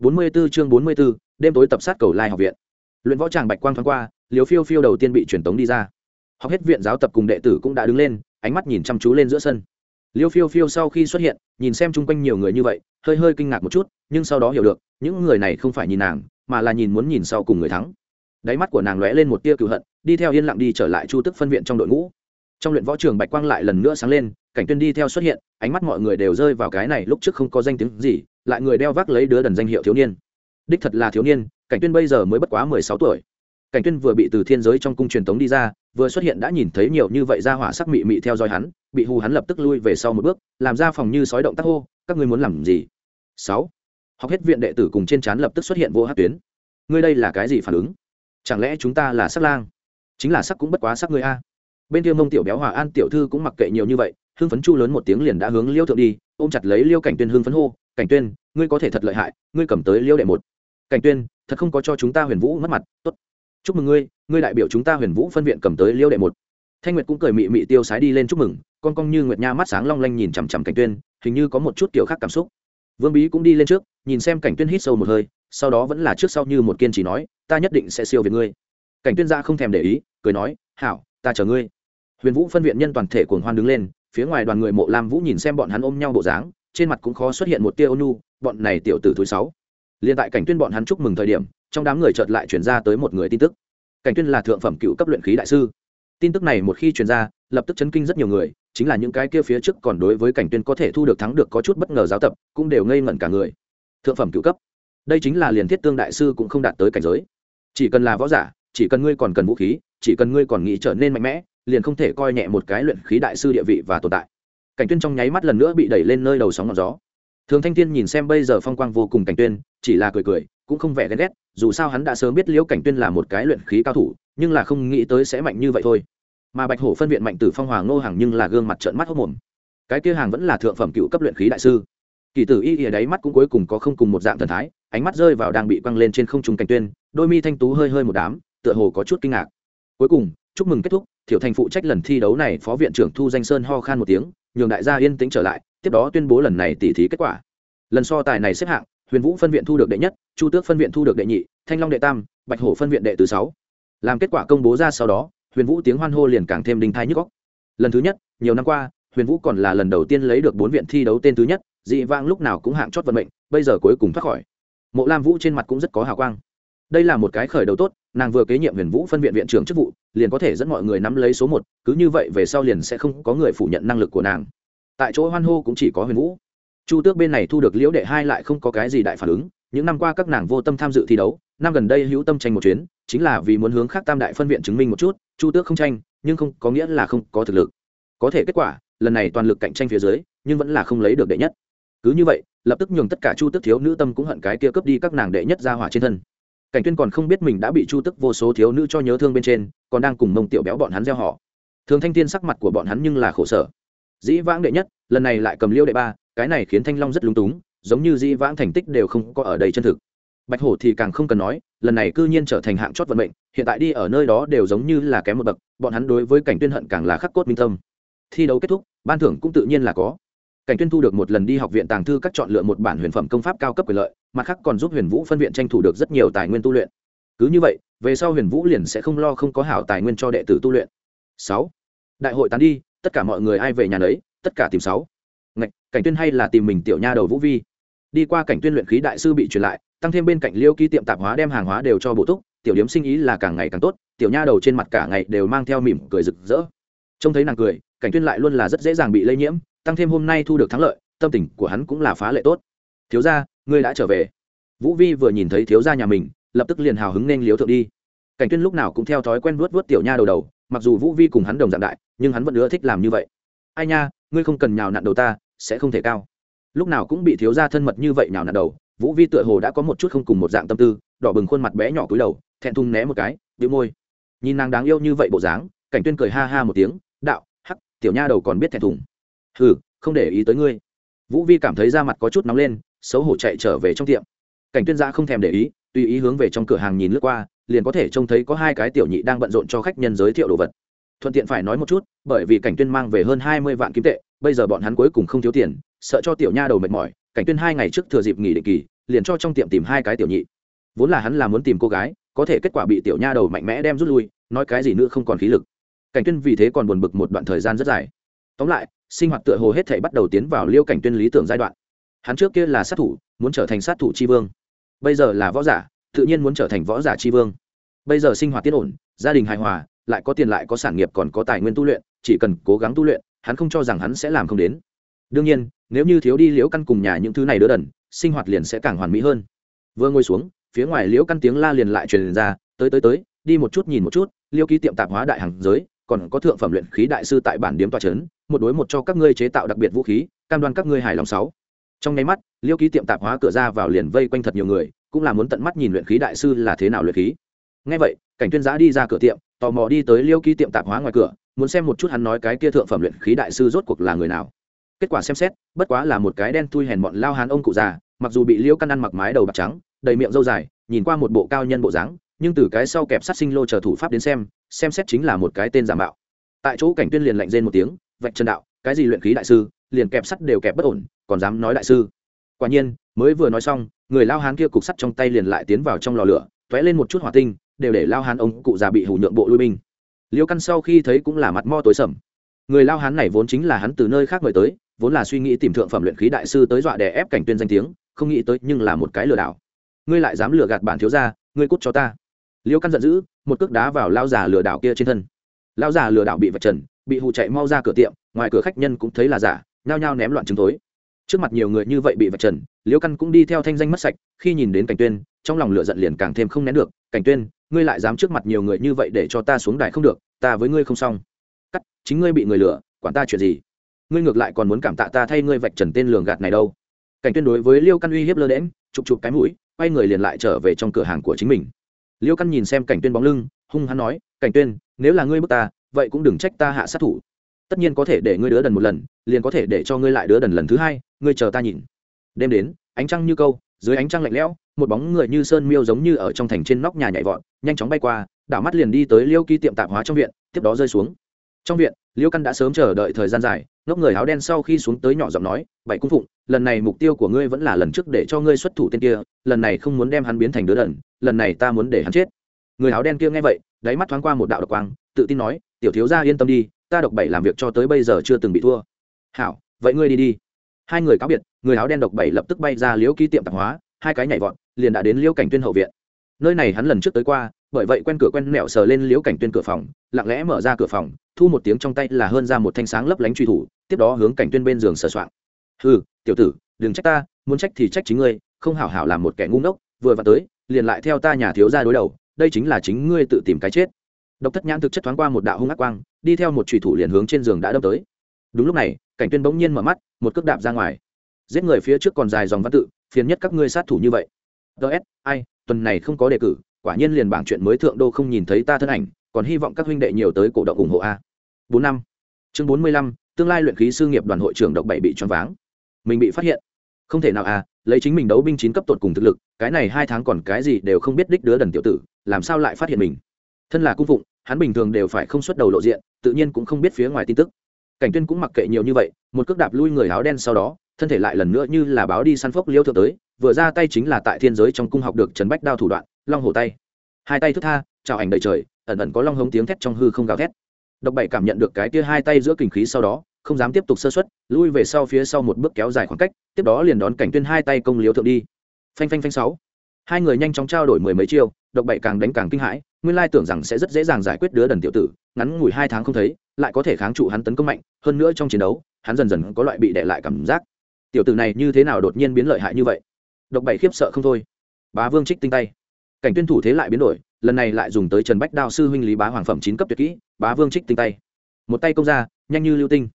44 chương 44, đêm tối tập sát cầu lai học viện. Luyện võ tràng bạch quang thoáng qua Liễu phiêu phiêu đầu tiên bị truyền tống đi ra. Học hết viện giáo tập cùng đệ tử cũng đã đứng lên ánh mắt nhìn chăm chú lên giữa sân. Liêu phiêu phiêu sau khi xuất hiện nhìn xem chung quanh nhiều người như vậy hơi hơi kinh ngạc một chút nhưng sau đó hiểu được những người này không phải nhìn nàng mà là nhìn muốn nhìn sau cùng người thắng. Đáy mắt của nàng lóe lên một tia cừu hận đi theo yên lặng đi trở lại chu tức phân viện trong đội ngũ. Trong luyện võ trường bạch quang lại lần nữa sáng lên cảnh tuyên đi theo xuất hiện ánh mắt mọi người đều rơi vào cái này lúc trước không có danh tiếng gì lại người đeo vác lấy đứa đần danh hiệu thiếu niên. Đích thật là thiếu niên, cảnh tuyên bây giờ mới bất quá mười sáu tuổi. Cảnh tuyên vừa bị từ thiên giới trong cung truyền tống đi ra, vừa xuất hiện đã nhìn thấy nhiều như vậy ra hỏa sắc mị mị theo dõi hắn, bị hù hắn lập tức lui về sau một bước, làm ra phòng như sói động tác hô, các ngươi muốn làm gì? Sáu. Học hết viện đệ tử cùng trên trán lập tức xuất hiện vô hát tuyến. Ngươi đây là cái gì phản ứng? Chẳng lẽ chúng ta là sắc lang? Chính là sắc cũng bất quá sắc ngươi a. Bên kia mông tiểu béo hòa an tiểu thư cũng mặc kệ nhiều như vậy hương phấn chu lớn một tiếng liền đã hướng liêu thượng đi, ôm chặt lấy liêu cảnh tuyên hương phấn hô cảnh tuyên, ngươi có thể thật lợi hại, ngươi cầm tới liêu đệ một. Cảnh tuyên, thật không có cho chúng ta huyền vũ mất mặt, tốt. Chúc mừng ngươi ngươi đại biểu chúng ta huyền vũ phân viện cầm tới liêu đệ một. Thanh nguyệt cũng cười mị mị tiêu sái đi lên chúc mừng, con cong như nguyệt nha mắt sáng long lanh nhìn chằm chằm cảnh tuyên, hình như có một chút kiểu khác cảm xúc. Vương bí cũng đi lên trước, nhìn xem cảnh tuyên hít sâu một hơi, sau đó vẫn là trước sau như một kiên trì nói, ta nhất định sẽ siêu việt ngươi. Cảnh tuyên ra không thèm để ý, cười nói, hảo, ta chờ ngươi. Huyền vũ phân viện nhân toàn thể cuồng hoan đứng lên, phía ngoài đoàn người mộ lam vũ nhìn xem bọn hắn ôm nhau bộ dáng trên mặt cũng khó xuất hiện một tia ônu bọn này tiểu tử thứ sáu. Liền tại cảnh tuyên bọn hắn chúc mừng thời điểm, trong đám người chợt lại truyền ra tới một người tin tức. Cảnh tuyên là thượng phẩm cựu cấp luyện khí đại sư. Tin tức này một khi truyền ra, lập tức chấn kinh rất nhiều người, chính là những cái kia phía trước còn đối với cảnh tuyên có thể thu được thắng được có chút bất ngờ giáo tập, cũng đều ngây ngẩn cả người. Thượng phẩm cựu cấp. Đây chính là liền thiết tương đại sư cũng không đạt tới cảnh giới. Chỉ cần là võ giả, chỉ cần ngươi còn cần vũ khí, chỉ cần ngươi còn nghĩ trở nên mạnh mẽ, liền không thể coi nhẹ một cái luyện khí đại sư địa vị và tồn tại cảnh tuyên trong nháy mắt lần nữa bị đẩy lên nơi đầu sóng ngọn gió. Thường thanh thiên nhìn xem bây giờ phong quang vô cùng cảnh tuyên, chỉ là cười cười, cũng không vẻ ghen ghét, dù sao hắn đã sớm biết liễu cảnh tuyên là một cái luyện khí cao thủ, nhưng là không nghĩ tới sẽ mạnh như vậy thôi. Mà bạch hổ phân viện mạnh tử phong hoàng ngô hàng nhưng là gương mặt trợn mắt hốc mồm cái kia hàng vẫn là thượng phẩm cựu cấp luyện khí đại sư. Kỳ tử y ỉa đáy mắt cũng cuối cùng có không cùng một dạng thần thái, ánh mắt rơi vào đang bị quăng lên trên không trung cảnh tuyên, đôi mi thanh tú hơi hơi một đám, tựa hồ có chút kinh ngạc. Cuối cùng, chúc mừng kết thúc thiểu thành phụ trách lần thi đấu này, phó viện trưởng thu danh sơn ho khan một tiếng nhường đại gia yên tĩnh trở lại, tiếp đó tuyên bố lần này tỉ thí kết quả. Lần so tài này xếp hạng, huyền vũ phân viện thu được đệ nhất, chu tước phân viện thu được đệ nhị, thanh long đệ tam, bạch hổ phân viện đệ thứ sáu. Làm kết quả công bố ra sau đó, huyền vũ tiếng hoan hô liền càng thêm đinh thai nhức góc lần thứ nhất, nhiều năm qua, huyền vũ còn là lần đầu tiên lấy được bốn viện thi đấu tên thứ nhất, dị vang lúc nào cũng hạng chót vận mệnh, bây giờ cuối cùng thoát khỏi. Mộ lam vũ trên mặt cũng rất có hào quang. Đây là một cái khởi đầu tốt nàng vừa kế nhiệm huyền vũ phân viện viện trưởng chức vụ, liền có thể dẫn mọi người nắm lấy số một, cứ như vậy về sau liền sẽ không có người phủ nhận năng lực của nàng. Tại chỗ hoan hô cũng chỉ có huyền vũ. Chu tước bên này thu được liễu đệ hai lại không có cái gì đại phản ứng, những năm qua các nàng vô tâm tham dự thi đấu, năm gần đây hữu tâm tranh một chuyến, chính là vì muốn hướng khác tam đại phân viện chứng minh một chút, chu tước không tranh, nhưng không có nghĩa là không có thực lực. Có thể kết quả, lần này toàn lực cạnh tranh phía dưới, nhưng vẫn là không lấy được đệ nhất. Cứ như vậy, lập tức nhường tất cả chu tước thiếu nữ tâm cũng hận cái kia cướp đi các nàng đệ nhất ra hỏa trên thân cảnh tuyên còn không biết mình đã bị chu tức vô số thiếu nữ cho nhớ thương bên trên, còn đang cùng mông tiểu béo bọn hắn gieo họ. Thường thanh tiên sắc mặt của bọn hắn nhưng là khổ sở. Dĩ vãng đệ nhất, lần này lại cầm liêu đệ ba, cái này khiến thanh long rất lúng túng, giống như dĩ vãng thành tích đều không có ở đây chân thực. Bạch hổ thì càng không cần nói, lần này cư nhiên trở thành hạng chót vận mệnh, hiện tại đi ở nơi đó đều giống như là kém một bậc, bọn hắn đối với cảnh tuyên hận càng là khắc cốt minh tâm. Thi đấu kết thúc, ban thưởng cũng tự nhiên là có cảnh tuyên thu được một lần đi học viện tàng thư các chọn lựa một bản huyền phẩm công pháp cao cấp quyền lợi, mặt khác còn giúp huyền vũ phân viện tranh thủ được rất nhiều tài nguyên tu luyện. Cứ như vậy, về sau huyền vũ liền sẽ không lo không có hảo tài nguyên cho đệ tử tu luyện. Sáu. Đại hội tán đi, tất cả mọi người ai về nhà đấy tất cả tìm sáu. Ngạch, cảnh tuyên hay là tìm mình tiểu nha đầu vũ vi? Đi qua cảnh tuyên luyện khí đại sư bị truyền lại, tăng thêm bên cạnh liêu ký tiệm tạp hóa đem hàng hóa đều cho bổ túc, tiểu điếm sinh ý là càng ngày càng tốt, tiểu nha đầu trên mặt cả ngày đều mang theo mỉm cười rực rỡ. Trông thấy nàng cười, cảnh tuyên lại luôn là rất dễ dàng bị lây nhiễm tăng thêm hôm nay thu được thắng lợi, tâm tình của hắn cũng là phá lệ tốt. Thiếu gia, ngươi đã trở về. Vũ vi vừa nhìn thấy thiếu gia nhà mình, lập tức liền hào hứng nên liếu thượng đi. Cảnh tuyên lúc nào cũng theo thói quen vuốt vuốt tiểu nha đầu đầu, mặc dù vũ vi cùng hắn đồng dạng đại, nhưng hắn vẫn ưa thích làm như vậy. Ai nha, ngươi không cần nhào nặn đầu ta, sẽ không thể cao. Lúc nào cũng bị thiếu gia thân mật như vậy nhào nặn đầu, vũ vi tựa hồ đã có một chút không cùng một dạng tâm tư, đỏ bừng khuôn mặt bé nhỏ cúi đầu, thẹn thùng né một cái, bĩu môi. Nhìn nàng đáng yêu như vậy bộ dáng, cảnh tuyên cười ha ha một tiếng, đạo, hắc, tiểu nha đầu còn biết thẹn thùng hừ, không để ý tới ngươi. Vũ vi cảm thấy da mặt có chút nóng lên, xấu hổ chạy trở về trong tiệm. Cảnh tuyên gia không thèm để ý, tùy ý hướng về trong cửa hàng nhìn lướt qua, liền có thể trông thấy có hai cái tiểu nhị đang bận rộn cho khách nhân giới thiệu đồ vật. Thuận tiện phải nói một chút, bởi vì cảnh tuyên mang về hơn hai mươi vạn kim tệ, bây giờ bọn hắn cuối cùng không thiếu tiền, sợ cho tiểu nha đầu mệt mỏi, cảnh tuyên hai ngày trước thừa dịp nghỉ định kỳ, liền cho trong tiệm tìm hai cái tiểu nhị. Vốn là hắn là muốn tìm cô gái, có thể kết quả bị tiểu nha đầu mạnh mẽ đem rút lui, nói cái gì nữa không còn khí lực. Cảnh tuyên vì thế còn buồn bực một đoạn thời gian rất dài. Tóm lại sinh hoạt tựa hồ hết thể bắt đầu tiến vào liêu cảnh tuyên lý tưởng giai đoạn. Hắn trước kia là sát thủ, muốn trở thành sát thủ tri vương. Bây giờ là võ giả, tự nhiên muốn trở thành võ giả tri vương. Bây giờ sinh hoạt tiết ổn, gia đình hài hòa, lại có tiền lại có sản nghiệp còn có tài nguyên tu luyện, chỉ cần cố gắng tu luyện, hắn không cho rằng hắn sẽ làm không đến. Đương nhiên, nếu như thiếu đi liễu căn cùng nhà những thứ này đỡ đần, sinh hoạt liền sẽ càng hoàn mỹ hơn. Vừa ngồi xuống, phía ngoài liễu căn tiếng la liền lại truyền ra, tới tới tới, đi một chút nhìn một chút, liêu ký tiệm tạp hóa đại hàng giới còn có thượng phẩm luyện khí đại sư tại bản điếm tòa trấn một đối một cho các ngươi chế tạo đặc biệt vũ khí, cam đoan các ngươi hài lòng sáu. Trong nháy mắt, liêu ký tiệm tạp hóa cửa ra vào liền vây quanh thật nhiều người, cũng là muốn tận mắt nhìn luyện khí đại sư là thế nào luyện khí. Ngay vậy, cảnh tuyên giã đi ra cửa tiệm, tò mò đi tới liêu ký tiệm tạp hóa ngoài cửa, muốn xem một chút hắn nói cái kia thượng phẩm luyện khí đại sư rốt cuộc là người nào. Kết quả xem xét, bất quá là một cái đen thui hèn bọn lao hán ông cụ già, mặc dù bị liêu căn ăn mặc mái đầu bạc trắng, đầy miệng râu dài, nhìn qua một bộ cao nhân bộ dáng, nhưng từ cái sau kẹp sát sinh lô chờ thủ pháp đến xem xem xét chính là một cái tên giả mạo. Tại chỗ cảnh tuyên liền lạnh rên một tiếng, vạch chân đạo, cái gì luyện khí đại sư, liền kẹp sắt đều kẹp bất ổn, còn dám nói đại sư. Quả nhiên, mới vừa nói xong, người lao hán kia cục sắt trong tay liền lại tiến vào trong lò lửa t lên một chút hỏa tinh, đều để lao hán ông cụ già bị hủ nhượng bộ lui binh. Liêu căn sau khi thấy cũng là mặt mo tối sầm. Người lao hán này vốn chính là hắn từ nơi khác mời tới, vốn là suy nghĩ tìm thượng phẩm luyện khí đại sư tới dọa đè ép cảnh tuyên danh tiếng, không nghĩ tới nhưng là một cái lừa đảo. Ngươi lại dám lừa gạt bản thiếu gia, ngươi cút cho ta liêu căn giận dữ, một cước đá vào lao già lừa đảo kia trên thân. Lao già lừa đảo bị vật trần, bị hụ chạy mau ra cửa tiệm, ngoài cửa khách nhân cũng thấy là giả, nhao nhao ném loạn trứng tối trước mặt nhiều người như vậy bị vật trần, liêu căn cũng đi theo thanh danh mất sạch, khi nhìn đến cảnh tuyên, trong lòng lửa giận liền càng thêm không nén được. Cảnh tuyên, ngươi lại dám trước mặt nhiều người như vậy để cho ta xuống đài không được, ta với ngươi không xong. Cắt, chính ngươi bị người lừa, quản ta chuyện gì? Ngươi ngược lại còn muốn cảm tạ ta thay ngươi vạch trần tên lường gạt này đâu. Cảnh tuyên đối với liêu căn uy hiếp lơ đễm chụp chụp cái mũi, quay người liền lại trở về trong cửa hàng của chính mình liêu căn nhìn xem cảnh tuyên bóng lưng, hung hắn nói, cảnh tuyên, nếu là ngươi bức ta, vậy cũng đừng trách ta hạ sát thủ. Tất nhiên có thể để ngươi đứa đần một lần, liền có thể để cho ngươi lại đứa đần lần thứ hai, ngươi chờ ta nhìn. Đêm đến, ánh trăng như câu, dưới ánh trăng lạnh lẽo, một bóng người như sơn miêu giống như ở trong thành trên nóc nhà nhảy vọt, nhanh chóng bay qua, đảo mắt liền đi tới liêu ký tiệm tạp hóa trong viện, tiếp đó rơi xuống. Trong viện, liêu căn đã sớm chờ đợi thời gian dài, ngốc người áo đen sau khi xuống tới nhỏ giọng nói, bảy cung phụng lần này mục tiêu của ngươi vẫn là lần trước để cho ngươi xuất thủ tên kia, lần này không muốn đem hắn biến thành đứa đần, lần này ta muốn để hắn chết. Người áo đen kia nghe vậy, đáy mắt thoáng qua một đạo độc quang, tự tin nói, tiểu thiếu gia yên tâm đi, ta độc bảy làm việc cho tới bây giờ chưa từng bị thua. Hảo, vậy ngươi đi đi. Hai người cáo biệt, người áo đen độc bảy lập tức bay ra liễu ký tiệm tạp hóa, hai cái nhảy vọt, liền đã đến liễu cảnh tuyên hậu viện. Nơi này hắn lần trước tới qua, bởi vậy quen cửa quen mẹo sờ lên liễu cảnh tuyên cửa phòng, lặng lẽ mở ra cửa phòng, thu một tiếng trong tay là hơn ra một thanh sáng lấp lánh truy thủ, tiếp đó hướng cảnh tuyên bên giường sờ soạng hừ, tiểu tử, đừng trách ta, muốn trách thì trách chính ngươi, không hảo hảo làm một kẻ ngu ngốc, vừa và tới, liền lại theo ta nhà thiếu gia đối đầu, đây chính là chính ngươi tự tìm cái chết. Độc thất nhãn thực chất thoáng qua một đạo hung ác quang, đi theo một trùy thủ liền hướng trên giường đã đâm tới. Đúng lúc này, cảnh tuyên bỗng nhiên mở mắt, một cước đạp ra ngoài. Giết người phía trước còn dài dòng văn tự, phiền nhất các ngươi sát thủ như vậy. Ts ai, tuần này không có đề cử, quả nhiên liền bảng chuyện mới thượng đô không nhìn thấy ta thân ảnh, còn hy vọng các huynh đệ nhiều tới cổ động ủng hộ a. Bốn năm. Chương bốn mươi lăm, tương lai luyện khí sư nghiệp đoàn hội trưởng độc bảy bị choáng váng mình bị phát hiện. Không thể nào à lấy chính mình đấu binh chín cấp tột cùng thực lực, cái này hai tháng còn cái gì đều không biết đích đứa đần tiểu tử, làm sao lại phát hiện mình? Thân là cung phụng, hắn bình thường đều phải không xuất đầu lộ diện, tự nhiên cũng không biết phía ngoài tin tức. Cảnh tuyên cũng mặc kệ nhiều như vậy, một cước đạp lui người áo đen sau đó, thân thể lại lần nữa như là báo đi săn phốc liêu thượng tới, vừa ra tay chính là tại thiên giới trong cung học được trần bách đao thủ đoạn, long hổ tay. Hai tay thức tha, chào ảnh đầy trời, ẩn ẩn có long hống tiếng thét trong hư không gào thét. Độc bảy cảm nhận được cái kia hai tay giữa kình khí sau đó không dám tiếp tục sơ xuất, lui về sau phía sau một bước kéo dài khoảng cách, tiếp đó liền đón cảnh tuyên hai tay công liếu thượng đi. Phanh phanh phanh sáu. Hai người nhanh chóng trao đổi mười mấy chiêu, độc bảy càng đánh càng kinh hãi, nguyên lai tưởng rằng sẽ rất dễ dàng giải quyết đứa đần tiểu tử, ngắn ngủi hai tháng không thấy, lại có thể kháng trụ hắn tấn công mạnh, hơn nữa trong chiến đấu, hắn dần dần có loại bị đè lại cảm giác. Tiểu tử này như thế nào đột nhiên biến lợi hại như vậy? Độc bảy khiếp sợ không thôi. Bá vương trích tinh tay. Cảnh tuyên thủ thế lại biến đổi, lần này lại dùng tới trần bách đao sư huynh lý bá hoàng phẩm chín cấp tuyệt kỹ, bá vương trích tinh tay. Một tay công ra, nhanh như lưu tinh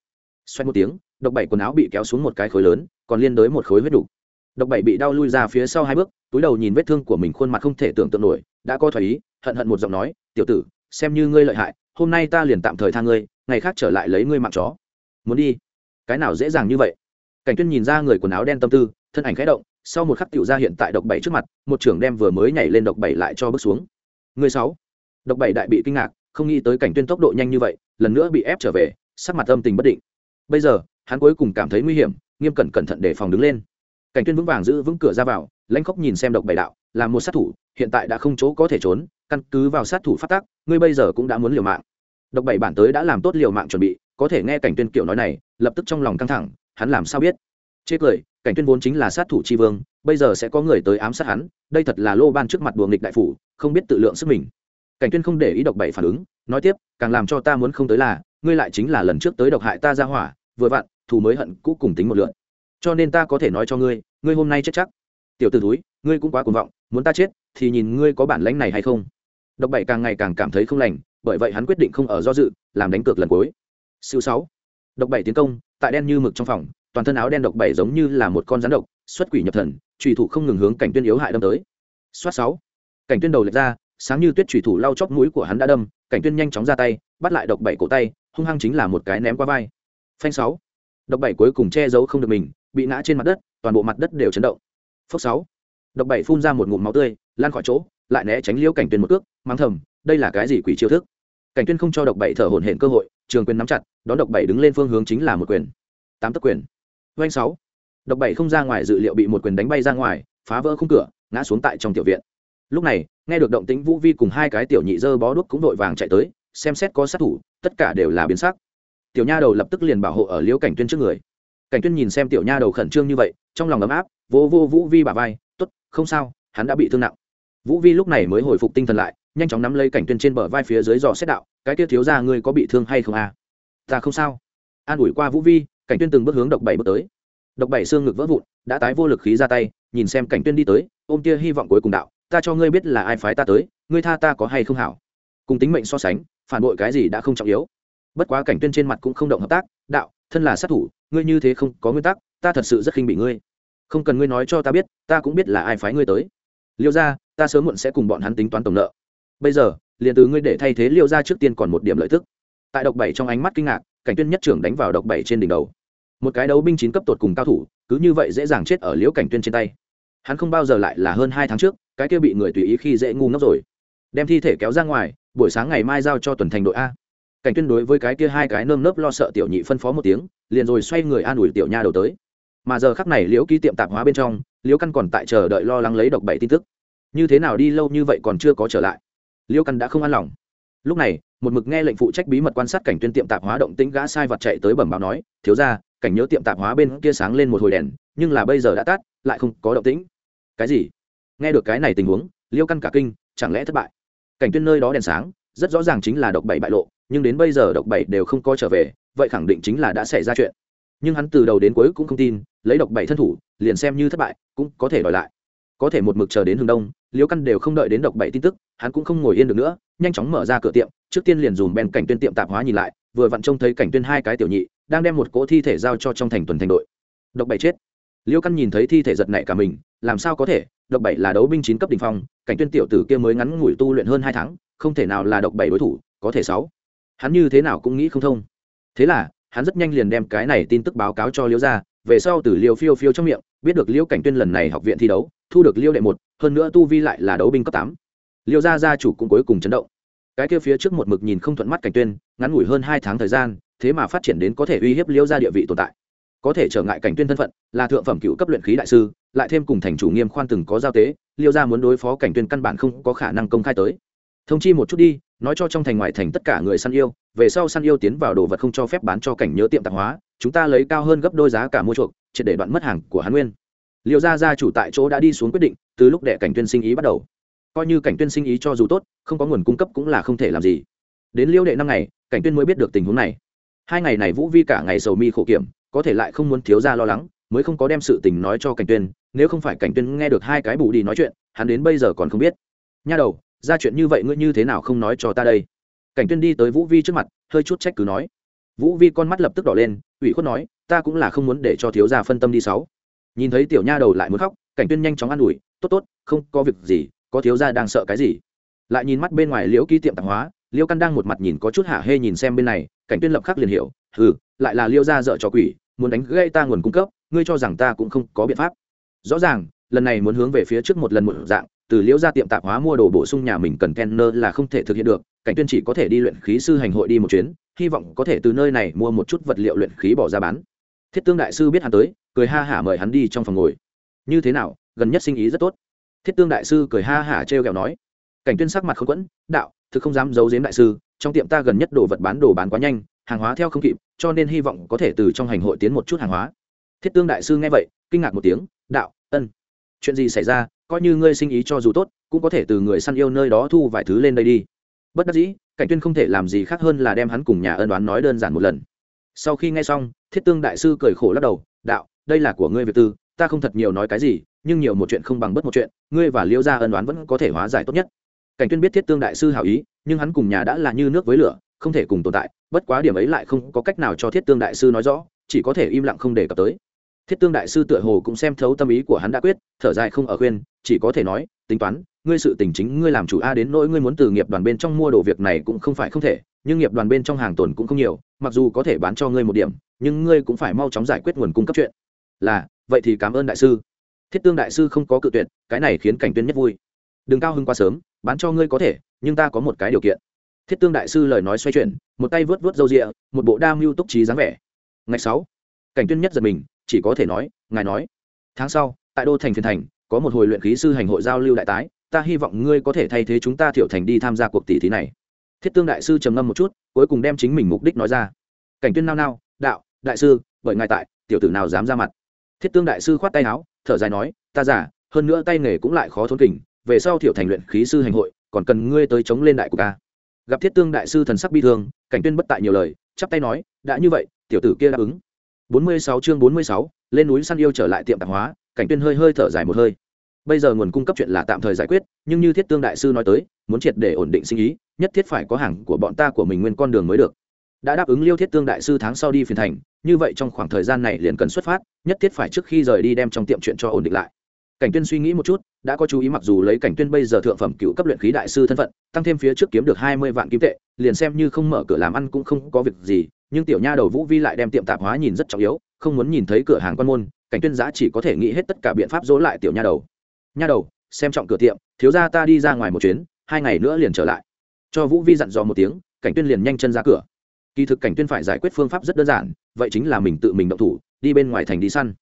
xoay một tiếng, độc bảy quần áo bị kéo xuống một cái khối lớn, còn liên đối một khối huyết đủ độc bảy bị đau lui ra phía sau hai bước, túi đầu nhìn vết thương của mình khuôn mặt không thể tưởng tượng nổi, đã coi thoải ý, hận hận một giọng nói, tiểu tử, xem như ngươi lợi hại, hôm nay ta liền tạm thời tha ngươi, ngày khác trở lại lấy ngươi mạng chó. Muốn đi? Cái nào dễ dàng như vậy? Cảnh tuyên nhìn ra người quần áo đen tâm tư, thân ảnh khẽ động, sau một khắc tiểu ra hiện tại độc bảy trước mặt, một trưởng đem vừa mới nhảy lên độc bảy lại cho bước xuống. Người sáu. Độc bảy đại bị kinh ngạc, không nghĩ tới cảnh tuyên tốc độ nhanh như vậy, lần nữa bị ép trở về, sắc mặt âm tình bất định bây giờ, hắn cuối cùng cảm thấy nguy hiểm, nghiêm cẩn cẩn thận để phòng đứng lên. Cảnh tuyên vững vàng giữ vững cửa ra vào, lãnh khốc nhìn xem độc bảy đạo, là một sát thủ, hiện tại đã không chỗ có thể trốn, căn cứ vào sát thủ phát tác ngươi bây giờ cũng đã muốn liều mạng. Độc bảy bản tới đã làm tốt liều mạng chuẩn bị, có thể nghe cảnh tuyên kiểu nói này, lập tức trong lòng căng thẳng, hắn làm sao biết? Chê cười, cảnh tuyên vốn chính là sát thủ tri vương, bây giờ sẽ có người tới ám sát hắn, đây thật là lô ban trước mặt đùa nghịch đại phủ, không biết tự lượng sức mình. Cảnh tuyên không để ý độc bảy phản ứng, nói tiếp, càng làm cho ta muốn không tới là ngươi lại chính là lần trước tới độc hại ta ra hỏa, vừa vặn, thù mới hận cũ cùng tính một lượn. Cho nên ta có thể nói cho ngươi ngươi hôm nay chết chắc. Tiểu t ử túi ngươi cũng quá cuồng vọng, muốn ta chết, thì nhìn ngươi có bản lãnh này hay không. Độc bảy càng ngày càng cảm thấy không lành, bởi vậy hắn quyết định không ở do dự, làm đánh cược lần cuối. Siêu sáu. Độc bảy tiến công, tại đen như mực trong phòng, toàn thân áo đen độc bảy giống như là một con rắn độc, xuất quỷ nhập thần, trùy thủ không ngừng hướng cảnh tuyên yếu hại đâm tới. Xoát sáu. Cảnh tuyên đầu lệch ra, sáng như tuyết trùy thủ lau chóc mũi của hắn đã đâm, cảnh tuyên nhanh chóng ra tay, bắt lại độc bảy cổ tay hung hăng chính là một cái ném qua vai. Phanh sáu. Độc bảy cuối cùng che giấu không được mình, bị ngã trên mặt đất, toàn bộ mặt đất đều chấn động. Phốc sáu. Độc bảy phun ra một ngụm máu tươi, lan khỏi chỗ, lại né tránh liễu cảnh tuyên một cước mang thầm, đây là cái gì quỷ chiêu thức? Cảnh tuyên không cho độc bảy thở hổn hển cơ hội, trường quyền nắm chặt, đón độc bảy đứng lên phương hướng chính là một quyền. Tám tấc quyền. Doanh sáu. Độc bảy không ra ngoài dự liệu bị một quyền đánh bay ra ngoài, phá vỡ khung cửa, ngã xuống tại trong tiểu viện. Lúc này, nghe được động tĩnh vũ vi cùng hai cái tiểu nhị dơ bó đuốc cũng vội vàng chạy tới, xem xét có sát thủ tất cả đều là biến sắc. Tiểu nha đầu lập tức liền bảo hộ ở liễu cảnh tuyên trước người. Cảnh tuyên nhìn xem tiểu nha đầu khẩn trương như vậy, trong lòng ấm áp, vô vô vũ vi bà vai, tốt, không sao, hắn đã bị thương nặng. Vũ vi lúc này mới hồi phục tinh thần lại, nhanh chóng nắm lấy cảnh tuyên trên bờ vai phía dưới dò xét đạo, cái kia thiếu ra ngươi có bị thương hay không à ta không sao. An ủi qua vũ vi, cảnh tuyên từng bước hướng độc bảy bước tới. Độc bảy xương ngực vỡ vụn, đã tái vô lực khí ra tay, nhìn xem cảnh tuyên đi tới, ôm tia hy vọng cuối cùng đạo, ta cho ngươi biết là ai phái ta tới, ngươi tha ta có hay không hảo? Cùng tính mệnh so sánh phản bội cái gì đã không trọng yếu. Bất quá cảnh tuyên trên mặt cũng không động hợp tác, đạo, thân là sát thủ, ngươi như thế không có nguyên tắc, ta thật sự rất khinh bị ngươi. Không cần ngươi nói cho ta biết, ta cũng biết là ai phái ngươi tới. Liêu ra ta sớm muộn sẽ cùng bọn hắn tính toán tổng nợ. Bây giờ, liền từ ngươi để thay thế liêu ra trước tiên còn một điểm lợi tức. Tại độc bảy trong ánh mắt kinh ngạc, cảnh tuyên nhất trưởng đánh vào độc bảy trên đỉnh đầu. Một cái đấu binh chín cấp tột cùng cao thủ, cứ như vậy dễ dàng chết ở liễu cảnh tuyên trên tay. Hắn không bao giờ lại là hơn hai tháng trước, cái kia bị người tùy ý khi dễ ngu ngốc rồi. Đem thi thể kéo ra ngoài buổi sáng ngày mai giao cho tuần thành đội a. Cảnh tuyên đối với cái kia hai cái nơm nớp lo sợ tiểu nhị phân phó một tiếng, liền rồi xoay người an ủi tiểu nha đầu tới. Mà giờ khắc này liễu ký tiệm tạp hóa bên trong, liễu căn còn tại chờ đợi lo lắng lấy độc bảy tin tức. Như thế nào đi lâu như vậy còn chưa có trở lại. Liễu căn đã không an lòng. Lúc này, một mực nghe lệnh phụ trách bí mật quan sát cảnh tuyên tiệm tạp hóa động tĩnh gã sai vật chạy tới bẩm báo nói, thiếu ra cảnh nhớ tiệm tạp hóa bên kia sáng lên một hồi đèn, nhưng là bây giờ đã tắt, lại không có động tĩnh. Cái gì? Nghe được cái này tình huống, liễu căn cả kinh, chẳng lẽ thất bại? Cảnh tuyên nơi đó đèn sáng, rất rõ ràng chính là độc bảy bại lộ, nhưng đến bây giờ độc bảy đều không có trở về, vậy khẳng định chính là đã xảy ra chuyện. Nhưng hắn từ đầu đến cuối cũng không tin, lấy độc bảy thân thủ, liền xem như thất bại, cũng có thể đòi lại. Có thể một mực chờ đến hướng đông Liễu căn đều không đợi đến độc bảy tin tức, hắn cũng không ngồi yên được nữa, nhanh chóng mở ra cửa tiệm, trước tiên liền dùm bên cảnh tuyên tiệm tạp hóa nhìn lại, vừa vặn trông thấy cảnh tuyên hai cái tiểu nhị, đang đem một cỗ thi thể giao cho trong thành tuần thành đội. Độc bảy chết. Liễu căn nhìn thấy thi thể giật nảy cả mình, làm sao có thể? Độc bảy là đấu binh chín cấp đ ỉ n h phong, cảnh tuyên tiểu tử kia mới ngắn ngủi tu luyện hơn hai tháng, không thể nào là độc bảy đối thủ, có thể sáu. Hắn như thế nào cũng nghĩ không thông. Thế là, hắn rất nhanh liền đem cái này tin tức báo cáo cho Liễu ra về sau từ liều phiêu phiêu trong miệng, biết được Liễu cảnh tuyên lần này học viện thi đấu, thu được liêu đệ một, hơn nữa tu vi lại là đấu binh cấp tám. Liễu gia gia chủ cũng cuối cùng chấn động. Cái kia phía trước một mực nhìn không thuận mắt cảnh tuyên, ngắn ngủi hơn hai tháng thời gian, thế mà phát triển đến có thể uy hiếp Liễu gia địa vị tồn tại có thể trở ngại cảnh tuyên thân phận, là thượng phẩm cựu cấp luyện khí đại sư, lại thêm cùng thành chủ nghiêm khoan từng có giao tế, liêu gia muốn đối phó cảnh tuyên căn bản không có khả năng công khai tới. Thông chi một chút đi, nói cho trong thành ngoại thành tất cả người săn yêu, về sau săn yêu tiến vào đồ vật không cho phép bán cho cảnh nhớ tiệm tạp hóa, chúng ta lấy cao hơn gấp đôi giá cả mua chuộc, triệt để đoạn mất hàng của hán nguyên. Liêu gia gia chủ tại chỗ đã đi xuống quyết định, từ lúc đệ cảnh tuyên sinh ý bắt đầu. Coi như cảnh tuyên sinh ý cho dù tốt, không có nguồn cung cấp cũng là không thể làm gì. Đến liêu đệ năm ngày, cảnh tuyên mới biết được tình huống này. Hai ngày này vũ vi cả ngày sầu mi khổ kiểm có thể lại không muốn thiếu ra lo lắng, mới không có đem sự tình nói cho cảnh tuyên, nếu không phải cảnh tuyên nghe được hai cái bù đi nói chuyện, hắn đến bây giờ còn không biết. Nha đầu, ra chuyện như vậy ngươi như thế nào không nói cho ta đây? Cảnh tuyên đi tới vũ vi trước mặt, hơi chút trách cứ nói. Vũ vi con mắt lập tức đỏ lên, ủy khuất nói, ta cũng là không muốn để cho thiếu gia phân tâm đi sáu. Nhìn thấy tiểu nha đầu lại muốn khóc, cảnh tuyên nhanh chóng an ủi, tốt tốt, không có việc gì, có thiếu gia đang sợ cái gì? Lại nhìn mắt bên ngoài liễu ký tiệm tạp hóa, liễu căn đang một mặt nhìn có chút hạ hê nhìn xem bên này, cảnh tuyên lập khắc liền hiểu, hừ, lại là liễu gia dợ cho quỷ muốn đánh gây ta nguồn cung cấp, ngươi cho rằng ta cũng không có biện pháp. Rõ ràng, lần này muốn hướng về phía trước một lần một dạng, từ liễu gia tiệm tạp hóa mua đồ bổ sung nhà mình cần kenner là không thể thực hiện được, cảnh tuyên chỉ có thể đi luyện khí sư hành hội đi một chuyến, hy vọng có thể từ nơi này mua một chút vật liệu luyện khí bỏ ra bán. Thiết tương đại sư biết hắn tới, cười ha hả mời hắn đi trong phòng ngồi. Như thế nào, gần nhất sinh ý rất tốt. Thiết tương đại sư cười ha hả trêu ghẹo nói. Cảnh tuyên sắc mặt không quẫn, đạo, thực không dám giấu giếm đại sư, trong tiệm ta gần nhất đồ vật bán đồ bán quá nhanh, hàng hóa theo không kịp cho nên hy vọng có thể từ trong hành hội tiến một chút hàng hóa. Thiết tương đại sư nghe vậy, kinh ngạc một tiếng, đạo, ân, chuyện gì xảy ra? Coi như ngươi sinh ý cho dù tốt, cũng có thể từ người săn yêu nơi đó thu vài thứ lên đây đi. Bất đắc dĩ, cảnh tuyên không thể làm gì khác hơn là đem hắn cùng nhà ân đoán nói đơn giản một lần. Sau khi nghe xong, thiết tương đại sư cười khổ lắc đầu, đạo, đây là của ngươi việc tư, ta không thật nhiều nói cái gì, nhưng nhiều một chuyện không bằng bất một chuyện, ngươi và liễu gia ân đoán vẫn có thể hóa giải tốt nhất. Cảnh tuyên biết thiết tương đại sư hảo ý, nhưng hắn cùng nhà đã là như nước với lửa không thể cùng tồn tại, bất quá điểm ấy lại không có cách nào cho thiết tương đại sư nói rõ, chỉ có thể im lặng không đề cập tới. Thiết tương đại sư tựa hồ cũng xem thấu tâm ý của hắn đã quyết, thở dài không ở khuyên, chỉ có thể nói, tính toán, ngươi sự tình chính ngươi làm chủ a, đến nỗi ngươi muốn từ nghiệp đoàn bên trong mua đồ việc này cũng không phải không thể, nhưng nghiệp đoàn bên trong hàng tồn cũng không nhiều, mặc dù có thể bán cho ngươi một điểm, nhưng ngươi cũng phải mau chóng giải quyết nguồn cung cấp chuyện. Là, vậy thì cảm ơn đại sư. Thiết tương đại sư không có cự tuyệt, cái này khiến cảnh tuyên nhất vui. Đừng cao hưng quá sớm, bán cho ngươi có thể, nhưng ta có một cái điều kiện thiết tương đại sư lời nói xoay chuyển, một tay vớt vớt râu rịa, một bộ đa mưu túc trí dáng vẻ. Ngày sáu, cảnh tuyên nhất giật mình, chỉ có thể nói, ngài nói, tháng sau, tại đô thành phiền thành, có một hồi luyện khí sư hành hội giao lưu đại tái, ta hy vọng ngươi có thể thay thế chúng ta thiểu thành đi tham gia cuộc tỷ thí này. Thiết tương đại sư trầm ngâm một chút, cuối cùng đem chính mình mục đích nói ra. Cảnh tuyên nao nao, đạo, đại sư, bởi ngài tại, tiểu tử nào dám ra mặt? Thiết tương đại sư khoát tay áo, thở dài nói, ta giả hơn nữa tay nghề cũng lại khó thốn kình, về sau thiểu thành luyện khí sư hành hội, còn cần ngươi tới chống lên đại của ca gặp thiết tương đại sư thần sắc bi thương cảnh tuyên bất tại nhiều lời chắp tay nói đã như vậy tiểu tử kia đáp ứng. 46 chương 46, lên núi săn yêu trở lại tiệm tạp hóa cảnh tuyên hơi hơi thở dài một hơi. Bây giờ nguồn cung cấp chuyện là tạm thời giải quyết nhưng như thiết tương đại sư nói tới muốn triệt để ổn định sinh ý nhất thiết phải có hàng của bọn ta của mình nguyên con đường mới được. Đã đáp ứng liêu thiết tương đại sư tháng sau đi phiền thành như vậy trong khoảng thời gian này liền cần xuất phát nhất thiết phải trước khi rời đi đem trong tiệm chuyện cho ổn định lại. Cảnh tuyên suy nghĩ một chút đã có chú ý mặc dù lấy cảnh tuyên bây giờ thượng phẩm cựu cấp luyện khí đại sư thân phận, tăng thêm phía trước kiếm được hai mươi vạn kim tệ, liền xem như không mở cửa làm ăn cũng không có việc gì, nhưng tiểu nha đầu vũ vi lại đem tiệm tạp hóa nhìn rất trọng yếu, không muốn nhìn thấy cửa hàng quan môn, cảnh tuyên giá chỉ có thể nghĩ hết tất cả biện pháp dỗ lại tiểu nha đầu. Nha đầu, xem trọng cửa tiệm, thiếu gia ta đi ra ngoài một chuyến, hai ngày nữa liền trở lại. Cho vũ vi dặn dò một tiếng, cảnh tuyên liền nhanh chân ra cửa. Kỳ thực cảnh tuyên phải giải quyết phương pháp rất đơn giản, vậy chính là mình tự mình động thủ, đi bên ngoài thành đi săn.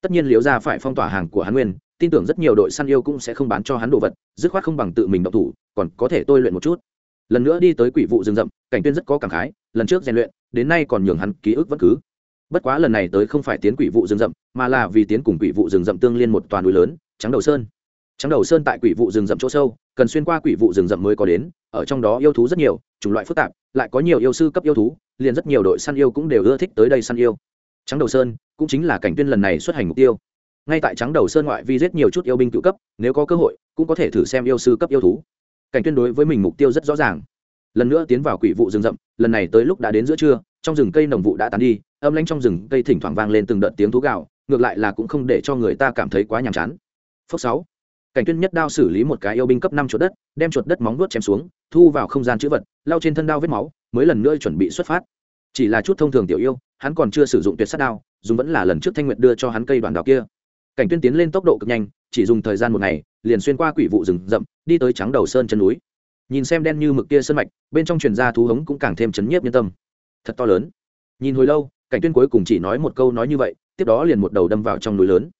Tất nhiên liễu gia phải phong tỏa hàng của hắn nguyên tin tưởng rất nhiều đội săn yêu cũng sẽ không bán cho hắn đồ vật, dứt khoát không bằng tự mình động thủ, còn có thể tôi luyện một chút. Lần nữa đi tới quỷ vụ rừng rậm, cảnh tuyên rất có cảm khái, lần trước rèn luyện, đến nay còn nhường hắn ký ức vẫn cứ. Bất quá lần này tới không phải tiến quỷ vụ rừng rậm, mà là vì tiến cùng quỷ vụ rừng rậm tương liên một toàn núi lớn, trắng đầu sơn. Trắng đầu sơn tại quỷ vụ rừng rậm chỗ sâu, cần xuyên qua quỷ vụ rừng rậm mới có đến, ở trong đó yêu thú rất nhiều, chủng loại phức tạp, lại có nhiều yêu sư cấp yêu thú, liền rất nhiều đội săn yêu cũng đều ưa thích tới đây săn yêu. Trắng đầu sơn cũng chính là cảnh tuyên lần này xuất hành mục tiêu ngay tại trắng đầu sơn ngoại vi giết nhiều chút yêu binh cựu cấp, nếu có cơ hội, cũng có thể thử xem yêu sư cấp yêu thú. Cảnh tuyên đối với mình mục tiêu rất rõ ràng. Lần nữa tiến vào quỷ vụ rừng rậm, lần này tới lúc đã đến giữa trưa, trong rừng cây nồng vụ đã tán đi, âm lãnh trong rừng cây thỉnh thoảng vang lên từng đợt tiếng thú gạo ngược lại là cũng không để cho người ta cảm thấy quá nhàm chán. Phước sáu, cảnh tuyên nhất đao xử lý một cái yêu binh cấp năm chuột đất, đem chuột đất móng vuốt chém xuống, thu vào không gian chữ vật lao trên thân đao vết máu, mới lần nữa chuẩn bị xuất phát. Chỉ là chút thông thường tiểu yêu, hắn còn chưa sử dụng tuyệt sát đao, dùng vẫn là lần trước thanh nguyệt đưa cho hắn cây đoàn đao kia cảnh tuyên tiến lên tốc độ cực nhanh, chỉ dùng thời gian một ngày, liền xuyên qua quỷ vụ rừng rậm, đi tới trắng đầu sơn chân núi. Nhìn xem đen như mực kia sơn mạch, bên trong truyền ra thú hống cũng càng thêm chấn nhiếp nhân tâm. Thật to lớn. Nhìn hồi lâu, cảnh tuyên cuối cùng chỉ nói một câu nói như vậy, tiếp đó liền một đầu đâm vào trong núi lớn.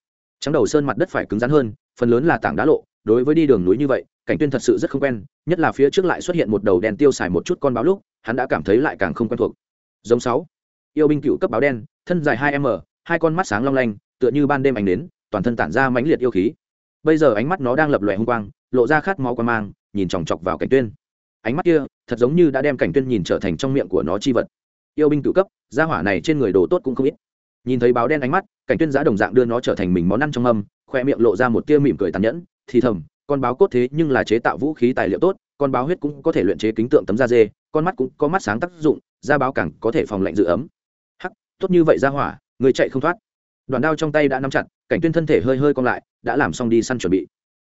Trắng đầu sơn mặt đất phải cứng rắn hơn, phần lớn là tảng đá lộ, đối với đi đường núi như vậy, cảnh tuyên thật sự rất không quen, nhất là phía trước lại xuất hiện một đầu đen tiêu xài một chút con báo lúc, hắn đã cảm thấy lại càng không quen thuộc. Giống sáu. Yêu binh cựu cấp báo đen, thân dài hai m, hai con mắt sáng long lanh, tựa như ban đêm ánh đến toàn thân tản ra mãnh liệt yêu khí. Bây giờ ánh mắt nó đang lập lòe hung quang, lộ ra khát máu quan mang, nhìn chòng chọc vào cảnh tuyên. Ánh mắt kia, thật giống như đã đem cảnh tuyên nhìn trở thành trong miệng của nó chi vật. Yêu binh tự cấp, gia hỏa này trên người đồ tốt cũng không ít. Nhìn thấy báo đen ánh mắt, cảnh tuyên giã đồng dạng đưa nó trở thành mình món ăn trong âm khoe miệng lộ ra một tia mỉm cười tàn nhẫn, thì thầm, con báo cốt thế nhưng là chế tạo vũ khí tài liệu tốt, con báo huyết cũng có thể luyện chế kính tượng tấm da dê, con mắt cũng có mắt sáng tác dụng, da báo cẳng có thể phòng lạnh giữ ấm. Hắc, tốt như vậy ra hỏa, người chạy không thoát đoàn đao trong tay đã nắm chặt, cảnh tuyên thân thể hơi hơi cong lại, đã làm xong đi săn chuẩn bị.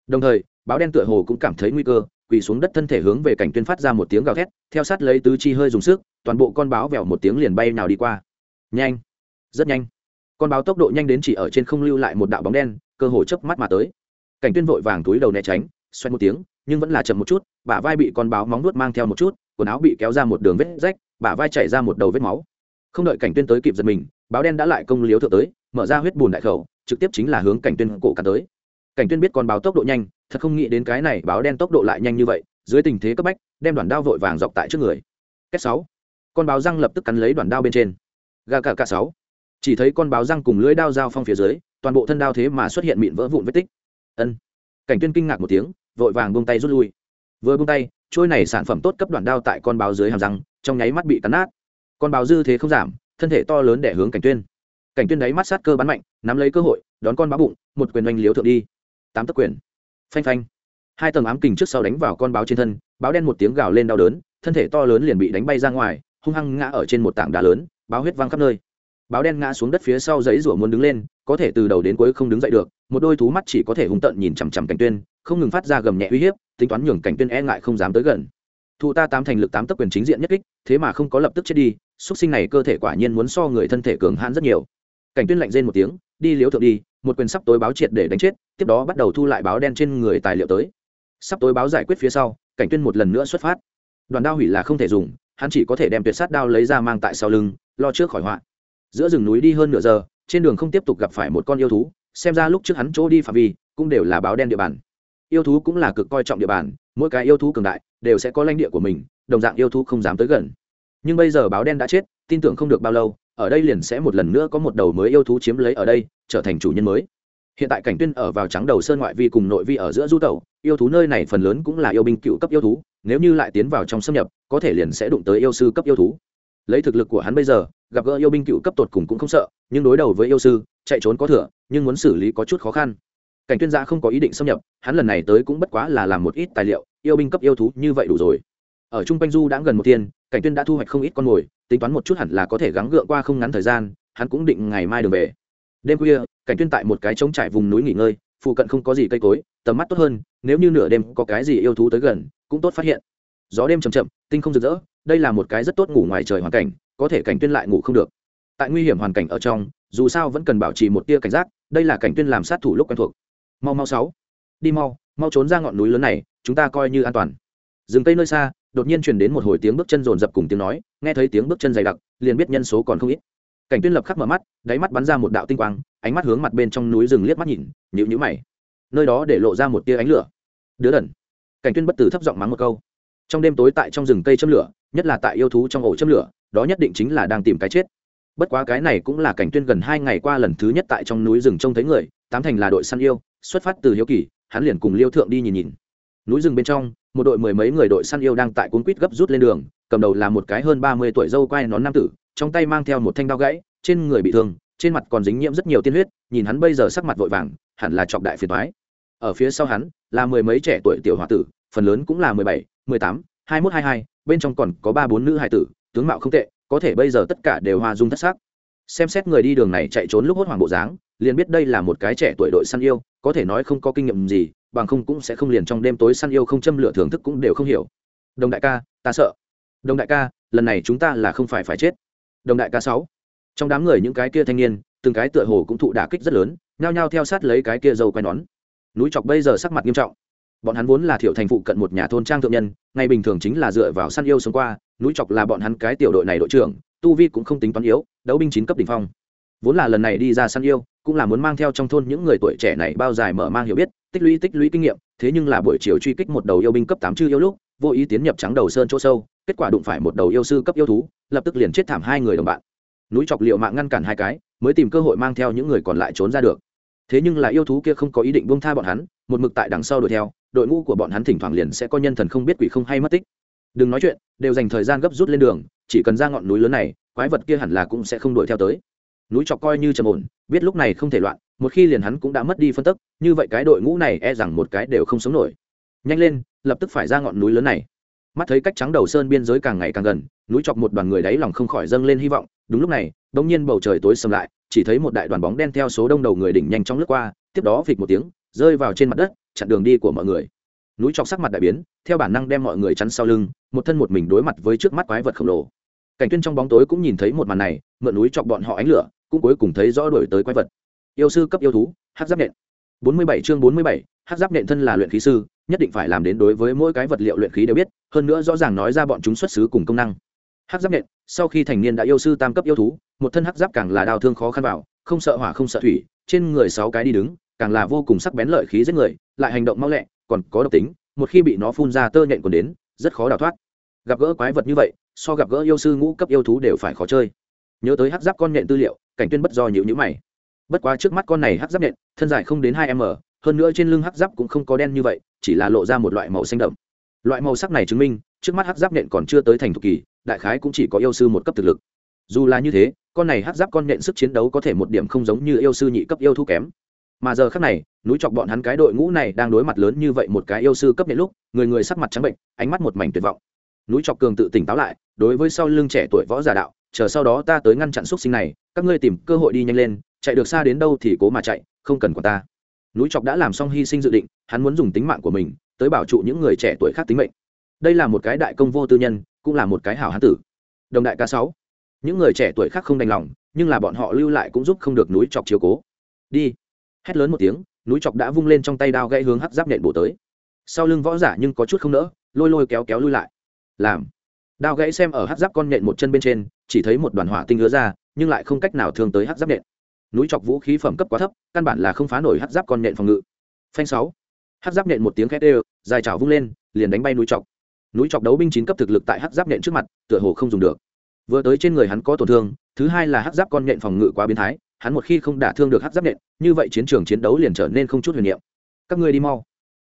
Đồng thời, báo đen tựa hồ cũng cảm thấy nguy cơ, quỳ xuống đất thân thể hướng về cảnh tuyên phát ra một tiếng gào thét, theo sát lấy tứ chi hơi dùng sức, toàn bộ con báo vèo một tiếng liền bay nào đi qua. Nhanh! Rất nhanh! Con báo tốc độ nhanh đến chỉ ở trên không lưu lại một đạo bóng đen, cơ hồ chớp mắt mà tới. Cảnh tuyên vội vàng túi đầu né tránh xoay một tiếng, nhưng vẫn là chậm một chút, bả vai bị con báo móng nuốt mang theo một chút, quần áo bị kéo ra một đường vết rách, bả vai chảy ra một đầu vết máu. Không đợi cảnh tuyên tới kịp giật mình, báo đen đã lại công liếu thượng tới mở ra huyết bùn đại khẩu, trực tiếp chính là hướng cảnh tuyên cổ cắn tới. Cảnh tuyên biết con báo tốc độ nhanh, thật không nghĩ đến cái này báo đen tốc độ lại nhanh như vậy, dưới tình thế cấp bách, đem đoạn đao vội vàng dọc tại trước người. Kết sáu. Con báo răng lập tức cắn lấy đoạn đao bên trên. Gà cả cả sáu. Chỉ thấy con báo răng cùng lưỡi đao dao phong phía dưới, toàn bộ thân đao thế mà xuất hiện mịn vỡ vụn vết tích. Ân. Cảnh tuyên kinh ngạc một tiếng, vội vàng buông tay rút lui. Vừa buông tay, trôi này sản phẩm tốt cấp đoạn đao tại con báo dưới hàm răng, trong nháy mắt bị cắn nát. Con báo dư thế không giảm, thân thể to lớn để hướng cảnh tuyên cảnh tuyên đáy mắt sát cơ bắn mạnh, nắm lấy cơ hội, đón con báo bụng, một quyền oanh liếu thượng đi. Tám tấc quyền. Phanh phanh. Hai tầng ám kình trước sau đánh vào con báo trên thân, báo đen một tiếng gào lên đau đớn, thân thể to lớn liền bị đánh bay ra ngoài, hung hăng ngã ở trên một tảng đá lớn, báo huyết văng khắp nơi. Báo đen ngã xuống đất phía sau giấy rủa muốn đứng lên, có thể từ đầu đến cuối không đứng dậy được, một đôi thú mắt chỉ có thể hung tợn nhìn chằm chằm cảnh tuyên, không ngừng phát ra gầm nhẹ uy hiếp, tính toán nhường cảnh tuyên e ngại không dám tới gần. Thụ ta tám thành lực tám tấc quyền chính diện nhất kích, thế mà không có lập tức chết đi xuất sinh này cơ thể quả nhiên muốn so người thân thể cường hãn rất nhiều cảnh tuyên lạnh rên một tiếng, đi liếu thượng đi, một quyền sắp tối báo triệt để đánh chết, tiếp đó bắt đầu thu lại báo đen trên người tài liệu tới. Sắp tối báo giải quyết phía sau, cảnh tuyên một lần nữa xuất phát. Đoàn đao hủy là không thể dùng, hắn chỉ có thể đem tuyệt sát đao lấy ra mang tại sau lưng, lo trước khỏi họa. Giữa rừng núi đi hơn nửa giờ, trên đường không tiếp tục gặp phải một con yêu thú, xem ra lúc trước hắn chỗ đi phạm vi cũng đều là báo đen địa bàn. Yêu thú cũng là cực coi trọng địa bàn, mỗi cái yêu thú cường đại đều sẽ có lãnh địa của mình, đồng dạng yêu thú không dám tới gần. Nhưng bây giờ báo đen đã chết, tin tưởng không được bao lâu ở đây liền sẽ một lần nữa có một đầu mới yêu thú chiếm lấy ở đây, trở thành chủ nhân mới. Hiện tại cảnh tuyên ở vào trắng đầu sơn ngoại vi cùng nội vi ở giữa du tẩu, yêu thú nơi này phần lớn cũng là yêu binh cựu cấp yêu thú, nếu như lại tiến vào trong xâm nhập, có thể liền sẽ đụng tới yêu sư cấp yêu thú. Lấy thực lực của hắn bây giờ, gặp gỡ yêu binh cựu cấp tột cùng cũng không sợ, nhưng đối đầu với yêu sư, chạy trốn có thừa, nhưng muốn xử lý có chút khó khăn. Cảnh tuyên gia không có ý định xâm nhập, hắn lần này tới cũng bất quá là làm một ít tài liệu, yêu binh cấp yêu thú như vậy đủ rồi ở trung quanh du đã gần một tiên cảnh tuyên đã thu hoạch không ít con mồi, tính toán một chút hẳn là có thể gắng gượng qua không ngắn thời gian, hắn cũng định ngày mai đường về. Đêm khuya, cảnh tuyên tại một cái trống trải vùng núi nghỉ ngơi, phụ cận không có gì cây cối, tầm mắt tốt hơn, nếu như nửa đêm có cái gì yêu thú tới gần, cũng tốt phát hiện. Gió đêm chậm chậm, tinh không rực rỡ, đây là một cái rất tốt ngủ ngoài trời hoàn cảnh, có thể cảnh tuyên lại ngủ không được. Tại nguy hiểm hoàn cảnh ở trong, dù sao vẫn cần bảo trì một tia cảnh giác, đây là cảnh tuyên làm sát thủ lúc quen thuộc. Mau mau sáu. Đi mau mau trốn ra ngọn núi lớn này, chúng ta coi như an toàn. Rừng cây nơi xa đột nhiên truyền đến một hồi tiếng bước chân rồn rập cùng tiếng nói, nghe thấy tiếng bước chân dày đặc, liền biết nhân số còn không ít. Cảnh tuyên lập khắc mở mắt, đáy mắt bắn ra một đạo tinh quang, ánh mắt hướng mặt bên trong núi rừng liếc mắt nhìn, nhíu nhíu mày. Nơi đó để lộ ra một tia ánh lửa. Đứa đần. Cảnh tuyên bất tử thấp giọng mắng một câu. Trong đêm tối tại trong rừng cây châm lửa, nhất là tại yêu thú trong ổ châm lửa, đó nhất định chính là đang tìm cái chết. Bất quá cái này cũng là cảnh tuyên gần hai ngày qua lần thứ nhất tại trong núi rừng trông thấy người, tám thành là đội săn yêu, xuất phát từ hiếu kỳ, hắn liền cùng liêu thượng đi nhìn nhìn núi rừng bên trong, một đội mười mấy người đội săn yêu đang tại cuốn quýt gấp rút lên đường, cầm đầu là một cái hơn ba mươi tuổi dâu quai nón nam tử, trong tay mang theo một thanh đao gãy, trên người bị thương, trên mặt còn dính nhiễm rất nhiều tiên huyết, nhìn hắn bây giờ sắc mặt vội vàng, hẳn là chọc đại phiền thoái ở phía sau hắn, là mười mấy trẻ tuổi tiểu h tử, phần lớn cũng là mười bảy, mười tám, hai mốt, hai hai, bên trong còn có ba bốn nữ hai tử, tướng mạo không tệ, có thể bây giờ tất cả đều hoa dung thất xác xem xét người đi đường này chạy trốn lúc hốt hoảng bộ dáng liền biết đây là một cái trẻ tuổi đội săn yêu, có thể nói không có kinh nghiệm gì, bằng không cũng sẽ không liền trong đêm tối săn yêu không châm lửa thưởng thức cũng đều không hiểu. Đồng đại ca, ta sợ. Đồng đại ca, lần này chúng ta là không phải phải chết. Đồng đại ca sáu. Trong đám người những cái kia thanh niên, từng cái tựa hồ cũng thụ đả kích rất lớn, nhao nhao theo sát lấy cái kia dâu quay nón. Núi chọc bây giờ sắc mặt nghiêm trọng. Bọn hắn vốn là thiểu thành phụ cận một nhà thôn trang thượng nhân, ngày bình thường chính là dựa vào săn yêu sống qua, núi chọc là bọn hắn cái tiểu đội này đội trưởng, tu vi cũng không tính toán yếu, đấu binh chín cấp đ ỉ n h phong. Vốn là lần này đi ra săn yêu cũng là muốn mang theo trong thôn những người tuổi trẻ này bao dài mở mang hiểu biết, tích lũy tích lũy kinh nghiệm, thế nhưng là buổi chiều truy kích một đầu yêu binh cấp tám chư yêu lúc, vô ý tiến nhập trắng đầu sơn chỗ sâu, kết quả đụng phải một đầu yêu sư cấp yêu thú, lập tức liền chết thảm hai người đồng bạn. Núi chọc liệu mạng ngăn cản hai cái, mới tìm cơ hội mang theo những người còn lại trốn ra được. Thế nhưng là yêu thú kia không có ý định buông tha bọn hắn, một mực tại đằng sau đuổi theo, đội ngũ của bọn hắn thỉnh thoảng liền sẽ có nhân thần không biết quỷ không hay mất tích. Đừng nói chuyện, đều dành thời gian gấp rút lên đường, chỉ cần ra ngọn núi lớn này, quái vật kia hẳn là cũng sẽ không đuổi theo tới núi trọc coi như trầm ổn, biết lúc này không thể loạn, một khi liền hắn cũng đã mất đi phân tức, như vậy cái đội ngũ này e rằng một cái đều không sống nổi. Nhanh lên, lập tức phải ra ngọn núi lớn này. Mắt thấy cách trắng đầu sơn biên giới càng ngày càng gần, núi chọc một đoàn người đáy lòng không khỏi dâng lên hy vọng. Đúng lúc này đ ỗ n g nhiên bầu trời tối sầm lại, chỉ thấy một đại đoàn bóng đen theo số đông đầu người đỉnh nhanh chóng lướt qua, tiếp đó phịch một tiếng, rơi vào trên mặt đất, chặn đường đi của mọi người. Núi chọc sắc mặt đại biến, theo bản năng đem mọi người chắn sau lưng, một thân một mình đối mặt với trước mắt quái vật khổng lồ. Cảnh tuyên trong bóng tối cũng nhìn thấy một màn này, mượn núi chọc bọn họ ánh lửa cũng cuối cùng thấy rõ đổi tới quái vật. Yêu sư cấp yêu thú hát giáp nện. 47 chương 47, hát giáp nện thân là luyện khí sư nhất định phải làm đến đối với mỗi cái vật liệu luyện khí đều biết hơn nữa rõ ràng nói ra bọn chúng xuất xứ cùng công năng. Hát giáp nện sau khi thành niên đã yêu sư tam cấp yêu thú một thân hắc giáp càng là đào thương khó khăn vào không sợ hỏa không sợ thủy trên người sáu cái đi đứng càng là vô cùng sắc bén lợi khí giết người lại hành động mau lẹ còn có độc tính một khi bị nó phun ra tơ nhện còn đến rất khó đào thoát. Gặp gỡ quái vật như vậy so gặp gỡ yêu sư ngũ cấp yêu thú đều phải khó chơi. Nhớ tới hát giáp con nhện tư liệu cảnh tuyên bất do nhịu nhữ mày. Bất quá trước mắt con này hắc giáp nện, thân dài không đến hai m hơn nữa trên lưng hắc giáp cũng không có đen như vậy chỉ là lộ ra một loại màu xanh đậm. Loại màu sắc này chứng minh trước mắt hắc giáp nện còn chưa tới thành thục kỳ đại khái cũng chỉ có yêu sư một cấp thực lực. Dù là như thế con này hắc giáp con nện sức chiến đấu có thể một điểm không giống như yêu sư nhị cấp yêu thú kém. Mà giờ khác này núi chọc bọn hắn cái đội ngũ này đang đối mặt lớn như vậy một cái yêu sư cấp nện lúc người người sắc mặt trắng bệnh ánh mắt một mảnh tuyệt vọng. Núi chọc cường tự tỉnh táo lại đối với sau lưng trẻ tuổi võ giả đạo chờ sau đó ta tới ngăn chặn xúc sinh này, các ngươi tìm cơ hội đi nhanh lên, chạy được xa đến đâu thì cố mà chạy, không cần của ta. Núi chọc đã làm xong hy sinh dự định, hắn muốn dùng tính mạng của mình tới bảo trụ những người trẻ tuổi khác tính mệnh. Đây là một cái đại công vô tư nhân, cũng là một cái hảo hán tử. Đồng đại ca sáu, những người trẻ tuổi khác không đành lòng, nhưng là bọn họ lưu lại cũng giúp không được núi chọc chiếu cố. Đi. Hét lớn một tiếng, núi chọc đã vung lên trong tay đao gãy hướng hắc giáp nện bổ tới. Sau lưng võ giả nhưng có chút không nỡ, lôi lôi kéo kéo lui lại. Làm đao gãy xem ở hắc giáp con nhện một chân bên trên, chỉ thấy một đoàn hỏa tinh hứa ra, nhưng lại không cách nào thương tới hắc giáp nhện núi chọc vũ khí phẩm cấp quá thấp, căn bản là không phá nổi hắc giáp con nhện phòng ngự. Phanh sáu. Hắc giáp nhện một tiếng khét ê dài trào vung lên, liền đánh bay núi chọc. Núi chọc đấu binh chín cấp thực lực tại hắc giáp nhện trước mặt, tựa hồ không dùng được. Vừa tới trên người hắn có tổn thương, thứ hai là hắc giáp con nhện phòng ngự quá biến thái, hắn một khi không đả thương được hắc giáp nhện như vậy chiến trường chiến đấu liền trở nên không chút huyền niệm các ngươi đi mau.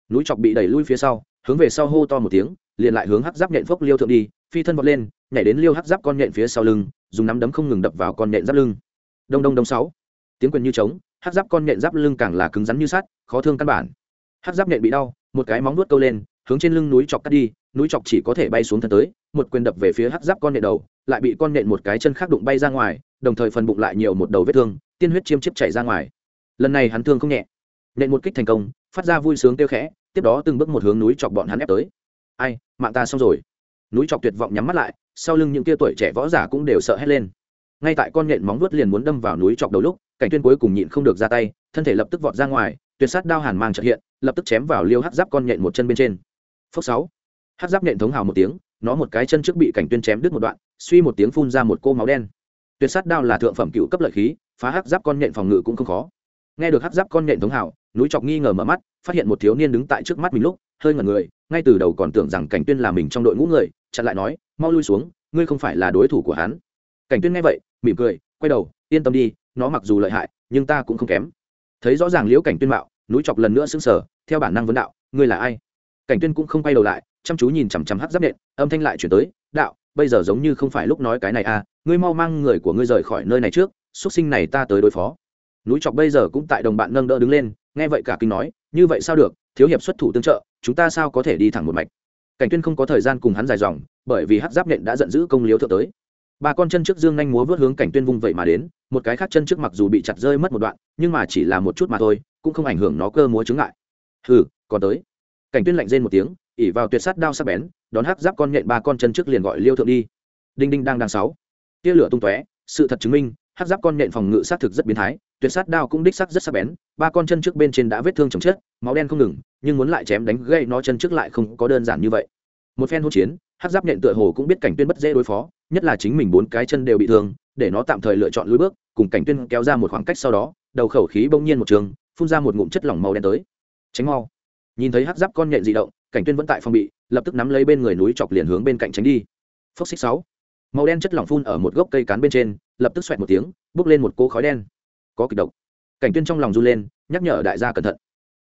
Núi chọc bị đẩy lui phía sau, hướng về sau hô to một tiếng, liền lại hướng hắc giáp nhện phốc liêu thượng đi phi thân vọt lên, nhảy đến liêu hắc giáp con nhện phía sau lưng, dùng nắm đấm không ngừng đập vào con nhện giáp lưng. Đông đông đông sáu. Tiếng quyền như trống, hắc giáp con nhện giáp lưng càng là cứng rắn như sắt, khó thương căn bản. Hắc giáp nhện bị đau, một cái móng nuốt câu lên, hướng trên lưng núi chọc cắt đi, núi chọc chỉ có thể bay xuống thân tới, một quyền đập về phía hắc giáp con nhện đầu, lại bị con nhện một cái chân khác đụng bay ra ngoài, đồng thời phần bụng lại nhiều một đầu vết thương, tiên huyết chiêm chiếp chảy ra ngoài. Lần này hắn thương không nhẹ. Nện một kích thành công, phát ra vui sướng kêu khẽ, tiếp đó từng bước một hướng núi chọc bọn hắn ép tới. Ai, mạng ta xong rồi núi chọc tuyệt vọng nhắm mắt lại, sau lưng những tia tuổi trẻ võ giả cũng đều sợ hét lên. Ngay tại con nhện móng vuốt liền muốn đâm vào núi chọc đầu lúc, cảnh tuyên cuối cùng nhịn không được ra tay, thân thể lập tức vọt ra ngoài, tuyệt sát đao hàn mang trợ hiện, lập tức chém vào liêu hắc giáp con nhện một chân bên trên. Phốc sáu. Hắc giáp nhện thống hào một tiếng, nó một cái chân trước bị cảnh tuyên chém đứt một đoạn, suy một tiếng phun ra một cô máu đen. Tuyệt sát đao là thượng phẩm cựu cấp lợi khí, phá hắc giáp con nhện phòng ngự cũng không khó. Nghe được hắc giáp con nhện thống hào, núi chọc nghi ngờ mở mắt, phát hiện một thiếu niên đứng tại trước mắt mình lúc hơi ngẩn người, ngay từ đầu còn tưởng rằng cảnh tuyên là mình trong đội ngũ người, chặn lại nói, mau lui xuống, ngươi không phải là đối thủ của hắn. Cảnh tuyên nghe vậy, mỉm cười, quay đầu, yên tâm đi, nó mặc dù lợi hại, nhưng ta cũng không kém. Thấy rõ ràng liễu cảnh tuyên mạo, núi chọc lần nữa sững sờ, theo bản năng vấn đạo, ngươi là ai? Cảnh tuyên cũng không quay đầu lại, chăm chú nhìn chằm chằm hắc giáp nện, âm thanh lại chuyển tới, đạo, bây giờ giống như không phải lúc nói cái này à ngươi mau mang người của ngươi rời khỏi nơi này trước, xuất sinh này ta tới đối phó. Núi chọc bây giờ cũng tại đồng bạn nâng đỡ đứng lên, nghe vậy cả kinh nói, như vậy sao được, thiếu hiệp xuất thủ tương trợ chúng ta sao có thể đi thẳng một mạch? Cảnh tuyên không có thời gian cùng hắn dài dòng, bởi vì hắc giáp nện đã giận dữ công liếu thượng tới. Ba con chân trước dương nhanh múa vớt hướng cảnh tuyên vung vậy mà đến, một cái khác chân trước mặc dù bị chặt rơi mất một đoạn, nhưng mà chỉ là một chút mà thôi, cũng không ảnh hưởng nó cơ múa chứng ngại. Hừ, còn tới. Cảnh tuyên lạnh rên một tiếng ỉ vào tuyệt sát đao sắc bén, đón hắc giáp con nhện ba con chân trước liền gọi liêu thượng đi. Đinh đinh đang đang sáu. Tia lửa tung tóe, sự thật chứng minh, hắc giáp con nhện phòng ngự sát thực rất biến thái tuyệt sát đao cũng đích sắc rất sắc bén, ba con chân trước bên trên đã vết thương chồng chết, máu đen không ngừng, nhưng muốn lại chém đánh gây nó chân trước lại không có đơn giản như vậy. Một phen hỗn chiến, hắc giáp nhện tựa hồ cũng biết cảnh tuyên bất dễ đối phó, nhất là chính mình bốn cái chân đều bị thương, để nó tạm thời lựa chọn lối bước, cùng cảnh tuyên kéo ra một khoảng cách sau đó, đầu khẩu khí bỗng nhiên một trường, phun ra một ngụm chất lỏng màu đen tới. Tránh mau. Nhìn thấy hắc giáp con nhện dị động, cảnh tuyên vẫn tại phòng bị, lập tức nắm lấy bên người núi chọc liền hướng bên cạnh tránh đi. Phốc xích sáu. Màu đen chất lỏng phun ở một gốc cây cán bên trên, lập tức xoẹt một tiếng, bốc lên một cỗ khói đen có kịch độc. Cảnh tuyên trong lòng run lên, nhắc nhở đại gia cẩn thận.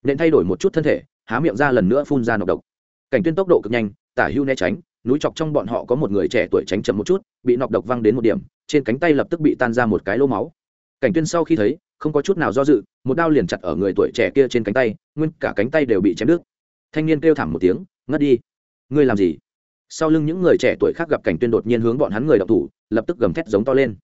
Nên thay đổi một chút thân thể, há miệng ra lần nữa phun ra nọc độc. Cảnh tuyên tốc độ cực nhanh, tả hưu né tránh, núi chọc trong bọn họ có một người trẻ tuổi tránh chậm một chút, bị nọc độc văng đến một điểm, trên cánh tay lập tức bị tan ra một cái lỗ máu. Cảnh tuyên sau khi thấy, không có chút nào do dự, một đao liền chặt ở người tuổi trẻ kia trên cánh tay, nguyên cả cánh tay đều bị chém đứt. Thanh niên kêu thảm một tiếng, ngất đi. Ngươi làm gì? Sau lưng những người trẻ tuổi khác gặp cảnh tuyên đột nhiên hướng bọn hắn người đọc thủ, lập tức gầm thét giống to lên.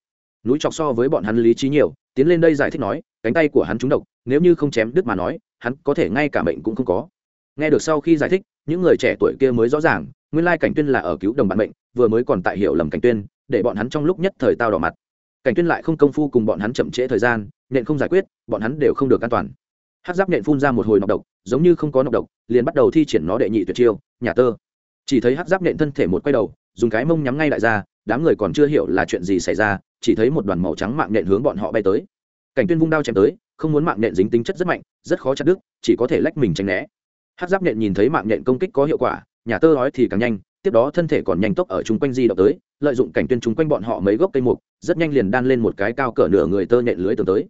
Núi chọc so với bọn hắn lý trí nhiều tiến lên đây giải thích nói, cánh tay của hắn trúng độc, nếu như không chém đứt mà nói, hắn có thể ngay cả bệnh cũng không có. Nghe được sau khi giải thích, những người trẻ tuổi kia mới rõ ràng, nguyên lai cảnh tuyên là ở cứu đồng bạn bệnh vừa mới còn tại hiểu lầm cảnh tuyên, để bọn hắn trong lúc nhất thời tao đỏ mặt. Cảnh tuyên lại không công phu cùng bọn hắn chậm trễ thời gian nện không giải quyết, bọn hắn đều không được an toàn. Hát giáp nện phun ra một hồi nọc độc, giống như không có nọc độc, liền bắt đầu thi triển nó đệ nhị tuyệt chiêu, nhà tơ chỉ thấy Hắc giáp nện thân thể một quay đầu, dùng cái mông nhắm ngay đại ra đám người còn chưa hiểu là chuyện gì xảy ra, chỉ thấy một đoàn màu trắng mạng nện hướng bọn họ bay tới. Cảnh tuyên vung đao chém tới, không muốn mạng nện dính tính chất rất mạnh, rất khó chặt đứt, chỉ có thể lách mình tránh né. Hắc giáp nện nhìn thấy mạng nện công kích có hiệu quả, nhà tơ nói thì càng nhanh, tiếp đó thân thể còn nhanh tốc ở chung quanh di động tới, lợi dụng cảnh tuyên chung quanh bọn họ mấy gốc cây mục, rất nhanh liền đan lên một cái cao cỡ nửa người tơ nhện lưới tường tới.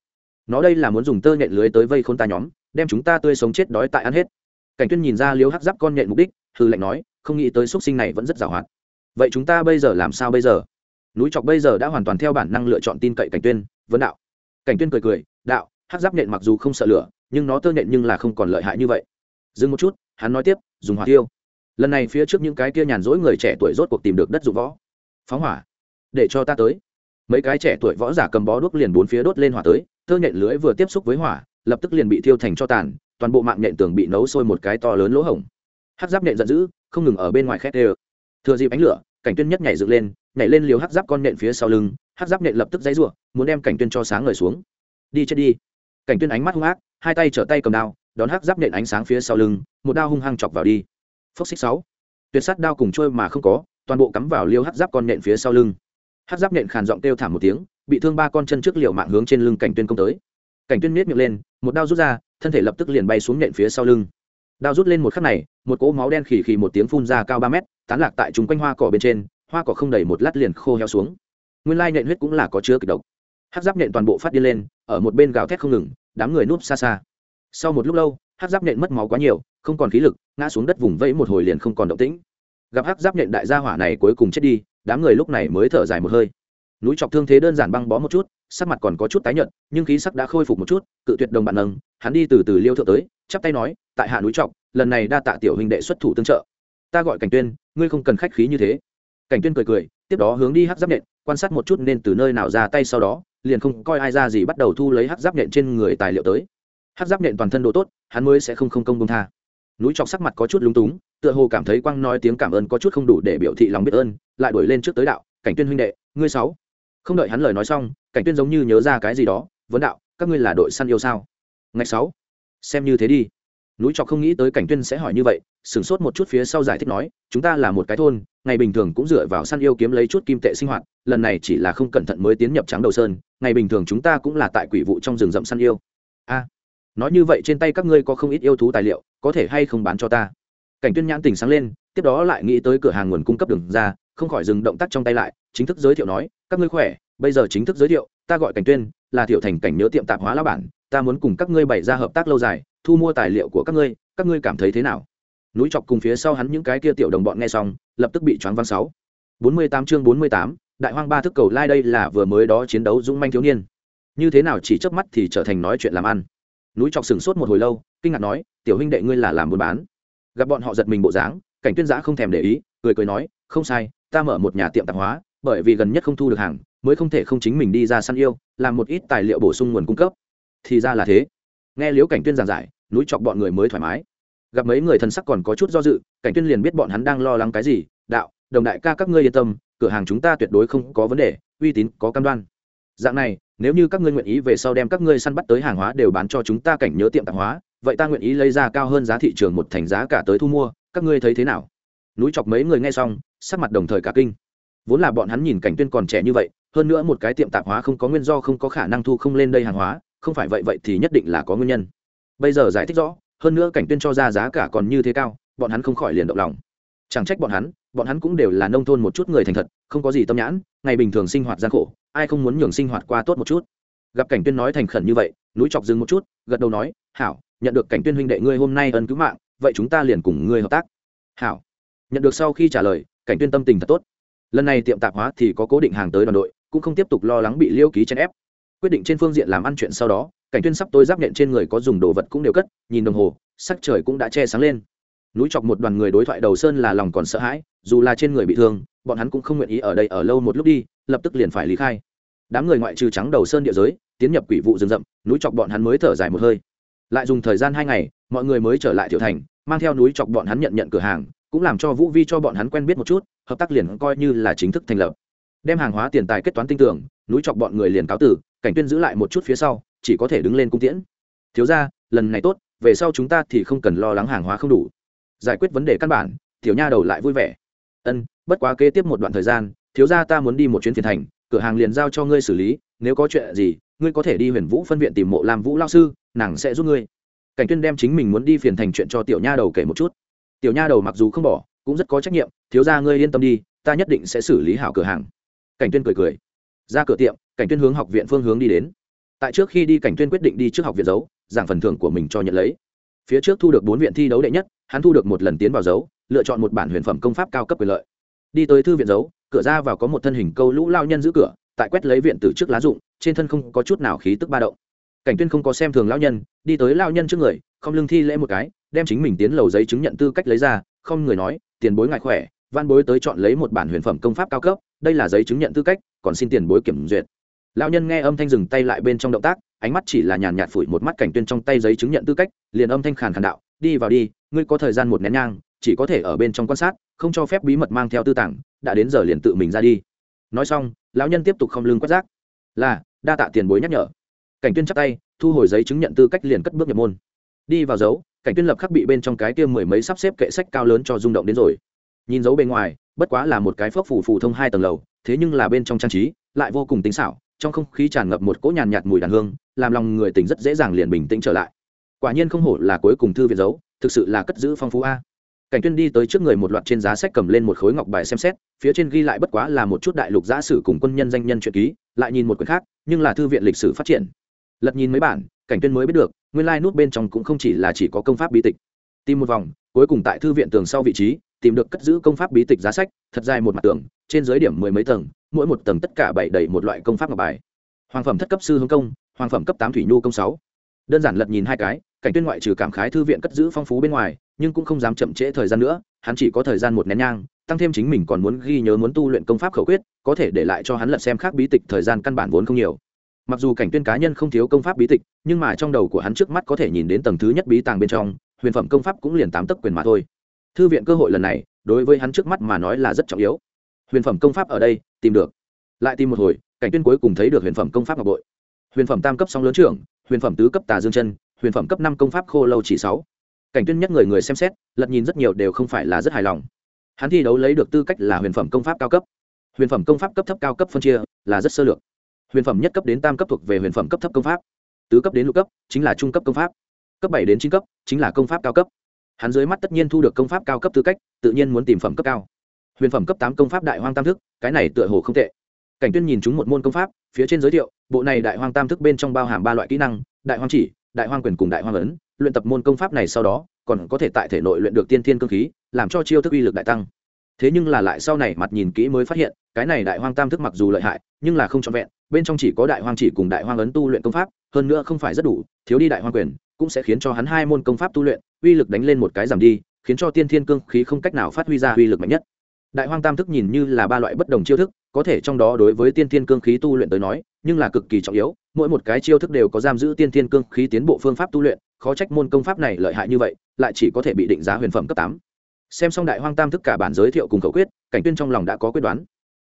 Nó đây là muốn dùng tơ nhện lưới tới vây khôn ta nhóm, đem chúng ta tươi sống chết đói tại ăn hết. Cảnh tuyên nhìn ra liếu hắc giáp con nhện mục đích hư lệnh nói không nghĩ tới xuất sinh này vẫn rất giàu hoạt vậy chúng ta bây giờ làm sao bây giờ? Núi chọc bây giờ đã hoàn toàn theo bản năng lựa chọn tin cậy cảnh tuyên vấn đạo. Cảnh tuyên cười cười, đạo, hắc giáp Nện mặc dù không sợ lửa, nhưng nó tơ nện nhưng là không còn lợi hại như vậy. Dừng một chút, hắn nói tiếp, dùng hỏa tiêu lần này phía trước những cái kia nhàn rỗi người trẻ tuổi rốt cuộc tìm được đất dụng võ. Phóng hỏa, để cho ta tới. Mấy cái trẻ tuổi võ giả cầm bó đuốc liền bốn phía đốt lên hỏa tới, tơ nhện lưới vừa tiếp xúc với hỏa, lập tức liền bị thiêu thành cho tàn, toàn bộ mạng nhện tường bị nấu sôi một cái to lớn lỗ hổng. Hát giáp nhện giận dữ không ngừng ở bên ngoài khét đê thừa dịp ánh lửa, cảnh tuyên nhất nhảy dựng lên, nhảy lên liều hắc giáp con nện phía sau lưng, Hắc giáp nện lập tức dãy rủa, muốn đem cảnh tuyên cho sáng người xuống. Đi chết đi. Cảnh tuyên ánh mắt hung ác, hai tay trở tay cầm đao, đón hắc giáp nện ánh sáng phía sau lưng, một đao hung hăng chọc vào đi. Phốc xích sáu. Tuyệt sát đao cùng trôi mà không có, toàn bộ cắm vào liêu hắc giáp con nện phía sau lưng. Hắc giáp nện khàn giọng kêu thảm một tiếng, bị thương ba con chân trước liều mạng hướng trên lưng cảnh tuyên công tới. Cảnh tuyên miết miệng lên, một đao rút ra, thân thể lập tức liền bay xuống nện phía sau lưng đao rút lên một khắc này, một cỗ máu đen khỉ khỉ một tiếng phun ra cao ba mét, tán lạc tại chúng quanh hoa cỏ bên trên, hoa cỏ không đầy một lát liền khô heo xuống. Nguyên lai nhện huyết cũng là có chứa kịch độc. Hát giáp nhện toàn bộ phát đi lên, ở một bên gào thét không ngừng, đám người núp xa xa. Sau một lúc lâu hát giáp nhện mất máu quá nhiều, không còn khí lực, ngã xuống đất vùng vẫy một hồi liền không còn động tĩnh. Gặp hát giáp nhện đại gia hỏa này cuối cùng chết đi, đám người lúc này mới thở dài một hơi. Núi chọc thương thế đơn giản băng bó một chút, sắc mặt còn có chút tái nhợt, nhưng khí sắc đã khôi phục một chút, cự tuyệt đồng bạn nâng, hắn đi từ từ liêu thượng tới chắp tay nói, tại hạ núi trọc, lần này đa tạ tiểu huynh đệ xuất thủ tương trợ. Ta gọi cảnh tuyên, ngươi không cần khách khí như thế. Cảnh tuyên cười cười, tiếp đó hướng đi hắc giáp nện, quan sát một chút nên từ nơi nào ra tay sau đó, liền không coi ai ra gì bắt đầu thu lấy hắc giáp nện trên người tài liệu tới. Hắc giáp nện toàn thân đồ tốt, hắn mới sẽ không không công công tha. Núi trọc sắc mặt có chút lúng túng, tựa hồ cảm thấy quang nói tiếng cảm ơn có chút không đủ để biểu thị lòng biết ơn, lại đuổi lên trước tới đạo, cảnh tuyên huynh đệ, ngươi sáu. Không đợi hắn lời nói xong, cảnh tuyên giống như nhớ ra cái gì đó, vấn đạo, các ngươi là đội săn yêu sao? Ngày sáu xem như thế đi. Núi trọc không nghĩ tới cảnh tuyên sẽ hỏi như vậy, sửng sốt một chút phía sau giải thích nói, chúng ta là một cái thôn, ngày bình thường cũng dựa vào săn yêu kiếm lấy chút kim tệ sinh hoạt, lần này chỉ là không cẩn thận mới tiến nhập trắng đầu sơn, ngày bình thường chúng ta cũng là tại quỷ vụ trong rừng rậm săn yêu. A, nói như vậy trên tay các ngươi có không ít yêu thú tài liệu, có thể hay không bán cho ta? Cảnh tuyên nhãn tình sáng lên, tiếp đó lại nghĩ tới cửa hàng nguồn cung cấp đường ra, không khỏi dừng động tác trong tay lại, chính thức giới thiệu nói, các ngươi khỏe, bây giờ chính thức giới thiệu, ta gọi cảnh tuyên, là thiệu thành cảnh nhớ tiệm tạp hóa lão bản ta muốn cùng các ngươi bày ra hợp tác lâu dài, thu mua tài liệu của các ngươi các ngươi cảm thấy thế nào? Núi chọc cùng phía sau hắn những cái kia tiểu đồng bọn nghe xong, lập tức bị choáng văng sáu. Bốn mươi tám chương bốn mươi tám, đại hoang ba thức cầu lai đây là vừa mới đó chiến đấu dũng manh thiếu niên. Như thế nào chỉ chớp mắt thì trở thành nói chuyện làm ăn? Núi chọc sừng sốt một hồi lâu, kinh ngạc nói, tiểu huynh đệ ngươi là làm buôn bán? Gặp bọn họ giật mình bộ dáng, cảnh tuyên giã không thèm để ý, cười cười nói, không sai, ta mở một nhà tiệm tạp hóa, bởi vì gần nhất không thu được hàng, mới không thể không chính mình đi ra săn yêu, làm một ít tài liệu bổ sung nguồn cung cấp thì ra là thế. Nghe liễu cảnh tuyên giảng giải, núi chọc bọn người mới thoải mái. Gặp mấy người thần sắc còn có chút do dự, cảnh tuyên liền biết bọn hắn đang lo lắng cái gì, đạo, đồng đại ca các ngươi yên tâm, cửa hàng chúng ta tuyệt đối không có vấn đề, uy tín có cam đoan. Dạng này, nếu như các ngươi nguyện ý về sau đem các ngươi săn bắt tới hàng hóa đều bán cho chúng ta cảnh nhớ tiệm tạp hóa, vậy ta nguyện ý lấy ra cao hơn giá thị trường một thành giá cả tới thu mua, các ngươi thấy thế nào? Núi chọc mấy người nghe xong, sắc mặt đồng thời cả kinh. Vốn là bọn hắn nhìn cảnh tuyên còn trẻ như vậy, hơn nữa một cái tiệm tạp hóa không có nguyên do, không có khả năng thu không lên đây hàng hóa không phải vậy vậy thì nhất định là có nguyên nhân. Bây giờ giải thích rõ, hơn nữa cảnh tuyên cho ra giá cả còn như thế cao, bọn hắn không khỏi liền động lòng. Chẳng trách bọn hắn bọn hắn cũng đều là nông thôn một chút người thành thật, không có gì tâm nhãn, ngày bình thường sinh hoạt gian khổ, ai không muốn nhường sinh hoạt qua tốt một chút. Gặp cảnh tuyên nói thành khẩn như vậy, núi chọc dừng một chút, gật đầu nói, hảo, nhận được cảnh tuyên huynh đệ ngươi hôm nay ân cứu mạng, vậy chúng ta liền cùng ngươi hợp tác. Hảo. Nhận được sau khi trả lời, cảnh tuyên tâm tình thật tốt. Lần này tiệm tạp hóa thì có cố định hàng tới đoàn đội, cũng không tiếp tục lo lắng bị liêu ký chèn ép quyết định trên phương diện làm ăn chuyện sau đó, cảnh tuyên sắp tôi giáp nhện trên người có dùng đồ vật cũng đều cất, nhìn đồng hồ, sắc trời cũng đã che sáng lên. Núi chọc một đoàn người đối thoại đầu sơn là lòng còn sợ hãi, dù là trên người bị thương, bọn hắn cũng không nguyện ý ở đây ở lâu một lúc đi, lập tức liền phải lý khai. Đám người ngoại trừ trắng đầu sơn địa giới, tiến nhập quỷ vụ rừng rậm, núi chọc bọn hắn mới thở dài một hơi. Lại dùng thời gian hai ngày, mọi người mới trở lại tiểu thành, mang theo núi chọc bọn hắn nhận nhận cửa hàng, cũng làm cho vũ vi cho bọn hắn quen biết một chút, hợp tác liền coi như là chính thức thành lập. Đem hàng hóa tiền tài kết toán tinh tưởng, núi chọc bọn người liền cáo tử cảnh tuyên giữ lại một chút phía sau, chỉ có thể đứng lên cung tiễn. Thiếu ra lần này tốt, về sau chúng ta thì không cần lo lắng hàng hóa không đủ. Giải quyết vấn đề căn bản, tiểu nha đầu lại vui vẻ. Ân, bất quá kế tiếp một đoạn thời gian, thiếu ra ta muốn đi một chuyến phiền thành, cửa hàng liền giao cho ngươi xử lý, nếu có chuyện gì, ngươi có thể đi huyền vũ phân viện tìm mộ làm vũ lao sư, nàng sẽ giúp ngươi. Cảnh tuyên đem chính mình muốn đi phiền thành chuyện cho tiểu nha đầu kể một chút. Tiểu nha đầu mặc dù không bỏ, cũng rất có trách nhiệm, thiếu ra ngươi yên tâm đi, ta nhất định sẽ xử lý hảo cửa hàng. Cảnh tuyên cười cười. Ra cửa tiệm cảnh tuyên hướng học viện phương hướng đi đến. Tại trước khi đi cảnh tuyên quyết định đi trước học viện giấu giảng phần thưởng của mình cho nhận lấy. Phía trước thu được bốn viện thi đấu đệ nhất hắn thu được một lần tiến vào giấu, lựa chọn một bản huyền phẩm công pháp cao cấp quyền lợi. Đi tới thư viện giấu, cửa ra vào có một thân hình câu lũ lao nhân giữ cửa tại quét lấy viện từ trước lá dụng trên thân không có chút nào khí tức ba động. Cảnh tuyên không có xem thường lao nhân đi tới lao nhân trước người không lưng thi lễ một cái đem chính mình tiến lầu giấy chứng nhận tư cách lấy ra không người nói tiền bối ngại khỏe văn bối tới chọn lấy một bản huyền phẩm công pháp cao cấp đây là giấy chứng nhận tư cách còn xin tiền bối kiểm duyệt lão nhân nghe âm thanh dừng tay lại bên trong động tác, ánh mắt chỉ là nhàn nhạt phủi một mắt cảnh tuyên trong tay giấy chứng nhận tư cách, liền âm thanh khàn khàn đạo, đi vào đi, ngươi có thời gian một nén nhang, chỉ có thể ở bên trong quan sát, không cho phép bí mật mang theo tư tàng, đã đến giờ liền tự mình ra đi. Nói xong, lão nhân tiếp tục không lưng quét rác. Là, đa tạ tiền bối nhắc nhở. Cảnh tuyên chắp tay, thu hồi giấy chứng nhận tư cách liền cất bước nhập môn. Đi vào dấu, cảnh tuyên lập khắc bị bên trong cái kia mười mấy sắp xếp kệ sách cao lớn cho rung động đến rồi. Nhìn dấu bên ngoài, bất quá là một cái phước phủ phủ thông hai tầng lầu, thế nhưng là bên trong trang trí, lại vô cùng tính xảo trong không khí tràn ngập một cỗ nhàn nhạt mùi đàn hương, làm lòng người tỉnh rất dễ dàng liền bình tĩnh trở lại. Quả nhiên không hổ là cuối cùng thư viện giấu, thực sự là cất giữ phong phú a. Cảnh tuyên đi tới trước người một loạt trên giá sách cầm lên một khối ngọc bài xem xét, phía trên ghi lại bất quá là một chút đại lục giả sử cùng quân nhân danh nhân truyện ký, lại nhìn một quyển khác, nhưng là thư viện lịch sử phát triển. Lật nhìn mấy bản, cảnh tuyên mới biết được, nguyên lai nút bên trong cũng không chỉ là chỉ có công pháp bí tịch. Tìm một vòng, cuối cùng tại thư viện tường sau vị trí tìm được cất giữ công pháp bí tịch giá sách, thật dài một mặt tường, trên dưới điểm mười mấy tầng, mỗi một tầng tất cả bảy đầy một loại công pháp ngọc bài. Hoàng phẩm thất cấp sư hướng công, hoàng phẩm cấp tám thủy nhu công sáu. Đơn giản lật nhìn hai cái, cảnh tuyên ngoại trừ cảm khái thư viện cất giữ phong phú bên ngoài, nhưng cũng không dám chậm trễ thời gian nữa, hắn chỉ có thời gian một nén nhang, tăng thêm chính mình còn muốn ghi nhớ muốn tu luyện công pháp khẩu quyết, có thể để lại cho hắn lật xem khác bí tịch thời gian căn bản vốn không nhiều. Mặc dù cảnh tuyên cá nhân không thiếu công pháp bí tịch, nhưng mà trong đầu của hắn trước mắt có thể nhìn đến tầng thứ nhất bí tàng bên trong, huyền phẩm công pháp cũng liền tám tấc quyền mà thôi thư viện cơ hội lần này, đối với hắn trước mắt mà nói là rất trọng yếu. Huyền phẩm công pháp ở đây, tìm được. Lại tìm một hồi, cảnh tuyên cuối cùng thấy được huyền phẩm công pháp ngọc bội. Huyền phẩm tam cấp song lớn trưởng, huyền phẩm tứ cấp tà dương chân, huyền phẩm cấp năm công pháp khô lâu chỉ sáu. Cảnh tuyên nhất người người xem xét, lật nhìn rất nhiều đều không phải là rất hài lòng. Hắn thi đấu lấy được tư cách là huyền phẩm công pháp cao cấp. Huyền phẩm công pháp cấp thấp cao cấp phân chia, là rất sơ lược. Huyền phẩm nhất cấp đến tam cấp thuộc về huyền phẩm cấp thấp công pháp. Tứ cấp đến lục cấp, chính là trung cấp công pháp. Cấp bảy đến chín cấp, chính là công pháp cao cấp hắn dưới mắt tất nhiên thu được công pháp cao cấp tư cách, tự nhiên muốn tìm phẩm cấp cao. Huyền phẩm cấp tám công pháp đại hoang tam thức, cái này tựa hồ không tệ. Cảnh tuyên nhìn chúng một môn công pháp, phía trên giới thiệu, bộ này đại hoang tam thức bên trong bao hàm ba loại kỹ năng, đại hoang chỉ, đại hoang quyền cùng đại hoang ấn, luyện tập môn công pháp này sau đó, còn có thể tại thể nội luyện được tiên thiên cương khí, làm cho chiêu thức uy lực đại tăng. Thế nhưng là lại sau này mặt nhìn kỹ mới phát hiện, cái này đại hoang tam thức mặc dù lợi hại, nhưng là không trọn vẹn, bên trong chỉ có đại hoang chỉ cùng đại hoang ấn tu luyện công pháp, hơn nữa không phải rất đủ, thiếu đi đại hoang quyền cũng sẽ khiến cho hắn hai môn công pháp tu luyện, uy lực đánh lên một cái giảm đi, khiến cho tiên thiên cương khí không cách nào phát huy ra uy lực mạnh nhất. Đại hoang tam thức nhìn như là ba loại bất đồng chiêu thức, có thể trong đó đối với tiên thiên cương khí tu luyện tới nói, nhưng là cực kỳ trọng yếu, mỗi một cái chiêu thức đều có giam giữ tiên thiên cương khí tiến bộ phương pháp tu luyện, khó trách môn công pháp này lợi hại như vậy, lại chỉ có thể bị định giá huyền phẩm cấp tám. Xem xong đại hoang tam thức cả bản giới thiệu cùng khẩu quyết, cảnh tuyên trong lòng đã có quyết đoán.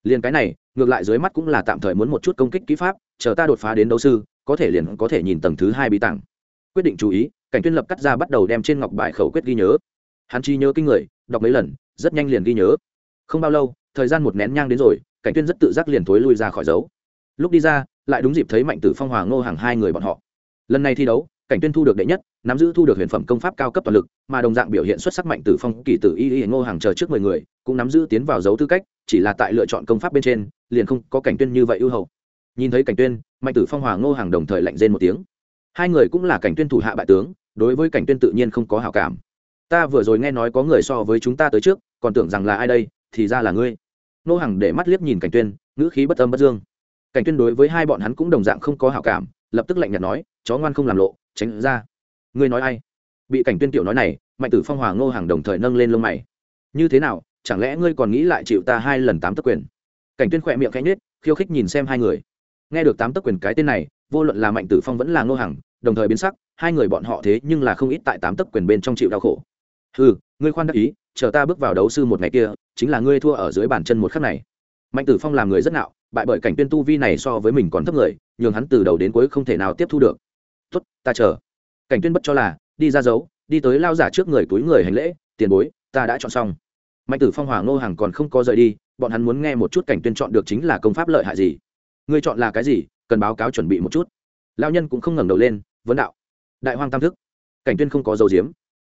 Liền cái này, ngược lại dưới mắt cũng là tạm thời muốn một chút công kích kỹ pháp, chờ ta đột phá đến đấu sư, có thể liền có thể nhìn tầng thứ hai bí tặng quyết định chú ý, cảnh tuyên lập cắt ra bắt đầu đem trên ngọc bài khẩu quyết ghi nhớ. Hắn chi nhớ kinh người, đọc mấy lần, rất nhanh liền ghi nhớ. Không bao lâu, thời gian một nén nhang đến rồi, cảnh tuyên rất tự giác liền thối lui ra khỏi dấu. Lúc đi ra, lại đúng dịp thấy mạnh tử phong hoàng ngô hàng hai người bọn họ. Lần này thi đấu, cảnh tuyên thu được đệ nhất, nắm giữ thu được huyền phẩm công pháp cao cấp toàn lực, mà đồng dạng biểu hiện xuất sắc mạnh tử phong, kỳ tử y y ngô hàng chờ trước mười người, cũng nắm giữ tiến vào dấu tư cách, chỉ là tại lựa chọn công pháp bên trên, liền không có cảnh tuyên như vậy ưu hậu. Nhìn thấy cảnh tuyên, mạnh tử phong hoàng ngô hàng đồng thời lạnh rên một tiếng hai người cũng là cảnh tuyên thủ hạ bại tướng, đối với cảnh tuyên tự nhiên không có hảo cảm. Ta vừa rồi nghe nói có người so với chúng ta tới trước, còn tưởng rằng là ai đây, thì ra là ngươi. Nô hằng để mắt liếc nhìn cảnh tuyên, ngữ khí bất âm bất dương. Cảnh tuyên đối với hai bọn hắn cũng đồng dạng không có hảo cảm, lập tức lạnh nhạt nói, chó ngoan không làm lộ, tránh ra. Ngươi nói ai? Bị cảnh tuyên tiểu nói này, mạnh tử phong hoàng ngô hàng đồng thời nâng lên lông mày. Như thế nào, chẳng lẽ ngươi còn nghĩ lại chịu ta hai lần tám tấc quyền? Cảnh tuyên khỏe miệng khẽ nhếch, khiêu khích nhìn xem hai người. Nghe được tám tấc quyền cái tên này vô luận là mạnh tử phong vẫn là ngô hàng đồng thời biến sắc hai người bọn họ thế nhưng là không ít tại tám tấc quyền bên trong chịu đau khổ. Ừ ngươi khoan đắc ý chờ ta bước vào đấu sư một ngày kia chính là ngươi thua ở dưới bàn chân một khắc này. Mạnh tử phong làm người rất nạo bại bởi cảnh tuyên tu vi này so với mình còn thấp người nhường hắn từ đầu đến cuối không thể nào tiếp thu được. Tốt ta chờ. Cảnh tuyên bất cho là đi ra giấu, đi tới lao giả trước người túi người hành lễ tiền bối ta đã chọn xong. Mạnh tử phong hoàng ngô hàng còn không có rời đi bọn hắn muốn nghe một chút cảnh tuyên chọn được chính là công pháp lợi hại gì. Ngươi chọn là cái gì cần báo cáo chuẩn bị một chút. Lão nhân cũng không ngẩng đầu lên, vấn đạo. Đại hoang tam thức. Cảnh tuyên không có dấu diếm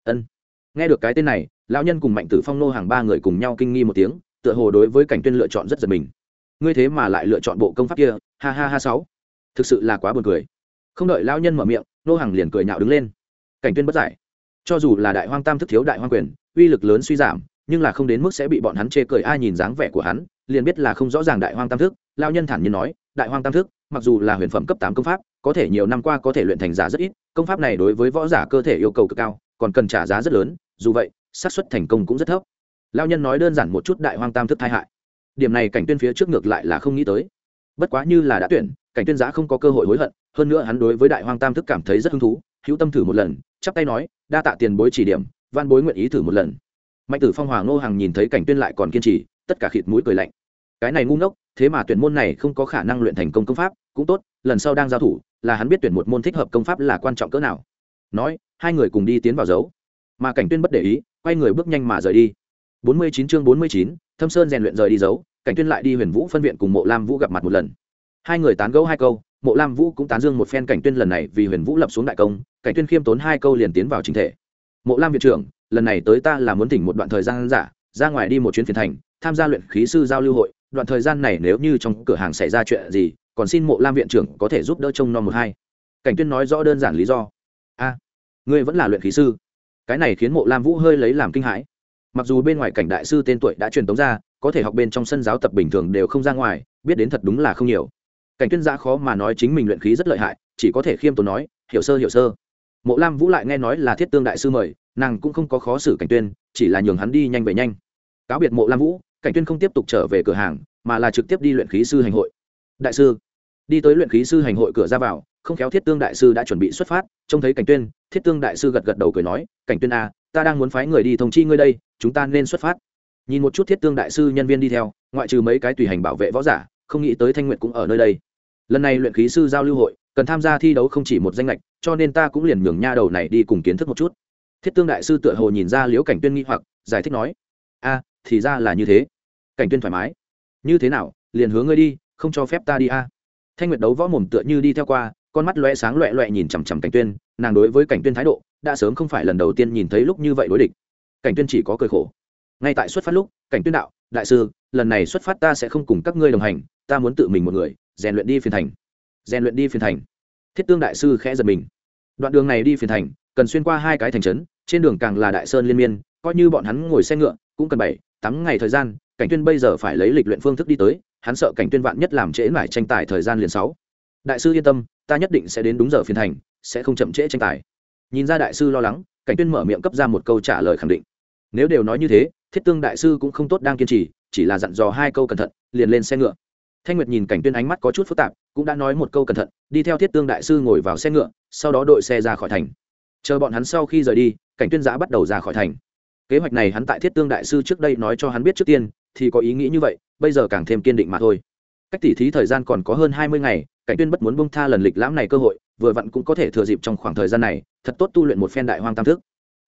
ân. Nghe được cái tên này, lão nhân cùng mạnh tử phong nô hàng ba người cùng nhau kinh nghi một tiếng, tựa hồ đối với cảnh tuyên lựa chọn rất giật mình. Ngươi thế mà lại lựa chọn bộ công pháp kia, ha ha ha sáu. Thực sự là quá buồn cười. Không đợi lão nhân mở miệng, nô hàng liền cười nhạo đứng lên. Cảnh tuyên bất giải. Cho dù là đại hoang tam thức thiếu đại hoang quyền, uy lực lớn suy giảm, nhưng là không đến mức sẽ bị bọn hắn chê cười ai nhìn dáng vẻ của hắn, liền biết là không rõ ràng đại hoang tam thức. Lao nhân thản nhiên nói, đại hoang tam thức mặc dù là huyền phẩm cấp tám công pháp, có thể nhiều năm qua có thể luyện thành giả rất ít, công pháp này đối với võ giả cơ thể yêu cầu cực cao, còn cần trả giá rất lớn, dù vậy, xác suất thành công cũng rất thấp. Lao nhân nói đơn giản một chút đại hoang tam thức tai hại. Điểm này cảnh tuyên phía trước ngược lại là không nghĩ tới. Bất quá như là đã tuyển, cảnh tuyên giá không có cơ hội hối hận, hơn nữa hắn đối với đại hoang tam thức cảm thấy rất hứng thú, hữu tâm thử một lần, chắp tay nói, đa tạ tiền bối chỉ điểm, văn bối nguyện ý thử một lần. Mạnh tử phong hoàng ngô hằng nhìn thấy cảnh tuyên lại còn kiên trì, tất cả khịt mũi cười lạnh cái này ngu ngốc thế mà tuyển môn này không có khả năng luyện thành công công pháp cũng tốt lần sau đang giao thủ là hắn biết tuyển một môn thích hợp công pháp là quan trọng cỡ nào. Nói hai người cùng đi tiến vào dấu. Mà cảnh tuyên bất để ý quay người bước nhanh mà rời đi. 49 chương 49, thâm sơn rèn luyện rời đi dấu cảnh tuyên lại đi huyền vũ phân viện cùng mộ lam vũ gặp mặt một lần. Hai người tán gẫu hai câu mộ lam vũ cũng tán dương một phen cảnh tuyên lần này vì huyền vũ lập xuống đại công cảnh tuyên khiêm tốn hai câu liền tiến vào chính thể. Mộ lam viện trưởng lần này tới ta là muốn thỉnh một đoạn thời gian giả ra ngoài đi một chuyến phiền thành, tham gia luyện khí sư giao lưu hội. Đoạn thời gian này nếu như trong cửa hàng xảy ra chuyện gì, còn xin mộ lam viện trưởng có thể giúp đỡ trông nom một hai. Cảnh tuyên nói rõ đơn giản lý do. A, ngươi vẫn là luyện khí sư. Cái này khiến mộ lam vũ hơi lấy làm kinh hãi. Mặc dù bên ngoài cảnh đại sư tên tuổi đã truyền tống ra, có thể học bên trong sân giáo tập bình thường đều không ra ngoài, biết đến thật đúng là không nhiều. Cảnh tuyên giã khó mà nói chính mình luyện khí rất lợi hại, chỉ có thể khiêm tốn nói, hiểu sơ hiểu sơ. Mộ lam vũ lại nghe nói là thiết tương đại sư mời, nàng cũng không có khó xử cảnh tuyên, chỉ là nhường hắn đi nhanh về nhanh cáo biệt mộ lam vũ cảnh tuyên không tiếp tục trở về cửa hàng mà là trực tiếp đi luyện khí sư hành hội đại sư đi tới luyện khí sư hành hội cửa ra vào không khéo thiết tương đại sư đã chuẩn bị xuất phát trông thấy cảnh tuyên thiết tương đại sư gật gật đầu cười nói cảnh tuyên a à, ta đang muốn phái người đi thông chi ngươi đây chúng ta nên xuất phát nhìn một chút thiết tương đại sư nhân viên đi theo ngoại trừ mấy cái tùy hành bảo vệ võ giả không nghĩ tới thanh nguyện cũng ở nơi đây lần này luyện khí sư giao lưu hội cần tham gia thi đấu không chỉ một danh lệch cho nên ta cũng liền nhường nha đầu này đi cùng kiến thức một chút thiết tương đại sư tựa hồ nhìn ra liễu cảnh tuyên nghi hoặc giải thích nói a thì ra là như thế. Cảnh tuyên thoải mái. Như thế nào, liền hướng ngươi đi, không cho phép ta đi a. Thanh nguyệt đấu võ mồm tựa như đi theo qua, con mắt loe sáng loẹ loẹ nhìn chằm chằm cảnh tuyên, nàng đối với cảnh tuyên thái độ, đã sớm không phải lần đầu tiên nhìn thấy lúc như vậy đối địch. Cảnh tuyên chỉ có cười khổ. Ngay tại xuất phát lúc, cảnh tuyên đạo, đại sư, lần này xuất phát ta sẽ không cùng các ngươi đồng hành, ta muốn tự mình một người, rèn luyện đi phiền thành. Rèn luyện đi phiền thành. Thiết tương đại sư khẽ giật mình. Đoạn đường này đi phiền thành, cần xuyên qua hai cái thành trấn, trên đường càng là đại sơn liên miên, coi như bọn hắn ngồi xe ngựa, cũng cần bảy tám ngày thời gian, cảnh tuyên bây giờ phải lấy lịch luyện phương thức đi tới, hắn sợ cảnh tuyên vạn nhất làm trễ mải tranh tài thời gian liền sáu. Đại sư yên tâm, ta nhất định sẽ đến đúng giờ phiền thành, sẽ không chậm trễ tranh tài. Nhìn ra đại sư lo lắng, cảnh tuyên mở miệng cấp ra một câu trả lời khẳng định. Nếu đều nói như thế, thiết tương đại sư cũng không tốt đang kiên trì, chỉ là dặn dò hai câu cẩn thận, liền lên xe ngựa. Thanh nguyệt nhìn cảnh tuyên ánh mắt có chút phức tạp, cũng đã nói một câu cẩn thận, đi theo thiết tương đại sư ngồi vào xe ngựa, sau đó đội xe ra khỏi thành. Chờ bọn hắn sau khi rời đi, cảnh tuyên giã bắt đầu ra khỏi thành kế hoạch này hắn tại thiết tương đại sư trước đây nói cho hắn biết trước tiên, thì có ý nghĩ như vậy, bây giờ càng thêm kiên định mà thôi. Cách tỉ thí thời gian còn có hơn hai mươi ngày, cảnh tuyên bất muốn bông tha lần lịch lãm này cơ hội, vừa vặn cũng có thể thừa dịp trong khoảng thời gian này, thật tốt tu luyện một phen đại hoang tam thức.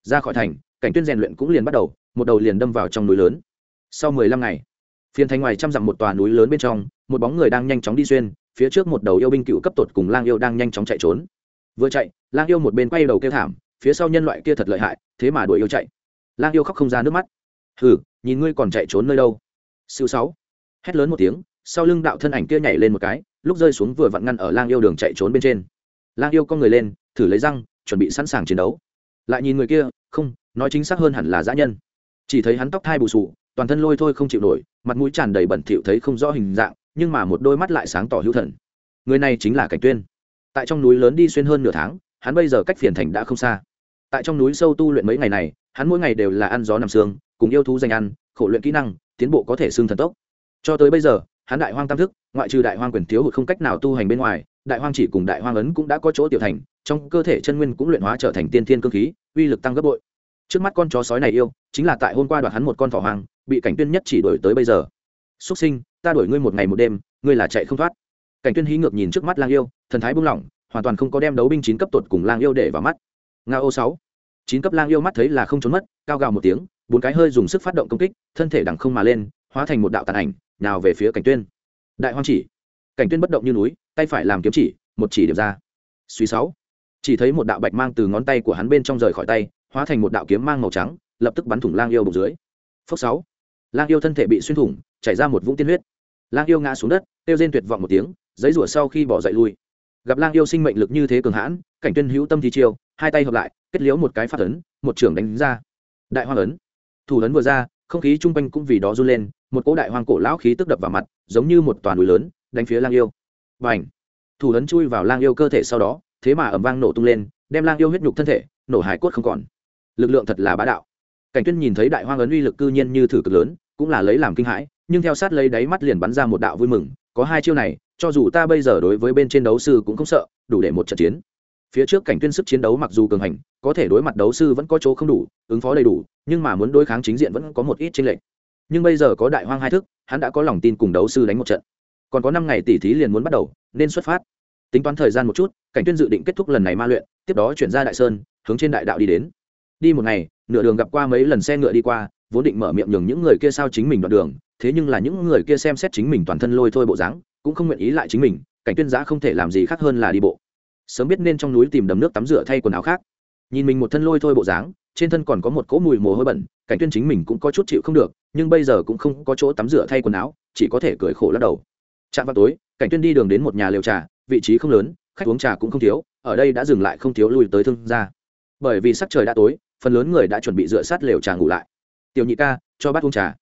Ra khỏi thành, cảnh tuyên rèn luyện cũng liền bắt đầu, một đầu liền đâm vào trong núi lớn. Sau mười lăm ngày, phiên thành ngoài trăm dặm một tòa núi lớn bên trong, một bóng người đang nhanh chóng đi xuyên, phía trước một đầu yêu binh cựu cấp tột cùng lang yêu đang nhanh chóng chạy trốn. Vừa chạy, lang yêu một bên quay đầu kêu thảm, phía sau nhân loại kia thật lợi hại, thế mà đuổi yêu chạy lang yêu khóc không ra nước mắt. Hừ, nhìn ngươi còn chạy trốn nơi đâu. Siêu sáu. Hét lớn một tiếng, sau lưng đạo thân ảnh kia nhảy lên một cái, lúc rơi xuống vừa vặn ngăn ở lang yêu đường chạy trốn bên trên. Lang yêu con người lên, thử lấy răng, chuẩn bị sẵn sàng chiến đấu. Lại nhìn người kia, không, nói chính xác hơn hẳn là dã nhân. Chỉ thấy hắn tóc thai bù sù, toàn thân lôi thôi không chịu nổi, mặt mũi tràn đầy bẩn thỉu thấy không rõ hình dạng, nhưng mà một đôi mắt lại sáng tỏ hữu thần. Người này chính là cảnh tuyên. Tại trong núi lớn đi xuyên hơn nửa tháng, hắn bây giờ cách phiền thành đã không xa. Tại trong núi sâu tu luyện mấy ngày này hắn mỗi ngày đều là ăn gió nằm sương cùng yêu thú danh ăn, khổ luyện kỹ năng, tiến bộ có thể xương thần tốc. Cho tới bây giờ, hắn đại hoang tam thức, ngoại trừ đại hoang quyền thiếu hụt không cách nào tu hành bên ngoài, đại hoang chỉ cùng đại hoang ấn cũng đã có chỗ tiểu thành, trong cơ thể chân nguyên cũng luyện hóa trở thành tiên thiên cơ khí, uy lực tăng gấp bội. Trước mắt con chó sói này yêu, chính là tại hôm qua đoạt hắn một con thỏ hoang, bị cảnh tuyên nhất chỉ đuổi tới bây giờ. Xuất sinh, ta đuổi ngươi một ngày một đêm, ngươi là chạy không thoát. Cảnh tuyên hí ngược nhìn trước mắt lang yêu, thần thái buông lỏng, hoàn toàn không có đem đấu binh chín cấp tột cùng lang yêu để vào mắt. Nga ô sáu chín cấp lang yêu mắt thấy là không trốn mất, cao gào một tiếng, bốn cái hơi dùng sức phát động công kích, thân thể đằng không mà lên, hóa thành một đạo tàn ảnh nào về phía cảnh tuyên. Đại hoang chỉ. Cảnh tuyên bất động như núi, tay phải làm kiếm chỉ, một chỉ điểm ra. Suy sáu. Chỉ thấy một đạo bạch mang từ ngón tay của hắn bên trong rời khỏi tay, hóa thành một đạo kiếm mang màu trắng, lập tức bắn thủng lang yêu bụng dưới. Phốc sáu. Lang yêu thân thể bị xuyên thủng, chảy ra một vũng tiên huyết. Lang yêu ngã xuống đất tiêu rên tuyệt vọng một tiếng, giấy rủa sau khi bỏ dậy lui. Gặp lang yêu sinh mệnh lực như thế cường hãn, cảnh tuyên hữu tâm thi chiêu, hai tay hợp lại kết liễu một cái phát ấn, một trường đánh ra. Đại hoang ấn. Thủ ấn vừa ra, không khí chung quanh cũng vì đó run lên, một cỗ đại hoang cổ lão khí tức đập vào mặt, giống như một toàn núi lớn, đánh phía lang yêu. Và ảnh thủ ấn chui vào lang yêu cơ thể sau đó, thế mà ẩm vang nổ tung lên, đem lang yêu huyết nhục thân thể, nổ hải cốt không còn. Lực lượng thật là bá đạo. Cảnh tuyên nhìn thấy đại hoang ấn uy lực cư nhiên như thử cực lớn, cũng là lấy làm kinh hãi, nhưng theo sát lấy đáy mắt liền bắn ra một đạo vui mừng, có hai chiêu này, cho dù ta bây giờ đối với bên trên đấu sư cũng không sợ, đủ để một trận chiến phía trước cảnh tuyên sức chiến đấu mặc dù cường hành, có thể đối mặt đấu sư vẫn có chỗ không đủ, ứng phó đầy đủ, nhưng mà muốn đối kháng chính diện vẫn có một ít tranh lệch. Nhưng bây giờ có đại hoang hai thức, hắn đã có lòng tin cùng đấu sư đánh một trận. Còn có năm ngày tỉ thí liền muốn bắt đầu, nên xuất phát. Tính toán thời gian một chút, cảnh tuyên dự định kết thúc lần này ma luyện, tiếp đó chuyển ra đại sơn, hướng trên đại đạo đi đến. Đi một ngày, nửa đường gặp qua mấy lần xe ngựa đi qua, vốn định mở miệng nhường những người kia sao chính mình đoạn đường, thế nhưng là những người kia xem xét chính mình toàn thân lôi thôi bộ dáng, cũng không nguyện ý lại chính mình, cảnh tuyên giã không thể làm gì khác hơn là đi bộ sớm biết nên trong núi tìm đầm nước tắm rửa thay quần áo khác. Nhìn mình một thân lôi thôi bộ dáng, trên thân còn có một cỗ mùi mồ hôi bẩn, cảnh tuyên chính mình cũng có chút chịu không được, nhưng bây giờ cũng không có chỗ tắm rửa thay quần áo, chỉ có thể cười khổ lắc đầu. Chạm vào tối, cảnh tuyên đi đường đến một nhà liều trà, vị trí không lớn, khách uống trà cũng không thiếu, ở đây đã dừng lại không thiếu lui tới thương gia. Bởi vì sắc trời đã tối, phần lớn người đã chuẩn bị dựa sát lều trà ngủ lại. Tiểu nhị ca, cho bát uống trà.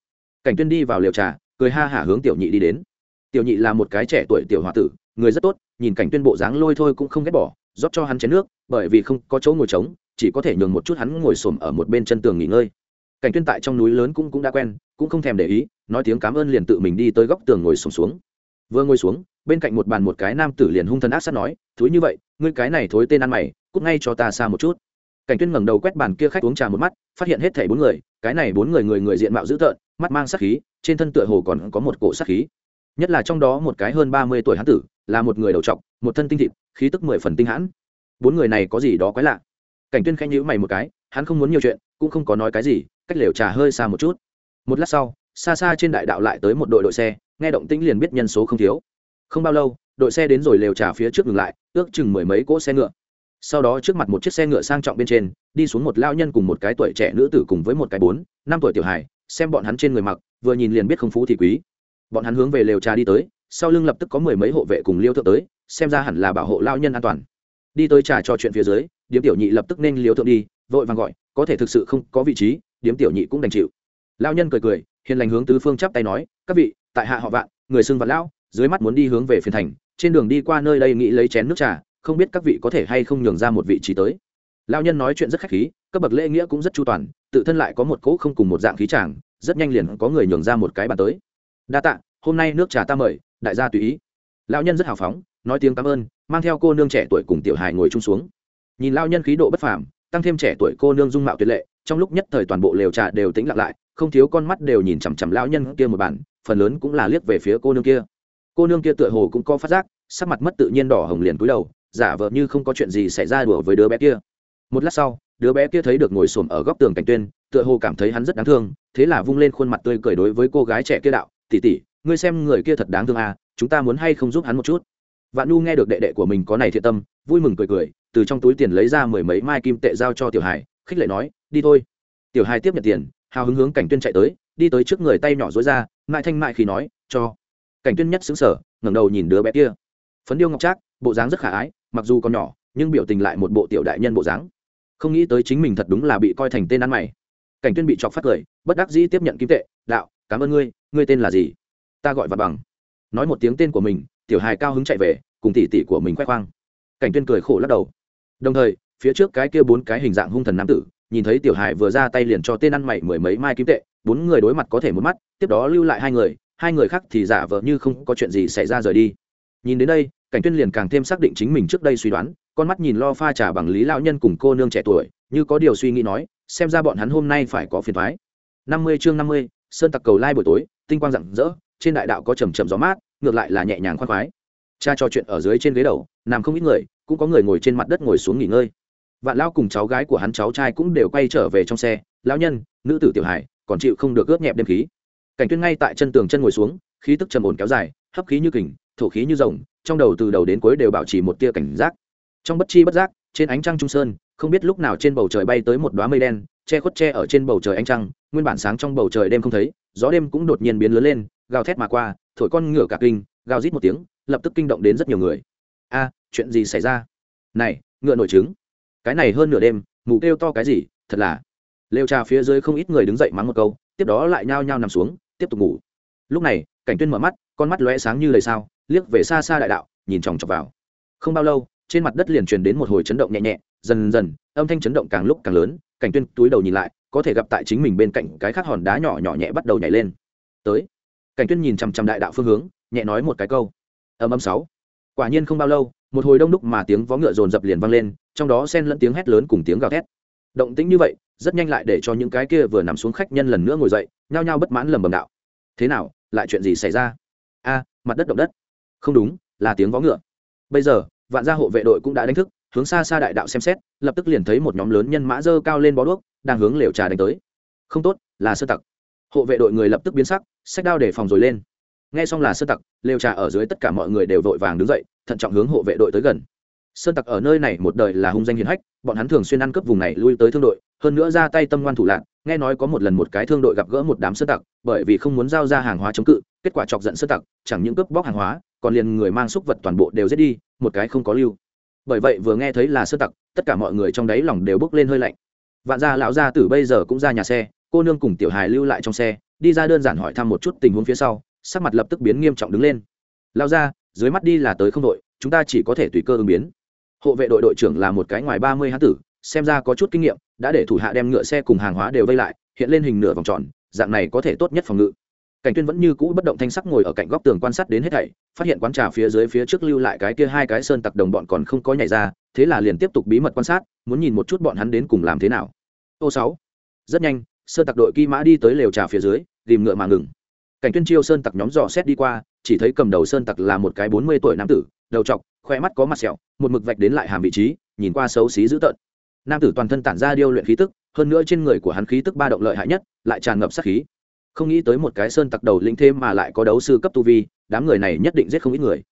Cảnh tuyên đi vào lều trà, cười ha hả hướng tiểu nhị đi đến. Tiểu nhị là một cái trẻ tuổi tiểu h tử người rất tốt, nhìn cảnh tuyên bộ dáng lôi thôi cũng không ghét bỏ, rót cho hắn chén nước, bởi vì không có chỗ ngồi trống, chỉ có thể nhường một chút hắn ngồi xổm ở một bên chân tường nghỉ ngơi. Cảnh tuyên tại trong núi lớn cũng cũng đã quen, cũng không thèm để ý, nói tiếng cảm ơn liền tự mình đi tới góc tường ngồi xổm xuống. Vừa ngồi xuống, bên cạnh một bàn một cái nam tử liền hung thần ác sát nói, thúi như vậy, ngươi cái này thối tên ăn mày, cút ngay cho ta xa một chút. Cảnh tuyên ngẩng đầu quét bàn kia khách uống trà một mắt, phát hiện hết thảy bốn người, cái này bốn người người người diện mạo dữ tợn, mắt mang sát khí, trên thân tựa hồ còn có một cổ sát khí. Nhất là trong đó một cái hơn ba mươi tuổi hán tử là một người đầu trọc, một thân tinh thịt, khí tức mười phần tinh hãn. Bốn người này có gì đó quái lạ. Cảnh tuyên khẽ nhíu mày một cái, hắn không muốn nhiều chuyện, cũng không có nói cái gì, cách lều trà hơi xa một chút. Một lát sau, xa xa trên đại đạo lại tới một đội đội xe, nghe động tĩnh liền biết nhân số không thiếu. Không bao lâu, đội xe đến rồi lều trà phía trước ngừng lại, ước chừng mười mấy cỗ xe ngựa. Sau đó trước mặt một chiếc xe ngựa sang trọng bên trên, đi xuống một lao nhân cùng một cái tuổi trẻ nữ tử cùng với một cái bốn, năm tuổi tiểu hài, xem bọn hắn trên người mặc, vừa nhìn liền biết không phú thì quý. Bọn hắn hướng về lều trà đi tới sau lưng lập tức có mười mấy hộ vệ cùng liêu thượng tới, xem ra hẳn là bảo hộ lao nhân an toàn. Đi tới trà trò chuyện phía dưới, điếm tiểu nhị lập tức nên liêu thượng đi, vội vàng gọi, có thể thực sự không có vị trí, điếm tiểu nhị cũng đành chịu. Lao nhân cười cười, hiền lành hướng tứ phương chắp tay nói, các vị, tại hạ họ vạn, người xưng vạn lão, dưới mắt muốn đi hướng về phiền thành, trên đường đi qua nơi đây nghĩ lấy chén nước trà, không biết các vị có thể hay không nhường ra một vị trí tới. Lao nhân nói chuyện rất khách khí, cấp bậc lễ nghĩa cũng rất chu toàn, tự thân lại có một cỗ không cùng một dạng khí tràng rất nhanh liền có người nhường ra một cái bàn tới. Đa tạ, hôm nay nước trà ta mời đại gia tùy ý. Lao nhân rất hào phóng, nói tiếng cảm ơn, mang theo cô nương trẻ tuổi cùng tiểu hài ngồi chung xuống. Nhìn lao nhân khí độ bất phàm, tăng thêm trẻ tuổi cô nương dung mạo tuyệt lệ, trong lúc nhất thời toàn bộ lều trà đều tĩnh lặng lại, không thiếu con mắt đều nhìn chằm chằm lao nhân kia một bản, phần lớn cũng là liếc về phía cô nương kia. Cô nương kia tựa hồ cũng có phát giác, sắc mặt mất tự nhiên đỏ hồng liền cúi đầu, giả vờ như không có chuyện gì xảy ra đùa với đứa bé kia. Một lát sau, đứa bé kia thấy được ngồi xổm ở góc tường cảnh tuyên, tựa hồ cảm thấy hắn rất đáng thương, thế là vung lên khuôn mặt tươi cười đối với cô gái trẻ kia đạo tỉ tỉ ngươi xem người kia thật đáng thương à chúng ta muốn hay không giúp hắn một chút? Vạn nu nghe được đệ đệ của mình có này thiện tâm, vui mừng cười cười, từ trong túi tiền lấy ra mười mấy mai kim tệ giao cho tiểu hải, khích lệ nói, đi thôi. Tiểu hải tiếp nhận tiền, hào hứng hướng cảnh tuyên chạy tới, đi tới trước người tay nhỏ dối ra, mại thanh mại khi nói, cho. Cảnh tuyên nhất xứng sở ngẩng đầu nhìn đứa bé kia. Phấn điêu ngọc trác, bộ dáng rất khả ái, mặc dù còn nhỏ, nhưng biểu tình lại một bộ tiểu đại nhân bộ dáng. Không nghĩ tới chính mình thật đúng là bị coi thành tên ăn mày. Cảnh tuyên bị chọc phát cười, bất đắc dĩ tiếp nhận kim tệ, đạo, cảm ơn ngươi ngươi tên là gì? Ta gọi vật bằng. Nói một tiếng tên của mình, tiểu hài cao hứng chạy về, cùng tỷ tỷ của mình khoe khoang. Cảnh tuyên cười khổ lắc đầu. Đồng thời, phía trước cái kia bốn cái hình dạng hung thần nam tử, nhìn thấy tiểu hài vừa ra tay liền cho tên ăn mày mười mấy mai kim tệ, bốn người đối mặt có thể một mắt, tiếp đó lưu lại hai người hai người khác thì giả vờ như không có chuyện gì xảy ra rời đi. Nhìn đến đây, cảnh tuyên liền càng thêm xác định chính mình trước đây suy đoán, con mắt nhìn lo pha trà bằng lý lão nhân cùng cô nương trẻ tuổi, như có điều suy nghĩ nói, xem ra bọn hắn hôm nay phải có phiền thoái năm mươi chương năm mươi, sơn tặc cầu lai buổi tối, tinh quang rạng rỡ trên đại đạo có trầm trầm gió mát, ngược lại là nhẹ nhàng khoan khoái. Cha trò chuyện ở dưới trên ghế đầu, nằm không ít người, cũng có người ngồi trên mặt đất ngồi xuống nghỉ ngơi. Vạn lao cùng cháu gái của hắn cháu trai cũng đều quay trở về trong xe, lão nhân, nữ tử tiểu hải còn chịu không được ướt nhẹp đêm khí. Cảnh tuyên ngay tại chân tường chân ngồi xuống, khí tức trầm ổn kéo dài, hấp khí như kình, thổ khí như rồng, trong đầu từ đầu đến cuối đều bảo trì một tia cảnh giác. Trong bất chi bất giác, trên ánh trăng trung sơn, không biết lúc nào trên bầu trời bay tới một đóa mây đen, che khuất che ở trên bầu trời ánh trăng, nguyên bản sáng trong bầu trời đêm không thấy, gió đêm cũng đột nhiên biến lớn lên gào thét mà qua, thổi con ngựa cả kinh, gào rít một tiếng, lập tức kinh động đến rất nhiều người. A, chuyện gì xảy ra? Này, ngựa nổi trứng. Cái này hơn nửa đêm, mù kêu to cái gì, thật là. Lều trà phía dưới không ít người đứng dậy mắng một câu, tiếp đó lại nhao nhao nằm xuống, tiếp tục ngủ. Lúc này, cảnh tuyên mở mắt, con mắt lóe sáng như lời sao, liếc về xa xa đại đạo, nhìn chòng chọc vào. Không bao lâu, trên mặt đất liền truyền đến một hồi chấn động nhẹ nhẹ, dần dần, âm thanh chấn động càng lúc càng lớn, cảnh tuyên túi đầu nhìn lại, có thể gặp tại chính mình bên cạnh cái khác hòn đá nhỏ nhỏ nhẹ bắt đầu nhảy lên. Tới cảnh tuyên nhìn chằm chằm đại đạo phương hướng, nhẹ nói một cái câu. Âm âm sáu. Quả nhiên không bao lâu, một hồi đông đúc mà tiếng vó ngựa rồn dập liền vang lên, trong đó xen lẫn tiếng hét lớn cùng tiếng gào thét. Động tĩnh như vậy, rất nhanh lại để cho những cái kia vừa nằm xuống khách nhân lần nữa ngồi dậy, nhao nhao bất mãn lầm bầm đạo. Thế nào, lại chuyện gì xảy ra? A, mặt đất động đất. Không đúng, là tiếng vó ngựa. Bây giờ, vạn gia hộ vệ đội cũng đã đánh thức, hướng xa xa đại đạo xem xét, lập tức liền thấy một nhóm lớn nhân mã dơ cao lên bó đuốc, đang hướng lều trà đánh tới. Không tốt, là sơ tặc hộ vệ đội người lập tức biến sắc sách đao để phòng rồi lên. Nghe xong là sơ tặc, lều trà ở dưới tất cả mọi người đều vội vàng đứng dậy, thận trọng hướng hộ vệ đội tới gần. Sơn tặc ở nơi này một đời là hung danh hiền hách, bọn hắn thường xuyên ăn cướp vùng này lui tới thương đội, hơn nữa ra tay tâm ngoan thủ lạc nghe nói có một lần một cái thương đội gặp gỡ một đám sơn tặc, bởi vì không muốn giao ra hàng hóa chống cự, kết quả chọc giận sơn tặc, chẳng những cướp bóc hàng hóa, còn liền người mang xúc vật toàn bộ đều giết đi, một cái không có lưu. Bởi vậy vừa nghe thấy là sơn tặc, tất cả mọi người trong đáy lòng đều bước lên hơi lạnh. Vạn gia lão gia tử bây giờ cũng ra nhà xe cô nương cùng tiểu hài lưu lại trong xe, đi ra đơn giản hỏi thăm một chút tình huống phía sau, sắc mặt lập tức biến nghiêm trọng đứng lên. Lao ra dưới mắt đi là tới không đội, chúng ta chỉ có thể tùy cơ ứng biến. Hộ vệ đội đội trưởng là một cái ngoài ba mươi hán tử, xem ra có chút kinh nghiệm, đã để thủ hạ đem ngựa xe cùng hàng hóa đều vây lại, hiện lên hình nửa vòng tròn, dạng này có thể tốt nhất phòng ngự. Cảnh tuyên vẫn như cũ bất động thanh sắc ngồi ở cạnh góc tường quan sát đến hết thảy, phát hiện quán trà phía dưới phía trước lưu lại cái kia hai cái sơn tặc đồng bọn còn không có nhảy ra, thế là liền tiếp tục bí mật quan sát, muốn nhìn một chút bọn hắn đến cùng làm thế nào. Ô sáu. Rất nhanh sơn tặc đội kỳ mã đi tới lều trà phía dưới, tìm ngựa mà ngừng. Cảnh tuyên chiêu sơn tặc nhóm dò xét đi qua, chỉ thấy cầm đầu sơn tặc là một cái bốn mươi tuổi nam tử, đầu trọc, khoe mắt có mặt sẹo, một mực vạch đến lại hàm vị trí, nhìn qua xấu xí dữ tợn. Nam tử toàn thân tản ra điêu luyện khí tức, hơn nữa trên người của hắn khí tức ba động lợi hại nhất, lại tràn ngập sát khí. Không nghĩ tới một cái sơn tặc đầu lĩnh thêm mà lại có đấu sư cấp tu vi, đám người này nhất định giết không ít người.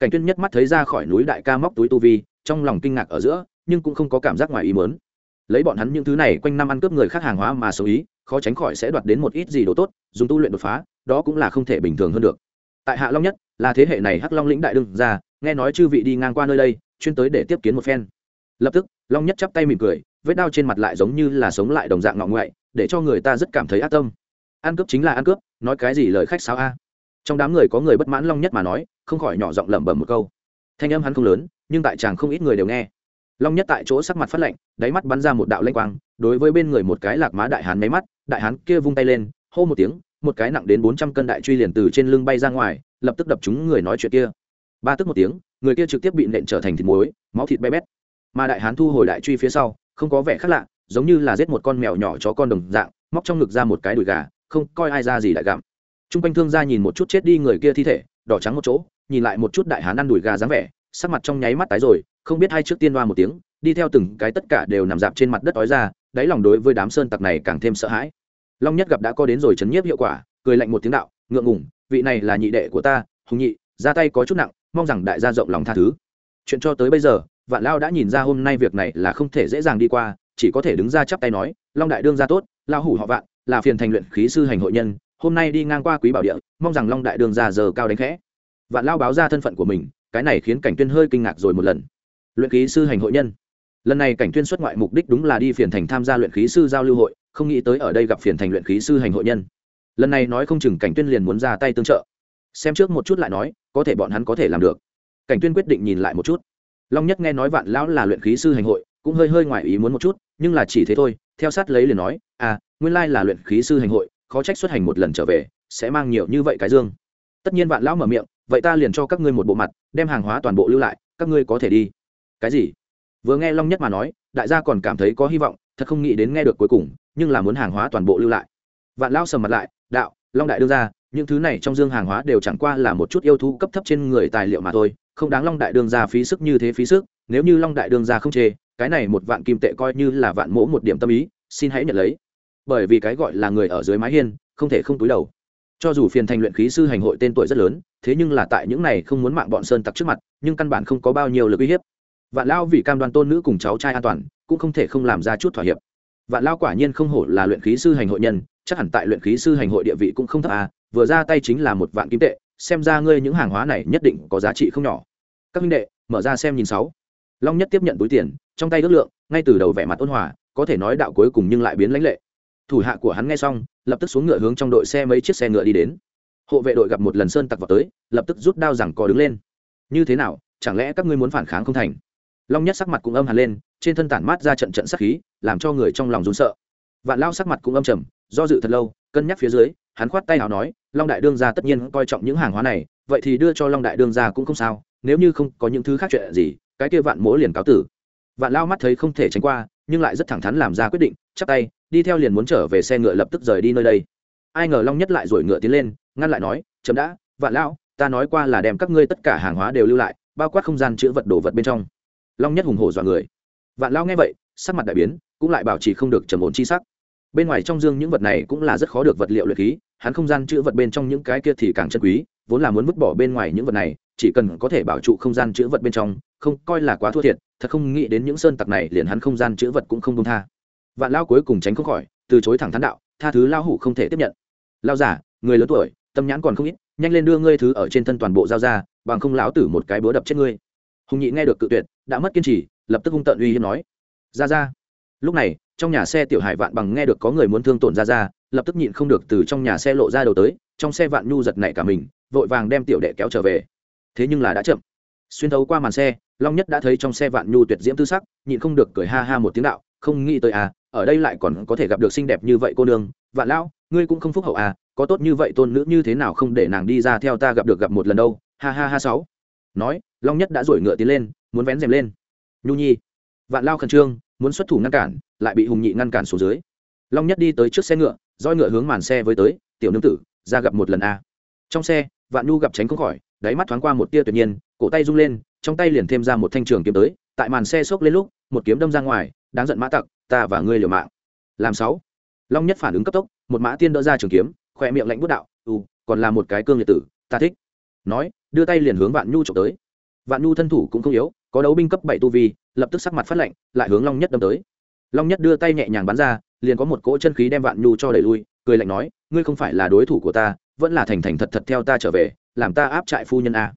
Cảnh tuyên nhất mắt thấy ra khỏi núi đại ca móc túi tu vi, trong lòng kinh ngạc ở giữa, nhưng cũng không có cảm giác ngoài ý mớn lấy bọn hắn những thứ này quanh năm ăn cướp người khác hàng hóa mà xấu ý, khó tránh khỏi sẽ đoạt đến một ít gì đồ tốt, dùng tu luyện đột phá, đó cũng là không thể bình thường hơn được. Tại hạ long nhất, là thế hệ này hắc long lĩnh đại đương ra nghe nói chư vị đi ngang qua nơi đây, chuyên tới để tiếp kiến một phen. Lập tức, long nhất chắp tay mỉm cười, vết đao trên mặt lại giống như là sống lại đồng dạng ngọ ngoại, để cho người ta rất cảm thấy ác tâm. Ăn cướp chính là ăn cướp, nói cái gì lời khách sao a. Trong đám người có người bất mãn long nhất mà nói, không khỏi nhỏ giọng lẩm bẩm một câu. Thanh âm hắn không lớn, nhưng tại chàng không ít người đều nghe long nhất tại chỗ sắc mặt phát lạnh, đáy mắt bắn ra một đạo lanh quang, đối với bên người một cái lạc má đại hán máy mắt, đại hán kia vung tay lên, hô một tiếng, một cái nặng đến bốn trăm cân đại truy liền từ trên lưng bay ra ngoài, lập tức đập chúng người nói chuyện kia. Ba tức một tiếng, người kia trực tiếp bị nện trở thành thịt muối, máu thịt bé bét. Mà đại hán thu hồi đại truy phía sau, không có vẻ khác lạ, giống như là giết một con mèo nhỏ chó con đồng dạng, móc trong ngực ra một cái đùi gà, không coi ai ra gì đại gặm. T r u n g quanh thương ra nhìn một chút chết đi người kia thi thể, đỏ trắng một chỗ, nhìn lại một chút đại hán ăn đùi gà dáng vẻ sắc mặt trong nháy mắt tái rồi, không biết hai trước tiên đoa một tiếng, đi theo từng cái tất cả đều nằm dạp trên mặt đất ói ra, đáy lòng đối với đám sơn tặc này càng thêm sợ hãi. Long nhất gặp đã có đến rồi chấn nhiếp hiệu quả, cười lạnh một tiếng đạo, ngượng ngủng vị này là nhị đệ của ta, hùng nhị, ra tay có chút nặng, mong rằng đại gia rộng lòng tha thứ. Chuyện cho tới bây giờ, vạn lao đã nhìn ra hôm nay việc này là không thể dễ dàng đi qua, chỉ có thể đứng ra chắp tay nói, long đại đương ra tốt lao hủ họ vạn, là phiền thành luyện khí sư hành hội nhân, hôm nay đi ngang qua quý bảo địa, mong rằng long đại đương ra giờ cao đánh khẽ. Vạn lao báo ra thân phận của mình cái này khiến cảnh tuyên hơi kinh ngạc rồi một lần. Luyện khí sư hành hội nhân. Lần này cảnh tuyên xuất ngoại mục đích đúng là đi phiền thành tham gia luyện khí sư giao lưu hội, không nghĩ tới ở đây gặp phiền thành luyện khí sư hành hội nhân. Lần này nói không chừng cảnh tuyên liền muốn ra tay tương trợ. Xem trước một chút lại nói, có thể bọn hắn có thể làm được. Cảnh tuyên quyết định nhìn lại một chút. Long nhất nghe nói vạn lão là luyện khí sư hành hội, cũng hơi hơi ngoài ý muốn một chút, nhưng là chỉ thế thôi, theo sát lấy liền nói à nguyên lai là luyện khí sư hành hội, khó trách xuất hành một lần trở về, sẽ mang nhiều như vậy cái dương tất nhiên vạn lão mở miệng, vậy ta liền cho các ngươi một bộ mặt, đem hàng hóa toàn bộ lưu lại, các ngươi có thể đi. Cái gì? Vừa nghe long nhất mà nói, đại gia còn cảm thấy có hy vọng, thật không nghĩ đến nghe được cuối cùng, nhưng là muốn hàng hóa toàn bộ lưu lại. Vạn lão sầm mặt lại, đạo, long đại đưa ra, những thứ này trong dương hàng hóa đều chẳng qua là một chút yêu thú cấp thấp trên người tài liệu mà thôi, không đáng long đại đương ra phí sức như thế phí sức, nếu như long đại đương ra không chê, cái này một vạn kim tệ coi như là vạn mỗ một điểm tâm ý, xin hãy nhận lấy. Bởi vì cái gọi là người ở dưới mái hiên, không thể không túi đầu cho dù phiền thành luyện khí sư hành hội tên tuổi rất lớn, thế nhưng là tại những này không muốn mạng bọn sơn tặc trước mặt, nhưng căn bản không có bao nhiêu lực uy hiếp. Vạn lao vì cam đoan tôn nữ cùng cháu trai an toàn, cũng không thể không làm ra chút thỏa hiệp. Vạn lao quả nhiên không hổ là luyện khí sư hành hội nhân, chắc hẳn tại luyện khí sư hành hội địa vị cũng không thấp à vừa ra tay chính là một vạn kim tệ, xem ra ngươi những hàng hóa này nhất định có giá trị không nhỏ. Các minh đệ, mở ra xem nhìn sáu. Long nhất tiếp nhận túi tiền, trong tay ước lượng, ngay từ đầu vẻ mặt ôn hòa, có thể nói đạo cuối cùng nhưng lại biến lãnh lệ thủ hạ của hắn nghe xong, lập tức xuống ngựa hướng trong đội xe mấy chiếc xe ngựa đi đến. Hộ vệ đội gặp một lần sơn tặc vào tới, lập tức rút đao rằng có đứng lên. Như thế nào, chẳng lẽ các ngươi muốn phản kháng không thành? Long nhất sắc mặt cũng âm hẳn lên, trên thân tản mát ra trận trận sắc khí, làm cho người trong lòng run sợ. Vạn lao sắc mặt cũng âm trầm, do dự thật lâu, cân nhắc phía dưới, hắn khoát tay nào nói, long đại đương gia tất nhiên coi trọng những hàng hóa này, vậy thì đưa cho long đại đương gia cũng không sao, nếu như không có những thứ khác chuyện gì, cái kia vạn mỗ liền cáo tử. Vạn lao mắt thấy không thể tránh qua, nhưng lại rất thẳng thắn làm ra quyết định, chắp tay đi theo liền muốn trở về xe ngựa lập tức rời đi nơi đây. Ai ngờ long nhất lại rồi ngựa tiến lên, ngăn lại nói, chấm đã, vạn lão, ta nói qua là đem các ngươi tất cả hàng hóa đều lưu lại, bao quát không gian chữ vật đồ vật bên trong. Long nhất hùng hổ dọa người. Vạn lão nghe vậy, sắc mặt đại biến, cũng lại bảo trì không được trầm ổn chi sắc. Bên ngoài trong dương những vật này cũng là rất khó được vật liệu luyện khí, hắn không gian chữ vật bên trong những cái kia thì càng chân quý, vốn là muốn vứt bỏ bên ngoài những vật này, chỉ cần có thể bảo trụ không gian chữ vật bên trong, không coi là quá thua thiệt, thật không nghĩ đến những sơn tặc này liền hắn không gian chữ vật cũng không công tha vạn lao cuối cùng tránh không khỏi, từ chối thẳng thắn đạo, tha thứ lao hủ không thể tiếp nhận. Lao giả người lớn tuổi, tâm nhãn còn không ít, nhanh lên đưa ngươi thứ ở trên thân toàn bộ giao ra, bằng không lão tử một cái búa đập chết ngươi. Hùng nhị nghe được cự tuyệt, đã mất kiên trì, lập tức hung tận uy hiếp nói, ra ra. Lúc này, trong nhà xe tiểu hải vạn bằng nghe được có người muốn thương tổn ra ra, lập tức nhịn không được từ trong nhà xe lộ ra đầu tới, trong xe vạn nhu giật nảy cả mình, vội vàng đem tiểu đệ kéo trở về. Thế nhưng là đã chậm. Xuyên thấu qua màn xe, long nhất đã thấy trong xe vạn nhu tuyệt diễm tư sắc, nhịn không được cười ha ha một tiếng đạo, không nghĩ tới à ở đây lại còn có thể gặp được xinh đẹp như vậy cô nương, vạn lão, ngươi cũng không phúc hậu à có tốt như vậy tôn nữ như thế nào không để nàng đi ra theo ta gặp được gặp một lần đâu, ha ha ha sáu. Nói, long nhất đã rổi ngựa tiến lên, muốn vén rèm lên. Nhu nhi, vạn lao khẩn trương, muốn xuất thủ ngăn cản, lại bị hùng nhị ngăn cản xuống dưới. Long nhất đi tới trước xe ngựa, roi ngựa hướng màn xe với tới, tiểu nương tử, ra gặp một lần a trong xe, vạn nhu gặp tránh không khỏi, đáy mắt thoáng qua một tia tuyệt nhiên, cổ tay rung lên, trong tay liền thêm ra một thanh trường kiếm tới, tại màn xe xốc lên lúc, một kiếm đâm ra ngoài đáng giận mã tặc, ta và ngươi liều mạng. Làm sáu. Long nhất phản ứng cấp tốc, một mã tiên đỡ ra trường kiếm khoe miệng lạnh bút đạo ừ còn là một cái cương liệt tử, ta thích. Nói, đưa tay liền hướng vạn nhu trộm tới. Vạn nhu thân thủ cũng không yếu, có đấu binh cấp bảy tu vi, lập tức sắc mặt phát lạnh, lại hướng long nhất đâm tới. Long nhất đưa tay nhẹ nhàng bắn ra, liền có một cỗ chân khí đem vạn nhu cho đẩy lui, cười lạnh nói, ngươi không phải là đối thủ của ta, vẫn là thành thành thật thật theo ta trở về, làm ta áp trại phu nhân a.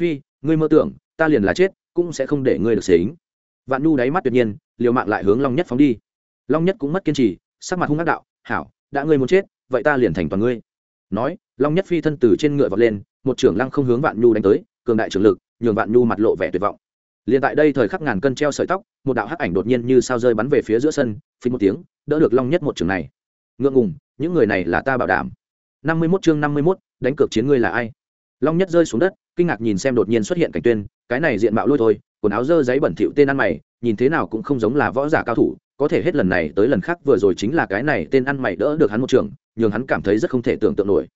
Phi, ngươi mơ tưởng, ta liền là chết, cũng sẽ không để ngươi được xính vạn nhu đáy mắt tuyệt nhiên liều mạng lại hướng long nhất phóng đi. Long nhất cũng mất kiên trì, sắc mặt hung ác đạo, hảo, đã ngươi muốn chết, vậy ta liền thành toàn ngươi. Nói, long nhất phi thân từ trên ngựa vọt lên, một trưởng lăng không hướng vạn nhu đánh tới, cường đại trưởng lực, nhường vạn nhu mặt lộ vẻ tuyệt vọng. Liền tại đây thời khắc ngàn cân treo sợi tóc, một đạo hắc ảnh đột nhiên như sao rơi bắn về phía giữa sân phí một tiếng, đỡ được long nhất một trường này. Ngượng ngùng, những người này là ta bảo đảm. Năm mươi mốt chương năm mươi mốt, đánh cược chiến ngươi là ai? Long nhất rơi xuống đất kinh ngạc nhìn xem đột nhiên xuất hiện cảnh tuyên, cái này diện mạo lôi thôi, quần áo dơ giấy bẩn thỉu tên ăn mày, nhìn thế nào cũng không giống là võ giả cao thủ, có thể hết lần này tới lần khác vừa rồi chính là cái này tên ăn mày đỡ được hắn một trường, nhường hắn cảm thấy rất không thể tưởng tượng nổi.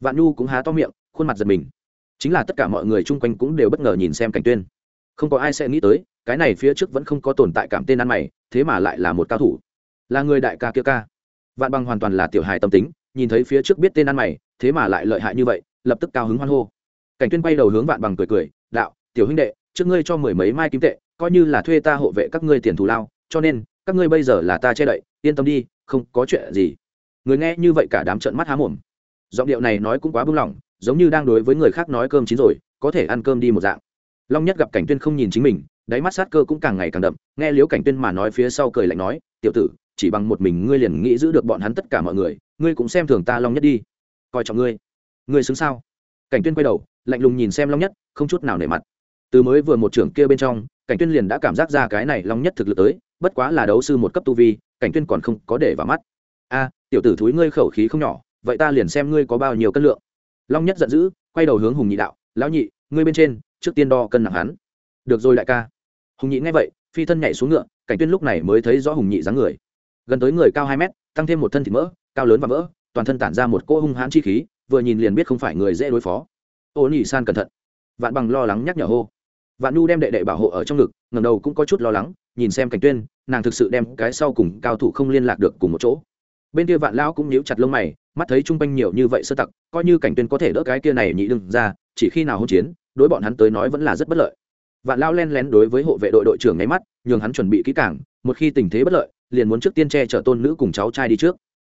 Vạn nhu cũng há to miệng, khuôn mặt giật mình. Chính là tất cả mọi người chung quanh cũng đều bất ngờ nhìn xem cảnh tuyên. Không có ai sẽ nghĩ tới, cái này phía trước vẫn không có tồn tại cảm tên ăn mày, thế mà lại là một cao thủ. Là người đại ca kia ca. Vạn bằng hoàn toàn là tiểu hài tâm tính, nhìn thấy phía trước biết tên ăn mày, thế mà lại lợi hại như vậy, lập tức cao hứng hoan hô cảnh tuyên quay đầu hướng vạn bằng cười cười, đạo, tiểu huynh đệ, trước ngươi cho mười mấy mai kim tệ, coi như là thuê ta hộ vệ các ngươi tiền thù lao, cho nên, các ngươi bây giờ là ta che đậy, yên tâm đi, không có chuyện gì. Người nghe như vậy cả đám trợn mắt há mồm. Giọng điệu này nói cũng quá bưng lỏng giống như đang đối với người khác nói cơm chín rồi, có thể ăn cơm đi một dạng. Long nhất gặp cảnh tuyên không nhìn chính mình, đáy mắt sát cơ cũng càng ngày càng đậm, nghe liếu cảnh tuyên mà nói phía sau cười lạnh nói, tiểu tử, chỉ bằng một mình ngươi liền nghĩ giữ được bọn hắn tất cả mọi người, ngươi cũng xem thường ta long nhất đi. Coi trọng ngươi. Ngươi xứng sao? Cảnh tuyên quay đầu, lạnh lùng nhìn xem long nhất, không chút nào nể mặt. Từ mới vừa một trưởng kia bên trong, cảnh tuyên liền đã cảm giác ra cái này long nhất thực lực tới, bất quá là đấu sư một cấp tu vi, cảnh tuyên còn không có để vào mắt. A, tiểu tử thúi ngươi khẩu khí không nhỏ, vậy ta liền xem ngươi có bao nhiêu cân lượng. Long nhất giận dữ, quay đầu hướng hùng nhị đạo, lão nhị, ngươi bên trên, trước tiên đo cân nặng hắn. Được rồi đại ca. Hùng nhị nghe vậy, phi thân nhảy xuống ngựa, cảnh tuyên lúc này mới thấy rõ hùng nhị dáng người. Gần tới người cao hai mét, tăng thêm một thân thịt mỡ, cao lớn và mỡ, toàn thân tản ra một cỗ hung hãn chi khí vừa nhìn liền biết không phải người dễ đối phó. Ô nhị san cẩn thận. Vạn bằng lo lắng nhắc nhở hô. Vạn nu đem đệ đệ bảo hộ ở trong ngực ngầm đầu cũng có chút lo lắng nhìn xem cảnh tuyên nàng thực sự đem cái sau cùng cao thủ không liên lạc được cùng một chỗ. Bên kia vạn lão cũng nhíu chặt lông mày mắt thấy trung quanh nhiều như vậy sơ tặc coi như cảnh tuyên có thể đỡ cái kia này nhị đừng ra chỉ khi nào hôn chiến đối bọn hắn tới nói vẫn là rất bất lợi. Vạn lao len lén đối với hộ vệ đội đội trưởng ngáy mắt nhường hắn chuẩn bị kỹ càng, một khi tình thế bất lợi liền muốn trước tiên che chở tôn nữ cùng cháu trai đi trước.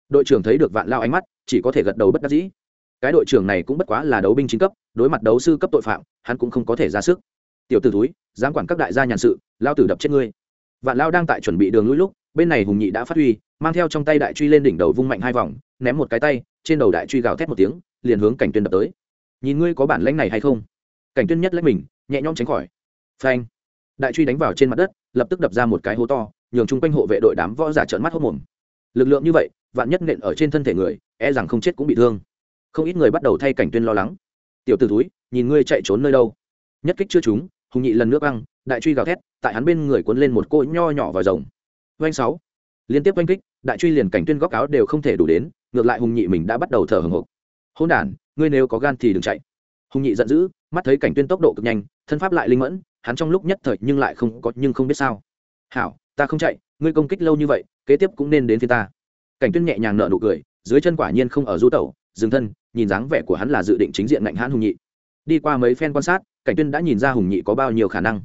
Đội trưởng thấy được vạn lao ánh mắt chỉ có thể gật đầu bất đắc dĩ cái đội trưởng này cũng bất quá là đấu binh chính cấp, đối mặt đấu sư cấp tội phạm, hắn cũng không có thể ra sức. Tiểu t ử túi dám quản các đại gia nhàn sự, lao tử đập chết ngươi. Vạn lao đang tại chuẩn bị đường lũi lúc, bên này hùng nhị đã phát huy, mang theo trong tay đại truy lên đỉnh đầu vung mạnh hai vòng, ném một cái tay, trên đầu đại truy gào thét một tiếng, liền hướng cảnh tuyên đập tới. Nhìn ngươi có bản lãnh này hay không? Cảnh tuyên nhất lấy mình, nhẹ nhõm tránh khỏi. Phanh. Đại truy đánh vào trên mặt đất, lập tức đập ra một cái hố to, nhường chung quanh hộ vệ đội đám võ giả trợn mắt hốc mồm. Lực lượng như vậy, vạn nhất nện ở trên thân thể người e rằng không chết cũng bị thương không ít người bắt đầu thay cảnh tuyên lo lắng. Tiểu t ử túi nhìn ngươi chạy trốn nơi đâu? Nhất kích chưa trúng, hùng nhị lần nước băng đại truy gào thét, tại hắn bên người cuốn lên một cô nho nhỏ vào rồng. Oanh sáu. Liên tiếp oanh kích, đại truy liền cảnh tuyên góc áo đều không thể đủ đến, ngược lại hùng nhị mình đã bắt đầu thở hồng hộc. Hôn đ ngươi nếu có gan thì đừng chạy. Hùng nhị giận dữ, mắt thấy cảnh tuyên tốc độ cực nhanh, thân pháp lại linh mẫn, hắn trong lúc nhất thời nhưng lại không có, nhưng không biết sao. Hảo, ta không chạy, ngươi công kích lâu như vậy, kế tiếp cũng nên đến phía ta. Cảnh tuyên nhẹ nhàng nở nụ cười, dưới chân quả nhiên không ở du tẩu, dừng thân nhìn dáng vẻ của hắn là dự định chính diện ngạnh hãn hùng nhị. Đi qua mấy phen quan sát, cảnh tuyên đã nhìn ra hùng nhị có bao nhiêu khả năng.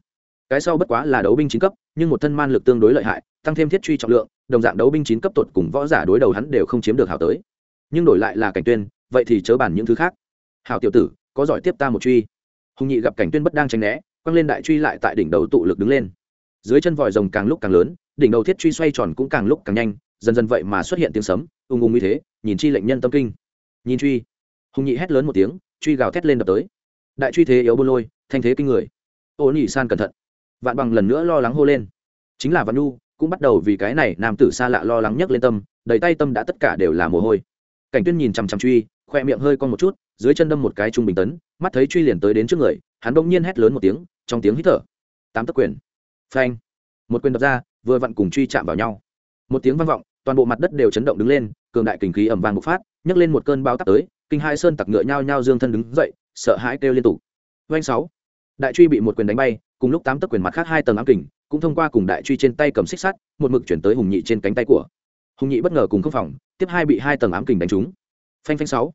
Cái sau bất quá là đấu binh chín cấp, nhưng một thân man lực tương đối lợi hại, tăng thêm thiết truy trọng lượng, đồng dạng đấu binh chín cấp tột cùng võ giả đối đầu hắn đều không chiếm được hảo tới. Nhưng đổi lại là cảnh tuyên, vậy thì chớ bàn những thứ khác. Hảo tiểu tử, có giỏi tiếp ta một truy. Hùng nhị gặp cảnh tuyên bất đang tránh né, quăng lên đại truy lại tại đỉnh đầu tụ lực đứng lên. Dưới chân vòi rồng càng lúc càng lớn, đỉnh đầu thiết truy xoay tròn cũng càng lúc càng nhanh, dần dần vậy mà xuất hiện tiếng sấm, ung ung như thế, nhìn chi lệnh nhân tâm kinh. Nhìn truy hùng nhị hét lớn một tiếng, truy gào thét lên đập tới. Đại truy thế yếu bôn lôi, thanh thế kinh người. Ô nhị san cẩn thận. Vạn bằng lần nữa lo lắng hô lên. Chính là văn nu cũng bắt đầu vì cái này nam tử xa lạ lo lắng nhấc lên tâm, đầy tay tâm đã tất cả đều là mồ hôi. Cảnh tuyên nhìn chằm chằm truy, khoe miệng hơi con một chút, dưới chân đâm một cái trung bình tấn, mắt thấy truy liền tới đến trước người, hắn bỗng nhiên hét lớn một tiếng, trong tiếng hít thở. Tám tấc quyền. Phanh. Một quyền đập ra, vừa vặn cùng truy chạm vào nhau. Một tiếng vang vọng, toàn bộ mặt đất đều chấn động đứng lên, cường đại kình khí ẩm vang bộc phát, nhấc lên một cơn bao tắc tới kinh hai sơn tặc ngựa nhao nhao dương thân đứng dậy, sợ hãi kêu liên tục. Doanh sáu. Đại truy bị một quyền đánh bay, cùng lúc tám tấc quyền mặt khác hai tầng ám kình, cũng thông qua cùng đại truy trên tay cầm xích sắt, một mực chuyển tới hùng nhị trên cánh tay của. Hùng nhị bất ngờ cùng không phòng, tiếp hai bị hai tầng ám kình đánh trúng. Phanh phanh sáu.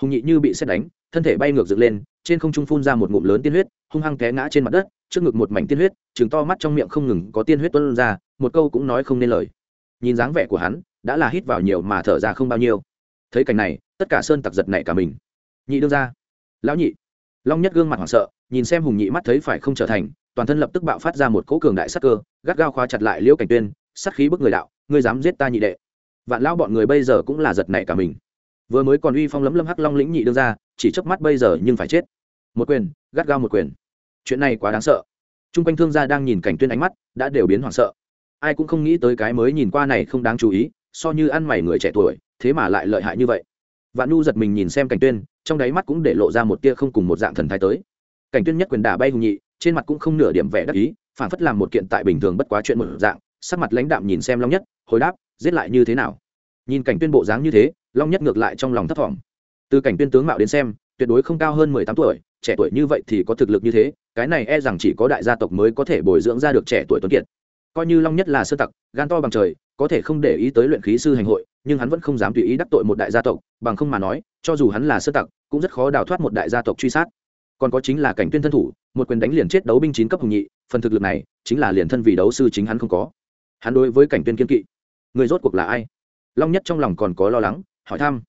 Hùng nhị như bị xét đánh, thân thể bay ngược dựng lên, trên không trung phun ra một ngụm lớn tiên huyết, hung hăng té ngã trên mặt đất, trước ngực một mảnh tiên huyết chừng to mắt trong miệng không ngừng có tiên huyết tuôn ra, một câu cũng nói không nên lời. Nhìn dáng vẻ của hắn, đã là hít vào nhiều mà thở ra không bao nhiêu thấy cảnh này, tất cả sơn tặc giật nảy cả mình. Nhị đương ra lão nhị. Long nhất gương mặt hoảng sợ, nhìn xem hùng nhị mắt thấy phải không trở thành, toàn thân lập tức bạo phát ra một cỗ cường đại sắc cơ, gắt gao khóa chặt lại liễu cảnh tuyên sắc khí bức người đạo, ngươi dám giết ta nhị đệ. Vạn lão bọn người bây giờ cũng là giật nảy cả mình. Vừa mới còn uy phong lấm lâm hắc long lĩnh nhị đương ra chỉ chớp mắt bây giờ nhưng phải chết. Một quyền, gắt gao một quyền. Chuyện này quá đáng sợ. T r u n g quanh thương gia đang nhìn cảnh tuyên ánh mắt, đã đều biến hoảng sợ. Ai cũng không nghĩ tới cái mới nhìn qua này không đáng chú ý, so như ăn mày người trẻ tuổi thế mà lại lợi hại như vậy. Vạn nu giật mình nhìn xem cảnh tuyên, trong đáy mắt cũng để lộ ra một tia không cùng một dạng thần thái tới. Cảnh tuyên nhất quyền đả bay hùng nhị, trên mặt cũng không nửa điểm vẻ đắc ý phản phất làm một kiện tại bình thường bất quá chuyện một dạng, sắc mặt lãnh đạm nhìn xem long nhất, hồi đáp, giết lại như thế nào? Nhìn cảnh tuyên bộ dáng như thế, long nhất ngược lại trong lòng thấp thỏm. Từ cảnh tuyên tướng mạo đến xem, tuyệt đối không cao hơn mười tám tuổi, trẻ tuổi như vậy thì có thực lực như thế, cái này e rằng chỉ có đại gia tộc mới có thể bồi dưỡng ra được trẻ tuổi tuấn kiệt. Coi như long nhất là sơ tặc, gan to bằng trời, có thể không để ý tới luyện khí sư hành hội nhưng hắn vẫn không dám tùy ý đắc tội một đại gia tộc, bằng không mà nói, cho dù hắn là sơ tặc, cũng rất khó đào thoát một đại gia tộc truy sát. Còn có chính là cảnh tuyên thân thủ, một quyền đánh liền chết đấu binh chín cấp hùng nhị, phần thực lực này, chính là liền thân vì đấu sư chính hắn không có. Hắn đối với cảnh tuyên kiên kỵ. Người rốt cuộc là ai? Long nhất trong lòng còn có lo lắng, hỏi thăm.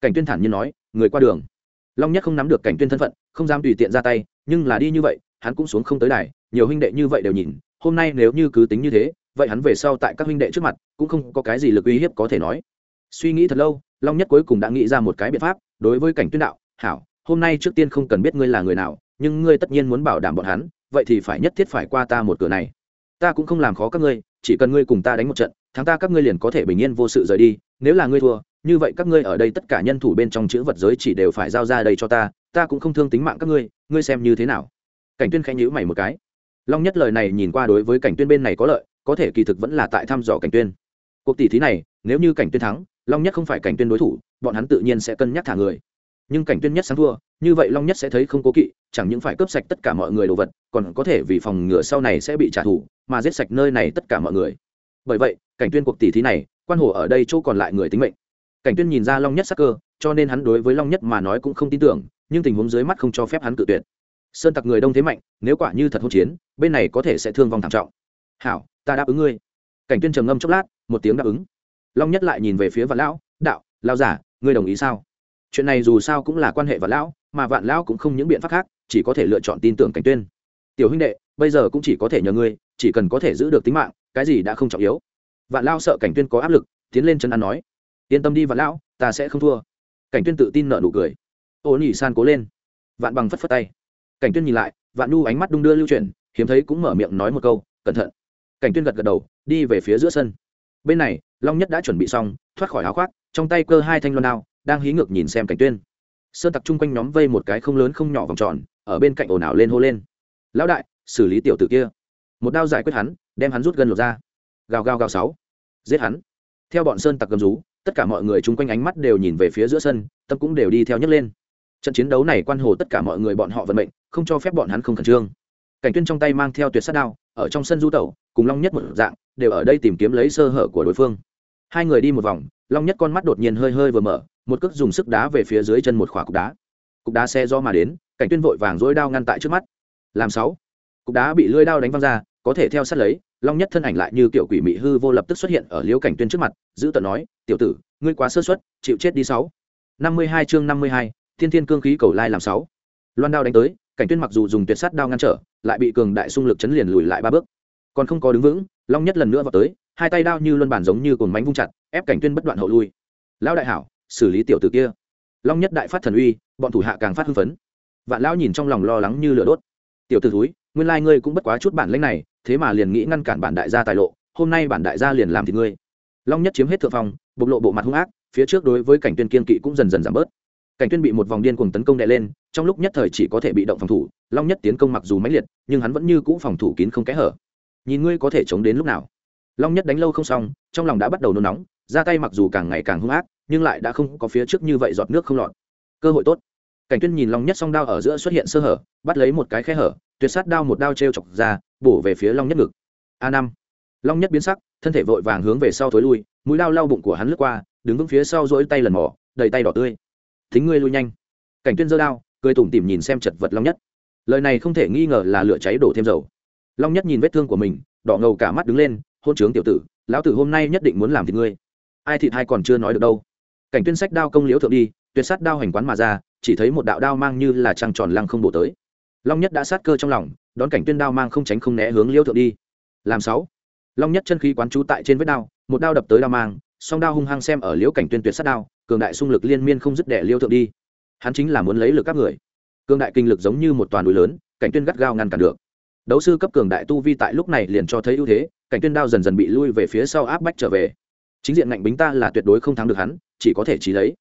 Cảnh tuyên thản nhiên nói, người qua đường. Long nhất không nắm được cảnh tuyên thân phận, không dám tùy tiện ra tay, nhưng là đi như vậy, hắn cũng xuống không tới đài, nhiều huynh đệ như vậy đều nhìn, hôm nay nếu như cứ tính như thế, vậy hắn về sau tại các huynh đệ trước mặt, cũng không có cái gì lực uy hiếp có thể nói suy nghĩ thật lâu, long nhất cuối cùng đã nghĩ ra một cái biện pháp, đối với cảnh tuyên đạo, hảo, hôm nay trước tiên không cần biết ngươi là người nào, nhưng ngươi tất nhiên muốn bảo đảm bọn hắn, vậy thì phải nhất thiết phải qua ta một cửa này. Ta cũng không làm khó các ngươi, chỉ cần ngươi cùng ta đánh một trận, thắng ta các ngươi liền có thể bình yên vô sự rời đi. Nếu là ngươi thua, như vậy các ngươi ở đây tất cả nhân thủ bên trong chữ vật giới chỉ đều phải giao ra đây cho ta ta cũng không thương tính mạng các ngươi ngươi xem như thế nào? Cảnh tuyên khẽ nhíu mày một cái. Long nhất lời này nhìn qua đối với cảnh tuyên bên này có lợi, có thể kỳ thực vẫn là tại thăm dò cảnh tuyên. Cuộc tỷ thí này, nếu như cảnh tuyên thắng long nhất không phải cảnh tuyên đối thủ, bọn hắn tự nhiên sẽ cân nhắc thả người. Nhưng cảnh tuyên nhất sáng thua, như vậy long nhất sẽ thấy không cố kỵ, chẳng những phải cướp sạch tất cả mọi người đồ vật, còn có thể vì phòng ngừa sau này sẽ bị trả thù, mà giết sạch nơi này tất cả mọi người. Bởi vậy, cảnh tuyên cuộc tỷ thí này, quan hồ ở đây chỗ còn lại người tính mệnh. Cảnh tuyên nhìn ra long nhất sắc cơ, cho nên hắn đối với long nhất mà nói cũng không tin tưởng, nhưng tình huống dưới mắt không cho phép hắn cự tuyệt. Sơn tặc người đông thế mạnh, nếu quả như thật hỗn chiến, bên này có thể sẽ thương vong thảm trọng. Hảo, ta đáp ứng ngươi. Cảnh tuyên trầm ngâm chốc lát, một tiếng đáp ứng long nhất lại nhìn về phía vạn lão, đạo lao giả, ngươi đồng ý sao? Chuyện này dù sao cũng là quan hệ vạn lão, mà vạn lão cũng không những biện pháp khác, chỉ có thể lựa chọn tin tưởng cảnh tuyên. Tiểu huynh đệ, bây giờ cũng chỉ có thể nhờ ngươi, chỉ cần có thể giữ được tính mạng, cái gì đã không trọng yếu. Vạn lão sợ cảnh tuyên có áp lực, tiến lên chân ăn nói, yên tâm đi vạn lão, ta sẽ không thua. Cảnh tuyên tự tin nở nụ cười. Ô nhỉ san cố lên. Vạn bằng phất phất tay. Cảnh tuyên nhìn lại, vạn nu ánh mắt đung đưa lưu chuyển, hiếm thấy cũng mở miệng nói một câu, cẩn thận. Cảnh tuyên gật gật đầu, đi về phía giữa sân. Bên này long nhất đã chuẩn bị xong, thoát khỏi áo khoác, trong tay cơ hai thanh loan đao, đang hí ngược nhìn xem cảnh tuyên. Sơn tặc chung quanh nhóm vây một cái không lớn không nhỏ vòng tròn, ở bên cạnh ồn ào lên hô lên. Lão đại, xử lý tiểu tử kia. Một đao giải quyết hắn, đem hắn rút gần lột ra. Gào gào gào sáu. Giết hắn. Theo bọn sơn tặc gầm rú, tất cả mọi người chung quanh ánh mắt đều nhìn về phía giữa sân, tâm cũng đều đi theo nhấc lên. Trận chiến đấu này quan hồ tất cả mọi người bọn họ vận mệnh, không cho phép bọn hắn không khẩn trương. Cảnh tuyên trong tay mang theo tuyệt sát đao, ở trong sân du tẩu, cùng long nhất một dạng, đều ở đây tìm kiếm lấy sơ hở của đối phương hai người đi một vòng, long nhất con mắt đột nhiên hơi hơi vừa mở, một cước dùng sức đá về phía dưới chân một khỏa cục đá. Cục đá xe do mà đến, cảnh tuyên vội vàng dối đao ngăn tại trước mắt. Làm sáu. Cục đá bị lưỡi đao đánh văng ra, có thể theo sát lấy, long nhất thân ảnh lại như kiểu quỷ mị hư vô lập tức xuất hiện ở liễu cảnh tuyên trước mặt, giữ tận nói, tiểu tử, ngươi quá sơ suất, chịu chết đi sáu. Năm mươi hai chương năm mươi hai, thiên thiên cương khí cầu lai làm sáu. Loan đao đánh tới, cảnh tuyên mặc dù dùng tuyệt sát đao ngăn trở, lại bị cường đại xung lực chấn liền lùi lại ba bước. Còn không có đứng vững, long nhất lần nữa vào tới hai tay đao như luân bản giống như cồn bánh vung chặt ép cảnh tuyên bất đoạn hậu lui. Lão đại hảo xử lý tiểu tử kia. Long nhất đại phát thần uy bọn thủ hạ càng phát hưng phấn. Vạn lão nhìn trong lòng lo lắng như lửa đốt. Tiểu tử thúi nguyên lai ngươi cũng bất quá chút bản lĩnh này thế mà liền nghĩ ngăn cản bản đại gia tài lộ hôm nay bản đại gia liền làm thì ngươi. Long nhất chiếm hết thượng phòng, bộc lộ bộ mặt hung ác phía trước đối với cảnh tuyên kiên kỵ cũng dần dần giảm bớt. Cảnh tuyên bị một vòng điên cuồng tấn công đè lên trong lúc nhất thời chỉ có thể bị động phòng thủ long nhất tiến công mặc dù mãnh liệt nhưng hắn vẫn như cũ phòng thủ kín không kẽ hở. Nhìn ngươi có thể chống đến lúc nào long nhất đánh lâu không xong, trong lòng đã bắt đầu nôn nóng ra tay mặc dù càng ngày càng hung ác, nhưng lại đã không có phía trước như vậy giọt nước không lọt. Cơ hội tốt. Cảnh tuyên nhìn long nhất song đao ở giữa xuất hiện sơ hở, bắt lấy một cái khe hở, tuyệt sát đao một đao treo chọc ra, bổ về phía long nhất ngực. A năm. Long nhất biến sắc, thân thể vội vàng hướng về sau thối lui, mũi đao lau bụng của hắn lướt qua, đứng vững phía sau rỗi tay lần mỏ đầy tay đỏ tươi. Thính ngươi lui nhanh. Cảnh tuyên giơ đao, cười tủm tỉm nhìn xem chật vật long nhất. Lời này không thể nghi ngờ là lửa cháy đổ thêm dầu. Long nhất nhìn vết thương của mình, đỏ ngầu cả mắt đứng lên hôn trướng tiểu tử, lão tử hôm nay nhất định muốn làm thịt ngươi. Ai thịt hay còn chưa nói được đâu. Cảnh tuyên sách đao công liễu thượng đi, tuyệt sát đao hành quán mà ra, chỉ thấy một đạo đao mang như là trăng tròn lăng không bổ tới. Long nhất đã sát cơ trong lòng, đón cảnh tuyên đao mang không tránh không né hướng liễu thượng đi. Làm sáu. Long nhất chân khí quán trú tại trên vết đao, một đao đập tới đao mang, song đao hung hăng xem ở liễu cảnh tuyên tuyệt sát đao, cường đại xung lực liên miên không dứt đẻ liêu thượng đi. Hắn chính là muốn lấy lực các người. Cường đại kinh lực giống như một toàn núi lớn, cảnh tuyên gắt gao ngăn cản được đấu sư cấp cường đại tu vi tại lúc này liền cho thấy ưu thế, cảnh tuyên đao dần dần bị lui về phía sau áp bách trở về. Chính diện ngạnh bính ta là tuyệt đối không thắng được hắn, chỉ có thể trí lấy.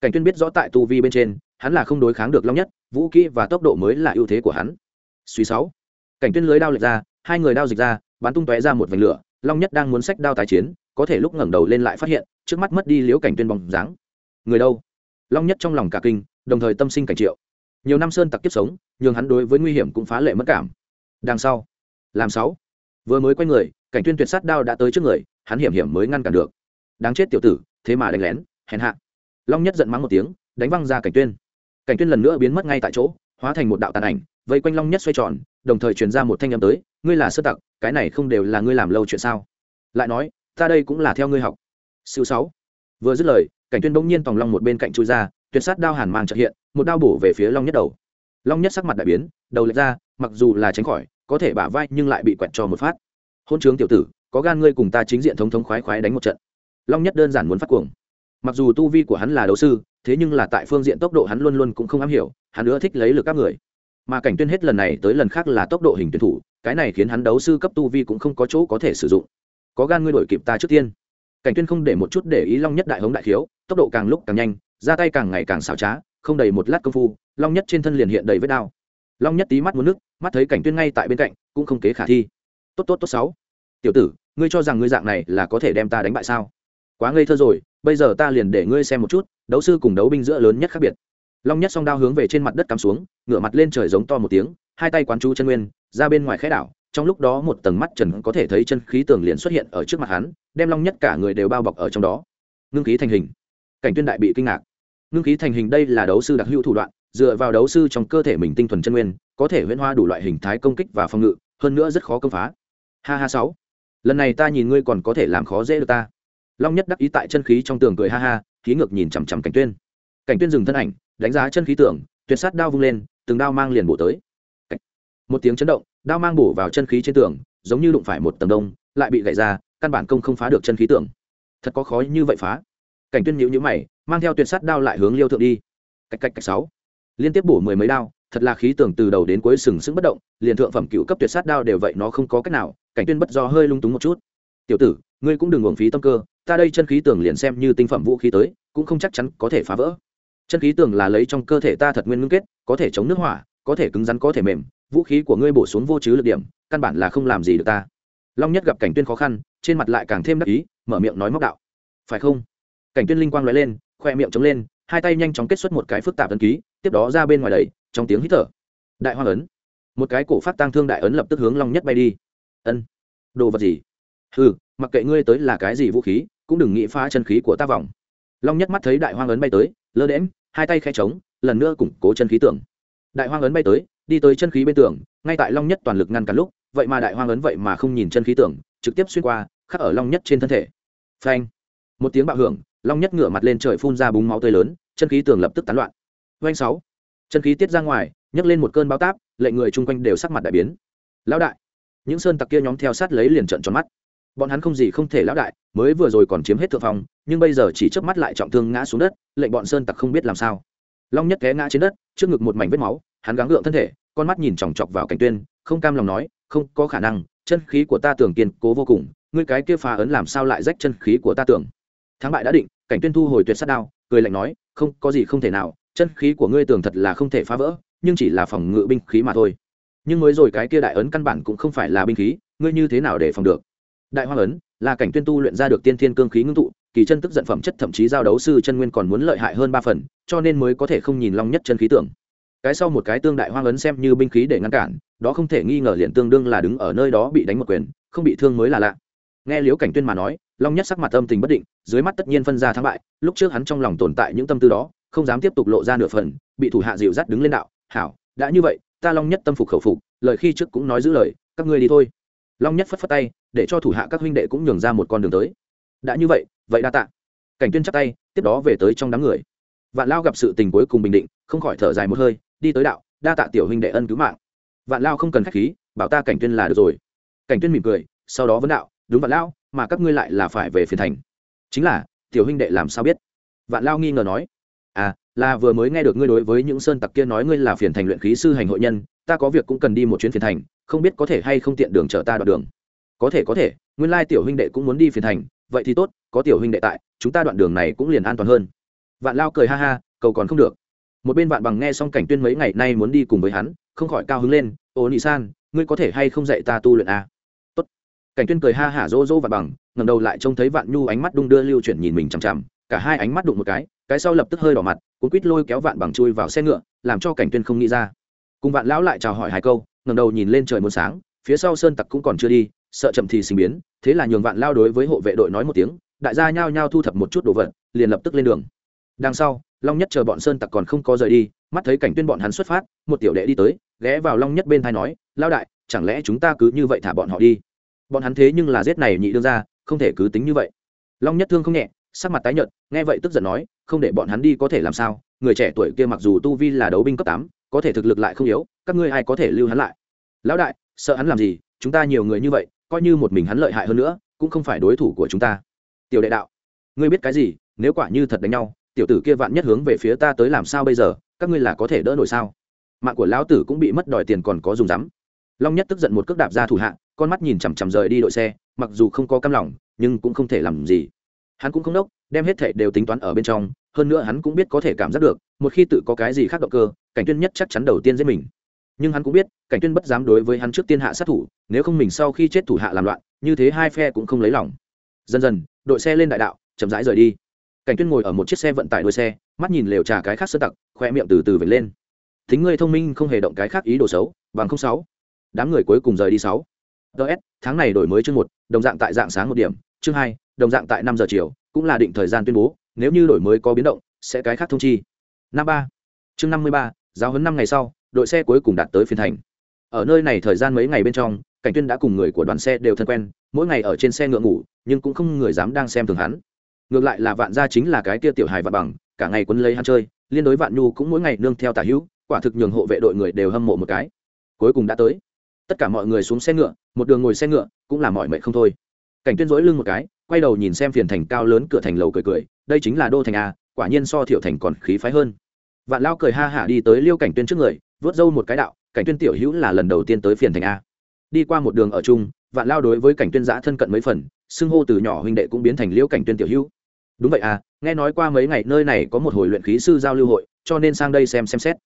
Cảnh tuyên biết rõ tại tu vi bên trên, hắn là không đối kháng được long nhất, vũ kỹ và tốc độ mới là ưu thế của hắn. Suy sáu. Cảnh tuyên lưới đao lệch ra, hai người đao dịch ra, bắn tung tóe ra một vành lửa, long nhất đang muốn sách đao tái chiến, có thể lúc ngẩng đầu lên lại phát hiện, trước mắt mất đi liễu cảnh tuyên bóng dáng. Người đâu? Long nhất trong lòng cả kinh, đồng thời tâm sinh cảnh triệu. Nhiều năm sơn tặc kiếp sống nhưng hắn đối với nguy hiểm cũng phá lệ mất cảm đằng sau. Làm sáu. Vừa mới quay người, cảnh tuyên tuyệt sát đao đã tới trước người, hắn hiểm hiểm mới ngăn cản được. Đáng chết tiểu tử, thế mà đánh lén, hèn hạ. Long nhất giận mắng một tiếng, đánh văng ra cảnh tuyên. Cảnh tuyên lần nữa biến mất ngay tại chỗ, hóa thành một đạo tàn ảnh, vây quanh long nhất xoay tròn, đồng thời truyền ra một thanh âm tới, ngươi là sơ tặc, cái này không đều là ngươi làm lâu chuyện sao? Lại nói, ta đây cũng là theo ngươi học. Siêu sáu. Vừa dứt lời, cảnh tuyên bỗng nhiên tòng long một bên cạnh chui ra, tuyệt sát đao hàn mang trợ hiện, một đao bổ về phía long nhất đầu long nhất sắc mặt đại biến đầu lệch ra mặc dù là tránh khỏi có thể bả vai nhưng lại bị quẹt cho một phát. Hôn trướng tiểu tử có gan ngươi cùng ta chính diện thống thống khoái khoái đánh một trận. Long nhất đơn giản muốn phát cuồng. Mặc dù tu vi của hắn là đấu sư thế nhưng là tại phương diện tốc độ hắn luôn luôn cũng không am hiểu hắn nữa thích lấy lực các người. Mà cảnh tuyên hết lần này tới lần khác là tốc độ hình tuyển thủ cái này khiến hắn đấu sư cấp tu vi cũng không có chỗ có thể sử dụng. Có gan ngươi đổi kịp ta trước tiên. Cảnh tuyên không để một chút để ý long nhất đại hống đại thiếu, tốc độ càng lúc càng nhanh ra tay càng ngày càng xảo trá không đầy một lát công phu long nhất trên thân liền hiện đầy vết đao. Long nhất tí mắt muốn nước, mắt thấy cảnh tuyên ngay tại bên cạnh, cũng không kế khả thi. Tốt tốt tốt, sáu. Tiểu tử, ngươi cho rằng ngươi dạng này là có thể đem ta đánh bại sao? Quá ngây thơ rồi, bây giờ ta liền để ngươi xem một chút, đấu sư cùng đấu binh giữa lớn nhất khác biệt. Long nhất song đao hướng về trên mặt đất cắm xuống, ngửa mặt lên trời giống to một tiếng, hai tay quán chú chân nguyên, ra bên ngoài khẽ đảo, trong lúc đó một tầng mắt trần có thể thấy chân khí tường liền xuất hiện ở trước mặt hắn, đem long nhất cả người đều bao bọc ở trong đó. Ngưng khí thành hình. Cảnh tuyên đại bị kinh ngạc. Ngưng khí thành hình đây là đấu sư đặc hữu thủ đoạn dựa vào đấu sư trong cơ thể mình tinh thuần chân nguyên, có thể huyễn hoa đủ loại hình thái công kích và phòng ngự, hơn nữa rất khó công phá. Ha ha sáu. Lần này ta nhìn ngươi còn có thể làm khó dễ được ta. Long nhất đắc ý tại chân khí trong tường cười ha ha, khí ngược nhìn chằm chằm cảnh tuyên. Cảnh tuyên dừng thân ảnh, đánh giá chân khí tưởng tuyệt sát đao vung lên, từng đao mang liền bổ tới. Một tiếng chấn động, đao mang bổ vào chân khí trên tường, giống như đụng phải một tầng đông, lại bị gãy ra, căn bản công không phá được chân khí tưởng thật có khó như vậy phá. Cảnh tuyên nhíu nhíu mày, mang theo tuyệt sát đao lại hướng liêu thượng đi. Cách cách cách sáu liên tiếp bổ mười mấy đao, thật là khí tưởng từ đầu đến cuối sừng sững bất động, liền thượng phẩm cựu cấp tuyệt sát đao đều vậy nó không có cách nào, cảnh tuyên bất do hơi lung túng một chút. Tiểu tử, ngươi cũng đừng uổng phí tâm cơ, ta đây chân khí tưởng liền xem như tinh phẩm vũ khí tới, cũng không chắc chắn có thể phá vỡ. Chân khí tưởng là lấy trong cơ thể ta thật nguyên ngưng kết, có thể chống nước hỏa, có thể cứng rắn có thể mềm, vũ khí của ngươi bổ xuống vô chứ lực điểm, căn bản là không làm gì được ta. Long nhất gặp cảnh tuyên khó khăn, trên mặt lại càng thêm đắc ý, mở miệng nói móc đạo. Phải không? Cảnh tuyên linh quang lóe lên, khoe miệng chống lên hai tay nhanh chóng kết xuất một cái phức tạp ấn ký, tiếp đó ra bên ngoài đầy trong tiếng hít thở. Đại hoa ấn. Một cái cổ phát tăng thương đại ấn lập tức hướng long nhất bay đi. Ân. Đồ vật gì? Ừ mặc kệ ngươi tới là cái gì vũ khí, cũng đừng nghĩ phá chân khí của ta vòng. Long nhất mắt thấy đại hoang ấn bay tới, lơ đễm hai tay khe trống lần nữa củng cố chân khí tưởng. Đại hoang ấn bay tới, đi tới chân khí bên tường, ngay tại long nhất toàn lực ngăn cản lúc, vậy mà đại hoang ấn vậy mà không nhìn chân khí tưởng, trực tiếp xuyên qua, khắc ở long nhất trên thân thể. Phanh. Một tiếng bạo hưởng long nhất ngửa mặt lên trời phun ra búng máu tươi lớn, chân khí tường lập tức tán loạn. Doanh sáu. Chân khí tiết ra ngoài, nhấc lên một cơn bao táp, lệnh người chung quanh đều sắc mặt đại biến. Lão đại. Những sơn tặc kia nhóm theo sát lấy liền trận tròn mắt. Bọn hắn không gì không thể lão đại, mới vừa rồi còn chiếm hết thượng phòng nhưng bây giờ chỉ chớp mắt lại trọng thương ngã xuống đất, lệnh bọn sơn tặc không biết làm sao. Long nhất té ngã trên đất, trước ngực một mảnh vết máu, hắn gắng gượng thân thể, con mắt nhìn chòng chọc vào cảnh tuyên, không cam lòng nói, không có khả năng, chân khí của ta tưởng kiên cố vô cùng, ngươi cái kia phá ấn làm sao lại rách chân khí của ta tưởng? Thắng bại đã định, cảnh tuyên thu hồi tuyệt sát đao, cười lạnh nói, không, có gì không thể nào, chân khí của ngươi tưởng thật là không thể phá vỡ, nhưng chỉ là phòng ngự binh khí mà thôi. Nhưng mới rồi cái kia đại ấn căn bản cũng không phải là binh khí, ngươi như thế nào để phòng được? Đại hoa ấn là cảnh tuyên tu luyện ra được tiên thiên cương khí ngưng tụ, kỳ chân tức giận phẩm chất thậm chí giao đấu sư chân nguyên còn muốn lợi hại hơn ba phần, cho nên mới có thể không nhìn long nhất chân khí tưởng. Cái sau một cái tương đại hoang ấn xem như binh khí để ngăn cản, đó không thể nghi ngờ liền tương đương là đứng ở nơi đó bị đánh một quyền, không bị thương mới là lạ. Nghe liếu cảnh tuyên mà nói long nhất sắc mặt âm tình bất định, dưới mắt tất nhiên phân ra thắng bại, lúc trước hắn trong lòng tồn tại những tâm tư đó, không dám tiếp tục lộ ra nửa phần, bị thủ hạ dịu dắt đứng lên đạo, hảo, đã như vậy, ta long nhất tâm phục khẩu phục, lời khi trước cũng nói giữ lời, các ngươi đi thôi. Long nhất phất phất tay, để cho thủ hạ các huynh đệ cũng nhường ra một con đường tới. Đã như vậy vậy đa tạ. Cảnh tuyên chắp tay, tiếp đó về tới trong đám người. Vạn lao gặp sự tình cuối cùng bình định, không khỏi thở dài một hơi, đi tới đạo, đa tạ tiểu huynh đệ ân cứu mạng. Vạn lao không cần khách khí, bảo ta cảnh tuyên là được rồi. Cảnh tuyên mỉm cười, sau đó vấn đạo, đúng vạn lao mà các ngươi lại là phải về phiền thành. Chính là, tiểu huynh đệ làm sao biết? Vạn lao nghi ngờ nói. À là vừa mới nghe được ngươi đối với những sơn tặc kia nói ngươi là phiền thành luyện khí sư hành hội nhân, ta có việc cũng cần đi một chuyến phiền thành, không biết có thể hay không tiện đường chở ta đoạn đường. Có thể có thể, nguyên lai tiểu huynh đệ cũng muốn đi phiền thành, vậy thì tốt, có tiểu huynh đệ tại, chúng ta đoạn đường này cũng liền an toàn hơn. Vạn lao cười ha ha, cầu còn không được. Một bên vạn bằng nghe xong cảnh tuyên mấy ngày nay muốn đi cùng với hắn, không khỏi cao hứng lên, ô nị san, ngươi có thể hay không dạy ta tu luyện à? Cảnh tuyên cười ha hả rô rô vạn bằng, ngẩng đầu lại trông thấy vạn nhu ánh mắt đung đưa lưu chuyển nhìn mình chằm chằm, cả hai ánh mắt đụng một cái cái sau lập tức hơi đỏ mặt, cuốn quýt lôi kéo vạn bằng chui vào xe ngựa, làm cho cảnh tuyên không nghĩ ra. Cùng vạn lão lại chào hỏi hai câu, ngẩng đầu nhìn lên trời muôn sáng, phía sau sơn tặc cũng còn chưa đi, sợ chậm thì sinh biến, thế là nhường vạn lao đối với hộ vệ đội nói một tiếng, đại gia nhao nhao thu thập một chút đồ vật, liền lập tức lên đường. Đằng sau, long nhất chờ bọn sơn tặc còn không có rời đi, mắt thấy cảnh tuyên bọn hắn xuất phát, một tiểu đệ đi tới, ghé vào long nhất bên thai nói lao đại, chẳng lẽ chúng ta cứ như vậy thả bọn họ đi? Bọn hắn thế nhưng là giết này nhị đương ra không thể cứ tính như vậy. Long nhất thương không nhẹ, sắc mặt tái nhợt, nghe vậy tức giận nói, không để bọn hắn đi có thể làm sao? Người trẻ tuổi kia mặc dù tu vi là đấu binh cấp tám, có thể thực lực lại không yếu, các ngươi ai có thể lưu hắn lại? Lão đại, sợ hắn làm gì? Chúng ta nhiều người như vậy, coi như một mình hắn lợi hại hơn nữa, cũng không phải đối thủ của chúng ta. Tiểu đệ đạo, ngươi biết cái gì? Nếu quả như thật đánh nhau, tiểu tử kia vạn nhất hướng về phía ta tới làm sao bây giờ? Các ngươi là có thể đỡ nổi sao? Mạng của lão tử cũng bị mất đòi tiền còn có dùng rắm long nhất tức giận một cước đạp ra thủ hạ, con mắt nhìn chằm chằm rời đi đội xe, mặc dù không có cam lòng, nhưng cũng không thể làm gì. Hắn cũng không đốc, đem hết thệ đều tính toán ở bên trong, hơn nữa hắn cũng biết có thể cảm giác được, một khi tự có cái gì khác động cơ, cảnh tuyên nhất chắc chắn đầu tiên giết mình. Nhưng hắn cũng biết, cảnh tuyên bất dám đối với hắn trước tiên hạ sát thủ, nếu không mình sau khi chết thủ hạ làm loạn, như thế hai phe cũng không lấy lòng. Dần dần, đội xe lên đại đạo, chậm rãi rời đi. Cảnh tuyên ngồi ở một chiếc xe vận tải đuôi xe, mắt nhìn lều trà cái khác sơ tặc, khoe miệng từ từ vệt lên. Thính ngươi thông minh không hề động cái khác ý đồ xấu, bằng không sáu đám người cuối cùng rời đi sáu. Ts tháng này đổi mới chương một, đồng dạng tại dạng sáng một điểm, chương hai, đồng dạng tại năm giờ chiều, cũng là định thời gian tuyên bố, nếu như đổi mới có biến động, sẽ cái khác thông chi. Năm ba, chương năm mươi ba, giáo huấn năm ngày sau, đội xe cuối cùng đạt tới phiên thành. Ở nơi này thời gian mấy ngày bên trong, cảnh tuyên đã cùng người của đoàn xe đều thân quen, mỗi ngày ở trên xe ngựa ngủ, nhưng cũng không người dám đang xem thường hắn. Ngược lại là vạn gia chính là cái kia tiểu hài vạn bằng, cả ngày quấn lấy hắn chơi, liên đối vạn nhu cũng mỗi ngày nương theo tả hữu, quả thực nhường hộ vệ đội người đều hâm mộ một cái. Cuối cùng đã tới tất cả mọi người xuống xe ngựa, một đường ngồi xe ngựa, cũng là mọi mệnh không thôi. Cảnh tuyên dỗi lưng một cái, quay đầu nhìn xem phiền thành cao lớn cửa thành lầu cười cười, đây chính là đô thành a, quả nhiên so thiểu thành còn khí phái hơn. Vạn lao cười ha hả đi tới liêu cảnh tuyên trước người, vớt râu một cái đạo, cảnh tuyên tiểu hữu là lần đầu tiên tới phiền thành a. Đi qua một đường ở chung, vạn lao đối với cảnh tuyên giã thân cận mấy phần, xưng hô từ nhỏ huynh đệ cũng biến thành liêu cảnh tuyên tiểu hữu. Đúng vậy à nghe nói qua mấy ngày nơi này có một hồi luyện khí sư giao lưu hội, cho nên sang đây xem xem xét.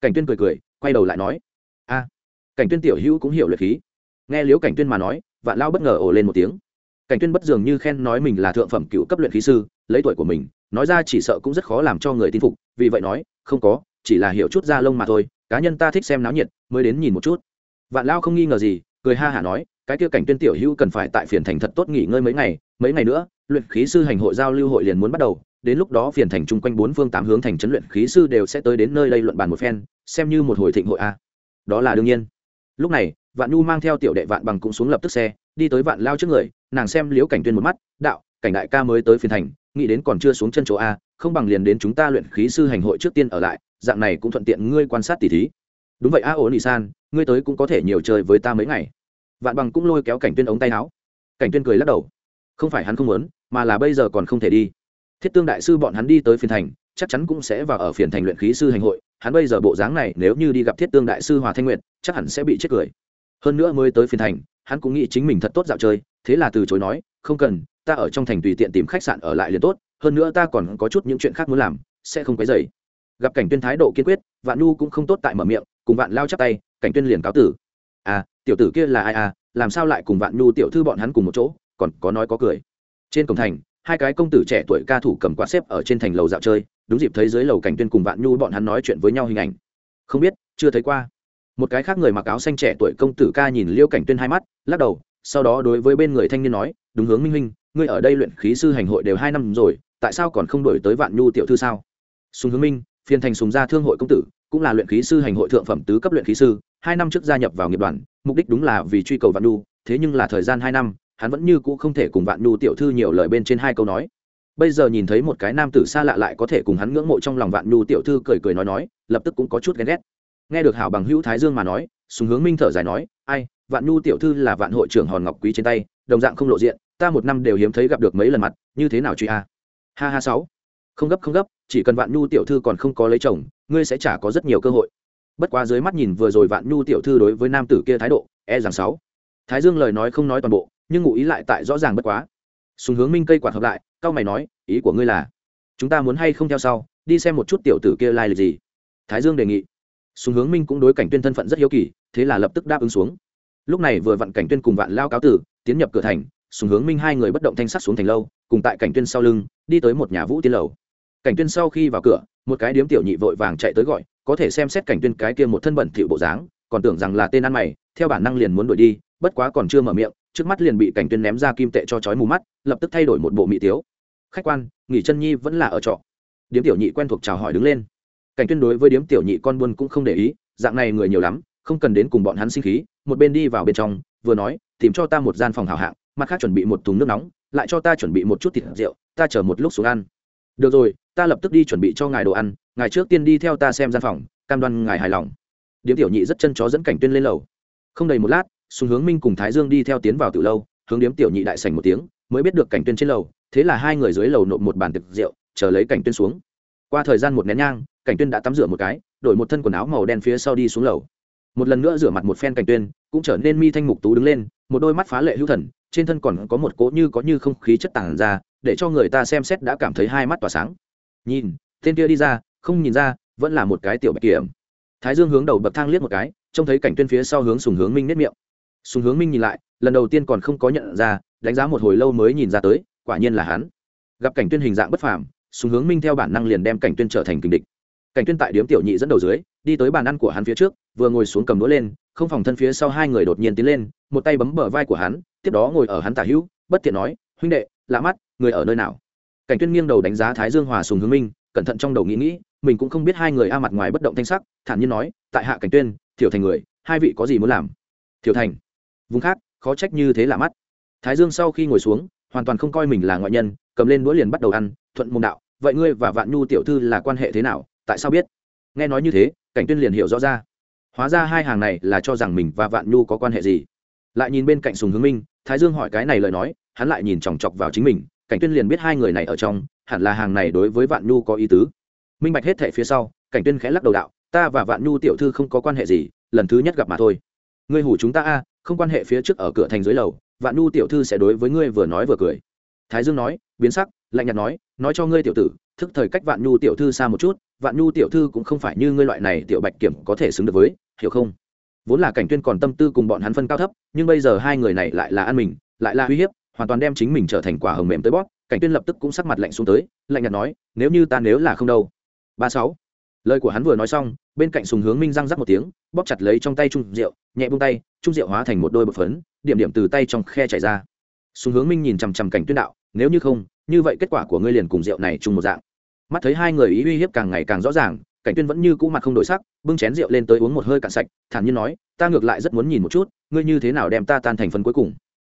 Cảnh tuyên cười cười, quay đầu lại nói, a cảnh tuyên tiểu hữu cũng hiểu luyện khí. Nghe liễu cảnh tuyên mà nói, vạn lao bất ngờ ồ lên một tiếng. Cảnh tuyên bất dường như khen nói mình là thượng phẩm cựu cấp luyện khí sư, lấy tuổi của mình, nói ra chỉ sợ cũng rất khó làm cho người tin phục, vì vậy nói, không có, chỉ là hiểu chút da lông mà thôi, cá nhân ta thích xem náo nhiệt, mới đến nhìn một chút. Vạn lao không nghi ngờ gì, cười ha hả nói, cái kia cảnh tuyên tiểu hữu cần phải tại phiền thành thật tốt nghỉ ngơi mấy ngày mấy ngày nữa, luyện khí sư hành hội giao lưu hội liền muốn bắt đầu, đến lúc đó phiền thành chung quanh bốn phương tám hướng thành trấn luyện khí sư đều sẽ tới đến nơi đây luận bàn một phen, xem như một hồi thịnh hội a. Đó là đương nhiên lúc này, vạn nhu mang theo tiểu đệ vạn bằng cũng xuống lập tức xe, đi tới vạn lao trước người, nàng xem liễu cảnh tuyên một mắt, đạo, cảnh đại ca mới tới phiền thành, nghĩ đến còn chưa xuống chân chỗ a, không bằng liền đến chúng ta luyện khí sư hành hội trước tiên ở lại, dạng này cũng thuận tiện ngươi quan sát tỉ thí. Đúng vậy a ổn ỉ san, ngươi tới cũng có thể nhiều chơi với ta mấy ngày. Vạn bằng cũng lôi kéo cảnh tuyên ống tay áo. Cảnh tuyên cười lắc đầu. Không phải hắn không muốn, mà là bây giờ còn không thể đi. Thiết tương đại sư bọn hắn đi tới phiền thành, chắc chắn cũng sẽ vào ở phiền thành luyện khí sư hành hội hắn bây giờ bộ dáng này nếu như đi gặp thiết tương đại sư hòa thanh nguyện chắc hẳn sẽ bị chết cười. Hơn nữa mới tới phiền thành, hắn cũng nghĩ chính mình thật tốt dạo chơi, thế là từ chối nói, không cần, ta ở trong thành tùy tiện tìm khách sạn ở lại liền tốt, hơn nữa ta còn có chút những chuyện khác muốn làm, sẽ không quấy dày gặp cảnh tuyên thái độ kiên quyết, vạn nhu cũng không tốt tại mở miệng, cùng vạn lao chắp tay, cảnh tuyên liền cáo tử. À tiểu tử kia là ai à làm sao lại cùng vạn nhu tiểu thư bọn hắn cùng một chỗ, còn có nói có cười. Trên cổng thành, hai cái công tử trẻ tuổi ca thủ cầm quạt xếp ở trên thành lầu dạo chơi đúng dịp thấy dưới lầu cảnh tuyên cùng vạn nhu bọn hắn nói chuyện với nhau hình ảnh. Không biết, chưa thấy qua. Một cái khác người mặc áo xanh trẻ tuổi công tử ca nhìn liêu cảnh tuyên hai mắt, lắc đầu, sau đó đối với bên người thanh niên nói, đúng hướng minh minh ngươi ở đây luyện khí sư hành hội đều hai năm rồi, tại sao còn không đổi tới vạn nhu tiểu thư sao? Sùng hướng minh phiên thành sùng gia thương hội công tử, cũng là luyện khí sư hành hội thượng phẩm tứ cấp luyện khí sư, hai năm trước gia nhập vào nghiệp đoàn, mục đích đúng là vì truy cầu vạn nhu, thế nhưng là thời gian hai năm, hắn vẫn như cũ không thể cùng vạn nhu tiểu thư nhiều lời bên trên hai câu nói bây giờ nhìn thấy một cái nam tử xa lạ lại có thể cùng hắn ngưỡng mộ trong lòng vạn nhu tiểu thư cười cười nói nói, lập tức cũng có chút ghen ghét. Nghe được hảo bằng hữu thái dương mà nói, sùng hướng minh thở dài nói, ai, vạn nhu tiểu thư là vạn hội trưởng hòn ngọc quý trên tay, đồng dạng không lộ diện, ta một năm đều hiếm thấy gặp được mấy lần mặt, như thế nào truy a? Ha ha sáu. Không gấp không gấp, chỉ cần vạn nhu tiểu thư còn không có lấy chồng, ngươi sẽ chả có rất nhiều cơ hội. Bất quá dưới mắt nhìn vừa rồi vạn nhu tiểu thư đối với nam tử kia thái độ e rằng sáu. Thái dương lời nói không nói toàn bộ, nhưng ngụ ý lại tại rõ ràng bất quá. Sùng hướng minh cây quạt hợp lại cao mày nói, ý của ngươi là, chúng ta muốn hay không theo sau, đi xem một chút tiểu tử kia lai、like、lịch gì? Thái dương đề nghị. Sùng hướng minh cũng đối cảnh tuyên thân phận rất hiếu kỳ, thế là lập tức đáp ứng xuống. Lúc này vừa vặn cảnh tuyên cùng vạn lao cáo tử, tiến nhập cửa thành, sùng hướng minh hai người bất động thanh sắt xuống thành lâu, cùng tại cảnh tuyên sau lưng, đi tới một nhà vũ tiên lầu. Cảnh tuyên sau khi vào cửa, một cái điếm tiểu nhị vội vàng chạy tới gọi, có thể xem xét cảnh tuyên cái kia một thân bẩn thỉu bộ dáng, còn tưởng rằng là tên ăn mày, theo bản năng liền muốn đuổi đi bất quá còn chưa mở miệng, trước mắt liền bị cảnh tuyên ném ra kim tệ cho chói mù mắt, lập tức thay đổi một bộ mỹ tiếu. Khách quan, nghỉ chân nhi vẫn là ở trọ. Điếm tiểu nhị quen thuộc chào hỏi đứng lên. Cảnh tuyên đối với điếm tiểu nhị con buôn cũng không để ý, dạng này người nhiều lắm, không cần đến cùng bọn hắn sinh khí, một bên đi vào bên trong, vừa nói, tìm cho ta một gian phòng hảo hạng, mặt khác chuẩn bị một thùng nước nóng, lại cho ta chuẩn bị một chút thịt rượu, ta chờ một lúc xuống ăn. Được rồi, ta lập tức đi chuẩn bị cho ngài đồ ăn, ngài trước tiên đi theo ta xem gian phòng, cam đoan ngài hài lòng. Điếm tiểu nhị rất chân chó dẫn cảnh tuyên lên lầu. Không đầy một lát sùng hướng minh cùng thái dương đi theo tiến vào từ lâu, hướng điếm tiểu nhị đại sành một tiếng, mới biết được cảnh tuyên trên lầu, thế là hai người dưới lầu nộp một bàn tiệc rượu, chờ lấy cảnh tuyên xuống. Qua thời gian một nén nhang, cảnh tuyên đã tắm rửa một cái, đổi một thân quần áo màu đen phía sau đi xuống lầu. Một lần nữa rửa mặt một phen cảnh tuyên, cũng trở nên mi thanh mục tú đứng lên, một đôi mắt phá lệ hữu thần, trên thân còn có một cỗ như có như không khí chất tàng ra, để cho người ta xem xét đã cảm thấy hai mắt tỏa sáng. Nhìn, tên kia đi ra, không nhìn ra, vẫn là một cái tiểu bạch kiểm. Thái dương hướng đầu bậc thang liếc một cái, trông thấy cảnh tuyên phía sau hướng sùng hướng minh nét miệng sùng hướng minh nhìn lại, lần đầu tiên còn không có nhận ra, đánh giá một hồi lâu mới nhìn ra tới, quả nhiên là hắn. Gặp cảnh tuyên hình dạng bất phàm, sùng hướng minh theo bản năng liền đem cảnh tuyên trở thành kình địch. Cảnh tuyên tại điếm tiểu nhị dẫn đầu dưới, đi tới bàn ăn của hắn phía trước, vừa ngồi xuống cầm đũa lên, không phòng thân phía sau hai người đột nhiên tiến lên, một tay bấm bờ vai của hắn, tiếp đó ngồi ở hắn tả hữu, bất tiện nói, huynh đệ, lạ mắt, người ở nơi nào? Cảnh tuyên nghiêng đầu đánh giá thái dương hòa sùng hướng minh, cẩn thận trong đầu nghĩ nghĩ, mình cũng không biết hai người a mặt ngoài bất động thanh sắc, thản nhiên nói, tại hạ cảnh tuyên thiểu thành người, hai vị có gì muốn làm? Thiểu thành vùng khác, khó trách như thế là mắt. Thái dương sau khi ngồi xuống, hoàn toàn không coi mình là ngoại nhân, cầm lên đũa liền bắt đầu ăn, thuận môn đạo, vậy ngươi và vạn nhu tiểu thư là quan hệ thế nào? Tại sao biết? Nghe nói như thế, cảnh tuyên liền hiểu rõ ra. Hóa ra hai hàng này là cho rằng mình và vạn nhu có quan hệ gì. Lại nhìn bên cạnh sùng hướng minh, thái dương hỏi cái này lời nói, hắn lại nhìn chòng chọc vào chính mình, cảnh tuyên liền biết hai người này ở trong, hẳn là hàng này đối với vạn nhu có ý tứ. Minh bạch hết thệ phía sau, cảnh tuyên khẽ lắc đầu đạo, ta và vạn nhu tiểu thư không có quan hệ gì, lần thứ nhất gặp mà thôi ngươi hủ chúng ta a, không quan hệ phía trước ở cửa thành dưới lầu, vạn Nu tiểu thư sẽ đối với ngươi vừa nói vừa cười. Thái dương nói, biến sắc, lạnh nhạt nói nói cho ngươi tiểu tử, thức thời cách vạn nhu tiểu thư xa một chút, vạn nhu tiểu thư cũng không phải như ngươi loại này tiểu bạch kiểm có thể xứng được với, hiểu không? Vốn là cảnh tuyên còn tâm tư cùng bọn hắn phân cao thấp, nhưng bây giờ hai người này lại là ăn mình, lại là uy hiếp, hoàn toàn đem chính mình trở thành quả hồng mềm tới bóp, cảnh tuyên lập tức cũng sắc mặt lạnh xuống tới, lạnh nhạt nói, nếu như ta nếu là không đâu. Ba sáu lời của hắn vừa nói xong, bên cạnh sùng hướng minh răng rắc một tiếng, bóp chặt lấy trong tay trung rượu, nhẹ buông tay trung rượu hóa thành một đôi bột phấn, điểm điểm từ tay trong khe chảy ra. Sùng hướng minh nhìn chằm chằm cảnh tuyên đạo, nếu như không, như vậy kết quả của ngươi liền cùng rượu này chung một dạng. Mắt thấy hai người ý uy hiếp càng ngày càng rõ ràng, cảnh tuyên vẫn như cũ mặt không đổi sắc, bưng chén rượu lên tới uống một hơi cạn sạch, thản nhiên nói, ta ngược lại rất muốn nhìn một chút, ngươi như thế nào đem ta tan thành phần cuối cùng.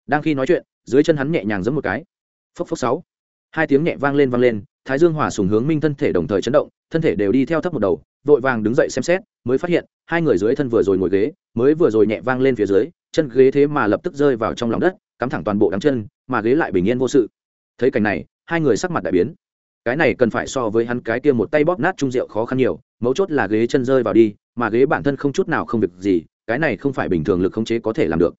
Đang khi nói chuyện, dưới chân hắn nhẹ nhàng giẫm một cái. Phốc phốc sáu. Hai tiếng nhẹ vang lên vang lên thái dương hòa sùng hướng minh thân thể đồng thời chấn động, thân thể đều đi theo thấp một đầu, vội vàng đứng dậy xem xét, mới phát hiện, hai người dưới thân vừa rồi ngồi ghế, mới vừa rồi nhẹ vang lên phía dưới, chân ghế thế mà lập tức rơi vào trong lòng đất, cắm thẳng toàn bộ đám chân, mà ghế lại bình yên vô sự. Thấy cảnh này, hai người sắc mặt đại biến. Cái này cần phải so với hắn cái kia một tay bóp nát trung rượu khó khăn nhiều, mấu chốt là ghế chân rơi vào đi, mà ghế bản thân không chút nào không việc gì, cái này không phải bình thường lực khống chế có thể làm được.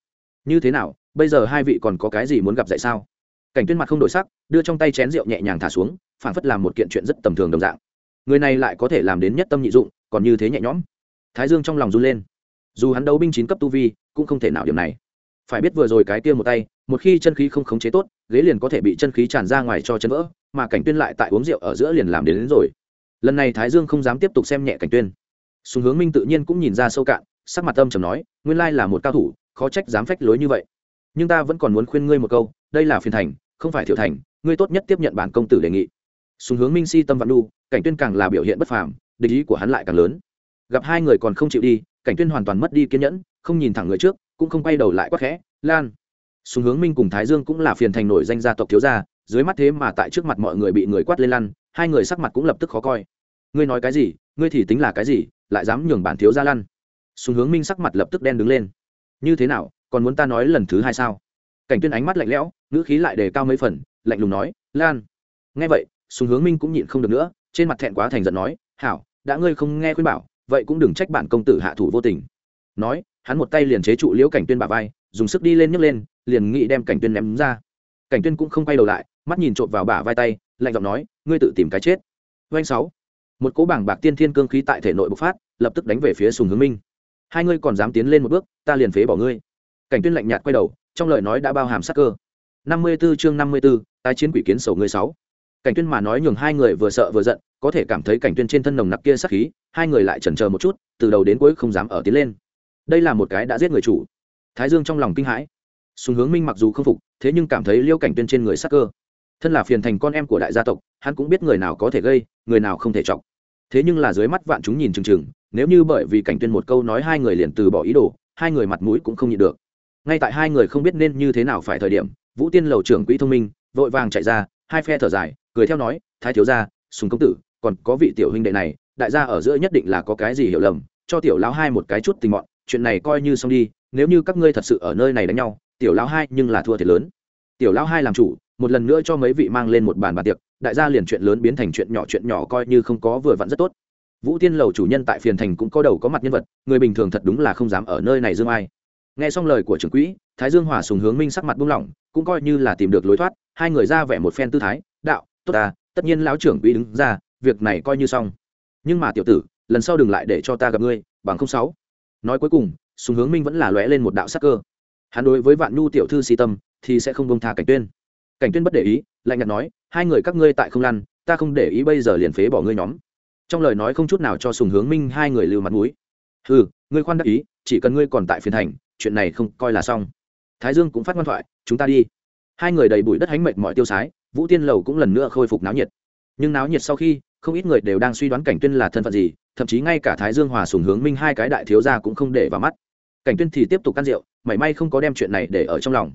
Như thế nào, bây giờ hai vị còn có cái gì muốn gặp dạy sao? Cảnh tuyên mặt không đổi sắc, đưa trong tay chén rượu nhẹ nhàng thả xuống phản phất làm một kiện chuyện rất tầm thường đồng dạng. Người này lại có thể làm đến nhất tâm nhị dụng còn như thế nhẹ nhõm. Thái dương trong lòng run lên. Dù hắn đấu binh chín cấp tu vi cũng không thể nào điểm này. Phải biết vừa rồi cái kia một tay một khi chân khí không khống chế tốt ghế liền có thể bị chân khí tràn ra ngoài cho chân vỡ mà cảnh tuyên lại tại uống rượu ở giữa liền làm đến, đến rồi. Lần này thái dương không dám tiếp tục xem nhẹ cảnh tuyên. Sùng hướng minh tự nhiên cũng nhìn ra sâu cạn sắc mặt âm trầm nói nguyên lai là một cao thủ khó trách dám phách lối như vậy. Nhưng ta vẫn còn muốn khuyên ngươi một câu đây là phiền thành không phải thiểu thành ngươi tốt nhất tiếp nhận bản công tử đề nghị sùng hướng minh si tâm vạn đu cảnh tuyên càng là biểu hiện bất phàm, địch ý của hắn lại càng lớn. Gặp hai người còn không chịu đi, cảnh tuyên hoàn toàn mất đi kiên nhẫn, không nhìn thẳng người trước, cũng không quay đầu lại quá khẽ, lan! Sùng hướng minh cùng thái dương cũng là phiền thành nổi danh gia tộc thiếu gia, dưới mắt thế mà tại trước mặt mọi người bị người quát lên lăn, hai người sắc mặt cũng lập tức khó coi. Ngươi nói cái gì? Ngươi thì tính là cái gì? Lại dám nhường bản thiếu gia lăn? Sùng hướng minh sắc mặt lập tức đen đứng lên. Như thế nào? Còn muốn ta nói lần thứ hai sao? Cảnh tuyên ánh mắt lạnh lẽo, ngữ khí lại đề cao mấy phần, lạnh lùng nói, lan! Nghe vậy sùng hướng minh cũng nhịn không được nữa trên mặt thẹn quá thành giận nói hảo đã ngươi không nghe khuyên bảo vậy cũng đừng trách bản công tử hạ thủ vô tình. Nói hắn một tay liền chế trụ liễu cảnh tuyên bả vai dùng sức đi lên nhấc lên liền nghĩ đem cảnh tuyên ném ra. Cảnh tuyên cũng không quay đầu lại mắt nhìn trộm vào bả vai tay lạnh giọng nói ngươi tự tìm cái chết. Doanh sáu. Một cỗ bảng bạc tiên thiên cương khí tại thể nội bộc phát lập tức đánh về phía sùng hướng minh. Hai ngươi còn dám tiến lên một bước ta liền phế bỏ ngươi. Cảnh tuyên lạnh nhạt quay đầu trong lời nói đã bao hàm sắc cơ. Năm mươi 54 chương năm mươi 54, tái chiến quỷ kiến sầu ngươi sáu cảnh tuyên mà nói nhường hai người vừa sợ vừa giận, có thể cảm thấy cảnh tuyên trên thân nồng nặc kia sát khí, hai người lại chần chờ một chút, từ đầu đến cuối không dám ở tiến lên. Đây là một cái đã giết người chủ. Thái dương trong lòng kinh hãi. Sùng hướng minh mặc dù không phục, thế nhưng cảm thấy liêu cảnh tuyên trên người sắc cơ. Thân là phiền thành con em của đại gia tộc, hắn cũng biết người nào có thể gây, người nào không thể chọc. Thế nhưng là dưới mắt vạn chúng nhìn chừng chừng, nếu như bởi vì cảnh tuyên một câu nói hai người liền từ bỏ ý đồ, hai người mặt mũi cũng không nhịn được. Ngay tại hai người không biết nên như thế nào phải thời điểm, vũ tiên lầu trưởng quỹ thông minh, vội vàng chạy ra, hai phe thở dài cười theo nói, thái thiếu gia, sùng công tử, còn có vị tiểu huynh đệ này, đại gia ở giữa nhất định là có cái gì hiểu lầm, cho tiểu lão hai một cái chút tình mọn, chuyện này coi như xong đi, nếu như các ngươi thật sự ở nơi này đánh nhau, tiểu lão hai nhưng là thua thiệt lớn. Tiểu lão hai làm chủ, một lần nữa cho mấy vị mang lên một bàn bàn tiệc, đại gia liền chuyện lớn biến thành chuyện nhỏ chuyện nhỏ coi như không có vừa vặn rất tốt. Vũ tiên lầu chủ nhân tại phiền thành cũng có đầu có mặt nhân vật, người bình thường thật đúng là không dám ở nơi này dương ai. Nghe xong lời của trưởng quỹ, thái dương hòa sùng hướng minh sắc mặt buông lỏng, cũng coi như là tìm được lối thoát, hai người ra vẻ một phen tư thái, đạo tốt ta, tất nhiên lão trưởng quỹ đứng ra, việc này coi như xong. Nhưng mà tiểu tử, lần sau đừng lại để cho ta gặp ngươi, bằng không sáu. Nói cuối cùng, sùng hướng minh vẫn là lóe lên một đạo sắc cơ. Hắn đối với vạn nhu tiểu thư si tâm, thì sẽ không bông tha cảnh tuyên. Cảnh tuyên bất để ý, lạnh nhạt nói, hai người các ngươi tại không lăn, ta không để ý bây giờ liền phế bỏ ngươi nhóm. Trong lời nói không chút nào cho sùng hướng minh hai người lưu mặt mũi. Ừ ngươi khoan đắc ý, chỉ cần ngươi còn tại phiền thành chuyện này không coi là xong. Thái dương cũng phát ngoan thoại, chúng ta đi. Hai người đầy bụi đất hánh mệt mọi tiêu sái vũ tiên lầu cũng lần nữa khôi phục náo nhiệt. Nhưng náo nhiệt sau khi, không ít người đều đang suy đoán cảnh tuyên là thân phận gì, thậm chí ngay cả thái dương hòa sùng hướng minh hai cái đại thiếu gia cũng không để vào mắt. Cảnh tuyên thì tiếp tục ăn rượu, mảy may không có đem chuyện này để ở trong lòng.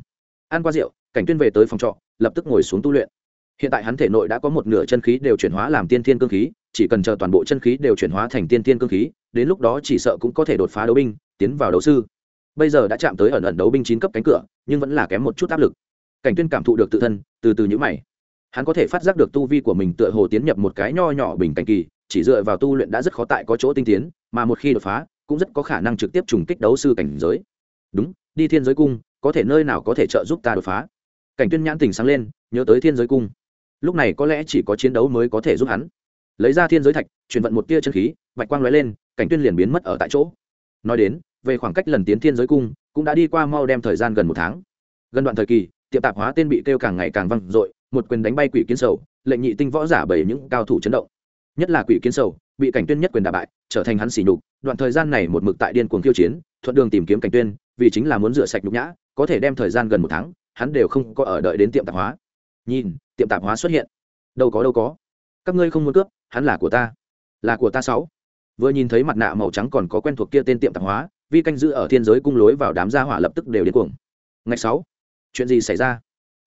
Ăn qua rượu, cảnh tuyên về tới phòng trọ, lập tức ngồi xuống tu luyện. Hiện tại hắn thể nội đã có một nửa chân khí đều chuyển hóa làm tiên thiên cương khí, chỉ cần chờ toàn bộ chân khí đều chuyển hóa thành tiên thiên cương khí, đến lúc đó chỉ sợ cũng có thể đột phá đấu binh, tiến vào đấu sư. Bây giờ đã chạm tới ẩn ẩn đấu binh chín cấp cánh cửa, nhưng vẫn là kém một chút áp lực cảnh tuyên cảm thụ được tự thân, từ từ nhữ mày. Hắn có thể phát giác được tu vi của mình tựa hồ tiến nhập một cái nho nhỏ bình cảnh kỳ, chỉ dựa vào tu luyện đã rất khó tại có chỗ tinh tiến, mà một khi đột phá, cũng rất có khả năng trực tiếp trùng kích đấu sư cảnh giới. Đúng, đi thiên giới cung, có thể nơi nào có thể trợ giúp ta đột phá? Cảnh tuyên nhãn tình sáng lên, nhớ tới thiên giới cung. Lúc này có lẽ chỉ có chiến đấu mới có thể giúp hắn. Lấy ra thiên giới thạch, chuyển vận một tia chân khí, bạch quang lóe lên, cảnh tuyên liền biến mất ở tại chỗ. Nói đến, về khoảng cách lần tiến thiên giới cung, cũng đã đi qua mau đem thời gian gần một tháng. Gần đoạn thời kỳ tiệm tạp hóa tên bị kêu càng ngày càng văng dội, một quyền đánh bay quỷ kiến sầu, lệnh nhị tinh võ giả bảy những cao thủ chấn động. Nhất là quỷ kiến sầu, bị cảnh tuyên nhất quyền đả bại, trở thành hắn xỉ nhục, đoạn thời gian này một mực tại điên cuồng khiêu chiến, thuận đường tìm kiếm cảnh tuyên, vì chính là muốn rửa sạch nhục nhã, có thể đem thời gian gần một tháng, hắn đều không có ở đợi đến tiệm tạp hóa. Nhìn, tiệm tạp hóa xuất hiện. Đâu có đâu có. Các ngươi không muốn cướp, hắn là của ta. Là của ta sáu. Vừa nhìn thấy mặt nạ màu trắng còn có quen thuộc kia tên tiệm tạp hóa, vi canh giữ ở thiên giới cung lối vào đám gia hỏa lập tức đều điên cuồng. Ngày sáu chuyện gì xảy ra?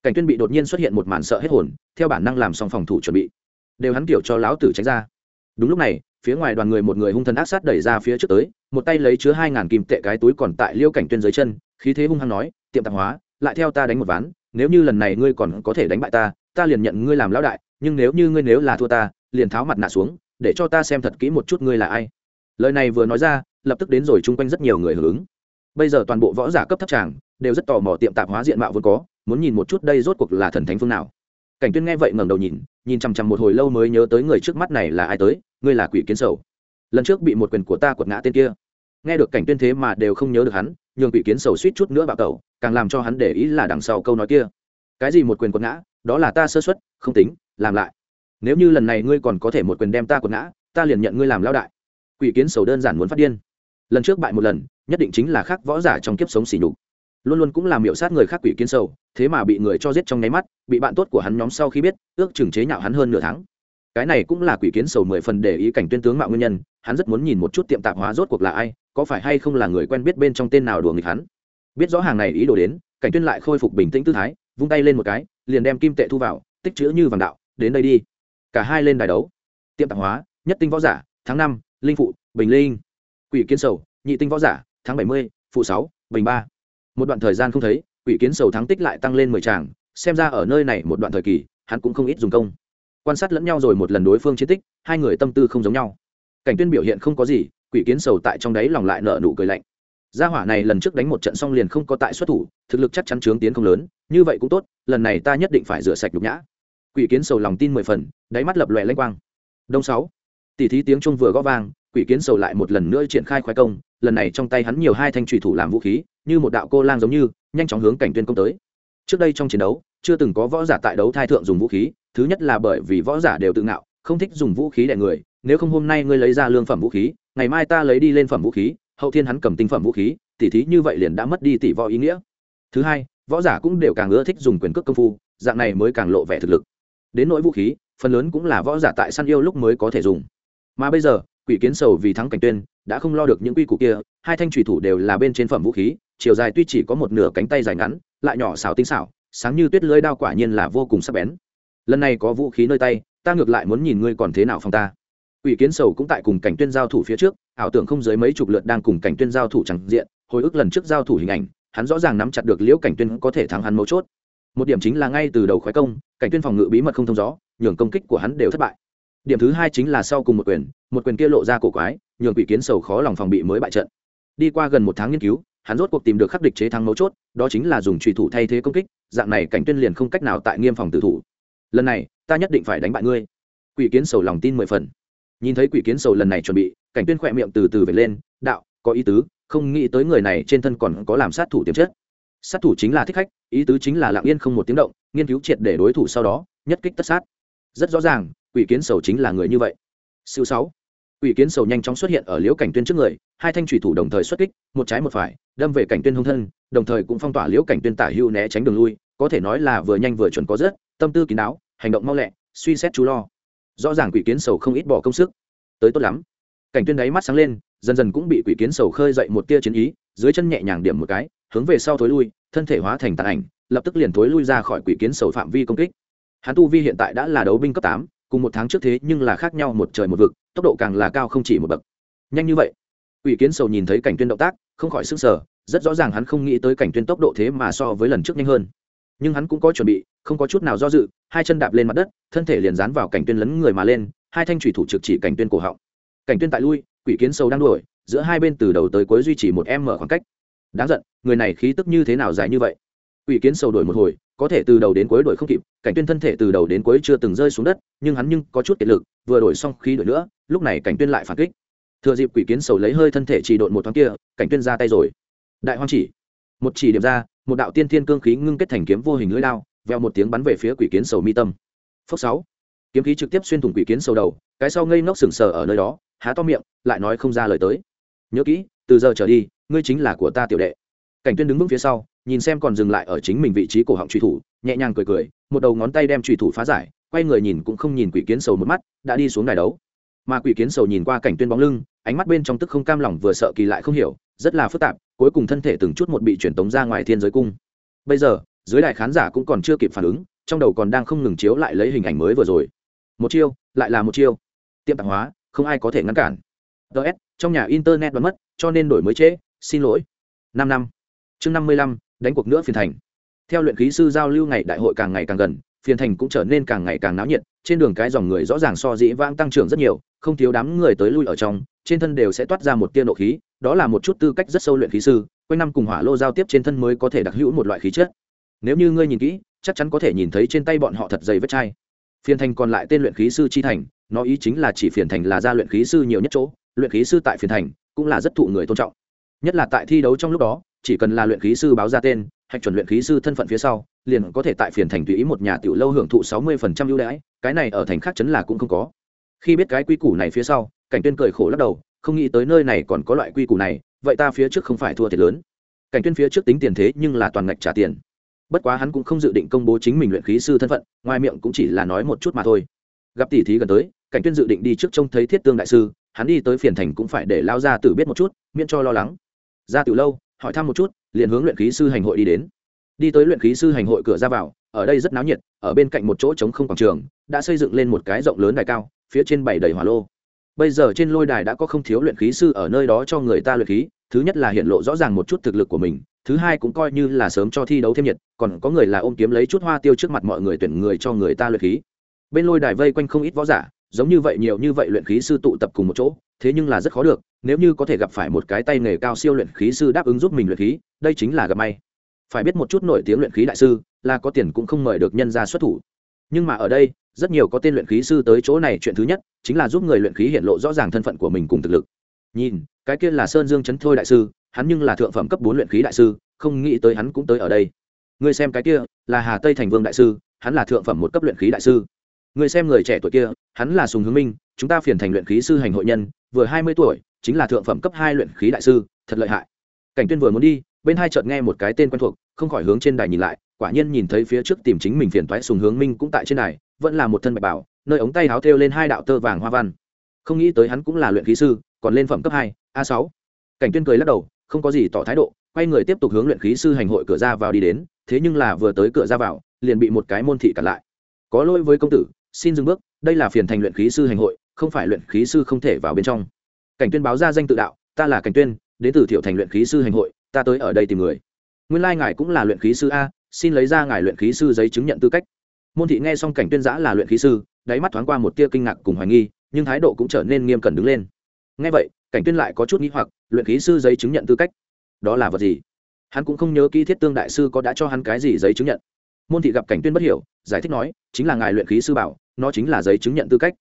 Cảnh tuyên bị đột nhiên xuất hiện một màn sợ hết hồn, theo bản năng làm xong phòng thủ chuẩn bị. Đều hắn kiểu cho lão tử tránh ra. Đúng lúc này, phía ngoài đoàn người một người hung thần ác sát đẩy ra phía trước tới, một tay lấy chứa hai ngàn kim tệ cái túi còn tại liêu cảnh tuyên dưới chân, khí thế hung hăng nói, tiệm tạp hóa, lại theo ta đánh một ván, nếu như lần này ngươi còn có thể đánh bại ta ta liền nhận ngươi làm lão đại, nhưng nếu như ngươi nếu là thua ta, liền tháo mặt nạ xuống, để cho ta xem thật kỹ một chút ngươi là ai. Lời này vừa nói ra, lập tức đến rồi chung quanh rất nhiều người hưởng ứng bây giờ toàn bộ võ giả cấp thấp tràng đều rất tò mò tiệm tạp hóa diện mạo vốn có, muốn nhìn một chút đây rốt cuộc là thần thánh phương nào. Cảnh tuyên nghe vậy ngẩng đầu nhìn nhìn chằm chằm một hồi lâu mới nhớ tới người trước mắt này là ai tới, ngươi là quỷ kiến sầu. Lần trước bị một quyền của ta quật ngã tên kia. Nghe được cảnh tuyên thế mà đều không nhớ được hắn, nhường quỷ kiến sầu suýt chút nữa bạo tẩu, càng làm cho hắn để ý là đằng sau câu nói kia. Cái gì một quyền quật ngã, đó là ta sơ suất, không tính, làm lại. Nếu như lần này ngươi còn có thể một quyền đem ta quật ngã, ta liền nhận ngươi làm lao đại. Quỷ kiến sầu đơn giản muốn phát điên. Lần trước bại một lần nhất định chính là khác võ giả trong kiếp sống xỉ nhục. Luôn luôn cũng làm miệu sát người khác quỷ kiến sầu, thế mà bị người cho giết trong nháy mắt, bị bạn tốt của hắn nhóm sau khi biết, ước chừng chế nhạo hắn hơn nửa tháng. Cái này cũng là quỷ kiến sầu mười phần để ý cảnh tuyên tướng mạo nguyên nhân, hắn rất muốn nhìn một chút tiệm tạp hóa rốt cuộc là ai, có phải hay không là người quen biết bên trong tên nào đùa nghịch hắn. Biết rõ hàng này ý đồ đến, cảnh tuyên lại khôi phục bình tĩnh tư thái, vung tay lên một cái, liền đem kim tệ thu vào, tích chữ như vàng đạo, đến đây đi. Cả hai lên đài đấu. Tiệm tạp hóa, nhất tinh võ giả, tháng năm, linh phụ, bình linh. Quỷ kiến sầu, nhị tinh võ giả tháng bảy mươi, phụ sáu, bình ba. Một đoạn thời gian không thấy, quỷ kiến sầu thắng tích lại tăng lên mười tràng, xem ra ở nơi này một đoạn thời kỳ, hắn cũng không ít dùng công. Quan sát lẫn nhau rồi một lần đối phương chiến tích, hai người tâm tư không giống nhau. Cảnh tuyên biểu hiện không có gì, quỷ kiến sầu tại trong đấy lòng lại nở nụ cười lạnh. Gia hỏa này lần trước đánh một trận xong liền không có tại xuất thủ, thực lực chắc chắn trướng tiến không lớn, như vậy cũng tốt, lần này ta nhất định phải rửa sạch nhục nhã. Quỷ kiến sầu lòng tin mười phần, đáy mắt lập lòe lanh quang. Đông sáu tỷ thí tiếng trung vừa gõ vang, quỷ kiến sầu lại một lần nữa triển khai khoái công lần này trong tay hắn nhiều hai thanh trùy thủ làm vũ khí, như một đạo cô lang giống như, nhanh chóng hướng cảnh tuyên công tới. Trước đây trong chiến đấu, chưa từng có võ giả tại đấu thai thượng dùng vũ khí, thứ nhất là bởi vì võ giả đều tự ngạo, không thích dùng vũ khí đè người, nếu không hôm nay ngươi lấy ra lương phẩm vũ khí, ngày mai ta lấy đi lên phẩm vũ khí, hậu thiên hắn cầm tinh phẩm vũ khí, tỉ thí như vậy liền đã mất đi tỷ võ ý nghĩa. Thứ hai, võ giả cũng đều càng ưa thích dùng quyền cước công phu, dạng này mới càng lộ vẻ thực lực. Đến nỗi vũ khí, phần lớn cũng là võ giả tại săn yêu lúc mới có thể dùng. Mà bây giờ quỷ kiến sầu vì thắng cảnh tuyên, đã không lo được những quy củ kia, hai thanh trùy thủ đều là bên trên phẩm vũ khí, chiều dài tuy chỉ có một nửa cánh tay dài ngắn, lại nhỏ xảo tinh xảo, sáng như tuyết lưới đao quả nhiên là vô cùng sắc bén. Lần này có vũ khí nơi tay, ta ngược lại muốn nhìn ngươi còn thế nào phòng ta. Quỷ kiến sầu cũng tại cùng cảnh tuyên giao thủ phía trước, ảo tưởng không dưới mấy chục lượt đang cùng cảnh tuyên giao thủ chẳng diện, hồi ức lần trước giao thủ hình ảnh, hắn rõ ràng nắm chặt được liễu cảnh tuyên có thể thắng hắn mấu chốt. Một điểm chính là ngay từ đầu khoái công, cảnh tuyên phòng ngự bí mật không thông gió, nhường công kích của hắn đều thất bại điểm thứ hai chính là sau cùng một quyền một quyền kia lộ ra cổ quái, nhường quỷ kiến sầu khó lòng phòng bị mới bại trận. Đi qua gần một tháng nghiên cứu, hắn rốt cuộc tìm được khắc địch chế thắng mấu chốt, đó chính là dùng trùy thủ thay thế công kích, dạng này cảnh tuyên liền không cách nào tại nghiêm phòng tử thủ. Lần này, ta nhất định phải đánh bại ngươi. Quỷ kiến sầu lòng tin mười phần. Nhìn thấy quỷ kiến sầu lần này chuẩn bị, cảnh tuyên khỏe miệng từ từ về lên, đạo, có ý tứ, không nghĩ tới người này trên thân còn có làm sát thủ tiềm chất. Sát thủ chính là thích khách, ý tứ chính là lặng yên không một tiếng động, nghiên cứu triệt để đối thủ sau đó, nhất kích tất sát. Rất rõ ràng quỷ kiến sầu chính là người như vậy. Siêu sáu. Quỷ kiến sầu nhanh chóng xuất hiện ở liễu cảnh tuyên trước người, hai thanh thủy thủ đồng thời xuất kích, một trái một phải, đâm về cảnh tuyên hung thân, đồng thời cũng phong tỏa liễu cảnh tuyên tả hưu né tránh đường lui, có thể nói là vừa nhanh vừa chuẩn có rất tâm tư kín đáo, hành động mau lẹ, suy xét chú lo. Rõ ràng quỷ kiến sầu không ít bỏ công sức. Tới tốt lắm. Cảnh tuyên đáy mắt sáng lên, dần dần cũng bị quỷ kiến sầu khơi dậy một tia chiến ý, dưới chân nhẹ nhàng điểm một cái, hướng về sau thối lui, thân thể hóa thành tàn ảnh, lập tức liền thối lui ra khỏi quỷ kiến sầu phạm vi công kích. Hắn tu vi hiện tại đã là đấu binh cấp tám cùng một tháng trước thế nhưng là khác nhau một trời một vực, tốc độ càng là cao không chỉ một bậc. Nhanh như vậy. Quỷ kiến sầu nhìn thấy cảnh tuyên động tác, không khỏi sức sở rất rõ ràng hắn không nghĩ tới cảnh tuyên tốc độ thế mà so với lần trước nhanh hơn. Nhưng hắn cũng có chuẩn bị, không có chút nào do dự, hai chân đạp lên mặt đất, thân thể liền dán vào cảnh tuyên lấn người mà lên, hai thanh thủy thủ trực chỉ cảnh tuyên cổ họng. Cảnh tuyên tại lui, quỷ kiến sâu đang đuổi, giữa hai bên từ đầu tới cuối duy trì một em mở khoảng cách. Đáng giận, người này khí tức như thế nào dài như vậy? Quỷ kiến sầu đổi một hồi, có thể từ đầu đến cuối đổi không kịp, cảnh tuyên thân thể từ đầu đến cuối chưa từng rơi xuống đất, nhưng hắn nhưng có chút kiệt lực, vừa đổi xong khí đổi nữa, lúc này cảnh tuyên lại phản kích. Thừa dịp quỷ kiến sầu lấy hơi thân thể chỉ độn một thoáng kia, cảnh tuyên ra tay rồi. Đại hoang chỉ. Một chỉ điểm ra, một đạo tiên thiên cương khí ngưng kết thành kiếm vô hình lưỡi lao vèo một tiếng bắn về phía quỷ kiến sầu mi tâm. Phốc sáu. Kiếm khí trực tiếp xuyên thủng quỷ kiến sầu đầu, cái sau ngây ngốc sừng sờ ở nơi đó, há to miệng, lại nói không ra lời tới. Nhớ kỹ, từ giờ trở đi, ngươi chính là của ta tiểu đệ cảnh tuyên đứng vững phía sau, nhìn xem còn dừng lại ở chính mình vị trí cổ họng truy thủ, nhẹ nhàng cười cười, một đầu ngón tay đem truy thủ phá giải, quay người nhìn cũng không nhìn quỷ kiến sầu một mắt, đã đi xuống đài đấu. Mà quỷ kiến sầu nhìn qua cảnh tuyên bóng lưng, ánh mắt bên trong tức không cam lòng vừa sợ kỳ lại không hiểu, rất là phức tạp, cuối cùng thân thể từng chút một bị truyền tống ra ngoài thiên giới cung. Bây giờ, dưới đài khán giả cũng còn chưa kịp phản ứng, trong đầu còn đang không ngừng chiếu lại lấy hình ảnh mới vừa rồi. Một chiêu, lại là một chiêu. Tiệm tạp hóa, không ai có thể ngăn cản. Ts trong nhà internet đoán mất, cho nên đổi mới trễ, xin lỗi. Năm năm chương năm mươi lăm, đánh cuộc nữa phiền thành. Theo luyện khí sư giao lưu ngày đại hội càng ngày càng gần, phiền thành cũng trở nên càng ngày càng náo nhiệt, trên đường cái dòng người rõ ràng so dĩ vãng tăng trưởng rất nhiều, không thiếu đám người tới lui ở trong, trên thân đều sẽ toát ra một tia nộ khí, đó là một chút tư cách rất sâu luyện khí sư, quanh năm cùng hỏa lô giao tiếp trên thân mới có thể đặc hữu một loại khí chất. Nếu như ngươi nhìn kỹ, chắc chắn có thể nhìn thấy trên tay bọn họ thật dày vết chai. Phiền thành còn lại tên luyện khí sư chi thành, nó ý chính là chỉ phiền thành là gia luyện khí sư nhiều nhất chỗ, luyện khí sư tại phiền thành cũng là rất thụ người tôn trọng. Nhất là tại thi đấu trong lúc đó chỉ cần là luyện khí sư báo ra tên, hạch chuẩn luyện khí sư thân phận phía sau, liền có thể tại phiền thành tùy ý một nhà tiểu lâu hưởng thụ sáu mươi phần trăm ưu đãi, cái này ở thành khác chấn là cũng không có. Khi biết cái quy củ này phía sau, cảnh tuyên cười khổ lắc đầu, không nghĩ tới nơi này còn có loại quy củ này, vậy ta phía trước không phải thua thiệt lớn. Cảnh tuyên phía trước tính tiền thế nhưng là toàn ngạch trả tiền. Bất quá hắn cũng không dự định công bố chính mình luyện khí sư thân phận, ngoài miệng cũng chỉ là nói một chút mà thôi. Gặp tỷ thí gần tới, cảnh tuyên dự định đi trước trông thấy thiết tương đại sư, hắn đi tới phiền thành cũng phải để lao ra tử biết một chút, miễn cho lo lắng. Ra từ lâu hỏi thăm một chút, liền hướng luyện khí sư hành hội đi đến. Đi tới luyện khí sư hành hội cửa ra vào, ở đây rất náo nhiệt, ở bên cạnh một chỗ trống không quảng trường, đã xây dựng lên một cái rộng lớn đài cao, phía trên bảy đầy hỏa lô. Bây giờ trên lôi đài đã có không thiếu luyện khí sư ở nơi đó cho người ta luyện khí, thứ nhất là hiện lộ rõ ràng một chút thực lực của mình, thứ hai cũng coi như là sớm cho thi đấu thêm nhiệt, còn có người là ôm kiếm lấy chút hoa tiêu trước mặt mọi người tuyển người cho người ta luyện khí. Bên lôi đài vây quanh không ít võ giả giống như vậy nhiều như vậy luyện khí sư tụ tập cùng một chỗ, thế nhưng là rất khó được, nếu như có thể gặp phải một cái tay nghề cao siêu luyện khí sư đáp ứng giúp mình luyện khí, đây chính là gặp may. Phải biết một chút nổi tiếng luyện khí đại sư, là có tiền cũng không mời được nhân ra xuất thủ. Nhưng mà ở đây, rất nhiều có tên luyện khí sư tới chỗ này chuyện thứ nhất, chính là giúp người luyện khí hiện lộ rõ ràng thân phận của mình cùng thực lực. Nhìn, cái kia là sơn dương chấn thôi đại sư, hắn nhưng là thượng phẩm cấp bốn luyện khí đại sư, không nghĩ tới hắn cũng tới ở đây. Ngươi xem cái kia, là hà tây thành vương đại sư, hắn là thượng phẩm một cấp luyện khí đại sư người xem người trẻ tuổi kia, hắn là sùng hướng minh, chúng ta phiền thành luyện khí sư hành hội nhân, vừa hai mươi tuổi, chính là thượng phẩm cấp hai luyện khí đại sư, thật lợi hại. Cảnh tuyên vừa muốn đi, bên hai chợt nghe một cái tên quen thuộc, không khỏi hướng trên đài nhìn lại, quả nhiên nhìn thấy phía trước tìm chính mình phiền toái sùng hướng minh cũng tại trên đài, vẫn là một thân bạch bảo, nơi ống tay áo thêu lên hai đạo tơ vàng hoa văn. Không nghĩ tới hắn cũng là luyện khí sư, còn lên phẩm cấp hai, a sáu. Cảnh tuyên cười lắc đầu, không có gì tỏ thái độ, quay người tiếp tục hướng luyện khí sư hành hội cửa ra vào đi đến, thế nhưng là vừa tới cửa ra vào, liền bị một cái môn thị cản lại. Có lỗi với công tử xin dừng bước, đây là phiền thành luyện khí sư hành hội, không phải luyện khí sư không thể vào bên trong. Cảnh tuyên báo ra danh tự đạo, ta là cảnh tuyên, đến từ thiểu thành luyện khí sư hành hội, ta tới ở đây tìm người. Nguyên lai ngài cũng là luyện khí sư a, xin lấy ra ngài luyện khí sư giấy chứng nhận tư cách. Môn thị nghe xong cảnh tuyên giã là luyện khí sư, đáy mắt thoáng qua một tia kinh ngạc cùng hoài nghi, nhưng thái độ cũng trở nên nghiêm cẩn đứng lên. Nghe vậy, cảnh tuyên lại có chút nghĩ hoặc, luyện khí sư giấy chứng nhận tư cách. Đó là vật gì? Hắn cũng không nhớ kỹ thiết tương đại sư có đã cho hắn cái gì giấy chứng nhận môn thị gặp cảnh tuyên bất hiểu, giải thích nói, chính là ngài luyện khí sư bảo, nó chính là giấy chứng nhận tư cách.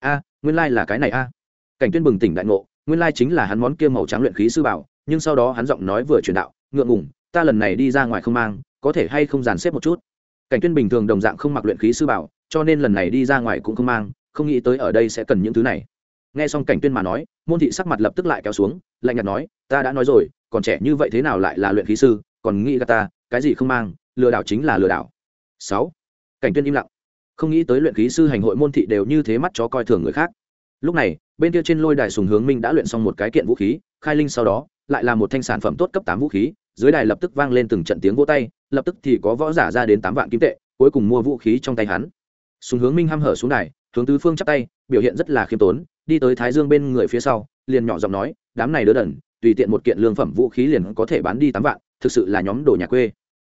A, nguyên lai là cái này a. Cảnh tuyên bừng tỉnh đại ngộ, nguyên lai chính là hắn món kia màu trắng luyện khí sư bảo, nhưng sau đó hắn giọng nói vừa truyền đạo, ngượng ngùng, ta lần này đi ra ngoài không mang, có thể hay không dàn xếp một chút. Cảnh tuyên bình thường đồng dạng không mặc luyện khí sư bảo, cho nên lần này đi ra ngoài cũng không mang, không nghĩ tới ở đây sẽ cần những thứ này. Nghe xong cảnh tuyên mà nói, môn thị sắc mặt lập tức lại kéo xuống, lạnh nhạt nói, ta đã nói rồi, còn trẻ như vậy thế nào lại là luyện khí sư, còn nghĩ gà ta, cái gì không mang, lừa đảo chính là lừa đảo sáu. Cảnh tuyên im lặng. Không nghĩ tới luyện khí sư hành hội môn thị đều như thế mắt chó coi thường người khác. Lúc này, bên kia trên lôi đài sùng hướng minh đã luyện xong một cái kiện vũ khí, khai linh sau đó, lại là một thanh sản phẩm tốt cấp tám vũ khí, dưới đài lập tức vang lên từng trận tiếng vỗ tay, lập tức thì có võ giả ra đến tám vạn kim tệ, cuối cùng mua vũ khí trong tay hắn. Sùng hướng minh hăm hở xuống đài, hướng tứ phương chắp tay, biểu hiện rất là khiêm tốn, đi tới thái dương bên người phía sau, liền nhỏ giọng nói, đám này đỡ đần, tùy tiện một kiện lương phẩm vũ khí liền có thể bán đi tám vạn, thực sự là nhóm đồ nhà quê.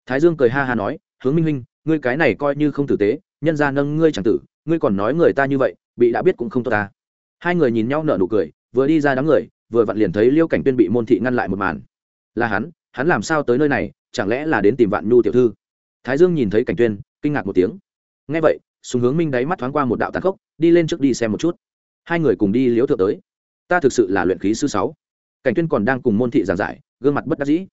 Thái dương cười ha ha nói, hướng minh huynh ngươi cái này coi như không tử tế, nhân ra nâng ngươi chẳng tử, ngươi còn nói người ta như vậy, bị đã biết cũng không tốt ta. Hai người nhìn nhau nở nụ cười, vừa đi ra đám người, vừa vặn liền thấy liêu cảnh tuyên bị môn thị ngăn lại một màn. Là hắn hắn làm sao tới nơi này, chẳng lẽ là đến tìm vạn nhu tiểu thư? Thái dương nhìn thấy cảnh tuyên, kinh ngạc một tiếng. Nghe vậy, sùng hướng minh đáy mắt thoáng qua một đạo tàn khốc, đi lên trước đi xem một chút. Hai người cùng đi liễu thượng tới. Ta thực sự là luyện khí sư sáu. Cảnh tuyên còn đang cùng môn thị giảng giải, gương mặt bất đắc dĩ.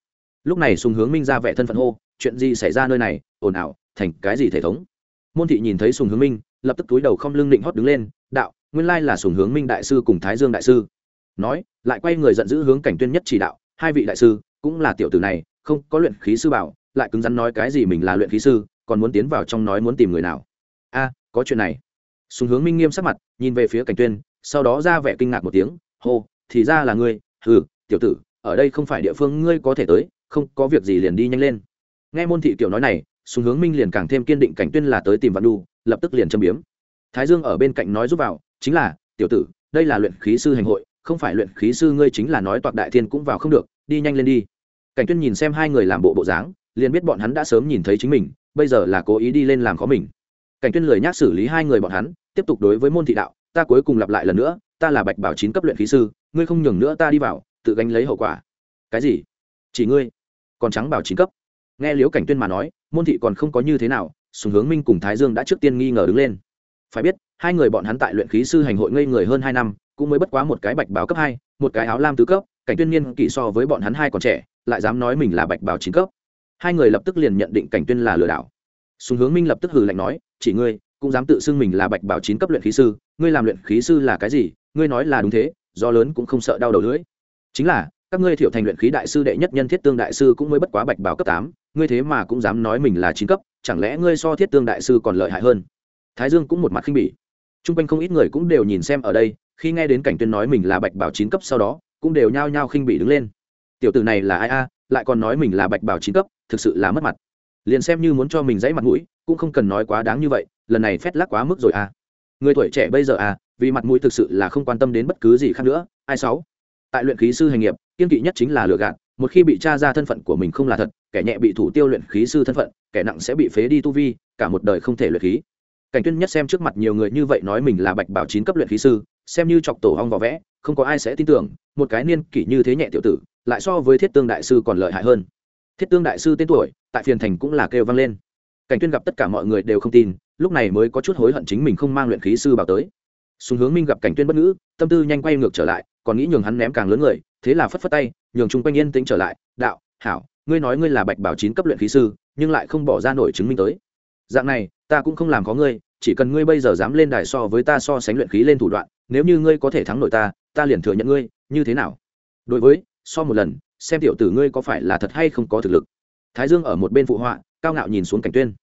Lúc này sùng hướng minh ra vẻ thân phận hô, chuyện gì xảy ra nơi này? Ồn ào thành cái gì thể thống? Môn thị nhìn thấy sùng hướng minh, lập tức túi đầu không lưng định hót đứng lên, đạo, nguyên lai là sùng hướng minh đại sư cùng thái dương đại sư. Nói, lại quay người giận dữ hướng cảnh tuyên nhất chỉ đạo, hai vị đại sư, cũng là tiểu tử này, không có luyện khí sư bảo, lại cứng rắn nói cái gì mình là luyện khí sư, còn muốn tiến vào trong nói muốn tìm người nào? A, có chuyện này. Sùng hướng minh nghiêm sắc mặt, nhìn về phía cảnh tuyên, sau đó ra vẻ kinh ngạc một tiếng, hô, thì ra là ngươi ừ tiểu tử, ở đây không phải địa phương ngươi có thể tới, không có việc gì liền đi nhanh lên. Nghe môn thị tiểu nói này sùng hướng minh liền càng thêm kiên định cảnh tuyên là tới tìm vạn đu lập tức liền châm biếm. Thái dương ở bên cạnh nói giúp vào, chính là, tiểu tử, đây là luyện khí sư hành hội, không phải luyện khí sư ngươi chính là nói toạc đại thiên cũng vào không được, đi nhanh lên đi. Cảnh tuyên nhìn xem hai người làm bộ bộ dáng, liền biết bọn hắn đã sớm nhìn thấy chính mình, bây giờ là cố ý đi lên làm khó mình. Cảnh tuyên lười nhác xử lý hai người bọn hắn, tiếp tục đối với môn thị đạo, ta cuối cùng lặp lại lần nữa, ta là bạch bảo chín cấp luyện khí sư, ngươi không nhường nữa ta đi vào, tự gánh lấy hậu quả. Cái gì? Chỉ ngươi? Còn trắng bảo chín cấp? Nghe Liễu cảnh tuyên mà nói, môn thị còn không có như thế nào, sùng hướng minh cùng thái dương đã trước tiên nghi ngờ đứng lên. Phải biết, hai người bọn hắn tại luyện khí sư hành hội ngây người hơn hai năm, cũng mới bất quá một cái bạch báo cấp hai, một cái áo lam tứ cấp, cảnh tuyên niên kỷ so với bọn hắn hai còn trẻ, lại dám nói mình là bạch báo chín cấp. Hai người lập tức liền nhận định cảnh tuyên là lừa đảo. Sùng hướng minh lập tức hừ lạnh nói, chỉ ngươi, cũng dám tự xưng mình là bạch báo chín cấp luyện khí sư, ngươi làm luyện khí sư là cái gì? Ngươi nói là đúng thế, do lớn cũng không sợ đau đầu lưỡi. Chính là, các ngươi thiểu thành luyện khí đại sư đệ nhất nhân thiết tương đại sư cũng mới bất quá bạch báo cấp tám ngươi thế mà cũng dám nói mình là chín cấp, chẳng lẽ ngươi so thiết tương đại sư còn lợi hại hơn? Thái dương cũng một mặt khinh bỉ. T r u n g quanh không ít người cũng đều nhìn xem ở đây, khi nghe đến cảnh tuyên nói mình là bạch bảo chín cấp sau đó, cũng đều nhao nhao khinh bỉ đứng lên. Tiểu tử này là ai a, lại còn nói mình là bạch bảo chín cấp, thực sự là mất mặt. Liền xem như muốn cho mình dãy mặt mũi, cũng không cần nói quá đáng như vậy, lần này phét lắc quá mức rồi à người tuổi trẻ bây giờ à vì mặt mũi thực sự là không quan tâm đến bất cứ gì khác nữa, ai sáu? Tại luyện khí sư hành nghiệp, kiên kỵ nhất chính là lừa gạt một khi bị tra ra thân phận của mình không là thật, kẻ nhẹ bị thủ tiêu luyện khí sư thân phận, kẻ nặng sẽ bị phế đi tu vi, cả một đời không thể luyện khí. Cảnh tuyên nhất xem trước mặt nhiều người như vậy nói mình là bạch bảo chín cấp luyện khí sư, xem như chọc tổ hong vỏ vẽ, không có ai sẽ tin tưởng, một cái niên kỷ như thế nhẹ tiểu tử, lại so với thiết tương đại sư còn lợi hại hơn. Thiết tương đại sư tên tuổi, tại phiền thành cũng là kêu vang lên. Cảnh tuyên gặp tất cả mọi người đều không tin, lúc này mới có chút hối hận chính mình không mang luyện khí sư bảo tới sùng hướng minh gặp cảnh tuyên bất ngữ, tâm tư nhanh quay ngược trở lại, còn nghĩ nhường hắn ném càng lớn người, thế là phất phất tay, nhường chung quanh yên tĩnh trở lại, đạo, hảo, ngươi nói ngươi là bạch bảo chín cấp luyện khí sư, nhưng lại không bỏ ra nổi chứng minh tới. Dạng này, ta cũng không làm có ngươi, chỉ cần ngươi bây giờ dám lên đài so với ta so sánh luyện khí lên thủ đoạn, nếu như ngươi có thể thắng nổi ta ta liền thừa nhận ngươi, như thế nào? Đối với, so một lần, xem tiểu tử ngươi có phải là thật hay không có thực lực. Thái dương ở một bên phụ họa, cao ngạo nhìn xuống cảnh tuyên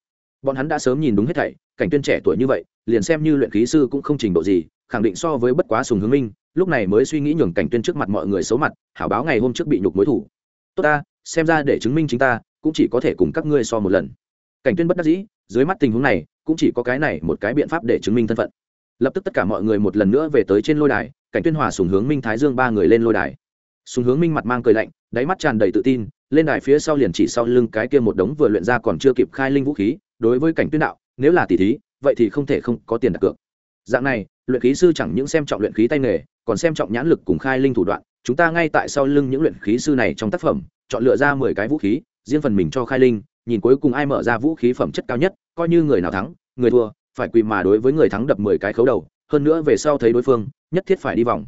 bọn hắn đã sớm nhìn đúng hết thảy, cảnh tuyên trẻ tuổi như vậy, liền xem như luyện khí sư cũng không trình độ gì, khẳng định so với bất quá sùng hướng minh, lúc này mới suy nghĩ nhường cảnh tuyên trước mặt mọi người xấu mặt, hảo báo ngày hôm trước bị nhục mối thủ. Tốt ta, xem ra để chứng minh chính ta, cũng chỉ có thể cùng các ngươi so một lần. Cảnh tuyên bất đắc dĩ, dưới mắt tình huống này, cũng chỉ có cái này một cái biện pháp để chứng minh thân phận. Lập tức tất cả mọi người một lần nữa về tới trên lôi đài, cảnh tuyên hòa sùng hướng minh thái dương ba người lên lôi đài. Sùng hướng minh mặt mang cười lạnh, đáy mắt tràn đầy tự tin, lên đài phía sau liền chỉ sau lưng cái kia một đống vừa luyện ra còn chưa kịp khai linh vũ khí đối với cảnh tuyên đạo, nếu là tỷ thí, vậy thì không thể không có tiền đặt cược. Dạng này, luyện khí sư chẳng những xem trọng luyện khí tay nghề, còn xem trọng nhãn lực cùng khai linh thủ đoạn. Chúng ta ngay tại sau lưng những luyện khí sư này trong tác phẩm, chọn lựa ra mười cái vũ khí, riêng phần mình cho khai linh, nhìn cuối cùng ai mở ra vũ khí phẩm chất cao nhất, coi như người nào thắng, người thua, phải quỳ mà đối với người thắng đập mười cái khấu đầu. Hơn nữa về sau thấy đối phương, nhất thiết phải đi vòng.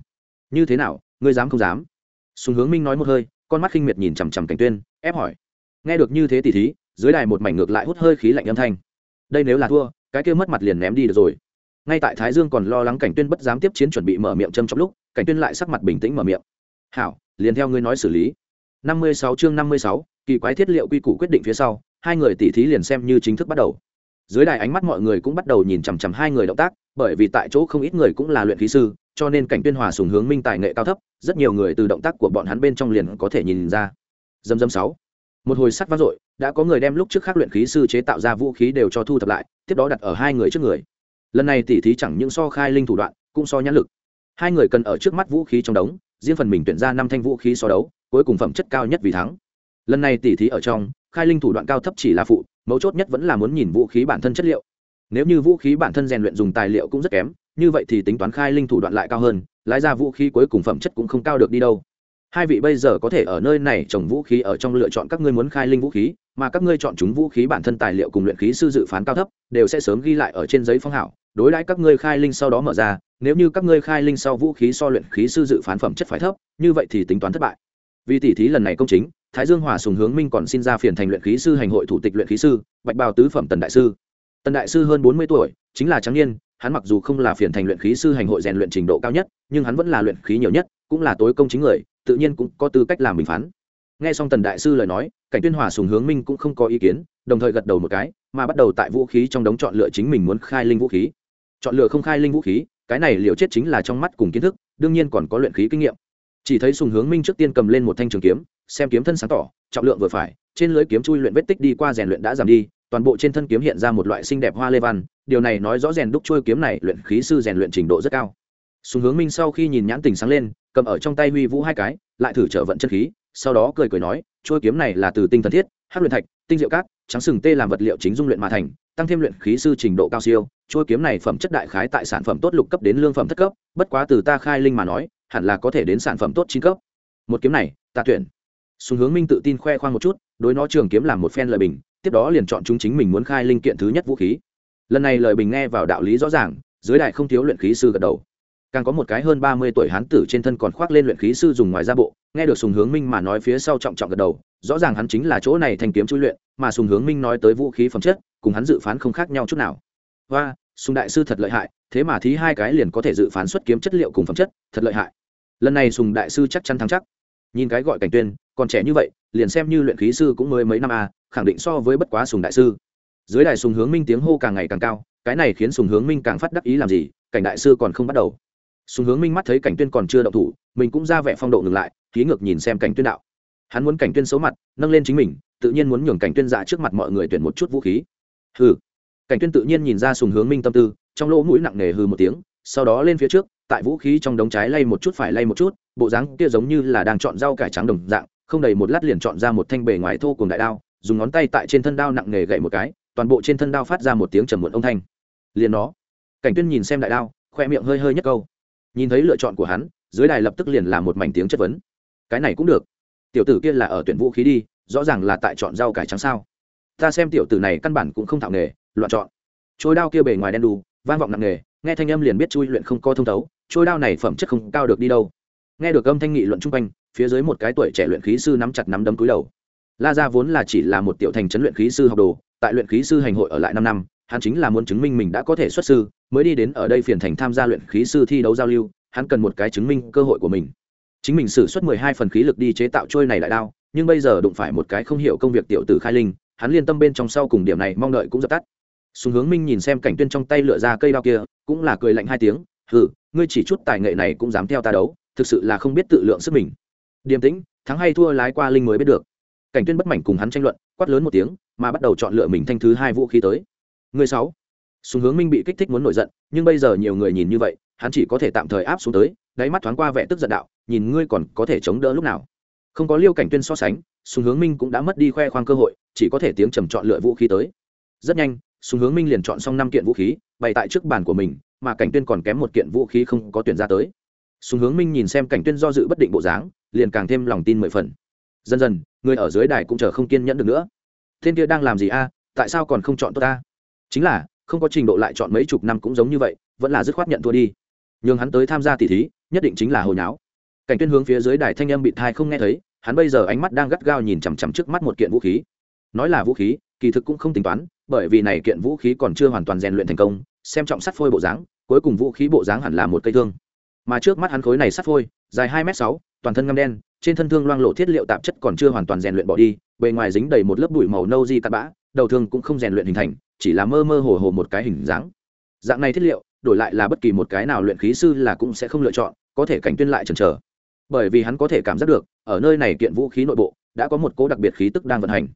Như thế nào, ngươi dám không dám? Sùng hướng minh nói một hơi, con mắt khinh miệt nhìn chằm chằm cảnh tuyên ép hỏi. Nghe được như thế tỉ thí dưới đài một mảnh ngược lại hút hơi khí lạnh âm thanh. Đây nếu là thua, cái kia mất mặt liền ném đi được rồi. Ngay tại thái dương còn lo lắng cảnh tuyên bất dám tiếp chiến chuẩn bị mở miệng châm trong lúc, cảnh tuyên lại sắc mặt bình tĩnh mở miệng. Hảo, liền theo ngươi nói xử lý. Năm mươi sáu chương năm mươi sáu, kỳ quái thiết liệu quy củ quyết định phía sau, hai người tỉ thí liền xem như chính thức bắt đầu. Dưới đài ánh mắt mọi người cũng bắt đầu nhìn chằm chằm hai người động tác, bởi vì tại chỗ không ít người cũng là luyện khí sư, cho nên cảnh tuyên hòa sùng hướng minh tài nghệ cao thấp, rất nhiều người từ động tác của bọn hắn bên trong liền có thể nhìn ra. Dầm dầm sáu. Một hồi sắt vang dội đã có người đem lúc trước khác luyện khí sư chế tạo ra vũ khí đều cho thu thập lại, tiếp đó đặt ở hai người trước người. Lần này tỉ thí chẳng những so khai linh thủ đoạn, cũng so nhãn lực. Hai người cần ở trước mắt vũ khí trong đống, riêng phần mình tuyển ra năm thanh vũ khí so đấu, cuối cùng phẩm chất cao nhất vì thắng. Lần này tỉ thí ở trong, khai linh thủ đoạn cao thấp chỉ là phụ, mấu chốt nhất vẫn là muốn nhìn vũ khí bản thân chất liệu. Nếu như vũ khí bản thân rèn luyện dùng tài liệu cũng rất kém, như vậy thì tính toán khai linh thủ đoạn lại cao hơn, lái ra vũ khí cuối cùng phẩm chất cũng không cao được đi đâu hai vị bây giờ có thể ở nơi này trồng vũ khí ở trong lựa chọn các ngươi muốn khai linh vũ khí, mà các ngươi chọn chúng vũ khí bản thân tài liệu cùng luyện khí sư dự phán cao thấp, đều sẽ sớm ghi lại ở trên giấy phong hảo. Đối đãi các ngươi khai linh sau đó mở ra, nếu như các ngươi khai linh sau vũ khí so luyện khí sư dự phán phẩm chất phải thấp, như vậy thì tính toán thất bại. Vì tỷ thí lần này công chính, thái dương hòa sùng hướng minh còn xin ra phiền thành luyện khí sư hành hội thủ tịch luyện khí sư, bạch bào tứ phẩm tần đại sư. Tần đại sư hơn bốn mươi tuổi, chính là tráng niên, hắn mặc dù không là phiền thành luyện khí sư hành hội rèn luyện trình độ cao nhất, nhưng hắn vẫn là luyện khí nhiều nhất cũng là tối công chính người, tự nhiên cũng có tư cách làm bình phán. Nghe xong tần đại sư lời nói, cảnh tuyên hòa sùng hướng minh cũng không có ý kiến, đồng thời gật đầu một cái, mà bắt đầu tại vũ khí trong đống chọn lựa chính mình muốn khai linh vũ khí. Chọn lựa không khai linh vũ khí, cái này liệu chết chính là trong mắt cùng kiến thức, đương nhiên còn có luyện khí kinh nghiệm. Chỉ thấy sùng hướng minh trước tiên cầm lên một thanh trường kiếm, xem kiếm thân sáng tỏ, trọng lượng vừa phải, trên lưới kiếm chui luyện vết tích đi qua rèn luyện đã giảm đi, toàn bộ trên thân kiếm hiện ra một loại xinh đẹp hoa lê văn, điều này nói rõ rèn đúc trôi kiếm này luyện khí sư rèn luyện trình độ rất cao. Sùng hướng minh sau khi nhìn nhãn tình sáng lên cầm ở trong tay huy vũ hai cái, lại thử trở vận chân khí, sau đó cười cười nói trôi kiếm này là từ tinh thần thiết hát luyện thạch, tinh diệu cát, trắng sừng tê làm vật liệu chính dung luyện mà thành, tăng thêm luyện khí sư trình độ cao siêu. Trôi kiếm này phẩm chất đại khái tại sản phẩm tốt lục cấp đến lương phẩm thất cấp, bất quá từ ta khai linh mà nói, hẳn là có thể đến sản phẩm tốt chín cấp. Một kiếm này, ta tuyển. Sùng hướng minh tự tin khoe khoang một chút, đối nó trường kiếm làm một phen lời bình, tiếp đó liền chọn chúng chính mình muốn khai linh kiện thứ nhất vũ khí. Lần này lời bình nghe vào đạo lý rõ ràng, dưới đại không thiếu luyện khí sư gật đầu càng có một cái hơn ba mươi tuổi hán tử trên thân còn khoác lên luyện khí sư dùng ngoài ra bộ nghe được sùng hướng minh mà nói phía sau trọng trọng gật đầu rõ ràng hắn chính là chỗ này thành kiếm chui luyện mà sùng hướng minh nói tới vũ khí phẩm chất cùng hắn dự phán không khác nhau chút nào. Và sùng đại sư thật lợi hại thế mà thí hai cái liền có thể dự phán xuất kiếm chất liệu cùng phẩm chất thật lợi hại. Lần này sùng đại sư chắc chắn thắng chắc. Nhìn cái gọi cảnh tuyên còn trẻ như vậy liền xem như luyện khí sư cũng mới mấy năm a à, khẳng định so với bất quá sùng đại sư. Dưới đài sùng hướng minh tiếng hô càng ngày càng cao cái này khiến sùng hướng minh càng phát đắc ý làm gì cảnh đại sư còn không bắt đầu sùng hướng minh mắt thấy cảnh tuyên còn chưa động thủ, mình cũng ra vẻ phong độ ngừng lại ký ngược nhìn xem cảnh tuyên đạo. Hắn muốn cảnh tuyên xấu mặt, nâng lên chính mình, tự nhiên muốn nhường cảnh tuyên dạ trước mặt mọi người tuyển một chút vũ khí. Hừ. Cảnh tuyên tự nhiên nhìn ra sùng hướng minh tâm tư, trong lỗ mũi nặng nề hừ một tiếng, sau đó lên phía trước, tại vũ khí trong đống trái lay một chút phải lay một chút, bộ dáng kia giống như là đang chọn rau cải trắng đồng dạng, không đầy một lát liền chọn ra một thanh bề ngoài thô cùng đại đao, dùng ngón tay tại trên thân đao nặng nề gậy một cái, toàn bộ trên thân đao phát ra một tiếng trầm muộn ông thanh. Liền nó. Cảnh tuyên nhìn xem đại đao, khoe miệng hơi hơi nhất câu nhìn thấy lựa chọn của hắn, dưới đài lập tức liền làm một mảnh tiếng chất vấn. Cái này cũng được. Tiểu tử kia là ở tuyển vũ khí đi, rõ ràng là tại chọn rau cải trắng sao. Ta xem tiểu tử này căn bản cũng không thạo nghề, loạn chọn. Trôi đao kia bề ngoài đen đù, vang vọng nặng nghề nghe thanh âm liền biết chui luyện không có thông thấu, trôi đao này phẩm chất không cao được đi đâu. Nghe được âm thanh nghị luận chung quanh, phía dưới một cái tuổi trẻ luyện khí sư nắm chặt nắm đấm túi đầu. La gia vốn là chỉ là một tiểu thành trấn luyện khí sư học đồ, tại luyện khí sư hành hội ở lại năm năm hắn chính là muốn chứng minh mình đã có thể xuất sư, mới đi đến ở đây phiền thành tham gia luyện khí sư thi đấu giao lưu, hắn cần một cái chứng minh cơ hội của mình. Chính mình xử suất mười hai phần khí lực đi chế tạo trôi này lại đao, nhưng bây giờ đụng phải một cái không hiểu công việc tiểu tử khai linh, hắn liên tâm bên trong sau cùng điểm này mong đợi cũng dập tắt. Sùng hướng minh nhìn xem cảnh tuyên trong tay lựa ra cây đao kia, cũng là cười lạnh hai tiếng, hừ, ngươi chỉ chút tài nghệ này cũng dám theo ta đấu, thực sự là không biết tự lượng sức mình. Điềm tĩnh, thắng hay thua lái qua linh mới biết được. Cảnh tuyên bất mảnh cùng hắn tranh luận, quát lớn một tiếng, mà bắt đầu chọn lựa mình thanh thứ hai vũ khí tới người sáu. Sùng hướng minh bị kích thích muốn nổi giận, nhưng bây giờ nhiều người nhìn như vậy, hắn chỉ có thể tạm thời áp xuống tới, đáy mắt thoáng qua vẻ tức giận đạo, nhìn ngươi còn có thể chống đỡ lúc nào. Không có liêu cảnh tuyên so sánh, sùng hướng minh cũng đã mất đi khoe khoang cơ hội, chỉ có thể tiếng trầm chọn lựa vũ khí tới. Rất nhanh, sùng hướng minh liền chọn xong năm kiện vũ khí, bày tại trước bàn của mình, mà cảnh tuyên còn kém một kiện vũ khí không có tuyển ra tới. Sùng hướng minh nhìn xem cảnh tuyên do dự bất định bộ dáng, liền càng thêm lòng tin mười phần. Dần dần, người ở dưới đài cũng chờ không kiên nhẫn được nữa. Thiên kia đang làm gì a? Tại sao còn không chọn tôi ta? Chính là, không có trình độ lại chọn mấy chục năm cũng giống như vậy, vẫn là dứt khoát nhận thua đi. Nhường hắn tới tham gia tỷ thí, nhất định chính là hồi nháo. Cảnh tuyên hướng phía dưới đài thanh âm bị thai không nghe thấy, hắn bây giờ ánh mắt đang gắt gao nhìn chằm chằm trước mắt một kiện vũ khí. Nói là vũ khí, kỳ thực cũng không tính toán, bởi vì này kiện vũ khí còn chưa hoàn toàn rèn luyện thành công, xem trọng sắt phôi bộ dáng, cuối cùng vũ khí bộ dáng hẳn là một cây thương. Mà trước mắt hắn khối này sắt phôi, dài hai m sáu, toàn thân ngăm đen, trên thân thương loang lộ thiết liệu tạp chất còn chưa hoàn toàn rèn luyện bỏ đi, bề ngoài dính đầy một lớp bụi màu nâu di tạt bã, đầu thương cũng không rèn luyện hình thành chỉ là mơ mơ hồ hồ một cái hình dáng. Dạng này thiết liệu, đổi lại là bất kỳ một cái nào luyện khí sư là cũng sẽ không lựa chọn, có thể cảnh tuyên lại chần chờ. Bởi vì hắn có thể cảm giác được, ở nơi này kiện vũ khí nội bộ, đã có một cố đặc biệt khí tức đang vận hành.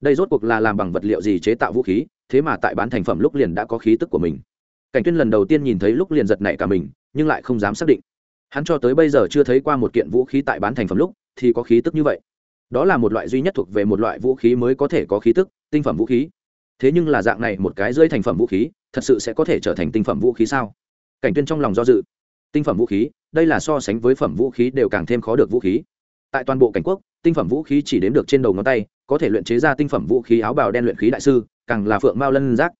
Đây rốt cuộc là làm bằng vật liệu gì chế tạo vũ khí, thế mà tại bán thành phẩm lúc liền đã có khí tức của mình. Cảnh tuyên lần đầu tiên nhìn thấy lúc liền giật nảy cả mình, nhưng lại không dám xác định. Hắn cho tới bây giờ chưa thấy qua một kiện vũ khí tại bán thành phẩm lúc, thì có khí tức như vậy. Đó là một loại duy nhất thuộc về một loại vũ khí mới có thể có khí tức, tinh phẩm vũ khí thế nhưng là dạng này một cái rơi thành phẩm vũ khí, thật sự sẽ có thể trở thành tinh phẩm vũ khí sao? Cảnh tuyên trong lòng do dự. Tinh phẩm vũ khí, đây là so sánh với phẩm vũ khí đều càng thêm khó được vũ khí. Tại toàn bộ cảnh quốc, tinh phẩm vũ khí chỉ đến được trên đầu ngón tay, có thể luyện chế ra tinh phẩm vũ khí áo bào đen luyện khí đại sư, càng là phượng mao lân giác.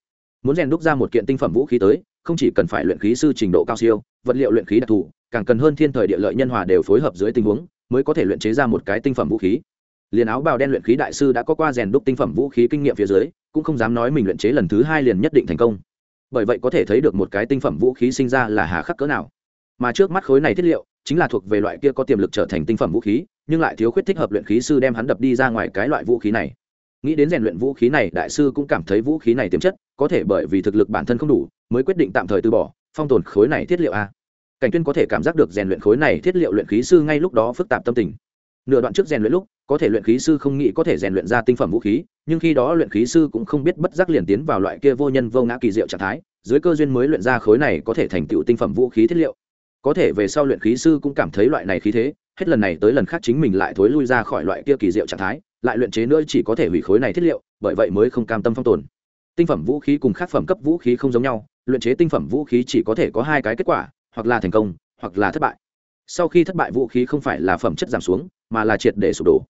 Muốn rèn đúc ra một kiện tinh phẩm vũ khí tới, không chỉ cần phải luyện khí sư trình độ cao siêu, vật liệu luyện khí đặc thù, càng cần hơn thiên thời địa lợi nhân hòa đều phối hợp dưới tình huống, mới có thể luyện chế ra một cái tinh phẩm vũ khí liền áo bào đen luyện khí đại sư đã có qua rèn đúc tinh phẩm vũ khí kinh nghiệm phía dưới, cũng không dám nói mình luyện chế lần thứ hai liền nhất định thành công. Bởi vậy có thể thấy được một cái tinh phẩm vũ khí sinh ra là hà khắc cỡ nào. Mà trước mắt khối này thiết liệu, chính là thuộc về loại kia có tiềm lực trở thành tinh phẩm vũ khí, nhưng lại thiếu khuyết thích hợp luyện khí sư đem hắn đập đi ra ngoài cái loại vũ khí này. Nghĩ đến rèn luyện vũ khí này, đại sư cũng cảm thấy vũ khí này tiềm chất, có thể bởi vì thực lực bản thân không đủ, mới quyết định tạm thời từ bỏ, phong tồn khối này thiết liệu a. Cảnh tuyên có thể cảm giác được rèn luyện khối này thiết liệu luyện khí sư ngay lúc đó phức tạp tâm tình nửa đoạn trước rèn luyện lúc, có thể luyện khí sư không nghĩ có thể rèn luyện ra tinh phẩm vũ khí, nhưng khi đó luyện khí sư cũng không biết bất giác liền tiến vào loại kia vô nhân vô ngã kỳ diệu trạng thái, dưới cơ duyên mới luyện ra khối này có thể thành tựu tinh phẩm vũ khí thiết liệu. Có thể về sau luyện khí sư cũng cảm thấy loại này khí thế, hết lần này tới lần khác chính mình lại thối lui ra khỏi loại kia kỳ diệu trạng thái, lại luyện chế nữa chỉ có thể hủy khối này thiết liệu, bởi vậy mới không cam tâm phong tồn. Tinh phẩm vũ khí cùng khác phẩm cấp vũ khí không giống nhau, luyện chế tinh phẩm vũ khí chỉ có thể có hai cái kết quả, hoặc là thành công, hoặc là thất bại. Sau khi thất bại vũ khí không phải là phẩm chất giảm xuống mà là triệt để sụp đổ.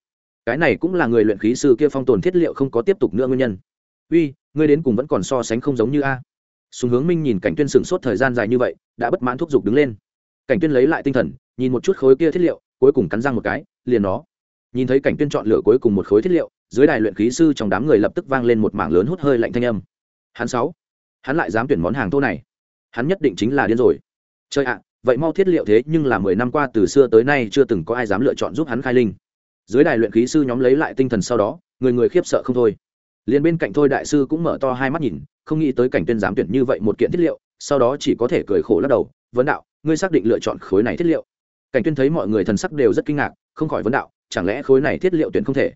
Cái này cũng là người luyện khí sư kia phong tồn thiết liệu không có tiếp tục nữa nguyên nhân. Uy, ngươi đến cùng vẫn còn so sánh không giống như a. Sùng hướng minh nhìn cảnh tuyên sửng sốt thời gian dài như vậy, đã bất mãn thúc giục đứng lên. Cảnh tuyên lấy lại tinh thần, nhìn một chút khối kia thiết liệu, cuối cùng cắn răng một cái, liền nó. Nhìn thấy cảnh tuyên chọn lựa cuối cùng một khối thiết liệu, dưới đài luyện khí sư trong đám người lập tức vang lên một mảng lớn hút hơi lạnh thanh âm. Hắn sáu, hắn lại dám tuyển món hàng thô này. Hắn nhất định chính là điên rồi. Chơi ạ vậy mau thiết liệu thế nhưng là mười năm qua từ xưa tới nay chưa từng có ai dám lựa chọn giúp hắn khai linh. Dưới đài luyện khí sư nhóm lấy lại tinh thần sau đó, người người khiếp sợ không thôi. Liền bên cạnh thôi đại sư cũng mở to hai mắt nhìn, không nghĩ tới cảnh tuyên giám tuyển như vậy một kiện thiết liệu, sau đó chỉ có thể cười khổ lắc đầu, vấn đạo, ngươi xác định lựa chọn khối này thiết liệu? Cảnh tuyên thấy mọi người thần sắc đều rất kinh ngạc, không khỏi vấn đạo, chẳng lẽ khối này thiết liệu tuyển không thể?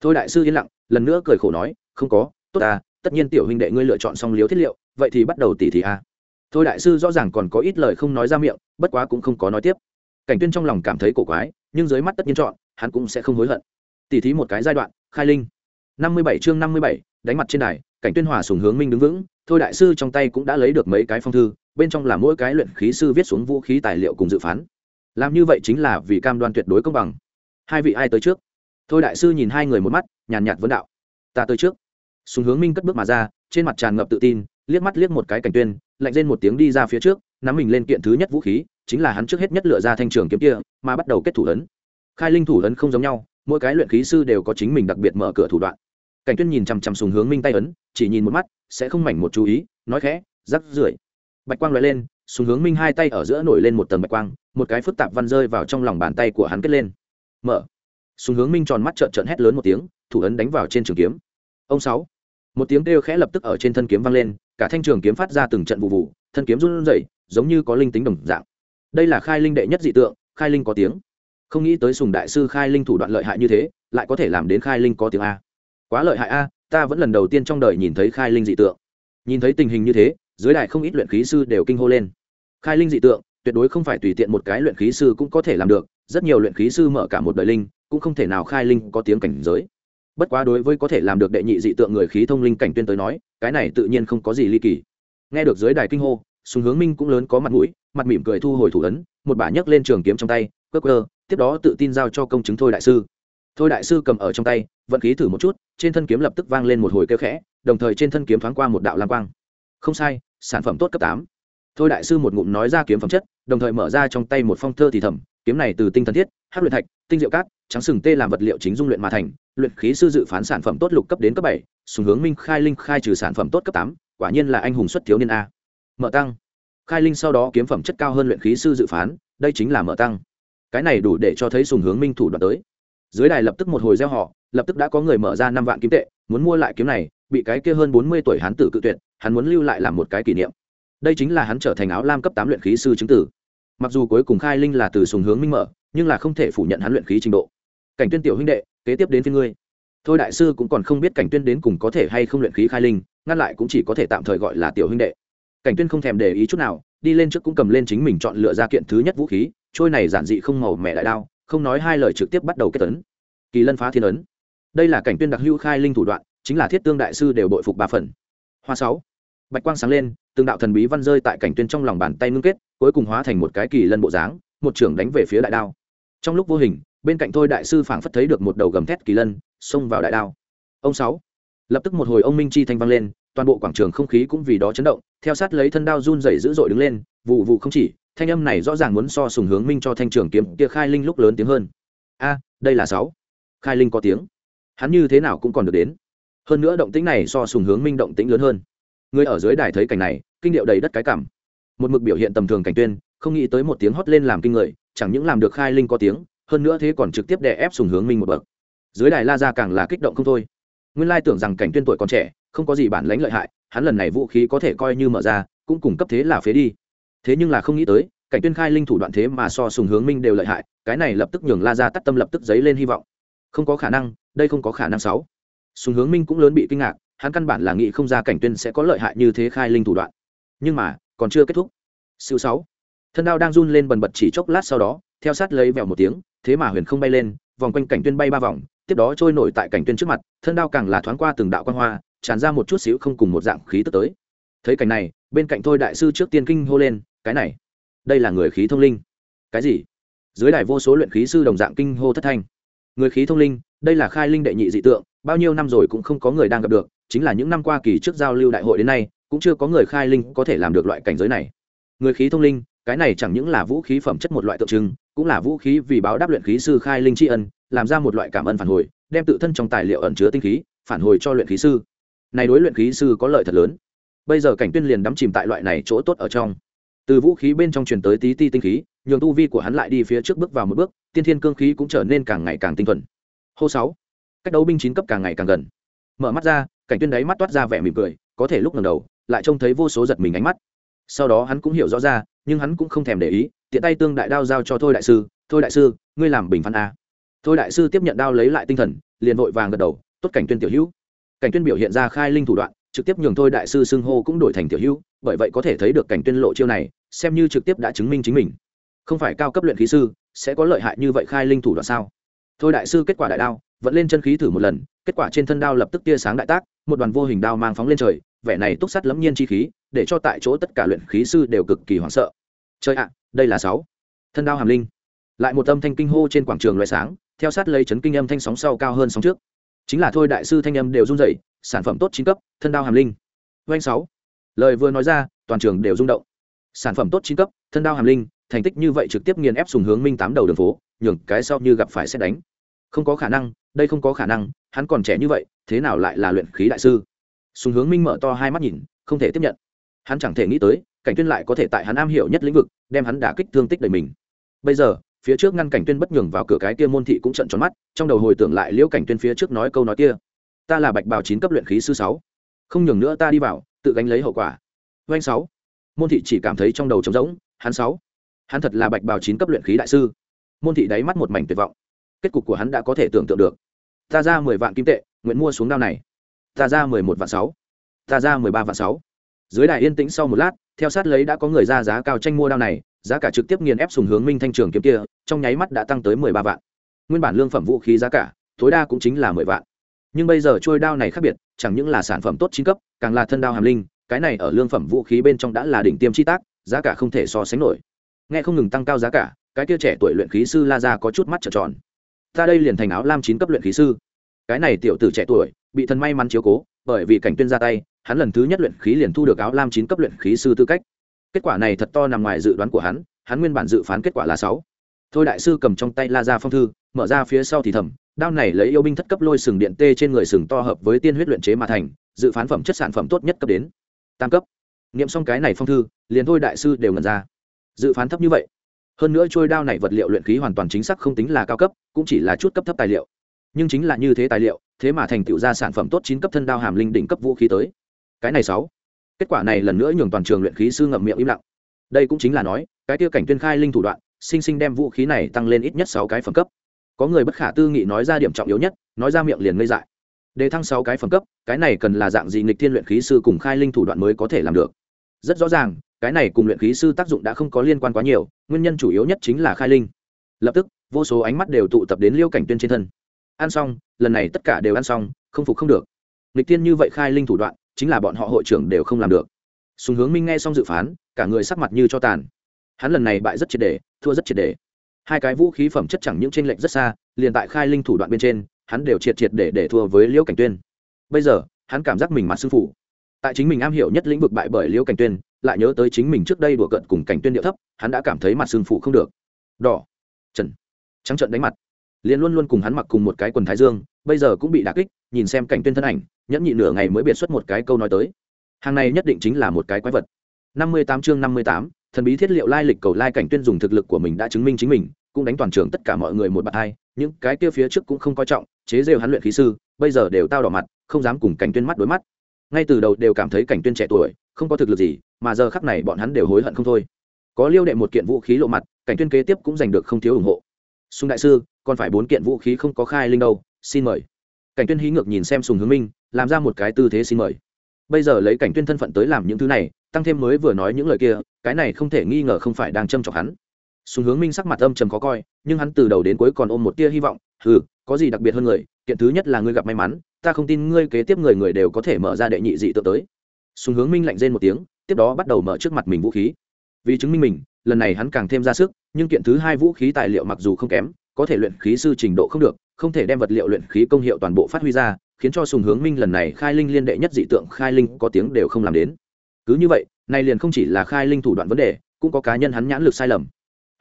Thôi đại sư yên lặng, lần nữa cười khổ nói, không có, tốt à tất nhiên tiểu huynh đệ ngươi lựa chọn xong liếu thiết liệu, vậy thì bắt đầu tỉ thì a à thôi đại sư rõ ràng còn có ít lời không nói ra miệng, bất quá cũng không có nói tiếp. Cảnh tuyên trong lòng cảm thấy cổ quái, nhưng dưới mắt tất nhiên chọn, hắn cũng sẽ không hối hận. Tỉ thí một cái giai đoạn, khai linh. Năm mươi bảy chương năm mươi bảy, đánh mặt trên đài, cảnh tuyên hòa sùng hướng minh đứng vững, thôi đại sư trong tay cũng đã lấy được mấy cái phong thư, bên trong là mỗi cái luyện khí sư viết xuống vũ khí tài liệu cùng dự phán. Làm như vậy chính là vì cam đoan tuyệt đối công bằng. Hai vị ai tới trước? Thôi đại sư nhìn hai người một mắt, nhàn nhạt vấn đạo. Ta tới trước. Sùng hướng minh cất bước mà ra, trên mặt tràn ngập tự tin liếc mắt liếc một cái cảnh tuyên, lạnh rên một tiếng đi ra phía trước, nắm mình lên kiện thứ nhất vũ khí, chính là hắn trước hết nhất lựa ra thanh trường kiếm kia, mà bắt đầu kết thủ ấn. Khai linh thủ ấn không giống nhau, mỗi cái luyện khí sư đều có chính mình đặc biệt mở cửa thủ đoạn. Cảnh tuyên nhìn chằm chằm sùng hướng minh tay ấn, chỉ nhìn một mắt, sẽ không mảnh một chú ý, nói khẽ, rắc rưởi. Bạch quang lóe lên, sùng hướng minh hai tay ở giữa nổi lên một tầng bạch quang, một cái phức tạp văn rơi vào trong lòng bàn tay của hắn kết lên. Mở. Sùng hướng minh tròn mắt trợn trợn hét lớn một tiếng, thủ ấn đánh vào trên trường kiếm. Ông sáu một tiếng kêu khẽ lập tức ở trên thân kiếm vang lên, cả thanh trường kiếm phát ra từng trận vụ vụ, thân kiếm run rẩy, giống như có linh tính đồng dạng. Đây là khai linh đệ nhất dị tượng, khai linh có tiếng. Không nghĩ tới sùng đại sư khai linh thủ đoạn lợi hại như thế, lại có thể làm đến khai linh có tiếng a. Quá lợi hại a, ta vẫn lần đầu tiên trong đời nhìn thấy khai linh dị tượng. Nhìn thấy tình hình như thế, dưới đài không ít luyện khí sư đều kinh hô lên. Khai linh dị tượng, tuyệt đối không phải tùy tiện một cái luyện khí sư cũng có thể làm được, rất nhiều luyện khí sư mở cả một đời linh, cũng không thể nào khai linh có tiếng cảnh giới bất quá đối với có thể làm được đệ nhị dị tượng người khí thông linh cảnh tuyên tới nói, cái này tự nhiên không có gì ly kỳ. Nghe được dưới đài kinh hô, sùng hướng minh cũng lớn có mặt mũi, mặt mỉm cười thu hồi thủ ấn, một bả nhấc lên trường kiếm trong tay cơ cơ tiếp đó tự tin giao cho công chứng thôi đại sư. Thôi đại sư cầm ở trong tay, vận khí thử một chút, trên thân kiếm lập tức vang lên một hồi kêu khẽ, đồng thời trên thân kiếm thoáng qua một đạo lam quang. Không sai, sản phẩm tốt cấp tám. Thôi đại sư một ngụm nói ra kiếm phẩm chất, đồng thời mở ra trong tay một phong thơ thì thầm, kiếm này từ tinh thần thiết hát luyện thạch, tinh diệu cát trắng sừng tê làm vật liệu chính dung luyện mà thành, luyện khí sư dự phán sản phẩm tốt lục cấp đến cấp bảy, sùng hướng minh khai linh khai trừ sản phẩm tốt cấp tám, quả nhiên là anh hùng xuất thiếu niên a. Mở tăng. Khai linh sau đó kiếm phẩm chất cao hơn luyện khí sư dự phán, đây chính là mở tăng. Cái này đủ để cho thấy sùng hướng minh thủ đoạn tới. Dưới đài lập tức một hồi gieo họ, lập tức đã có người mở ra năm vạn kiếm tệ, muốn mua lại kiếm này, bị cái kia hơn bốn mươi tuổi hắn tử cự tuyệt, hắn muốn lưu lại làm một cái kỷ niệm. Đây chính là hắn trở thành áo lam cấp tám luyện khí sư chứng tử. Mặc dù cuối cùng khai linh là từ sùng hướng minh mở, nhưng là không thể phủ nhận hắn luyện khí trình độ cảnh tuyên tiểu huynh đệ, kế tiếp đến phía ngươi. Thôi đại sư cũng còn không biết cảnh tuyên đến cùng có thể hay không luyện khí khai linh, ngăn lại cũng chỉ có thể tạm thời gọi là tiểu huynh đệ. Cảnh tuyên không thèm để ý chút nào, đi lên trước cũng cầm lên chính mình chọn lựa ra kiện thứ nhất vũ khí, trôi này giản dị không màu mẹ đại đao, không nói hai lời trực tiếp bắt đầu kết tấn kỳ lân phá thiên ấn. Đây là cảnh tuyên đặc hữu khai linh thủ đoạn, chính là thiết tương đại sư đều bội phục ba phần. Hoa sáu. Bạch quang sáng lên, từng đạo thần bí văn rơi tại cảnh tuyên trong lòng bàn tay ngưng kết, cuối cùng hóa thành một cái kỳ lân bộ dáng, một trưởng đánh về phía đại đao. Trong lúc vô hình bên cạnh thôi đại sư phảng phất thấy được một đầu gầm thét kỳ lân, xông vào đại đao. Ông sáu, lập tức một hồi ông minh chi thanh vang lên, toàn bộ quảng trường không khí cũng vì đó chấn động, theo sát lấy thân đao run rẩy dữ dội đứng lên, vụ vụ không chỉ, thanh âm này rõ ràng muốn so sùng hướng minh cho thanh trường kiếm kia khai linh lúc lớn tiếng hơn. A, đây là sáu. Khai linh có tiếng. Hắn như thế nào cũng còn được đến. Hơn nữa động tĩnh này so sùng hướng minh động tĩnh lớn hơn. Người ở dưới đài thấy cảnh này, kinh điệu đầy đất cái cảm. Một mực biểu hiện tầm thường cảnh tuyên, không nghĩ tới một tiếng hót lên làm kinh người, chẳng những làm được khai linh có tiếng hơn nữa thế còn trực tiếp đè ép sùng hướng minh một bậc. Dưới đài la ra càng là kích động không thôi. Nguyên lai tưởng rằng cảnh tuyên tuổi còn trẻ, không có gì bản lãnh lợi hại, hắn lần này vũ khí có thể coi như mở ra, cũng cùng cấp thế là phế đi. Thế nhưng là không nghĩ tới, cảnh tuyên khai linh thủ đoạn thế mà so sùng hướng minh đều lợi hại, cái này lập tức nhường la ra tắt tâm lập tức dấy lên hy vọng. Không có khả năng, đây không có khả năng sáu. Sùng hướng minh cũng lớn bị kinh ngạc, hắn căn bản là nghĩ không ra cảnh tuyên sẽ có lợi hại như thế khai linh thủ đoạn. Nhưng mà, còn chưa kết thúc. Siêu sáu. Thân đao đang run lên bần bật chỉ chốc lát sau đó, theo sát lấy vèo một tiếng thế mà huyền không bay lên, vòng quanh cảnh tuyên bay ba vòng, tiếp đó trôi nổi tại cảnh tuyên trước mặt, thân đao càng là thoáng qua từng đạo quan hoa, tràn ra một chút xíu không cùng một dạng khí tức tới. Thấy cảnh này, bên cạnh thôi đại sư trước tiên kinh hô lên, cái này, đây là người khí thông linh. Cái gì? Dưới đài vô số luyện khí sư đồng dạng kinh hô thất thanh. Người khí thông linh, đây là khai linh đệ nhị dị tượng, bao nhiêu năm rồi cũng không có người đang gặp được, chính là những năm qua kỳ trước giao lưu đại hội đến nay, cũng chưa có người khai linh có thể làm được loại cảnh giới này. Người khí thông linh cái này chẳng những là vũ khí phẩm chất một loại tượng trưng, cũng là vũ khí vì báo đáp luyện khí sư khai linh tri ân, làm ra một loại cảm ơn phản hồi, đem tự thân trong tài liệu ẩn chứa tinh khí, phản hồi cho luyện khí sư. Này đối luyện khí sư có lợi thật lớn. Bây giờ cảnh tuyên liền đắm chìm tại loại này chỗ tốt ở trong. Từ vũ khí bên trong truyền tới tí ti tinh khí, nhường tu vi của hắn lại đi phía trước bước vào một bước, tiên thiên cương khí cũng trở nên càng ngày càng tinh thuần. Hô sáu. Cách đấu binh chín cấp càng ngày càng gần. Mở mắt ra, cảnh tuyên đáy mắt toát ra vẻ mỉm cười, có thể lúc lần đầu, lại trông thấy vô số giật mình ánh mắt sau đó hắn cũng hiểu rõ ra, nhưng hắn cũng không thèm để ý, tiện tay tương đại đao giao cho thôi đại sư, thôi đại sư, ngươi làm bình phán a. Thôi đại sư tiếp nhận đao lấy lại tinh thần, liền vội vàng gật đầu, tốt cảnh tuyên tiểu hữu. Cảnh tuyên biểu hiện ra khai linh thủ đoạn, trực tiếp nhường thôi đại sư xưng hô cũng đổi thành tiểu hữu, bởi vậy có thể thấy được cảnh tuyên lộ chiêu này, xem như trực tiếp đã chứng minh chính mình. Không phải cao cấp luyện khí sư, sẽ có lợi hại như vậy khai linh thủ đoạn sao? Thôi đại sư kết quả đại đao, vẫn lên chân khí thử một lần, kết quả trên thân đao lập tức tia sáng đại tác, một đoàn vô hình đao mang phóng lên trời, vẻ này túc sắt lẫm nhiên chi khí để cho tại chỗ tất cả luyện khí sư đều cực kỳ hoảng sợ. Chơi ạ đây là sáu. Thân đao hàm linh. Lại một âm thanh kinh hô trên quảng trường loại sáng theo sát lấy chấn kinh âm thanh sóng sau cao hơn sóng trước. Chính là thôi đại sư thanh âm đều run rẩy, sản phẩm tốt chín cấp thân đao hàm linh. Doanh sáu. Lời vừa nói ra toàn trường đều rung động. Sản phẩm tốt chín cấp thân đao hàm linh thành tích như vậy trực tiếp nghiền ép sùng hướng minh tám đầu đường phố nhường cái sau như gặp phải xét đánh. Không có khả năng đây không có khả năng hắn còn trẻ như vậy thế nào lại là luyện khí đại sư? Sùng hướng minh mở to hai mắt nhìn không thể tiếp nhận hắn chẳng thể nghĩ tới, cảnh tuyên lại có thể tại hắn am hiểu nhất lĩnh vực, đem hắn đả kích thương tích đời mình. Bây giờ, phía trước ngăn cảnh tuyên bất nhường vào cửa cái kia môn thị cũng trận tròn mắt, trong đầu hồi tưởng lại liễu cảnh tuyên phía trước nói câu nói kia. Ta là bạch bào chín cấp luyện khí sư sáu. Không nhường nữa ta đi vào, tự gánh lấy hậu quả. Doanh sáu. Môn thị chỉ cảm thấy trong đầu trống rỗng, hắn sáu. Hắn thật là bạch bào chín cấp luyện khí đại sư. Môn thị đáy mắt một mảnh tuyệt vọng. Kết cục của hắn đã có thể tưởng tượng được. Ta ra mười vạn kim tệ, nguyện mua xuống đao này. Ta ra mười một vạn sáu. Ta ra mười ba vạn sáu dưới đài yên tĩnh sau một lát, theo sát lấy đã có người ra giá cao tranh mua đao này, giá cả trực tiếp nghiền ép sùng hướng minh thanh trường kiếm kia, trong nháy mắt đã tăng tới mười ba vạn. Nguyên bản lương phẩm vũ khí giá cả, tối đa cũng chính là mười vạn. Nhưng bây giờ trôi đao này khác biệt, chẳng những là sản phẩm tốt chính cấp, càng là thân đao hàm linh, cái này ở lương phẩm vũ khí bên trong đã là đỉnh tiêm chi tác, giá cả không thể so sánh nổi. Nghe không ngừng tăng cao giá cả, cái kia trẻ tuổi luyện khí sư la ra có chút mắt trợn tròn. Ta đây liền thành áo lam chín cấp luyện khí sư. Cái này tiểu tử trẻ tuổi, bị thần may mắn chiếu cố, bởi vì cảnh tuyên ra tay hắn lần thứ nhất luyện khí liền thu được áo lam chín cấp luyện khí sư tư cách. Kết quả này thật to nằm ngoài dự đoán của hắn hắn nguyên bản dự phán kết quả là sáu. Thôi đại sư cầm trong tay la ra phong thư, mở ra phía sau thì thầm, đao này lấy yêu binh thất cấp lôi sừng điện tê trên người sừng to hợp với tiên huyết luyện chế mà thành, dự phán phẩm chất sản phẩm tốt nhất cấp đến. Tam cấp. Nghiệm xong cái này phong thư, liền thôi đại sư đều ngần ra. Dự phán thấp như vậy. Hơn nữa trôi đao này vật liệu luyện khí hoàn toàn chính xác không tính là cao cấp, cũng chỉ là chút cấp thấp tài liệu. Nhưng chính là như thế tài liệu, thế mà thành tựu ra sản phẩm tốt chín cấp thân đao hàm linh đỉnh cấp vũ khí tới cái này sáu. Kết quả này lần nữa nhường toàn trường luyện khí sư ngậm miệng im lặng. Đây cũng chính là nói, cái tiêu cảnh tuyên khai linh thủ đoạn, sinh sinh đem vũ khí này tăng lên ít nhất sáu cái phẩm cấp. Có người bất khả tư nghị nói ra điểm trọng yếu nhất, nói ra miệng liền ngây dại. Đề thăng sáu cái phẩm cấp, cái này cần là dạng gì nghịch thiên luyện khí sư cùng khai linh thủ đoạn mới có thể làm được? Rất rõ ràng, cái này cùng luyện khí sư tác dụng đã không có liên quan quá nhiều, nguyên nhân chủ yếu nhất chính là khai linh. Lập tức, vô số ánh mắt đều tụ tập đến liêu cảnh tuyên trên thân. Ăn xong, lần này tất cả đều ăn xong, không phục không được. Nghịch tiên như vậy khai linh thủ đoạn chính là bọn họ hội trưởng đều không làm được. Sùng hướng minh nghe xong dự phán, cả người sắc mặt như cho tàn. Hắn lần này bại rất triệt đề, thua rất triệt đề. Hai cái vũ khí phẩm chất chẳng những t r ê n lệch rất xa, liền tại khai linh thủ đoạn bên trên, hắn đều triệt triệt để để thua với liễu cảnh tuyên. Bây giờ, hắn cảm giác mình mặt sư phụ tại chính mình am hiểu nhất lĩnh vực bại bởi liễu cảnh tuyên, lại nhớ tới chính mình trước đây đùa cận cùng cảnh tuyên điệu thấp, hắn đã cảm thấy mặt xương phụ không được. Đỏ. Trần. Trắng trận đánh mặt. Liền luôn luôn cùng hắn mặc cùng một cái quần thái dương, bây giờ cũng bị đà kích, nhìn xem cảnh tuyên thân ảnh nhẫn nhị nửa ngày mới biệt xuất một cái câu nói tới. Hàng này nhất định chính là một cái quái vật. Năm mươi tám chương năm mươi tám, thần bí thiết liệu lai lịch cầu lai cảnh tuyên dùng thực lực của mình đã chứng minh chính mình, cũng đánh toàn trường tất cả mọi người một bạt hai, những cái kia phía trước cũng không coi trọng, chế rêu hắn luyện khí sư, bây giờ đều tao đỏ mặt, không dám cùng cảnh tuyên mắt đối mắt. Ngay từ đầu đều cảm thấy cảnh tuyên trẻ tuổi, không có thực lực gì, mà giờ khắc này bọn hắn đều hối hận không thôi. Có liêu đệ một kiện vũ khí lộ mặt, cảnh tuyên kế tiếp cũng giành được không thiếu ủng hộ. Sùng đại sư, còn phải bốn kiện vũ khí không có khai linh đâu, xin mời. Cảnh tuyên hí ngược nhìn xem sùng hướng minh làm ra một cái tư thế xin mời. Bây giờ lấy cảnh tuyên thân phận tới làm những thứ này, tăng thêm mới vừa nói những lời kia, cái này không thể nghi ngờ không phải đang châm chọc hắn. Sùng hướng minh sắc mặt âm trầm khó coi, nhưng hắn từ đầu đến cuối còn ôm một tia hy vọng ừ có gì đặc biệt hơn người, kiện thứ nhất là ngươi gặp may mắn, ta không tin ngươi kế tiếp người người đều có thể mở ra đệ nhị dị tự tới. Sùng hướng minh lạnh rên một tiếng, tiếp đó bắt đầu mở trước mặt mình vũ khí. Vì chứng minh mình, lần này hắn càng thêm ra sức, nhưng kiện thứ hai vũ khí tài liệu mặc dù không kém, có thể luyện khí sư trình độ không được, không thể đem vật liệu luyện khí công hiệu toàn bộ phát huy ra khiến cho sùng hướng minh lần này khai linh liên đệ nhất dị tượng khai linh có tiếng đều không làm đến. Cứ như vậy, nay liền không chỉ là khai linh thủ đoạn vấn đề, cũng có cá nhân hắn nhãn lực sai lầm.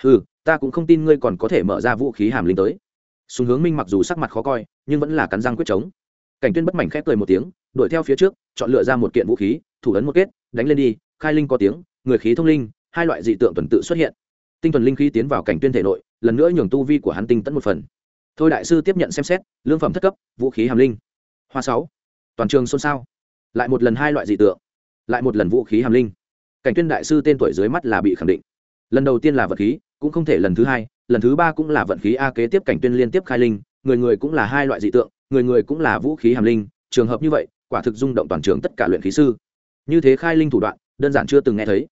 Ừ ta cũng không tin ngươi còn có thể mở ra vũ khí hàm linh tới. Sùng hướng minh mặc dù sắc mặt khó coi, nhưng vẫn là cắn răng quyết chống. Cảnh tuyên bất mảnh khép cười một tiếng, đuổi theo phía trước, chọn lựa ra một kiện vũ khí, thủ ấn một kết, đánh lên đi, khai linh có tiếng, người khí thông linh, hai loại dị tượng tuần tự xuất hiện. Tinh thuần linh khí tiến vào cảnh tuyên thể nội, lần nữa nhường tu vi của hắn tinh tẫn một phần. Thôi đại sư tiếp nhận xem xét, lương phẩm thất cấp, vũ khí hàm linh hoa sáu, toàn trường xôn xao. Lại một lần hai loại dị tượng, lại một lần vũ khí hàm linh. Cảnh tuyên đại sư tên tuổi dưới mắt là bị khẳng định. Lần đầu tiên là vật khí, cũng không thể lần thứ hai, lần thứ ba cũng là vận khí a kế tiếp cảnh tuyên liên tiếp khai linh, người người cũng là hai loại dị tượng, người người cũng là vũ khí hàm linh, trường hợp như vậy, quả thực rung động toàn trường tất cả luyện khí sư. Như thế khai linh thủ đoạn, đơn giản chưa từng nghe thấy.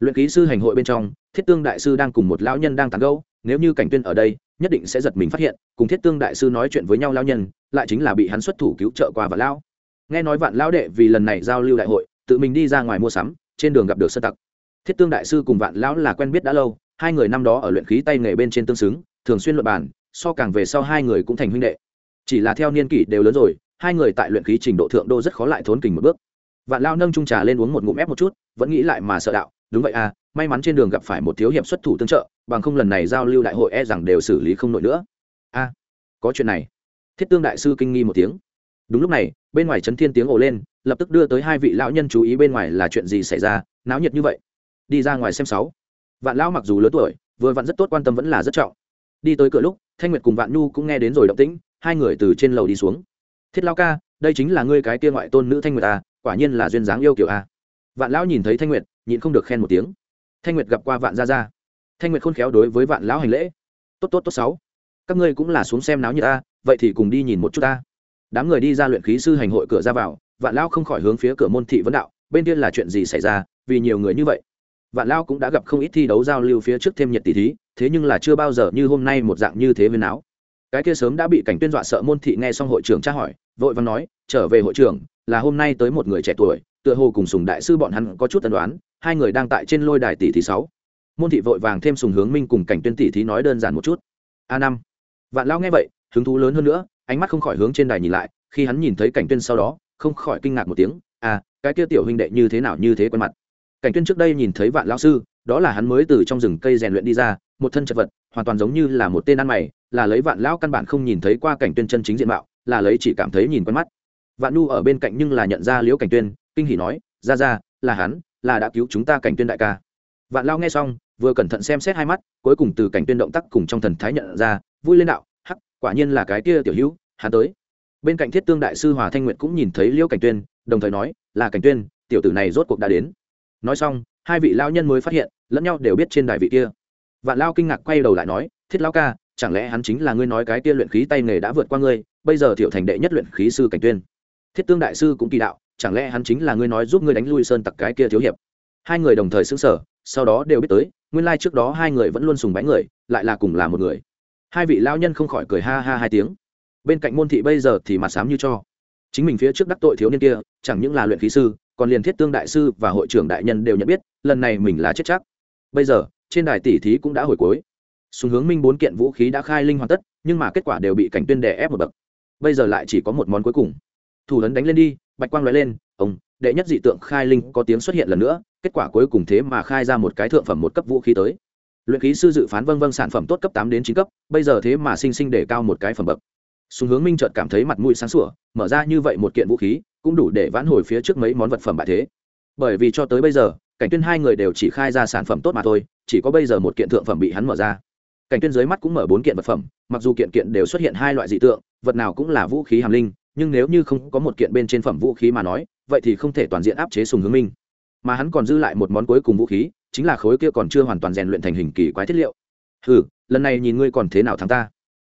Luyện khí sư hành hội bên trong, thiết tương đại sư đang cùng một lão nhân đang tán gẫu, nếu như cảnh tuyên ở đây nhất định sẽ giật mình phát hiện, cùng thiết tương đại sư nói chuyện với nhau lao nhân, lại chính là bị hắn xuất thủ cứu trợ qua vạn lão. Nghe nói vạn lão đệ vì lần này giao lưu đại hội, tự mình đi ra ngoài mua sắm, trên đường gặp được sơ tặc. Thiết tương đại sư cùng vạn lão là quen biết đã lâu, hai người năm đó ở luyện khí tay nghề bên trên tương xứng, thường xuyên luận bàn, so càng về sau hai người cũng thành huynh đệ. Chỉ là theo niên kỷ đều lớn rồi, hai người tại luyện khí trình độ thượng đô rất khó lại thốn kình một bước. Vạn lao nâng trung trà lên uống một ngụm ép một chút, vẫn nghĩ lại mà sợ đạo đúng vậy à may mắn trên đường gặp phải một thiếu hiệp xuất thủ tương trợ, bằng không lần này giao lưu đại hội e rằng đều xử lý không nổi nữa. A, có chuyện này. Thiết tương đại sư kinh nghi một tiếng. Đúng lúc này, bên ngoài trấn thiên tiếng ồ lên, lập tức đưa tới hai vị lão nhân chú ý bên ngoài là chuyện gì xảy ra, náo nhiệt như vậy. Đi ra ngoài xem sáu. Vạn lão mặc dù lớn tuổi, vừa vặn rất tốt quan tâm vẫn là rất trọng. Đi tới cửa lúc, thanh nguyệt cùng vạn nhu cũng nghe đến rồi động tĩnh, hai người từ trên lầu đi xuống. Thiết lao ca, đây chính là ngươi cái kia ngoại tôn nữ thanh nguyệt à quả nhiên là duyên dáng yêu kiểu à. Vạn lão nhìn thấy thanh nguyệt nhịn không được khen một tiếng. Thanh nguyệt gặp qua vạn gia gia. Thanh nguyệt khôn khéo đối với vạn lão hành lễ. Tốt tốt tốt, sáu. Các ngươi cũng là xuống xem náo như ta, vậy thì cùng đi nhìn một chút ta. Đám người đi ra luyện khí sư hành hội cửa ra vào, vạn lão không khỏi hướng phía cửa môn thị vấn đạo, bên kia là chuyện gì xảy ra, vì nhiều người như vậy. Vạn lão cũng đã gặp không ít thi đấu giao lưu phía trước thêm nhiệt tỷ thí, thế nhưng là chưa bao giờ như hôm nay một dạng như thế với não cái kia sớm đã bị cảnh tuyên dọa sợ môn thị nghe xong hội trưởng tra hỏi, vội vàng nói, trở về hội trưởng, là hôm nay tới một người trẻ tuổi, tựa hồ cùng sùng đại sư bọn hắn có chút tần đoán hai người đang tại trên lôi đài tỷ thí sáu. Môn thị vội vàng thêm sùng hướng minh cùng cảnh tuyên tỷ thí nói đơn giản một chút. A năm. Vạn lao nghe vậy, hứng thú lớn hơn nữa, ánh mắt không khỏi hướng trên đài nhìn lại, khi hắn nhìn thấy cảnh tuyên sau đó, không khỏi kinh ngạc một tiếng à cái kia tiểu huynh đệ như thế nào như thế quen mặt. Cảnh tuyên trước đây nhìn thấy vạn lao sư, đó là hắn mới từ trong rừng cây rèn luyện đi ra, một thân chật vật, hoàn toàn giống như là một tên ăn mày, là lấy vạn lão căn bản không nhìn thấy qua cảnh tuyên chân chính diện mạo, là lấy chỉ cảm thấy nhìn quen mắt. Vạn nu ở bên cạnh nhưng là nhận ra liễu cảnh tuyên, kinh hỉ nói, ra ra, là hắn là đã cứu chúng ta cảnh tuyên đại ca. Vạn lao nghe xong, vừa cẩn thận xem xét hai mắt, cuối cùng từ cảnh tuyên động tác cùng trong thần thái nhận ra, vui lên đạo, hắc, quả nhiên là cái kia tiểu hữu, hắn tới. Bên cạnh thiết tương đại sư hòa thanh nguyện cũng nhìn thấy liễu cảnh tuyên, đồng thời nói, là cảnh tuyên, tiểu tử này rốt cuộc đã đến. Nói xong, hai vị lao nhân mới phát hiện, lẫn nhau đều biết trên đài vị kia. Vạn lao kinh ngạc quay đầu lại nói, thiết lao ca, chẳng lẽ hắn chính là ngươi nói cái kia luyện khí tay nghề đã vượt qua ngươi, bây giờ thiệu thành đệ nhất luyện khí sư cảnh tuyên? Thiết tương đại sư cũng kỳ đạo chẳng lẽ hắn chính là ngươi nói giúp ngươi đánh lui sơn tặc cái kia thiếu hiệp? Hai người đồng thời xứng sở sau đó đều biết tới, nguyên lai trước đó hai người vẫn luôn sùng bánh người, lại là cùng là một người. Hai vị lao nhân không khỏi cười ha ha hai tiếng. Bên cạnh môn thị bây giờ thì mặt sám như cho. Chính mình phía trước đắc tội thiếu niên kia, chẳng những là luyện khí sư, còn liền thiết tương đại sư và hội trưởng đại nhân đều nhận biết, lần này mình là chết chắc. Bây giờ, trên đài tỷ thí cũng đã hồi cuối. Xu hướng minh bốn kiện vũ khí đã khai linh hoàn tất, nhưng mà kết quả đều bị cảnh tuyên đè ép một bậc. Bây giờ lại chỉ có một món cuối cùng. Thủ lấn đánh lên đi bạch quang nói lên, ông, đệ nhất dị tượng khai linh có tiếng xuất hiện lần nữa, kết quả cuối cùng thế mà khai ra một cái thượng phẩm một cấp vũ khí tới. Luyện khí sư dự phán vâng vâng sản phẩm tốt cấp tám đến chín cấp, bây giờ thế mà sinh sinh để cao một cái phẩm bậc. Sùng hướng minh chợt cảm thấy mặt mũi sáng sủa, mở ra như vậy một kiện vũ khí, cũng đủ để vãn hồi phía trước mấy món vật phẩm bại thế. Bởi vì cho tới bây giờ, cảnh tuyên hai người đều chỉ khai ra sản phẩm tốt mà thôi, chỉ có bây giờ một kiện thượng phẩm bị hắn mở ra. Cảnh tuyên dưới mắt cũng mở bốn kiện vật phẩm, mặc dù kiện kiện đều xuất hiện hai loại dị tượng, vật nào cũng là vũ khí hàm linh nhưng nếu như không có một kiện bên trên phẩm vũ khí mà nói, vậy thì không thể toàn diện áp chế sùng hướng minh. Mà hắn còn dư lại một món cuối cùng vũ khí, chính là khối kia còn chưa hoàn toàn rèn luyện thành hình kỳ quái thiết liệu. Ừ lần này nhìn ngươi còn thế nào thắng ta.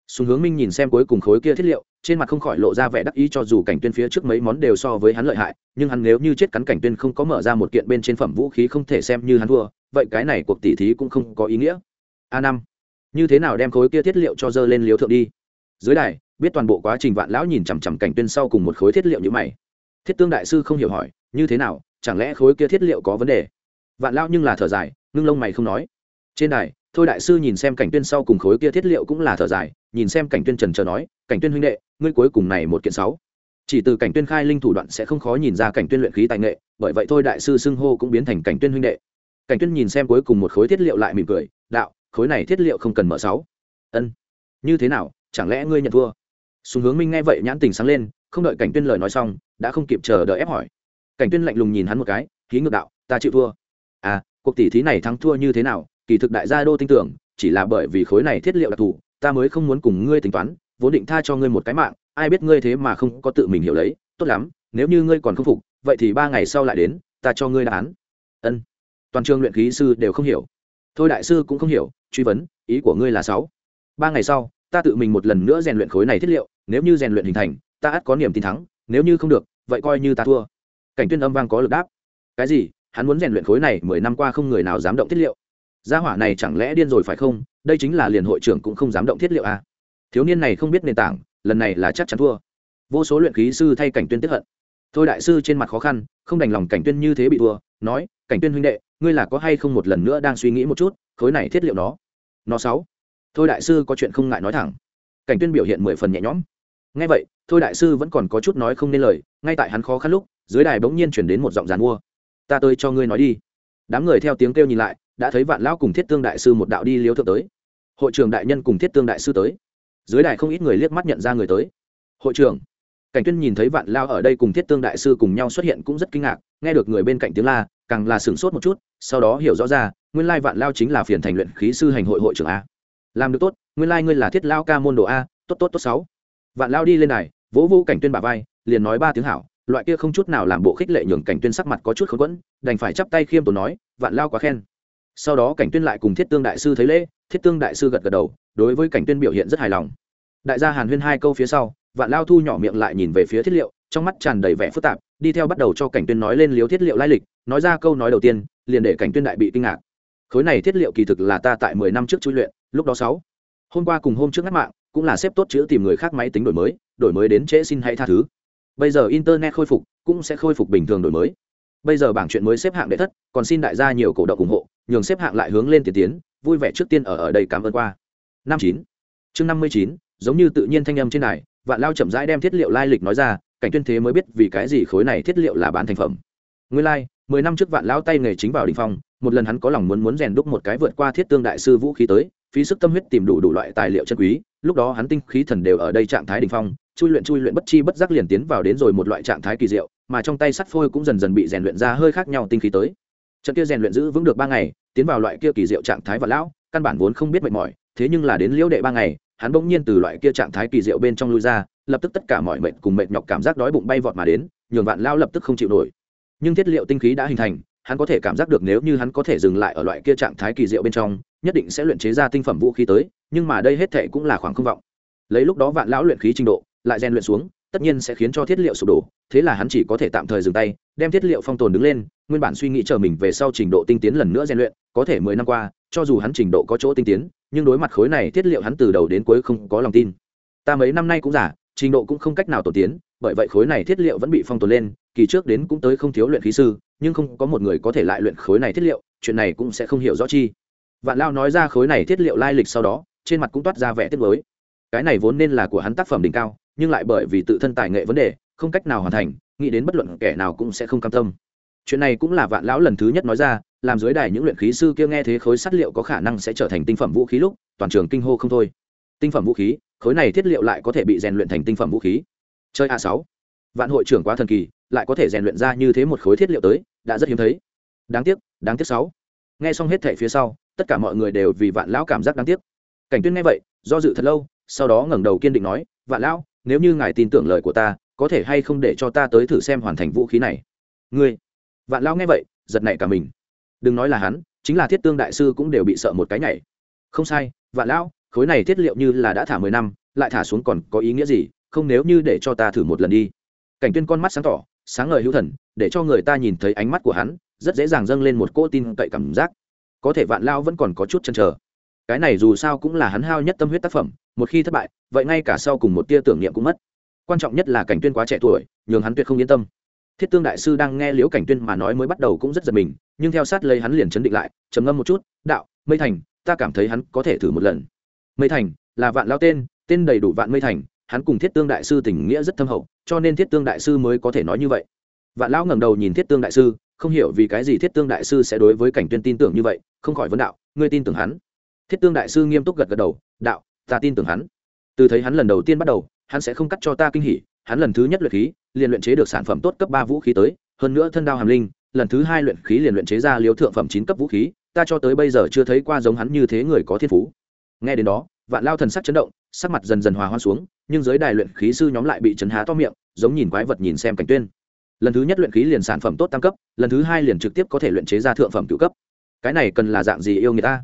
Sùng hướng minh nhìn xem cuối cùng khối kia thiết liệu, trên mặt không khỏi lộ ra vẻ đắc ý cho dù cảnh tuyên phía trước mấy món đều so với hắn lợi hại, nhưng hắn nếu như chết cắn cảnh tuyên không có mở ra một kiện bên trên phẩm vũ khí không thể xem như hắn thua, vậy cái này cuộc tỉ thí cũng không có ý nghĩa. A năm, như thế nào đem khối kia thiết liệu cho dơ lên liếu thượng đi? Dưới đài biết toàn bộ quá trình vạn lão nhìn chằm chằm cảnh tuyên sau cùng một khối thiết liệu như mày. Thiết tương đại sư không hiểu hỏi, như thế nào? Chẳng lẽ khối kia thiết liệu có vấn đề? Vạn lão nhưng là thở dài, ngưng lông mày không nói. Trên đài, thôi đại sư nhìn xem cảnh tuyên sau cùng khối kia thiết liệu cũng là thở dài, nhìn xem cảnh tuyên trần chờ nói, cảnh tuyên huynh đệ, ngươi cuối cùng này một kiện sáu. Chỉ từ cảnh tuyên khai linh thủ đoạn sẽ không khó nhìn ra cảnh tuyên luyện khí tài nghệ, bởi vậy thôi đại sư xưng hô cũng biến thành cảnh tuyên huynh đệ. Cảnh tuyên nhìn xem cuối cùng một khối thiết liệu lại mỉm cười, đạo, khối này thiết liệu không cần mở sáu. Ân, như thế nào? Chẳng lẽ ngươi nhận thua? Sùng hướng minh nghe vậy nhãn tình sáng lên, không đợi cảnh tuyên lời nói xong, đã không kịp chờ đợi ép hỏi. Cảnh tuyên lạnh lùng nhìn hắn một cái khí ngược đạo, ta chịu thua. À cuộc tỷ thí này thắng thua như thế nào? Kỳ thực đại gia đô tin tưởng, chỉ là bởi vì khối này thiết liệu đặc thù, ta mới không muốn cùng ngươi tính toán, vốn định tha cho ngươi một cái mạng, ai biết ngươi thế mà không có tự mình hiểu lấy, tốt lắm, nếu như ngươi còn không phục, vậy thì ba ngày sau lại đến, ta cho ngươi đáp án. Ân. Toàn trường luyện khí sư đều không hiểu. Thôi đại sư cũng không hiểu, truy vấn, ý của ngươi là sáu. Ba ngày sau ta tự mình một lần nữa rèn luyện khối này thiết liệu, nếu như rèn luyện hình thành, ta ắt có niềm tin thắng, nếu như không được, vậy coi như ta thua. Cảnh tuyên âm vang có lực đáp. Cái gì? Hắn muốn rèn luyện khối này mười năm qua không người nào dám động thiết liệu. Gia hỏa này chẳng lẽ điên rồi phải không? Đây chính là liền hội trưởng cũng không dám động thiết liệu à. thiếu niên này không biết nền tảng, lần này là chắc chắn thua. Vô số luyện khí sư thay cảnh tuyên tiếp hận. Thôi đại sư, trên mặt khó khăn, không đành lòng cảnh tuyên như thế bị thua, nói, cảnh tuyên huynh đệ, ngươi là có hay không một lần nữa đang suy nghĩ một chút, khối này thiết liệu nó nó sáu? Thôi đại sư có chuyện không ngại nói thẳng. Cảnh tuyên biểu hiện mười phần nhẹ nhõm. Ngay vậy, thôi đại sư vẫn còn có chút nói không nên lời, ngay tại hắn khó khăn lúc, dưới đài bỗng nhiên chuyển đến một giọng giàn mua. Ta tới cho ngươi nói đi. Đám người theo tiếng kêu nhìn lại, đã thấy vạn lão cùng thiết tương đại sư một đạo đi liếu thượng tới. Hội trưởng đại nhân cùng thiết tương đại sư tới. Dưới đài không ít người liếc mắt nhận ra người tới. Hội trưởng, cảnh tuyên nhìn thấy vạn lao ở đây cùng thiết tương đại sư cùng nhau xuất hiện cũng rất kinh ngạc, nghe được người bên cạnh tiếng la, càng là sửng sốt một chút, sau đó hiểu rõ ra, nguyên lai vạn lao chính là phiền thành luyện khí sư hành hội hội trưởng a làm được tốt, nguyên lai ngươi là thiết lao ca môn đồ a, tốt tốt tốt sáu. Vạn lao đi lên đài vỗ vỗ cảnh tuyên bà vai, liền nói ba tiếng hảo, loại kia không chút nào làm bộ khích lệ nhường cảnh tuyên sắc mặt có chút khốn quẫn, đành phải chắp tay khiêm tốn nói, vạn lao quá khen. Sau đó cảnh tuyên lại cùng thiết tương đại sư thấy lễ, thiết tương đại sư gật gật đầu, đối với cảnh tuyên biểu hiện rất hài lòng. Đại gia hàn huyên hai câu phía sau, vạn lao thu nhỏ miệng lại nhìn về phía thiết liệu, trong mắt tràn đầy vẻ phức tạp, đi theo bắt đầu cho cảnh tuyên nói lên liếu thiết liệu lai lịch, nói ra câu nói đầu tiên, liền để cảnh tuyên đại bị kinh ngạc. Khối này thiết liệu kỳ thực là ta tại mười năm trước chui luyện lúc đó sáu. Hôm qua cùng hôm trước ngắt mạng cũng là xếp tốt chữ tìm người khác máy tính đổi mới đổi mới đến trễ xin hãy tha thứ. Bây giờ internet khôi phục cũng sẽ khôi phục bình thường đổi mới. Bây giờ bảng chuyện mới xếp hạng đệ thất còn xin đại gia nhiều cổ động ủng hộ nhường xếp hạng lại hướng lên tiền tiến vui vẻ trước tiên ở ở đây cảm ơn qua. Năm chín. Chương năm mươi chín giống như tự nhiên thanh âm trên này vạn lao chậm rãi đem thiết liệu lai lịch nói ra cảnh tuyên thế mới biết vì cái gì khối này thiết liệu là bán thành phẩm. Nguyên lai like, mười năm trước vạn lao tay nghề chính vào đỉnh phong một lần hắn có lòng muốn muốn rèn đúc một cái vượt qua thiết tương đại sư vũ khí tới phí sức tâm huyết tìm đủ đủ loại tài liệu chân quý, lúc đó hắn tinh khí thần đều ở đây trạng thái đỉnh phong, chui luyện chui luyện bất chi bất giác liền tiến vào đến rồi một loại trạng thái kỳ diệu, mà trong tay sắt phôi cũng dần dần bị rèn luyện ra hơi khác nhau tinh khí tới. Trận kia rèn luyện giữ vững được ba ngày, tiến vào loại kia kỳ diệu trạng thái và lão, căn bản vốn không biết mệt mỏi, thế nhưng là đến liễu đệ ba ngày, hắn bỗng nhiên từ loại kia trạng thái kỳ diệu bên trong lui ra, lập tức tất cả mọi mệt cùng mệt nhọc cảm giác đói bụng bay vọt mà đến, nhường vạn lao lập tức không chịu nổi. Nhưng thiết liệu tinh khí đã hình thành hắn có thể cảm giác được nếu như hắn có thể dừng lại ở loại kia trạng thái kỳ diệu bên trong, nhất định sẽ luyện chế ra tinh phẩm vũ khí tới, nhưng mà đây hết thệ cũng là khoảng không vọng. Lấy lúc đó vạn lão luyện khí trình độ, lại rèn luyện xuống, tất nhiên sẽ khiến cho thiết liệu sụp đổ, thế là hắn chỉ có thể tạm thời dừng tay, đem thiết liệu phong tồn đứng lên, nguyên bản suy nghĩ chờ mình về sau trình độ tinh tiến lần nữa rèn luyện, có thể mười năm qua, cho dù hắn trình độ có chỗ tinh tiến, nhưng đối mặt khối này thiết liệu hắn từ đầu đến cuối không có lòng tin. Ta mấy năm nay cũng giả trình độ cũng không cách nào tổ tiến, bởi vậy khối này thiết liệu vẫn bị phong tồn lên kỳ trước đến cũng tới không thiếu luyện khí sư, nhưng không có một người có thể lại luyện khối này thiết liệu, chuyện này cũng sẽ không hiểu rõ chi. Vạn lao nói ra khối này thiết liệu lai lịch sau đó, trên mặt cũng toát ra vẻ tiết mới cái này vốn nên là của hắn tác phẩm đỉnh cao, nhưng lại bởi vì tự thân tài nghệ vấn đề, không cách nào hoàn thành, nghĩ đến bất luận kẻ nào cũng sẽ không cam tâm. Chuyện này cũng là vạn lão lần thứ nhất nói ra, làm dưới đài những luyện khí sư kia nghe thế khối sắt liệu có khả năng sẽ trở thành tinh phẩm vũ khí lúc, toàn trường kinh hô không thôi. Tinh phẩm vũ khí, khối này thiết liệu lại có thể bị rèn luyện thành tinh phẩm vũ khí. Chơi a sáu vạn hội trưởng quá thần kỳ, lại có thể rèn luyện ra như thế một khối thiết liệu tới, đã rất hiếm thấy. Đáng tiếc đáng tiếc sáu. Nghe xong hết thảy phía sau, tất cả mọi người đều vì vạn lão cảm giác đáng tiếc. Cảnh tuyên nghe vậy, do dự thật lâu, sau đó ngẩng đầu kiên định nói, vạn lão, nếu như ngài tin tưởng lời của ta, có thể hay không để cho ta tới thử xem hoàn thành vũ khí này? Ngươi? Vạn lão nghe vậy, giật nảy cả mình. Đừng nói là hắn, chính là thiết tương đại sư cũng đều bị sợ một cái nhảy. Không sai, vạn lão, khối này thiết liệu như là đã thả mười năm, lại thả xuống còn có ý nghĩa gì? Không, nếu như để cho ta thử một lần đi cảnh tuyên con mắt sáng tỏ, sáng ngời hữu thần, để cho người ta nhìn thấy ánh mắt của hắn, rất dễ dàng dâng lên một cỗ tin cậy cảm giác. Có thể vạn lao vẫn còn có chút chần chờ. Cái này dù sao cũng là hắn hao nhất tâm huyết tác phẩm, một khi thất bại, vậy ngay cả sau cùng một tia tưởng niệm cũng mất. Quan trọng nhất là cảnh tuyên quá trẻ tuổi, nhường hắn tuyệt không yên tâm. Thiết tương đại sư đang nghe liễu cảnh tuyên mà nói mới bắt đầu cũng rất giật mình, nhưng theo sát lấy hắn liền chấn định lại, trầm ngâm một chút, đạo, mây thành, ta cảm thấy hắn có thể thử một lần. Mây thành, là vạn lao tên tên đầy đủ vạn mây thành hắn cùng thiết tương đại sư tình nghĩa rất thâm hậu, cho nên thiết tương đại sư mới có thể nói như vậy. Vạn lão ngẩng đầu nhìn thiết tương đại sư, không hiểu vì cái gì thiết tương đại sư sẽ đối với cảnh tuyên tin tưởng như vậy, không khỏi vấn đạo, ngươi tin tưởng hắn? Thiết tương đại sư nghiêm túc gật gật đầu, đạo, ta tin tưởng hắn. Từ thấy hắn lần đầu tiên bắt đầu, hắn sẽ không cắt cho ta kinh hỉ, hắn lần thứ nhất luyện khí, liền luyện chế được sản phẩm tốt cấp ba vũ khí tới, hơn nữa thân đao hàm linh, lần thứ hai luyện khí liền luyện chế ra liều thượng phẩm chín cấp vũ khí, ta cho tới bây giờ chưa thấy qua giống hắn như thế người có thiên phú. Nghe đến đó vạn lao thần sắc chấn động, sắc mặt dần dần hòa hoa xuống, nhưng giới đài luyện khí sư nhóm lại bị chấn há to miệng, giống nhìn quái vật nhìn xem cảnh tuyên. Lần thứ nhất luyện khí liền sản phẩm tốt tam cấp, lần thứ hai liền trực tiếp có thể luyện chế ra thượng phẩm cựu cấp. Cái này cần là dạng gì yêu người ta?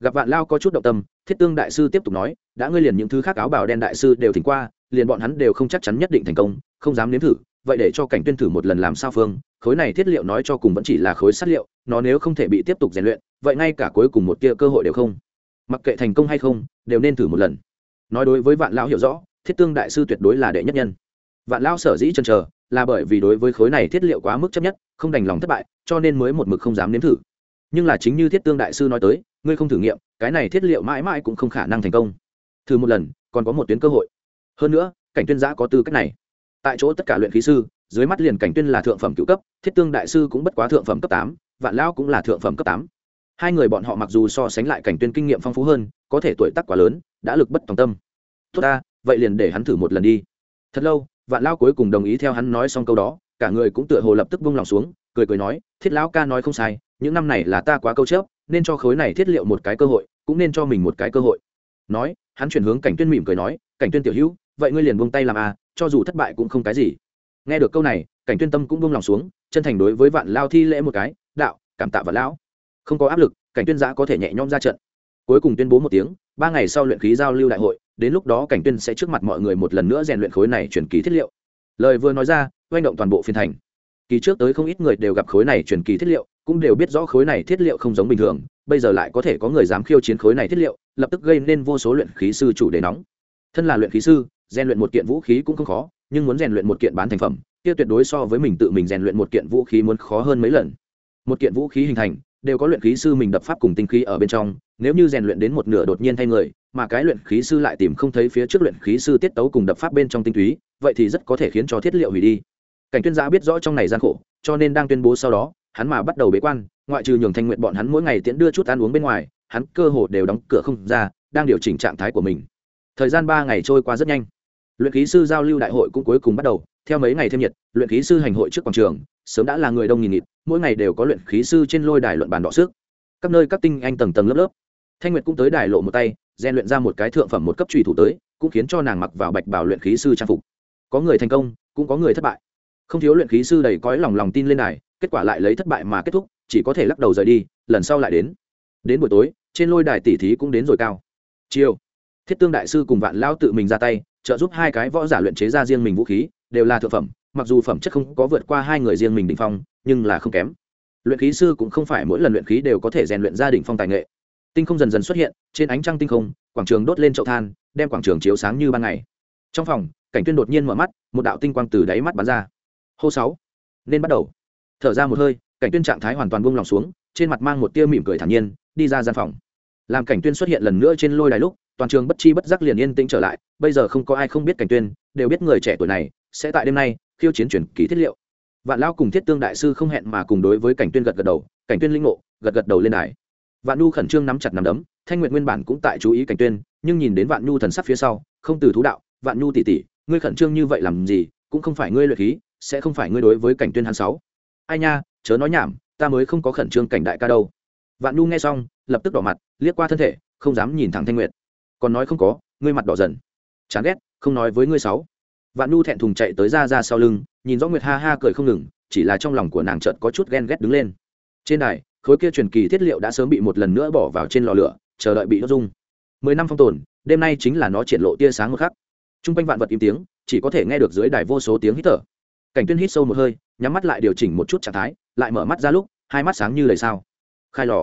Gặp vạn lao có chút động tâm, thiết tương đại sư tiếp tục nói, đã ngươi liền những thứ khác áo bào đen đại sư đều thỉnh qua, liền bọn hắn đều không chắc chắn nhất định thành công, không dám nếm thử, vậy để cho cảnh tuyên thử một lần làm sao phương, khối này thiết liệu nói cho cùng vẫn chỉ là khối sắt liệu, nó nếu không thể bị tiếp tục rèn luyện, vậy ngay cả cuối cùng một tia cơ hội đều không mặc kệ thành công hay không, đều nên thử một lần. Nói đối với vạn lão hiểu rõ, thiết tương đại sư tuyệt đối là đệ nhất nhân. Vạn lão sở dĩ chân chờ, là bởi vì đối với khối này thiết liệu quá mức chấp nhất, không đành lòng thất bại, cho nên mới một mực không dám nếm thử. Nhưng là chính như thiết tương đại sư nói tới, ngươi không thử nghiệm, cái này thiết liệu mãi mãi cũng không khả năng thành công. Thử một lần, còn có một tuyến cơ hội. Hơn nữa, cảnh tuyên giã có tư cách này. Tại chỗ tất cả luyện khí sư, dưới mắt liền cảnh tuyên là thượng phẩm cựu cấp, thiết tương đại sư cũng bất quá thượng phẩm cấp tám, vạn lão cũng là thượng phẩm cấp tám hai người bọn họ mặc dù so sánh lại cảnh tuyên kinh nghiệm phong phú hơn, có thể tuổi tác quá lớn, đã lực bất tòng tâm. Tốt ta, vậy liền để hắn thử một lần đi. Thật lâu, vạn lao cuối cùng đồng ý theo hắn nói xong câu đó, cả người cũng tựa hồ lập tức vung lòng xuống, cười cười nói, thiết lão ca nói không sai, những năm này là ta quá câu chớp, nên cho khối này thiết liệu một cái cơ hội, cũng nên cho mình một cái cơ hội. Nói, hắn chuyển hướng cảnh tuyên mỉm cười nói, cảnh tuyên tiểu hữu, vậy ngươi liền buông tay làm à cho dù thất bại cũng không cái gì. Nghe được câu này, cảnh tuyên tâm cũng buông lòng xuống, chân thành đối với vạn lao thi lễ một cái, đạo, cảm tạ vạn lão không có áp lực, cảnh tuyên giã có thể nhẹ nhõm ra trận. Cuối cùng tuyên bố một tiếng, ba ngày sau luyện khí giao lưu đại hội, đến lúc đó cảnh tuyên sẽ trước mặt mọi người một lần nữa rèn luyện khối này truyền kỳ thiết liệu. Lời vừa nói ra, oanh động toàn bộ phiên thành. Kỳ trước tới không ít người đều gặp khối này truyền kỳ thiết liệu, cũng đều biết rõ khối này thiết liệu không giống bình thường, bây giờ lại có thể có người dám khiêu chiến khối này thiết liệu, lập tức gây nên vô số luyện khí sư chủ đề nóng. Thân là luyện khí sư, rèn luyện một kiện vũ khí cũng không khó, nhưng muốn rèn luyện một kiện bán thành phẩm, kia tuyệt đối so với mình tự mình rèn luyện một kiện vũ khí muốn khó hơn mấy lần. Một kiện vũ khí hình thành đều có luyện khí sư mình đập pháp cùng tinh khí ở bên trong, nếu như rèn luyện đến một nửa đột nhiên thay người, mà cái luyện khí sư lại tìm không thấy phía trước luyện khí sư tiết tấu cùng đập pháp bên trong tinh túy, vậy thì rất có thể khiến cho thiết liệu hủy đi. Cảnh tuyên giã biết rõ trong này gian khổ, cho nên đang tuyên bố sau đó, hắn mà bắt đầu bế quan, ngoại trừ nhường thanh nguyện bọn hắn mỗi ngày tiễn đưa chút ăn uống bên ngoài, hắn cơ hồ đều đóng cửa không ra, đang điều chỉnh trạng thái của mình. Thời gian ba ngày trôi qua rất nhanh. Luyện khí sư giao lưu đại hội cũng cuối cùng bắt đầu theo mấy ngày thêm nhiệt luyện khí sư hành hội trước quảng trường sớm đã là người đông nghìn nghịt mỗi ngày đều có luyện khí sư trên lôi đài luận bàn đọ sức. Các nơi các tinh anh tầng tầng lớp lớp. Thanh nguyệt cũng tới đài lộ một tay rèn luyện ra một cái thượng phẩm một cấp trùy thủ tới cũng khiến cho nàng mặc vào bạch bảo luyện khí sư trang phục. Có người thành công cũng có người thất bại. Không thiếu luyện khí sư đầy cõi lòng lòng tin lên đài, kết quả lại lấy thất bại mà kết thúc chỉ có thể lắc đầu rời đi lần sau lại đến. Đến buổi tối trên lôi đài tỷ thí cũng đến rồi cao. Chiều thiết tương đại sư cùng vạn lao tự mình ra tay trợ giúp hai cái võ giả luyện chế ra riêng mình vũ khí đều là thượng phẩm, mặc dù phẩm chất không có vượt qua hai người riêng mình đ ỉ n h phong, nhưng là không kém. Luyện khí sư cũng không phải mỗi lần luyện khí đều có thể rèn luyện gia đình phong tài nghệ. Tinh không dần dần xuất hiện, trên ánh trăng tinh không, quảng trường đốt lên chậu than, đem quảng trường chiếu sáng như ban ngày. Trong phòng, cảnh tuyên đột nhiên mở mắt, một đạo tinh quang từ đáy mắt bắn ra. Hô sáu, nên bắt đầu. Thở ra một hơi, cảnh tuyên trạng thái hoàn toàn buông lòng xuống, trên mặt mang một tia mỉm cười thản nhiên, đi ra gian phòng. Làm cảnh tuyên xuất hiện lần nữa trên lôi đài lúc, toàn trường bất chi bất giác liền yên tĩnh trở lại, bây giờ không có ai không biết cảnh tuyên, đều biết người trẻ tuổi này sẽ tại đêm nay khiêu chiến chuyển ký thiết liệu. Vạn lao cùng thiết tương đại sư không hẹn mà cùng đối với cảnh tuyên gật gật đầu, cảnh tuyên linh ngộ, gật gật đầu lên đài. Vạn nhu khẩn trương nắm chặt nắm đấm, thanh nguyệt nguyên bản cũng tại chú ý cảnh tuyên, nhưng nhìn đến vạn nhu thần sắc phía sau, không từ thú đạo, vạn nhu tỷ tỷ, ngươi khẩn trương như vậy làm gì, cũng không phải ngươi luyện khí, sẽ không phải ngươi đối với cảnh tuyên hắn sáu ai nha, chớ nói nhảm, ta mới không có khẩn trương cảnh đại ca đâu. Vạn nhu nghe xong, lập tức đỏ mặt, liếc qua thân thể, không dám nhìn thẳng thanh nguyệt. Còn nói không có, ngươi mặt đỏ dần. Chán ghét, không nói với ngươi sáu vạn nhu thẹn thùng chạy tới ra ra sau lưng, nhìn rõ nguyệt ha ha cười không ngừng, chỉ là trong lòng của nàng chợt có chút ghen ghét đứng lên. Trên đài, khối kia truyền kỳ thiết liệu đã sớm bị một lần nữa bỏ vào trên lò lửa, chờ đợi bị đốt dung mười năm phong tồn, đêm nay chính là nó triển lộ tia sáng một khắc. T r u n g quanh vạn vật im tiếng, chỉ có thể nghe được dưới đài vô số tiếng hít thở. Cảnh tuyên hít sâu một hơi, nhắm mắt lại điều chỉnh một chút trạng thái, lại mở mắt ra lúc, hai mắt sáng như lời sao. Khai lò.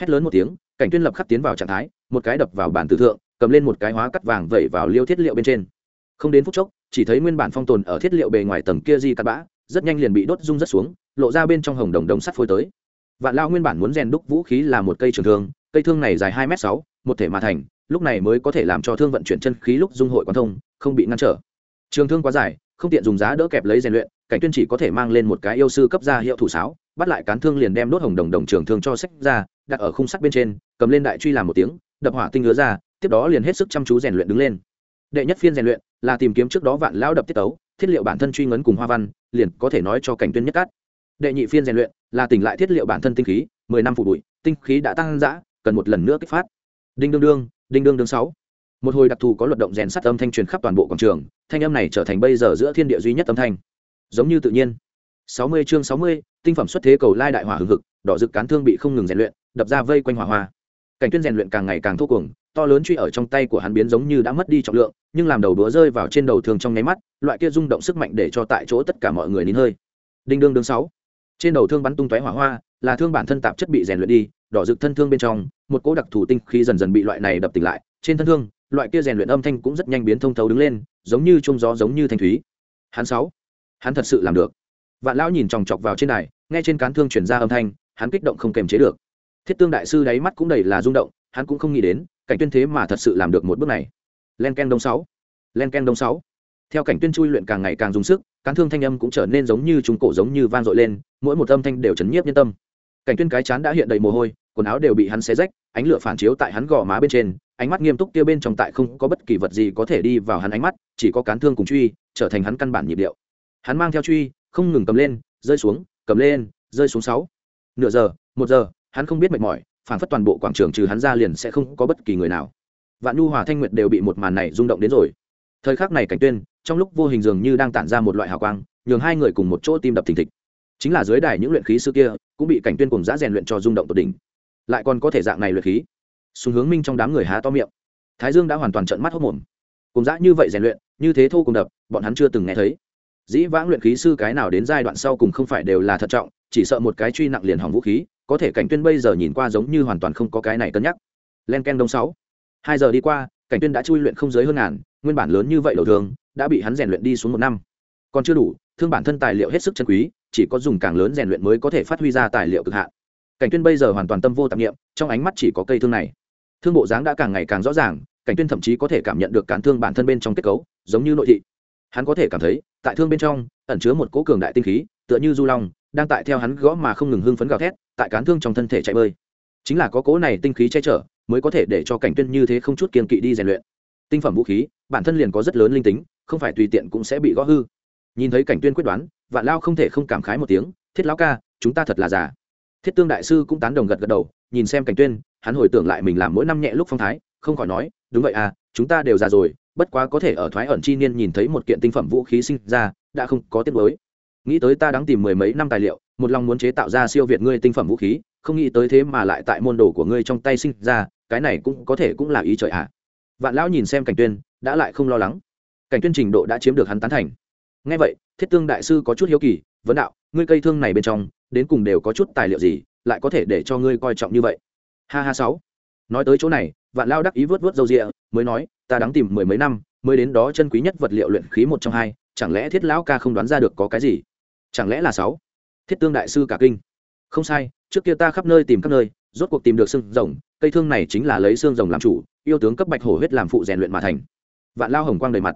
Hét lớn một tiếng, cảnh tuyên lập khắc tiến vào trạng thái, một cái đập vào bản tử thượng, cầm lên một cái hóa cắt vàng vẩy vào liêu thiết liệu bên trên. Không đến phút chốc chỉ thấy nguyên bản phong tồn ở thiết liệu bề ngoài tầng kia di cắt bã, rất nhanh liền bị đốt rung rất xuống, lộ ra bên trong hồng đồng đồng sắt phôi tới. Vạn lao nguyên bản muốn rèn đúc vũ khí là một cây trường thương, cây thương này dài hai m sáu, một thể mà thành, lúc này mới có thể làm cho thương vận chuyển chân khí lúc dung hội quan thông, không bị ngăn trở. Trường thương quá dài, không tiện dùng giá đỡ kẹp lấy rèn luyện, cảnh tuyên chỉ có thể mang lên một cái yêu sư cấp ra hiệu thủ sáo, bắt lại cán thương liền đem đốt hồng đồng đồng trường thương cho sách ra, đặt ở khung sắt bên trên, cầm lên đại truy làm một tiếng, đập hỏa tinh ngứa ra, tiếp đó liền hết sức chăm chú rèn luyện đứng lên. Đệ nhất phiên rèn luyện là tìm kiếm trước đó vạn lão đập tiết tấu thiết liệu bản thân truy ngấn cùng hoa văn liền có thể nói cho cảnh tuyên nhất cát. Đệ nhị phiên rèn luyện là tỉnh lại thiết liệu bản thân tinh khí mười năm phủ bụi tinh khí đã tăng dã cần một lần nữa kích phát. Đinh đương đương đinh đương đương sáu. Một hồi đặc thù có luật động rèn sắt âm thanh truyền khắp toàn bộ quảng trường thanh âm này trở thành bây giờ giữa thiên địa duy nhất âm thanh. Giống như tự nhiên. 60 chương 60, tinh phẩm xuất thế cầu lai đại hỏa hưng hực đỏ rực cán thương bị không ngừng rèn luyện đập ra vây quanh hỏa hoa. Cảnh tuyên rèn luyện càng ngày càng thô cuồng to lớn truy ở trong tay của hắn biến giống như đã mất đi trọng lượng, nhưng làm đầu đũa rơi vào trên đầu thường trong nháy mắt, loại kia rung động sức mạnh để cho tại chỗ tất cả mọi người nín hơi. Đinh đương đương sáu. Trên đầu thương bắn tung tóe hỏa hoa, là thương bản thân tạp chất bị rèn luyện đi, đỏ rực thân thương bên trong, một cỗ đặc thù tinh khí dần dần bị loại này đập tỉnh lại, trên thân thương, loại kia rèn luyện âm thanh cũng rất nhanh biến thông thấu đứng lên, giống như trung gió giống như thanh thúy. Hắn sáu. Hắn thật sự làm được. Vạn lão nhìn chòng chọc vào trên đài, nghe trên cán thương chuyển ra âm thanh, hắn kích động không kềm chế được. Thiết tương đại sư đáy mắt cũng đầy là rung động, hắn cũng không nghĩ đến cảnh tuyên thế mà thật sự làm được một bước này. Len ken đông sáu. Len ken đông sáu. Theo cảnh tuyên chui luyện càng ngày càng dùng sức, cán thương thanh âm cũng trở nên giống như trung cổ giống như vang dội lên, mỗi một âm thanh đều chấn nhiếp nhân tâm. Cảnh tuyên cái chán đã hiện đầy mồ hôi, quần áo đều bị hắn xé rách, ánh lửa phản chiếu tại hắn gò má bên trên, ánh mắt nghiêm túc kia bên trong tại không có bất kỳ vật gì có thể đi vào hắn ánh mắt, chỉ có cán thương cùng truy, trở thành hắn căn bản nhịp điệu. Hắn mang theo truy, không ngừng cầm lên, rơi xuống, cầm lên, rơi xuống sáu. Nửa giờ, một giờ, hắn không biết mệt mỏi phản phất toàn bộ quảng trường trừ hắn ra liền sẽ không có bất kỳ người nào. Vạn nhu, hòa thanh nguyệt đều bị một màn này rung động đến rồi. Thời khắc này cảnh tuyên, trong lúc vô hình dường như đang tản ra một loại hào quang, nhường hai người cùng một chỗ tim đập thình thịch. Chính là dưới đài những luyện khí sư kia, cũng bị cảnh tuyên cùng giã rèn luyện cho rung động tột đỉnh. Lại còn có thể dạng này luyện khí. Xuống hướng minh trong đám người há to miệng. Thái dương đã hoàn toàn trợn mắt hốc mồm cùng giã như vậy rèn luyện, như thế thô cùng đập, bọn hắn chưa từng nghe thấy. Dĩ vãng luyện khí sư cái nào đến giai đoạn sau cùng không phải đều là thận trọng, chỉ sợ một cái truy nặng liền hỏng vũ khí có thể cảnh tuyên bây giờ nhìn qua giống như hoàn toàn không có cái này cân nhắc. Len ken đông sáu. Hai giờ đi qua, cảnh tuyên đã chui luyện không dưới hơn ngàn, nguyên bản lớn như vậy đầu thường đã bị hắn rèn luyện đi xuống một năm. Còn chưa đủ, thương bản thân tài liệu hết sức chân quý, chỉ có dùng càng lớn rèn luyện mới có thể phát huy ra tài liệu cực hạn. Cảnh tuyên bây giờ hoàn toàn tâm vô tạp niệm, trong ánh mắt chỉ có cây thương này. Thương bộ dáng đã càng ngày càng rõ ràng, cảnh tuyên thậm chí có thể cảm nhận được cán thương bản thân bên trong kết cấu, giống như nội thị. Hắn có thể cảm thấy, tại thương bên trong, ẩn chứa một cỗ cường đại tinh khí, tựa như du long đang tại theo hắn gõ mà không ngừng hưng phấn gào thét, tại cán thương trong thân thể chạy bơi. Chính là có cỗ này tinh khí che chở, mới có thể để cho cảnh tuyên như thế không chút kiên kỵ đi rèn luyện. Tinh phẩm vũ khí, bản thân liền có rất lớn linh tính, không phải tùy tiện cũng sẽ bị gõ hư. Nhìn thấy cảnh tuyên quyết đoán, vạn lao không thể không cảm khái một tiếng, thiết lão ca, chúng ta thật là già. Thiết tương đại sư cũng tán đồng gật gật đầu, nhìn xem cảnh tuyên, hắn hồi tưởng lại mình làm mỗi năm nhẹ lúc phong thái, không khỏi nói, đúng vậy à chúng ta đều già rồi, bất quá có thể ở thoái ẩn chi niên nhìn thấy một kiện tinh phẩm vũ khí sinh ra, đã không có tiết mới nghĩ tới ta đang tìm mười mấy năm tài liệu, một lòng muốn chế tạo ra siêu việt ngươi tinh phẩm vũ khí, không nghĩ tới thế mà lại tại môn đồ của ngươi trong tay sinh ra, cái này cũng có thể cũng là ý trời ạ. À. vạn lão nhìn xem cảnh tuyên, đã lại không lo lắng. Cảnh tuyên trình độ đã chiếm được hắn tán thành. Ngay vậy, thiết tương đại sư có chút hiếu kỳ, vấn đạo, ngươi cây thương này bên trong, đến cùng đều có chút tài liệu gì, lại có thể để cho ngươi coi trọng như vậy? Ha ha sáu. Nói tới chỗ này, vạn lao đắc ý vớt vớt dâu rịa, mới nói, ta đáng tìm mười mấy năm, mới đến đó chân quý nhất vật liệu luyện khí một trong hai, chẳng lẽ thiết lão ca không đoán ra được có cái gì? Chẳng lẽ là sáu? Thiết tương đại sư cả kinh. Không sai, trước kia ta khắp nơi tìm các nơi, rốt cuộc tìm được xương rồng, cây thương này chính là lấy xương rồng làm chủ, yêu tướng cấp bạch hổ huyết làm phụ rèn luyện mà thành. Vạn lao hồng quang đầy mặt.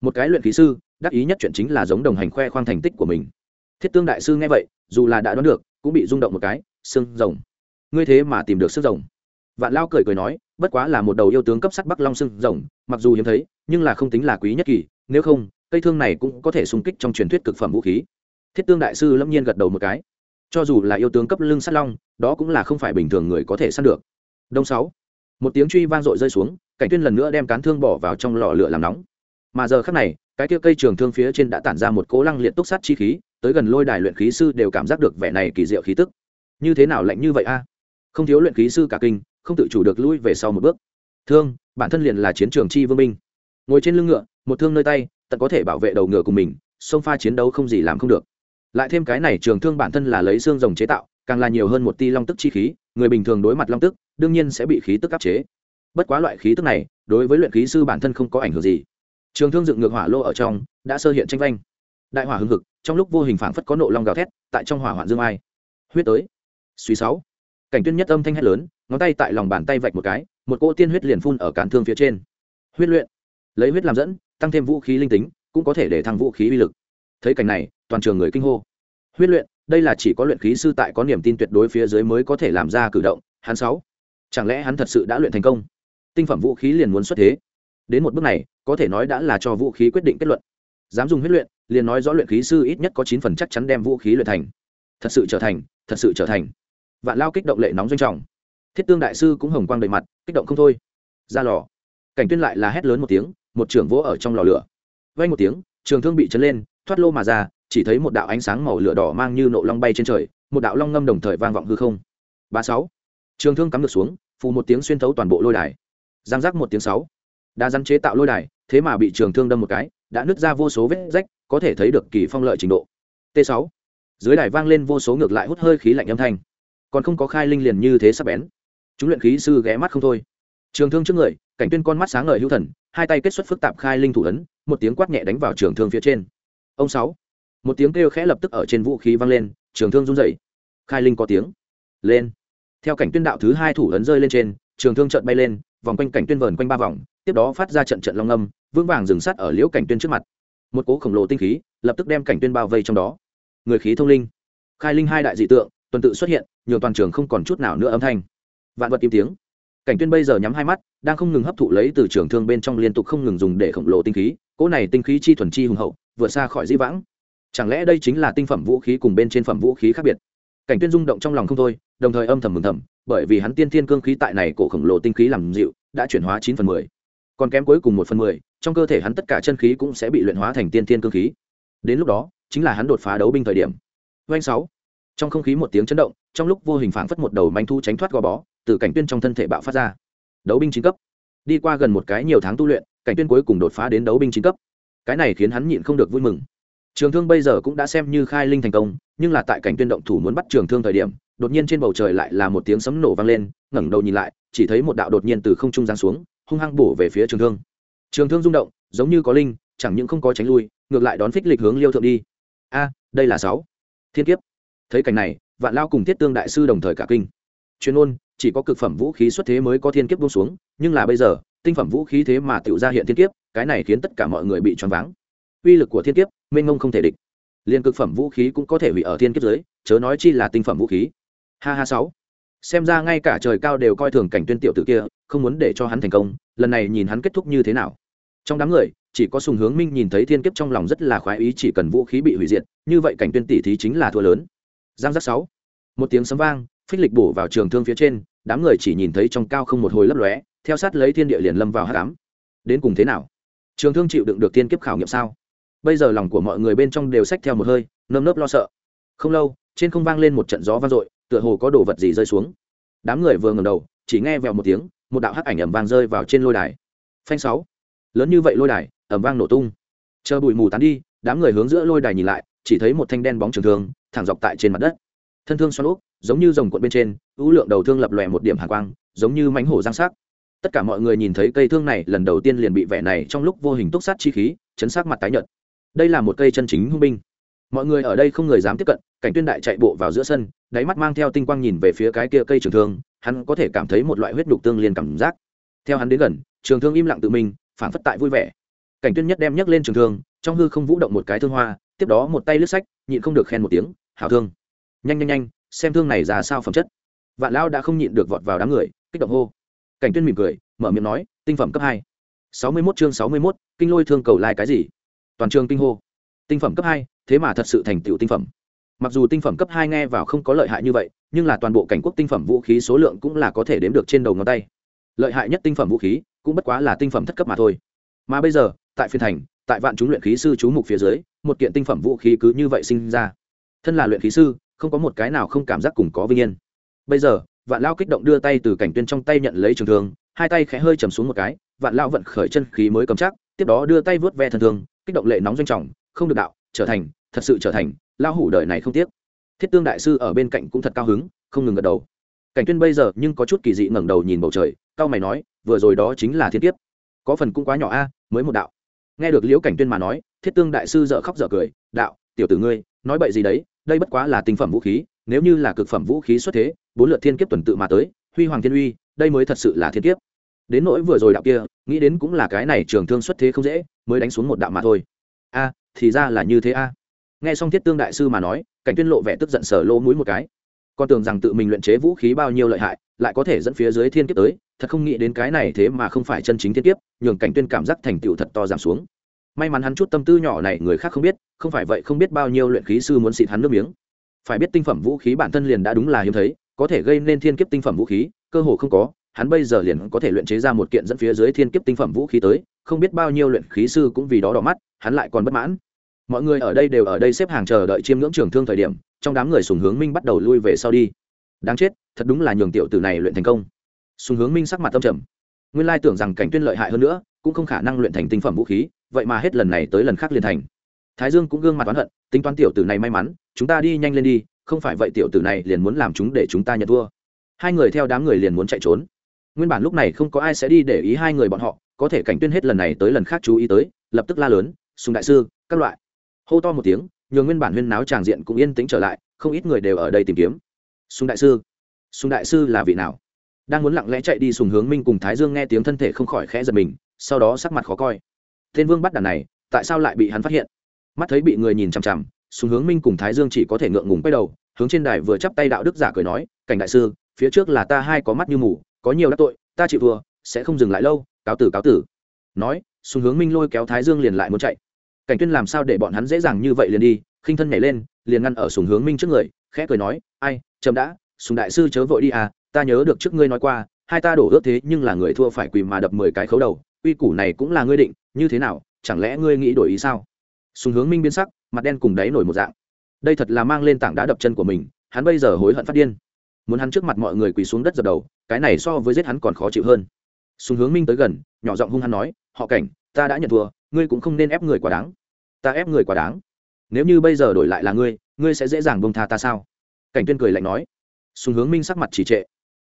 Một cái luyện khí sư, đắc ý nhất chuyện chính là giống đồng hành khoe khoang thành tích của mình. Thiết tương đại sư nghe vậy, dù là đã đoán được, cũng bị rung động một cái, xương rồng. Ngươi thế mà tìm được xương rồng. Vạn lao cười cười nói, bất quá là một đầu yêu tướng cấp sắt bắc long xương rồng, mặc dù hiếm thấy, nhưng là không tính là quý nhất kỳ, nếu không, cây thương này cũng có thể xung kích trong truyền thuyết cực phẩm vũ khí thiết tương đại sư lâm nhiên gật đầu một cái. Cho dù là yêu tướng cấp lưng sắt long, đó cũng là không phải bình thường người có thể săn được. Đông sáu. Một tiếng truy vang dội rơi xuống, cảnh tuyên lần nữa đem cán thương bỏ vào trong lò lửa làm nóng. Mà giờ khắc này, cái kia cây trường thương phía trên đã tản ra một cố lăng liệt túc sát chi khí, tới gần lôi đài luyện khí sư đều cảm giác được vẻ này kỳ diệu khí tức. Như thế nào lạnh như vậy a? Không thiếu luyện khí sư cả kinh, không tự chủ được lui về sau một bước. Thương, bản thân liền là chiến trường chi vương minh ngồi trên lưng ngựa, một thương nơi tay, tận có thể bảo vệ đầu ngựa của mình sông pha chiến đấu không gì làm không được lại thêm cái này trường thương bản thân là lấy xương rồng chế tạo, càng là nhiều hơn một ti long tức chi khí, người bình thường đối mặt long tức, đương nhiên sẽ bị khí tức áp chế. Bất quá loại khí tức này, đối với luyện khí sư bản thân không có ảnh hưởng gì. Trường thương dựng ngược hỏa lô ở trong, đã sơ hiện tranh vanh. Đại hỏa hưng hực, trong lúc vô hình phảng phất có nộ long gào thét, tại trong hỏa hoạn dương ai. Huyết tới. Suy sáu. Cảnh tuyên nhất âm thanh hét lớn, ngón tay tại lòng bàn tay vạch một cái, một cỗ tiên huyết liền phun ở cản thương phía trên. Huyết luyện. Lấy huyết làm dẫn, tăng thêm vũ khí linh tính, cũng có thể để thăng vũ khí uy lực. Thấy cảnh này toàn trường người kinh hô. Huyết luyện, đây là chỉ có luyện khí sư tại có niềm tin tuyệt đối phía dưới mới có thể làm ra cử động, hắn sáu. Chẳng lẽ hắn thật sự đã luyện thành công? Tinh phẩm vũ khí liền muốn xuất thế. Đến một bước này, có thể nói đã là cho vũ khí quyết định kết luận. Dám dùng huyết luyện, liền nói rõ luyện khí sư ít nhất có chín phần chắc chắn đem vũ khí luyện thành. Thật sự trở thành, thật sự trở thành. Vạn lao kích động lệ nóng doanh trọng. Thiết tương đại sư cũng hồng quang đầy mặt, kích động không thôi. Ra lò. Cảnh tuyên lại là hét lớn một tiếng, một trưởng vỗ ở trong lò lửa. Vay một tiếng, trường thương bị chấn lên, thoát lô mà ra chỉ thấy một đạo ánh sáng màu lửa đỏ mang như nộ long bay trên trời, một đạo long ngâm đồng thời vang vọng hư không. Ba sáu. Trường thương cắm được xuống, phù một tiếng xuyên thấu toàn bộ lôi đài. Giang giác một tiếng sáu. Đã rắn chế tạo lôi đài, thế mà bị trường thương đâm một cái, đã nứt ra vô số vết rách, có thể thấy được kỳ phong lợi trình độ. T 6 dưới đài vang lên vô số ngược lại hút hơi khí lạnh âm thanh. Còn không có khai linh liền như thế sắp bén. Chúng luyện khí sư ghé mắt không thôi. Trường thương trước người, cảnh tuyên con mắt sáng ngời hữu thần, hai tay kết xuất phức tạp khai linh thủ ấn, một tiếng quát nhẹ đánh vào trường thương phía trên. Ông sáu một tiếng kêu khẽ lập tức ở trên vũ khí vang lên, trường thương run rẩy. Khai linh có tiếng. Lên. Theo cảnh tuyên đạo thứ hai thủ ấn rơi lên trên, trường thương trận bay lên, vòng quanh cảnh tuyên vờn quanh ba vòng, tiếp đó phát ra trận trận long âm, vững vàng dừng sát ở liễu cảnh tuyên trước mặt. Một cố khổng lồ tinh khí lập tức đem cảnh tuyên bao vây trong đó. Người khí thông linh. Khai linh hai đại dị tượng, tuần tự xuất hiện nhiều toàn trường không còn chút nào nữa âm thanh. Vạn vật im tiếng. Cảnh tuyên bây giờ nhắm hai mắt, đang không ngừng hấp thụ lấy từ trường thương bên trong liên tục không ngừng dùng để khổng lồ tinh khí. Cỗ này tinh khí chi thuần chi hùng hậu vượt xa khỏi dĩ vãng chẳng lẽ đây chính là tinh phẩm vũ khí cùng bên trên phẩm vũ khí khác biệt? Cảnh tuyên rung động trong lòng không thôi, đồng thời âm thầm mừng thầm, bởi vì hắn tiên thiên cương khí tại này cổ khổng lồ tinh khí làm dịu, đã chuyển hóa chín phần mười. Còn kém cuối cùng một phần mười, trong cơ thể hắn tất cả chân khí cũng sẽ bị luyện hóa thành tiên thiên cương khí. Đến lúc đó, chính là hắn đột phá đấu binh thời điểm. Doanh sáu. Trong không khí một tiếng chấn động, trong lúc vô hình phảng phất một đầu manh thu tránh thoát gò bó, từ cảnh tuyên trong thân thể bạo phát ra. Đấu binh chín cấp. Đi qua gần một cái nhiều tháng tu luyện, cảnh tuyên cuối cùng đột phá đến đấu binh chín cấp. Cái này khiến hắn nhịn không được vui mừng trường thương bây giờ cũng đã xem như khai linh thành công, nhưng là tại cảnh tuyên động thủ muốn bắt trường thương thời điểm, đột nhiên trên bầu trời lại là một tiếng sấm nổ vang lên, ngẩng đầu nhìn lại, chỉ thấy một đạo đột nhiên từ không trung giáng xuống, hung hăng bổ về phía trường thương. Trường thương rung động, giống như có linh, chẳng những không có tránh lui, ngược lại đón phích lịch hướng liêu thượng đi. A, đây là sáu. Thiên kiếp. Thấy cảnh này, vạn lao cùng thiết tương đại sư đồng thời cả kinh. Chuyên ôn chỉ có cực phẩm vũ khí xuất thế mới có thiên kiếp buông xuống, nhưng là bây giờ, tinh phẩm vũ khí thế mà Tiểu ra hiện thiên kiếp, cái này khiến tất cả mọi người bị choáng váng uy lực của thiên kiếp, mênh ngông không thể địch. Liền cực phẩm vũ khí cũng có thể hủy ở thiên kiếp dưới, chớ nói chi là tinh phẩm vũ khí. Ha ha sáu. Xem ra ngay cả trời cao đều coi thường cảnh tuyên tiểu tử kia, không muốn để cho hắn thành công, lần này nhìn hắn kết thúc như thế nào. Trong đám người, chỉ có sùng hướng minh nhìn thấy thiên kiếp trong lòng rất là khoái ý chỉ cần vũ khí bị hủy diệt, như vậy cảnh tuyên tỷ thí chính là thua lớn. Giang giác sáu. Một tiếng sấm vang, phích lịch bổ vào trường thương phía trên, đám người chỉ nhìn thấy trong cao không một hồi lấp lóe, theo sát lấy thiên địa liền lâm vào hát cám đến cùng thế nào? Trường thương chịu đựng được thiên kiếp khảo nghiệm sao? Bây giờ lòng của mọi người bên trong đều xách theo một hơi, nơm nớp lo sợ. Không lâu, trên không vang lên một trận gió vang dội, tựa hồ có đồ vật gì rơi xuống. Đám người vừa ngầm đầu, chỉ nghe vèo một tiếng, một đạo hắc ảnh ẩm vang rơi vào trên lôi đài. Phanh sáu. Lớn như vậy lôi đài ẩm vang nổ tung. Chờ bụi mù tán đi, đám người hướng giữa lôi đài nhìn lại, chỉ thấy một thanh đen bóng trường thương, thẳng dọc tại trên mặt đất. Thân thương xoắn úp, giống như dòng cuộn bên trên, ưu lượng đầu thương lập lòe một điểm hàng quang, giống như mánh hổ giang sắc. Tất cả mọi người nhìn thấy cây thương này lần đầu tiên liền bị vẻ này trong lúc vô hình túc sát chi khí, chấn sát mặt tái nhợt đây là một cây chân chính hung binh. Mọi người ở đây không người dám tiếp cận cảnh tuyên đại chạy bộ vào giữa sân đáy mắt mang theo tinh quang nhìn về phía cái kia cây trường thương hắn có thể cảm thấy một loại huyết đục tương liên cảm giác. Theo hắn đến gần trường thương im lặng tự mình phản phất tại vui vẻ. Cảnh tuyên nhất đem nhấc lên trường thương trong hư không vũ động một cái thương hoa tiếp đó một tay lướt sách nhịn không được khen một tiếng hảo thương. Nhanh nhanh nhanh xem thương này ra sao phẩm chất. Vạn lão đã không nhịn được vọt vào đám người kích động hô. Cảnh tuyên mỉm cười mở miệng nói tinh phẩm cấp hai. Sáu mươi 61 chương sáu mươi 61, kinh lôi thương cầu lai cái gì? Toàn trường kinh hô. Tinh phẩm cấp hai, thế mà thật sự thành tựu tinh phẩm. Mặc dù tinh phẩm cấp hai nghe vào không có lợi hại như vậy, nhưng là toàn bộ cảnh quốc tinh phẩm vũ khí số lượng cũng là có thể đếm được trên đầu ngón tay. Lợi hại nhất tinh phẩm vũ khí cũng bất quá là tinh phẩm thất cấp mà thôi. Mà bây giờ, tại phiên thành, tại vạn chúng luyện khí sư chú mục phía dưới, một kiện tinh phẩm vũ khí cứ như vậy sinh ra. Thân là luyện khí sư, không có một cái nào không cảm giác cùng có vinh yên. Bây giờ, vạn lao kích động đưa tay từ cảnh tuyên trong tay nhận lấy trường thương, hai tay khẽ hơi chầm xuống một cái, vạn lao vận khởi chân khí mới cầm chắc, tiếp đó đưa tay vớt ve thân thương kích động lệ nóng doanh trọng, không được đạo, trở thành, thật sự trở thành lao hủ đời này không tiếc. Thiết tương đại sư ở bên cạnh cũng thật cao hứng, không ngừng gật đầu. Cảnh tuyên bây giờ nhưng có chút kỳ dị ngẩng đầu nhìn bầu trời, cao mày nói, vừa rồi đó chính là thiên kiếp. Có phần cũng quá nhỏ a, mới một đạo. Nghe được liễu cảnh tuyên mà nói, thiết tương đại sư dợ khóc dợ cười, đạo, tiểu tử ngươi, nói bậy gì đấy, đây bất quá là tinh phẩm vũ khí, nếu như là cực phẩm vũ khí xuất thế, bốn lượt thiên kiếp tuần tự mà tới, huy hoàng thiên uy, đây mới thật sự là thiên kiếp đến nỗi vừa rồi đạo kia, nghĩ đến cũng là cái này trường thương xuất thế không dễ, mới đánh xuống một đạo mà thôi. A, thì ra là như thế a. Nghe xong thiết tương đại sư mà nói, cảnh tuyên lộ vẻ tức giận sở lỗ mũi một cái. Con tưởng rằng tự mình luyện chế vũ khí bao nhiêu lợi hại, lại có thể dẫn phía dưới thiên kiếp tới, thật không nghĩ đến cái này thế mà không phải chân chính thiên kiếp, nhường cảnh tuyên cảm giác thành tựu thật to giảm xuống. May mắn hắn chút tâm tư nhỏ này người khác không biết, không phải vậy không biết bao nhiêu luyện khí sư muốn xịt hắn nước miếng. Phải biết tinh phẩm vũ khí bản thân liền đã đúng là hiếm thấy, có thể gây nên thiên kiếp tinh phẩm vũ khí, cơ hồ không có hắn bây giờ liền có thể luyện chế ra một kiện dẫn phía dưới thiên kiếp tinh phẩm vũ khí tới, không biết bao nhiêu luyện khí sư cũng vì đó đỏ mắt, hắn lại còn bất mãn. Mọi người ở đây đều ở đây xếp hàng chờ đợi chiêm ngưỡng trường thương thời điểm, trong đám người sùng hướng minh bắt đầu lui về sau đi. Đáng chết, thật đúng là nhường tiểu tử này luyện thành công. Sùng hướng minh sắc mặt tâm trầm. Nguyên lai tưởng rằng cảnh tuyên lợi hại hơn nữa, cũng không khả năng luyện thành tinh phẩm vũ khí, vậy mà hết lần này tới lần khác liền thành. Thái dương cũng gương mặt oán hận, tính toán tiểu tử này may mắn, chúng ta đi nhanh lên đi, không phải vậy tiểu tử này liền muốn làm chúng để chúng ta nhận thua. Hai người theo đám người liền muốn chạy trốn nguyên bản lúc này không có ai sẽ đi để ý hai người bọn họ, có thể cảnh tuyên hết lần này tới lần khác chú ý tới, lập tức la lớn, sùng đại sư, các loại. Hô to một tiếng, nhường nguyên bản huyên náo tràng diện cũng yên tĩnh trở lại, không ít người đều ở đây tìm kiếm. Sùng đại sư, sùng đại sư là vị nào? Đang muốn lặng lẽ chạy đi sùng hướng minh cùng thái dương nghe tiếng thân thể không khỏi khẽ giật mình, sau đó sắc mặt khó coi. Tên vương bắt đàn này, tại sao lại bị hắn phát hiện? Mắt thấy bị người nhìn chằm chằm, sùng hướng minh cùng thái dương chỉ có thể ngượng ngùng quay đầu, hướng trên đài vừa chắp tay đạo đức giả cười nói, cảnh đại sư, phía trước là ta hai có mắt như mù có nhiều đắc tội, ta chịu thua, sẽ không dừng lại lâu, cáo tử cáo tử. Nói, sùng hướng minh lôi kéo thái dương liền lại muốn chạy. Cảnh tuyên làm sao để bọn hắn dễ dàng như vậy liền đi, khinh thân nhảy lên, liền ngăn ở sùng hướng minh trước người, khẽ cười nói, ai, chậm đã, sùng đại sư chớ vội đi à ta nhớ được trước ngươi nói qua, hai ta đổ ước thế nhưng là người thua phải quỳ mà đập mười cái khấu đầu uy củ này cũng là ngươi định, như thế nào, chẳng lẽ ngươi nghĩ đổi ý sao? Sùng hướng minh biến sắc, mặt đen cùng đáy nổi một dạng. Đây thật là mang lên tảng đá đập chân của mình, hắn bây giờ hối hận phát điên muốn hắn trước mặt mọi người quỳ xuống đất dập đầu, cái này so với giết hắn còn khó chịu hơn. Sùng hướng minh tới gần, nhỏ giọng hung hắn nói, họ cảnh, ta đã nhận thua, ngươi cũng không nên ép người quá đáng. Ta ép người quá đáng. Nếu như bây giờ đổi lại là ngươi ngươi sẽ dễ dàng bông tha ta sao? Cảnh tuyên cười lạnh nói. Sùng hướng minh sắc mặt chỉ trệ.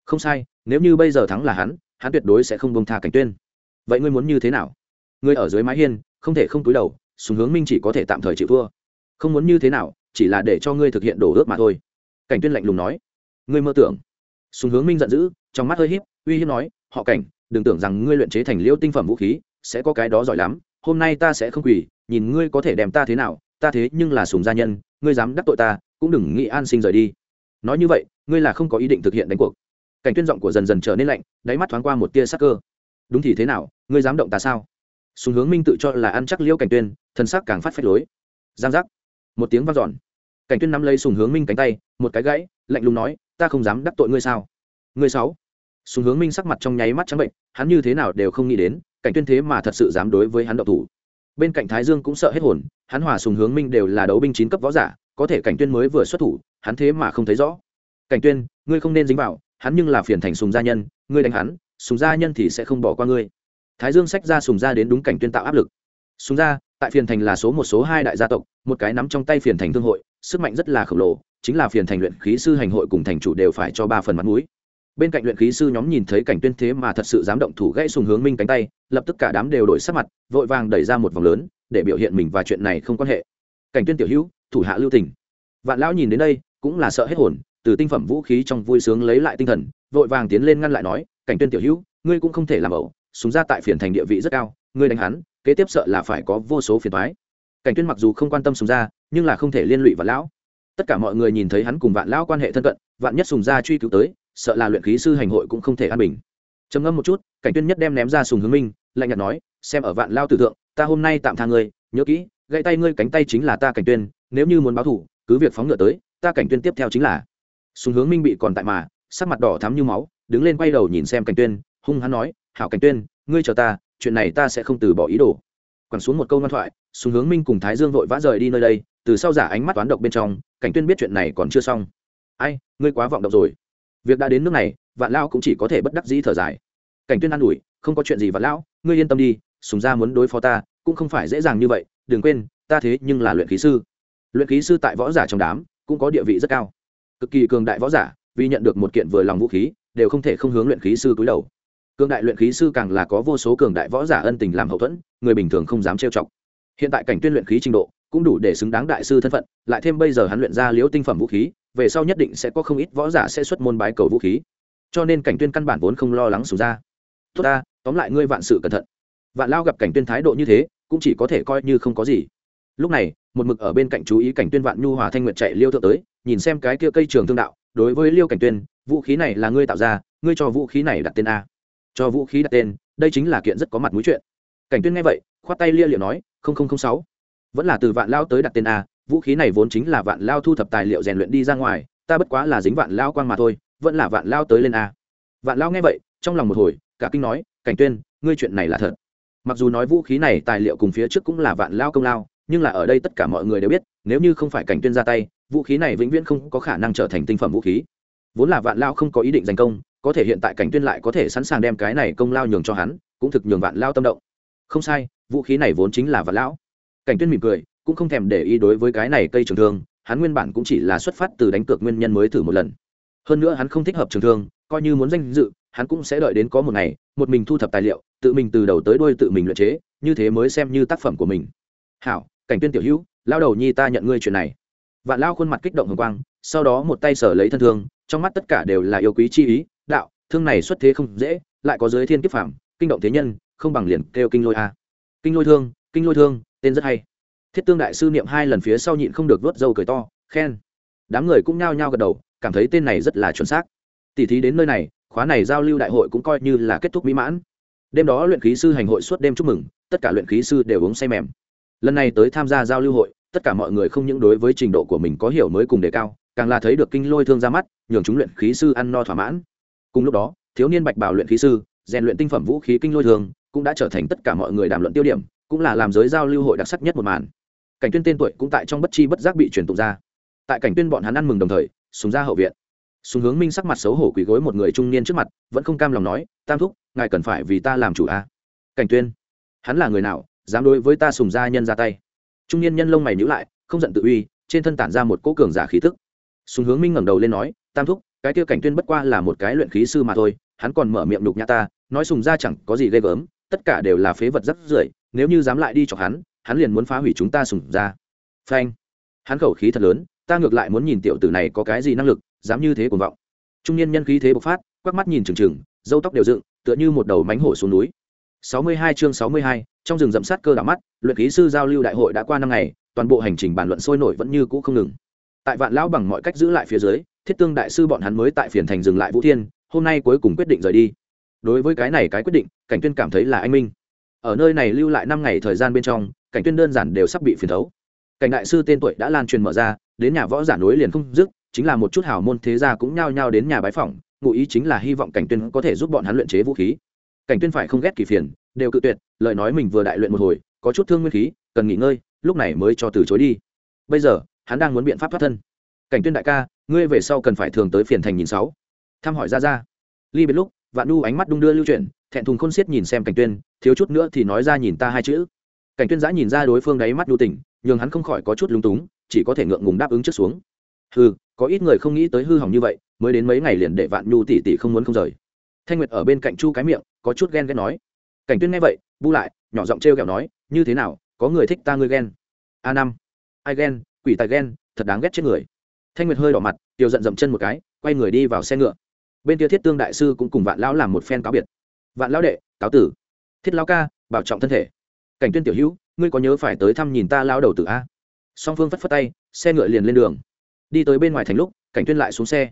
Không sai, nếu như bây giờ thắng là hắn hắn tuyệt đối sẽ không bông tha cảnh tuyên. Vậy ngươi muốn như thế nào? Ngươi ở dưới mái hiên, không thể không túi đầu, sùng hướng minh chỉ có thể tạm thời chịu thua. Không muốn như thế nào, chỉ là để cho ngươi thực hiện đổ ước mà thôi. Cảnh tuyên lạnh lùng nói ngươi mơ tưởng. Sùng hướng minh giận dữ, trong mắt hơi híp, uy hiếp nói, họ cảnh, đừng tưởng rằng ngươi luyện chế thành liêu tinh phẩm vũ khí, sẽ có cái đó giỏi lắm, hôm nay ta sẽ không quỳ, nhìn ngươi có thể đem ta thế nào, ta thế nhưng là sùng gia nhân, ngươi dám đắc tội ta, cũng đừng nghĩ an sinh rời đi. Nói như vậy, ngươi là không có ý định thực hiện đánh cuộc. Cảnh tuyên giọng của dần dần trở nên lạnh, đáy mắt thoáng qua một tia sắc cơ. Đúng thì thế nào, ngươi dám động ta sao? Sùng hướng minh tự cho là ăn chắc liêu cảnh tuyên, thân sắc càng phát phách lối. Giang giác. Một tiếng vang dọn. Cảnh tuyên nắm lấy sùng hướng minh cánh tay, một cái gãy, lạnh lùng nói ta không dám đắc tội ngươi sao? Ngươi sáu. Sùng hướng minh sắc mặt trong nháy mắt trắng bệnh, hắn như thế nào đều không nghĩ đến, cảnh tuyên thế mà thật sự dám đối với hắn độc thủ. Bên cạnh thái dương cũng sợ hết hồn, hắn hòa sùng hướng minh đều là đấu binh chín cấp võ giả, có thể cảnh tuyên mới vừa xuất thủ, hắn thế mà không thấy rõ. Cảnh tuyên, ngươi không nên dính vào, hắn nhưng là phiền thành sùng gia nhân, ngươi đánh hắn, sùng gia nhân thì sẽ không bỏ qua ngươi. Thái dương sách ra sùng gia đến đúng cảnh tuyên tạo áp lực. Sùng gia, tại phiền thành là số một, số hai đại gia tộc, một cái nắm trong tay phiền thành thương hội sức mạnh rất là khổng lồ, chính là phiền thành luyện khí sư hành hội cùng thành chủ đều phải cho ba phần mặt mũi. Bên cạnh luyện khí sư nhóm nhìn thấy cảnh tuyên thế mà thật sự dám động thủ gãy sùng hướng minh cánh tay, lập tức cả đám đều đổi sắc mặt, vội vàng đẩy ra một vòng lớn, để biểu hiện mình và chuyện này không quan hệ. Cảnh tuyên tiểu hữu, thủ hạ lưu tình. Vạn lão nhìn đến đây, cũng là sợ hết hồn, từ tinh phẩm vũ khí trong vui sướng lấy lại tinh thần, vội vàng tiến lên ngăn lại nói, cảnh tuyên tiểu hữu, ngươi cũng không thể làm ẩu, súng ra tại phiền thành địa vị rất cao, ngươi đánh hắn, kế tiếp sợ là phải có vô số phiền toái cảnh tuyên mặc dù không quan tâm Sùng Gia, nhưng là không thể liên lụy vạn lão. Tất cả mọi người nhìn thấy hắn cùng vạn lão quan hệ thân cận vạn nhất sùng Gia truy cứu tới sợ là luyện khí sư hành hội cũng không thể an bình. Trầm ngâm một chút cảnh tuyên nhất đem ném ra sùng hướng minh lạnh nhạt nói xem ở vạn lao tử thượng ta hôm nay tạm tha ngươi nhớ kỹ gãy tay ngươi cánh tay chính là ta cảnh tuyên nếu như muốn báo thù, cứ việc phóng ngựa tới ta cảnh tuyên tiếp theo chính là. Sùng hướng minh bị còn tại mà sắc mặt đỏ thắm như máu đứng lên quay đầu nhìn xem cảnh tuyên hung hắn nói hảo cảnh tuyên ngươi chờ ta chuyện này ta sẽ không từ bỏ ý đồ quẳng xuống một câu ngoan thoại, sùng hướng minh cùng thái dương vội vã rời đi nơi đây, từ sau giả ánh mắt toán độc bên trong, cảnh tuyên biết chuyện này còn chưa xong. Ai, ngươi quá vọng động rồi. Việc đã đến nước này, vạn lão cũng chỉ có thể bất đắc dĩ thở dài. Cảnh tuyên an ủi, không có chuyện gì vạn lão, ngươi yên tâm đi, sùng gia muốn đối phó ta, cũng không phải dễ dàng như vậy, đừng quên, ta thế nhưng là luyện khí sư. Luyện khí sư tại võ giả trong đám, cũng có địa vị rất cao. Cực kỳ cường đại võ giả, vì nhận được một kiện vừa lòng vũ khí, đều không thể không hướng luyện khí sư cúi đầu cường đại luyện khí sư càng là có vô số cường đại võ giả ân tình làm hậu thuẫn, người bình thường không dám trêu chọc. Hiện tại cảnh tuyên luyện khí trình độ cũng đủ để xứng đáng đại sư thân phận, lại thêm bây giờ hắn luyện ra liễu tinh phẩm vũ khí, về sau nhất định sẽ có không ít võ giả sẽ xuất môn bái cầu vũ khí. Cho nên cảnh tuyên căn bản vốn không lo lắng sụp ra. Tốt ta, tóm lại ngươi vạn sự cẩn thận. Vạn lao gặp cảnh tuyên thái độ như thế, cũng chỉ có thể coi như không có gì. Lúc này, một mực ở bên cạnh chú ý cảnh tuyên vạn nhu hòa thanh nguyệt chạy liêu thượng tới, nhìn xem cái kia cây trường thương đạo, đối với liêu cảnh tuyên, vũ khí này là ngươi tạo ra, ngươi cho vũ khí này đặt tên a cho vũ khí đặt tên, đây chính là kiện rất có mặt mũi chuyện. Cảnh tuyên nghe vậy, khoát tay lia liệu nói, không không không sáu. Vẫn là từ vạn lao tới đặt tên a, vũ khí này vốn chính là vạn lao thu thập tài liệu rèn luyện đi ra ngoài, ta bất quá là dính vạn lao quang mà thôi, vẫn là vạn lao tới lên a. Vạn lao nghe vậy, trong lòng một hồi, cả kinh nói, cảnh tuyên, ngươi chuyện này là thật. Mặc dù nói vũ khí này tài liệu cùng phía trước cũng là vạn lao công lao, nhưng là ở đây tất cả mọi người đều biết, nếu như không phải cảnh tuyên ra tay, vũ khí này vĩnh viễn không có khả năng trở thành tinh phẩm vũ khí. Vốn là vạn lao không có ý định giành công có thể hiện tại cảnh tuyên lại có thể sẵn sàng đem cái này công lao nhường cho hắn, cũng thực nhường vạn lao tâm động. Không sai, vũ khí này vốn chính là vạn lão. Cảnh tuyên mỉm cười, cũng không thèm để ý đối với cái này cây trường thương, hắn nguyên bản cũng chỉ là xuất phát từ đánh cược nguyên nhân mới thử một lần. Hơn nữa hắn không thích hợp trường thương, coi như muốn danh dự, hắn cũng sẽ đợi đến có một ngày, một mình thu thập tài liệu, tự mình từ đầu tới đuôi tự mình luyện chế, như thế mới xem như tác phẩm của mình. Hảo, cảnh tuyên tiểu hữu lao đầu nhi ta nhận ngươi chuyện này. Vạn lao khuôn mặt kích động hồng quang, sau đó một tay sở lấy thân thương, trong mắt tất cả đều là yêu quý chi ý thương này xuất thế không dễ, lại có giới thiên kiếp phạm kinh động thế nhân, không bằng liền kêu kinh lôi a. Kinh lôi thương, kinh lôi thương, tên rất hay. Thiết tương đại sư niệm hai lần phía sau nhịn không được vớt dâu cười to, khen. Đám người cũng nhao nhao gật đầu, cảm thấy tên này rất là chuẩn xác. Tỉ thí đến nơi này, khóa này giao lưu đại hội cũng coi như là kết thúc mỹ mãn. Đêm đó luyện khí sư hành hội suốt đêm chúc mừng, tất cả luyện khí sư đều uống say mềm. Lần này tới tham gia giao lưu hội, tất cả mọi người không những đối với trình độ của mình có hiểu mới cùng đề cao, càng là thấy được kinh lôi thương ra mắt, nhường chúng luyện khí sư ăn no thỏa mãn cùng lúc đó, thiếu niên bạch bảo luyện khí sư, rèn luyện tinh phẩm vũ khí kinh lôi thường, cũng đã trở thành tất cả mọi người đàm luận tiêu điểm, cũng là làm giới giao lưu hội đặc sắc nhất một màn. Cảnh tuyên tên tuổi cũng tại trong bất chi bất giác bị truyền tụng ra. Tại cảnh tuyên bọn hắn ăn mừng đồng thời súng ra hậu viện. Súng hướng minh sắc mặt xấu hổ quỳ gối một người trung niên trước mặt, vẫn không cam lòng nói, tam thúc, ngài cần phải vì ta làm chủ a. À? cảnh tuyên, hắn là người nào, dám đối với ta sùng gia nhân ra tay? Trung niên nhân lông mày nhíu lại, không giận tự uy, trên thân tản ra một cỗ cường giả khí tức. Sùng hướng minh ngẩng đầu lên nói, tam thúc cái kia cảnh tuyên bất qua là một cái luyện khí sư mà thôi hắn còn mở miệng đục nhã ta nói sùng gia chẳng có gì ghê gớm tất cả đều là phế vật rất rưởi nếu như dám lại đi chọc hắn hắn liền muốn phá hủy chúng ta sùng gia phanh. Hắn khẩu khí thật lớn ta ngược lại muốn nhìn tiểu tử này có cái gì năng lực dám như thế cuồng vọng. Trung niên nhân khí thế bộc phát quắc mắt nhìn trừng trừng dâu tóc đều dựng tựa như một đầu mánh hổ xuống núi. 62 chương 62, trong rừng rậm sát cơ đảo mắt luyện khí sư giao lưu đại hội đã qua năm ngày toàn bộ hành trình bàn luận sôi nổi vẫn như cũ không ngừng. Tại vạn lão bằng mọi cách giữ lại phía dưới thiết tương đại sư bọn hắn mới tại phiền thành dừng lại vũ thiên, hôm nay cuối cùng quyết định rời đi. Đối với cái này cái quyết định, cảnh tuyên cảm thấy là anh minh. Ở nơi này lưu lại năm ngày thời gian bên trong, cảnh tuyên đơn giản đều sắp bị phiền thấu. Cảnh đại sư tên tuổi đã lan truyền mở ra, đến nhà võ giả núi liền không dứt, chính là một chút hảo môn thế gia cũng nhao nhao đến nhà bái phỏng, ngụ ý chính là hy vọng cảnh tuyên có thể giúp bọn hắn luyện chế vũ khí. Cảnh tuyên phải không ghét kỳ phiền, đều cự tuyệt, lời nói mình vừa đại luyện một hồi, có chút thương nguyên khí, cần nghỉ ngơi, lúc này mới cho từ chối đi. Bây giờ, hắn đang muốn biện pháp thoát thân cảnh tuyên đại ca, ngươi về sau cần phải thường tới phiền thành nhìn sáu. Thăm hỏi ra ra ly biệt lúc, vạn nu ánh mắt đung đưa lưu chuyển, thẹn thùng khôn xiết nhìn xem cảnh tuyên, thiếu chút nữa thì nói ra nhìn ta hai chữ. Cảnh tuyên giã nhìn ra đối phương đáy mắt đu tỉnh nhưng hắn không khỏi có chút lúng túng, chỉ có thể ngượng ngùng đáp ứng trước xuống. Hừ, có ít người không nghĩ tới hư hỏng như vậy, mới đến mấy ngày liền để vạn nhu tỷ tỷ không muốn không rời. Thanh nguyệt ở bên cạnh chu cái miệng, có chút ghen ghét nói. Cảnh tuyên nghe vậy, bu lại, nhỏ giọng trêu kẹo nói, như thế nào, có người thích ta ngươi ghen? A năm. Ai ghen? Quỷ tài ghen, thật đáng ghét chết người thanh nguyệt hơi đỏ mặt, tiểu giận dậm chân một cái, quay người đi vào xe ngựa. Bên kia thiết tương đại sư cũng cùng vạn lão làm một phen cáo biệt. Vạn lão đệ, cáo tử. Thiết lão ca, bảo trọng thân thể. Cảnh tuyên tiểu hữu, ngươi có nhớ phải tới thăm nhìn ta lao đầu tử a? Song phương phất phất tay, xe ngựa liền lên đường. Đi tới bên ngoài thành lúc, cảnh tuyên lại xuống xe.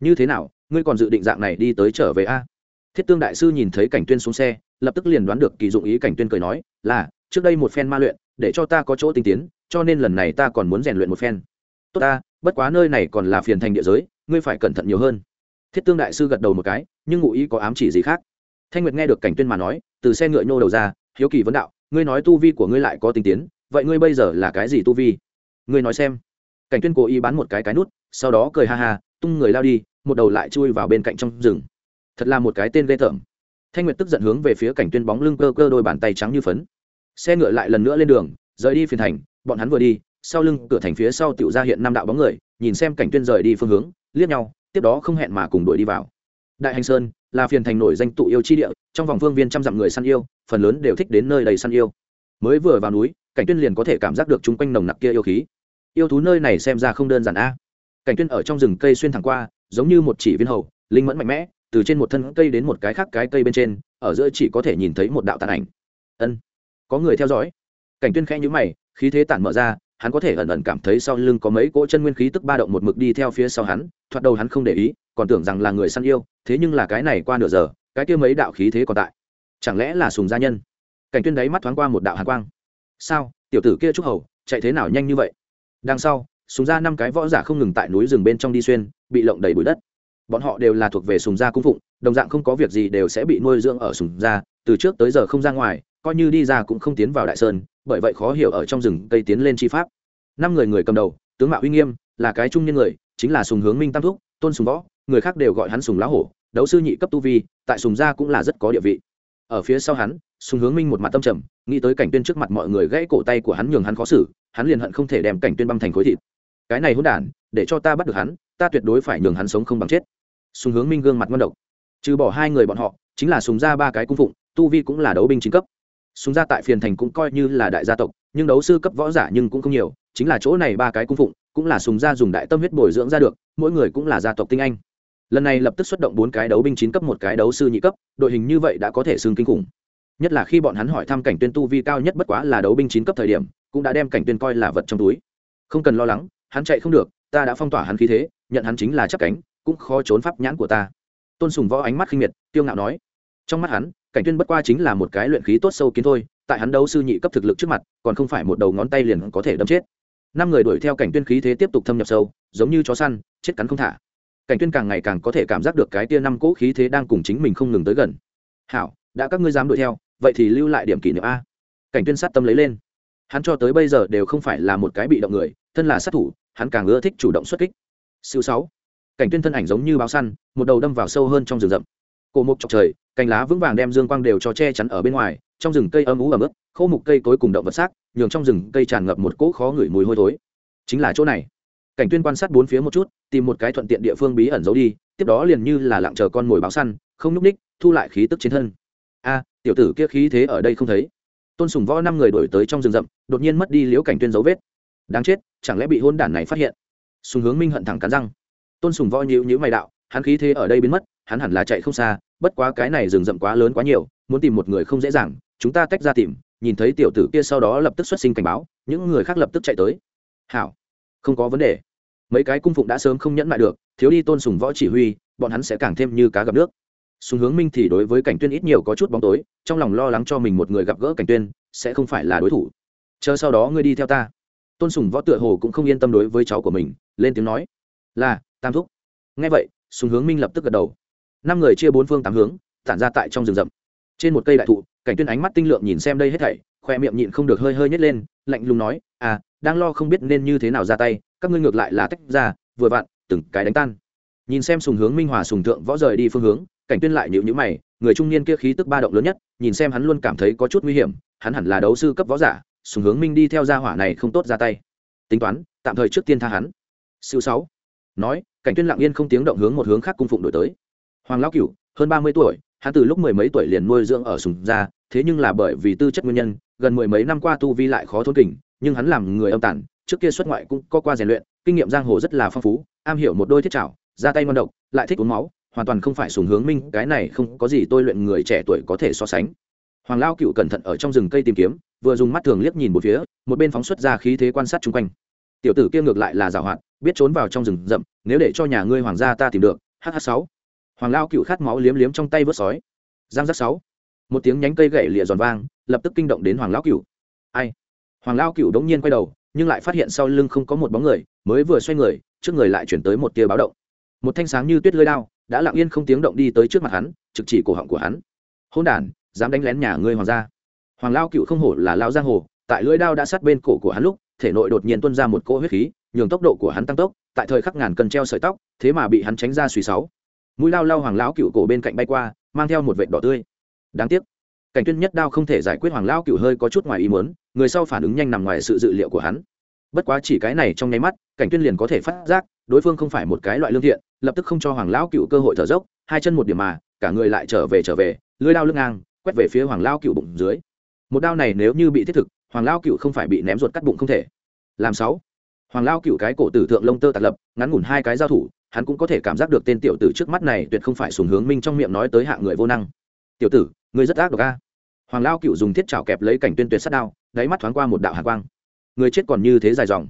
Như thế nào, ngươi còn dự định dạng này đi tới trở về a? Thiết tương đại sư nhìn thấy cảnh tuyên xuống xe, lập tức liền đoán được kỳ dụng ý cảnh tuyên cười nói, là, trước đây một phen ma luyện, để cho ta có chỗ tinh tiến, cho nên lần này ta còn muốn rèn luyện một phen. Tốt ta bất quá nơi này còn là phiền thành địa giới, ngươi phải cẩn thận nhiều hơn. Thiết tương đại sư gật đầu một cái, nhưng ngụ ý có ám chỉ gì khác? Thanh nguyệt nghe được cảnh tuyên mà nói, từ xe ngựa nhô đầu ra, hiếu kỳ vấn đạo, ngươi nói tu vi của ngươi lại có tinh tiến, vậy ngươi bây giờ là cái gì tu vi? Ngươi nói xem. Cảnh tuyên cố ý bán một cái cái nút, sau đó cười ha ha, tung người lao đi, một đầu lại chui vào bên cạnh trong rừng. Thật là một cái tên ghê tởm. Thanh nguyệt tức giận hướng về phía cảnh tuyên bóng lưng cơ cơ đôi bàn tay trắng như phấn. Xe ngựa lại lần nữa lên đường, rời đi phiền thành, bọn hắn vừa đi sau lưng cửa thành phía sau tiểu ra hiện năm đạo bóng người, nhìn xem cảnh tuyên rời đi phương hướng, liếc nhau, tiếp đó không hẹn mà cùng đuổi đi vào. Đại hành sơn là phiền thành nổi danh tụ yêu chi địa, trong vòng phương viên trăm dặm người săn yêu, phần lớn đều thích đến nơi đầy săn yêu. Mới vừa vào núi, cảnh tuyên liền có thể cảm giác được chung quanh nồng nặc kia yêu khí. Yêu thú nơi này xem ra không đơn giản a. Cảnh tuyên ở trong rừng cây xuyên thẳng qua, giống như một chỉ viên hầu, linh mẫn mạnh mẽ, từ trên một thân cây đến một cái khác cái cây bên trên, ở giữa chỉ có thể nhìn thấy một đạo tàn ảnh. Ân, có người theo dõi. Cảnh tuyên khẽ nhíu mày, khí thế tản mở ra hắn có thể ẩn ẩn cảm thấy sau lưng có mấy cỗ chân nguyên khí tức ba động một mực đi theo phía sau hắn, thoạt đầu hắn không để ý, còn tưởng rằng là người săn yêu, thế nhưng là cái này qua nửa giờ, cái kia mấy đạo khí thế còn tại. Chẳng lẽ là sùng gia nhân? Cảnh tuyên đấy mắt thoáng qua một đạo hàn quang. Sao? Tiểu tử kia trúc hầu, chạy thế nào nhanh như vậy? Đằng sau, sùng gia năm cái võ giả không ngừng tại núi rừng bên trong đi xuyên, bị lộng đầy bụi đất. Bọn họ đều là thuộc về sùng gia cung phụng, đồng dạng không có việc gì đều sẽ bị nuôi dưỡng ở sùng gia, từ trước tới giờ không ra ngoài coi như đi ra cũng không tiến vào đại sơn, bởi vậy khó hiểu ở trong rừng cây tiến lên chi pháp. Năm người người cầm đầu, tướng mạo uy nghiêm, là cái trung nhân người, chính là sùng hướng minh tam thúc, tôn sùng võ, người khác đều gọi hắn sùng lá hổ, đấu sư nhị cấp tu vi, tại sùng gia cũng là rất có địa vị. Ở phía sau hắn, sùng hướng minh một mặt tâm trầm, nghĩ tới cảnh tuyên trước mặt mọi người gãy cổ tay của hắn nhường hắn khó xử, hắn liền hận không thể đem cảnh tuyên băm thành khối thịt. Cái này hỗn đản, để cho ta bắt được hắn, ta tuyệt đối phải nhường hắn sống không bằng chết. Sùng hướng minh gương mặt ngon độc. Trừ bỏ hai người bọn họ, chính là sùng gia ba cái cung phụng, tu vi cũng là đấu binh chính cấp. Súng gia tại phiền thành cũng coi như là đại gia tộc, nhưng đấu sư cấp võ giả nhưng cũng không nhiều, chính là chỗ này ba cái cung phụng, cũng là sùng gia dùng đại tâm huyết bồi dưỡng ra được, mỗi người cũng là gia tộc tinh anh. Lần này lập tức xuất động bốn cái đấu binh chín cấp, một cái đấu sư nhị cấp, đội hình như vậy đã có thể xương kinh khủng. Nhất là khi bọn hắn hỏi thăm cảnh tuyên tu vi cao nhất bất quá là đấu binh chín cấp thời điểm, cũng đã đem cảnh tuyên coi là vật trong túi. Không cần lo lắng, hắn chạy không được, ta đã phong tỏa hắn khí thế, nhận hắn chính là chắc cánh, cũng khó trốn pháp nhãn của ta. Tôn sùng võ ánh mắt khinh miệt tiêu ngạo nói. Trong mắt hắn cảnh tuyên bất qua chính là một cái luyện khí tốt sâu kiến thôi, tại hắn đấu sư nhị cấp thực lực trước mặt, còn không phải một đầu ngón tay liền có thể đâm chết. Năm người đuổi theo cảnh tuyên khí thế tiếp tục thâm nhập sâu, giống như chó săn, chết cắn không thả. Cảnh tuyên càng ngày càng có thể cảm giác được cái tia năm cỗ khí thế đang cùng chính mình không ngừng tới gần. Hảo, đã các ngươi dám đuổi theo, vậy thì lưu lại điểm kỷ niệm a. Cảnh tuyên sát tâm lấy lên. Hắn cho tới bây giờ đều không phải là một cái bị động người, thân là sát thủ, hắn càng ưa thích chủ động xuất kích. Siêu sáu. Cảnh tuyên thân ảnh giống như báo săn, một đầu đâm vào sâu hơn trong rừng rậm. Cổ mục chọc trời cành lá vững vàng đem dương quang đều cho che chắn ở bên ngoài, trong rừng cây âm ú ẩm ướt, khô mục cây cối cùng động vật xác, nhường trong rừng cây tràn ngập một cỗ khó ngửi mùi hôi thối. Chính là chỗ này. Cảnh tuyên quan sát bốn phía một chút, tìm một cái thuận tiện địa phương bí ẩn giấu đi, tiếp đó liền như là lặng chờ con mồi báo săn, không núp ních, thu lại khí tức trên thân. A, tiểu tử kia khí thế ở đây không thấy. Tôn sùng võ năm người đổi tới trong rừng rậm, đột nhiên mất đi liễu cảnh tuyên dấu vết. Đáng chết, chẳng lẽ bị hôn đản này phát hiện? Sùng hướng minh hận thẳng cắn răng. Tôn sùng võ nhíu nhíu mày đạo, hắn khí thế ở đây biến mất, hắn hẳn là chạy không xa bất quá cái này rừng rậm quá lớn quá nhiều, muốn tìm một người không dễ dàng, chúng ta tách ra tìm, nhìn thấy tiểu tử kia sau đó lập tức xuất sinh cảnh báo, những người khác lập tức chạy tới. Hảo, không có vấn đề. Mấy cái cung phụng đã sớm không nhẫn lại được, thiếu đi tôn sùng võ chỉ huy, bọn hắn sẽ càng thêm như cá gặp nước. Sùng hướng minh thì đối với cảnh tuyên ít nhiều có chút bóng tối, trong lòng lo lắng cho mình một người gặp gỡ cảnh tuyên, sẽ không phải là đối thủ. Chờ sau đó ngươi đi theo ta. Tôn sùng võ tựa hồ cũng không yên tâm đối với cháu của mình, lên tiếng nói, là, tam thúc. Nghe vậy, sùng hướng minh lập tức gật đầu năm người chia bốn phương tám hướng, tản ra tại trong rừng rậm. Trên một cây đại thụ, cảnh tuyên ánh mắt tinh lượng nhìn xem đây hết thảy, khoe miệng nhịn không được hơi hơi nhếch lên, lạnh lùng nói à đang lo không biết nên như thế nào ra tay, các ngươi ngược lại là tách ra, vừa vặn, từng cái đánh tan. Nhìn xem sùng hướng minh hòa sùng thượng võ rời đi phương hướng, cảnh tuyên lại nhịu nhữ mày, người trung niên kia khí tức ba động lớn nhất, nhìn xem hắn luôn cảm thấy có chút nguy hiểm, hắn hẳn là đấu sư cấp võ giả, sùng hướng minh đi theo gia hỏa này không tốt ra tay. Tính toán, tạm thời trước tiên tha hắn. Siêu sáu. Nói, cảnh tuyên lặng yên không tiếng động hướng một hướng khác cung phụng đổi tới hoàng lão cửu, hơn ba mươi tuổi, hắn từ lúc mười mấy tuổi liền nuôi dưỡng ở sùng gia, thế nhưng là bởi vì tư chất nguyên nhân, gần mười mấy năm qua tu vi lại khó thốn kình, nhưng hắn làm người âm tản, trước kia xuất ngoại cũng có qua rèn luyện, kinh nghiệm giang hồ rất là phong phú, am hiểu một đôi thiết trảo ra tay ngon độc, lại thích uống máu, hoàn toàn không phải sùng hướng minh, cái này không có gì tôi luyện người trẻ tuổi có thể so sánh. Hoàng lao cựu cẩn thận ở trong rừng cây tìm kiếm, vừa dùng mắt thường liếc nhìn một phía, một bên phóng xuất ra khí thế quan sát chung quanh. Tiểu tử kia ngược lại là giảo hoạt, biết trốn vào trong rừng rậm, nếu để cho nhà ngươi hoàng gia ta tìm được hh sáu hoàng lao cựu khát máu liếm liếm trong tay vớt sói. Giang giác sáu. Một tiếng nhánh cây gậy lịa giòn vang, lập tức kinh động đến hoàng lão cựu. Ai? Hoàng lao cựu đống nhiên quay đầu, nhưng lại phát hiện sau lưng không có một bóng người, mới vừa xoay người, trước người lại chuyển tới một tia báo động. Một thanh sáng như tuyết lơi đao, đã lặng yên không tiếng động đi tới trước mặt hắn, trực chỉ cổ họng của hắn. Hôn đản, dám đánh lén nhà ngươi hoàng gia. Hoàng lao cựu không hổ là lao giang hồ, tại lưỡi đao đã sát bên cổ của hắn lúc, thể nội đột nhiên tuôn ra một cỗ huyết khí, nhường tốc độ của hắn tăng tốc, tại thời khắc ngàn cần treo sợi tóc, thế mà bị hắn tránh ra suy sáu mũi lao lao hoàng lão cựu cổ bên cạnh bay qua, mang theo một vệt đỏ tươi. Đáng tiếc, cảnh tuyên nhất đao không thể giải quyết hoàng lão cựu hơi có chút ngoài ý muốn, người sau phản ứng nhanh nằm ngoài sự dự liệu của hắn. Bất quá chỉ cái này trong nháy mắt, cảnh tuyên liền có thể phát giác, đối phương không phải một cái loại lương thiện, lập tức không cho hoàng lão cựu cơ hội thở dốc, hai chân một điểm mà, cả người lại trở về trở về, lưỡi đao lưng ngang, quét về phía hoàng lão cựu bụng dưới. Một đao này nếu như bị thiết thực, hoàng lão cựu không phải bị ném ruột cắt bụng không thể. Làm sáu. Hoàng lão cựu cái cổ tử thượng lông tơ tạt lập, ngắn ngủn hai cái giao thủ hắn cũng có thể cảm giác được tên tiểu tử trước mắt này tuyệt không phải sùng hướng minh trong miệng nói tới hạ người vô năng. Tiểu tử, ngươi rất ác độc a. Hoàng lao cựu dùng thiết chảo kẹp lấy cảnh tuyên tuyệt sát đao, đáy mắt thoáng qua một đạo hạ quang. Người chết còn như thế dài dòng.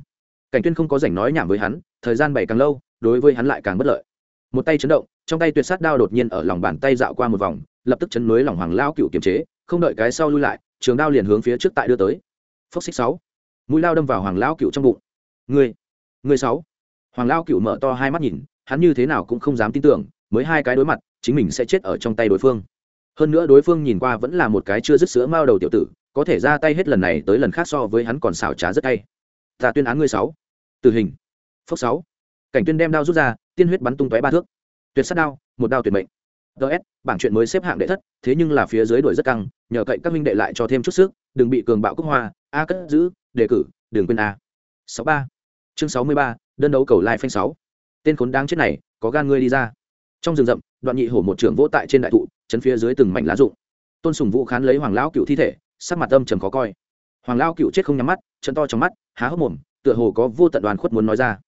Cảnh tuyên không có rảnh nói nhảm với hắn, thời gian bảy càng lâu, đối với hắn lại càng bất lợi. Một tay chấn động, trong tay tuyệt sát đao đột nhiên ở lòng bàn tay dạo qua một vòng, lập tức chấn núi lòng hoàng lao cựu kiềm chế, không đợi cái sau lui lại, trường đao liền hướng phía trước tại đưa tới. Phốc xích sáu. Mũi lao đâm vào hoàng lao cựu trong bụng. Người người sáu. Hoàng lao cựu mở to hai mắt nhìn hắn như thế nào cũng không dám tin tưởng, mới hai cái đối mặt, chính mình sẽ chết ở trong tay đối phương. Hơn nữa đối phương nhìn qua vẫn là một cái chưa dứt sữa mao đầu tiểu tử, có thể ra tay hết lần này tới lần khác so với hắn còn xảo trá rất hay ta tuyên án ngươi sáu. Tử hình. Phốc sáu. Cảnh tuyên đem đao rút ra, tiên huyết bắn tung tóe ba thước. Tuyệt sát đao, một đao tuyệt mệnh. Ts bảng chuyện mới xếp hạng đệ thất, thế nhưng là phía dưới đuổi rất căng, nhờ cậy các minh đệ lại cho thêm chút sức, đừng bị cường bạo cúc hoa, a cất giữ, đề cử, đường quên a. Sáu ba. Chương sáu mươi ba, đơn đấu cầu lai phanh sáu tên khốn đáng chết này, có gan ngươi đi ra. Trong rừng rậm, đoạn nhị hổ một trưởng vỗ tại trên đại thụ, chấn phía dưới từng mảnh lá rụng. Tôn sùng vũ khán lấy hoàng lão cựu thi thể, sắc mặt âm trầm khó coi. Hoàng lão cựu chết không nhắm mắt chân to trong mắt, há hốc mồm, tựa hồ có vô tận đoàn khuất muốn nói ra.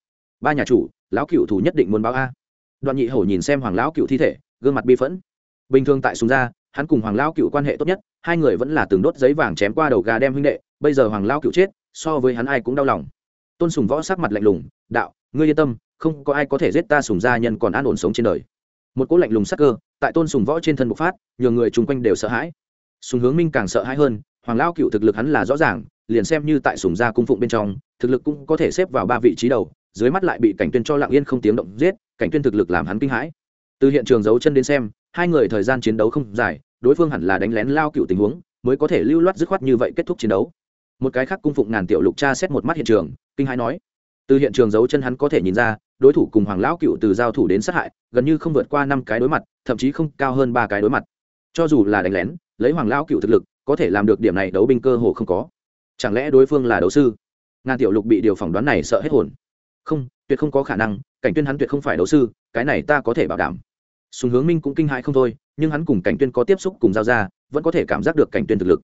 Ba nhà chủ, lão cựu thủ nhất định muốn báo a. Đoạn nhị hổ nhìn xem hoàng lão cựu thi thể, gương mặt bi phẫn. Bình thường tại súng ra hắn cùng hoàng lão cựu quan hệ tốt nhất, hai người vẫn là từng đốt giấy vàng chém qua đầu gà đem huynh đệ, bây giờ hoàng lão cựu chết, so với hắn ai cũng đau lòng. Tôn sùng võ sắc mặt lạnh lùng, đạo, ngươi yên tâm không có ai có thể giết ta sùng gia nhân còn an ổn sống trên đời. Một cỗ lạnh lùng sắc cơ tại tôn sùng võ trên thân bộc phát nhiều người chung quanh đều sợ hãi. Sùng hướng minh càng sợ hãi hơn, hoàng lao cựu thực lực hắn là rõ ràng, liền xem như tại sùng gia cung phụng bên trong, thực lực cũng có thể xếp vào ba vị trí đầu, dưới mắt lại bị cảnh tuyên cho lặng yên không tiếng động giết, cảnh tuyên thực lực làm hắn kinh hãi. Từ hiện trường giấu chân đến xem, hai người thời gian chiến đấu không dài, đối phương hẳn là đánh lén lao cựu tình huống, mới có thể lưu loát dứt khoát như vậy kết thúc chiến đấu. Một cái khác cung phụng ngàn tiểu lục tra xét một mắt hiện trường, kinh hãi nói từ hiện trường dấu chân hắn có thể nhìn ra, đối thủ cùng hoàng lão cựu từ giao thủ đến sát hại, gần như không vượt qua năm cái đối mặt, thậm chí không cao hơn ba cái đối mặt. Cho dù là đánh lén, lấy hoàng lão cựu thực lực, có thể làm được điểm này đấu binh cơ hồ không có. Chẳng lẽ đối phương là đấu sư? Ngàn tiểu lục bị điều phỏng đoán này sợ hết hồn. Không, tuyệt không có khả năng, cảnh tuyên hắn tuyệt không phải đấu sư, cái này ta có thể bảo đảm. Sùng hướng minh cũng kinh hãi không thôi, nhưng hắn cùng cảnh tuyên có tiếp xúc cùng giao ra, vẫn có thể cảm giác được cảnh tuyên thực lực.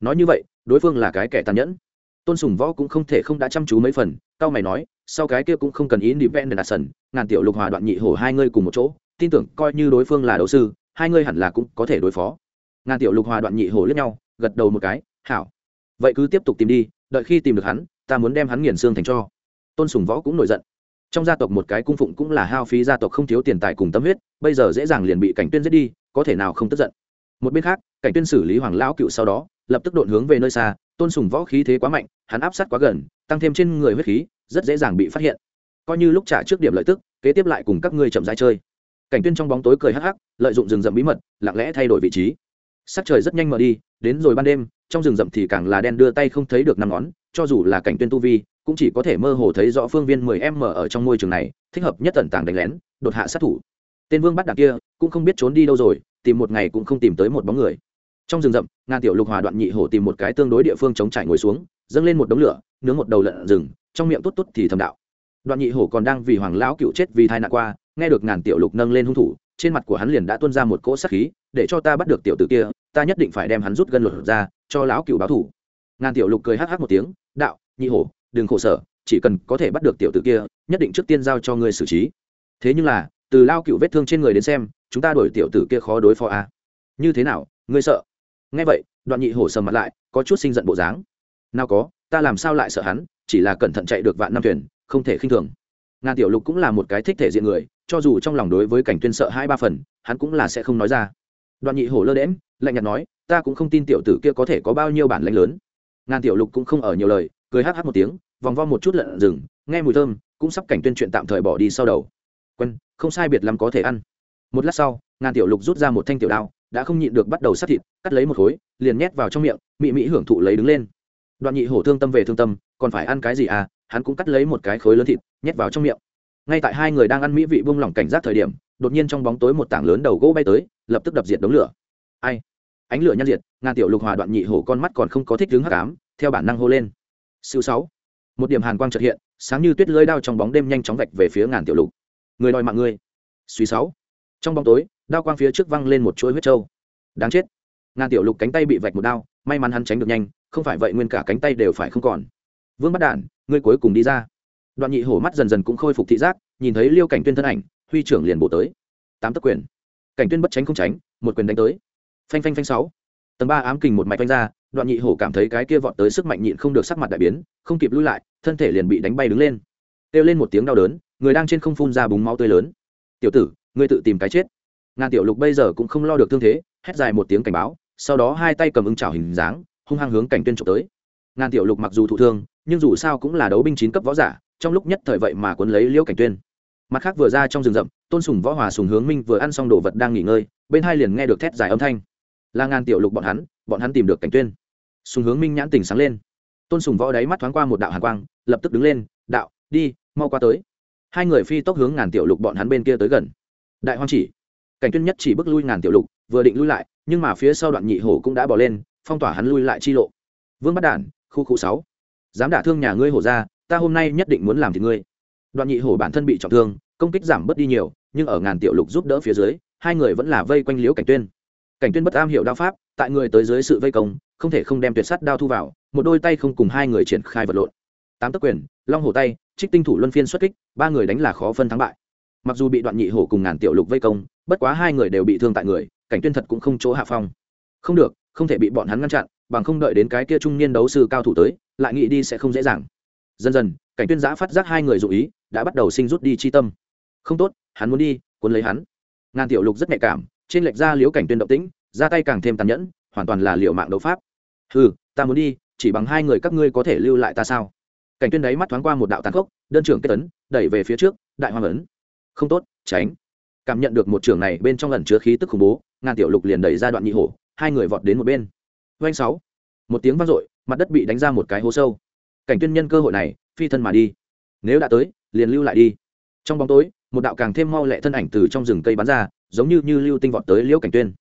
Nói như vậy, đối phương là cái kẻ tàn nhẫn tôn sùng võ cũng không thể không đã chăm chú mấy phần, cao mày nói, sau cái kia cũng không cần ý independent sần, ngàn tiểu lục hòa đoạn nhị hổ hai ngươi cùng một chỗ, tin tưởng coi như đối phương là đấu sư, hai ngươi hẳn là cũng có thể đối phó. Ngàn tiểu lục hòa đoạn nhị hổ lướt nhau, gật đầu một cái, hảo. Vậy cứ tiếp tục tìm đi, đợi khi tìm được hắn, ta muốn đem hắn nghiền xương thành cho. Tôn sùng võ cũng nổi giận. Trong gia tộc một cái cung phụng cũng là hao phí gia tộc không thiếu tiền tài cùng tâm huyết, bây giờ dễ dàng liền bị cảnh tuyên giết đi, có thể nào không tức giận. Một bên khác, cảnh tuyên xử lý hoàng lão cựu sau đó, lập tức đột hướng về nơi xa, tôn sùng võ khí thế quá mạnh hắn áp sát quá gần, tăng thêm trên người huyết khí, rất dễ dàng bị phát hiện. Coi như lúc trả trước điểm lợi tức, kế tiếp lại cùng các ngươi chậm rãi chơi. Cảnh tuyên trong bóng tối cười hắc hắc, lợi dụng rừng rậm bí mật, lặng lẽ thay đổi vị trí. Sắc trời rất nhanh mở đi, đến rồi ban đêm, trong rừng rậm thì càng là đen đưa tay không thấy được năm ngón, cho dù là cảnh tuyên tu vi, cũng chỉ có thể mơ hồ thấy rõ phương viên 10 m ở trong môi trường này, thích hợp nhất tận tàng đánh lén, đột hạ sát thủ. Tên vương bắt đạp kia, cũng không biết trốn đi đâu rồi, tìm một ngày cũng không tìm tới một bóng người. Trong rừng rậm, ngàn tiểu lục hòa đoạn nhị hổ tìm một cái tương đối địa phương chống trải ngồi xuống dâng lên một đống lửa, nướng một đầu lợn rừng, trong miệng tốt tốt thì thầm đạo. Đoạn nhị hổ còn đang vì hoàng lão cựu chết vì thai nạn qua, nghe được ngàn tiểu lục nâng lên hung thủ, trên mặt của hắn liền đã tuôn ra một cỗ sát khí, để cho ta bắt được tiểu tử kia, ta nhất định phải đem hắn rút gân luật ra, cho lão cựu báo thủ. Ngàn tiểu lục cười hắc hắc một tiếng, đạo, nhị hổ, đừng khổ sở, chỉ cần có thể bắt được tiểu tử kia, nhất định trước tiên giao cho ngươi xử trí. Thế nhưng là, từ lao cựu vết thương trên người đến xem, chúng ta đổi tiểu tử kia khó đối phó à. như thế nào, ngươi sợ? Nghe vậy, đoạn nhị hổ sầm mặt lại, có chút sinh giận bộ dáng nào có, ta làm sao lại sợ hắn, chỉ là cẩn thận chạy được vạn năm thuyền, không thể khinh thường. Ngàn tiểu lục cũng là một cái thích thể diện người, cho dù trong lòng đối với cảnh tuyên sợ hai ba phần, hắn cũng là sẽ không nói ra. Đoạn nhị hổ lơ đễm lạnh nhạt nói, ta cũng không tin tiểu tử kia có thể có bao nhiêu bản lãnh lớn. Ngàn tiểu lục cũng không ở nhiều lời, cười hắc hắc một tiếng, vòng vo một chút lợn rừng, nghe mùi thơm, cũng sắp cảnh tuyên chuyện tạm thời bỏ đi sau đầu. Quân, không sai biệt lắm có thể ăn. Một lát sau, ngàn tiểu lục rút ra một thanh tiểu đao, đã không nhịn được bắt đầu sát thịt, cắt lấy một khối, liền nhét vào trong miệng, mị mỹ hưởng thụ lấy đứng lên đoạn nhị hổ thương tâm về thương tâm, còn phải ăn cái gì à? Hắn cũng cắt lấy một cái khối lớn thịt, nhét vào trong miệng. Ngay tại hai người đang ăn mỹ vị buông lỏng cảnh giác thời điểm, đột nhiên trong bóng tối một tảng lớn đầu gỗ bay tới, lập tức đập diệt đống lửa. Ai? Ánh lửa nhăn diệt, ngàn tiểu lục hòa đoạn nhị hổ con mắt còn không có thích đứng hắc ám, theo bản năng hô lên. Siêu sáu. Một điểm hàn quang trật hiện, sáng như tuyết lưới đao trong bóng đêm nhanh chóng vạch về phía ngàn tiểu lục. Người đòi mạng người. suy sáu. Trong bóng tối, đao quang phía trước văng lên một chuỗi huyết trâu. Đáng chết. Ngàn tiểu lục cánh tay bị vạch một đao may mắn hắn tránh được nhanh, không phải vậy nguyên cả cánh tay đều phải không còn. Vương bắt đản, ngươi cuối cùng đi ra. Đoạn nhị hổ mắt dần dần cũng khôi phục thị giác, nhìn thấy liêu cảnh tuyên thân ảnh, huy trưởng liền bổ tới. Tám tấc quyền. Cảnh tuyên bất tránh không tránh, một quyền đánh tới. Phanh phanh phanh sáu. Tầng ba ám kình một mạch phanh ra, đoạn nhị hổ cảm thấy cái kia vọt tới sức mạnh nhịn không được sắc mặt đại biến, không kịp lui lại, thân thể liền bị đánh bay đứng lên. Kêu lên một tiếng đau đớn, người đang trên không phun ra búng máu tươi lớn. Tiểu tử, ngươi tự tìm cái chết. Ngàn tiểu lục bây giờ cũng không lo được thương thế, hét dài một tiếng cảnh báo sau đó hai tay cầm ứng trảo hình dáng, hung hăng hướng cảnh tuyên trộm tới. Ngàn tiểu lục mặc dù thụ thương, nhưng dù sao cũng là đấu binh chín cấp võ giả, trong lúc nhất thời vậy mà cuốn lấy liễu cảnh tuyên. Mặt khác vừa ra trong rừng rậm, tôn sùng võ hòa sùng hướng minh vừa ăn xong đồ vật đang nghỉ ngơi, bên hai liền nghe được thét dài âm thanh. Là ngàn tiểu lục bọn hắn bọn hắn tìm được cảnh tuyên. Sùng hướng minh nhãn tình sáng lên. Tôn sùng võ đáy mắt thoáng qua một đạo hàn quang, lập tức đứng lên, đạo, đi, mau qua tới. Hai người phi tốc hướng ngàn tiểu lục bọn hắn bên kia tới gần. Đại hoang chỉ cảnh tuyên nhất chỉ bước lui ngàn tiểu lục, vừa định lui lại, nhưng mà phía sau đoạn nhị hổ cũng đã bỏ lên, phong tỏa hắn lui lại chi lộ. Vương bắt đản, khu khu sáu. Dám đả thương nhà ngươi hổ ra, ta hôm nay nhất định muốn làm thì ngươi. Đoạn nhị hổ bản thân bị trọng thương, công kích giảm bớt đi nhiều, nhưng ở ngàn tiểu lục giúp đỡ phía dưới, hai người vẫn là vây quanh liễu cảnh tuyên. Cảnh tuyên bất am hiểu đao pháp, tại người tới dưới sự vây công, không thể không đem tuyệt sắt đao thu vào, một đôi tay không cùng hai người triển khai vật lộn. Tám tấc quyền, long hổ tay, trích tinh thủ luân phiên xuất kích, ba người đánh là khó phân thắng bại. Mặc dù bị đoạn nhị hổ cùng ngàn tiểu lục vây công bất quá hai người đều bị thương tại người, cảnh tuyên thật cũng không chỗ hạ phong. Không được, không thể bị bọn hắn ngăn chặn, bằng không đợi đến cái kia trung niên đấu sư cao thủ tới, lại nghĩ đi sẽ không dễ dàng. Dần dần, cảnh tuyên giã phát giác hai người dụ ý, đã bắt đầu sinh rút đi chi tâm. Không tốt, hắn muốn đi, cuốn lấy hắn. Ngàn tiểu lục rất nhạy cảm, trên lệch ra liễu cảnh tuyên động tĩnh, ra tay càng thêm tàn nhẫn, hoàn toàn là liệu mạng đấu pháp. Ừ ta muốn đi, chỉ bằng hai người các ngươi có thể lưu lại ta sao? Cảnh tuyên đấy mắt thoáng qua một đạo tàn khốc, đơn trưởng kết tấn đẩy về phía trước, đại hoàng ấn. Không tốt, tránh cảm nhận được một trường này bên trong lần chứa khí tức khủng bố, ngàn tiểu lục liền đẩy ra đoạn nhị hổ, hai người vọt đến một bên. Doanh sáu. Một tiếng vang dội, mặt đất bị đánh ra một cái hố sâu. Cảnh tuyên nhân cơ hội này, phi thân mà đi. Nếu đã tới, liền lưu lại đi. Trong bóng tối, một đạo càng thêm mau lẹ thân ảnh từ trong rừng cây bắn ra, giống như như lưu tinh vọt tới liễu cảnh tuyên.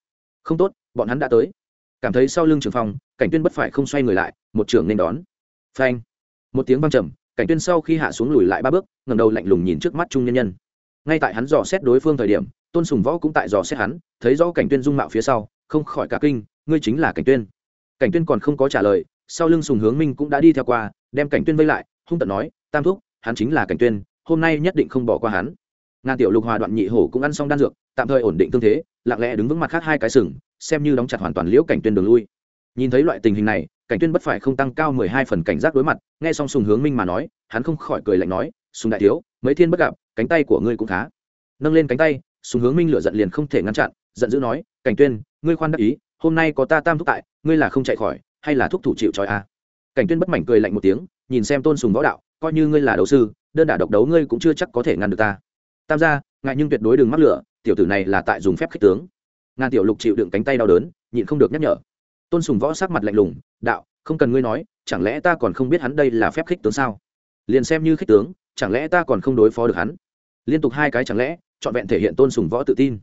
Không tốt, bọn hắn đã tới. Cảm thấy sau lưng trường phong, cảnh tuyên bất phải không xoay người lại, một trường nên đón. Phanh. Một tiếng vang trầm, cảnh tuyên sau khi hạ xuống lùi lại ba bước, ngẩng đầu lạnh lùng nhìn trước mắt trung nhân nhân ngay tại hắn dò xét đối phương thời điểm, tôn sùng võ cũng tại dò xét hắn, thấy rõ cảnh tuyên dung mạo phía sau, không khỏi cả kinh, ngươi chính là cảnh tuyên. Cảnh tuyên còn không có trả lời, sau lưng sùng hướng minh cũng đã đi theo qua, đem cảnh tuyên vây lại, hung tận nói, tam thúc, hắn chính là cảnh tuyên, hôm nay nhất định không bỏ qua hắn. Ngàn tiểu lục hòa đoạn nhị hổ cũng ăn xong đan dược, tạm thời ổn định tương thế, lặng lẽ đứng vững mặt khác hai cái sừng, xem như đóng chặt hoàn toàn liễu cảnh tuyên đường lui. Nhìn thấy loại tình hình này, cảnh tuyên bất phải không tăng cao mười hai phần cảnh giác đối mặt, nghe xong sùng hướng minh mà nói, hắn không khỏi cười lạnh nói, sùng đại thiếu, mấy thiên bất gặp cánh tay của ngươi cũng khá. Nâng lên cánh tay, sùng hướng minh lửa giận liền không thể ngăn chặn, giận dữ nói, cảnh tuyên, ngươi khoan đắc ý, hôm nay có ta tam thúc tại, ngươi là không chạy khỏi, hay là thúc thủ chịu trói a cảnh tuyên bất mảnh cười lạnh một tiếng, nhìn xem tôn sùng võ đạo, coi như ngươi là đấu sư, đơn đả độc đấu ngươi cũng chưa chắc có thể ngăn được ta. Tam gia, ngại nhưng tuyệt đối đừng mắc lửa, tiểu tử này là tại dùng phép khích tướng. Ngàn tiểu lục chịu đựng cánh tay đau đớn, nhịn không được nhắc nhở. Tôn sùng võ sắc mặt lạnh lùng, đạo, không cần ngươi nói, chẳng lẽ ta còn không biết hắn đây là phép khích tướng sao? Liền xem như khích tướng, chẳng lẽ ta còn không đối phó được hắn? Liên tục hai cái chẳng lẽ, trọn vẹn thể hiện tôn sùng võ tự tin.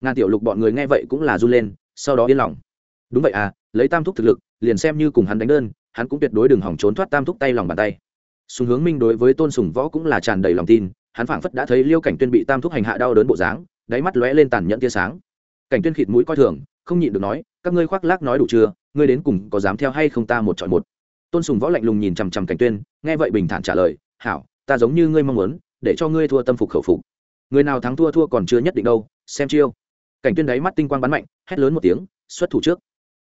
Ngàn tiểu lục bọn người nghe vậy cũng là run lên, sau đó yên lòng. Đúng vậy à lấy tam thúc thực lực, liền xem như cùng hắn đánh đơn, hắn cũng tuyệt đối đừng hỏng trốn thoát tam thúc tay lòng bàn tay. Sùng hướng minh đối với tôn sùng võ cũng là tràn đầy lòng tin, hắn phảng phất đã thấy liêu cảnh tuyên bị tam thúc hành hạ đau đớn bộ dáng, đáy mắt lóe lên tàn nhẫn tia sáng. Cảnh tuyên khịt mũi coi thường, không nhịn được nói, các ngươi khoác lác nói đủ chưa, ngươi đến cùng có dám theo hay không ta một chọn một? Tôn sùng võ lạnh lùng nhìn chằm chằm cảnh tuyên, nghe vậy bình thản trả lời, hảo, ta giống như ngươi mong muốn để cho ngươi thua tâm phục khẩu phục. Người nào thắng thua thua còn chưa nhất định đâu xem chiêu. Cảnh tuyên đáy mắt tinh quang bắn mạnh hét lớn một tiếng xuất thủ trước.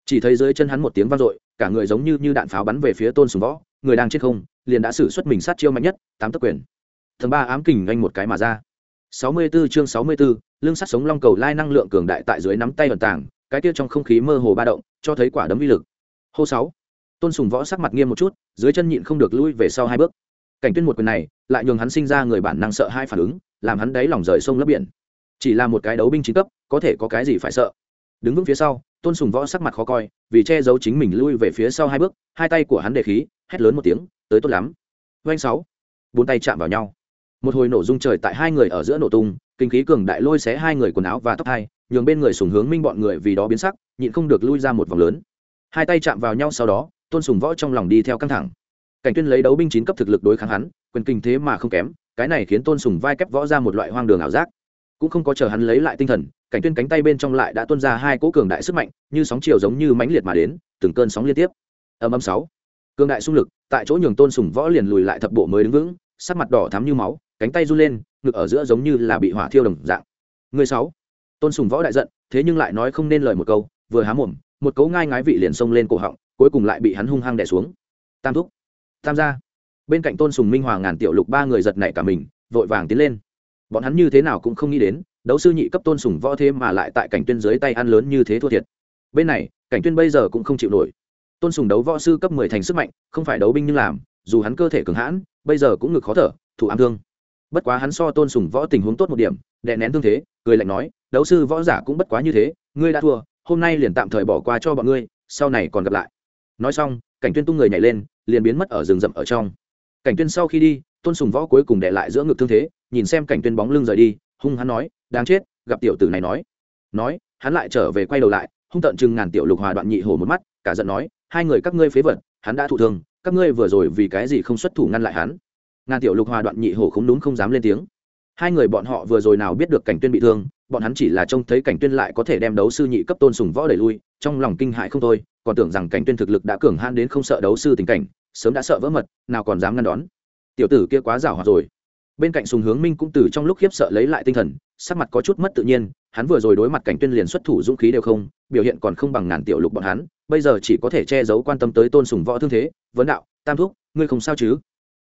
Chỉ thấy dưới chân hắn một tiếng vang dội cả người giống như như đạn pháo bắn về phía tôn sùng võ người đang trên không liền đã xử xuất mình sát chiêu mạnh nhất tám tấc quyền. Thần ba ám kình anh một cái mà ra. 64 chương 64, lương sắt sống long cầu lai năng lượng cường đại tại dưới nắm tay ẩn tàng cái kia trong không khí mơ hồ ba động cho thấy quả đấm vi lực. Hô sáu. Tôn sùng võ sắc mặt nghiêm một chút dưới chân nhịn không được lui về sau hai bước cảnh tuyên một quyền này, lại nhường hắn sinh ra người bản năng sợ hai phản ứng, làm hắn đáy lòng rời sông lấp biển. Chỉ là một cái đấu binh chín cấp, có thể có cái gì phải sợ? Đứng vững phía sau, tôn sùng võ sắc mặt khó coi, vì che giấu chính mình lui về phía sau hai bước, hai tay của hắn đề khí, hét lớn một tiếng, tới tốt lắm. Doanh sáu. Bốn tay chạm vào nhau. Một hồi nổ rung trời tại hai người ở giữa nổ tung, kinh khí cường đại lôi xé hai người quần áo và tóc hai, nhường bên người sùng hướng minh bọn người vì đó biến sắc, nhịn không được lui ra một vòng lớn. Hai tay chạm vào nhau sau đó, tôn sùng võ trong lòng đi theo căng thẳng cảnh tuyên lấy đấu binh chín cấp thực lực đối kháng hắn, quyền kinh thế mà không kém, cái này khiến tôn sùng vai kép võ ra một loại hoang đường ảo giác. Cũng không có chờ hắn lấy lại tinh thần, cảnh tuyên cánh tay bên trong lại đã tuôn ra hai cỗ cường đại sức mạnh, như sóng chiều giống như mãnh liệt mà đến, từng cơn sóng liên tiếp. Âm âm sáu. Cường đại xung lực, tại chỗ nhường tôn sùng võ liền lùi lại thập bộ mới đứng vững, sắc mặt đỏ thắm như máu, cánh tay run lên, ngực ở giữa giống như là bị hỏa thiêu đồng dạng. Người sáu. Tôn sùng võ đại giận, thế nhưng lại nói không nên lời một câu, vừa há mồm, một cấu ngai ngái vị liền xông lên cổ họng, cuối cùng lại bị hắn hung hăng đè xuống. Tam thúc tam gia. Bên cạnh tôn sùng minh hòa ngàn tiểu lục ba người giật nảy cả mình, vội vàng tiến lên. Bọn hắn như thế nào cũng không nghĩ đến, đấu sư nhị cấp tôn sùng võ thế mà lại tại cảnh tuyên dưới tay ăn lớn như thế thua thiệt. Bên này, cảnh tuyên bây giờ cũng không chịu nổi. Tôn sùng đấu võ sư cấp mười thành sức mạnh, không phải đấu binh nhưng làm, dù hắn cơ thể cường hãn, bây giờ cũng ngực khó thở, thủ ám thương. Bất quá hắn so tôn sùng võ tình huống tốt một điểm, đè nén thương thế, cười lạnh nói, đấu sư võ giả cũng bất quá như thế, ngươi đã thua, hôm nay liền tạm thời bỏ qua cho bọn ngươi, sau này còn gặp lại. Nói xong, cảnh tuyên tung người nhảy lên liền biến mất ở rừng rậm ở trong. Cảnh tuyên sau khi đi, tôn sùng võ cuối cùng để lại giữa ngực thương thế, nhìn xem cảnh tuyên bóng lưng rời đi, hung hắn nói, đáng chết, gặp tiểu tử này nói. Nói, hắn lại trở về quay đầu lại, hung tận chừng ngàn tiểu lục hòa đoạn nhị hổ một mắt, cả giận nói, hai người các ngươi phế vật, hắn đã thụ thương, các ngươi vừa rồi vì cái gì không xuất thủ ngăn lại hắn? Ngàn tiểu lục hòa đoạn nhị hổ không đúng không dám lên tiếng. Hai người bọn họ vừa rồi nào biết được cảnh tuyên bị thương bọn hắn chỉ là trông thấy cảnh tuyên lại có thể đem đấu sư nhị cấp tôn sùng võ đẩy lui, trong lòng kinh hại không thôi, còn tưởng rằng cảnh tuyên thực lực đã cường han đến không sợ đấu sư tình cảnh, sớm đã sợ vỡ mật, nào còn dám ngăn đón. Tiểu tử kia quá giảo hoạt rồi. Bên cạnh sùng hướng minh cũng từ trong lúc khiếp sợ lấy lại tinh thần, sắc mặt có chút mất tự nhiên, hắn vừa rồi đối mặt cảnh tuyên liền xuất thủ dũng khí đều không, biểu hiện còn không bằng ngàn tiểu lục bọn hắn, bây giờ chỉ có thể che giấu quan tâm tới tôn sùng võ thương thế, vấn đạo, tam thúc, ngươi không sao chứ?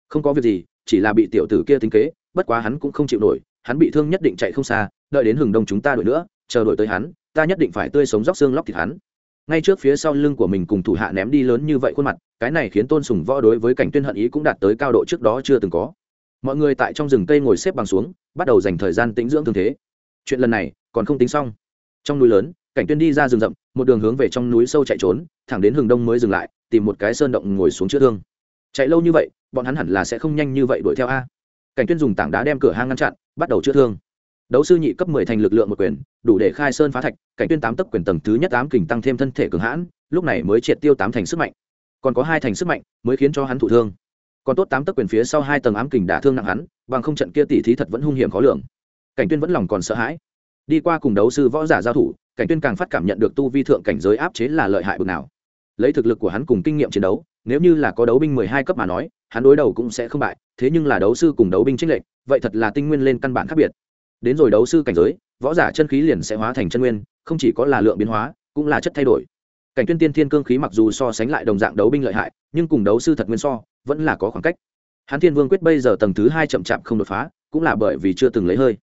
Không có việc gì, chỉ là bị tiểu tử kia tính kế, bất quá hắn cũng không chịu nổi hắn bị thương nhất định chạy không xa, đợi đến hừng đông chúng ta đuổi nữa, chờ đuổi tới hắn, ta nhất định phải tươi sống róc xương lóc thịt hắn. Ngay trước phía sau lưng của mình cùng thủ hạ ném đi lớn như vậy khuôn mặt, cái này khiến tôn sùng võ đối với cảnh tuyên hận ý cũng đạt tới cao độ trước đó chưa từng có. Mọi người tại trong rừng cây ngồi xếp bằng xuống, bắt đầu dành thời gian tĩnh dưỡng thương thế. Chuyện lần này còn không tính xong. Trong núi lớn, cảnh tuyên đi ra rừng rậm, một đường hướng về trong núi sâu chạy trốn, thẳng đến hừng đông mới dừng lại, tìm một cái sơn động ngồi xuống chữa thương. Chạy lâu như vậy, bọn hắn hẳn là sẽ không nhanh như vậy đuổi theo a cảnh tuyên dùng tảng đá đem cửa hang ngăn chặn, bắt đầu chữa thương. Đấu sư nhị cấp mười thành lực lượng một quyền, đủ để khai sơn phá thạch, cảnh tuyên tám tấc quyền tầng thứ nhất tám kình tăng thêm thân thể cường hãn, lúc này mới triệt tiêu tám thành sức mạnh. Còn có hai thành sức mạnh mới khiến cho hắn thụ thương. Còn tốt tám tấc quyền phía sau hai tầng ám kình đả thương nặng hắn, bằng không trận kia tỉ thí thật vẫn hung hiểm khó lường. Cảnh tuyên vẫn lòng còn sợ hãi. Đi qua cùng đấu sư võ giả giao thủ, cảnh tuyên càng phát cảm nhận được tu vi thượng cảnh giới áp chế là lợi hại bực nào. Lấy thực lực của hắn cùng kinh nghiệm chiến đấu nếu như là có đấu binh mười hai cấp mà nói, hắn đối đầu cũng sẽ không bại, thế nhưng là đấu sư cùng đấu binh trích lệnh vậy thật là tinh nguyên lên căn bản khác biệt. Đến rồi đấu sư cảnh giới, võ giả chân khí liền sẽ hóa thành chân nguyên, không chỉ có là lượng biến hóa, cũng là chất thay đổi. Cảnh tuyên tiên thiên cương khí mặc dù so sánh lại đồng dạng đấu binh lợi hại, nhưng cùng đấu sư thật nguyên so, vẫn là có khoảng cách. Hắn thiên vương quyết bây giờ tầng thứ hai chậm chạp không đột phá, cũng là bởi vì chưa từng lấy hơi.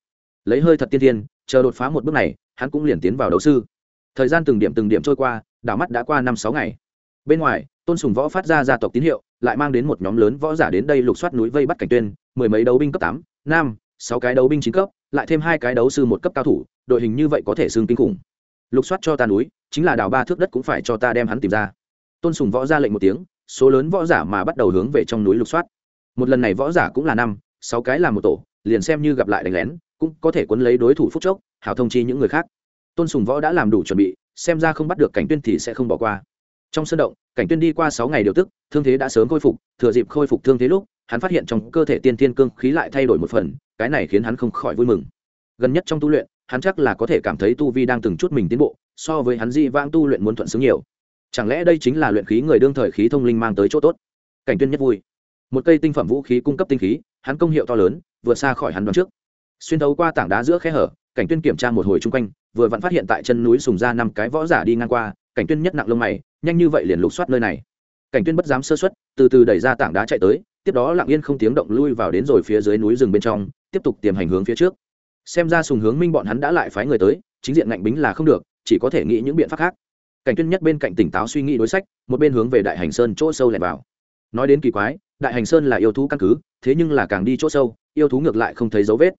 Lấy hơi thật tiên thiên, chờ đột phá một bước này, hắn cũng liền tiến vào đấu sư. Thời gian từng điểm từng điểm trôi qua, đảo mắt đã qua năm sáu ngày. Bên ngoài tôn sùng võ phát ra gia tộc tín hiệu, lại mang đến một nhóm lớn võ giả đến đây lục soát núi vây bắt cảnh tuyên, mười mấy đấu binh cấp tám nam sáu cái đấu binh chín cấp, lại thêm hai cái đấu sư một cấp cao thủ, đội hình như vậy có thể xương kinh khủng. Lục soát cho ta núi, chính là đào ba thước đất cũng phải cho ta đem hắn tìm ra. Tôn sùng võ ra lệnh một tiếng, số lớn võ giả mà bắt đầu hướng về trong núi lục soát. Một lần này võ giả cũng là năm, sáu cái là một tổ, liền xem như gặp lại đánh lén, cũng có thể quấn lấy đối thủ phúc chốc hào thông chi những người khác. Tôn sùng võ đã làm đủ chuẩn bị, xem ra không bắt được cảnh tuyên thì sẽ không bỏ qua trong sân động, cảnh tuyên đi qua sáu ngày điều tức, thương thế đã sớm khôi phục, thừa dịp khôi phục thương thế lúc, hắn phát hiện trong cơ thể tiên thiên cương khí lại thay đổi một phần, cái này khiến hắn không khỏi vui mừng. Gần nhất trong tu luyện, hắn chắc là có thể cảm thấy tu vi đang từng chút mình tiến bộ, so với hắn di vãng tu luyện muốn thuận sướng nhiều. Chẳng lẽ đây chính là luyện khí người đương thời khí thông linh mang tới chỗ tốt? Cảnh tuyên nhất vui. Một cây tinh phẩm vũ khí cung cấp tinh khí, hắn công hiệu to lớn vượt xa khỏi hắn đoán trước. Xuyên thấu qua tảng đá giữa khe hở, cảnh tuyên kiểm tra một hồi chung quanh, vừa vặn phát hiện tại chân núi sùng ra năm cái võ giả đi ngang qua, cảnh tuyên nhất nặng lông mày nhanh như vậy liền lục soát nơi này. Cảnh tuyên bất dám sơ suất, từ từ đẩy ra tảng đá chạy tới, tiếp đó lặng yên không tiếng động lui vào đến rồi phía dưới núi rừng bên trong, tiếp tục tiềm hành hướng phía trước. Xem ra sùng hướng minh bọn hắn đã lại phái người tới, chính diện ngạnh bính là không được, chỉ có thể nghĩ những biện pháp khác. Cảnh tuyên nhất bên cạnh tỉnh táo suy nghĩ đối sách, một bên hướng về đại hành sơn chỗ sâu lẻn vào. Nói đến kỳ quái, đại hành sơn là yêu thú căn cứ, thế nhưng là càng đi chỗ sâu, yêu thú ngược lại không thấy dấu vết.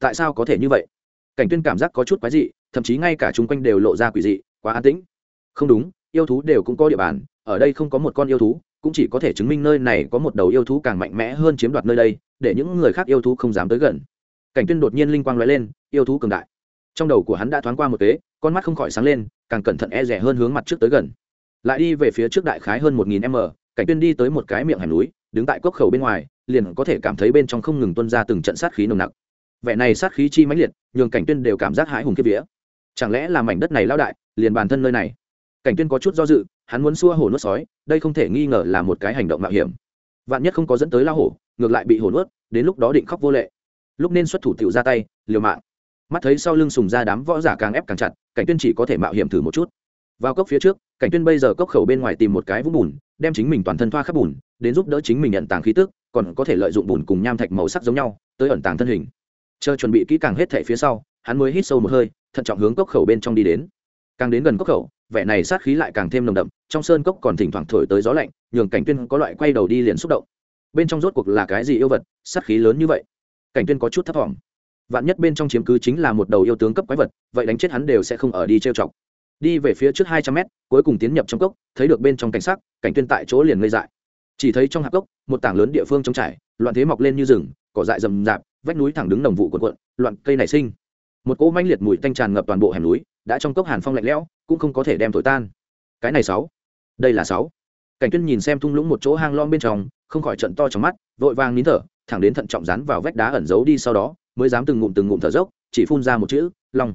Tại sao có thể như vậy? Cảnh tuyên cảm giác có chút quái dị, thậm chí ngay cả chung quanh đều lộ ra quỷ dị, quá an tĩnh. Không đúng yêu thú đều cũng có địa bàn, ở đây không có một con yêu thú, cũng chỉ có thể chứng minh nơi này có một đầu yêu thú càng mạnh mẽ hơn chiếm đoạt nơi đây, để những người khác yêu thú không dám tới gần. Cảnh tuyên đột nhiên linh quang lóe lên, yêu thú cường đại. Trong đầu của hắn đã thoáng qua một kế, con mắt không khỏi sáng lên, càng cẩn thận e rẻ hơn hướng mặt trước tới gần. Lại đi về phía trước đại khái hơn một nghìn m, cảnh tuyên đi tới một cái miệng hẻm núi, đứng tại cốc khẩu bên ngoài, liền có thể cảm thấy bên trong không ngừng tuôn ra từng trận sát khí nồng nặc. Vẻ này sát khí chi mãnh liệt, nhường cảnh tuyên đều cảm giác hãi hùng kiếp vía. Chẳng lẽ là mảnh đất này lao đại, liền bản thân nơi này? Cảnh tuyên có chút do dự, hắn muốn xua hổ nuốt sói, đây không thể nghi ngờ là một cái hành động mạo hiểm. Vạn nhất không có dẫn tới lao hổ, ngược lại bị hổ nuốt, đến lúc đó định khóc vô lệ. Lúc nên xuất thủ tiểu ra tay, liều mạng. Mắt thấy sau lưng sùng ra đám võ giả càng ép càng chặt, cảnh tuyên chỉ có thể mạo hiểm thử một chút. Vào cốc phía trước, cảnh tuyên bây giờ cốc khẩu bên ngoài tìm một cái vũng bùn, đem chính mình toàn thân thoa khắp bùn, đến giúp đỡ chính mình nhận tàng khí tức, còn có thể lợi dụng bùn cùng nham thạch màu sắc giống nhau, tới ẩn tàng thân hình. Chờ chuẩn bị kỹ càng hết thể phía sau, hắn mới hít sâu một hơi, thận trọng hướng cốc khẩu bên trong đi đến. Càng đến gần cốc khẩu vẻ này sát khí lại càng thêm nồng đậm, trong sơn cốc còn thỉnh thoảng thổi tới gió lạnh, nhường cảnh tuyên có loại quay đầu đi liền xúc động. Bên trong rốt cuộc là cái gì yêu vật, sát khí lớn như vậy? Cảnh tuyên có chút thấp thỏm. Vạn nhất bên trong chiếm cứ chính là một đầu yêu tướng cấp quái vật, vậy đánh chết hắn đều sẽ không ở đi trêu chọc. Đi về phía trước hai trăm mét, cuối cùng tiến nhập trong cốc, thấy được bên trong cảnh sắc, cảnh tuyên tại chỗ liền ngây dại. Chỉ thấy trong hạp cốc, một tảng lớn địa phương trống trải, loạn thế mọc lên như rừng, cỏ dại rậm rạp, vách núi thẳng đứng đồng vụ quần quận loạn cây nảy sinh. Một cỗ manh liệt mùi tanh tràn ngập toàn bộ hẻm núi đã trong cốc hàn phong lạnh lẽo, cũng không có thể đem thổi tan. Cái này sáu. Đây là sáu. Cảnh tuyên nhìn xem thung lũng một chỗ hang lom bên trong, không khỏi trận to trong mắt, vội vàng nín thở, thẳng đến thận trọng dán vào vách đá ẩn giấu đi sau đó, mới dám từng ngụm từng ngụm thở dốc, chỉ phun ra một chữ, long.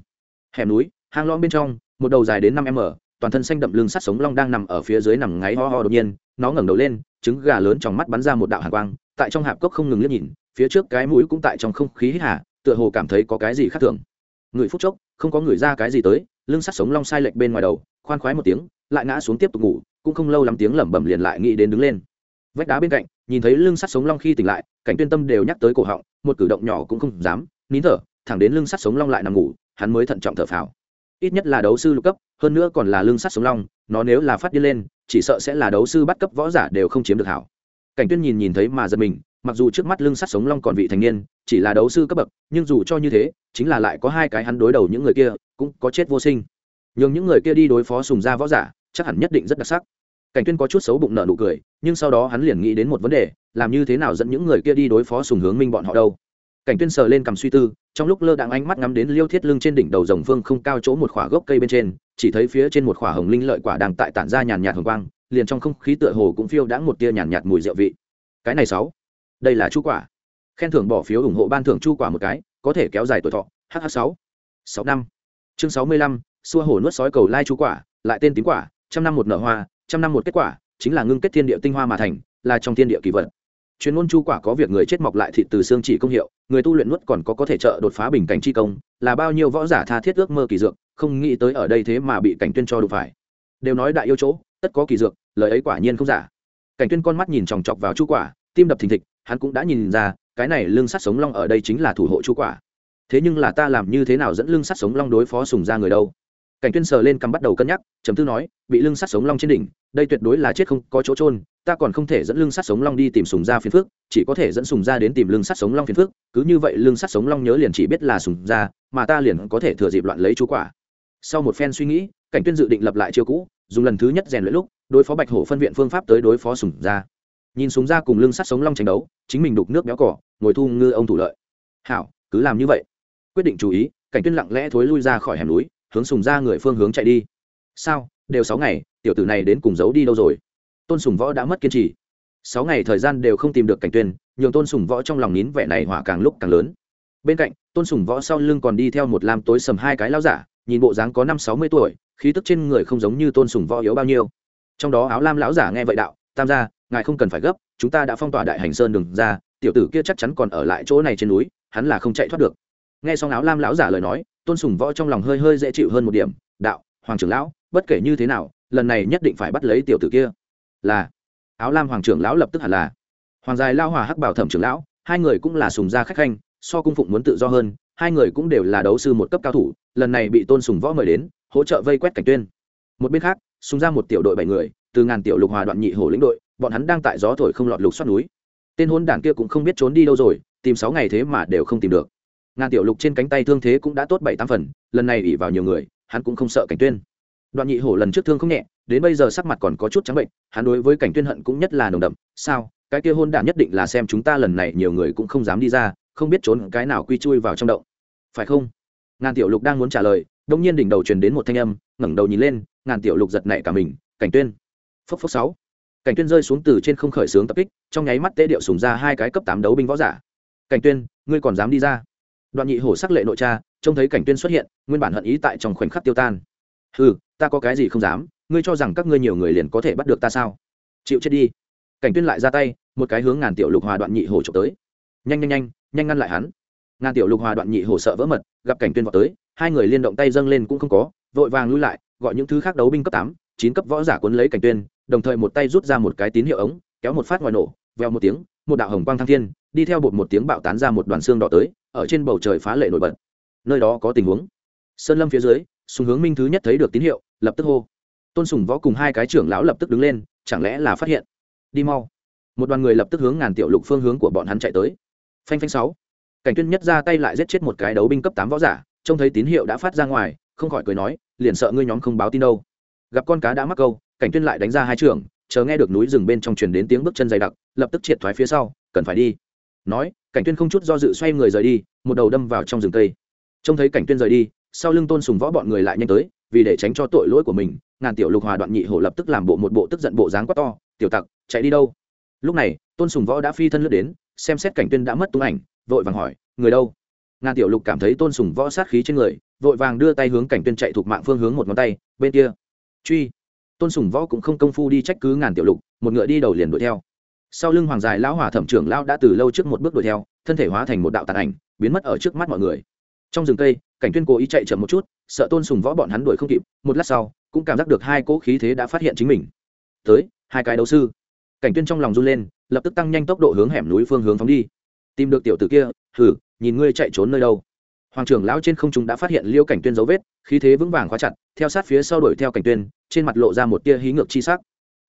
Hẻm núi, hang lom bên trong, một đầu dài đến năm m toàn thân xanh đậm lưng sắt sống long đang nằm ở phía dưới nằm ngáy ho ho đột nhiên, nó ngẩng đầu lên, trứng gà lớn trong mắt bắn ra một đạo hàn quang, tại trong hạp cốc không ngừng liếc nhìn, phía trước cái mũi cũng tại trong không khí hít hà, tựa hồ cảm thấy có cái gì khác thường. Người phút chốc không có người ra cái gì tới, lưng sắt sống long sai lệch bên ngoài đầu, khoan khoái một tiếng, lại ngã xuống tiếp tục ngủ, cũng không lâu lắm tiếng lẩm bẩm liền lại nghĩ đến đứng lên. Vách đá bên cạnh, nhìn thấy lưng sắt sống long khi tỉnh lại, cảnh tuyên tâm đều nhắc tới cổ họng, một cử động nhỏ cũng không dám, nín thở, thẳng đến lưng sắt sống long lại nằm ngủ, hắn mới thận trọng thở phào. Ít nhất là đấu sư lục cấp, hơn nữa còn là lưng sắt sống long, nó nếu là phát đi lên, chỉ sợ sẽ là đấu sư bắt cấp võ giả đều không chiếm được hảo. Cảnh tuyên nhìn nhìn thấy mà giật mình mặc dù trước mắt lưng sắt sống long còn vị thành niên, chỉ là đấu sư cấp bậc, nhưng dù cho như thế, chính là lại có hai cái hắn đối đầu những người kia, cũng có chết vô sinh. Nhưng những người kia đi đối phó sùng gia võ giả, chắc hẳn nhất định rất đặc sắc. Cảnh tuyên có chút xấu bụng nợ nụ cười, nhưng sau đó hắn liền nghĩ đến một vấn đề, làm như thế nào dẫn những người kia đi đối phó sùng hướng minh bọn họ đâu. Cảnh tuyên sờ lên cầm suy tư, trong lúc lơ đãng ánh mắt ngắm đến liêu thiết lưng trên đỉnh đầu rồng phương không cao chỗ một khỏa gốc cây bên trên, chỉ thấy phía trên một khỏa hồng linh lợi quả đang tại tản ra nhàn nhạt hồng quang, liền trong không khí tựa hồ cũng phiêu đãng một tia nhàn nhạt mùi rượu vị. Cái này sáu đây là chu quả. Khen thưởng bỏ phiếu ủng hộ ban thưởng chu quả một cái, có thể kéo dài tuổi thọ. Hh sáu. Sáu năm. Chương sáu mươi lăm, xua hổ nuốt sói cầu lai chu quả, lại tên tím quả, trăm năm một nở hoa, trăm năm một kết quả, chính là ngưng kết thiên địa tinh hoa mà thành, là trong thiên địa kỳ vật. Chuyên môn chu quả có việc người chết mọc lại thịt từ xương chỉ công hiệu, người tu luyện nuốt còn có có thể trợ đột phá bình cảnh chi công, là bao nhiêu võ giả tha thiết ước mơ kỳ dược, không nghĩ tới ở đây thế mà bị cảnh tuyên cho đụng phải. Đều nói đại yêu chỗ, tất có kỳ dược, lời ấy quả nhiên không giả. Cảnh tuyên con mắt nhìn chòng chọc vào chu quả, tim đập thình thịch hắn cũng đã nhìn ra, cái này lương sắt sống long ở đây chính là thủ hộ chu quả. Thế nhưng là ta làm như thế nào dẫn lương sắt sống long đối phó sùng ra người đâu? Cảnh tuyên sờ lên cằm bắt đầu cân nhắc chấm tư nói, bị lưng sắt sống long trên đỉnh, đây tuyệt đối là chết không có chỗ trôn ta còn không thể dẫn lưng sắt sống long đi tìm sùng gia phiền phước chỉ có thể dẫn sùng gia đến tìm lưng sắt sống long phiền phước cứ như vậy lưng sắt sống long nhớ liền chỉ biết là sùng gia, mà ta liền có thể thừa dịp loạn lấy chú quả. Sau một phen suy nghĩ, cảnh tuyên dự định lập lại chiêu cũ, dùng lần thứ nhất rèn luyện lúc, đối phó bạch hổ phân viện phương pháp tới đối phó sùng gia nhìn súng ra cùng lưng sắt sống long tranh đấu, chính mình đục nước béo cỏ ngồi thu ngư ông thủ lợi. Hảo, cứ làm như vậy. Quyết định chú ý, cảnh tuyên lặng lẽ thối lui ra khỏi hẻm núi, hướng sùng ra người phương hướng chạy đi. Sao? Đều sáu ngày, tiểu tử này đến cùng giấu đi đâu rồi? Tôn sùng võ đã mất kiên trì. Sáu ngày thời gian đều không tìm được cảnh tuyên, nhường tôn sùng võ trong lòng nín vẻ này hỏa càng lúc càng lớn. Bên cạnh, tôn sùng võ sau lưng còn đi theo một lam tối sầm hai cái lao giả, nhìn bộ dáng có năm sáu mươi tuổi, khí tức trên người không giống như tôn sùng võ yếu bao nhiêu. Trong đó áo lam lão giả nghe vậy đạo, tam gia ngài không cần phải gấp, chúng ta đã phong tỏa đại hành sơn đừng ra, tiểu tử kia chắc chắn còn ở lại chỗ này trên núi, hắn là không chạy thoát được. Nghe xong áo lam lão giả lời nói, tôn sùng võ trong lòng hơi hơi dễ chịu hơn một điểm, đạo, hoàng trưởng lão, bất kể như thế nào, lần này nhất định phải bắt lấy tiểu tử kia. Là. Áo lam hoàng trưởng lão lập tức hẳn là. Hoàng dài lao hòa hắc bảo thẩm trưởng lão, hai người cũng là sùng gia khách khanh, so cung phụng muốn tự do hơn, hai người cũng đều là đấu sư một cấp cao thủ, lần này bị tôn sùng võ mời đến, hỗ trợ vây quét cảnh tuyên. Một bên khác, sùng ra một tiểu đội bảy người, từ ngàn tiểu lục hòa đoạn nhị hổ lĩnh đội bọn hắn đang tại gió thổi không lọt lục xoát núi. Tên hôn đảng kia cũng không biết trốn đi đâu rồi, tìm sáu ngày thế mà đều không tìm được. Ngàn tiểu lục trên cánh tay thương thế cũng đã tốt bảy tám phần, lần này ỉ vào nhiều người, hắn cũng không sợ cảnh tuyên. Đoạn nhị hổ lần trước thương không nhẹ, đến bây giờ sắc mặt còn có chút trắng bệnh, hắn đối với cảnh tuyên hận cũng nhất là nồng đậm. Sao? Cái kia hôn đản nhất định là xem chúng ta lần này nhiều người cũng không dám đi ra, không biết trốn cái nào quy chui vào trong động. Phải không? Ngàn tiểu lục đang muốn trả lời đông nhiên đỉnh đầu truyền đến một thanh âm, ngẩng đầu nhìn lên, ngàn tiểu lục giật nảy cả mình, cảnh tuyên. Phốc phốc sáu cảnh tuyên rơi xuống từ trên không khởi sướng tập kích trong nháy mắt tế điệu sùng ra hai cái cấp tám đấu binh võ giả. Cảnh tuyên ngươi còn dám đi ra? Đoạn nhị hổ sắc lệ nội cha trông thấy cảnh tuyên xuất hiện nguyên bản hận ý tại trong khoảnh khắc tiêu tan. Hừ, ta có cái gì không dám ngươi cho rằng các ngươi nhiều người liền có thể bắt được ta sao? Chịu chết đi. Cảnh tuyên lại ra tay một cái hướng ngàn tiểu lục hòa đoạn nhị hổ trộm tới. Nhanh nhanh nhanh nhanh ngăn lại hắn. Ngàn tiểu lục hòa đoạn nhị hổ sợ vỡ mật gặp cảnh tuyên vào tới hai người liên động tay dâng lên cũng không có vội vàng lui lại gọi những thứ khác đấu binh cấp tám chín cấp võ giả cuốn lấy cảnh tuyên đồng thời một tay rút ra một cái tín hiệu ống, kéo một phát ngoài nổ veo một tiếng, một đạo hồng quang thăng thiên, đi theo bột một tiếng bạo tán ra một đoàn xương đỏ tới, ở trên bầu trời phá lệ nổi bật. Nơi đó có tình huống. Sơn lâm phía dưới, sùng hướng minh thứ nhất thấy được tín hiệu, lập tức hô. Tôn sùng võ cùng hai cái trưởng lão lập tức đứng lên, chẳng lẽ là phát hiện? Đi mau. Một đoàn người lập tức hướng ngàn tiểu lục phương hướng của bọn hắn chạy tới. Phanh phanh sáu. Cảnh tuyên nhất ra tay lại giết chết một cái đấu binh cấp tám võ giả, trông thấy tín hiệu đã phát ra ngoài, không khỏi cười nói, liền sợ ngươi nhóm không báo tin đâu. Gặp con cá đã mắc câu cảnh tuyên lại đánh ra hai trường, chờ nghe được núi rừng bên trong truyền đến tiếng bước chân dày đặc, lập tức triệt thoái phía sau, cần phải đi. Nói, cảnh tuyên không chút do dự xoay người rời đi, một đầu đâm vào trong rừng cây. Trông thấy cảnh tuyên rời đi, sau lưng tôn sùng võ bọn người lại nhanh tới, vì để tránh cho tội lỗi của mình, ngàn tiểu lục hòa đoạn nhị hổ lập tức làm bộ một bộ tức giận bộ dáng quá to, tiểu tặc, chạy đi đâu? Lúc này, tôn sùng võ đã phi thân lướt đến, xem xét cảnh tuyên đã mất tung ảnh, vội vàng hỏi, người đâu? Ngàn tiểu lục cảm thấy tôn sùng võ sát khí trên người, vội vàng đưa tay hướng cảnh tuyên chạy thuộc mạng phương hướng một ngón tay, bên kia. Truy tôn sùng võ cũng không công phu đi trách cứ ngàn tiểu lục, một ngựa đi đầu liền đuổi theo. Sau lưng hoàng dài lão hỏa thẩm trưởng lão đã từ lâu trước một bước đuổi theo, thân thể hóa thành một đạo tàn ảnh, biến mất ở trước mắt mọi người. Trong rừng cây, cảnh tuyên cố ý chạy chậm một chút, sợ tôn sùng võ bọn hắn đuổi không kịp, một lát sau, cũng cảm giác được hai cỗ khí thế đã phát hiện chính mình. Tới, hai cái đấu sư. Cảnh tuyên trong lòng run lên, lập tức tăng nhanh tốc độ hướng hẻm núi phương hướng phóng đi. Tìm được tiểu tử kia thử nhìn ngươi chạy trốn nơi đâu hoàng trưởng lão trên không trung đã phát hiện liêu cảnh tuyên dấu vết, khí thế vững vàng khóa chặt, theo sát phía sau đuổi theo cảnh tuyên, trên mặt lộ ra một tia hí ngược chi sắc.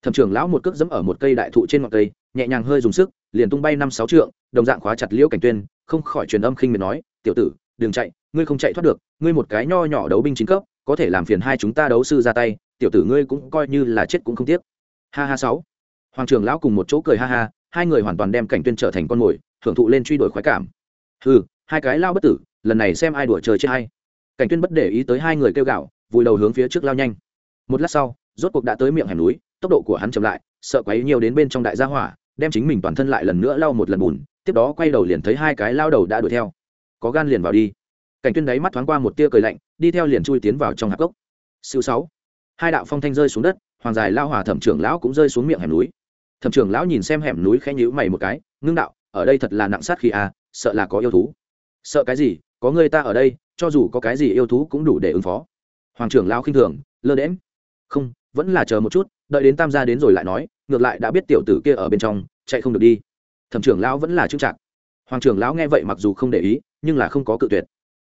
Thẩm trưởng lão một cước dẫm ở một cây đại thụ trên ngọn cây, nhẹ nhàng hơi dùng sức, liền tung bay năm sáu trượng, đồng dạng khóa chặt liêu cảnh tuyên, không khỏi truyền âm khinh miệt nói, tiểu tử, đừng chạy, ngươi không chạy thoát được, ngươi một cái nho nhỏ đấu binh chính cấp, có thể làm phiền hai chúng ta đấu sư ra tay, tiểu tử ngươi cũng coi như là chết cũng không tiếc. Ha ha sáu. Hoàng trưởng lão cùng một chỗ cười ha ha, hai người hoàn toàn đem cảnh tuyên trở thành con mồi thưởng thụ lên truy đuổi khoái cảm. Hừ, hai cái lao bất tử lần này xem ai đuổi trời chết hay cảnh tuyên bất để ý tới hai người kêu gạo, vùi đầu hướng phía trước lao nhanh. Một lát sau, rốt cuộc đã tới miệng hẻm núi, tốc độ của hắn chậm lại, sợ quấy nhiều đến bên trong đại gia hỏa, đem chính mình toàn thân lại lần nữa lau một lần bùn, tiếp đó quay đầu liền thấy hai cái lao đầu đã đuổi theo. Có gan liền vào đi. Cảnh tuyên đáy mắt thoáng qua một tia cười lạnh, đi theo liền chui tiến vào trong hạp gốc siêu sáu. Hai đạo phong thanh rơi xuống đất, hoàng dài lao hòa thẩm trưởng lão cũng rơi xuống miệng hẻm núi. Thẩm trưởng lão nhìn xem hẻm núi khẽ nhíu mày một cái, ngưng đạo, ở đây thật là nặng sát khi a à, sợ là có yêu thú. Sợ cái gì? Có người ta ở đây, cho dù có cái gì yêu thú cũng đủ để ứng phó. Hoàng trưởng lao khinh thường, lơ đễm không, vẫn là chờ một chút, đợi đến tam gia đến rồi lại nói, ngược lại đã biết tiểu tử kia ở bên trong, chạy không được đi. Thẩm trưởng lão vẫn là trưng trạng hoàng trưởng lão nghe vậy mặc dù không để ý, nhưng là không có cự tuyệt.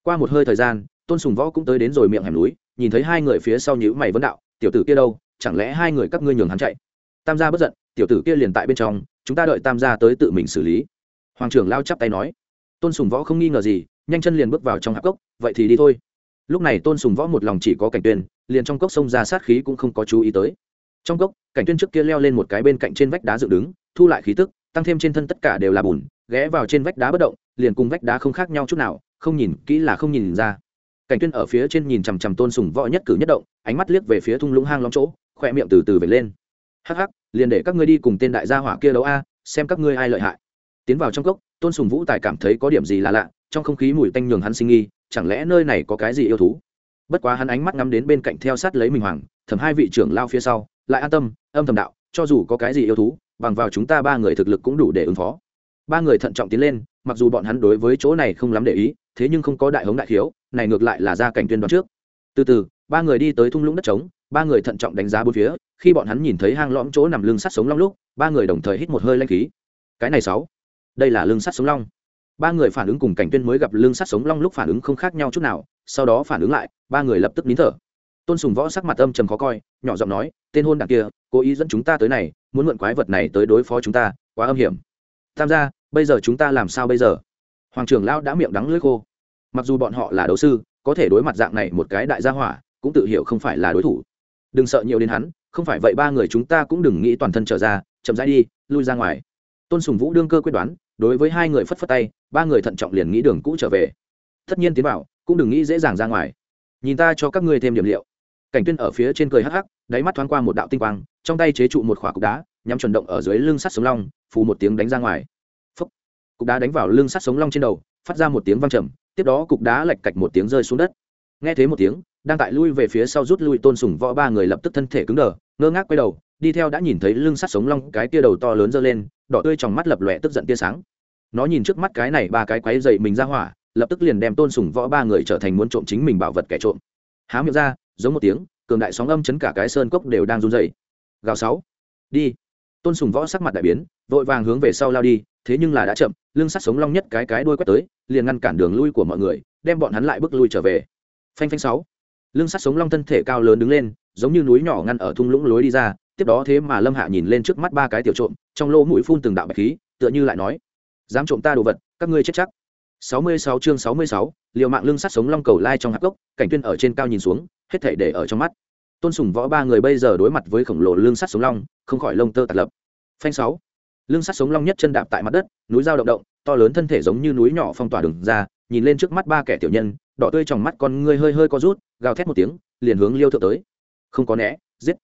Qua một hơi thời gian, tôn sùng võ cũng tới đến rồi miệng hẻm núi, nhìn thấy hai người phía sau nhữ mày vấn đạo, tiểu tử kia đâu? Chẳng lẽ hai người các ngươi nhường hắn chạy? Tam gia bất giận, tiểu tử kia liền tại bên trong, chúng ta đợi tam gia tới tự mình xử lý. Hoàng trưởng lao chắp tay nói. Tôn sùng võ không nghi ngờ gì nhanh chân liền bước vào trong hạp cốc, vậy thì đi thôi. Lúc này tôn sùng võ một lòng chỉ có cảnh tuyên, liền trong cốc sông ra sát khí cũng không có chú ý tới. Trong cốc, cảnh tuyên trước kia leo lên một cái bên cạnh trên vách đá dựng đứng, thu lại khí tức, tăng thêm trên thân tất cả đều là bùn, ghé vào trên vách đá bất động, liền cùng vách đá không khác nhau chút nào, không nhìn kỹ là không nhìn ra. Cảnh tuyên ở phía trên nhìn chằm chằm tôn sùng võ nhất cử nhất động, ánh mắt liếc về phía thung lũng hang lõm chỗ khoe miệng từ từ về lên. Hắc hắc, liền để các ngươi đi cùng tên đại gia hỏa kia đấu a, xem các ngươi ai lợi hại. Tiến vào trong cốc, tôn sùng vũ tài cảm thấy có điểm gì là lạ trong không khí mùi tanh nhường hắn sinh nghi, chẳng lẽ nơi này có cái gì yêu thú? Bất quá hắn ánh mắt ngắm đến bên cạnh theo sát lấy mình hoàng, thầm hai vị trưởng lao phía sau, lại an tâm, âm thầm đạo, cho dù có cái gì yêu thú, bằng vào chúng ta ba người thực lực cũng đủ để ứng phó. Ba người thận trọng tiến lên, mặc dù bọn hắn đối với chỗ này không lắm để ý, thế nhưng không có đại hống đại khiếu, này ngược lại là ra cảnh tuyên đoán trước. Từ từ, ba người đi tới thung lũng đất trống, ba người thận trọng đánh giá bốn phía, khi bọn hắn nhìn thấy hang lõm chỗ nằm lưng sắt sống long lúc, ba người đồng thời hít một hơi lanh khí. Cái này sáu, đây là lưng sắt sống long ba người phản ứng cùng cảnh tuyên mới gặp lương sát sống long lúc phản ứng không khác nhau chút nào sau đó phản ứng lại ba người lập tức nín thở tôn sùng võ sắc mặt âm trầm khó coi nhỏ giọng nói tên hôn đảng kia cố ý dẫn chúng ta tới này muốn mượn quái vật này tới đối phó chúng ta quá âm hiểm tham gia bây giờ chúng ta làm sao bây giờ hoàng trưởng lão đã miệng đắng lưỡi khô mặc dù bọn họ là đấu sư có thể đối mặt dạng này một cái đại gia hỏa cũng tự hiểu không phải là đối thủ đừng sợ nhiều đến hắn không phải vậy ba người chúng ta cũng đừng nghĩ toàn thân trở ra chậm rãi đi lui ra ngoài tôn sùng vũ đương cơ quyết đoán đối với hai người phất phất tay, ba người thận trọng liền nghĩ đường cũ trở về. Tất nhiên tiến vào, cũng đừng nghĩ dễ dàng ra ngoài. Nhìn ta cho các ngươi thêm điểm liệu. Cảnh tuyên ở phía trên cười hắc hắc, đáy mắt thoáng qua một đạo tinh quang, trong tay chế trụ một khỏa cục đá, nhắm chuẩn động ở dưới lưng sắt sống long, phù một tiếng đánh ra ngoài. Phúc. cục đá đánh vào lưng sắt sống long trên đầu, phát ra một tiếng vang trầm, tiếp đó cục đá lạch cạch một tiếng rơi xuống đất. Nghe thấy một tiếng, đang tại lui về phía sau rút lui tôn sùng võ ba người lập tức thân thể cứng đờ, ngơ ngác quay đầu đi theo đã nhìn thấy lưng sắt sống long, cái tia đầu to lớn dơ lên, đỏ tươi trong mắt lập lòe tức giận tia sáng. Nó nhìn trước mắt cái này ba cái quái dậy mình ra hỏa, lập tức liền đem tôn sùng võ ba người trở thành muốn trộm chính mình bảo vật kẻ trộm. Há miệng ra, giống một tiếng, cường đại sóng âm chấn cả cái sơn cốc đều đang run dày gào sáu. Đi. Tôn sùng võ sắc mặt đại biến, vội vàng hướng về sau lao đi, thế nhưng là đã chậm, lưng sắt sống long nhất cái cái đuôi quét tới, liền ngăn cản đường lui của mọi người, đem bọn hắn lại bước lui trở về. Phanh phanh sáu. Lưng sắt sống long thân thể cao lớn đứng lên, giống như núi nhỏ ngăn ở thung lũng lối đi ra tiếp đó thế mà lâm hạ nhìn lên trước mắt ba cái tiểu trộm trong lỗ mũi phun từng đạo bạch khí tựa như lại nói dám trộm ta đồ vật các ngươi chết chắc. 66 chương 66, liều mạng lưng sát sống long cầu lai trong hạp gốc cảnh tuyên ở trên cao nhìn xuống hết thảy để ở trong mắt. Tôn sùng võ ba người bây giờ đối mặt với khổng lồ lương sắt sống long không khỏi lông tơ tạt lập. Phanh sáu. Lương sắt sống long nhất chân đạp tại mặt đất núi dao động động to lớn thân thể giống như núi nhỏ phong tỏa đường ra nhìn lên trước mắt ba kẻ tiểu nhân đỏ tươi trong mắt con ngươi hơi hơi co rút gào thét một tiếng liền hướng liêu thượng tới. Không có né giết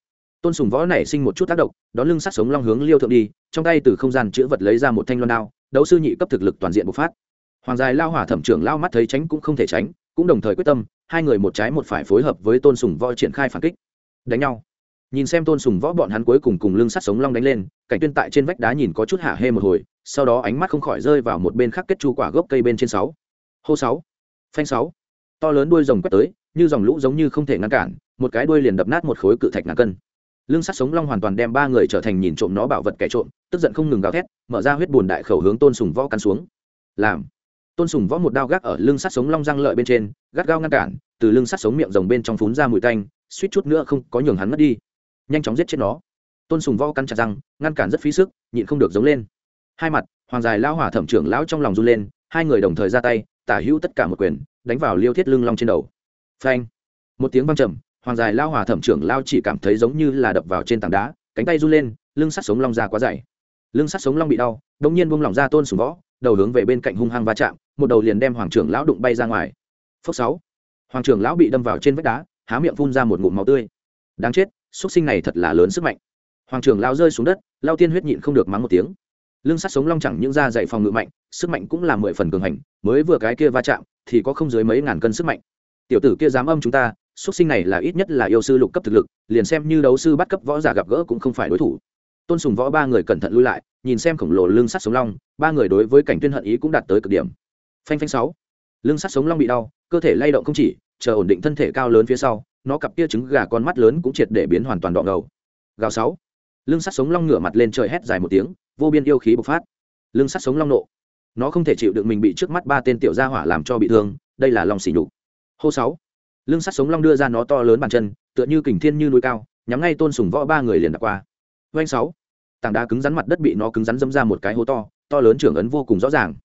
tôn sùng võ nảy sinh một chút tác động, đón lưng sát sống long hướng liêu thượng đi, trong tay từ không gian chữa vật lấy ra một thanh loan đao, đấu sư nhị cấp thực lực toàn diện bộc phát. Hoàng dài lao hỏa thẩm trưởng lao mắt thấy tránh cũng không thể tránh, cũng đồng thời quyết tâm, hai người một trái một phải phối hợp với tôn sùng võ triển khai phản kích. Đánh nhau. Nhìn xem tôn sùng võ bọn hắn cuối cùng cùng lưng sắt sống long đánh lên, cảnh tuyên tại trên vách đá nhìn có chút hạ hê một hồi, sau đó ánh mắt không khỏi rơi vào một bên khác kết chu quả gốc cây bên trên sáu. Hô sáu. Phanh sáu. To lớn đuôi rồng quét tới, như dòng lũ giống như không thể ngăn cản, một cái đuôi liền đập nát một khối cự thạch ngàn cân lương sắt sống long hoàn toàn đem ba người trở thành nhìn trộm nó bảo vật kẻ trộm, tức giận không ngừng gào thét, mở ra huyết bùn đại khẩu hướng tôn sùng võ cắn xuống. Làm. Tôn sùng võ một đao gác ở lưng sắt sống long răng lợi bên trên, gắt gao ngăn cản, từ lưng sắt sống miệng rồng bên trong phún ra mùi tanh, suýt chút nữa không có nhường hắn mất đi. Nhanh chóng giết chết nó. Tôn sùng võ cắn chặt răng, ngăn cản rất phí sức, nhịn không được giống lên. Hai mặt, hoàng dài lao hỏa thẩm trưởng lão trong lòng run lên, hai người đồng thời ra tay, tả hữu tất cả một quyền, đánh vào liêu thiết lưng long trên đầu. Phanh. Một tiếng văng trầm hoàng dài lao hòa thẩm trưởng lao chỉ cảm thấy giống như là đập vào trên tảng đá, cánh tay run lên, lưng sắt sống long ra quá dày. Lưng sắt sống long bị đau đông nhiên buông lỏng ra tôn sùng võ, đầu hướng về bên cạnh hung hăng va chạm, một đầu liền đem hoàng trưởng lão đụng bay ra ngoài. Phốc sáu. Hoàng trưởng lão bị đâm vào trên vách đá, há miệng phun ra một ngụm máu tươi. Đáng chết, xuất sinh này thật là lớn sức mạnh. Hoàng trưởng lão rơi xuống đất lao tiên huyết nhịn không được mắng một tiếng. Lưng sắt sống long chẳng những ra dạy phòng ngự mạnh, sức mạnh cũng là mười phần cường hành, mới vừa cái kia va chạm thì có không dưới mấy ngàn cân sức mạnh tiểu tử kia dám âm chúng ta, xuất sinh này là ít nhất là yêu sư lục cấp thực lực, liền xem như đấu sư bắt cấp võ giả gặp gỡ cũng không phải đối thủ. Tôn sùng võ ba người cẩn thận lui lại, nhìn xem khổng lồ lưng sắt sống long, ba người đối với cảnh tuyên hận ý cũng đạt tới cực điểm. Phanh phanh sáu. Lưng sắt sống long bị đau, cơ thể lay động không chỉ, chờ ổn định thân thể cao lớn phía sau, nó cặp kia trứng gà con mắt lớn cũng triệt để biến hoàn toàn đỏ ngầu. Gào sáu. Lưng sắt sống long ngửa mặt lên trời hét dài một tiếng, vô biên yêu khí bộc phát. Lưng sắt sống long nộ. Nó không thể chịu được mình bị trước mắt ba tên tiểu gia hỏa làm cho bị thương, đây là lòng xỉ nhục hô sáu. Lưng sắt sống long đưa ra nó to lớn bàn chân, tựa như kình thiên như núi cao, nhắm ngay tôn sùng võ ba người liền đặt qua. Doanh sáu. Tảng đá cứng rắn mặt đất bị nó cứng rắn dâm ra một cái hố to to lớn trưởng ấn vô cùng rõ ràng.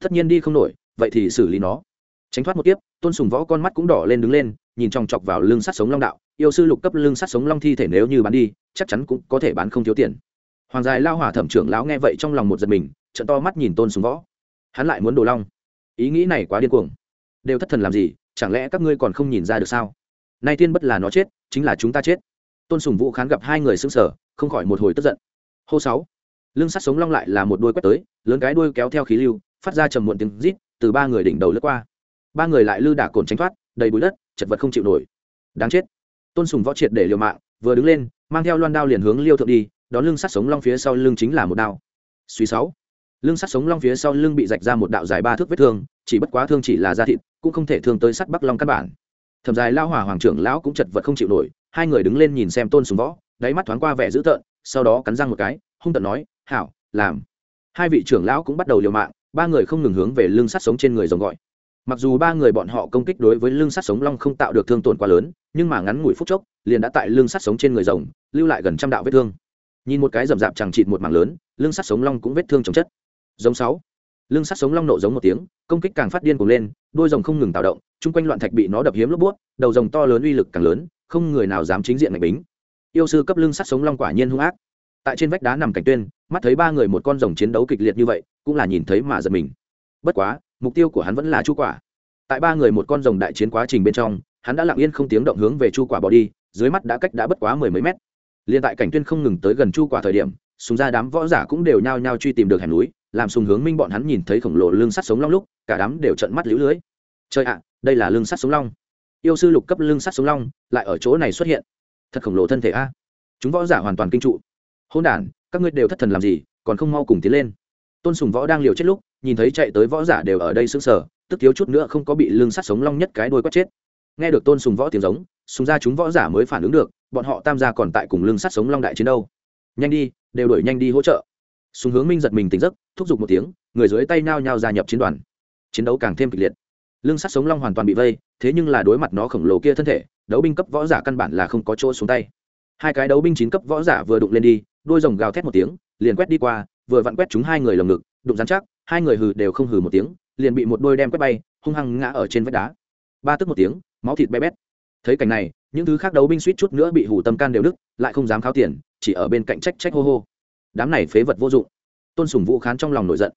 Tất nhiên đi không nổi, vậy thì xử lý nó. Tránh thoát một tiếp tôn sùng võ con mắt cũng đỏ lên đứng lên, nhìn chòng chọc vào lưng sắt sống long đạo. Yêu sư lục cấp lưng sắt sống long thi thể nếu như bán đi, chắc chắn cũng có thể bán không thiếu tiền. Hoàng dài lao hỏa thẩm trưởng lão nghe vậy trong lòng một giật mình trận to mắt nhìn tôn sùng võ. Hắn lại muốn đồ long. Ý nghĩ này quá điên cuồng. Đều thất thần làm gì? Chẳng lẽ các ngươi còn không nhìn ra được sao? Nay tiên bất là nó chết, chính là chúng ta chết. Tôn sùng vũ khán gặp hai người xứng sở không khỏi một hồi tức giận. Hô sáu, lưng sắt sống long lại là một đôi quét tới, lớn cái đuôi kéo theo khí lưu, phát ra trầm muộn tiếng rít, từ ba người đỉnh đầu lướt qua. Ba người lại lư đả cồn tránh thoát, đầy bụi đất, chật vật không chịu nổi. Đáng chết. Tôn sùng võ triệt để liều mạng, vừa đứng lên, mang theo loan đao liền hướng liêu thượng đi, đón lưng sắt sống long phía sau lưng chính là một đao. Suy sáu, lưng sắt sống long phía sau lưng bị rạch ra một đạo dài ba thước vết thương chỉ bất quá thương chỉ là da thịt, cũng không thể thương tới sắt bắc long căn bản. Thầm dài lao hỏa hoàng trưởng lão cũng chật vật không chịu nổi, hai người đứng lên nhìn xem tôn sùng võ, đáy mắt thoáng qua vẻ dữ tợn, sau đó cắn răng một cái, hung tợn nói, hảo, làm. Hai vị trưởng lão cũng bắt đầu liều mạng, ba người không ngừng hướng về lưng sắt sống trên người rồng gọi. Mặc dù ba người bọn họ công kích đối với lưng sắt sống long không tạo được thương tổn quá lớn, nhưng mà ngắn ngủi phút chốc, liền đã tại lưng sắt sống trên người rồng, lưu lại gần trăm đạo vết thương. Nhìn một cái rậm rạp chẳng chịt một mảng lớn, lưng sắt sống long cũng vết thương chồng chất. Giống sáu lưng sắt sống long nộ giống một tiếng, công kích càng phát điên cuồng lên, đôi rồng không ngừng tạo động, chung quanh loạn thạch bị nó đập hiếm lốp buốt đầu rồng to lớn uy lực càng lớn, không người nào dám chính diện mạnh bính. Yêu sư cấp lưng sắt sống long quả nhiên hung ác. Tại trên vách đá nằm cảnh tuyên, mắt thấy ba người một con rồng chiến đấu kịch liệt như vậy, cũng là nhìn thấy mà giật mình. Bất quá, mục tiêu của hắn vẫn là chu quả. Tại ba người một con rồng đại chiến quá trình bên trong, hắn đã lặng yên không tiếng động hướng về chu quả bỏ đi, dưới mắt đã cách đã bất quá mười mấy mét. Liền tại cảnh tuyên không ngừng tới gần chu quả thời điểm, súng ra đám võ giả cũng đều nhao nhao truy tìm được hẻm núi làm sùng hướng minh bọn hắn nhìn thấy khổng lồ lương sắt sống long lúc, cả đám đều trận mắt lũ lưới. Trời ạ, đây là lương sắt sống long. Yêu sư lục cấp lương sắt sống long lại ở chỗ này xuất hiện. Thật khổng lồ thân thể a. Chúng võ giả hoàn toàn kinh trụ. Hôn đản, các ngươi đều thất thần làm gì, còn không mau cùng tiến lên. Tôn sùng võ đang liều chết lúc, nhìn thấy chạy tới võ giả đều ở đây sững sờ, tức thiếu chút nữa không có bị lương sắt sống long nhất cái đôi quát chết. Nghe được tôn sùng võ tiếng giống, sùng ra chúng võ giả mới phản ứng được, bọn họ tam gia còn tại cùng lương sắt sống long đại chiến đâu. Nhanh đi, đều đuổi nhanh đi hỗ trợ sùng hướng minh giật mình tỉnh giấc thúc giục một tiếng người dưới tay nao nhao gia nhập chiến đoàn. Chiến đấu càng thêm kịch liệt. Lương sắt sống long hoàn toàn bị vây thế nhưng là đối mặt nó khổng lồ kia thân thể đấu binh cấp võ giả căn bản là không có chỗ xuống tay. Hai cái đấu binh chín cấp võ giả vừa đụng lên đi đôi rồng gào thét một tiếng liền quét đi qua vừa vặn quét chúng hai người lồng ngực đụng dán chắc hai người hừ đều không hừ một tiếng liền bị một đôi đem quét bay hung hăng ngã ở trên vách đá. Ba tức một tiếng máu thịt bé bét. Thấy cảnh này những thứ khác đấu binh suýt chút nữa bị hủ tâm can đều đứt, lại không dám khao tiền chỉ ở bên cạnh trách trách hô hô đám này phế vật vô dụng. Tôn sùng vũ khán trong lòng nổi giận.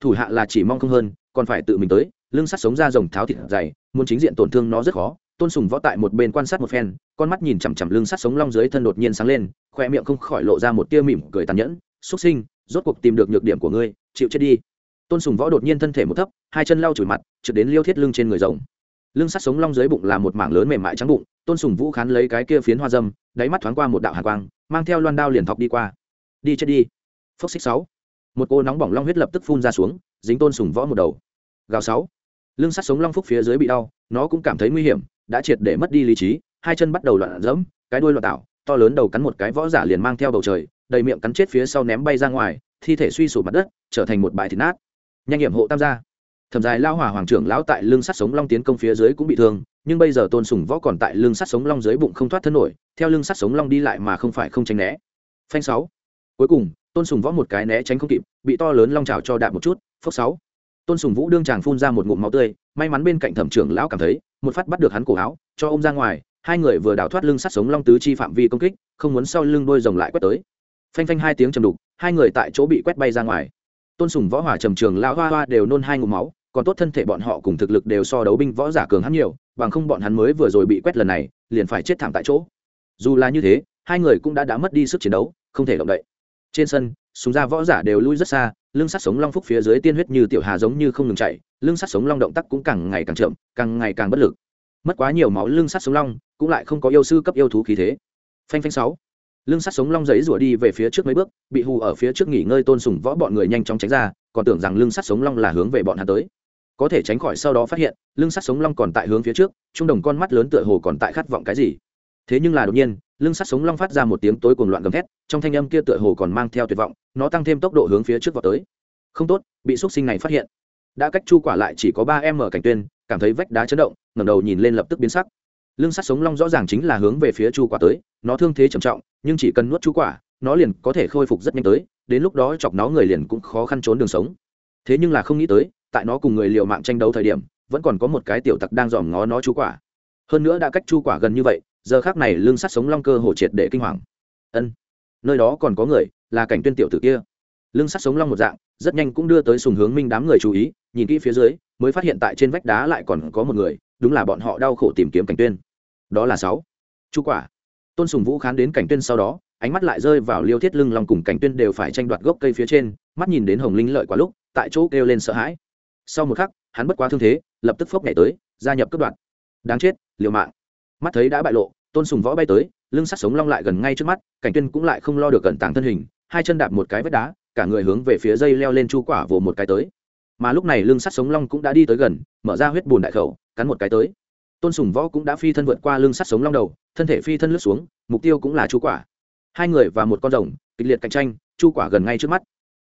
Thủ hạ là chỉ mong không hơn, còn phải tự mình tới, lưng sắt sống ra rồng tháo thịt dày, muốn chính diện tổn thương nó rất khó. Tôn sùng võ tại một bên quan sát một phen, con mắt nhìn chằm chằm lưng sắt sống long dưới thân đột nhiên sáng lên, khoe miệng không khỏi lộ ra một tia mỉm cười tàn nhẫn. Xuất sinh, rốt cuộc tìm được nhược điểm của ngươi, chịu chết đi. Tôn sùng võ đột nhiên thân thể một thấp, hai chân lau chùi mặt, trượt đến liêu thiết lưng trên người rồng. Lưng sắt sống long dưới bụng là một mảng lớn mềm mại trắng bụng, tôn sùng vũ khán lấy cái kia phiến hoa dâm, đáy mắt thoáng qua một đạo hạ quang, mang theo loan đao liền thọc đi qua đi chết đi. Phốc xích sáu. Một cô nóng bỏng long huyết lập tức phun ra xuống, dính tôn sùng võ một đầu. Gào sáu. Lưng sắt sống long phúc phía dưới bị đau, nó cũng cảm thấy nguy hiểm, đã triệt để mất đi lý trí, hai chân bắt đầu loạn dẫm, cái đuôi loạn tạo to lớn đầu cắn một cái võ giả liền mang theo bầu trời, đầy miệng cắn chết phía sau ném bay ra ngoài, thi thể suy sụp mặt đất, trở thành một bãi thịt nát. Nhanh nghiệm hộ tam gia. Thẩm dài lao hỏa hoàng trưởng lão tại lưng sắt sống long tiến công phía dưới cũng bị thương, nhưng bây giờ tôn sùng võ còn tại lưng sắt sống long dưới bụng không thoát thân nổi, theo lưng sắt sống long đi lại mà không phải không tránh né. Phanh sáu cuối cùng, tôn sùng võ một cái né tránh không kịp, bị to lớn long trào cho đạp một chút, phốc sáu. Tôn sùng vũ đương chàng phun ra một ngụm máu tươi, may mắn bên cạnh thẩm trưởng lão cảm thấy, một phát bắt được hắn cổ áo, cho ô m ra ngoài, hai người vừa đào thoát lưng sát sống long tứ chi phạm vi công kích, không muốn sau lưng đôi rồng lại quét tới. Phanh phanh hai tiếng chầm đục, hai người tại chỗ bị quét bay ra ngoài. Tôn sùng võ hỏa trầm trường lão hoa hoa đều nôn hai ngụm máu, còn tốt thân thể bọn họ cùng thực lực đều so đấu binh võ giả cường hắn nhiều, bằng không bọn hắn mới vừa rồi bị quét lần này, liền phải chết thảm tại chỗ. Dù là như thế, hai người cũng đã đã mất đi sức chiến đấu, không thể động đậy trên sân, súng ra võ giả đều lui rất xa, lưng sắt sống long phúc phía dưới tiên huyết như tiểu hà giống như không ngừng chạy, lưng sắt sống long động tác cũng càng ngày càng chậm, càng ngày càng bất lực. Mất quá nhiều máu, lưng sắt sống long cũng lại không có yêu sư cấp yêu thú khí thế. Phanh phanh sáu. Lưng sắt sống long giấy rủa đi về phía trước mấy bước, bị hù ở phía trước nghỉ ngơi tôn sùng võ bọn người nhanh chóng tránh ra, còn tưởng rằng lưng sắt sống long là hướng về bọn hắn tới. Có thể tránh khỏi sau đó phát hiện, lưng sắt sống long còn tại hướng phía trước, trung đồng con mắt lớn tựa hồ còn tại khát vọng cái gì. Thế nhưng là đột nhiên lưng sắt sống long phát ra một tiếng tối cuồng loạn gầm thét, trong thanh âm kia tựa hồ còn mang theo tuyệt vọng, nó tăng thêm tốc độ hướng phía trước vào tới. Không tốt, bị xúc sinh này phát hiện. Đã cách chu quả lại chỉ có ba em mở cảnh tuyên, cảm thấy vách đá chấn động, ngẩng đầu nhìn lên lập tức biến sắc. Lương sắt sống long rõ ràng chính là hướng về phía chu quả tới, nó thương thế trầm trọng, nhưng chỉ cần nuốt chu quả, nó liền có thể khôi phục rất nhanh tới, đến lúc đó chọc nó người liền cũng khó khăn trốn đường sống. Thế nhưng là không nghĩ tới, tại nó cùng người liều mạng tranh đấu thời điểm, vẫn còn có một cái tiểu tặc đang dòm ngó nó chu quả. Hơn nữa đã cách chu quả gần như vậy giờ khác này lương sắt sống long cơ hồ triệt để kinh hoàng. Ân, nơi đó còn có người, là cảnh tuyên tiểu tử kia. Lương sắt sống long một dạng, rất nhanh cũng đưa tới sùng hướng minh đám người chú ý, nhìn kỹ phía dưới, mới phát hiện tại trên vách đá lại còn có một người, đúng là bọn họ đau khổ tìm kiếm cảnh tuyên. Đó là sáu. Chu quả. Tôn sùng vũ khán đến cảnh tuyên sau đó, ánh mắt lại rơi vào liêu thiết lưng long cùng cảnh tuyên đều phải tranh đoạt gốc cây phía trên, mắt nhìn đến hồng linh lợi quá lúc, tại chỗ kêu lên sợ hãi. Sau một khắc, hắn bất quá thương thế, lập tức phốc nhảy tới, gia nhập cướp đoạn đáng chết, liều mạng mắt thấy đã bại lộ, tôn sùng võ bay tới, lưng sắt sống long lại gần ngay trước mắt, cảnh tuyên cũng lại không lo được cẩn tàng thân hình, hai chân đạp một cái vách đá, cả người hướng về phía dây leo lên chu quả vồ một cái tới. Mà lúc này lưng sắt sống long cũng đã đi tới gần, mở ra huyết bùn đại khẩu, cắn một cái tới. Tôn sùng võ cũng đã phi thân vượt qua lưng sắt sống long đầu, thân thể phi thân lướt xuống, mục tiêu cũng là chu quả. Hai người và một con rồng, kịch liệt cạnh tranh, chu quả gần ngay trước mắt.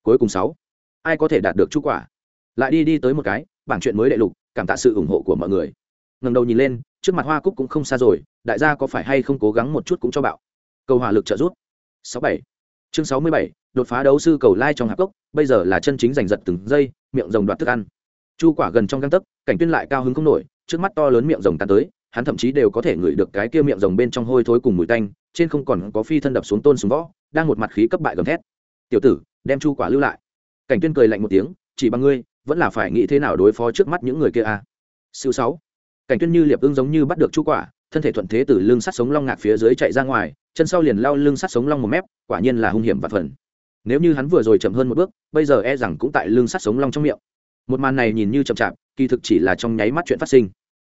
Cuối cùng sáu. Ai có thể đạt được chu quả? Lại đi đi tới một cái, bảng chuyện mới đệ lục, cảm tạ sự ủng hộ của mọi người. Ngần đầu nhìn lên trước mặt hoa cúc cũng không xa rồi, đại gia có phải hay không cố gắng một chút cũng cho bạo. Cầu hỏa lực trợ giúp. Sáu bảy. Chương sáu mươi bảy, đột phá đấu sư cầu lai trong hạp cốc, bây giờ là chân chính giành giật từng giây, miệng rồng đoạt thức ăn. Chu quả gần trong găng tấc, cảnh tuyên lại cao hứng không nổi, trước mắt to lớn miệng rồng tan tới, hắn thậm chí đều có thể ngửi được cái kia miệng rồng bên trong hôi thối cùng mùi tanh, trên không còn có phi thân đập xuống tôn súng võ, đang một mặt khí cấp bại gầm thét. Tiểu tử, đem chu quả lưu lại. Cảnh tuyên cười lạnh một tiếng, chỉ bằng ngươi, vẫn là phải nghĩ thế nào đối phó trước mắt những người kia a? À. siêu sáu cảnh tuyên như liệp ưng giống như bắt được chu quả, thân thể thuận thế từ lưng sắt sống long ngạc phía dưới chạy ra ngoài, chân sau liền lao lưng sắt sống long một mép, quả nhiên là hung hiểm và phần. Nếu như hắn vừa rồi chậm hơn một bước, bây giờ e rằng cũng tại lưng sắt sống long trong miệng. Một màn này nhìn như chậm chạp, kỳ thực chỉ là trong nháy mắt chuyện phát sinh.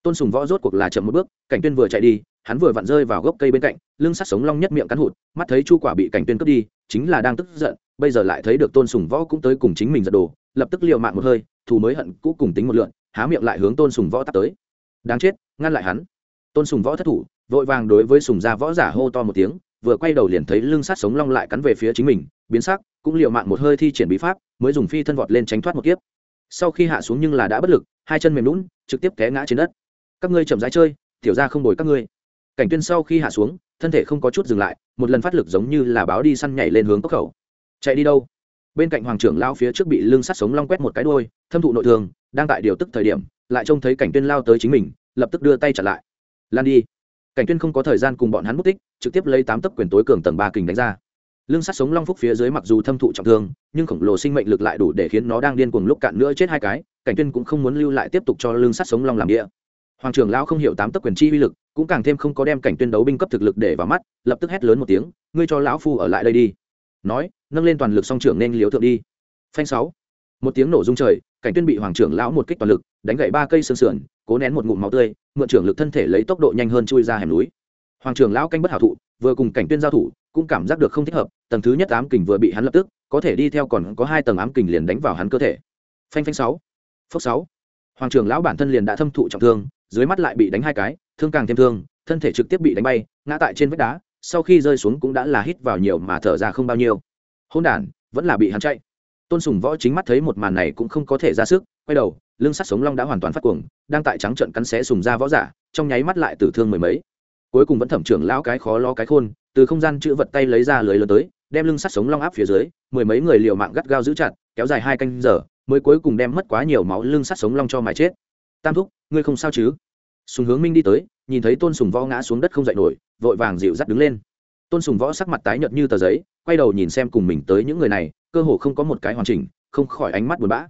Tôn sùng võ rốt cuộc là chậm một bước, cảnh tuyên vừa chạy đi, hắn vừa vặn rơi vào gốc cây bên cạnh, lưng sắt sống long nhất miệng cắn hụt, mắt thấy chu quả bị cảnh tuyên cướp đi, chính là đang tức giận, bây giờ lại thấy được tôn sùng võ cũng tới cùng chính mình giật đồ, lập tức liều mạng một hơi, thù mới hận cũ cùng tính một lượn, há miệng lại hướng tôn sùng võ tắt tới đáng chết, ngăn lại hắn. Tôn sùng võ thất thủ, vội vàng đối với sùng gia võ giả hô to một tiếng, vừa quay đầu liền thấy lưng sát sống long lại cắn về phía chính mình, biến sắc, cũng liều mạng một hơi thi triển bí pháp, mới dùng phi thân vọt lên tránh thoát một kiếp. Sau khi hạ xuống nhưng là đã bất lực, hai chân mềm lún, trực tiếp té ngã trên đất. Các ngươi chậm rãi chơi, tiểu ra không đổi các ngươi. Cảnh tuyên sau khi hạ xuống, thân thể không có chút dừng lại, một lần phát lực giống như là báo đi săn nhảy lên hướng cốc khẩu. Chạy đi đâu? Bên cạnh hoàng trưởng lao phía trước bị lương sắt sống long quét một cái đuôi, thâm thụ nội thương, đang tại điều tức thời điểm, lại trông thấy cảnh tuyên lao tới chính mình, lập tức đưa tay chặn lại. Lan đi. Cảnh tuyên không có thời gian cùng bọn hắn mất tích trực tiếp lấy tám tấc quyền tối cường tầng ba kình đánh ra. Lương sắt sống long phúc phía dưới mặc dù thâm thụ trọng thương, nhưng khổng lồ sinh mệnh lực lại đủ để khiến nó đang điên cuồng lúc cạn nữa chết hai cái, cảnh tuyên cũng không muốn lưu lại tiếp tục cho lương sắt sống long làm địa. Hoàng trưởng lão không hiểu tám tấc quyền chi uy lực, cũng càng thêm không có đem cảnh tuyên đấu binh cấp thực lực để vào mắt, lập tức hét lớn một tiếng, ngươi cho lão phu ở lại đây đi nói, nâng lên toàn lực song trưởng nên liếu thượng đi. Phanh sáu. Một tiếng nổ rung trời, cảnh tuyên bị hoàng trưởng lão một kích toàn lực, đánh gãy ba cây xương sườn, cố nén một ngụm máu tươi, mượn trưởng lực thân thể lấy tốc độ nhanh hơn chui ra hẻm núi. Hoàng trưởng lão canh bất hảo thụ, vừa cùng cảnh tuyên giao thủ, cũng cảm giác được không thích hợp, tầng thứ nhất ám kình vừa bị hắn lập tức, có thể đi theo còn có hai tầng ám kình liền đánh vào hắn cơ thể. Phanh phanh sáu. Phốc sáu. Hoàng trưởng lão bản thân liền đã thâm thụ trọng thương, dưới mắt lại bị đánh hai cái, thương càng thêm thương, thân thể trực tiếp bị đánh bay, ngã tại trên vách đá sau khi rơi xuống cũng đã là hít vào nhiều mà thở ra không bao nhiêu. Hôn đản, vẫn là bị hắn chạy. Tôn sùng võ chính mắt thấy một màn này cũng không có thể ra sức, quay đầu, lưng sắt sống long đã hoàn toàn phát cuồng, đang tại trắng trận cắn xé sùng ra võ giả, trong nháy mắt lại tử thương mười mấy. Cuối cùng vẫn thẩm trưởng lão cái khó lo cái khôn, từ không gian chữ vật tay lấy ra lưới lớn tới, đem lưng sắt sống long áp phía dưới, mười mấy người liều mạng gắt gao giữ chặt, kéo dài hai canh giờ, mới cuối cùng đem mất quá nhiều máu lưng sắt sống long cho mài chết. Tam thúc, ngươi không sao chứ? Sùng hướng minh đi tới, nhìn thấy tôn sùng võ ngã xuống đất không dậy nổi, vội vàng dịu dắt đứng lên. Tôn sùng võ sắc mặt tái nhợt như tờ giấy, quay đầu nhìn xem cùng mình tới những người này, cơ hồ không có một cái hoàn chỉnh, không khỏi ánh mắt buồn bã.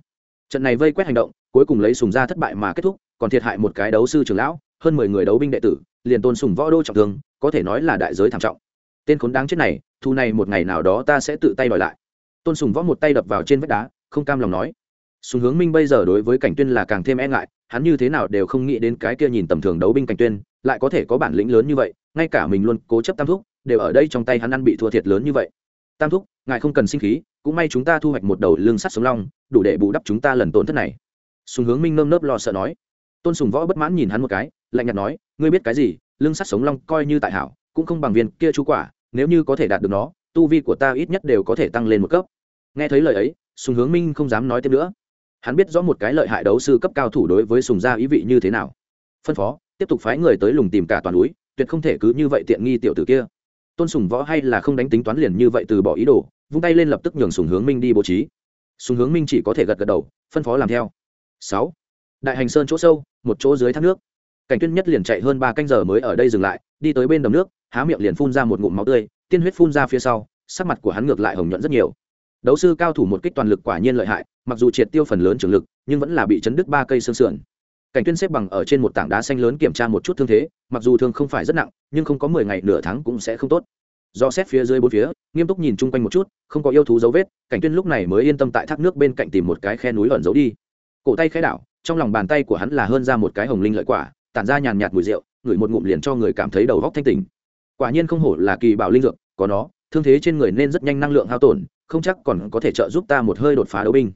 Trận này vây quét hành động, cuối cùng lấy sùng ra thất bại mà kết thúc, còn thiệt hại một cái đấu sư trưởng lão, hơn mười người đấu binh đệ tử, liền tôn sùng võ đô trọng thương, có thể nói là đại giới thảm trọng. Tên khốn đáng chết này, thu này một ngày nào đó ta sẽ tự tay đòi lại. Tôn sùng võ một tay đập vào trên vách đá, không cam lòng nói sùng hướng minh bây giờ đối với cảnh tuyên là càng thêm e ngại, hắn như thế nào đều không nghĩ đến cái kia nhìn tầm thường đấu binh cảnh tuyên, lại có thể có bản lĩnh lớn như vậy, ngay cả mình luôn cố chấp tam thúc, đều ở đây trong tay hắn ăn bị thua thiệt lớn như vậy. Tam thúc, ngài không cần sinh khí, cũng may chúng ta thu hoạch một đầu lương sắt sống long, đủ để bù đắp chúng ta lần tổn thất này. Sùng hướng minh nơm nớp lo sợ nói. Tôn sùng võ bất mãn nhìn hắn một cái, lạnh nhạt nói, ngươi biết cái gì, lương sắt sống long coi như tại hảo, cũng không bằng viên kia chú quả, nếu như có thể đạt được nó, tu vi của ta ít nhất đều có thể tăng lên một cấp. Nghe thấy lời ấy, sùng hướng minh không dám nói thêm nữa hắn biết rõ một cái lợi hại đấu sư cấp cao thủ đối với sùng gia ý vị như thế nào. Phân phó, tiếp tục phái người tới lùng tìm cả toàn núi, tuyệt không thể cứ như vậy tiện nghi tiểu tử kia. Tôn sùng võ hay là không đánh tính toán liền như vậy từ bỏ ý đồ, vung tay lên lập tức nhường sùng hướng minh đi bố trí. Sùng hướng minh chỉ có thể gật gật đầu, phân phó làm theo. Sáu, đại hành sơn chỗ sâu, một chỗ dưới thác nước. Cảnh tuyết nhất liền chạy hơn ba canh giờ mới ở đây dừng lại, đi tới bên đầm nước, há miệng liền phun ra một ngụm máu tươi, tiên huyết phun ra phía sau, sắc mặt của hắn ngược lại hồng nhuận rất nhiều đấu sư cao thủ một kích toàn lực quả nhiên lợi hại, mặc dù triệt tiêu phần lớn trường lực, nhưng vẫn là bị chấn đứt ba cây xương sườn. Cảnh tuyên xếp bằng ở trên một tảng đá xanh lớn kiểm tra một chút thương thế, mặc dù thương không phải rất nặng, nhưng không có mười ngày nửa tháng cũng sẽ không tốt. Do xét phía dưới bốn phía, nghiêm túc nhìn chung quanh một chút, không có yêu thú dấu vết, cảnh tuyên lúc này mới yên tâm tại thác nước bên cạnh tìm một cái khe núi ẩn giấu đi. Cổ tay khẽ đảo, trong lòng bàn tay của hắn là hơn ra một cái hồng linh lợi quả, tản ra nhàn nhạt mùi rượu, ngửi một ngụm liền cho người cảm thấy đầu góc thanh tỉnh. Quả nhiên không hổ là kỳ bảo linh dược, có nó, thương thế trên người nên rất nhanh năng lượng hao tổn không chắc còn có thể trợ giúp ta một hơi đột phá đấu binh.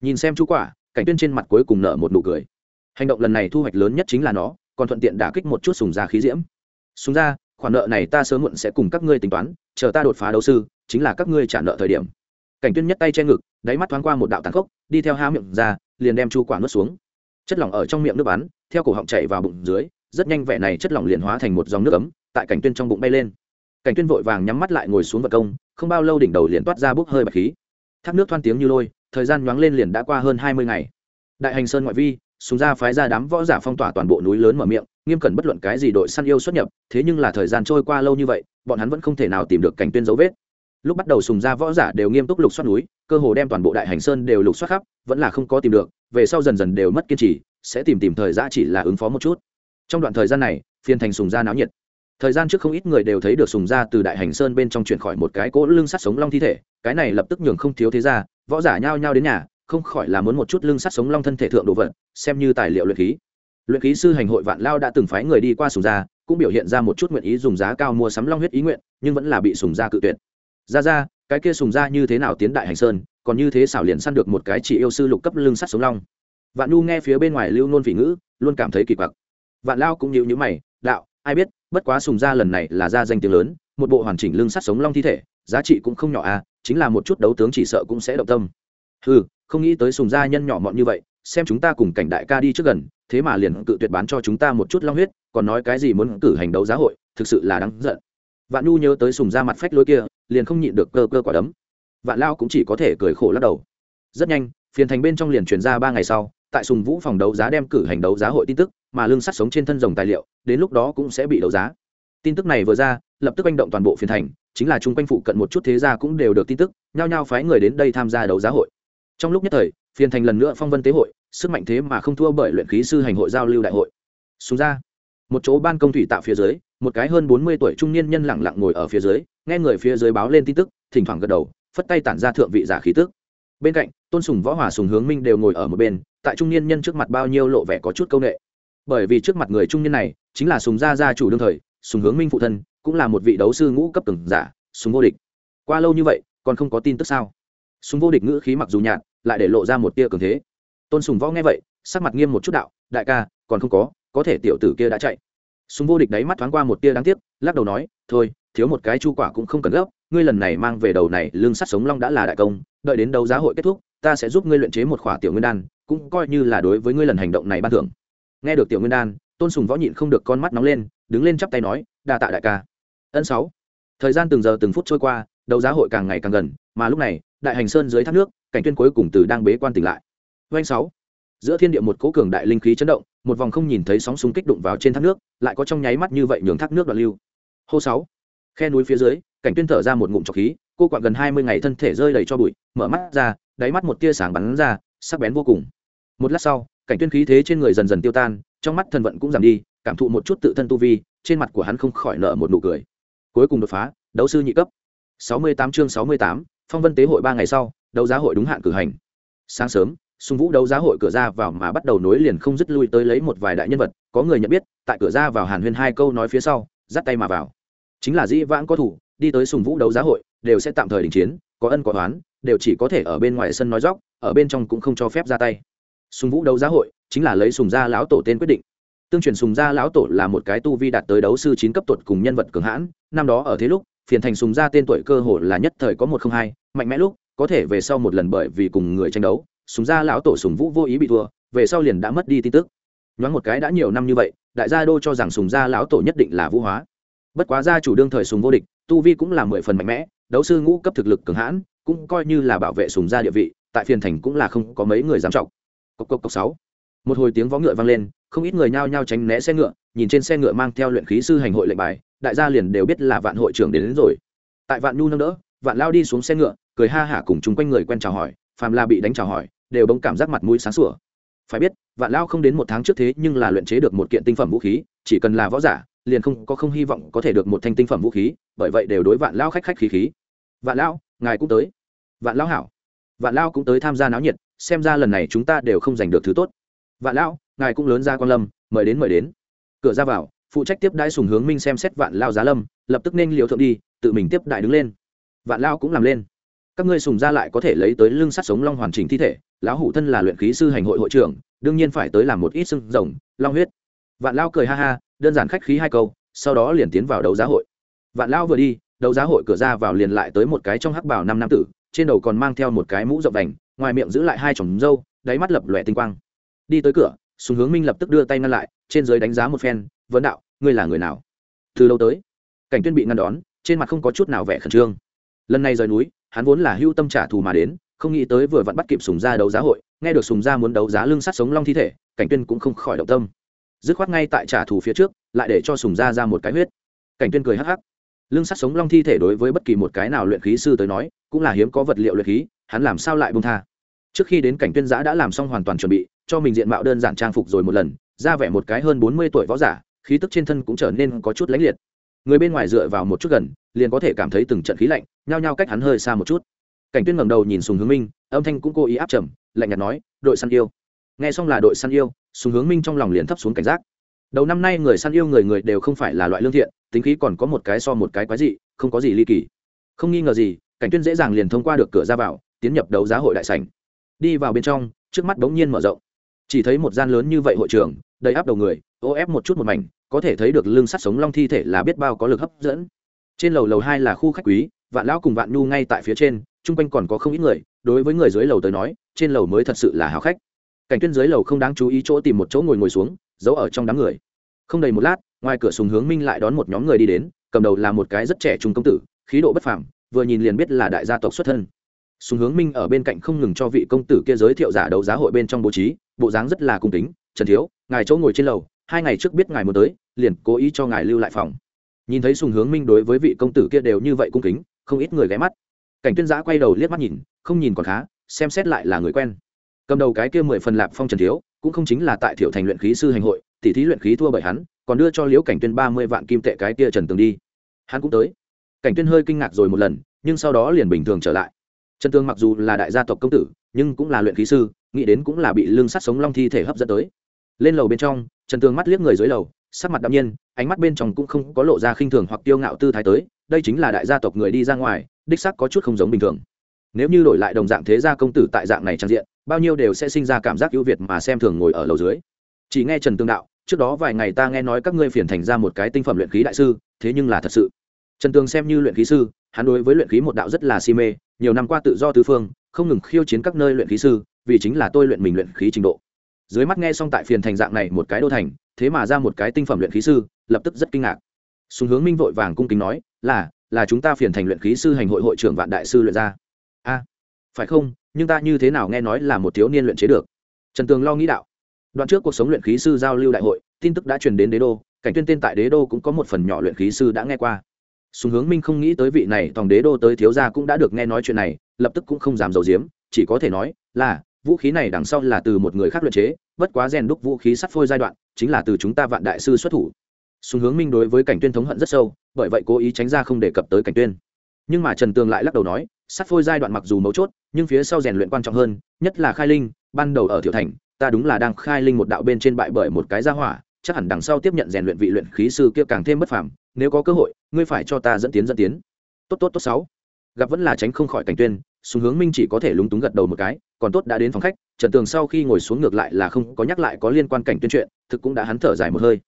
Nhìn xem chú quả, cảnh tuyên trên mặt cuối cùng nở một nụ cười. Hành động lần này thu hoạch lớn nhất chính là nó, còn thuận tiện đả kích một chút sùng ra khí diễm. Sùng ra khoản nợ này ta sớm muộn sẽ cùng các ngươi tính toán, chờ ta đột phá đấu sư, chính là các ngươi trả nợ thời điểm. Cảnh tuyên nhất tay che ngực, đáy mắt thoáng qua một đạo tàn khốc, đi theo há miệng ra, liền đem chu quả nuốt xuống. Chất lỏng ở trong miệng nước bắn, theo cổ họng chảy vào bụng dưới, rất nhanh vẻ này chất lỏng liền hóa thành một dòng nước ấm, tại cảnh tuyên trong bụng bay lên cảnh tuyên vội vàng nhắm mắt lại ngồi xuống vật công, không bao lâu đỉnh đầu liền toát ra bốc hơi bạch khí. Thác nước thoan tiếng như lôi, thời gian nhoáng lên liền đã qua hơn hai mươi ngày. Đại hành sơn ngoại vi, súng ra phái ra đám võ giả phong tỏa toàn bộ núi lớn mở miệng, nghiêm cẩn bất luận cái gì đội săn yêu xuất nhập, thế nhưng là thời gian trôi qua lâu như vậy, bọn hắn vẫn không thể nào tìm được cảnh tuyên dấu vết. Lúc bắt đầu sùng ra võ giả đều nghiêm túc lục soát núi, cơ hồ đem toàn bộ đại hành sơn đều lục soát khắp, vẫn là không có tìm được, về sau dần dần đều mất kiên trì, sẽ tìm tìm thời gian chỉ là ứng phó một chút. Trong đoạn thời gian này, phiên thành sùng ra náo nhiệt thời gian trước không ít người đều thấy được sùng ra từ đại hành sơn bên trong chuyển khỏi một cái cỗ lưng sắt sống long thi thể, cái này lập tức nhường không thiếu thế ra võ giả nhao nhao đến nhà, không khỏi là muốn một chút lưng sắt sống long thân thể thượng đồ vật, xem như tài liệu luyện khí. Luyện khí sư hành hội vạn lao đã từng phái người đi qua sùng gia, cũng biểu hiện ra một chút nguyện ý dùng giá cao mua sắm long huyết ý nguyện, nhưng vẫn là bị sùng gia cự tuyệt. Ra ra, cái kia sùng gia như thế nào tiến đại hành sơn, còn như thế xảo liền săn được một cái chỉ yêu sư lục cấp lưng sắt sống long. Vạn nu nghe phía bên ngoài lưu nôn vị ngữ, luôn cảm thấy kỳ quặc. Vạn lao cũng nhịu nhữ mày, đạo, ai biết bất quá sùng gia lần này là ra danh tiếng lớn, một bộ hoàn chỉnh lưng sắt sống long thi thể, giá trị cũng không nhỏ à chính là một chút đấu tướng chỉ sợ cũng sẽ động tâm. Ừ không nghĩ tới sùng gia nhân nhỏ mọn như vậy, xem chúng ta cùng cảnh đại ca đi trước gần, thế mà liền cự tuyệt bán cho chúng ta một chút long huyết, còn nói cái gì muốn cử hành đấu giá hội, thực sự là đáng giận. Vạn nhu nhớ tới sùng ra mặt phách lối kia, liền không nhịn được cơ cơ quả đấm. Vạn lao cũng chỉ có thể cười khổ lắc đầu. Rất nhanh, phiền thành bên trong liền truyền ra ba ngày sau, tại sùng vũ phòng đấu giá đem cử hành đấu giá hội tin tức mà lương sắt sống trên thân rồng tài liệu, đến lúc đó cũng sẽ bị đấu giá. Tin tức này vừa ra, lập tức manh động toàn bộ phiền thành, chính là chung quanh phụ cận một chút thế gia cũng đều được tin tức, nhao nhao phái người đến đây tham gia đấu giá hội. Trong lúc nhất thời, phiền thành lần nữa phong vân tế hội, sức mạnh thế mà không thua bởi luyện khí sư hành hội giao lưu đại hội. Xuống ra, một chỗ ban công thủy tạo phía dưới, một cái hơn bốn mươi tuổi trung niên nhân lẳng lặng ngồi ở phía dưới, nghe người phía dưới báo lên tin tức, thỉnh thoảng gật đầu, phất tay tản ra thượng vị giả khí tức. Bên cạnh, tôn sùng, võ hòa sùng, hướng minh đều ngồi ở một bên, tại trung niên nhân trước mặt bao nhiêu lộ vẻ có chút c â u n ệ bởi vì trước mặt người trung niên này chính là sùng gia gia chủ đương thời, sùng hướng minh phụ thân, cũng là một vị đấu sư ngũ cấp từng giả, sùng vô địch. Qua lâu như vậy, còn không có tin tức sao? Sùng vô địch ngữ khí mặc dù nhạt, lại để lộ ra một tia cường thế. Tôn sùng võ nghe vậy, sắc mặt nghiêm một chút đạo, đại ca, còn không có có thể tiểu tử kia đã chạy. Sùng vô địch đáy mắt thoáng qua một tia đáng tiếc, lắc đầu nói, thôi, thiếu một cái chu quả cũng không cần gấp, ngươi lần này mang về đầu này, lương sắt sống long đã là đại công, đợi đến đấu giá hội kết thúc, ta sẽ giúp ngươi luyện chế một khỏa tiểu nguyên đan, cũng coi như là đối với ngươi lần hành động này ban thưởng nghe được tiểu nguyên đan tôn sùng võ nhịn không được con mắt nóng lên đứng lên chắp tay nói đa tạ đại ca ân sáu thời gian từng giờ từng phút trôi qua đấu giá hội càng ngày càng gần mà lúc này đại hành sơn dưới thác nước cảnh tuyên cuối cùng từ đang bế quan tỉnh lại doanh sáu. Giữa thiên địa một cỗ cường đại linh khí chấn động, một vòng không nhìn thấy sóng súng kích đụng vào trên thác nước, lại có trong nháy mắt như vậy nhường thác nước đoạn lưu. Hô sáu. Khe núi phía dưới, cảnh tuyên thở ra một ngụm trọc khí, cô quặn gần hai mươi ngày thân thể rơi đầy cho bụi, mở mắt ra, đáy mắt một tia sáng bắn ra, sắc bén vô cùng. Một lát sau, cảnh tuyên khí thế trên người dần dần tiêu tan, trong mắt thần vận cũng giảm đi, cảm thụ một chút tự thân tu vi, trên mặt của hắn không khỏi nở một nụ cười. Cuối cùng đột phá, đấu sư nhị cấp. 68 chương 68, Phong Vân tế hội ba ngày sau, đấu giá hội đúng hạn cử hành. Sáng sớm, sung vũ đấu giá hội cửa ra vào mà bắt đầu nối liền không dứt lui tới lấy một vài đại nhân vật có người nhận biết tại cửa ra vào hàn huyên hai câu nói phía sau dắt tay mà vào chính là dĩ vãng có thủ đi tới sùng vũ đấu giá hội đều sẽ tạm thời đình chiến có ân có oán, đều chỉ có thể ở bên ngoài sân nói dóc ở bên trong cũng không cho phép ra tay sùng vũ đấu giá hội chính là lấy sùng gia lão tổ tên quyết định. Tương truyền sùng gia lão tổ là một cái tu vi đạt tới đấu sư chín cấp tuột cùng nhân vật cường hãn, năm đó ở thế lúc, phiền thành sùng gia tên tuổi cơ hội là nhất thời có một không hai, mạnh mẽ lúc, có thể về sau một lần bởi vì cùng người tranh đấu, Sùng Gia lão tổ sùng vũ vô ý bị thua, về sau liền đã mất đi tin tức. Nhoáng một cái đã nhiều năm như vậy, đại gia đô cho rằng sùng gia lão tổ nhất định là vũ hóa. Bất quá gia chủ đương thời sùng vô địch, tu vi cũng là mười phần mạnh mẽ, đấu sư ngũ cấp thực lực cường hãn, cũng coi như là bảo vệ sùng gia địa vị, tại phiền thành cũng là không có mấy người dám trọng cốc cốc cốc sáu. Một hồi tiếng vó ngựa vang lên không ít người nhao nhao tránh né xe ngựa nhìn trên xe ngựa mang theo luyện khí sư hành hội lệnh bài đại gia liền đều biết là vạn hội trưởng đến, đến rồi. Tại vạn nhu nâng đỡ vạn lao đi xuống xe ngựa cười ha hả cùng chung quanh người quen chào hỏi phàm là bị đánh chào hỏi đều bỗng cảm giác mặt mũi sáng sủa. Phải biết vạn lao không đến một tháng trước thế nhưng là luyện chế được một kiện tinh phẩm vũ khí chỉ cần là võ giả liền không có không hy vọng có thể được một thanh tinh phẩm vũ khí bởi vậy đều đối vạn lao khách khách khí khí. Vạn lao ngài cũng tới. Vạn lao hảo. Vạn lao cũng tới tham gia náo nhiệt xem ra lần này chúng ta đều không giành được thứ tốt. Vạn lão, ngài cũng lớn ra quan lâm, mời đến mời đến. Cửa ra vào, phụ trách tiếp đãi sùng hướng minh xem xét vạn lao giá lâm, lập tức nên liều thượng đi, tự mình tiếp đại đứng lên. Vạn lao cũng làm lên. Các ngươi sùng ra lại có thể lấy tới lưng sắt sống long hoàn chỉnh thi thể, lão hủ thân là luyện khí sư hành hội hội trưởng, đương nhiên phải tới làm một ít xương rồng, long huyết. Vạn lao cười ha ha, đơn giản khách khí hai câu, sau đó liền tiến vào đấu giá hội. Vạn lao vừa đi, đấu giá hội cửa ra vào liền lại tới một cái trong hắc bảo năm nam tử, trên đầu còn mang theo một cái mũ rộng đành ngoài miệng giữ lại hai chồng râu đáy mắt lập lòe tinh quang. Đi tới cửa, sùng hướng minh lập tức đưa tay ngăn lại, trên giới đánh giá một phen, vấn đạo, ngươi là người nào? Từ lâu tới. Cảnh tuyên bị ngăn đón, trên mặt không có chút nào vẻ khẩn trương. Lần này rời núi, hắn vốn là hưu tâm trả thù mà đến, không nghĩ tới vừa vặn bắt kịp sùng gia đấu giá hội, nghe được sùng gia muốn đấu giá lưng sắt sống long thi thể, cảnh tuyên cũng không khỏi động tâm. Dứt khoát ngay tại trả thù phía trước, lại để cho sùng gia ra một cái huyết. Cảnh tuyên cười hắc hắc. Lưng sắt sống long thi thể đối với bất kỳ một cái nào luyện khí sư tới nói, cũng là hiếm có vật liệu luyện khí hắn làm sao lại buông tha? Trước khi đến cảnh tuyên giã đã làm xong hoàn toàn chuẩn bị, cho mình diện mạo đơn giản trang phục rồi một lần, ra vẻ một cái hơn bốn mươi tuổi võ giả, khí tức trên thân cũng trở nên có chút lãnh liệt. Người bên ngoài dựa vào một chút gần, liền có thể cảm thấy từng trận khí lạnh, nhao nhao cách hắn hơi xa một chút. Cảnh tuyên ngẩng đầu nhìn sùng hướng minh, âm thanh cũng cố ý áp trầm, lạnh nhạt nói, đội săn yêu. Nghe xong là đội săn yêu, sùng hướng minh trong lòng liền thấp xuống cảnh giác. Đầu năm nay người săn yêu người người đều không phải là loại lương thiện, tính khí còn có một cái so một cái quái dị, không có gì ly kỳ. Không nghi ngờ gì, cảnh tuyên dễ dàng liền thông qua được cửa ra vào tiến nhập đấu giá hội đại sảnh. Đi vào bên trong, trước mắt bỗng nhiên mở rộng. Chỉ thấy một gian lớn như vậy hội trường, đầy áp đầu người, ô ép một chút một mảnh, có thể thấy được lưng sắt sống long thi thể là biết bao có lực hấp dẫn. Trên lầu lầu hai là khu khách quý, vạn lão cùng vạn nhu ngay tại phía trên, chung quanh còn có không ít người, đối với người dưới lầu tới nói, trên lầu mới thật sự là hào khách. Cảnh tuyên dưới lầu không đáng chú ý chỗ tìm một chỗ ngồi ngồi xuống, giấu ở trong đám người. Không đầy một lát, ngoài cửa sùng hướng minh lại đón một nhóm người đi đến, cầm đầu là một cái rất trẻ trung công tử, khí độ bất phàm, vừa nhìn liền biết là đại gia tộc xuất thân sùng hướng minh ở bên cạnh không ngừng cho vị công tử kia giới thiệu giả đấu giá hội bên trong bố trí, bộ dáng rất là cung kính, trần thiếu, ngài chỗ ngồi trên lầu, hai ngày trước biết ngài muốn tới, liền cố ý cho ngài lưu lại phòng. Nhìn thấy sùng hướng minh đối với vị công tử kia đều như vậy cung kính, không ít người ghé mắt. Cảnh tuyên giã quay đầu liếc mắt nhìn, không nhìn còn khá, xem xét lại là người quen. Cầm đầu cái kia mười phần lạp phong trần thiếu, cũng không chính là tại thiểu thành luyện khí sư hành hội, tỷ thí luyện khí thua bởi hắn, còn đưa cho liễu cảnh tuyên ba mươi vạn kim tệ cái kia trần tường đi. Hắn cũng tới. Cảnh tuyên hơi kinh ngạc rồi một lần, nhưng sau đó liền bình thường trở lại trần tường mặc dù là đại gia tộc công tử, nhưng cũng là luyện khí sư, nghĩ đến cũng là bị lương sắt sống long thi thể hấp dẫn tới. Lên lầu bên trong, trần tường mắt liếc người dưới lầu, sắc mặt đạm nhiên, ánh mắt bên trong cũng không có lộ ra khinh thường hoặc tiêu ngạo tư thái tới, đây chính là đại gia tộc người đi ra ngoài, đích sắc có chút không giống bình thường. Nếu như đổi lại đồng dạng thế gia công tử tại dạng này trang diện, bao nhiêu đều sẽ sinh ra cảm giác ưu việt mà xem thường ngồi ở lầu dưới. Chỉ nghe trần tương đạo, trước đó vài ngày ta nghe nói các ngươi phiền thành ra một cái tinh phẩm luyện khí đại sư, thế nhưng là thật sự. Trần tường xem như luyện khí sư, hắn đối với luyện khí một đạo rất là si mê nhiều năm qua tự do tứ phương, không ngừng khiêu chiến các nơi luyện khí sư, vì chính là tôi luyện mình luyện khí trình độ. Dưới mắt nghe xong tại phiền thành dạng này một cái đô thành, thế mà ra một cái tinh phẩm luyện khí sư, lập tức rất kinh ngạc. Sùng hướng minh vội vàng cung kính nói, là là chúng ta phiền thành luyện khí sư hành hội hội trưởng vạn đại sư luyện ra. A, phải không? Nhưng ta như thế nào nghe nói là một thiếu niên luyện chế được? Trần tường lo nghĩ đạo. Đoạn trước cuộc sống luyện khí sư giao lưu đại hội, tin tức đã truyền đến đế đô, cảnh tuyên tên tại đế đô cũng có một phần nhỏ luyện khí sư đã nghe qua sùng hướng minh không nghĩ tới vị này tòng đế đô tới thiếu gia cũng đã được nghe nói chuyện này lập tức cũng không dám dầu diếm, chỉ có thể nói là vũ khí này đằng sau là từ một người khác luyện chế bất quá rèn đúc vũ khí sắt phôi giai đoạn chính là từ chúng ta vạn đại sư xuất thủ. Sùng hướng minh đối với cảnh tuyên thống hận rất sâu bởi vậy cố ý tránh ra không đề cập tới cảnh tuyên. Nhưng mà trần tường lại lắc đầu nói sắt phôi giai đoạn mặc dù mấu chốt nhưng phía sau rèn luyện quan trọng hơn nhất là khai linh ban đầu ở Tiểu thành ta đúng là đang khai linh một đạo bên trên bại bởi một cái gia hỏa chắc hẳn đằng sau tiếp nhận rèn luyện vị luyện khí sư kia càng thêm bất phàm nếu có cơ hội, ngươi phải cho ta dẫn tiến dẫn tiến. Tốt tốt tốt, sáu. Gặp vẫn là tránh không khỏi cảnh tuyên, sùng hướng minh chỉ có thể lúng túng gật đầu một cái, còn tốt đã đến phòng khách, trần tường sau khi ngồi xuống ngược lại là không có nhắc lại có liên quan cảnh tuyên chuyện, thực cũng đã hắn thở dài một hơi.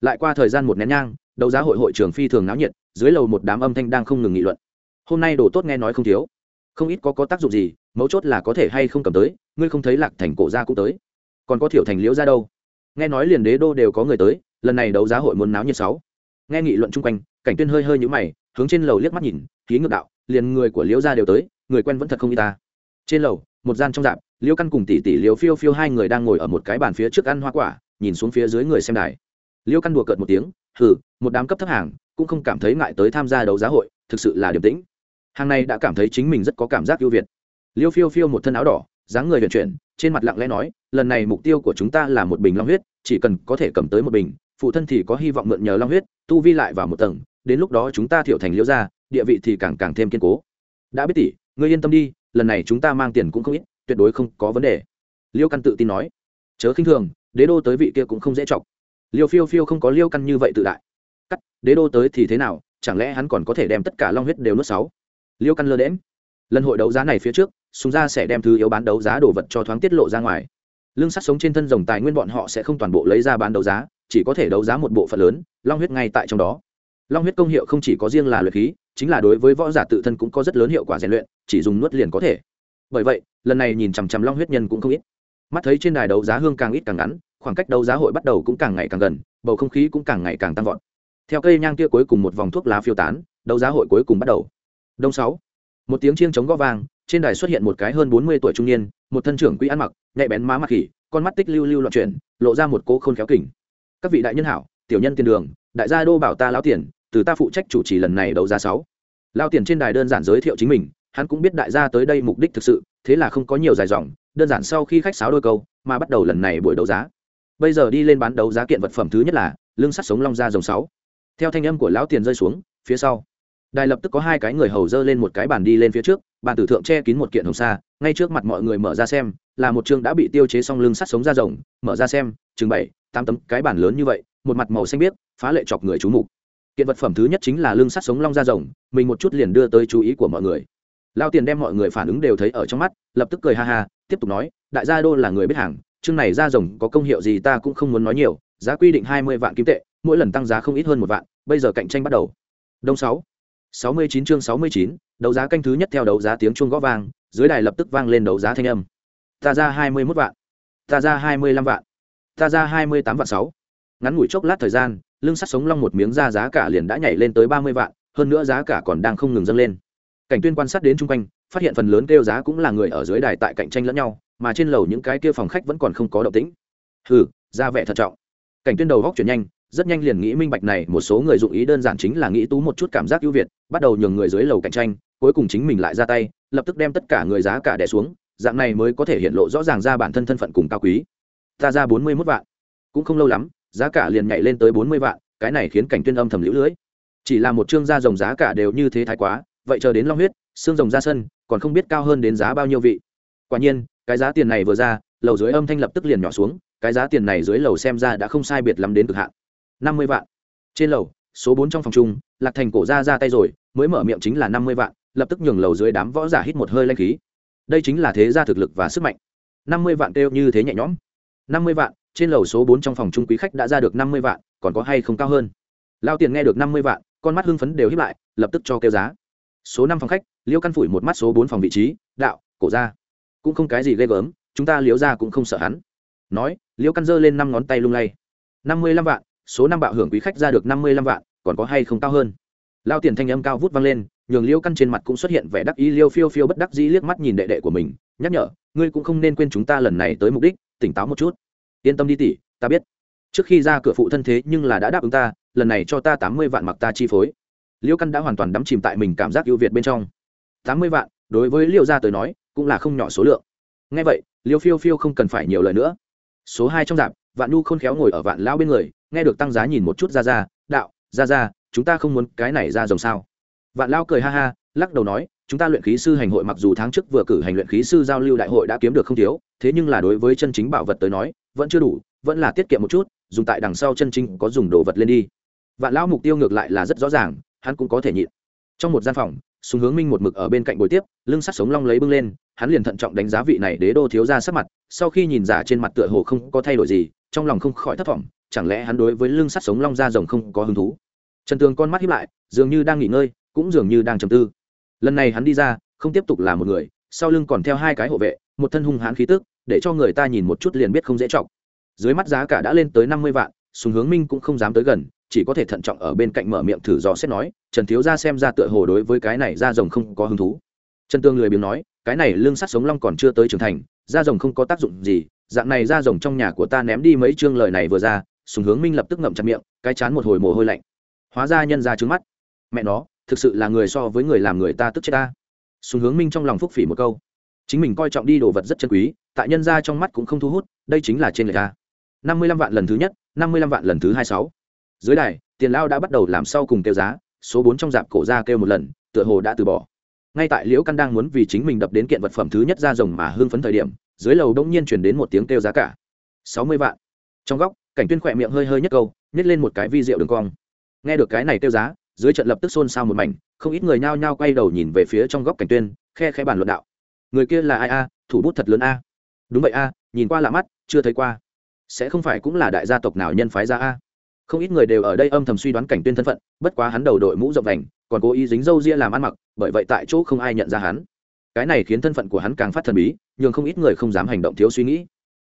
Lại qua thời gian một nén nhang, đấu giá hội hội trường phi thường náo nhiệt, dưới lầu một đám âm thanh đang không ngừng nghị luận. Hôm nay đồ tốt nghe nói không thiếu. Không ít có có tác dụng gì, mấu chốt là có thể hay không cầm tới, ngươi không thấy lạc thành cổ gia cũng tới. Còn có thiểu thành liễu ra đâu? Nghe nói liền đế đô đều có người tới, lần này đấu giá hội muốn náo nhiệt sáu nghe nghị luận chung quanh, cảnh tuyên hơi hơi nhũ mày, hướng trên lầu liếc mắt nhìn, khí ngược đạo, liền người của liễu gia đều tới, người quen vẫn thật không y ta. Trên lầu, một gian trong dạp, liễu căn cùng tỷ tỷ liễu phiêu phiêu hai người đang ngồi ở một cái bàn phía trước ăn hoa quả, nhìn xuống phía dưới người xem đài. Liễu căn đùa cợt một tiếng, hừ, một đám cấp thấp hàng, cũng không cảm thấy ngại tới tham gia đấu giá hội, thực sự là điềm tĩnh. Hàng này đã cảm thấy chính mình rất có cảm giác ưu việt. Liễu phiêu phiêu một thân áo đỏ, dáng người vận chuyển, trên mặt lặng lẽ nói, lần này mục tiêu của chúng ta là một bình long huyết, chỉ cần có thể cầm tới một bình phụ thân thì có hy vọng mượn nhờ long huyết, tu vi lại vào một tầng, đến lúc đó chúng ta thiểu thành liễu gia, địa vị thì càng càng thêm kiên cố. Đã biết tỷ, ngươi yên tâm đi, lần này chúng ta mang tiền cũng không ít, tuyệt đối không có vấn đề. Liêu căn tự tin nói. Chớ khinh thường, đế đô tới vị kia cũng không dễ chọc. Liêu phiêu phiêu không có liêu căn như vậy tự đại. Cắt, đế đô tới thì thế nào, chẳng lẽ hắn còn có thể đem tất cả long huyết đều nuốt sáu? Liêu căn lơ đễm lần hội đấu giá này phía trước súng ra sẽ đem thứ yếu bán đấu giá đồ vật cho thoáng tiết lộ ra ngoài. Lương sắt sống trên thân rồng tài nguyên bọn họ sẽ không toàn bộ lấy ra bán đấu giá chỉ có thể đấu giá một bộ phận lớn, long huyết ngay tại trong đó. Long huyết công hiệu không chỉ có riêng là luyện khí, chính là đối với võ giả tự thân cũng có rất lớn hiệu quả rèn luyện, chỉ dùng nuốt liền có thể. Bởi vậy, lần này nhìn chằm chằm long huyết nhân cũng không ít. Mắt thấy trên đài đấu giá hương càng ít càng ngắn, khoảng cách đấu giá hội bắt đầu cũng càng ngày càng gần, bầu không khí cũng càng ngày càng tăng vọt. Theo cây nhang kia cuối cùng một vòng thuốc lá phiêu tán, đấu giá hội cuối cùng bắt đầu. Đông sáu, một tiếng chiêng chống gõ vang, trên đài xuất hiện một cái hơn bốn mươi tuổi trung niên, một thân trưởng quỹ ăn mặc, nhạy bén má mặc khỉ, con mắt tích lưu lưu loạn chuyển, lộ ra một cỗ khôn khéo kỉnh các vị đại nhân hảo, tiểu nhân tiền đường, đại gia đô bảo ta lão tiền, từ ta phụ trách chủ trì lần này đấu giá sáu. Lao tiền trên đài đơn giản giới thiệu chính mình, hắn cũng biết đại gia tới đây mục đích thực sự, thế là không có nhiều dài dòng, đơn giản sau khi khách sáo đôi câu, mà bắt đầu lần này buổi đấu giá. Bây giờ đi lên bán đấu giá kiện vật phẩm thứ nhất là lương sắt sống long da dòng sáu. Theo thanh âm của lão tiền rơi xuống, phía sau, đài lập tức có hai cái người hầu dơ lên một cái bàn đi lên phía trước, bàn tử thượng che kín một kiện hồng sa, ngay trước mặt mọi người mở ra xem, là một chương đã bị tiêu chế xong lưng sắt sống ra rồng, mở ra xem, chừng bảy tám tấm cái bản lớn như vậy, một mặt màu xanh biếc, phá lệ chọc người chú mục. Kiện vật phẩm thứ nhất chính là lương sắt sống long da rồng, mình một chút liền đưa tới chú ý của mọi người. Lao tiền đem mọi người phản ứng đều thấy ở trong mắt, lập tức cười ha ha, tiếp tục nói, đại gia đô là người biết hàng, chương này da rồng có công hiệu gì ta cũng không muốn nói nhiều, giá quy định hai mươi vạn kim tệ, mỗi lần tăng giá không ít hơn một vạn, bây giờ cạnh tranh bắt đầu. Đông sáu sáu mươi chín chương sáu mươi chín, đấu giá canh thứ nhất theo đấu giá tiếng chuông gõ vang, dưới đài lập tức vang lên đấu giá thanh âm. Ta ra hai mươi mốt vạn, ta ra hai mươi lăm vạn ta ra hai mươi tám vạn sáu. Ngắn ngủi chốc lát thời gian lương sắt sống long một miếng da giá cả liền đã nhảy lên tới ba mươi vạn, hơn nữa giá cả còn đang không ngừng dâng lên. Cảnh tuyên quan sát đến chung quanh, phát hiện phần lớn kêu giá cũng là người ở dưới đài tại cạnh tranh lẫn nhau, mà trên lầu những cái kia phòng khách vẫn còn không có động tĩnh. Hừ, ra vẻ thận trọng. Cảnh tuyên đầu góc chuyển nhanh, rất nhanh liền nghĩ minh bạch này, một số người dụng ý đơn giản chính là nghĩ tú một chút cảm giác ưu việt, bắt đầu nhường người dưới lầu cạnh tranh, cuối cùng chính mình lại ra tay, lập tức đem tất cả người giá cả đè xuống, dạng này mới có thể hiện lộ rõ ràng ra bản thân thân phận cùng cao quý ta ra bốn mươi 41 vạn. Cũng không lâu lắm, giá cả liền nhảy lên tới bốn mươi vạn, cái này khiến cảnh tuyên âm thầm liễu lưới. Chỉ là một chương da rồng giá cả đều như thế thái quá, vậy chờ đến long huyết, xương rồng ra sân, còn không biết cao hơn đến giá bao nhiêu vị. Quả nhiên, cái giá tiền này vừa ra, lầu dưới âm thanh lập tức liền nhỏ xuống, cái giá tiền này dưới lầu xem ra đã không sai biệt lắm đến cực hạn. năm mươi vạn. Trên lầu, số bốn trong phòng chung, lạc thành cổ ra ra tay rồi, mới mở miệng chính là năm mươi vạn, lập tức nhường lầu dưới đám võ giả hít một hơi lanh khí. Đây chính là thế gia thực lực và sức mạnh. năm mươi vạn kêu như thế nhẹ nhõm năm mươi vạn, trên lầu số bốn trong phòng trung quý khách đã ra được năm mươi vạn, còn có hay không cao hơn? Lao tiền nghe được năm mươi vạn, con mắt hưng phấn đều hiếp lại, lập tức cho kêu giá. Số năm phòng khách, liêu căn phủi một mắt số bốn phòng vị trí, đạo, cổ ra. Cũng không cái gì ghê gớm, chúng ta liếu ra cũng không sợ hắn. Nói, liêu căn giơ lên năm ngón tay lung lay. Năm mươi lăm vạn, số năm bạo hưởng quý khách ra được năm mươi lăm vạn, còn có hay không cao hơn? Lao tiền thanh âm cao vút vang lên, nhường liêu căn trên mặt cũng xuất hiện vẻ đắc ý liêu phiêu phiêu bất đắc dĩ liếc mắt nhìn đệ đệ của mình, nhắc nhở, ngươi cũng không nên quên chúng ta lần này tới mục đích tỉnh táo một chút. Yên tâm đi tỷ, ta biết. Trước khi ra cửa phụ thân thế nhưng là đã đáp ứng ta, lần này cho ta tám mươi vạn mặc ta chi phối. Liêu căn đã hoàn toàn đắm chìm tại mình cảm giác ưu việt bên trong. Tám mươi vạn, đối với liêu gia tới nói, cũng là không nhỏ số lượng. Ngay vậy, liêu phiêu phiêu không cần phải nhiều lời nữa. Số hai trong dạp, vạn nu khôn khéo ngồi ở vạn lão bên người, nghe được tăng giá nhìn một chút ra ra, đạo, ra ra, chúng ta không muốn cái này ra dòng sao? Vạn lao cười ha ha, lắc đầu nói chúng ta luyện khí sư hành hội mặc dù tháng trước vừa cử hành luyện khí sư giao lưu đại hội đã kiếm được không thiếu, thế nhưng là đối với chân chính bảo vật tới nói, vẫn chưa đủ, vẫn là tiết kiệm một chút, dùng tại đằng sau chân chính có dùng đồ vật lên đi. Vạn lão mục tiêu ngược lại là rất rõ ràng, hắn cũng có thể nhịn. Trong một gian phòng súng hướng minh một mực ở bên cạnh buổi tiếp, lưng sắt sống long lấy bưng lên, hắn liền thận trọng đánh giá vị này đế đô thiếu ra sắc mặt, sau khi nhìn giả trên mặt tựa hồ không có thay đổi gì, trong lòng không khỏi thất vọng, chẳng lẽ hắn đối với lưng sắt sống long ra rồng không có hứng thú? Trần tường con mắt hiếp lại, dường như đang nghỉ ngơi, cũng dường như đang trầm tư lần này hắn đi ra, không tiếp tục là một người, sau lưng còn theo hai cái hộ vệ, một thân hung hãn khí tức, để cho người ta nhìn một chút liền biết không dễ chọc. Dưới mắt giá cả đã lên tới năm mươi vạn, sùng hướng minh cũng không dám tới gần, chỉ có thể thận trọng ở bên cạnh mở miệng thử dò xét nói, trần thiếu ra xem ra tựa hồ đối với cái này da rồng không có hứng thú. Trần tương lười biếng nói, cái này lương sắt sống long còn chưa tới trưởng thành da rồng không có tác dụng gì, dạng này da rồng trong nhà của ta ném đi mấy chương lời này vừa ra. Sùng hướng minh lập tức ngậm chặt miệng, cái chán một hồi mồ hôi lạnh. Hóa ra nhân ra trứng mắt. Mẹ nó thực sự là người so với người làm người ta tức chết ta. Sùng hướng minh trong lòng phúc phỉ một câu. Chính mình coi trọng đi đồ vật rất chân quý, tại nhân ra trong mắt cũng không thu hút, đây chính là trên người ta năm mươi lăm vạn lần thứ nhất, năm mươi lăm vạn lần thứ hai sáu. Dưới đài, tiền lao đã bắt đầu làm sau cùng kêu giá, số bốn trong dạp cổ ra kêu một lần, tựa hồ đã từ bỏ. Ngay tại liễu căn đang muốn vì chính mình đập đến kiện vật phẩm thứ nhất ra rồng mà hưng phấn thời điểm, dưới lầu đông nhiên chuyển đến một tiếng kêu giá cả. Sáu mươi vạn. Trong góc, cảnh tuyên khỏe miệng hơi hơi nhất câu, nhét lên một cái vi rượu đường cong. Nghe được cái này kêu giá dưới trận lập tức xôn xao một mảnh, không ít người nhao nhao quay đầu nhìn về phía trong góc cảnh tuyên, khe khe bàn luận đạo. Người kia là ai a? Thủ bút thật lớn a. Đúng vậy a, nhìn qua lạ mắt, chưa thấy qua. Sẽ không phải cũng là đại gia tộc nào nhân phái ra a? Không ít người đều ở đây âm thầm suy đoán cảnh tuyên thân phận, bất quá hắn đầu đội mũ rộng vành, còn cố ý dính râu ria làm ăn mặc, bởi vậy tại chỗ không ai nhận ra hắn. Cái này khiến thân phận của hắn càng phát thần bí nhưng không ít người không dám hành động thiếu suy nghĩ.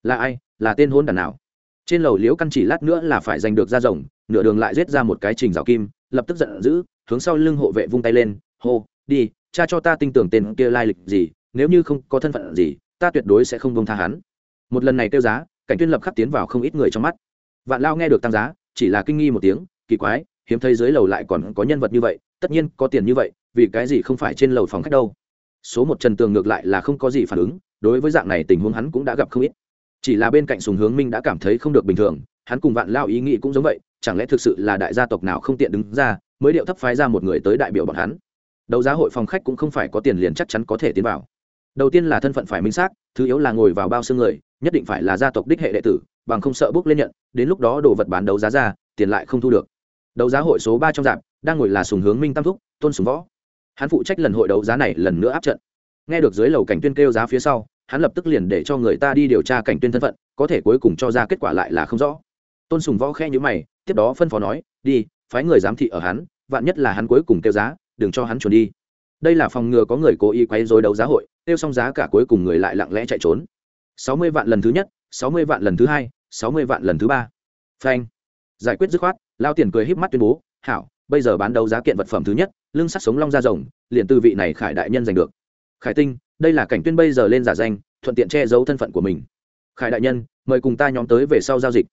Là ai? Là tên hôn đàn nào? Trên lầu liễu căn chỉ lát nữa là phải giành được ra rồng, nửa đường lại giết ra một cái trình rào kim lập tức giận dữ, hướng sau lưng hộ vệ vung tay lên, hô, đi, cha cho ta tin tưởng tên kia lai lịch gì, nếu như không có thân phận gì, ta tuyệt đối sẽ không bông tha hắn. Một lần này tiêu giá, cảnh tuyên lập khắc tiến vào không ít người trong mắt. Vạn lao nghe được tăng giá, chỉ là kinh nghi một tiếng, kỳ quái, hiếm thấy dưới lầu lại còn có nhân vật như vậy, tất nhiên có tiền như vậy, vì cái gì không phải trên lầu phòng khách đâu? Số một trần tường ngược lại là không có gì phản ứng, đối với dạng này tình huống hắn cũng đã gặp không ít. Chỉ là bên cạnh sùng hướng minh đã cảm thấy không được bình thường, hắn cùng vạn lao ý nghĩ cũng giống vậy chẳng lẽ thực sự là đại gia tộc nào không tiện đứng ra, mới điệu thấp phái ra một người tới đại biểu bọn hắn? Đấu giá hội phòng khách cũng không phải có tiền liền chắc chắn có thể tiến vào. Đầu tiên là thân phận phải minh xác, thứ yếu là ngồi vào bao xương người, nhất định phải là gia tộc đích hệ đệ tử, bằng không sợ bước lên nhận, đến lúc đó đồ vật bán đấu giá ra, tiền lại không thu được. Đấu giá hội số ba trong dạp, đang ngồi là sùng hướng minh tam thúc, tôn sùng võ. Hắn phụ trách lần hội đấu giá này lần nữa áp trận. Nghe được dưới lầu cảnh tuyên kêu giá phía sau, hắn lập tức liền để cho người ta đi điều tra cảnh tuyên thân phận, có thể cuối cùng cho ra kết quả lại là không rõ. Tôn sùng võ khe nhữ mày tiếp đó phân phó nói, đi, phái người giám thị ở hắn, vạn nhất là hắn cuối cùng kêu giá, đừng cho hắn chuồn đi. Đây là phòng ngừa có người cố ý quấy rối đấu giá hội tiêu xong giá cả cuối cùng người lại lặng lẽ chạy trốn. Sáu mươi vạn lần thứ nhất, sáu mươi vạn lần thứ hai, sáu mươi vạn lần thứ ba. Phanh. Giải quyết dứt khoát, lao tiền cười híp mắt tuyên bố, hảo, bây giờ bán đấu giá kiện vật phẩm thứ nhất, lưng sắt sống long da rồng, liền từ vị này khải đại nhân giành được. Khải tinh, đây là cảnh tuyên bây giờ lên giả danh, thuận tiện che giấu thân phận của mình. Khải đại nhân, mời cùng ta nhóm tới về sau giao dịch.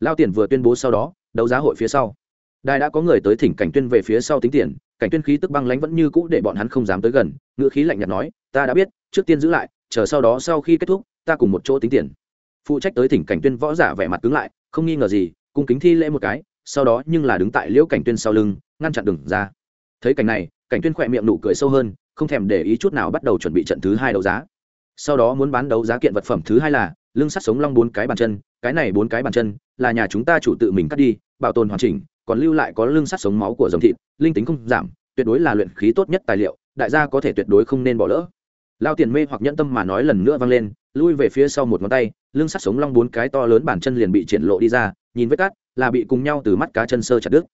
Lao tiền vừa tuyên bố sau đó đấu giá hội phía sau. Đài đã có người tới thỉnh cảnh tuyên về phía sau tính tiền, cảnh tuyên khí tức băng lánh vẫn như cũ để bọn hắn không dám tới gần ngựa khí lạnh nhạt nói, ta đã biết, trước tiên giữ lại, chờ sau đó sau khi kết thúc, ta cùng một chỗ tính tiền. Phụ trách tới thỉnh cảnh tuyên võ giả vẻ mặt cứng lại, không nghi ngờ gì, cung kính thi lễ một cái, sau đó nhưng là đứng tại liễu cảnh tuyên sau lưng, ngăn chặn đường ra. Thấy cảnh này, cảnh tuyên khỏe miệng nụ cười sâu hơn, không thèm để ý chút nào bắt đầu chuẩn bị trận thứ hai đấu giá. Sau đó muốn bán đấu giá kiện vật phẩm thứ hai là lưng sắt sống long bốn cái bàn chân, cái này bốn cái bàn chân là nhà chúng ta chủ tự mình cắt đi, bảo tồn hoàn chỉnh, còn lưu lại có lưng sắt sống máu của dòng thịt, linh tính không giảm, tuyệt đối là luyện khí tốt nhất tài liệu, đại gia có thể tuyệt đối không nên bỏ lỡ. Lao tiền mê hoặc nhẫn tâm mà nói lần nữa vang lên, lui về phía sau một ngón tay, lưng sắt sống long bốn cái to lớn bàn chân liền bị triển lộ đi ra, nhìn vết cắt là bị cùng nhau từ mắt cá chân sơ chặt đứt.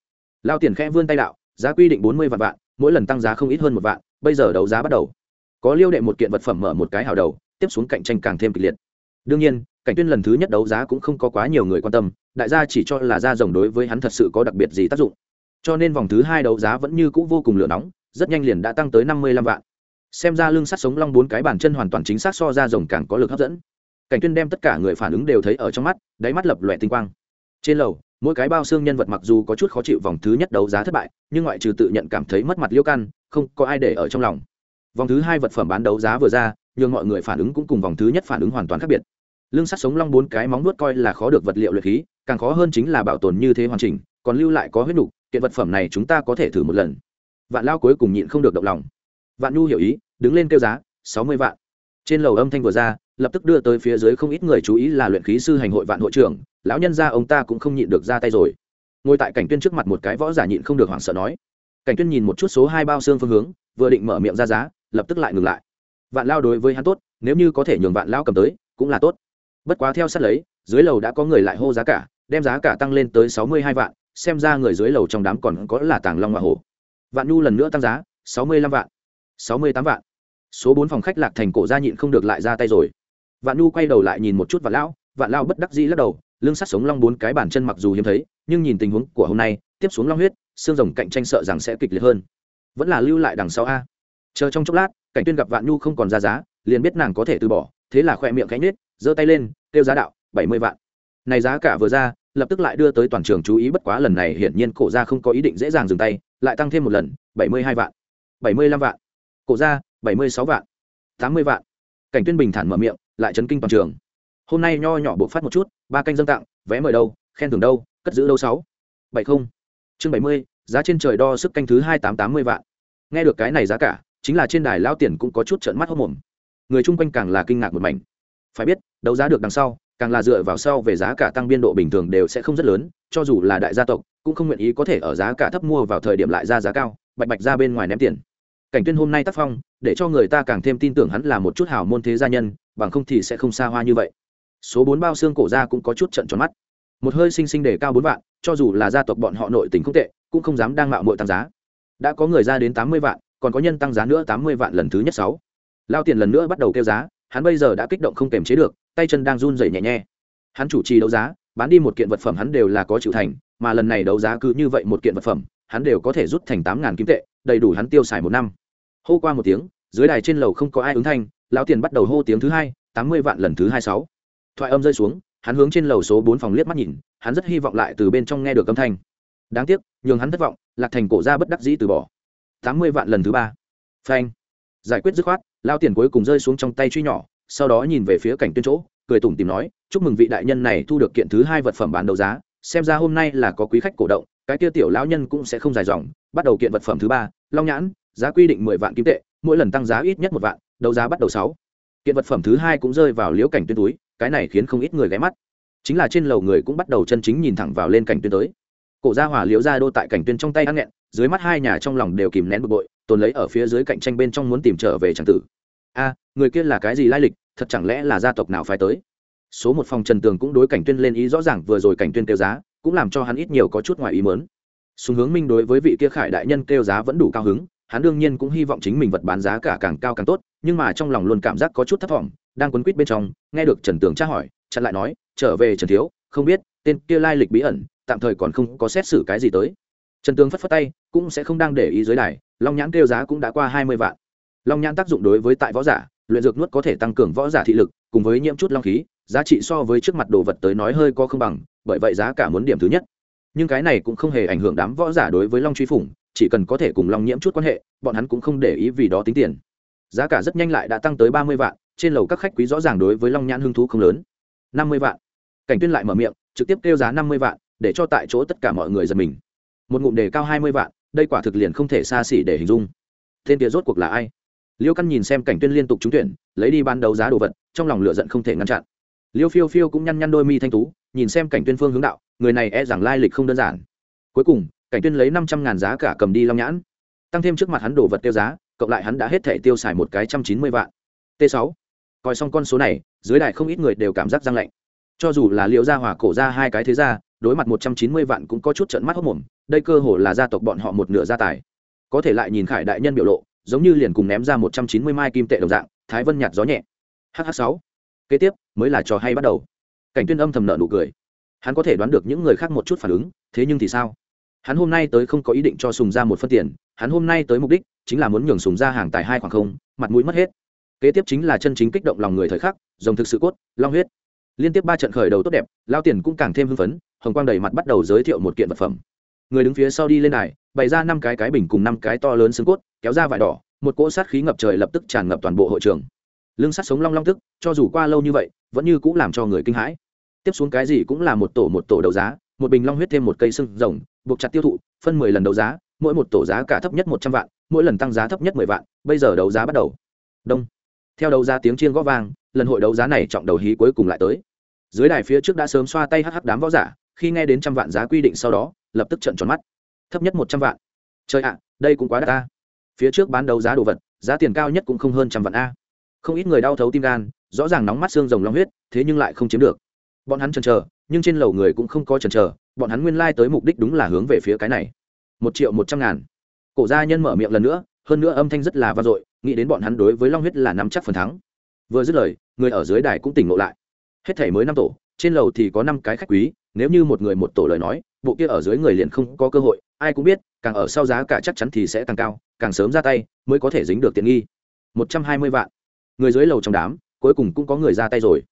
Lao tiền khẽ vươn tay đạo, giá quy định bốn mươi vạn vạn, mỗi lần tăng giá không ít hơn một vạn, bây giờ đấu giá bắt đầu. Có liêu đệ một kiện vật phẩm mở một cái hào đầu, tiếp xuống cạnh tranh càng thêm kịch liệt đương nhiên, cảnh tuyên lần thứ nhất đấu giá cũng không có quá nhiều người quan tâm, đại gia chỉ cho là da rồng đối với hắn thật sự có đặc biệt gì tác dụng. Cho nên vòng thứ hai đấu giá vẫn như cũ vô cùng lửa nóng, rất nhanh liền đã tăng tới năm mươi lăm vạn. Xem ra lương sắt sống long bốn cái bàn chân hoàn toàn chính xác so ra rồng càng có lực hấp dẫn. Cảnh tuyên đem tất cả người phản ứng đều thấy ở trong mắt, đáy mắt lập lòe tinh quang. Trên lầu, mỗi cái bao xương nhân vật mặc dù có chút khó chịu vòng thứ nhất đấu giá thất bại, nhưng ngoại trừ tự nhận cảm thấy mất mặt liêu căn không có ai để ở trong lòng. Vòng thứ hai vật phẩm bán đấu giá vừa ra nhưng mọi người phản ứng cũng cùng vòng thứ nhất phản ứng hoàn toàn khác biệt lưng sắt sống long bốn cái móng nuốt coi là khó được vật liệu luyện khí, càng khó hơn chính là bảo tồn như thế hoàn chỉnh, còn lưu lại có huyết nục, kiện vật phẩm này chúng ta có thể thử một lần. Vạn lao cuối cùng nhịn không được động lòng. Vạn nhu hiểu ý, đứng lên kêu giá, sáu mươi vạn. Trên lầu âm thanh vừa ra, lập tức đưa tới phía dưới không ít người chú ý là luyện khí sư hành hội vạn hội trưởng, lão nhân gia ông ta cũng không nhịn được ra tay rồi. Ngồi tại cảnh tuyên trước mặt một cái võ giả nhịn không được hoảng sợ nói. Cảnh tuyên nhìn một chút số hai bao xương phương hướng, vừa định mở miệng ra giá, lập tức lại ngừng lại. Vạn lao đối với hắn tốt, nếu như có thể nhường vạn lao cầm tới, cũng là tốt bất quá theo sát lấy, dưới lầu đã có người lại hô giá cả, đem giá cả tăng lên tới sáu mươi hai vạn, xem ra người dưới lầu trong đám còn có là tàng long và hổ. Vạn nhu lần nữa tăng giá, sáu mươi lăm vạn, sáu mươi tám vạn. Số bốn phòng khách lạc thành cổ ra nhịn không được lại ra tay rồi. Vạn nhu quay đầu lại nhìn một chút vạn lão, vạn lao bất đắc dĩ lắc đầu lương sắt sống long bốn cái bàn chân mặc dù hiếm thấy, nhưng nhìn tình huống của hôm nay, tiếp xuống long huyết, xương rồng cạnh tranh sợ rằng sẽ kịch liệt hơn. Vẫn là lưu lại đằng sau a. Chờ trong chốc lát, cảnh tuyên gặp vạn nhu không còn ra giá, liền biết nàng có thể từ bỏ, thế là khoe miệng cánh nết giơ tay lên, kêu giá đạo, bảy mươi vạn. Này giá cả vừa ra, lập tức lại đưa tới toàn trường chú ý, bất quá lần này hiển nhiên cổ ra không có ý định dễ dàng dừng tay, lại tăng thêm một lần, bảy mươi hai vạn. bảy mươi lăm vạn. Cổ ra bảy mươi sáu vạn. tám mươi vạn. Cảnh tuyên bình thản mở miệng, lại chấn kinh toàn trường. Hôm nay nho nhỏ bộ phát một chút, ba canh dân tặng, vé mời đâu, khen thưởng đâu, cất giữ đâu sáu. bảy không chương bảy mươi, giá trên trời đo sức canh thứ hai tám tám mươi vạn. Nghe được cái này giá cả, chính là trên đài lao tiền cũng có chút trợn mắt hốc mồm. Người chung quanh càng là kinh ngạc một mảnh phải biết, đấu giá được đằng sau, càng là dựa vào sau về giá cả tăng biên độ bình thường đều sẽ không rất lớn, cho dù là đại gia tộc, cũng không nguyện ý có thể ở giá cả thấp mua vào thời điểm lại ra giá cao, bạch bạch ra bên ngoài ném tiền. Cảnh tuyên hôm nay tác phong, để cho người ta càng thêm tin tưởng hắn là một chút hào môn thế gia nhân, bằng không thì sẽ không xa hoa như vậy. Số bốn bao xương cổ ra cũng có chút trận tròn mắt. Một hơi sinh sinh để cao bốn vạn, cho dù là gia tộc bọn họ nội tình không tệ, cũng không dám đang mạo muội tăng giá. Đã có người ra đến tám mươi vạn, còn có nhân tăng giá nữa tám mươi vạn lần thứ nhất sáu. Lao tiền lần nữa bắt đầu kêu giá hắn bây giờ đã kích động không kềm chế được, tay chân đang run rẩy nhẹ nhẹ. Hắn chủ trì đấu giá, bán đi một kiện vật phẩm hắn đều là có chịu thành, mà lần này đấu giá cứ như vậy một kiện vật phẩm, hắn đều có thể rút thành tám ngàn kim tệ, đầy đủ hắn tiêu xài một năm. Hô qua một tiếng, dưới đài trên lầu không có ai ứng thanh, lão tiền bắt đầu hô tiếng thứ hai, tám mươi vạn lần thứ hai sáu. Thoại âm rơi xuống, hắn hướng trên lầu số bốn phòng liếc mắt nhìn, hắn rất hy vọng lại từ bên trong nghe được âm thanh. Đáng tiếc, nhường hắn thất vọng, lạc thành cổ ra bất đắc dĩ từ bỏ. Tám mươi vạn lần thứ ba. Phanh. Giải quyết dứt khoát lao tiền cuối cùng rơi xuống trong tay truy nhỏ, sau đó nhìn về phía cảnh tuyên chỗ, cười tủm tìm nói, chúc mừng vị đại nhân này thu được kiện thứ hai vật phẩm bán đấu giá, xem ra hôm nay là có quý khách cổ động, cái kia tiểu lão nhân cũng sẽ không dài dòng, bắt đầu kiện vật phẩm thứ ba, long nhãn, giá quy định mười vạn kim tệ, mỗi lần tăng giá ít nhất một vạn, đấu giá bắt đầu sáu. Kiện vật phẩm thứ hai cũng rơi vào liễu cảnh tuyên túi, cái này khiến không ít người ghé mắt. Chính là trên lầu người cũng bắt đầu chân chính nhìn thẳng vào lên cảnh tuyên tới. Cổ gia hỏa liễu gia đô tại cảnh tuyên trong tay ăn nghẹn, dưới mắt hai nhà trong lòng đều kìm nén bực bội tồn lấy ở phía dưới cạnh tranh bên trong muốn tìm trở về tràng tử. A, người kia là cái gì lai lịch, thật chẳng lẽ là gia tộc nào phải tới? Số một phòng trần tường cũng đối cảnh tuyên lên ý rõ ràng, vừa rồi cảnh tuyên kêu giá, cũng làm cho hắn ít nhiều có chút ngoài ý mớn sùng hướng minh đối với vị kia khải đại nhân kêu giá vẫn đủ cao hứng, hắn đương nhiên cũng hy vọng chính mình vật bán giá cả càng cao càng tốt, nhưng mà trong lòng luôn cảm giác có chút thất vọng đang quấn quýt bên trong, nghe được trần tường tra hỏi, chặn lại nói, trở về trần thiếu, không biết, tên kia lai lịch bí ẩn, tạm thời còn không có xét xử cái gì tới. Trần tường phất phất tay cũng sẽ không đang để ý dưới đài, long nhãn kêu giá cũng đã qua hai mươi vạn. Long nhãn tác dụng đối với tại võ giả, luyện dược nuốt có thể tăng cường võ giả thị lực, cùng với nhiễm chút long khí, giá trị so với trước mặt đồ vật tới nói hơi có không bằng, bởi vậy giá cả muốn điểm thứ nhất. Nhưng cái này cũng không hề ảnh hưởng đám võ giả đối với long truy phủng, chỉ cần có thể cùng long nhiễm chút quan hệ, bọn hắn cũng không để ý vì đó tính tiền. Giá cả rất nhanh lại đã tăng tới ba mươi vạn, trên lầu các khách quý rõ ràng đối với long nhãn hưng thú không lớn. năm mươi vạn. Cảnh tuyên lại mở miệng, trực tiếp kêu giá năm mươi vạn, để cho tại chỗ tất cả mọi người giật mình. Một ngụm đề cao hai mươi vạn đây quả thực liền không thể xa xỉ để hình dung. Tên kia rốt cuộc là ai? Liêu căn nhìn xem cảnh tuyên liên tục trúng tuyển, lấy đi ban đầu giá đồ vật, trong lòng lửa giận không thể ngăn chặn. Liêu phiêu phiêu cũng nhăn nhăn đôi mi thanh tú, nhìn xem cảnh tuyên phương hướng đạo, người này e rằng lai lịch không đơn giản. Cuối cùng, cảnh tuyên lấy năm trăm ngàn giá cả cầm đi long nhãn. Tăng thêm trước mặt hắn đồ vật tiêu giá, cộng lại hắn đã hết thể tiêu xài một cái trăm chín mươi vạn. T sáu. coi xong con số này, dưới đại không ít người đều cảm giác răng lạnh. Cho dù là liệu gia hòa cổ ra hai cái thế gia đối mặt một trăm chín mươi vạn cũng có chút trận mắt hốc mồm, đây cơ hồ là gia tộc bọn họ một nửa gia tài. Có thể lại nhìn khải đại nhân biểu lộ, giống như liền cùng ném ra một trăm chín mươi mai kim tệ đồng dạng, thái vân nhạt gió nhẹ. Hh sáu. Kế tiếp, mới là trò hay bắt đầu. Cảnh tuyên âm thầm nợ nụ cười. Hắn có thể đoán được những người khác một chút phản ứng, thế nhưng thì sao? Hắn hôm nay tới không có ý định cho sùng ra một phân tiền, hắn hôm nay tới mục đích chính là muốn nhường sùng ra hàng tài hai khoảng không, mặt mũi mất hết. Kế tiếp chính là chân chính kích động lòng người thời khắc dòng thực sự cốt, long huyết liên tiếp ba trận khởi đầu tốt đẹp, lao tiền cũng càng thêm hưng phấn, hồng quang đầy mặt bắt đầu giới thiệu một kiện vật phẩm. Người đứng phía sau đi lên này bày ra năm cái cái bình cùng năm cái to lớn xương cốt, kéo ra vải đỏ, một cỗ sát khí ngập trời lập tức tràn ngập toàn bộ hội trường. Lưng sắt sống long long tức, cho dù qua lâu như vậy, vẫn như cũng làm cho người kinh hãi. Tiếp xuống cái gì cũng là một tổ một tổ đấu giá, một bình long huyết thêm một cây sưng rồng, buộc chặt tiêu thụ, phân mười lần đấu giá, mỗi một tổ giá cả thấp nhất một trăm vạn, mỗi lần tăng giá thấp nhất mười vạn, bây giờ đấu giá bắt đầu. Đông. Theo đấu giá tiếng chiên g ó vang lần hội đấu giá này trọng đầu hí cuối cùng lại tới. Dưới đài phía trước đã sớm xoa tay hh đám võ giả, khi nghe đến trăm vạn giá quy định sau đó, lập tức trận tròn mắt. Thấp nhất một trăm vạn. Trời ạ, đây cũng quá đắt ta. Phía trước bán đấu giá đồ vật, giá tiền cao nhất cũng không hơn trăm vạn a. Không ít người đau thấu tim gan, rõ ràng nóng mắt xương rồng long huyết, thế nhưng lại không chiếm được. Bọn hắn chần chờ, nhưng trên lầu người cũng không có chần chờ, bọn hắn nguyên lai tới mục đích đúng là hướng về phía cái này. Một triệu một trăm ngàn. Cổ gia nhân mở miệng lần nữa, hơn nữa âm thanh rất là vang dội, nghĩ đến bọn hắn đối với long huyết là nắm chắc phần thắng vừa dứt lời, người ở dưới đài cũng tỉnh ngộ lại. Hết thể mới năm tổ, trên lầu thì có năm cái khách quý, nếu như một người một tổ lời nói, bộ kia ở dưới người liền không có cơ hội, ai cũng biết, càng ở sau giá cả chắc chắn thì sẽ càng cao, càng sớm ra tay mới có thể dính được tiện nghi. Một trăm hai mươi vạn. Người dưới lầu trong đám, cuối cùng cũng có người ra tay rồi.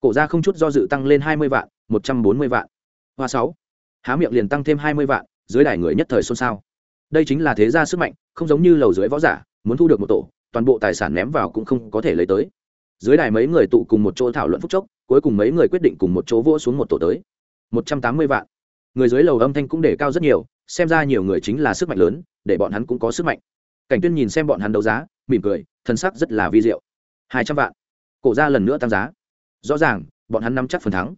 Cổ ra không chút do dự tăng lên hai mươi vạn, một trăm bốn mươi vạn. Hoa sáu. Há miệng liền tăng thêm hai mươi vạn, dưới đài người nhất thời xôn xao. Đây chính là thế gia sức mạnh, không giống như lầu dưới võ giả, muốn thu được một tổ, toàn bộ tài sản ném vào cũng không có thể lấy tới dưới đài mấy người tụ cùng một chỗ thảo luận phúc chốc, cuối cùng mấy người quyết định cùng một chỗ vỗ xuống một tổ tới. Một trăm tám mươi vạn. Người dưới lầu âm thanh cũng để cao rất nhiều, xem ra nhiều người chính là sức mạnh lớn, để bọn hắn cũng có sức mạnh. Cảnh tuyên nhìn xem bọn hắn đấu giá, mỉm cười thân sắc rất là vi diệu. Hai trăm vạn. Cổ ra lần nữa tăng giá. Rõ ràng, bọn hắn nắm chắc phần thắng.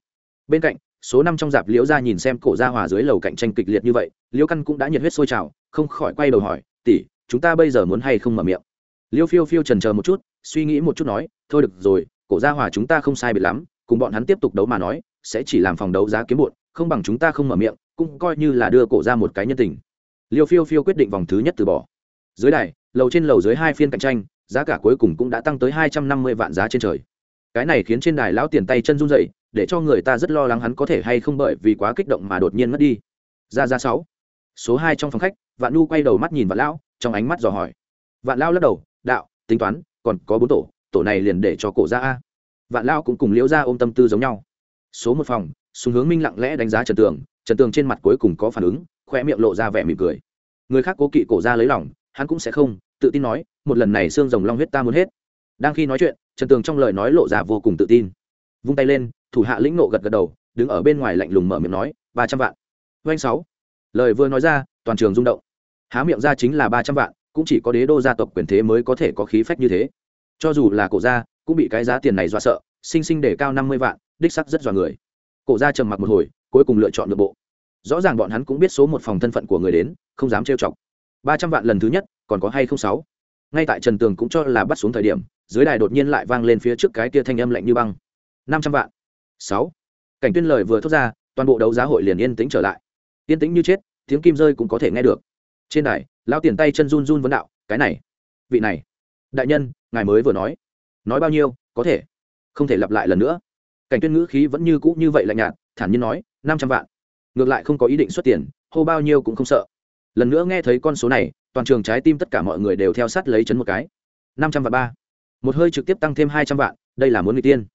Bên cạnh, số năm trong dạp liễu ra nhìn xem cổ ra hòa dưới lầu cạnh tranh kịch liệt như vậy, liễu căn cũng đã nhiệt huyết sôi trào, không khỏi quay đầu hỏi, tỷ, chúng ta bây giờ muốn hay không mở miệng? Liêu phiêu phiêu trần chờ một chút, suy nghĩ một chút nói, thôi được rồi, cổ gia hòa chúng ta không sai biệt lắm, cùng bọn hắn tiếp tục đấu mà nói, sẽ chỉ làm phòng đấu giá kiếm bụn không bằng chúng ta không mở miệng, cũng coi như là đưa cổ ra một cái nhân tình. Liêu phiêu phiêu quyết định vòng thứ nhất từ bỏ. Dưới đài, lầu trên lầu dưới hai phiên cạnh tranh, giá cả cuối cùng cũng đã tăng tới hai trăm năm mươi vạn giá trên trời. Cái này khiến trên đài lão tiền tay chân run dậy để cho người ta rất lo lắng hắn có thể hay không bởi vì quá kích động mà đột nhiên mất đi. Ra ra sáu. Số hai trong phòng khách, vạn nu quay đầu mắt nhìn vạn lão, trong ánh mắt dò hỏi. Vạn lão lắc đầu đạo, tính toán, còn có bốn tổ tổ này liền để cho cổ ra a. Vạn lao cũng cùng liễu ra ôm tâm tư giống nhau. Số một phòng, sùng hướng minh lặng lẽ đánh giá trần tường trần tường trên mặt cuối cùng có phản ứng khoe miệng lộ ra vẻ mỉm cười. Người khác cố kỵ cổ ra lấy lòng, hắn cũng sẽ không, tự tin nói, một lần này xương rồng long huyết ta muốn hết. Đang khi nói chuyện, trần tường trong lời nói lộ ra vô cùng tự tin. Vung tay lên, thủ hạ lĩnh nộ gật gật đầu, đứng ở bên ngoài lạnh lùng mở miệng nói, ba trăm vạn. Doanh sáu. Lời vừa nói ra, toàn trường rung động. Há miệng ra chính là ba trăm vạn cũng chỉ có đế đô gia tộc quyền thế mới có thể có khí phách như thế. Cho dù là cổ gia, cũng bị cái giá tiền này dọa sợ, sinh sinh để cao năm mươi vạn, đích sắc rất dọa người. Cổ gia trầm mặc một hồi, cuối cùng lựa chọn nội bộ. Rõ ràng bọn hắn cũng biết số một phòng thân phận của người đến, không dám trêu chọc. Ba trăm vạn lần thứ nhất, còn có hay không sáu? Ngay tại trần tường cũng cho là bắt xuống thời điểm, dưới đài đột nhiên lại vang lên phía trước cái kia thanh âm lạnh như băng. Năm trăm vạn. Sáu. Cảnh tuyên lời vừa thốt ra, toàn bộ đấu giá hội liền yên tĩnh trở lại. Yên tĩnh như chết, tiếng kim rơi cũng có thể nghe được trên đài lao tiền tay chân run run vấn đạo, cái này, vị này, đại nhân, ngài mới vừa nói. Nói bao nhiêu, có thể. Không thể lặp lại lần nữa. Cảnh tuyên ngữ khí vẫn như cũ như vậy lạnh nhạt, thản nhiên nói, năm trăm vạn. Ngược lại không có ý định xuất tiền, hô bao nhiêu cũng không sợ. Lần nữa nghe thấy con số này, toàn trường trái tim tất cả mọi người đều theo sát lấy chấn một cái. Năm trăm vạn ba. Một hơi trực tiếp tăng thêm hai trăm vạn, đây là muốn người tiên.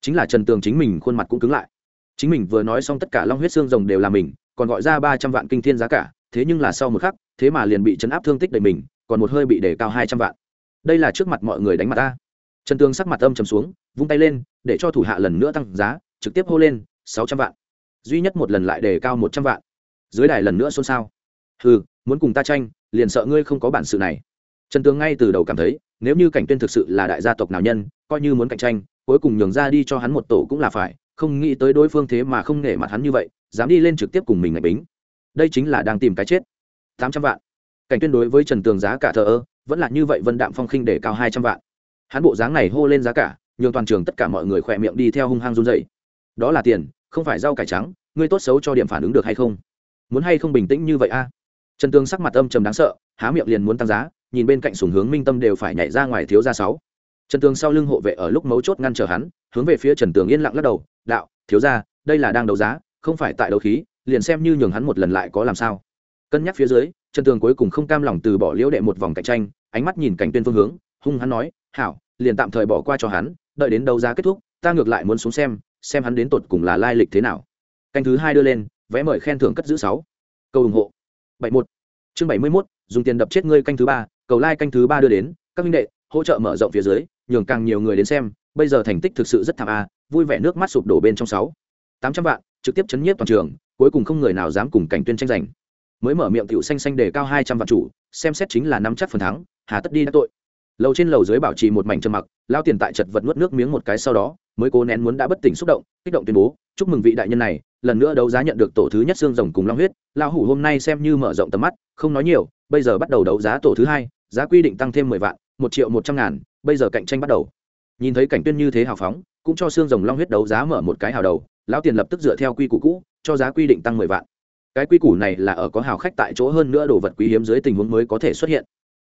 Chính là trần tường chính mình khuôn mặt cũng cứng lại. Chính mình vừa nói xong tất cả long huyết xương rồng đều là mình, còn gọi ra ba trăm vạn kinh thiên giá cả thế nhưng là sau một khắc, thế mà liền bị chấn áp thương tích đầy mình, còn một hơi bị đề cao hai trăm vạn. Đây là trước mặt mọi người đánh mặt ta. Trần tường sắc mặt âm trầm xuống, vung tay lên, để cho thủ hạ lần nữa tăng giá, trực tiếp hô lên, sáu trăm vạn. Duy nhất một lần lại đề cao một trăm vạn. Dưới đài lần nữa xôn xao. Ừ muốn cùng ta tranh, liền sợ ngươi không có bản sự này. Trần tướng ngay từ đầu cảm thấy, nếu như cảnh tuyên thực sự là đại gia tộc nào nhân, coi như muốn cạnh tranh, cuối cùng nhường ra đi cho hắn một tổ cũng là phải, không nghĩ tới đối phương thế mà không nể mặt hắn như vậy, dám đi lên trực tiếp cùng mình ngạch bính đây chính là đang tìm cái chết. Tám trăm vạn. Cảnh tuyên đối với trần tường giá cả thờ ơ, vẫn là như vậy vân đạm phong khinh để cao hai trăm vạn. Hắn bộ dáng này hô lên giá cả, nhường toàn trường tất cả mọi người khỏe miệng đi theo hung hăng run dậy đó là tiền, không phải rau cải trắng, ngươi tốt xấu cho điểm phản ứng được hay không? Muốn hay không bình tĩnh như vậy a? Trần tường sắc mặt âm trầm đáng sợ, há miệng liền muốn tăng giá, nhìn bên cạnh sùng hướng minh tâm đều phải nhảy ra ngoài thiếu ra sáu. Trần tường sau lưng hộ vệ ở lúc mấu chốt ngăn trở hắn, hướng về phía trần tường yên lặng lắc đầu, đạo, thiếu ra đây là đang đấu giá, không phải tại đấu khí liền xem như nhường hắn một lần lại có làm sao. Cân nhắc phía dưới, trần tường cuối cùng không cam lòng từ bỏ liễu đệ một vòng cạnh tranh, ánh mắt nhìn cảnh tuyên phương hướng, hung hắn nói, hảo, liền tạm thời bỏ qua cho hắn, đợi đến đấu giá kết thúc, ta ngược lại muốn xuống xem xem hắn đến tột cùng là lai lịch thế nào. Canh thứ hai đưa lên, vẽ mời khen thưởng cất giữ sáu. Câu ủng hộ. Bảy một. Chương bảy mươi mốt, dùng tiền đập chết ngươi canh thứ ba, cầu lai canh thứ ba đưa đến, các minh đệ, hỗ trợ mở rộng phía dưới, nhường càng nhiều người đến xem, bây giờ thành tích thực sự rất thảm a, vui vẻ nước mắt sụp đổ bên trong sáu. Tám trăm vạn, trực tiếp chấn nhiếp toàn trường cuối cùng không người nào dám cùng cảnh tuyên tranh giành. Mới mở miệng tiểu xanh xanh để cao hai trăm vạn chủ, xem xét chính là nắm chắc phần thắng, hà tất đi đã tội. Lầu trên lầu dưới bảo trì một mảnh trầm mặc, lao tiền tại chật vật nuốt nước miếng một cái sau đó, mới cố nén muốn đã bất tỉnh xúc động, kích động tuyên bố, chúc mừng vị đại nhân này, lần nữa đấu giá nhận được tổ thứ nhất xương rồng cùng long huyết lao hủ hôm nay xem như mở rộng tầm mắt, không nói nhiều, bây giờ bắt đầu đấu giá tổ thứ hai, giá quy định tăng thêm mười vạn, một triệu một trăm ngàn, bây giờ cạnh tranh bắt đầu. Nhìn thấy cảnh tuyên như thế hào phóng, cũng cho xương rồng long huyết đấu giá mở một cái hào đầu, lão tiền lập tức dựa theo quy củ cũ cho giá quy định tăng mười vạn. Cái quy củ này là ở có hào khách tại chỗ hơn nữa đồ vật quý hiếm dưới tình huống mới có thể xuất hiện.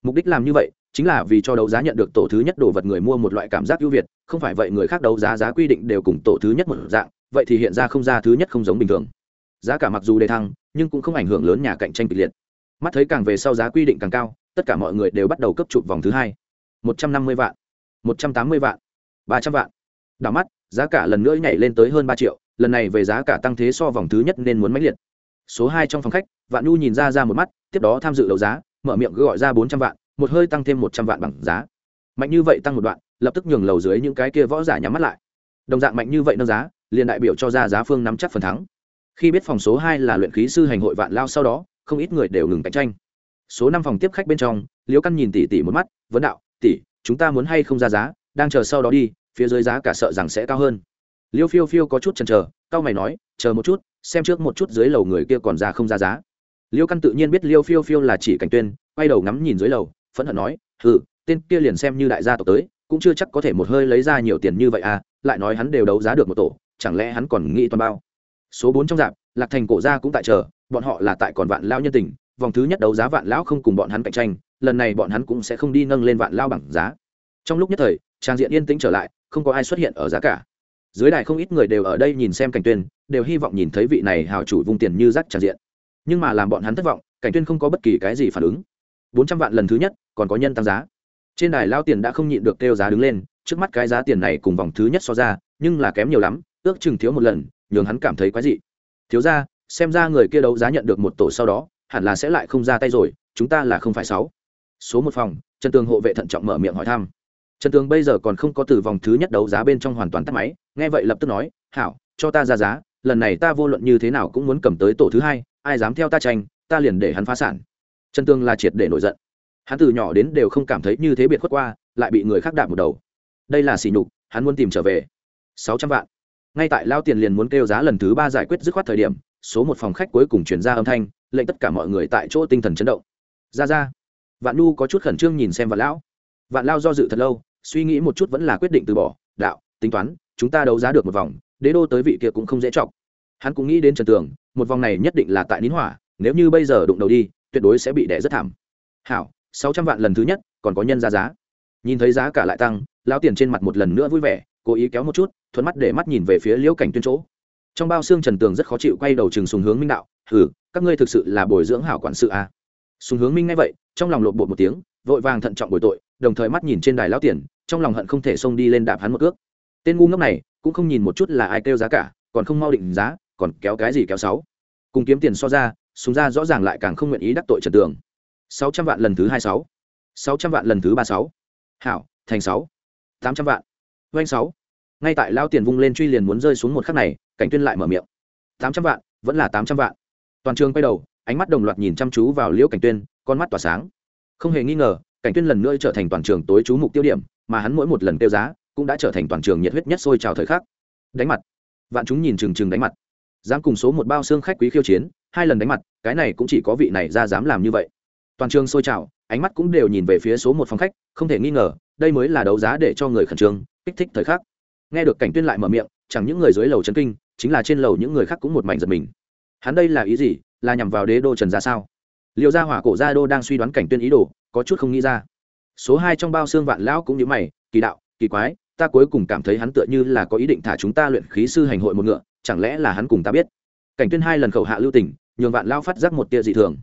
Mục đích làm như vậy, chính là vì cho đấu giá nhận được tổ thứ nhất đồ vật người mua một loại cảm giác ưu việt, không phải vậy người khác đấu giá giá quy định đều cùng tổ thứ nhất một dạng, vậy thì hiện ra không ra thứ nhất không giống bình thường. Giá cả mặc dù đề thăng, nhưng cũng không ảnh hưởng lớn nhà cạnh tranh kịch liệt. Mắt thấy càng về sau giá quy định càng cao, tất cả mọi người đều bắt đầu cấp chụp vòng thứ hai. một trăm năm mươi vạn, một trăm tám mươi vạn, ba trăm vạn. Đảo mắt, giá cả lần nữa nhảy lên tới hơn ba triệu lần này về giá cả tăng thế so vòng thứ nhất nên muốn mãnh liệt. Số hai trong phòng khách, vạn nhu nhìn ra ra một mắt, tiếp đó tham dự đấu giá, mở miệng gọi ra bốn trăm vạn, một hơi tăng thêm một trăm vạn bằng giá. Mạnh như vậy tăng một đoạn, lập tức nhường lầu dưới những cái kia võ giả nhắm mắt lại. Đồng dạng mạnh như vậy nâng giá, liền đại biểu cho ra giá phương nắm chắc phần thắng. Khi biết phòng số hai là luyện khí sư hành hội vạn lao sau đó, không ít người đều ngừng cạnh tranh. Số năm phòng tiếp khách bên trong, liễu căn nhìn tỷ tỷ một mắt, vấn đạo, tỷ, chúng ta muốn hay không ra giá? Đang chờ sau đó đi, phía dưới giá cả sợ rằng sẽ cao hơn liêu phiêu phiêu có chút chần chờ cao mày nói, chờ một chút, xem trước một chút dưới lầu người kia còn ra không ra giá. Liêu căn tự nhiên biết liêu phiêu phiêu là chỉ cảnh tuyên, quay đầu ngắm nhìn dưới lầu, phẫn hận nói ừ tên kia liền xem như đại gia tộc tới, cũng chưa chắc có thể một hơi lấy ra nhiều tiền như vậy à lại nói hắn đều đấu giá được một tổ, chẳng lẽ hắn còn nghĩ toàn bao? Số bốn trong dạp, lạc thành cổ gia cũng tại chờ, bọn họ là tại còn vạn lao nhân tình, vòng thứ nhất đấu giá vạn lão không cùng bọn hắn cạnh tranh, lần này bọn hắn cũng sẽ không đi nâng lên vạn lao bằng giá. Trong lúc nhất thời, trang diện yên tĩnh trở lại, không có ai xuất hiện ở giá cả dưới đài không ít người đều ở đây nhìn xem cảnh tuyên, đều hy vọng nhìn thấy vị này hào chủ vung tiền như rác tràn diện. Nhưng mà làm bọn hắn thất vọng, cảnh tuyên không có bất kỳ cái gì phản ứng. Bốn trăm vạn lần thứ nhất, còn có nhân tăng giá. Trên đài lao tiền đã không nhịn được kêu giá đứng lên, trước mắt cái giá tiền này cùng vòng thứ nhất so ra, nhưng là kém nhiều lắm, ước chừng thiếu một lần, nhường hắn cảm thấy quái dị. Thiếu ra, xem ra người kia đấu giá nhận được một tổ sau đó, hẳn là sẽ lại không ra tay rồi, chúng ta là không phải sáu. Số một phòng, trần tường hộ vệ thận trọng mở miệng hỏi thăm. Trần tường bây giờ còn không có từ vòng thứ nhất đấu giá bên trong hoàn toàn tắt máy nghe vậy lập tức nói, hảo, cho ta ra giá, lần này ta vô luận như thế nào cũng muốn cầm tới tổ thứ hai, ai dám theo ta tranh, ta liền để hắn phá sản. Trần tương là triệt để nổi giận. Hắn từ nhỏ đến đều không cảm thấy như thế biệt khuất qua, lại bị người khác đạp một đầu. Đây là xỉ nhục, hắn muốn tìm trở về. Sáu trăm vạn. Ngay tại lao tiền liền muốn kêu giá lần thứ ba giải quyết dứt khoát thời điểm, số một phòng khách cuối cùng chuyển ra âm thanh, lệnh tất cả mọi người tại chỗ tinh thần chấn động. Ra ra. Vạn nu có chút khẩn trương nhìn xem vạn lão. Vạn lao do dự thật lâu, suy nghĩ một chút vẫn là quyết định từ bỏ. Đạo, tính toán chúng ta đấu giá được một vòng, đế đô tới vị kia cũng không dễ chọc. Hắn cũng nghĩ đến trần tường, một vòng này nhất định là tại nín hỏa, nếu như bây giờ đụng đầu đi, tuyệt đối sẽ bị đẻ rất thảm. Hảo, sáu trăm vạn lần thứ nhất, còn có nhân ra giá. Nhìn thấy giá cả lại tăng lao tiền trên mặt một lần nữa vui vẻ, cố ý kéo một chút, thuận mắt để mắt nhìn về phía liễu cảnh tuyên chỗ. Trong bao xương trần tường rất khó chịu quay đầu chừng sùng hướng minh đạo ừ các ngươi thực sự là bồi dưỡng hảo quản sự à. sùng hướng minh ngay vậy, trong lòng lộn bột một tiếng, vội vàng thận trọng bồi tội, đồng thời mắt nhìn trên đài lão tiền, trong lòng hận không thể xông đi lên đạp hắn một cước tên ngu ngốc này cũng không nhìn một chút là ai kêu giá cả, còn không mau định giá, còn kéo cái gì kéo sáu. Cùng kiếm tiền so ra, súng ra rõ ràng lại càng không nguyện ý đắc tội trần tường. Sáu trăm vạn lần thứ hai sáu. Sáu trăm vạn lần thứ ba sáu. Hảo, thành sáu. Tám trăm vạn. Doanh sáu. Ngay tại lao tiền vung lên truy liền muốn rơi xuống một khắc này, cảnh tuyên lại mở miệng. Tám trăm vạn, vẫn là tám trăm vạn. Toàn trường quay đầu, ánh mắt đồng loạt nhìn chăm chú vào liễu cảnh tuyên, con mắt tỏa sáng. Không hề nghi ngờ, cảnh tuyên lần nữa trở thành toàn trường tối chú mục tiêu điểm, mà hắn mỗi một lần tiêu giá cũng đã trở thành toàn trường nhiệt huyết nhất sôi trào thời khắc. Đánh mặt. Vạn chúng nhìn chừng chừng đánh mặt. Dám cùng số một bao xương khách quý khiêu chiến, hai lần đánh mặt, cái này cũng chỉ có vị này ra dám làm như vậy. Toàn trường sôi trào, ánh mắt cũng đều nhìn về phía số một phòng khách, không thể nghi ngờ, đây mới là đấu giá để cho người khẩn trương, kích thích thời khắc. Nghe được cảnh tuyên lại mở miệng, chẳng những người dưới lầu chấn kinh, chính là trên lầu những người khác cũng một mảnh giật mình. Hắn đây là ý gì? Là nhằm vào đế đô trần ra sao? Liệu gia hỏa cổ gia đô đang suy đoán cảnh tuyên ý đồ, có chút không nghĩ ra. Số hai trong bao xương vạn lão cũng như mày, kỳ đạo, kỳ quái ta cuối cùng cảm thấy hắn tựa như là có ý định thả chúng ta luyện khí sư hành hội một ngựa, chẳng lẽ là hắn cùng ta biết? Cảnh tuyên hai lần khẩu hạ lưu tình, nhường vạn lão phát giác một tia dị thường.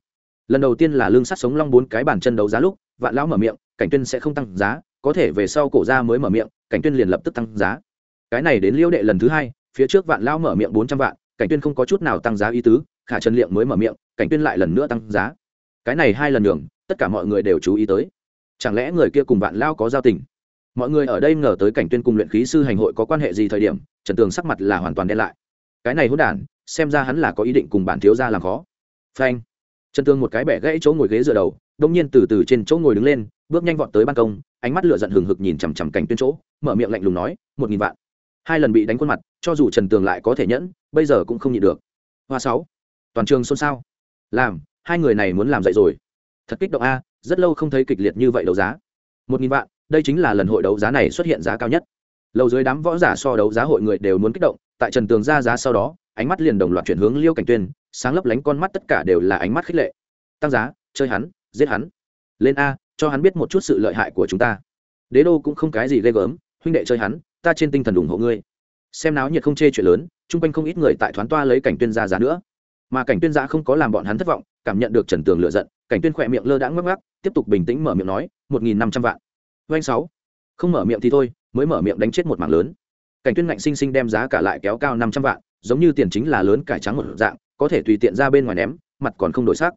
Lần đầu tiên là lương sắt sống long bốn cái bàn chân đấu giá lúc, vạn lão mở miệng, cảnh tuyên sẽ không tăng giá, có thể về sau cổ gia mới mở miệng, cảnh tuyên liền lập tức tăng giá. Cái này đến liêu đệ lần thứ hai, phía trước vạn lão mở miệng bốn trăm vạn, cảnh tuyên không có chút nào tăng giá ý tứ, khả trần liệm mới mở miệng, cảnh tuyên lại lần nữa tăng giá. Cái này hai lần đường tất cả mọi người đều chú ý tới. Chẳng lẽ người kia cùng vạn lao có giao tình? Mọi người ở đây ngờ tới cảnh tuyên cùng luyện khí sư hành hội có quan hệ gì thời điểm, trần tường sắc mặt là hoàn toàn đen lại. Cái này hỗn đản, xem ra hắn là có ý định cùng bản thiếu gia làm khó. Phanh. Trần tường một cái bẻ gãy chỗ ngồi ghế dựa đầu, đông nhiên từ từ trên chỗ ngồi đứng lên, bước nhanh vọt tới ban công, ánh mắt lửa giận hừng hực nhìn chằm chằm cảnh tuyên chỗ, mở miệng lạnh lùng nói, một nghìn vạn. Hai lần bị đánh khuôn mặt, cho dù trần tường lại có thể nhẫn, bây giờ cũng không nhịn được. Hoa sáu. Toàn trường xôn xao. Làm, hai người này muốn làm dậy rồi. Thật kích động a, rất lâu không thấy kịch liệt như vậy đấu giá. Một nghìn vạn đây chính là lần hội đấu giá này xuất hiện giá cao nhất. Lầu dưới đám võ giả so đấu giá hội người đều muốn kích động, tại trần tường ra giá sau đó, ánh mắt liền đồng loạt chuyển hướng liêu cảnh tuyên, sáng lấp lánh con mắt tất cả đều là ánh mắt khích lệ. Tăng giá, chơi hắn, giết hắn. Lên a, cho hắn biết một chút sự lợi hại của chúng ta. Đế đô cũng không cái gì ghê gớm, huynh đệ chơi hắn, ta trên tinh thần ủng hộ ngươi. Xem náo nhiệt không chê chuyện lớn, chung quanh không ít người tại thoán toa lấy cảnh tuyên ra giá nữa. Mà cảnh tuyên giá không có làm bọn hắn thất vọng, cảm nhận được trần tường lựa giận, cảnh tuyên khỏe miệng lơ đãng ngắc ngắc, tiếp tục bình tĩnh mở miệng nói, một nghìn năm trăm vạn oanh sáu. Không mở miệng thì thôi, mới mở miệng đánh chết một mảng lớn. Cảnh tuyên ngạnh sinh sinh đem giá cả lại kéo cao năm trăm vạn, giống như tiền chính là lớn cải trắng một dạng, có thể tùy tiện ra bên ngoài ném, mặt còn không đổi sắc.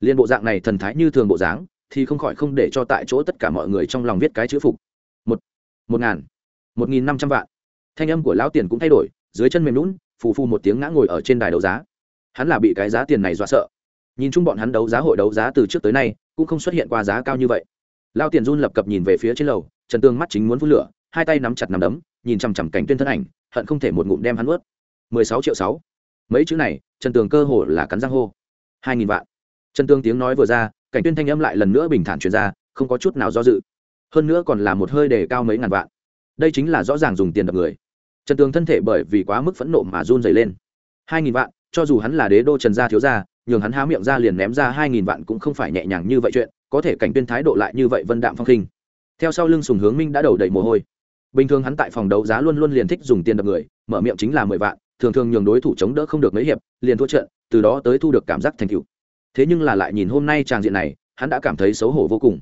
Liên bộ dạng này thần thái như thường bộ dáng, thì không khỏi không để cho tại chỗ tất cả mọi người trong lòng viết cái chữ phục. Một một ngàn, một nghìn năm trăm vạn. Thanh âm của lão tiền cũng thay đổi, dưới chân mềm lún phù phù một tiếng ngã ngồi ở trên đài đấu giá. Hắn là bị cái giá tiền này dọa sợ. Nhìn chung bọn hắn đấu giá hội đấu giá từ trước tới nay, cũng không xuất hiện qua giá cao như vậy lao tiền run lập cập nhìn về phía trên lầu, trần tương mắt chính muốn phun lửa, hai tay nắm chặt nắm đấm, nhìn chằm chằm cảnh tuyên thân ảnh, hận không thể một ngụm đem hắn ướt mười sáu triệu sáu. Mấy chữ này, trần tường cơ hồ là cắn răng hô. Hai nghìn vạn. Trần tương tiếng nói vừa ra, cảnh tuyên thanh âm lại lần nữa bình thản truyền ra, không có chút nào do dự. Hơn nữa còn là một hơi đề cao mấy ngàn vạn. Đây chính là rõ ràng dùng tiền đập người. Trần tường thân thể bởi vì quá mức phẫn nộ mà run dày lên. Hai nghìn vạn, cho dù hắn là đế đô trần gia thiếu gia, nhường hắn há miệng ra liền ném ra hai nghìn vạn cũng không phải nhẹ nhàng như vậy chuyện có thể cảnh tuyên thái độ lại như vậy vân đạm phong khinh. Theo sau lưng sùng hướng minh đã đầu đầy mồ hôi. Bình thường hắn tại phòng đấu giá luôn luôn liền thích dùng tiền đập người, mở miệng chính là mười vạn, thường thường nhường đối thủ chống đỡ không được mấy hiệp, liền thua trận, từ đó tới thu được cảm giác thành tựu. Thế nhưng là lại nhìn hôm nay tràng diện này, hắn đã cảm thấy xấu hổ vô cùng.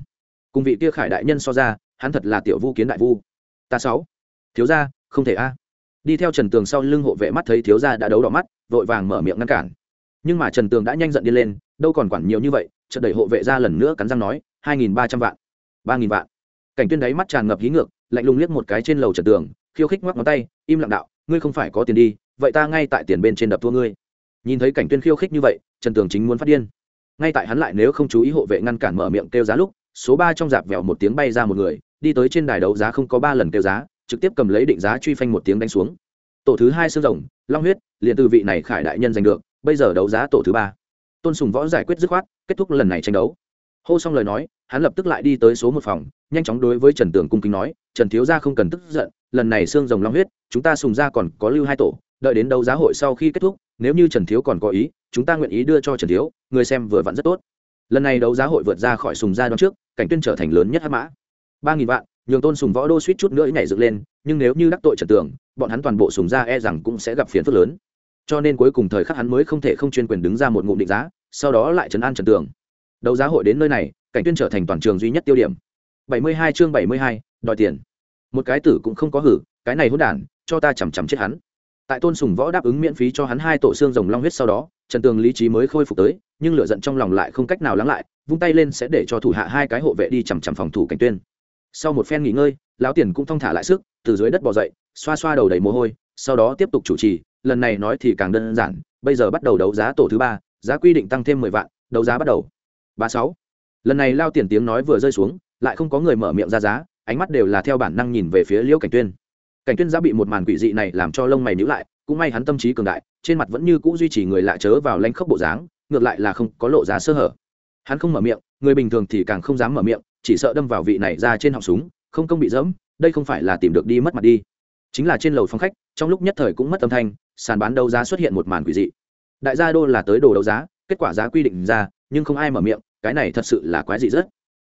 Cùng vị kia khải đại nhân so ra, hắn thật là tiểu vu kiến đại vu. Ta sáu. Thiếu gia, không thể a. Đi theo trần tường sau lưng hộ vệ mắt thấy thiếu gia đã đấu đỏ mắt, vội vàng mở miệng ngăn cản. Nhưng mà trần tường đã nhanh giận đi lên, đâu còn quản nhiều như vậy chợt đẩy hộ vệ ra lần nữa cắn răng nói, hai nghìn ba trăm vạn, ba nghìn vạn. Cảnh tuyên đáy mắt tràn ngập hí ngược, lạnh lùng liếc một cái trên lầu trần tường, khiêu khích ngoắc ngón tay, im lặng đạo, ngươi không phải có tiền đi, vậy ta ngay tại tiền bên trên đập thua ngươi. Nhìn thấy cảnh tuyên khiêu khích như vậy, trần tường chính muốn phát điên. Ngay tại hắn lại nếu không chú ý hộ vệ ngăn cản mở miệng kêu giá lúc, số ba trong dạp vẹo một tiếng bay ra một người, đi tới trên đài đấu giá không có ba lần kêu giá, trực tiếp cầm lấy định giá truy phanh một tiếng đánh xuống. Tổ thứ hai xương rồng, long huyết, liền từ vị này khải đại nhân giành được, bây giờ đấu giá tổ thứ ba tôn sùng võ giải quyết dứt khoát, kết thúc lần này tranh đấu. Hô xong lời nói, hắn lập tức lại đi tới số một phòng, nhanh chóng đối với trần tường cung kính nói, trần thiếu gia không cần tức giận, lần này xương rồng long huyết, chúng ta sùng ra còn có lưu hai tổ, đợi đến đấu giá hội sau khi kết thúc, nếu như trần thiếu còn có ý, chúng ta nguyện ý đưa cho trần thiếu, người xem vừa vặn rất tốt. Lần này đấu giá hội vượt ra khỏi sùng gia đón trước, cảnh tuyên trở thành lớn nhất hát mã. Ba nghìn vạn, nhường tôn sùng võ đô suýt chút nữa nhảy dựng lên, nhưng nếu như đắc tội trần tường, bọn hắn toàn bộ sùng gia e rằng cũng sẽ gặp phiền phức lớn cho nên cuối cùng thời khắc hắn mới không thể không chuyên quyền đứng ra một ngụm định giá sau đó lại trấn an trần tường. Đấu giá hội đến nơi này cảnh tuyên trở thành toàn trường duy nhất tiêu điểm. 72 chương 72, đòi tiền. Một cái tử cũng không có hử cái này hỗn đản cho ta chằm chằm chết hắn. Tại tôn sùng võ đáp ứng miễn phí cho hắn hai tổ xương rồng long huyết sau đó trần tường lý trí mới khôi phục tới nhưng lửa giận trong lòng lại không cách nào lắng lại vung tay lên sẽ để cho thủ hạ hai cái hộ vệ đi chằm chằm phòng thủ cảnh tuyên. Sau một phen nghỉ ngơi lão tiền cũng thong thả lại sức từ dưới đất bò dậy xoa xoa đầu đầy mồ hôi sau đó tiếp tục chủ trì lần này nói thì càng đơn giản, bây giờ bắt đầu đấu giá tổ thứ ba, giá quy định tăng thêm mười vạn, đấu giá bắt đầu. Ba sáu. Lần này lao tiền tiếng nói vừa rơi xuống, lại không có người mở miệng ra giá, ánh mắt đều là theo bản năng nhìn về phía liễu cảnh tuyên. Cảnh tuyên giá bị một màn quỷ dị này làm cho lông mày nhíu lại, cũng may hắn tâm trí cường đại, trên mặt vẫn như cũ duy trì người lạ chớ vào lanh khốc bộ dáng, ngược lại là không có lộ ra sơ hở. Hắn không mở miệng, người bình thường thì càng không dám mở miệng, chỉ sợ đâm vào vị này ra trên họng súng, không công bị dẫm, đây không phải là tìm được đi mất mặt đi. Chính là trên lầu phòng khách, trong lúc nhất thời cũng mất âm thanh sàn bán đấu giá xuất hiện một màn quỷ dị. Đại gia đô là tới đồ đấu giá, kết quả giá quy định ra, nhưng không ai mở miệng, cái này thật sự là quái dị rất.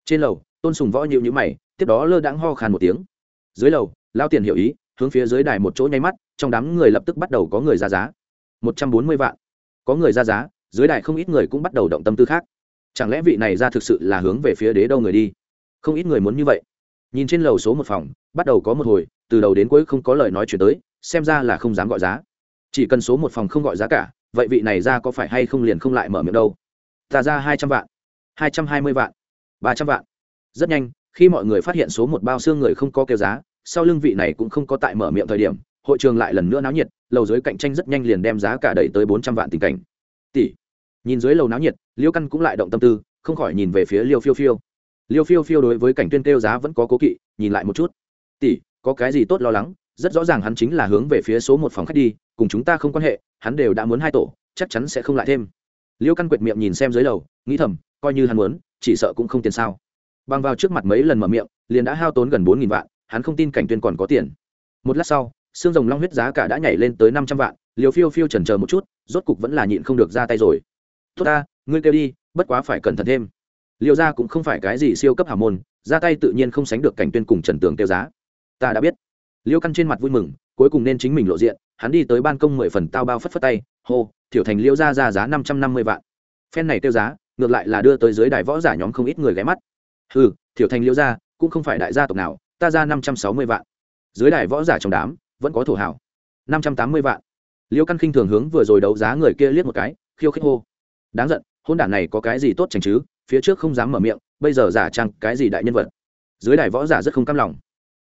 Trên lầu, tôn sùng võ nhịu nhữ mày, tiếp đó lơ đãng ho khan một tiếng. Dưới lầu, lao tiền hiểu ý, hướng phía dưới đài một chỗ nháy mắt, trong đám người lập tức bắt đầu có người ra giá. Một trăm bốn mươi vạn. Có người ra giá, dưới đài không ít người cũng bắt đầu động tâm tư khác. Chẳng lẽ vị này ra thực sự là hướng về phía đế đâu người đi? Không ít người muốn như vậy. Nhìn trên lầu số một phòng, bắt đầu có một hồi, từ đầu đến cuối không có lời nói chuyển tới, xem ra là không dám gọi giá chỉ cần số một phòng không gọi giá cả, vậy vị này ra có phải hay không liền không lại mở miệng đâu? Ta ra hai trăm vạn. Hai trăm hai mươi vạn. Ba trăm vạn. Rất nhanh, khi mọi người phát hiện số một bao xương người không có kêu giá, sau lưng vị này cũng không có tại mở miệng thời điểm, hội trường lại lần nữa náo nhiệt, lầu dưới cạnh tranh rất nhanh liền đem giá cả đẩy tới bốn trăm vạn tình cảnh. Tỷ. Nhìn dưới lầu náo nhiệt, liêu căn cũng lại động tâm tư, không khỏi nhìn về phía liêu phiêu phiêu. Liêu phiêu phiêu đối với cảnh tuyên kêu giá vẫn có cố kỵ, nhìn lại một chút. Tỷ, có cái gì tốt lo lắng? Rất rõ ràng hắn chính là hướng về phía số một phòng khách đi cùng chúng ta không quan hệ, hắn đều đã muốn hai tổ, chắc chắn sẽ không lại thêm. Liêu căn quệt miệng nhìn xem dưới lầu, nghĩ thầm, coi như hắn muốn, chỉ sợ cũng không tiền sao. Bằng vào trước mặt mấy lần mở miệng, liền đã hao tốn gần bốn nghìn vạn, hắn không tin cảnh tuyên còn có tiền. Một lát sau, xương rồng long huyết giá cả đã nhảy lên tới năm trăm vạn liều phiêu phiêu chần chờ một chút, rốt cục vẫn là nhịn không được ra tay rồi. Tốt ta, ngươi kêu đi, bất quá phải cẩn thận thêm. Liều ra cũng không phải cái gì siêu cấp hào môn, ra tay tự nhiên không sánh được cảnh tuyên cùng trần tường tiêu giá. Ta đã biết. Liêu căn trên mặt vui mừng, cuối cùng nên chính mình lộ diện hắn đi tới ban công mười phần tao bao phất phất tay, hô thiểu thành liễu ra ra giá năm trăm năm mươi vạn. Phen này tiêu giá, ngược lại là đưa tới dưới đài võ giả nhóm không ít người ghé mắt. Ừ thiểu thành liễu ra, cũng không phải đại gia tộc nào, ta ra năm trăm sáu mươi vạn. Dưới đài võ giả trong đám, vẫn có thổ hảo năm trăm tám mươi vạn. Liễu căn khinh thường hướng vừa rồi đấu giá người kia liếc một cái, khiêu khích hô. Đáng giận, hôn đản này có cái gì tốt chành chứ, phía trước không dám mở miệng, bây giờ giả trang cái gì đại nhân vật? Dưới đài võ giả rất không cam lòng.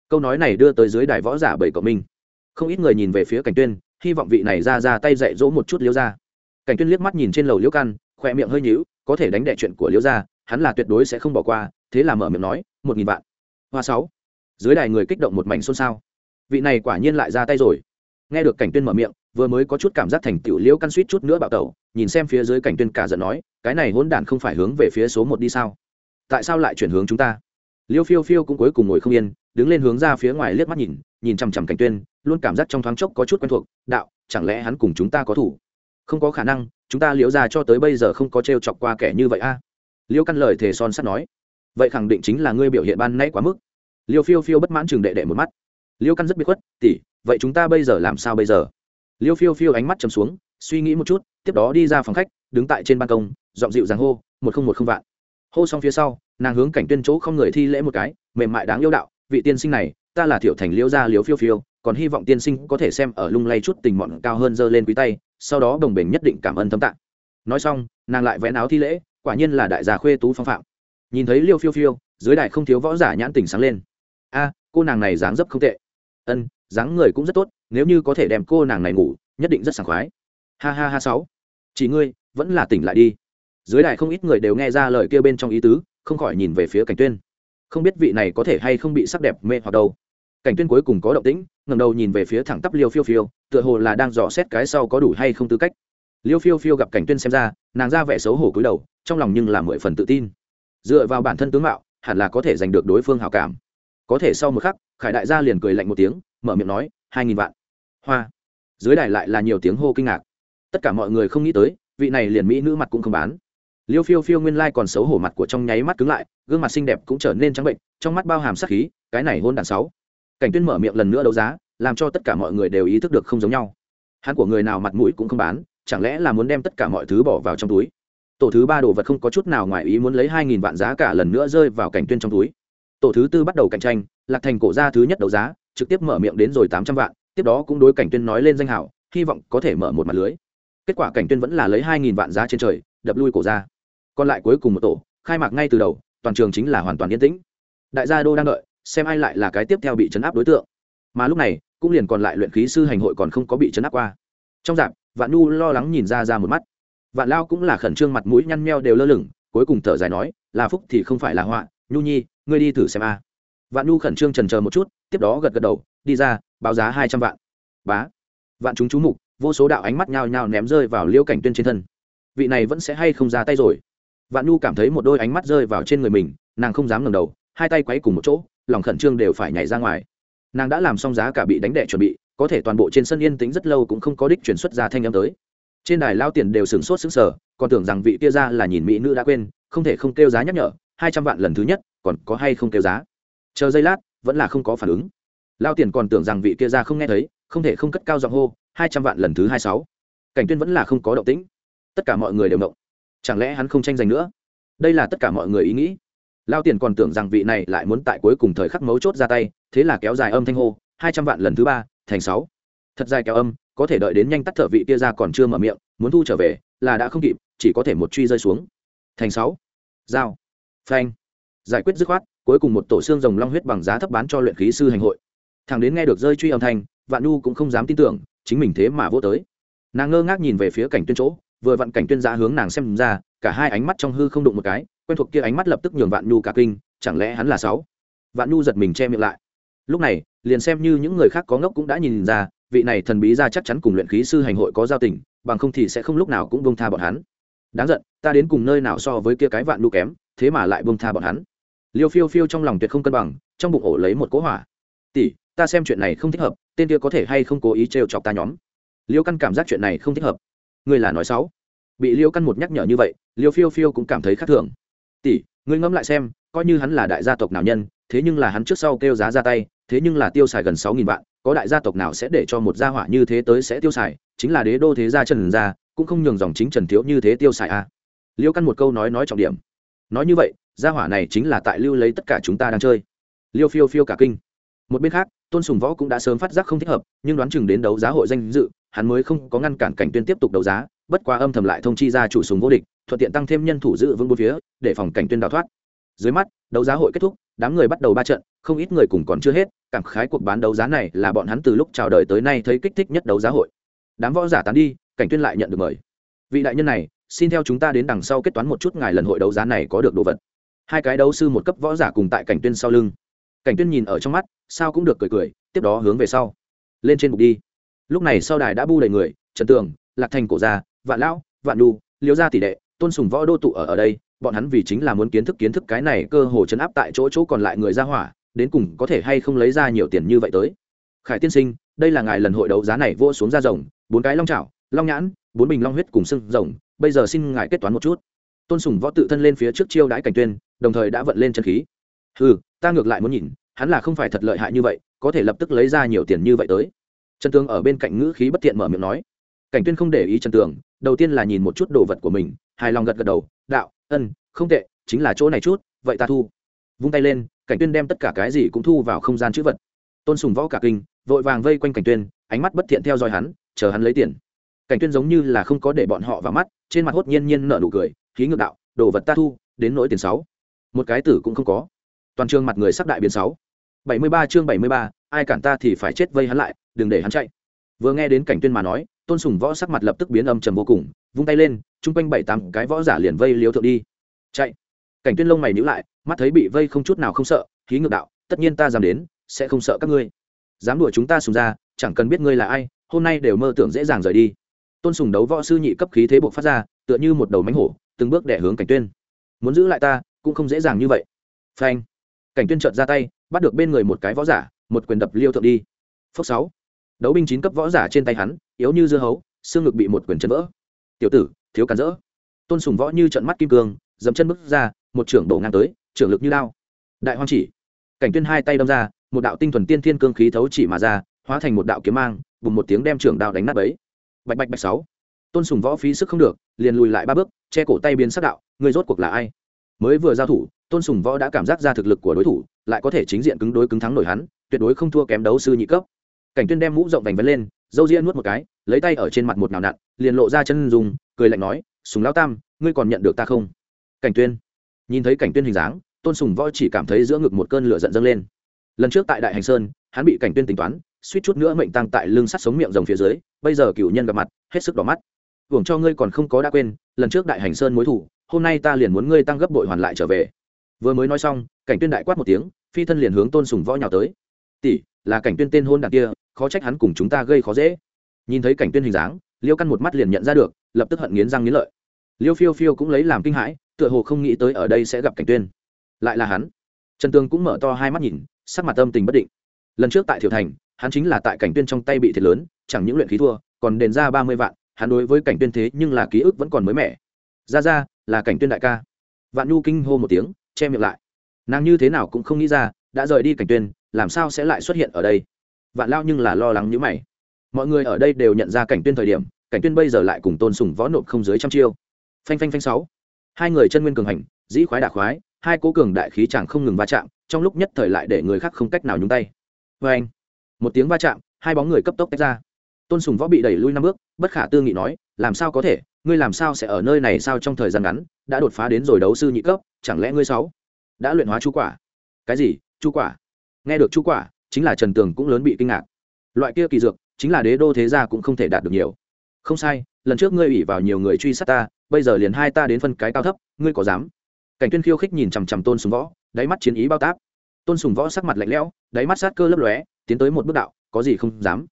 Câu nói này đưa tới dưới đài võ giả bảy cộng minh không ít người nhìn về phía cảnh tuyên hy vọng vị này ra ra tay dạy dỗ một chút liễu Gia, cảnh tuyên liếc mắt nhìn trên lầu liễu căn khoe miệng hơi nhíu có thể đánh đệ chuyện của liễu Gia, hắn là tuyệt đối sẽ không bỏ qua thế là mở miệng nói một nghìn vạn. Hoa sáu. Dưới đài người kích động một mảnh xôn xao. Vị này quả nhiên lại ra tay rồi. Nghe được cảnh tuyên mở miệng vừa mới có chút cảm giác thành tiểu liễu căn suýt chút nữa bạo tẩu nhìn xem phía dưới cảnh tuyên cả giận nói cái này hỗn đản không phải hướng về phía số một đi sao? Tại sao lại chuyển hướng chúng ta? Liêu phiêu phiêu cũng cuối cùng ngồi không yên đứng lên hướng ra phía ngoài liếc mắt nhìn nhìn chằm chằm cảnh tuyên luôn cảm giác trong thoáng chốc có chút quen thuộc, đạo, chẳng lẽ hắn cùng chúng ta có thủ? Không có khả năng, chúng ta liễu ra cho tới bây giờ không có t chọc qua kẻ như vậy a. Liêu căn lời thề son sắt nói. Vậy khẳng định chính là ngươi biểu hiện ban nãy quá mức. Liêu phiêu phiêu bất mãn chừng đệ đệ một mắt. Liêu căn rất bị khuất tỉ vậy chúng ta bây giờ làm sao bây giờ? Liêu phiêu phiêu ánh mắt chầm xuống, suy nghĩ một chút, tiếp đó đi ra phòng khách, đứng tại trên ban công dọn dịu dàng hô, một không một không vạn. Hô xong phía sau, nàng hướng cảnh tuyên chỗ không người thi lễ một cái, mềm mại đáng yêu đạo, vị tiên sinh này ta là thiểu thành liễu gia liễu phiêu phiêu, còn hy vọng tiên sinh có thể xem ở lung lay chút tình mọn cao hơn giơ lên quý tay, sau đó đồng bình nhất định cảm ơn thâm tạng. Nói xong, nàng lại vén áo thi lễ, quả nhiên là đại gia khuê tú phong phạm. Nhìn thấy liêu phiêu phiêu, dưới đại không thiếu võ giả nhãn tình sáng lên. A, cô nàng này dáng dấp không tệ. Ân, dáng người cũng rất tốt, nếu như có thể đem cô nàng này ngủ, nhất định rất sảng khoái. Ha ha ha sáu. Chỉ ngươi, vẫn là tỉnh lại đi. Dưới đại không ít người đều nghe ra lời kia bên trong ý tứ, không khỏi nhìn về phía cảnh tuyên. Không biết vị này có thể hay không bị sắc đẹp mê hoặc đâu cảnh tuyên cuối cùng có động tĩnh, ngẩng đầu nhìn về phía thẳng tắp liêu phiêu phiêu, tựa hồ là đang dò xét cái sau có đủ hay không tư cách. Liêu phiêu phiêu gặp cảnh tuyên xem ra, nàng ra vẻ xấu hổ cúi đầu, trong lòng nhưng là mười phần tự tin. Dựa vào bản thân tướng mạo, hẳn là có thể giành được đối phương hảo cảm. Có thể sau một khắc, khải đại gia liền cười lạnh một tiếng, mở miệng nói, hai nghìn vạn. Hoa. Dưới đài lại là nhiều tiếng hô kinh ngạc. Tất cả mọi người không nghĩ tới, vị này liền mỹ nữ mặt cũng không bán. Liêu phiêu phiêu nguyên lai còn xấu hổ mặt của trong nháy mắt cứng lại, gương mặt xinh đẹp cũng trở nên trắng bệnh, trong mắt bao hàm sắc khí, cái này hôn đàn sáu cảnh tuyên mở miệng lần nữa đấu giá, làm cho tất cả mọi người đều ý thức được không giống nhau. Hắn của người nào mặt mũi cũng không bán, chẳng lẽ là muốn đem tất cả mọi thứ bỏ vào trong túi? Tổ thứ ba đồ vật không có chút nào ngoài ý muốn lấy hai nghìn vạn giá cả lần nữa rơi vào cảnh tuyên trong túi. Tổ thứ tư bắt đầu cạnh tranh, lạc thành cổ gia thứ nhất đấu giá, trực tiếp mở miệng đến rồi tám trăm vạn, tiếp đó cũng đối cảnh tuyên nói lên danh hảo, hy vọng có thể mở một mặt lưới. Kết quả cảnh tuyên vẫn là lấy hai nghìn vạn giá trên trời, đập lui cổ ra còn lại cuối cùng một tổ, khai mạc ngay từ đầu, toàn trường chính là hoàn toàn yên tĩnh. Đại gia đô đang đợi xem ai lại là cái tiếp theo bị chấn áp đối tượng. Mà lúc này, cũng liền còn lại luyện khí sư hành hội còn không có bị chấn áp qua. Trong dạp, vạn nu lo lắng nhìn ra ra một mắt. Vạn lao cũng là khẩn trương mặt mũi nhăn meo đều lơ lửng, cuối cùng thở dài nói, là phúc thì không phải là họa, nhu nhi, ngươi đi thử xem a. Vạn nu khẩn trương trần chờ một chút, tiếp đó gật gật đầu, đi ra, báo giá hai trăm vạn. Bá. Vạn chúng chú mục, vô số đạo ánh mắt nhao nhao ném rơi vào liêu cảnh tuyên trên thân. Vị này vẫn sẽ hay không ra tay rồi? Vạn nu cảm thấy một đôi ánh mắt rơi vào trên người mình, nàng không dám ngẩng đầu hai tay quấy cùng một chỗ, lòng khẩn trương đều phải nhảy ra ngoài. Nàng đã làm xong giá cả bị đánh đẻ chuẩn bị, có thể toàn bộ trên sân yên tĩnh rất lâu cũng không có đích chuyển xuất ra thanh âm tới. Trên đài lao tiền đều sửng sốt sững sờ, còn tưởng rằng vị kia ra là nhìn mỹ nữ đã quên, không thể không kêu giá nhắc nhở, hai trăm vạn lần thứ nhất, còn có hay không kêu giá? Chờ giây lát, vẫn là không có phản ứng. Lao tiền còn tưởng rằng vị kia ra không nghe thấy, không thể không cất cao giọng hô, hai trăm vạn lần thứ hai sáu. Cảnh tuyên vẫn là không có động tĩnh. Tất cả mọi người đều động. Chẳng lẽ hắn không tranh giành nữa? Đây là tất cả mọi người ý nghĩ lao tiền còn tưởng rằng vị này lại muốn tại cuối cùng thời khắc mấu chốt ra tay, thế là kéo dài âm thanh hô, hai trăm vạn lần thứ ba, thành sáu. Thật dài kéo âm, có thể đợi đến nhanh tắt thở vị kia ra còn chưa mở miệng, muốn thu trở về, là đã không kịp, chỉ có thể một truy rơi xuống. Thành sáu. Dao phanh. Giải quyết dứt khoát, cuối cùng một tổ xương rồng long huyết bằng giá thấp bán cho luyện khí sư hành hội. Thằng đến nghe được rơi truy âm thanh, vạn nu cũng không dám tin tưởng, chính mình thế mà vô tới. Nàng ngơ ngác nhìn về phía cảnh tuyên chỗ, vừa vặn cảnh tuyên ra hướng nàng xem ra, cả hai ánh mắt trong hư không đụng một cái quen thuộc kia ánh mắt lập tức nhường vạn nhu cả kinh, chẳng lẽ hắn là sáu? Vạn nhu giật mình che miệng lại. Lúc này, liền xem như những người khác có ngốc cũng đã nhìn ra, vị này thần bí ra chắc chắn cùng luyện khí sư hành hội có giao tình, bằng không thì sẽ không lúc nào cũng bông tha bọn hắn. Đáng giận, ta đến cùng nơi nào so với kia cái vạn nhu kém, thế mà lại bông tha bọn hắn. Liêu phiêu phiêu trong lòng tuyệt không cân bằng, trong bụng ổ lấy một cỗ hỏa. Tỷ, ta xem chuyện này không thích hợp, tên kia có thể hay không cố ý trêu chọc ta nhóm? Liêu căn cảm giác chuyện này không thích hợp. Ngươi là nói xấu. Bị liêu căn một nhắc nhở như vậy, liêu phiêu phiêu cũng cảm thấy khác thường tỷ, ngươi ngẫm lại xem, coi như hắn là đại gia tộc nào nhân, thế nhưng là hắn trước sau kêu giá ra tay, thế nhưng là tiêu xài gần sáu nghìn vạn, có đại gia tộc nào sẽ để cho một gia hỏa như thế tới sẽ tiêu xài, chính là đế đô thế gia trần gia, cũng không nhường dòng chính trần thiếu như thế tiêu xài a à. liêu căn một câu nói nói trọng điểm. Nói như vậy, gia hỏa này chính là tại lưu lấy tất cả chúng ta đang chơi. Liêu phiêu phiêu cả kinh. Một bên khác, tôn sùng võ cũng đã sớm phát giác không thích hợp, nhưng đoán chừng đến đấu giá hội danh dự hắn mới không có ngăn cản cảnh tuyên tiếp tục đấu giá, bất quá âm thầm lại thông chi ra chủ súng vô địch, thuận tiện tăng thêm nhân thủ giữ vững bốn phía, để phòng cảnh tuyên đào thoát. Dưới mắt, đấu giá hội kết thúc, đám người bắt đầu ba trận, không ít người cùng còn chưa hết, cảm khái cuộc bán đấu giá này là bọn hắn từ lúc chào đời tới nay thấy kích thích nhất đấu giá hội. Đám võ giả tán đi, cảnh tuyên lại nhận được mời. Vị đại nhân này, xin theo chúng ta đến đằng sau kết toán một chút ngài lần hội đấu giá này có được đồ vật. Hai cái đấu sư một cấp võ giả cùng tại cảnh tuyên sau lưng. Cảnh tuyên nhìn ở trong mắt, sao cũng được cười cười, tiếp đó hướng về sau. Lên trên bục đi lúc này sau đài đã bu đầy người, trần tường, lạc thành cổ gia, vạn lão, vạn đu liễu gia tỷ đệ, tôn sùng võ đô tụ ở ở đây, bọn hắn vì chính là muốn kiến thức kiến thức cái này cơ hồ chấn áp tại chỗ chỗ còn lại người ra hỏa, đến cùng có thể hay không lấy ra nhiều tiền như vậy tới. Khải tiên sinh, đây là ngài lần hội đấu giá này vô xuống ra rồng, bốn cái long trào long nhãn, bốn bình long huyết cùng sưng rồng, bây giờ xin ngài kết toán một chút. Tôn sùng võ tự thân lên phía trước chiêu đãi cảnh tuyên, đồng thời đã vận lên chân khí. Ừ ta ngược lại muốn nhìn, hắn là không phải thật lợi hại như vậy, có thể lập tức lấy ra nhiều tiền như vậy tới trần tường ở bên cạnh ngữ khí bất tiện mở miệng nói. Cảnh tuyên không để ý trần tường, đầu tiên là nhìn một chút đồ vật của mình, hài lòng gật gật đầu, đạo, ân, không tệ, chính là chỗ này chút, vậy ta thu. Vung tay lên, cảnh tuyên đem tất cả cái gì cũng thu vào không gian chữ vật. Tôn sùng võ cả kinh, vội vàng vây quanh cảnh tuyên, ánh mắt bất thiện theo dõi hắn, chờ hắn lấy tiền. Cảnh tuyên giống như là không có để bọn họ vào mắt, trên mặt hốt nhiên nhiên nở nụ cười, khí ngược đạo, đồ vật ta thu, đến nỗi tiền sáu. Một cái tử cũng không có. Toàn trường mặt người sắp đại biến sáu. Bảy mươi ba chương bảy mươi ba, ai cản ta thì phải chết vây hắn lại đừng để hắn chạy. Vừa nghe đến cảnh tuyên mà nói, tôn sùng võ sắc mặt lập tức biến âm trầm vô cùng, vung tay lên, chung quanh bảy tám cái võ giả liền vây liếu thượng đi. Chạy. Cảnh tuyên lông mày nhíu lại, mắt thấy bị vây không chút nào không sợ, khí ngược đạo, tất nhiên ta dám đến, sẽ không sợ các ngươi. Dám đuổi chúng ta sùng ra chẳng cần biết ngươi là ai, hôm nay đều mơ tưởng dễ dàng rời đi. Tôn sùng đấu võ sư nhị cấp khí thế buộc phát ra, tựa như một đầu mánh hổ, từng bước để hướng cảnh tuyên. Muốn giữ lại ta, cũng không dễ dàng như vậy. Phanh. Cảnh tuyên trợt ra tay, bắt được bên người một cái võ giả, một quyền đập liêu thượng đi. Phốc sáu đấu binh chín cấp võ giả trên tay hắn, yếu như dưa hấu, xương ngực bị một quyền chân vỡ. Tiểu tử, thiếu cản rỡ. Tôn sùng võ như trận mắt kim cương, dẫm chân bước ra, một trưởng đổ ngang tới, trưởng lực như lao đại hoang chỉ. Cảnh tuyên hai tay đâm ra, một đạo tinh thuần tiên thiên cương khí thấu chỉ mà ra, hóa thành một đạo kiếm mang, bùng một tiếng đem trưởng đạo đánh nát bấy. Bạch bạch bạch sáu. Tôn sùng võ phí sức không được, liền lùi lại ba bước, che cổ tay biến sắc đạo người rốt cuộc là ai? Mới vừa giao thủ, tôn sùng võ đã cảm giác ra thực lực của đối thủ, lại có thể chính diện cứng đối cứng thắng nổi hắn, tuyệt đối không thua kém đấu sư nhị cấp cảnh tuyên đem mũ rộng vành vấn lên, dâu ria nuốt một cái, lấy tay ở trên mặt một nào nặn, liền lộ ra chân dùng cười lạnh nói, sùng lão tam, ngươi còn nhận được ta không? Cảnh tuyên nhìn thấy cảnh tuyên hình dáng, tôn sùng võ chỉ cảm thấy giữa ngực một cơn lửa giận dâng lên. Lần trước tại đại hành sơn, hắn bị cảnh tuyên tính toán, suýt chút nữa mệnh tăng tại lưng sắt sống miệng rồng phía dưới, bây giờ cựu nhân gặp mặt, hết sức đỏ mắt. Hưởng cho ngươi còn không có đã quên, lần trước đại hành sơn mối thủ, hôm nay ta liền muốn ngươi tăng gấp bội hoàn lại trở về. Vừa mới nói xong, cảnh tuyên đại quát một tiếng, phi thân liền hướng tôn sùng võ nhào tới. Tỷ, là cảnh tuyên tên hôn đàn kia khó trách hắn cùng chúng ta gây khó dễ. Nhìn thấy cảnh tuyên hình dáng, liêu căn một mắt liền nhận ra được, lập tức hận nghiến răng nghiến lợi. Liêu phiêu phiêu cũng lấy làm kinh hãi, tựa hồ không nghĩ tới ở đây sẽ gặp cảnh tuyên. Lại là hắn. Trần tương cũng mở to hai mắt nhìn, sắc mặt tâm tình bất định. Lần trước tại thiểu thành, hắn chính là tại cảnh tuyên trong tay bị thiệt lớn, chẳng những luyện khí thua, còn đền ra ba mươi vạn, hắn đối với cảnh tuyên thế nhưng là ký ức vẫn còn mới mẻ. Ra ra, là cảnh tuyên đại ca. Vạn nhu kinh hô một tiếng, che miệng lại. Nàng như thế nào cũng không nghĩ ra, đã rời đi cảnh tuyên, làm sao sẽ lại xuất hiện ở đây? Vạn lao nhưng là lo lắng như mày. Mọi người ở đây đều nhận ra cảnh tuyên thời điểm, cảnh tuyên bây giờ lại cùng tôn sùng võ nộp không dưới trăm chiêu. Phanh phanh phanh sáu. Hai người chân nguyên cường hành, dĩ khoái đả khoái, hai cố cường đại khí chẳng không ngừng va chạm, trong lúc nhất thời lại để người khác không cách nào nhúng tay. Vê anh. Một tiếng va chạm, hai bóng người cấp tốc tách ra. Tôn sùng võ bị đẩy lui năm bước, bất khả tư nghị nói, làm sao có thể? Ngươi làm sao sẽ ở nơi này sao trong thời gian ngắn, đã đột phá đến rồi đấu sư nhị cấp, chẳng lẽ ngươi sáu đã luyện hóa chu quả? Cái gì? Chu quả? Nghe được chu quả chính là trần tường cũng lớn bị kinh ngạc. Loại kia kỳ dược, chính là đế đô thế gia cũng không thể đạt được nhiều. Không sai, lần trước ngươi ủy vào nhiều người truy sát ta, bây giờ liền hai ta đến phân cái cao thấp, ngươi có dám? Cảnh tuyên khiêu khích nhìn chằm chằm tôn sùng võ, đáy mắt chiến ý bao táp. Tôn sùng võ sắc mặt lạnh lẽo, đáy mắt sát cơ lấp lóe, tiến tới một bước đạo, có gì không dám?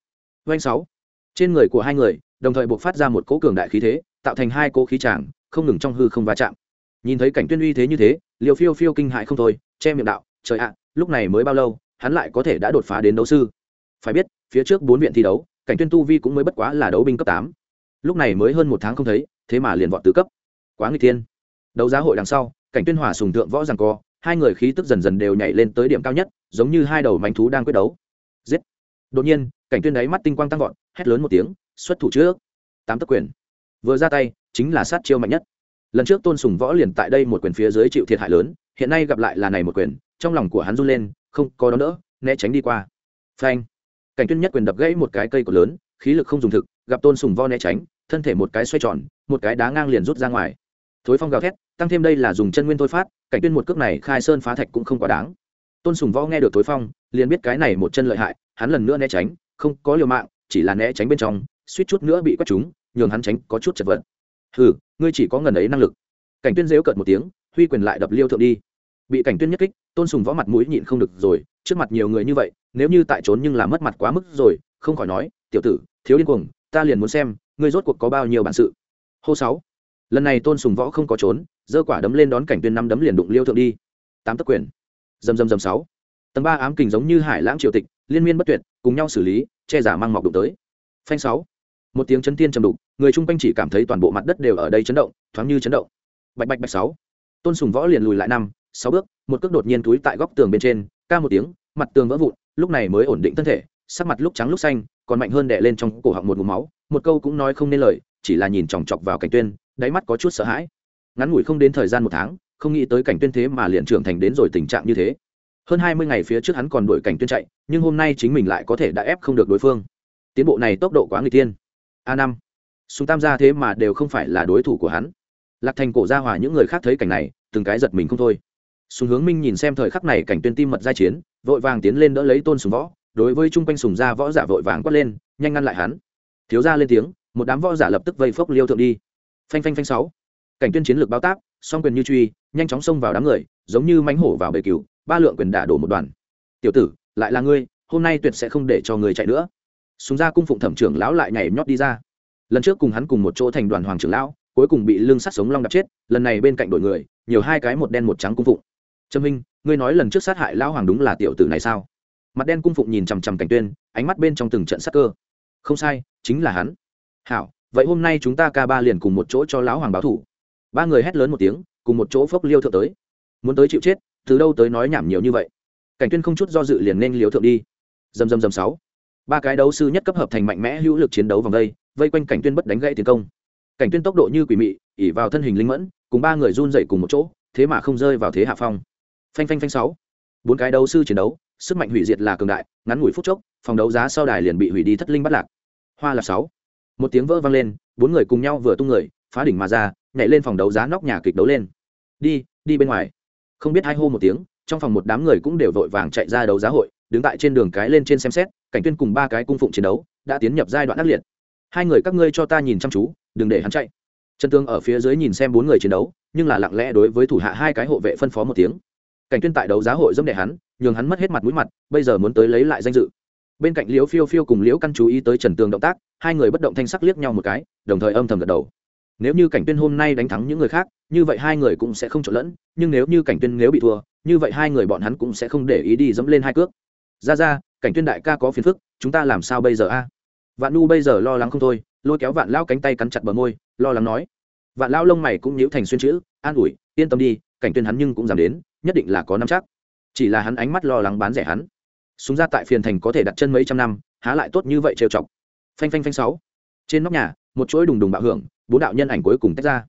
Doanh sáu. Trên người của hai người, đồng thời buộc phát ra một cỗ cường đại khí thế, tạo thành hai cỗ khí tràng, không ngừng trong hư không va chạm. Nhìn thấy cảnh tuyên uy thế như thế liều phiêu phiêu kinh hại không thôi, che miệng đạo, trời ạ, lúc này mới bao lâu hắn lại có thể đã đột phá đến đấu sư. Phải biết, phía trước bốn viện thi đấu, cảnh tuyên tu vi cũng mới bất quá là đấu binh cấp tám. Lúc này mới hơn một tháng không thấy, thế mà liền vọt tứ cấp. Quá người thiên. đấu giá hội đằng sau, cảnh tuyên hòa sùng thượng võ rằng co, hai người khí tức dần dần đều nhảy lên tới điểm cao nhất, giống như hai đầu manh thú đang quyết đấu. Giết. Đột nhiên, cảnh tuyên đáy mắt tinh quang tăng vọt, hét lớn một tiếng, xuất thủ trước. Tám tấc quyền. Vừa ra tay, chính là sát chiêu mạnh nhất. Lần trước tôn sùng võ liền tại đây một quyền phía dưới chịu thiệt hại lớn, hiện nay gặp lại là này một quyền, trong lòng của hắn run lên không có đó nữa né tránh đi qua. Phanh. Cảnh tuyên nhất quyền đập gãy một cái cây cột lớn, khí lực không dùng thực, gặp tôn sùng võ né tránh, thân thể một cái xoay tròn, một cái đá ngang liền rút ra ngoài. Thối phong gào thét, tăng thêm đây là dùng chân nguyên thôi phát, cảnh tuyên một cước này khai sơn phá thạch cũng không quá đáng. Tôn sùng võ nghe được thối phong, liền biết cái này một chân lợi hại, hắn lần nữa né tránh, không có liều mạng, chỉ là né tránh bên trong, suýt chút nữa bị quét trúng, nhường hắn tránh có chút chật vật. Hừ, ngươi chỉ có ngần ấy năng lực. Cảnh tuyên dếu cợt một tiếng, huy quyền lại đập liêu thượng đi bị cảnh tuyên nhất kích, tôn sùng võ mặt mũi nhịn không được rồi, trước mặt nhiều người như vậy, nếu như tại trốn nhưng là mất mặt quá mức rồi, không khỏi nói, tiểu tử, thiếu điên cuồng, ta liền muốn xem, ngươi rốt cuộc có bao nhiêu bản sự. Hô sáu. Lần này tôn sùng võ không có trốn, giơ quả đấm lên đón cảnh tuyên năm đấm liền đụng liêu thượng đi. Tám tấc quyền. Dầm dầm dầm sáu. Tầng ba ám kình giống như hải lãng triều tịch, liên miên bất tuyệt, cùng nhau xử lý, che giả mang mọc đụng tới. Phanh sáu. Một tiếng chấn tiên trầm đục, người chung quanh chỉ cảm thấy toàn bộ mặt đất đều ở đây chấn động, thoáng như chấn động. Bạch bạch bạch sáu. Tôn sùng võ liền lùi lại năm sáu bước, một cước đột nhiên túi tại góc tường bên trên, ca một tiếng, mặt tường vỡ vụn, lúc này mới ổn định thân thể, sắc mặt lúc trắng lúc xanh, còn mạnh hơn đè lên trong cổ họng một ngụm máu, một câu cũng nói không nên lời, chỉ là nhìn chòng chọc vào cảnh tuyên, đáy mắt có chút sợ hãi. Ngắn ngủi không đến thời gian một tháng, không nghĩ tới cảnh tuyên thế mà liền trưởng thành đến rồi tình trạng như thế. Hơn hai mươi ngày phía trước hắn còn đuổi cảnh tuyên chạy, nhưng hôm nay chính mình lại có thể đã ép không được đối phương. Tiến bộ này tốc độ quá người tiên a năm. Súng tam gia thế mà đều không phải là đối thủ của hắn. Lạc thành cổ gia hòa những người khác thấy cảnh này, từng cái giật mình không thôi sùng hướng minh nhìn xem thời khắc này cảnh tuyên tim mật giai chiến, vội vàng tiến lên đỡ lấy tôn sùng võ, đối với chung quanh sùng gia võ giả vội vàng quát lên, nhanh ngăn lại hắn. Thiếu gia lên tiếng, một đám võ giả lập tức vây phốc liêu thượng đi. Phanh phanh phanh sáu. Cảnh tuyên chiến lược báo tác song quyền như truy, nhanh chóng xông vào đám người, giống như mánh hổ vào bể cừu, ba lượng quyền đả đổ một đoàn. Tiểu tử, lại là ngươi, hôm nay tuyệt sẽ không để cho người chạy nữa. Súng ra cung phụng thẩm trưởng lão lại nhảy nhót đi ra. Lần trước cùng hắn cùng một chỗ thành đoàn hoàng trưởng lão, cuối cùng bị lương sắt sống long đập chết, lần này bên cạnh đội người, nhiều hai cái một đen một trắng cung phụng trâm minh ngươi nói lần trước sát hại lão hoàng đúng là tiểu tử này sao? Mặt đen cung phụng nhìn chằm chằm cảnh tuyên, ánh mắt bên trong từng trận sắc cơ. Không sai, chính là hắn. Hảo, vậy hôm nay chúng ta ca ba liền cùng một chỗ cho lão hoàng báo thủ. Ba người hét lớn một tiếng, cùng một chỗ phốc liêu thượng tới. Muốn tới chịu chết, từ đâu tới nói nhảm nhiều như vậy? Cảnh tuyên không chút do dự liền nên liếu thượng đi. Dầm dầm dầm sáu. Ba cái đấu sư nhất cấp hợp thành mạnh mẽ hữu lực chiến đấu vòng đây, vây quanh cảnh tuyên bất đánh gãy tiến công. Cảnh tuyên tốc độ như quỷ mị ỉ vào thân hình linh mẫn, cùng ba người run dậy cùng một chỗ, thế mà không rơi vào thế hạ phong phanh phanh phanh sáu. Bốn cái đấu sư chiến đấu, sức mạnh hủy diệt là cường đại, ngắn ngủi phút chốc, phòng đấu giá sau đài liền bị hủy đi thất linh bắt lạc. Hoa là sáu. Một tiếng vỡ vang lên, bốn người cùng nhau vừa tung người, phá đỉnh mà ra, nhảy lên phòng đấu giá nóc nhà kịch đấu lên. Đi đi bên ngoài. Không biết hai hô một tiếng, trong phòng một đám người cũng đều vội vàng chạy ra đấu giá hội, đứng tại trên đường cái lên trên xem xét, cảnh tuyên cùng ba cái cung phụng chiến đấu, đã tiến nhập giai đoạn ác liệt. Hai người các ngươi cho ta nhìn chăm chú, đừng để hắn chạy. Trần tương ở phía dưới nhìn xem bốn người chiến đấu, nhưng là lặng lẽ đối với thủ hạ hai cái hộ vệ phân phó một tiếng cảnh tuyên tại đấu giá hội dâm đệ hắn, nhường hắn mất hết mặt mũi mặt, bây giờ muốn tới lấy lại danh dự. Bên cạnh liễu phiêu phiêu cùng liễu căn chú ý tới trần tường động tác, hai người bất động thanh sắc liếc nhau một cái, đồng thời âm thầm gật đầu. Nếu như cảnh tuyên hôm nay đánh thắng những người khác, như vậy hai người cũng sẽ không trộn lẫn, nhưng nếu như cảnh tuyên nếu bị thua, như vậy hai người bọn hắn cũng sẽ không để ý đi dẫm lên hai cước. Ra ra, cảnh tuyên đại ca có phiền phức, chúng ta làm sao bây giờ a? Vạn nu bây giờ lo lắng không thôi, lôi kéo vạn lao cánh tay cắn chặt bờ môi, lo lắng nói. Vạn lao lông mày cũng nhíu thành xuyên chữ, an ủi, yên tâm đi, cảnh tuyên hắn nhưng cũng dám đến nhất định là có năm chắc. Chỉ là hắn ánh mắt lo lắng bán rẻ hắn. Súng ra tại phiền thành có thể đặt chân mấy trăm năm, há lại tốt như vậy trêu chọc. Phanh phanh phanh sáu. Trên nóc nhà, một chuỗi đùng đùng bạo hưởng, bốn đạo nhân ảnh cuối cùng tách ra.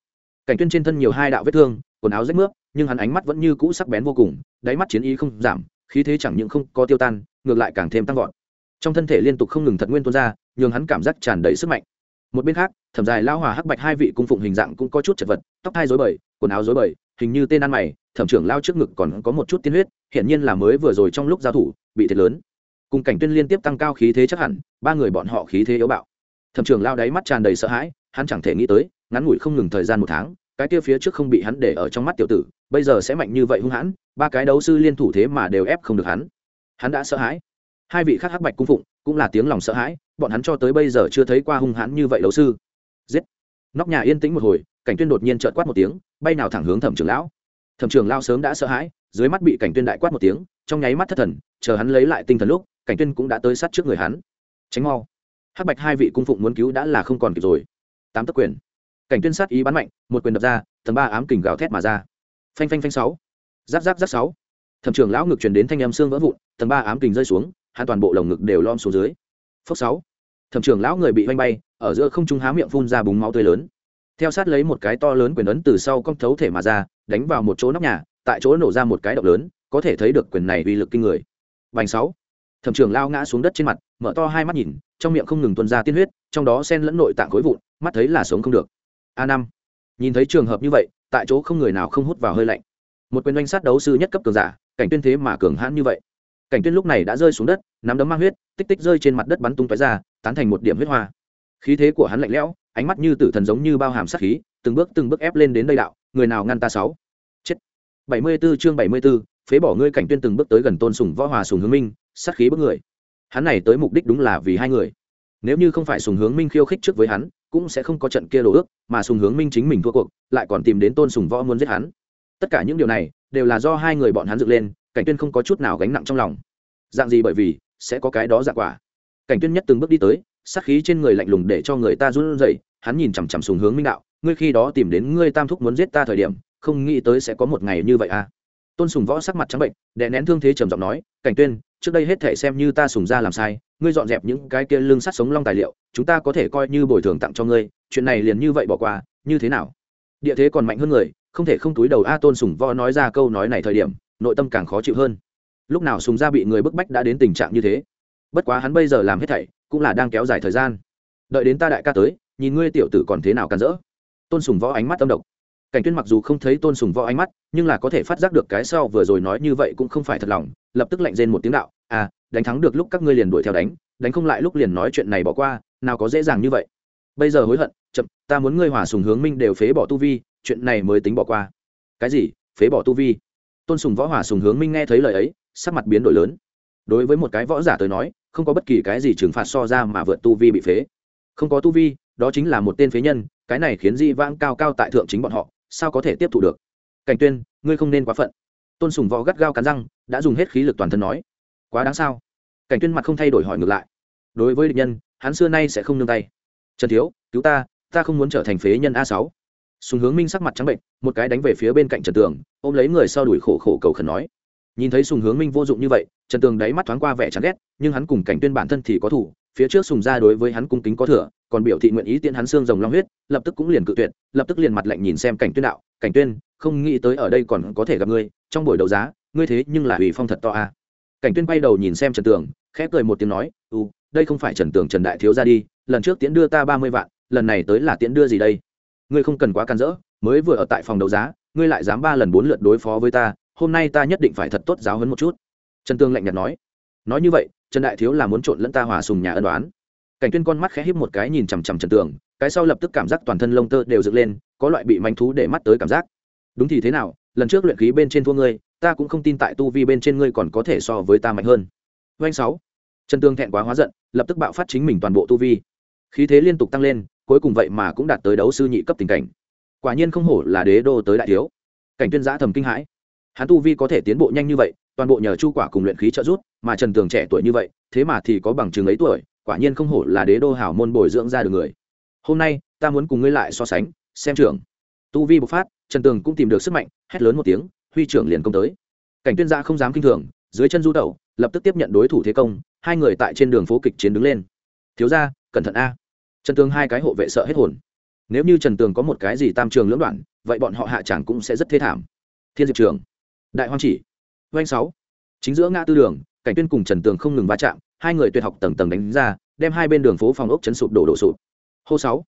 Cảnh tuyên trên thân nhiều hai đạo vết thương, quần áo rách nước nhưng hắn ánh mắt vẫn như cũ sắc bén vô cùng, đáy mắt chiến ý không giảm, khí thế chẳng những không có tiêu tan, ngược lại càng thêm tăng vọt. Trong thân thể liên tục không ngừng thật nguyên tuôn ra, nhường hắn cảm giác tràn đầy sức mạnh. Một bên khác, thẩm dài lao hòa hắc bạch hai vị cung phụng hình dạng cũng có chút chật vật, tóc hai rối bời, quần áo rối bời, hình như tên ăn mày thẩm trưởng lao trước ngực còn có một chút tiên huyết hiện nhiên là mới vừa rồi trong lúc giao thủ, bị thiệt lớn. Cùng cảnh tuyên liên tiếp tăng cao khí thế chắc hẳn, ba người bọn họ khí thế yếu bạo. Thẩm trưởng lao đáy mắt tràn đầy sợ hãi, hắn chẳng thể nghĩ tới, ngắn ngủi không ngừng thời gian một tháng, cái kia phía trước không bị hắn để ở trong mắt tiểu tử, bây giờ sẽ mạnh như vậy hung hãn, ba cái đấu sư liên thủ thế mà đều ép không được hắn. Hắn đã sợ hãi. Hai vị khác hắc bạch cung phụng, cũng là tiếng lòng sợ hãi, bọn hắn cho tới bây giờ chưa thấy qua hung hãn như vậy đấu sư. Giết. Nóc nhà yên tĩnh một hồi, cảnh tuyên đột nhiên trợn quát một tiếng, bay nào thẳng hướng thẩm trưởng lão thẩm trưởng lão sớm đã sợ hãi, dưới mắt bị cảnh tuyên đại quát một tiếng, trong nháy mắt thất thần, chờ hắn lấy lại tinh thần lúc, cảnh tuyên cũng đã tới sát trước người hắn. Tránh mau. Hắc bạch hai vị cung phụng muốn cứu đã là không còn kịp rồi. Tám tấc quyền. Cảnh tuyên sát ý bắn mạnh, một quyền đập ra, tầng ba ám kình gào thét mà ra. Phanh phanh phanh sáu. Giáp giáp giáp sáu. Thẩm trưởng lão ngực truyền đến thanh âm xương vỡ vụn, tầng ba ám kình rơi xuống, hắn toàn bộ lồng ngực đều lom xuống dưới. Phốc sáu. Thẩm trưởng lão người bị vanh bay, ở giữa không trung há miệng phun ra búng máu tươi lớn theo sát lấy một cái to lớn quyền ấn từ sau cong thấu thể mà ra, đánh vào một chỗ nóc nhà, tại chỗ nổ ra một cái động lớn, có thể thấy được quyền này uy lực kinh người. Vành sáu. Thẩm trưởng lao ngã xuống đất trên mặt, mở to hai mắt nhìn, trong miệng không ngừng tuân ra tiên huyết, trong đó sen lẫn nội tạng khối vụn, mắt thấy là sống không được. A năm. Nhìn thấy trường hợp như vậy, tại chỗ không người nào không hút vào hơi lạnh. Một quyền doanh sát đấu sư nhất cấp cường giả, cảnh tuyên thế mà cường hãn như vậy. Cảnh tuyên lúc này đã rơi xuống đất, nắm đấm mang huyết, tích tích rơi trên mặt đất bắn tung tóe ra, tán thành một điểm huyết hoa. Khí thế của hắn lạnh lẽo ánh mắt như tử thần giống như bao hàm sát khí từng bước từng bước ép lên đến đây đạo người nào ngăn ta sáu? Chết. 74 chương 74, phế bỏ ngươi cảnh tuyên từng bước tới gần tôn sùng võ hòa sùng hướng minh sát khí bức người. Hắn này tới mục đích đúng là vì hai người. Nếu như không phải sùng hướng minh khiêu khích trước với hắn cũng sẽ không có trận kia đồ ước mà sùng hướng minh chính mình thua cuộc lại còn tìm đến tôn sùng võ muốn giết hắn. Tất cả những điều này đều là do hai người bọn hắn dựng lên cảnh tuyên không có chút nào gánh nặng trong lòng. Dạng gì bởi vì sẽ có cái đó dạng quả. Cảnh tuyên nhất từng bước đi tới sát khí trên người lạnh lùng để cho người ta run rẩy, hắn nhìn chằm chằm sùng hướng minh đạo, ngươi khi đó tìm đến ngươi tam thúc muốn giết ta thời điểm, không nghĩ tới sẽ có một ngày như vậy à. Tôn sùng võ sắc mặt trắng bệnh, đè nén thương thế trầm giọng nói, cảnh tuyên, trước đây hết thể xem như ta sùng ra làm sai, ngươi dọn dẹp những cái kia lưng sắt sống long tài liệu, chúng ta có thể coi như bồi thường tặng cho ngươi, chuyện này liền như vậy bỏ qua, như thế nào? Địa thế còn mạnh hơn người, không thể không túi đầu a tôn sùng võ nói ra câu nói này thời điểm, nội tâm càng khó chịu hơn. Lúc nào sùng ra bị người bức bách đã đến tình trạng như thế? Bất quá hắn bây giờ làm hết thảy cũng là đang kéo dài thời gian. Đợi đến ta đại ca tới, nhìn ngươi tiểu tử còn thế nào càn dỡ tôn sùng võ ánh mắt tâm độc. Cảnh tuyên mặc dù không thấy tôn sùng võ ánh mắt, nhưng là có thể phát giác được cái sau vừa rồi nói như vậy cũng không phải thật lòng, lập tức lạnh rên một tiếng đạo à đánh thắng được lúc các ngươi liền đuổi theo đánh đánh không lại lúc liền nói chuyện này bỏ qua, nào có dễ dàng như vậy. Bây giờ hối hận, chậm, ta muốn ngươi hòa sùng hướng minh đều phế bỏ tu vi, chuyện này mới tính bỏ qua. Cái gì? Phế bỏ tu vi? Tôn sùng võ hòa sùng hướng minh nghe thấy lời ấy, sắc mặt biến đổi lớn. Đối với một cái võ giả tới nói không có bất kỳ cái gì trừng phạt so ra mà vượt tu vi bị phế. Không có tu vi, đó chính là một tên phế nhân, cái này khiến di vãng cao cao tại thượng chính bọn họ, sao có thể tiếp thụ được? Cảnh tuyên, ngươi không nên quá phận. Tôn sùng võ gắt gao cắn răng, đã dùng hết khí lực toàn thân nói. Quá đáng sao? Cảnh tuyên mặt không thay đổi hỏi ngược lại. Đối với địch nhân, hắn xưa nay sẽ không nương tay. Trần thiếu, cứu ta ta không muốn trở thành phế nhân a sáu. Sùng hướng minh sắc mặt trắng bệnh, một cái đánh về phía bên cạnh trần tường, ôm lấy người sau đuổi khổ khổ cầu khẩn nói nhìn thấy sùng hướng minh vô dụng như vậy trần tường đáy mắt thoáng qua vẻ chán ghét nhưng hắn cùng cảnh tuyên bản thân thì có thủ phía trước sùng ra đối với hắn cung kính có thừa còn biểu thị nguyện ý tiễn hắn xương rồng long huyết lập tức cũng liền cự tuyệt lập tức liền mặt lạnh nhìn xem cảnh tuyên đạo cảnh tuyên không nghĩ tới ở đây còn có thể gặp ngươi trong buổi đấu giá ngươi thế nhưng là ủy phong thật to à. cảnh tuyên quay đầu nhìn xem trần tường khẽ cười một tiếng nói u đây không phải trần tường trần đại thiếu ra đi lần trước tiễn đưa ta ba mươi vạn lần này tới là tiễn đưa gì đây ngươi không cần quá can dỡ, mới vừa ở tại phòng đấu giá ngươi lại dám ba lần bốn lượt đối phó với ta hôm nay ta nhất định phải thật tốt giáo hấn một chút. Trần tương lạnh nhạt nói. Nói như vậy, trần đại thiếu là muốn trộn lẫn ta hòa sùng nhà ân đoán cảnh tuyên con mắt khẽ híp một cái nhìn chằm chằm trần tường, cái sau lập tức cảm giác toàn thân lông tơ đều dựng lên, có loại bị manh thú để mắt tới cảm giác. Đúng thì thế nào, lần trước luyện khí bên trên thua ngươi, ta cũng không tin tại tu vi bên trên ngươi còn có thể so với ta mạnh hơn. Doanh sáu. Trần tương thẹn quá hóa giận, lập tức bạo phát chính mình toàn bộ tu vi. Khí thế liên tục tăng lên, cuối cùng vậy mà cũng đạt tới đấu sư nhị cấp tình cảnh. Quả nhiên không hổ là đế đô tới đại thiếu. Cảnh tuyên giã thầm kinh hãi hắn tu vi có thể tiến bộ nhanh như vậy, toàn bộ nhờ chu quả cùng luyện khí trợ giúp, mà trần tường trẻ tuổi như vậy, thế mà thì có bằng chứng ấy tuổi, quả nhiên không hổ là đế đô hảo môn bồi dưỡng ra được người. Hôm nay, ta muốn cùng ngươi lại so sánh, xem trưởng. Tu vi bộc phát, trần tường cũng tìm được sức mạnh, hét lớn một tiếng, huy trưởng liền công tới. Cảnh tuyên gia không dám kinh thường, dưới chân du tẩu, lập tức tiếp nhận đối thủ thế công, hai người tại trên đường phố kịch chiến đứng lên. Thiếu ra cẩn thận a. Trần tường hai cái hộ vệ sợ hết hồn. Nếu như trần tường có một cái gì tam trường lưỡng đoạn, vậy bọn họ hạ chẳng cũng sẽ rất thê thảm. Thiên diệp trường đại hoang chỉ, doanh sáu, chính giữa ngã tư đường, cảnh tuyên cùng trần tường không ngừng va chạm, hai người tuyệt học tầng tầng đánh ra, đem hai bên đường phố phòng ốc chấn sụp đổ đổ sụp. Hô sáu,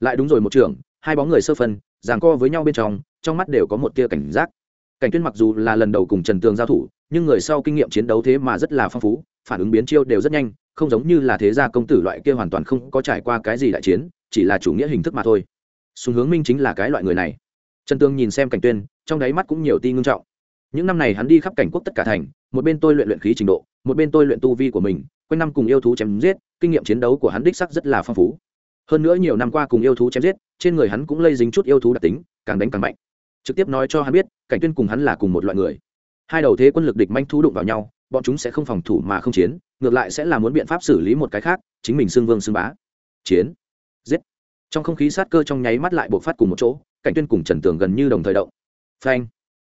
lại đúng rồi một trường hai bóng người sơ phân, giằng co với nhau bên trong trong mắt đều có một tia cảnh giác. Cảnh tuyên mặc dù là lần đầu cùng trần tường giao thủ, nhưng người sau kinh nghiệm chiến đấu thế mà rất là phong phú, phản ứng biến chiêu đều rất nhanh, không giống như là thế gia công tử loại kia hoàn toàn không có trải qua cái gì đại chiến, chỉ là chủ nghĩa hình thức mà thôi. Xu hướng minh chính là cái loại người này. Trần tương nhìn xem cảnh tuyên, trong đáy mắt cũng nhiều ti ngưng trọng những năm này hắn đi khắp cảnh quốc tất cả thành, một bên tôi luyện luyện khí trình độ, một bên tôi luyện tu vi của mình, quanh năm cùng yêu thú chém giết, kinh nghiệm chiến đấu của hắn đích sắc rất là phong phú. Hơn nữa nhiều năm qua cùng yêu thú chém giết, trên người hắn cũng lây dính chút yêu thú đặc tính, càng đánh càng mạnh. Trực tiếp nói cho hắn biết, cảnh tuyên cùng hắn là cùng một loại người. Hai đầu thế quân lực địch manh thú đụng vào nhau, bọn chúng sẽ không phòng thủ mà không chiến, ngược lại sẽ là muốn biện pháp xử lý một cái khác, chính mình xưng vương xưng bá. Chiến. Giết. Trong không khí sát cơ trong nháy mắt lại bộc phát cùng một chỗ, cảnh tuyên cùng trần tường gần như đồng thời động. Phanh.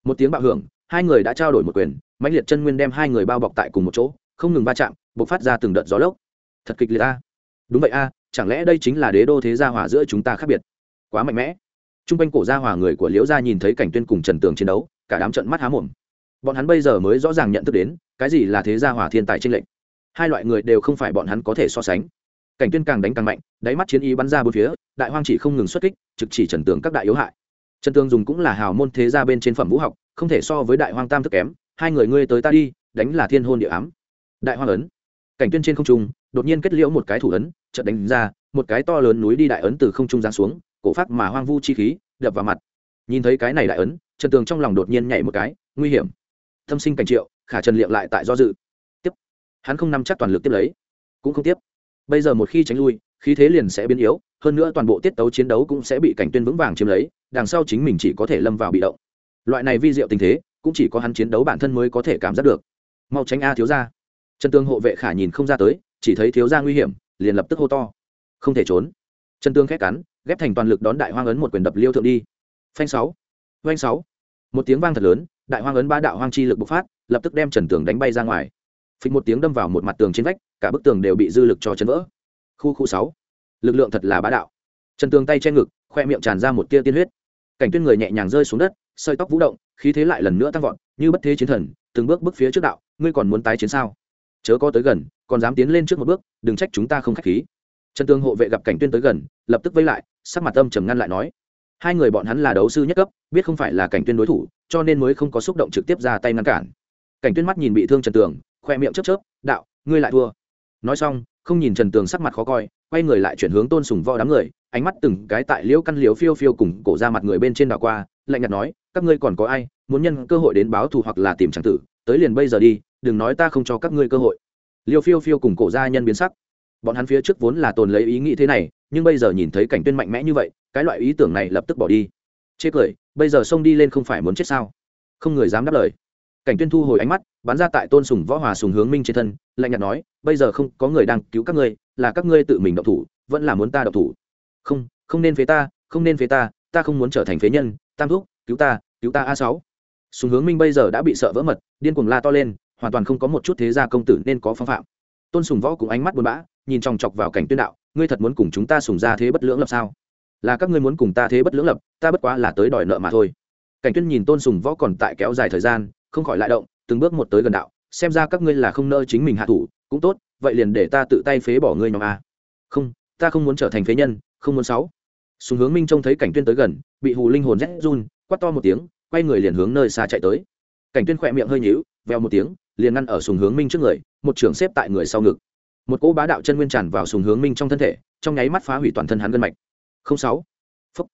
Một tiếng bạo hưởng hai người đã trao đổi một quyền, mãnh liệt chân nguyên đem hai người bao bọc tại cùng một chỗ, không ngừng va chạm, bộc phát ra từng đợt gió lốc. Thật kịch liệt a. Đúng vậy a, chẳng lẽ đây chính là đế đô thế gia hỏa giữa chúng ta khác biệt? Quá mạnh mẽ. T r u n g quanh cổ gia hòa người của liễu gia nhìn thấy cảnh tuyên cùng trần tường chiến đấu, cả đám trận mắt há mồm. Bọn hắn bây giờ mới rõ ràng nhận thức đến, cái gì là thế gia hỏa thiên tài tranh lệnh hai loại người đều không phải bọn hắn có thể so sánh. Cảnh tuyên càng đánh càng mạnh, đáy mắt chiến ý bắn ra bốn phía, đại hoang chỉ không ngừng xuất kích, trực chỉ trần tường các đại yếu hại. Trần tường dùng cũng là hào môn thế gia bên trên phẩm vũ học không thể so với đại hoang tam thức kém, hai người ngươi tới ta đi, đánh là thiên hôn địa ám. Đại hoang ấn. Cảnh tuyên trên không trung, đột nhiên kết liễu một cái thủ ấn trận đánh ra, một cái to lớn núi đi đại ấn từ không trung giáng xuống, cổ phát mà hoang vu chi khí, đập vào mặt. Nhìn thấy cái này đại ấn, trần tường trong lòng đột nhiên nhảy một cái, nguy hiểm. Thâm sinh cảnh triệu, khả trần liệm lại tại do dự. Tiếp. Hắn không nắm chắc toàn lực tiếp lấy. Cũng không tiếp. Bây giờ một khi tránh lui, khí thế liền sẽ biến yếu, hơn nữa toàn bộ tiết tấu chiến đấu cũng sẽ bị cảnh tuyên vững vàng chiếm lấy, đằng sau chính mình chỉ có thể lâm vào bị động loại này vi diệu tình thế, cũng chỉ có hắn chiến đấu bản thân mới có thể cảm giác được. Mau tránh a thiếu ra trần tương hộ vệ khả nhìn không ra tới, chỉ thấy thiếu ra nguy hiểm, liền lập tức hô to. Không thể trốn. Trần tương khét cắn, ghép thành toàn lực đón đại hoang ấn một quyền đập liêu thượng đi. Phanh sáu. Phanh sáu. Một tiếng vang thật lớn, đại hoang ấn ba đạo hoang chi lực bộc phát, lập tức đem trần tường đánh bay ra ngoài. Phịch một tiếng đâm vào một mặt tường trên vách, cả bức tường đều bị dư lực cho chấn vỡ. Khu khu sáu. Lực lượng thật là bá đạo. Trần tường tay che ngực, khoe miệng tràn ra một tia tiên huyết cảnh tuyên người nhẹ nhàng rơi xuống đất, sợi tóc vũ động, khí thế lại lần nữa tăng vọt, như bất thế chiến thần, từng bước bước phía trước đạo, ngươi còn muốn tái chiến sao? Chớ có tới gần, còn dám tiến lên trước một bước, đừng trách chúng ta không khách khí. Trần tương hộ vệ gặp cảnh tuyên tới gần, lập tức vây lại, sắc mặt âm trầm ngăn lại nói, hai người bọn hắn là đấu sư nhất cấp, biết không phải là cảnh tuyên đối thủ, cho nên mới không có xúc động trực tiếp ra tay ngăn cản. Cảnh tuyên mắt nhìn bị thương trần tường, khoe miệng chớp chớp, đạo, ngươi lại thua. Nói xong không nhìn trần tường sắc mặt khó coi, quay người lại chuyển hướng tôn sùng võ đám người, ánh mắt từng cái tại liễu căn liễu phiêu phiêu cùng cổ ra mặt người bên trên đảo qua, lạnh nhạt nói, các ngươi còn có ai muốn nhân cơ hội đến báo thù hoặc là tìm tràng tử? Tới liền bây giờ đi, đừng nói ta không cho các ngươi cơ hội. Liêu phiêu phiêu cùng cổ gia nhân biến sắc. Bọn hắn phía trước vốn là tồn lấy ý nghĩ thế này, nhưng bây giờ nhìn thấy cảnh tuyên mạnh mẽ như vậy, cái loại ý tưởng này lập tức bỏ đi. Chê cười, bây giờ xông đi lên không phải muốn chết sao? Không người dám đáp lời cảnh tuyên thu hồi ánh mắt, bắn ra tại tôn sùng võ hòa sùng hướng minh trên thân, lạnh nhạt nói, bây giờ không có người đang cứu các ngươi, là các ngươi tự mình độc thủ, vẫn là muốn ta độc thủ. Không không nên phế ta, không nên phế ta ta không muốn trở thành phế nhân, tam thúc, cứu ta cứu ta a sáu. Sùng hướng minh bây giờ đã bị sợ vỡ mật, điên cuồng la to lên, hoàn toàn không có một chút thế gia công tử nên có phong phạm. Tôn sùng võ cũng ánh mắt buồn bã, nhìn chòng chọc vào cảnh tuyên đạo, ngươi thật muốn cùng chúng ta sùng ra thế bất lưỡng lập sao? Là các ngươi muốn cùng ta thế bất lưỡng lập, ta bất quá là tới đòi nợ mà thôi. Cảnh tuyên nhìn tôn sùng võ còn tại kéo dài thời gian không khỏi lại động, từng bước một tới gần đạo, xem ra các ngươi là không nơ chính mình hạ thủ, cũng tốt, vậy liền để ta tự tay phế bỏ ngươi nhóm a. Không, ta không muốn trở thành phế nhân, không muốn sáu. Sùng hướng minh trông thấy cảnh tuyên tới gần, bị hù linh hồn rét run, quát to một tiếng, quay người liền hướng nơi xa chạy tới. Cảnh tuyên khỏe miệng hơi nhíu veo một tiếng, liền ngăn ở sùng hướng minh trước người, một trưởng xếp tại người sau ngực. Một cỗ bá đạo chân nguyên tràn vào sùng hướng minh trong thân thể, trong nháy mắt phá hủy toàn thân hắn gân mạch. Không sáu. Phúc.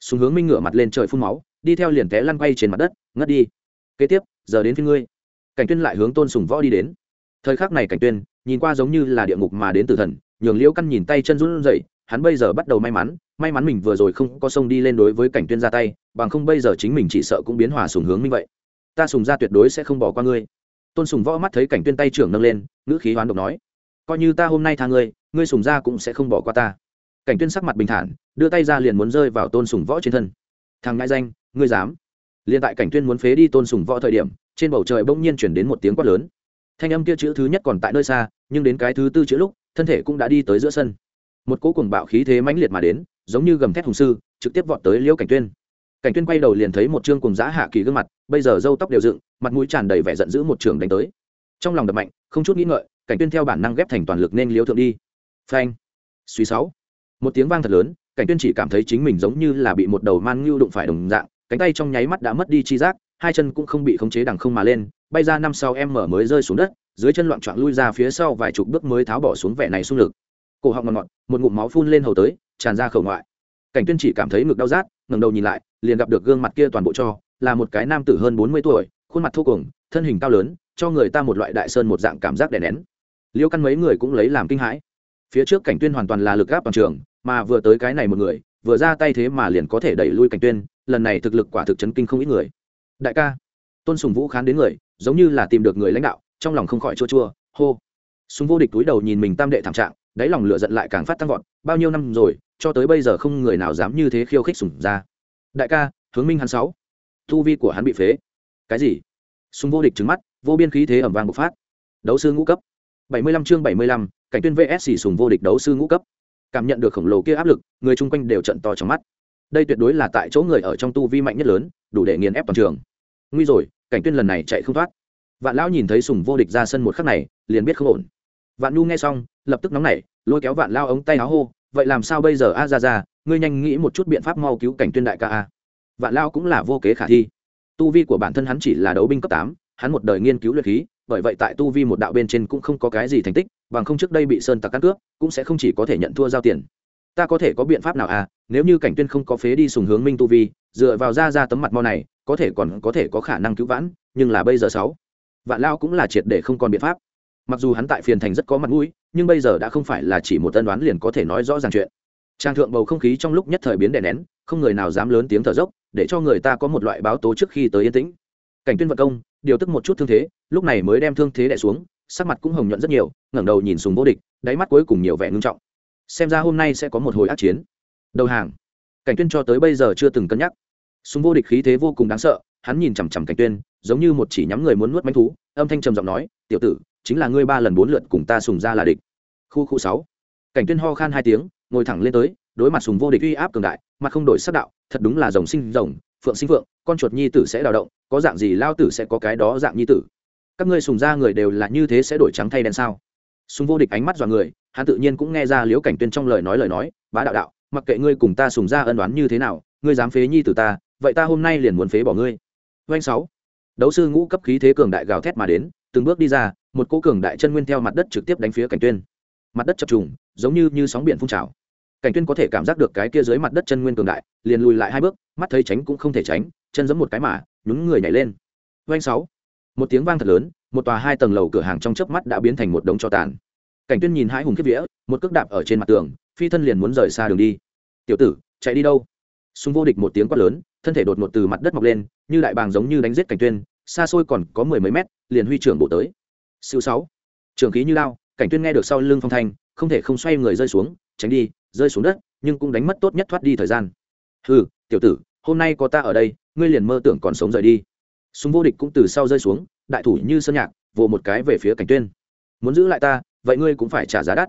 Sùng hướng minh ngửa mặt lên trời phun máu, đi theo liền té lăn quay trên mặt đất, ngất đi. Kế tiếp giờ đến phía ngươi. Cảnh tuyên lại hướng tôn sùng võ đi đến. Thời khắc này cảnh tuyên nhìn qua giống như là địa ngục mà đến từ thần, nhường liễu căn nhìn tay chân run rẩy, hắn bây giờ bắt đầu may mắn may mắn mình vừa rồi không có sông đi lên đối với cảnh tuyên ra tay, bằng không bây giờ chính mình chỉ sợ cũng biến hòa sùng hướng minh vậy. Ta sùng ra tuyệt đối sẽ không bỏ qua ngươi. Tôn sùng võ mắt thấy cảnh tuyên tay trưởng nâng lên, ngữ khí hoán độc nói, coi như ta hôm nay tha ngươi ngươi sùng ra cũng sẽ không bỏ qua ta. Cảnh tuyên sắc mặt bình thản, đưa tay ra liền muốn rơi vào tôn sùng võ trên thân. Thằng ngại danh, ngươi dám? Liền tại cảnh tuyên muốn phế đi tôn sùng võ thời điểm, trên bầu trời bỗng nhiên chuyển đến một tiếng quát lớn. Thanh âm kia chữ thứ nhất còn tại nơi xa, nhưng đến cái thứ tư chữ lúc, thân thể cũng đã đi tới giữa sân. Một cỗ cùng bạo khí thế mãnh liệt mà đến, giống như gầm thét hùng sư, trực tiếp vọt tới liễu cảnh tuyên. Cảnh tuyên quay đầu liền thấy một trương cùng giã hạ kỳ gương mặt, bây giờ râu tóc đều dựng, mặt mũi tràn đầy vẻ giận dữ một trường đánh tới. Trong lòng đập mạnh, không chút nghĩ ngợi, cảnh tuyên theo bản năng ghép thành toàn lực nên liễu thượng đi. Phanh! Suy sáu! Một tiếng vang thật lớn, cảnh tuyên chỉ cảm thấy chính mình giống như là bị một đầu man ngưu đụng phải đồng dạng cánh tay trong nháy mắt đã mất đi chi giác, hai chân cũng không bị khống chế đằng không mà lên, bay ra năm sau em mở mới rơi xuống đất, dưới chân loạn trọn lui ra phía sau vài chục bước mới tháo bỏ xuống vẻ này xung lực. Cổ họng ngọt ngọt, một ngụm máu phun lên hầu tới, tràn ra khẩu ngoại. Cảnh tuyên chỉ cảm thấy ngực đau rát, ngẩng đầu nhìn lại, liền gặp được gương mặt kia toàn bộ cho, là một cái nam tử hơn bốn mươi tuổi, khuôn mặt thô cùng thân hình cao lớn, cho người ta một loại đại sơn một dạng cảm giác đè nén. Liêu căn mấy người cũng lấy làm kinh hãi. Phía trước cảnh tuyên hoàn toàn là lực gáp toàn trường, mà vừa tới cái này một người, vừa ra tay thế mà liền có thể đẩy lui cảnh tuyên lần này thực lực quả thực chấn kinh không ít người. Đại ca, tôn sùng vũ khán đến người, giống như là tìm được người lãnh đạo, trong lòng không khỏi chua chua, hô. Súng vô địch túi đầu nhìn mình tam đệ thảm trạng, đáy lòng lửa giận lại càng phát tăng vọt, bao nhiêu năm rồi, cho tới bây giờ không người nào dám như thế khiêu khích sùng ra. Đại ca, hướng minh hắn sáu. Thu vi của hắn bị phế. Cái gì? Súng vô địch trứng mắt, vô biên khí thế ẩm vàng bộc phát. Đấu sư ngũ cấp. Bảy mươi lăm chương bảy mươi lăm, cảnh tuyên vs sùng vô địch đấu sư ngũ cấp. Cảm nhận được khổng lồ kia áp lực, người chung quanh đều trận to trong mắt đây tuyệt đối là tại chỗ người ở trong tu vi mạnh nhất lớn, đủ để nghiền ép toàn trường. Nguy rồi, cảnh tuyên lần này chạy không thoát. Vạn lão nhìn thấy sùng vô địch ra sân một khắc này, liền biết không ổn. Vạn nhu nghe xong, lập tức nóng nảy, lôi kéo vạn lao ống tay áo hô, vậy làm sao bây giờ? A, ra ra, ngươi nhanh nghĩ một chút biện pháp mau cứu cảnh tuyên đại ca a. Vạn lao cũng là vô kế khả thi. Tu vi của bản thân hắn chỉ là đấu binh cấp tám, hắn một đời nghiên cứu luyện khí, bởi vậy tại tu vi một đạo bên trên cũng không có cái gì thành tích, bằng không trước đây bị sơn tặc cắn cướp, cũng sẽ không chỉ có thể nhận thua giao tiền. Ta có thể có biện pháp nào à nếu như cảnh tuyên không có phế đi sùng hướng minh tu vi, dựa vào ra ra tấm mặt mo này, có thể còn có thể có khả năng cứu vãn, nhưng là bây giờ sáu vạn lao cũng là triệt để không còn biện pháp. Mặc dù hắn tại phiền thành rất có mặt mũi, nhưng bây giờ đã không phải là chỉ một tân đoán liền có thể nói rõ ràng chuyện. Trang thượng bầu không khí trong lúc nhất thời biến đè nén, không người nào dám lớn tiếng thở dốc, để cho người ta có một loại báo tố trước khi tới yên tĩnh. Cảnh tuyên vận công, điều tức một chút thương thế, lúc này mới đem thương thế đè xuống, sắc mặt cũng hồng nhuận rất nhiều, ngẩng đầu nhìn sùng vô địch, đáy mắt cuối cùng nhiều vẻ ngưng trọng. Xem ra hôm nay sẽ có một hồi ác chiến đầu hàng. Cảnh tuyên cho tới bây giờ chưa từng cân nhắc. Sùng vô địch khí thế vô cùng đáng sợ, hắn nhìn chằm chằm cảnh tuyên, giống như một chỉ nhắm người muốn nuốt manh thú, âm thanh trầm giọng nói, tiểu tử, chính là ngươi ba lần bốn lượt cùng ta sùng ra là địch. Khu khu sáu. Cảnh tuyên ho khan hai tiếng, ngồi thẳng lên tới, đối mặt sùng vô địch uy áp cường đại, mặt không đổi sắc đạo, thật đúng là rồng sinh rồng, phượng sinh phượng, con chuột nhi tử sẽ đào động, có dạng gì lao tử sẽ có cái đó dạng nhi tử. Các ngươi sùng ra người đều là như thế sẽ đổi trắng thay đen sao? Sùng vô địch ánh mắt dọa người, hắn tự nhiên cũng nghe ra liễu cảnh tuyên trong lời nói lời nói, bá đạo đạo mặc kệ ngươi cùng ta sùng ra ân đoán như thế nào, ngươi dám phế nhi tử ta, vậy ta hôm nay liền muốn phế bỏ ngươi. Doanh sáu. Đấu sư ngũ cấp khí thế cường đại gào thét mà đến, từng bước đi ra, một cỗ cường đại chân nguyên theo mặt đất trực tiếp đánh phía cảnh tuyên. Mặt đất chập trùng, giống như như sóng biển phun trào. Cảnh tuyên có thể cảm giác được cái kia dưới mặt đất chân nguyên cường đại, liền lùi lại hai bước, mắt thấy tránh cũng không thể tránh, chân giẫm một cái mà, nhún người nhảy lên. Doanh sáu. Một tiếng vang thật lớn, một tòa hai tầng lầu cửa hàng trong chớp mắt đã biến thành một đống cho tàn. Cảnh tuyên nhìn hai hùng kiếp vía, một cước đạp ở trên mặt tường phi thân liền muốn rời xa đường đi. Tiểu tử, chạy đi đâu? Súng vô địch một tiếng quát lớn, thân thể đột ngột từ mặt đất mọc lên, như đại bàng giống như đánh giết cảnh tuyên, xa xôi còn có mười mấy mét, liền huy trưởng bộ tới. Siêu sáu. Trường khí như lao, cảnh tuyên nghe được sau lưng phong thanh, không thể không xoay người rơi xuống, tránh đi, rơi xuống đất, nhưng cũng đánh mất tốt nhất thoát đi thời gian. Hừ, tiểu tử, hôm nay có ta ở đây, ngươi liền mơ tưởng còn sống rời đi. Súng vô địch cũng từ sau rơi xuống, đại thủ như sơn nhạc, vồ một cái về phía cảnh tuyên. Muốn giữ lại ta, vậy ngươi cũng phải trả giá đắt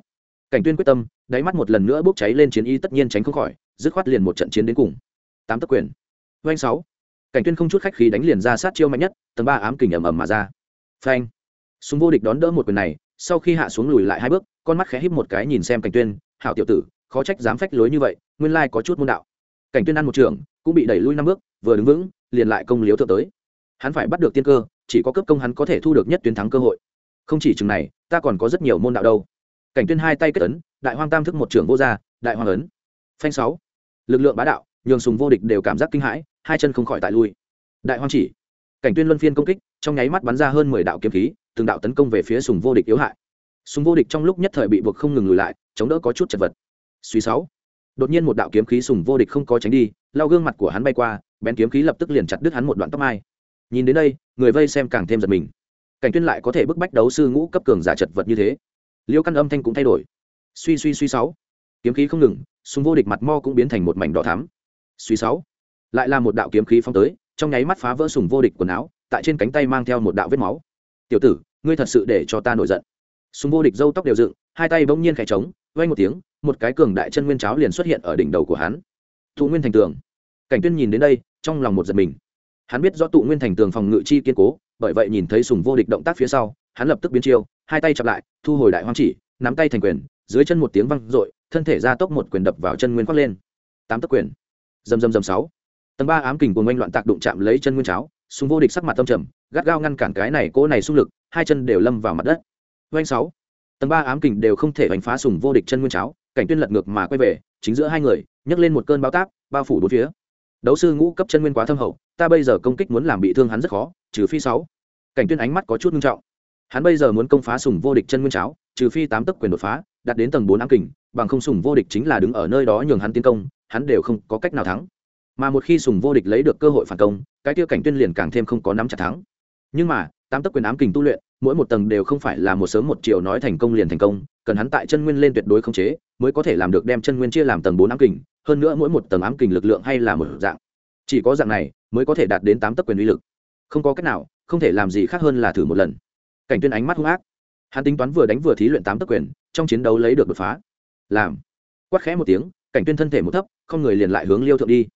cảnh tuyên quyết tâm, đáy mắt một lần nữa bốc cháy lên chiến y tất nhiên tránh không khỏi, dứt khoát liền một trận chiến đến cùng. Tám tấc quyền. Doanh sáu. Cảnh tuyên không chút khách khí đánh liền ra sát chiêu mạnh nhất, tầng ba ám kình ầm ầm mà ra. Phanh. Súng vô địch đón đỡ một quyền này, sau khi hạ xuống lùi lại hai bước, con mắt khẽ híp một cái nhìn xem cảnh tuyên, hảo tiểu tử, khó trách dám phách lối như vậy, nguyên lai có chút môn đạo. Cảnh tuyên ăn một trường, cũng bị đẩy lui năm bước, vừa đứng vững, liền lại công liếu thượng tới. Hắn phải bắt được tiên cơ, chỉ có cấp công hắn có thể thu được nhất tuyến thắng cơ hội. Không chỉ chừng này, ta còn có rất nhiều môn đạo đâu cảnh tuyên hai tay kết ấn, đại hoang tam thức một trưởng vô gia, đại hoang ấn. Phanh sáu. Lực lượng bá đạo, nhường sùng vô địch đều cảm giác kinh hãi, hai chân không khỏi tại lui. Đại hoang chỉ. Cảnh tuyên luân phiên công kích, trong nháy mắt bắn ra hơn mười đạo kiếm khí, từng đạo tấn công về phía sùng vô địch yếu hại. Sùng vô địch trong lúc nhất thời bị buộc không ngừng lùi lại, chống đỡ có chút chật vật. Suy sáu. Đột nhiên một đạo kiếm khí sùng vô địch không có tránh đi lao gương mặt của hắn bay qua, bén kiếm khí lập tức liền chặt đứt hắn một đoạn tóc mai. Nhìn đến đây, người vây xem càng thêm giật mình. Cảnh tuyên lại có thể bức bách đấu sư ngũ cấp cường giả chật vật như thế liêu căn âm thanh cũng thay đổi. Suy suy suy sáu. Kiếm khí không ngừng, súng vô địch mặt mo cũng biến thành một mảnh đỏ thắm. Suy sáu. Lại là một đạo kiếm khí phong tới, trong nháy mắt phá vỡ sùng vô địch quần áo, tại trên cánh tay mang theo một đạo vết máu. Tiểu tử, ngươi thật sự để cho ta nổi giận. Sùng vô địch râu tóc đều dựng, hai tay bỗng nhiên khẽ trống vay một tiếng, một cái cường đại chân nguyên cháo liền xuất hiện ở đỉnh đầu của hắn. Thụ nguyên thành tường. Cảnh tuyên nhìn đến đây, trong lòng một giật mình. Hắn biết rõ tụ nguyên thành tường phòng ngự chi kiên cố, bởi vậy nhìn thấy sùng vô địch động tác phía sau hắn lập tức biến chiêu, hai tay chặp lại, thu hồi đại hoang chỉ, nắm tay thành quyền, dưới chân một tiếng văng r thân thể ra tốc một quyền đập vào chân nguyên khoác lên. Tám tấc quyền. Dầm dầm dầm sáu. Tầng ba ám kình cùng oanh loạn tạc đụng chạm lấy chân nguyên cháo súng vô địch sắc mặt tâm trầm, gắt gao ngăn cản cái này cỗ này xung lực, hai chân đều lâm vào mặt đất. Oanh sáu. Tầng ba ám kình đều không thể đánh phá sùng vô địch chân nguyên cháo, cảnh tuyên lật ngược mà quay về, chính giữa hai người, nhấc lên một cơn bao táp, bao phủ bốn phía. Đấu sư ngũ cấp chân nguyên quá thâm hậu, ta bây giờ công kích muốn làm bị thương hắn rất khó, trừ phi sáu. Cảnh tuyên ánh mắt có chút nghiêm trọng hắn bây giờ muốn công phá sùng vô địch chân nguyên cháo, trừ phi tám tấc quyền đột phá, đạt đến tầng bốn ám kình, bằng không sùng vô địch chính là đứng ở nơi đó nhường hắn tiến công, hắn đều không có cách nào thắng. Mà một khi sùng vô địch lấy được cơ hội phản công, cái tiêu cảnh tuyên liền càng thêm không có nắm chặt thắng. Nhưng mà, tám tấc quyền ám kình tu luyện, mỗi một tầng đều không phải là một sớm một chiều nói thành công liền thành công, cần hắn tại chân nguyên lên tuyệt đối không chế, mới có thể làm được đem chân nguyên chia làm tầng bốn ám kình, hơn nữa mỗi một tầng ám kình lực lượng hay là một dạng. Chỉ có dạng này, mới có thể đạt đến tám tấc quyền uy lực. Không có cách nào, không thể làm gì khác hơn là thử một lần cảnh tuyên ánh mắt hung ác. Hắn tính toán vừa đánh vừa thí luyện tám tấc quyền, trong chiến đấu lấy được đột phá. Làm. Quát khẽ một tiếng, cảnh tuyên thân thể một thấp, không người liền lại hướng liêu thượng đi.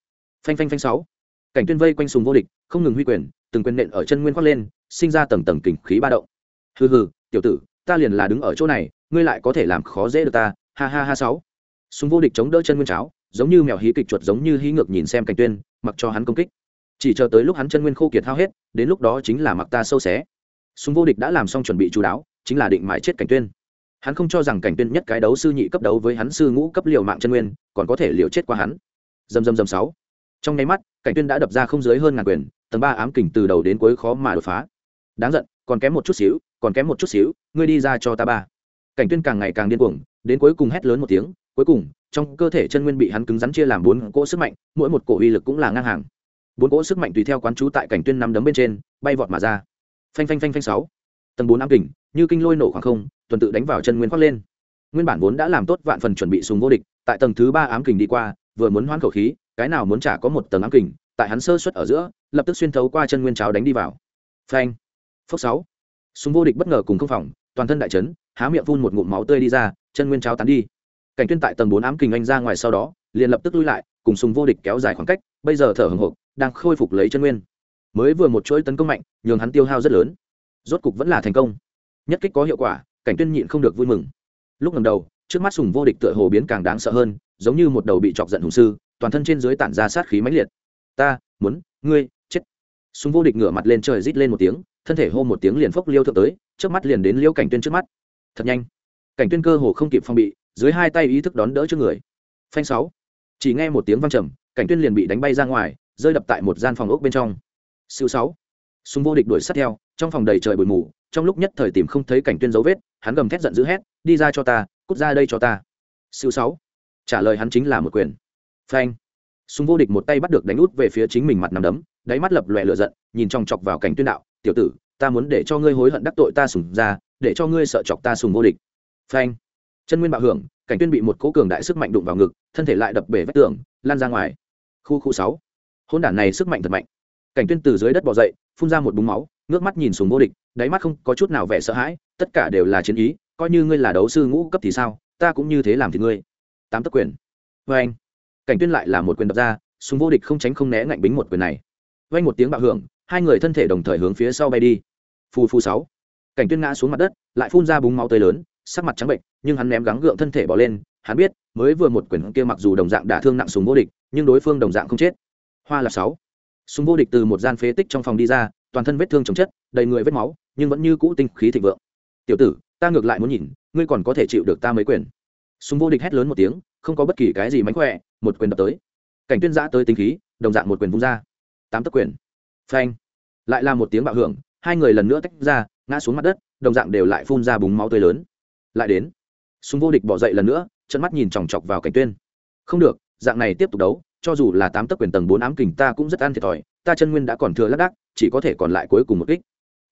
Phanh phanh phanh sáu. Cảnh tuyên vây quanh sùng vô địch, không ngừng huy quyền, từng quyền nện ở chân nguyên khoác lên, sinh ra tầng tầng kình khí ba động. Hừ hừ, tiểu tử, ta liền là đứng ở chỗ này, ngươi lại có thể làm khó dễ được ta, ha ha ha sáu. Sùng vô địch chống đỡ chân nguyên cháo, giống như mèo hí kịch chuột giống như hí ngược nhìn xem cảnh tuyên, mặc cho hắn công kích. Chỉ chờ tới lúc hắn chân nguyên khô kiệt hao hết, đến lúc đó chính là mặc ta sâu xé súng vô địch đã làm xong chuẩn bị chú đáo, chính là định mãi chết cảnh tuyên. Hắn không cho rằng cảnh tuyên nhất cái đấu sư nhị cấp đấu với hắn sư ngũ cấp liều mạng chân nguyên, còn có thể liều chết qua hắn. Dầm dầm dầm sáu. Trong nháy mắt, cảnh tuyên đã đập ra không dưới hơn ngàn quyền, tầng ba ám kình từ đầu đến cuối khó mà đột phá. Đáng giận, còn kém một chút xíu, còn kém một chút xíu, ngươi đi ra cho ta ba. Cảnh tuyên càng ngày càng điên cuồng, đến cuối cùng hét lớn một tiếng, cuối cùng, trong cơ thể chân nguyên bị hắn cứng rắn chia làm bốn cỗ sức mạnh, mỗi một cỗ uy lực cũng là ngang hàng. Bốn cỗ sức mạnh tùy theo quán chú tại cảnh tuyên năm đấm bên trên, bay vọt mà ra phanh phanh phanh phanh sáu. Tầng bốn ám kình, như kinh lôi nổ khoảng không, tuần tự đánh vào chân nguyên khoác lên. Nguyên bản vốn đã làm tốt vạn phần chuẩn bị súng vô địch, tại tầng thứ ba ám kình đi qua, vừa muốn hoán khẩu khí, cái nào muốn trả có một tầng ám kình, tại hắn sơ xuất ở giữa, lập tức xuyên thấu qua chân nguyên cháo đánh đi vào. Phanh. Phốc sáu. Súng vô địch bất ngờ cùng không phòng, toàn thân đại chấn, há miệng phun một ngụm máu tươi đi ra, chân nguyên cháo tán đi. Cảnh tuyên tại tầng bốn ám kình anh ra ngoài sau đó, liền lập tức lui lại, cùng súng vô địch kéo dài khoảng cách, bây giờ thở hừng hực đang khôi phục lấy chân nguyên mới vừa một chuỗi tấn công mạnh, nhường hắn tiêu hao rất lớn. Rốt cục vẫn là thành công. Nhất kích có hiệu quả, cảnh tuyên nhịn không được vui mừng. Lúc ngẩng đầu, trước mắt sùng vô địch tựa hồ biến càng đáng sợ hơn, giống như một đầu bị chọc giận hùng sư, toàn thân trên dưới tản ra sát khí mãnh liệt. Ta, muốn, ngươi, chết. Sùng vô địch ngửa mặt lên trời rít lên một tiếng, thân thể hô một tiếng liền phốc liêu thượng tới trước mắt liền đến liêu cảnh tuyên trước mắt. Thật nhanh. Cảnh tuyên cơ hồ không kịp phong bị, dưới hai tay ý thức đón đỡ trước người. Phanh sáu. Chỉ nghe một tiếng vang trầm, cảnh tuyên liền bị đánh bay ra ngoài, rơi đập tại một gian phòng ốc bên trong siêu sáu. Súng vô địch đuổi sát theo, trong phòng đầy trời bụi mù, trong lúc nhất thời tìm không thấy cảnh tuyên dấu vết, hắn gầm thét giận dữ hét, đi ra cho ta, cút ra đây cho ta. Siêu sáu. Trả lời hắn chính là một quyền. Phanh. Súng vô địch một tay bắt được đánh út về phía chính mình mặt nằm đấm, đáy mắt lập lòe lửa giận, nhìn trong chọc vào cảnh tuyên đạo, tiểu tử, ta muốn để cho ngươi hối hận đắc tội ta sùng ra, để cho ngươi sợ chọc ta sùng vô địch. Phanh. Chân nguyên bạo hưởng, cảnh tuyên bị một cố cường đại sức mạnh đụng vào ngực, thân thể lại đập bể vách tường, lan ra ngoài. Khu khu sáu. Hôn đản này sức mạnh thật mạnh cảnh tuyên từ dưới đất bò dậy, phun ra một búng máu, ngước mắt nhìn sùng vô địch, đáy mắt không có chút nào vẻ sợ hãi, tất cả đều là chiến ý, coi như ngươi là đấu sư ngũ cấp thì sao, ta cũng như thế làm thì ngươi. Tám tấc quyền. Vê anh, cảnh tuyên lại là một quyền đập ra sùng vô địch không tránh không né ngạnh bính một quyền này. Vang một tiếng bạo hưởng, hai người thân thể đồng thời hướng phía sau bay đi. Phù phù sáu. Cảnh tuyên ngã xuống mặt đất, lại phun ra búng máu tươi lớn, sắc mặt trắng bệnh, nhưng hắn ném gắng gượng thân thể bỏ lên, hắn biết, mới vừa một quyền kia mặc dù đồng dạng đả thương nặng xuống vô địch, nhưng đối phương đồng dạng không chết. Hoa là sáu súng vô địch từ một gian phế tích trong phòng đi ra, toàn thân vết thương chồng chất, đầy người vết máu, nhưng vẫn như cũ tinh khí thịnh vượng. Tiểu tử, ta ngược lại muốn nhìn, ngươi còn có thể chịu được ta mấy quyền? Súng vô địch hét lớn một tiếng, không có bất kỳ cái gì mánh khỏe, một quyền đập tới. Cảnh tuyên giã tới tinh khí, đồng dạng một quyền vung ra. Tám tấc quyền. Phanh. Lại là một tiếng bạo hưởng, hai người lần nữa tách ra, ngã xuống mặt đất, đồng dạng đều lại phun ra búng máu tươi lớn. Lại đến. Súng vô địch bỏ dậy lần nữa chân mắt nhìn chòng chọc vào cảnh tuyên. Không được, dạng này tiếp tục đấu cho dù là tám tấc quyền tầng bốn ám kình ta cũng rất ăn thiệt thòi, ta chân nguyên đã còn thừa lác đác, chỉ có thể còn lại cuối cùng một kích.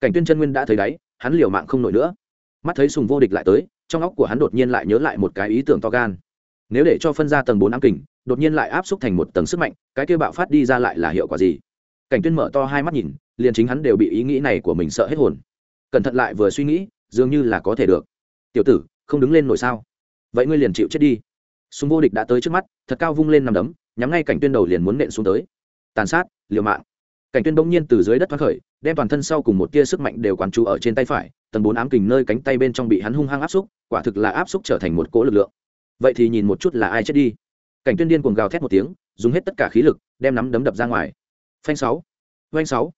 Cảnh tuyên chân nguyên đã thấy đáy, hắn liều mạng không nổi nữa. Mắt thấy sùng vô địch lại tới, trong óc của hắn đột nhiên lại nhớ lại một cái ý tưởng to gan. Nếu để cho phân ra tầng bốn ám kình, đột nhiên lại áp xúc thành một tầng sức mạnh, cái kia bạo phát đi ra lại là hiệu quả gì? Cảnh tuyên mở to hai mắt nhìn, liền chính hắn đều bị ý nghĩ này của mình sợ hết hồn. Cẩn thận lại vừa suy nghĩ, dường như là có thể được. Tiểu tử, không đứng lên nổi sao? Vậy ngươi liền chịu chết đi. Súng vô địch đã tới trước mắt, thật cao vung lên nằm đấm nhắm ngay cảnh tuyên đầu liền muốn nện xuống tới. Tàn sát, liều mạng. Cảnh tuyên bỗng nhiên từ dưới đất thoát khởi, đem toàn thân sau cùng một tia sức mạnh đều quán chú ở trên tay phải, tầng bốn ám kình nơi cánh tay bên trong bị hắn hung hăng áp xúc, quả thực là áp xúc trở thành một cỗ lực lượng. Vậy thì nhìn một chút là ai chết đi. Cảnh tuyên điên cuồng gào thét một tiếng, dùng hết tất cả khí lực, đem nắm đấm đập ra ngoài. Phanh sáu phanh sáu.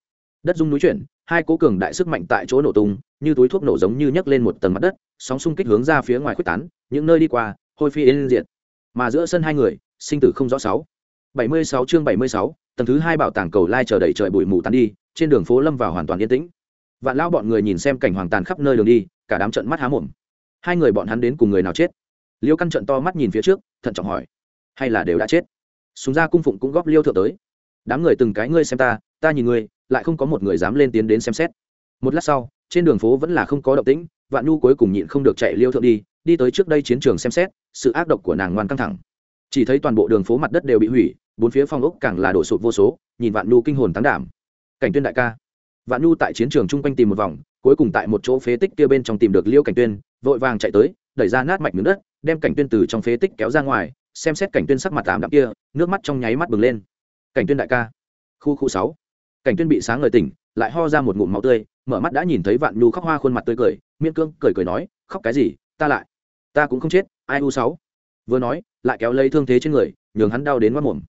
Đất rung núi chuyển, hai cỗ cường đại sức mạnh tại chỗ nổ tung, như túi thuốc nổ giống như nhấc lên một tầng mặt đất, sóng xung kích hướng ra phía ngoài khuếch tán, những nơi đi qua, hôi phi yên diện mà giữa sân hai người, sinh tử không rõ sáu bảy mươi sáu chương bảy mươi sáu, tầng thứ hai bảo tàng cầu lai chờ đẩy trời bụi mù tan đi, trên đường phố lâm vào hoàn toàn yên tĩnh. Vạn lão bọn người nhìn xem cảnh hoàng tàn khắp nơi đường đi, cả đám trợn mắt há mồm. Hai người bọn hắn đến cùng người nào chết? Liêu căn trợn to mắt nhìn phía trước, thận trọng hỏi. Hay là đều đã chết? Súng ra cung phụng cũng góp liêu thượng tới. Đám người từng cái ngươi xem ta ta nhìn ngươi, lại không có một người dám lên tiến đến xem xét. Một lát sau, trên đường phố vẫn là không có động tĩnh, vạn nhu cuối cùng nhịn không được chạy liêu thượng đi đi tới trước đây chiến trường xem xét, sự ác độc của nàng ngoan căng thẳng. Chỉ thấy toàn bộ đường phố mặt đất đều bị hủy bốn phía phong ốc càng là đổ sụp vô số, nhìn vạn nhu kinh hồn tán đảm. Cảnh tuyên đại ca. Vạn nhu tại chiến trường chung quanh tìm một vòng, cuối cùng tại một chỗ phế tích kia bên trong tìm được liêu cảnh tuyên, vội vàng chạy tới, đẩy ra nát mạch miếng đất, đem cảnh tuyên từ trong phế tích kéo ra ngoài, xem xét cảnh tuyên sắc mặt tạm đạm kia, nước mắt trong nháy mắt bừng lên. Cảnh tuyên đại ca. Khu khu sáu. Cảnh tuyên bị sáng ngời tỉnh, lại ho ra một ngụm máu tươi, mở mắt đã nhìn thấy vạn nhu khóc hoa khuôn mặt tươi cười miên cương cười cười nói, khóc cái gì, ta lại, ta cũng không chết, ai u sáu. Vừa nói, lại kéo lấy thương thế trên người, nhường hắn đau đến mất mồm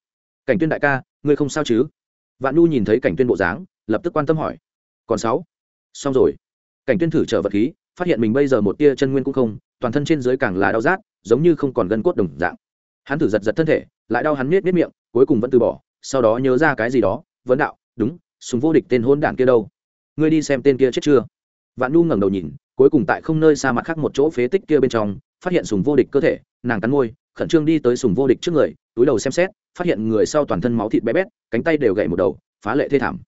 cảnh tuyên đại ca, ngươi không sao chứ? Vạn Nu nhìn thấy cảnh tuyên bộ dáng, lập tức quan tâm hỏi. Còn sáu? Xong rồi. Cảnh tuyên thử trở vật khí, phát hiện mình bây giờ một tia chân nguyên cũng không, toàn thân trên dưới càng là đau rát, giống như không còn gân cốt đồng dạng. Hắn thử giật giật thân thể, lại đau hắn miết miết miệng, cuối cùng vẫn từ bỏ, sau đó nhớ ra cái gì đó, vấn đạo, đúng súng vô địch tên hôn đản kia đâu? Ngươi đi xem tên kia chết chưa? Vạn Nu ngẩng đầu nhìn, cuối cùng tại không nơi xa mặt khác một chỗ phế tích kia bên trong phát hiện sùng vô địch cơ thể, nàng cắn môi, khẩn trương đi tới sùng vô địch trước người, túi đầu xem xét, phát hiện người sau toàn thân máu thịt bé bét, cánh tay đều gậy một đầu, phá lệ thê thảm.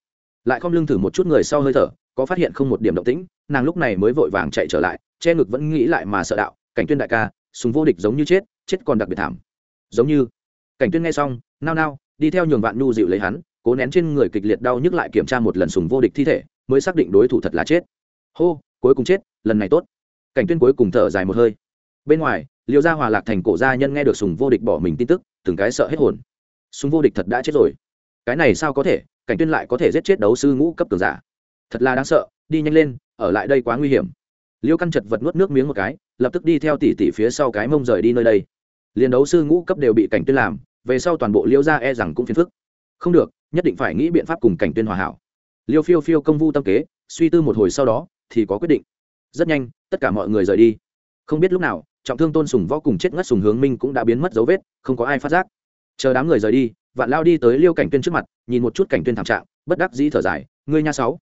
Lại không lưng thử một chút người sau hơi thở, có phát hiện không một điểm động tĩnh, nàng lúc này mới vội vàng chạy trở lại, che ngực vẫn nghĩ lại mà sợ đạo, cảnh tuyên đại ca, sùng vô địch giống như chết chết còn đặc biệt thảm. Giống như? Cảnh tuyên nghe xong, nao nao, đi theo nhường vạn nhu dịu lấy hắn, cố nén trên người kịch liệt đau nhức lại kiểm tra một lần sùng vô địch thi thể, mới xác định đối thủ thật là chết. Hô, cuối cùng chết, lần này tốt. Cảnh tuyên cuối cùng thở dài một hơi bên ngoài, liêu gia hòa lạc thành cổ gia nhân nghe được sùng vô địch bỏ mình tin tức, từng cái sợ hết hồn. Sùng vô địch thật đã chết rồi. Cái này sao có thể? Cảnh tuyên lại có thể giết chết đấu sư ngũ cấp cường giả. Thật là đáng sợ, đi nhanh lên, ở lại đây quá nguy hiểm. Liêu căn chật vật nuốt nước miếng một cái, lập tức đi theo tỷ tỷ phía sau cái mông rời đi nơi đây. Liền đấu sư ngũ cấp đều bị cảnh tuyên làm, về sau toàn bộ liêu gia e rằng cũng phiền phức. Không được, nhất định phải nghĩ biện pháp cùng cảnh tuyên hòa hảo. Liêu phiêu phiêu công vu tâm kế, suy tư một hồi sau đó, thì có quyết định. Rất nhanh, tất cả mọi người rời đi. Không biết lúc nào trọng thương tôn sùng võ cùng chết ngất sùng hướng minh cũng đã biến mất dấu vết, không có ai phát giác. Chờ đám người rời đi, vạn lao đi tới liêu cảnh tuyên trước mặt, nhìn một chút cảnh tuyên thảm trạng, bất đắc dĩ thở dài, ngươi nha sáu.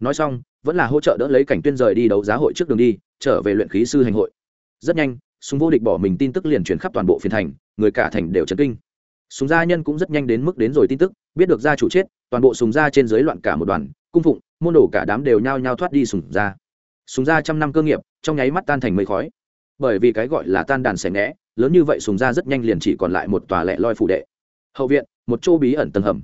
Nói xong, vẫn là hỗ trợ đỡ lấy cảnh tuyên rời đi đấu giá hội trước đường đi, trở về luyện khí sư hành hội. Rất nhanh, súng vô địch bỏ mình tin tức liền truyền khắp toàn bộ phiền thành, người cả thành đều chấn kinh. Súng gia nhân cũng rất nhanh đến mức đến rồi tin tức, biết được gia chủ chết, toàn bộ súng gia trên dưới loạn cả một đoàn, cung phụng, môn đồ cả đám đều nhao nhao thoát đi súng gia. Súng gia trăm năm cơ nghiệp, trong nháy mắt tan thành mây khói bởi vì cái gọi là tan đàn xẻ ngẽ lớn như vậy sùng ra rất nhanh liền chỉ còn lại một tòa lẹ loi phủ đệ. Hậu viện, một chỗ bí ẩn tầng hầm.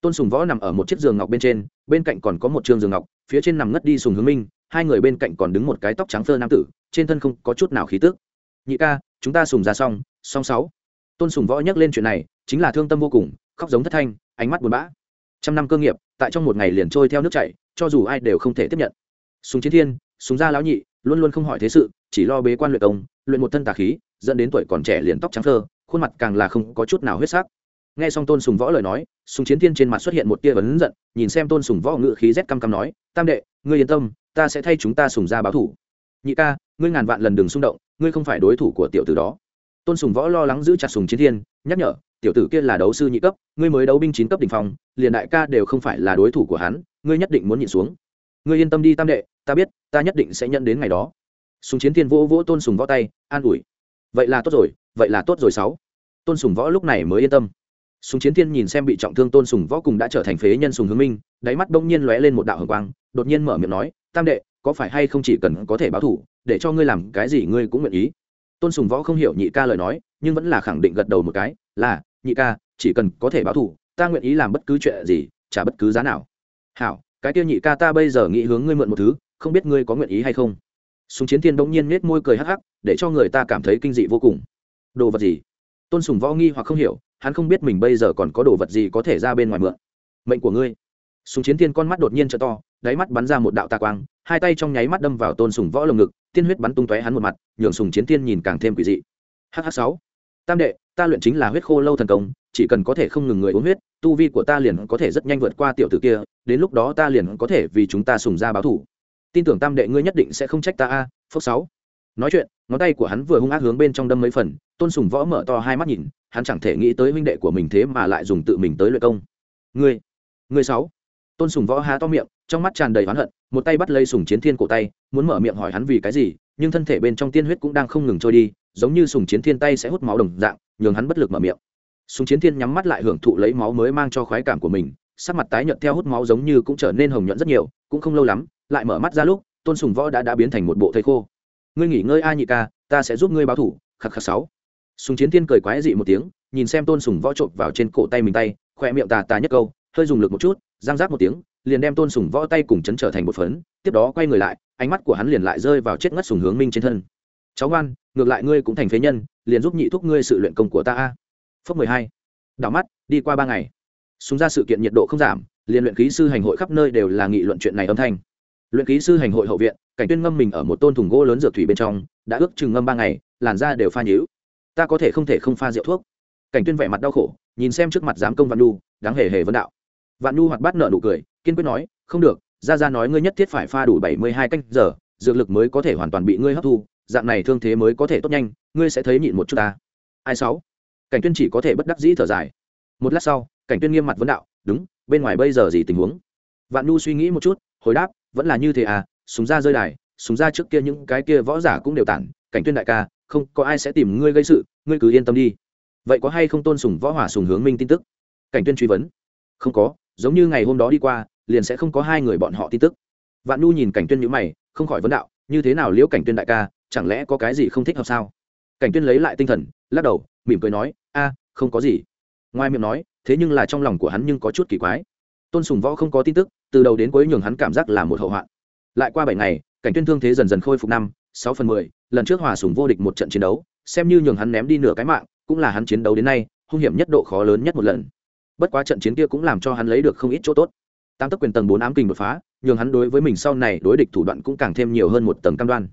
Tôn sùng võ nằm ở một chiếc giường ngọc bên trên, bên cạnh còn có một trường giường ngọc, phía trên nằm ngất đi sùng hướng minh, hai người bên cạnh còn đứng một cái tóc trắng phơ nam tử, trên thân không có chút nào khí tức. Nhị ca, chúng ta sùng ra xong song sáu. Tôn sùng võ nhắc lên chuyện này, chính là thương tâm vô cùng, khóc giống thất thanh, ánh mắt buồn bã. Trăm năm cơ nghiệp, tại trong một ngày liền trôi theo nước chảy, cho dù ai đều không thể tiếp nhận. Sùng chiến thiên, sùng gia lão nhị luôn luôn không hỏi thế sự, chỉ lo bế quan luyện công, luyện một thân tà khí, dẫn đến tuổi còn trẻ liền tóc trắng thơ khuôn mặt càng là không có chút nào huyết sắc. Nghe xong tôn sùng võ lời nói, sùng chiến thiên trên mặt xuất hiện một tia vấn giận, nhìn xem tôn sùng võ ngự khí rét căm căm nói, tam đệ, ngươi yên tâm, ta sẽ thay chúng ta sùng ra báo thủ. Nhị ca, ngươi ngàn vạn lần đừng xung động, ngươi không phải đối thủ của tiểu tử đó. Tôn sùng võ lo lắng giữ chặt sùng chiến thiên, nhắc nhở, tiểu tử kia là đấu sư nhị cấp, ngươi mới đấu binh chín cấp đ ỉ n h phòng liền đại ca đều không phải là đối thủ của hắn, ngươi nhất định muốn nhịn xuống. Ngươi yên tâm đi, tam đệ ta biết, ta nhất định sẽ nhận đến ngày đó. Sùng chiến thiên vỗ vỗ tôn sùng võ tay, an ủi. Vậy là tốt rồi, vậy là tốt rồi sáu. Tôn sùng võ lúc này mới yên tâm. Sùng chiến thiên nhìn xem bị trọng thương tôn sùng võ cùng đã trở thành phế nhân sùng hướng minh, đáy mắt bỗng nhiên lóe lên một đạo hồng quang, đột nhiên mở miệng nói, tam đệ, có phải hay không chỉ cần có thể báo thủ, để cho ngươi làm cái gì ngươi cũng nguyện ý? Tôn sùng võ không hiểu nhị ca lời nói, nhưng vẫn là khẳng định gật đầu một cái, là, nhị ca, chỉ cần có thể báo thủ, ta nguyện ý làm bất cứ chuyện gì trả bất cứ giá nào. Hảo, cái tiêu nhị ca ta bây giờ nghĩ hướng ngươi mượn một thứ không biết ngươi có nguyện ý hay không. Sùng chiến thiên bỗng nhiên nết môi cười hắc hắc, để cho người ta cảm thấy kinh dị vô cùng. Đồ vật gì? Tôn sùng võ nghi hoặc không hiểu, hắn không biết mình bây giờ còn có đồ vật gì có thể ra bên ngoài mượn. Mệnh của ngươi. Súng chiến thiên con mắt đột nhiên t to, đáy mắt bắn ra một đạo tà quang, hai tay trong nháy mắt đâm vào tôn sùng võ lồng ngực, tiên huyết bắn tung tóe hắn một mặt, nhường sùng chiến thiên nhìn càng thêm quỷ dị. Hh sáu. Tam đệ, ta luyện chính là huyết khô lâu thần công, chỉ cần có thể không ngừng người uống huyết, tu vi của ta liền có thể rất nhanh vượt qua tiểu tử kia, đến lúc đó ta liền có thể vì chúng ta sùng ra báo thủ tin tưởng tam đệ ngươi nhất định sẽ không trách ta a phước sáu. Nói chuyện, ngón tay của hắn vừa hung ác hướng bên trong đâm mấy phần, tôn sùng võ mở to hai mắt nhìn, hắn chẳng thể nghĩ tới huynh đệ của mình thế mà lại dùng tự mình tới luyện công. Ngươi ngươi sáu. Tôn sùng võ há to miệng, trong mắt tràn đầy oán hận, một tay bắt lấy sùng chiến thiên cổ tay, muốn mở miệng hỏi hắn vì cái gì, nhưng thân thể bên trong tiên huyết cũng đang không ngừng trôi đi, giống như sùng chiến thiên tay sẽ hút máu đồng dạng, nhường hắn bất lực mở miệng. Sùng chiến thiên nhắm mắt lại hưởng thụ lấy máu mới mang cho khoái cảm của mình, sắc mặt tái nhợt theo hút máu giống như cũng trở nên hồng nhuận rất nhiều, cũng không lâu lắm lại mở mắt ra lúc, tôn sùng võ đã đã biến thành một bộ thầy khô. Ngươi nghỉ ngơi a nhị ca, ta sẽ giúp ngươi báo thủ. Khắc khắc sáu. Sùng chiến thiên cười quái dị một tiếng, nhìn xem tôn sùng võ trộm vào trên cổ tay mình tay, khỏe miệng tà tà nhất câu, hơi dùng lực một chút giang rác một tiếng, liền đem tôn sùng võ tay cùng chấn trở thành một phấn, tiếp đó quay người lại, ánh mắt của hắn liền lại rơi vào chết ngất sùng hướng minh trên thân. Cháu ngoan, ngược lại ngươi cũng thành phế nhân, liền giúp nhị thúc ngươi sự luyện công của ta a. Phước mười hai. Đảo mắt, đi qua ba ngày. Súng ra sự kiện nhiệt độ không giảm, liền luyện khí sư hành hội khắp nơi đều là nghị luận chuyện này âm thanh luyện ký sư hành hội hậu viện, cảnh tuyên ngâm mình ở một tôn thùng gỗ lớn dược thủy bên trong, đã ước chừng ngâm ba ngày, làn da đều pha nhũ. ta có thể không thể không pha rượu thuốc. Cảnh tuyên vẻ mặt đau khổ, nhìn xem trước mặt giám công vạn nu đáng hề hề vấn đạo. Vạn nu hoạt bát nợ nụ cười, kiên quyết nói, không được Gia Gia nói ngươi nhất thiết phải pha đủ bảy mươi hai canh giờ, dược lực mới có thể hoàn toàn bị ngươi hấp thu, dạng này thương thế mới có thể tốt nhanh, ngươi sẽ thấy nhịn một chút ta. Ai sáu? Cảnh tuyên chỉ có thể bất đắc dĩ thở dài. Một lát sau, cảnh tuyên nghiêm mặt vấn đạo, đúng, bên ngoài bây giờ gì tình huống? Vạn nu suy nghĩ một chút, hồi đáp vẫn là như thế à súng ra rơi đài, súng ra trước kia những cái kia võ giả cũng đều tản, cảnh tuyên đại ca, không, có ai sẽ tìm ngươi gây sự, ngươi cứ yên tâm đi. Vậy có hay không tôn sùng võ hỏa sùng hướng minh tin tức? Cảnh tuyên truy vấn. Không có, giống như ngày hôm đó đi qua, liền sẽ không có hai người bọn họ tin tức. Vạn nu nhìn cảnh tuyên nhíu mày, không khỏi vấn đạo, như thế nào liễu cảnh tuyên đại ca, chẳng lẽ có cái gì không thích hợp sao? Cảnh tuyên lấy lại tinh thần, lắc đầu, mỉm cười nói, a, không có gì. Ngoài miệng nói, thế nhưng là trong lòng của hắn nhưng có chút kỳ quái tôn sùng võ không có tin tức, từ đầu đến cuối nhường hắn cảm giác là một hậu hoạn. Lại qua bảy ngày, cảnh tuyên thương thế dần dần khôi phục năm, sáu phần mười, lần trước hòa sùng vô địch một trận chiến đấu, xem như nhường hắn ném đi nửa cái mạng, cũng là hắn chiến đấu đến nay, hung hiểm nhất độ khó lớn nhất một lần. Bất quá trận chiến kia cũng làm cho hắn lấy được không ít chỗ tốt. Tam tốc quyền tầng bốn ám kinh đột phá, nhường hắn đối với mình sau này đối địch thủ đoạn cũng càng thêm nhiều hơn một tầng cam đoan.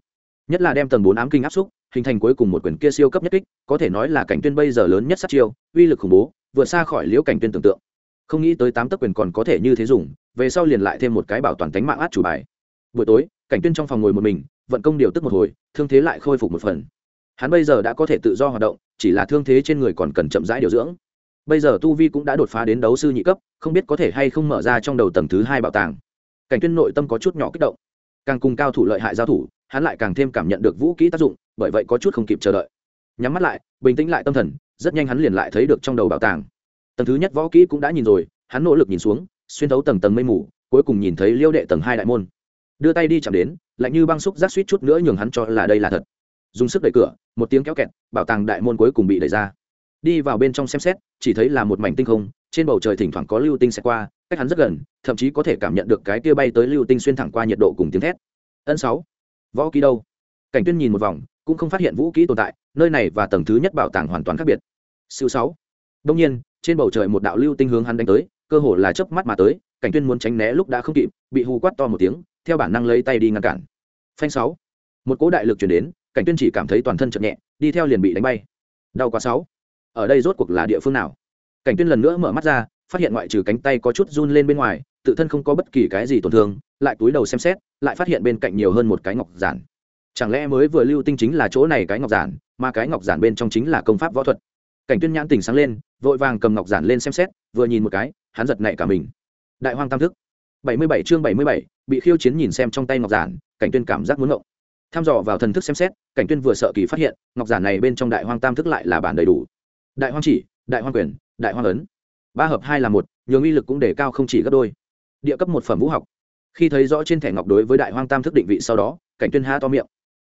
Nhất là đem tầng bốn ám kinh áp xúc, hình thành cuối cùng một quyền kia siêu cấp nhất kích, có thể nói là cảnh tuyên bây giờ lớn nhất sát chiêu, uy lực khủng bố, vượt xa khỏi liễu cảnh tuyên tưởng tượng không nghĩ tới tám tấc quyền còn có thể như thế dùng, về sau liền lại thêm một cái bảo toàn tính mạng át chủ bài. Buổi tối, cảnh tuyên trong phòng ngồi một mình, vận công điều tức một hồi, thương thế lại khôi phục một phần. Hắn bây giờ đã có thể tự do hoạt động, chỉ là thương thế trên người còn cần chậm rãi điều dưỡng. Bây giờ tu vi cũng đã đột phá đến đấu sư nhị cấp, không biết có thể hay không mở ra trong đầu tầng thứ hai bảo tàng. Cảnh tuyên nội tâm có chút nhỏ kích động. Càng cùng cao thủ lợi hại giao thủ, hắn lại càng thêm cảm nhận được vũ kỹ tác dụng, bởi vậy có chút không kịp chờ đợi. Nhắm mắt lại, bình tĩnh lại tâm thần, rất nhanh hắn liền lại thấy được trong đầu bảo tàng tầng thứ nhất võ kỹ cũng đã nhìn rồi, hắn nỗ lực nhìn xuống, xuyên thấu tầng tầng mây mù, cuối cùng nhìn thấy liêu đệ tầng hai đại môn. Đưa tay đi chạm đến, lạnh như băng xúc rác suýt chút nữa nhường hắn cho là đây là thật. Dùng sức đẩy cửa, một tiếng kéo kẹt, bảo tàng đại môn cuối cùng bị đẩy ra. Đi vào bên trong xem xét, chỉ thấy là một mảnh tinh không, trên bầu trời thỉnh thoảng có lưu tinh xẹt qua, cách hắn rất gần, thậm chí có thể cảm nhận được cái tia bay tới lưu tinh xuyên thẳng qua nhiệt độ cùng tiếng thét. Ân sáu, võ kỹ đâu? Cảnh tuyên nhìn một vòng, cũng không phát hiện vũ kỹ tồn tại, nơi này và tầng thứ nhất bảo tàng hoàn toàn khác biệt. Siêu sáu. Đông nhiên trên bầu trời một đạo lưu tinh hướng hắn đánh tới, cơ hồ là chớp mắt mà tới, cảnh tuyên muốn tránh né lúc đã không kịp, bị hù quát to một tiếng, theo bản năng lấy tay đi ngăn cản. Phanh sáu. Một cỗ đại lực chuyển đến, cảnh tuyên chỉ cảm thấy toàn thân chậm nhẹ, đi theo liền bị đánh bay. Đau quá sáu. Ở đây rốt cuộc là địa phương nào? Cảnh tuyên lần nữa mở mắt ra, phát hiện ngoại trừ cánh tay có chút run lên bên ngoài, tự thân không có bất kỳ cái gì tổn thương, lại cúi đầu xem xét, lại phát hiện bên cạnh nhiều hơn một cái ngọc giản. Chẳng lẽ mới vừa lưu tinh chính là chỗ này cái ngọc giản, mà cái ngọc giản bên trong chính là công pháp võ thuật? Cảnh tuyên nhãn tỉnh sáng lên vội vàng cầm ngọc giản lên xem xét, vừa nhìn một cái, hắn giật nảy cả mình. Đại hoang tam thức. Bảy mươi bảy chương bảy mươi bảy, bị khiêu chiến nhìn xem trong tay ngọc giản, cảnh tuyên cảm giác muốn ngộng. Tham dò vào thần thức xem xét, cảnh tuyên vừa sợ kỳ phát hiện, ngọc giản này bên trong đại hoang tam thức lại là bản đầy đủ. Đại hoang chỉ, đại hoang quyền, đại hoang ấn. Ba hợp hai là một, nhường uy lực cũng để cao không chỉ gấp đôi. Địa cấp một phẩm vũ học. Khi thấy rõ trên thẻ ngọc đối với đại hoang tam thức định vị sau đó, cảnh tuyên há to miệng.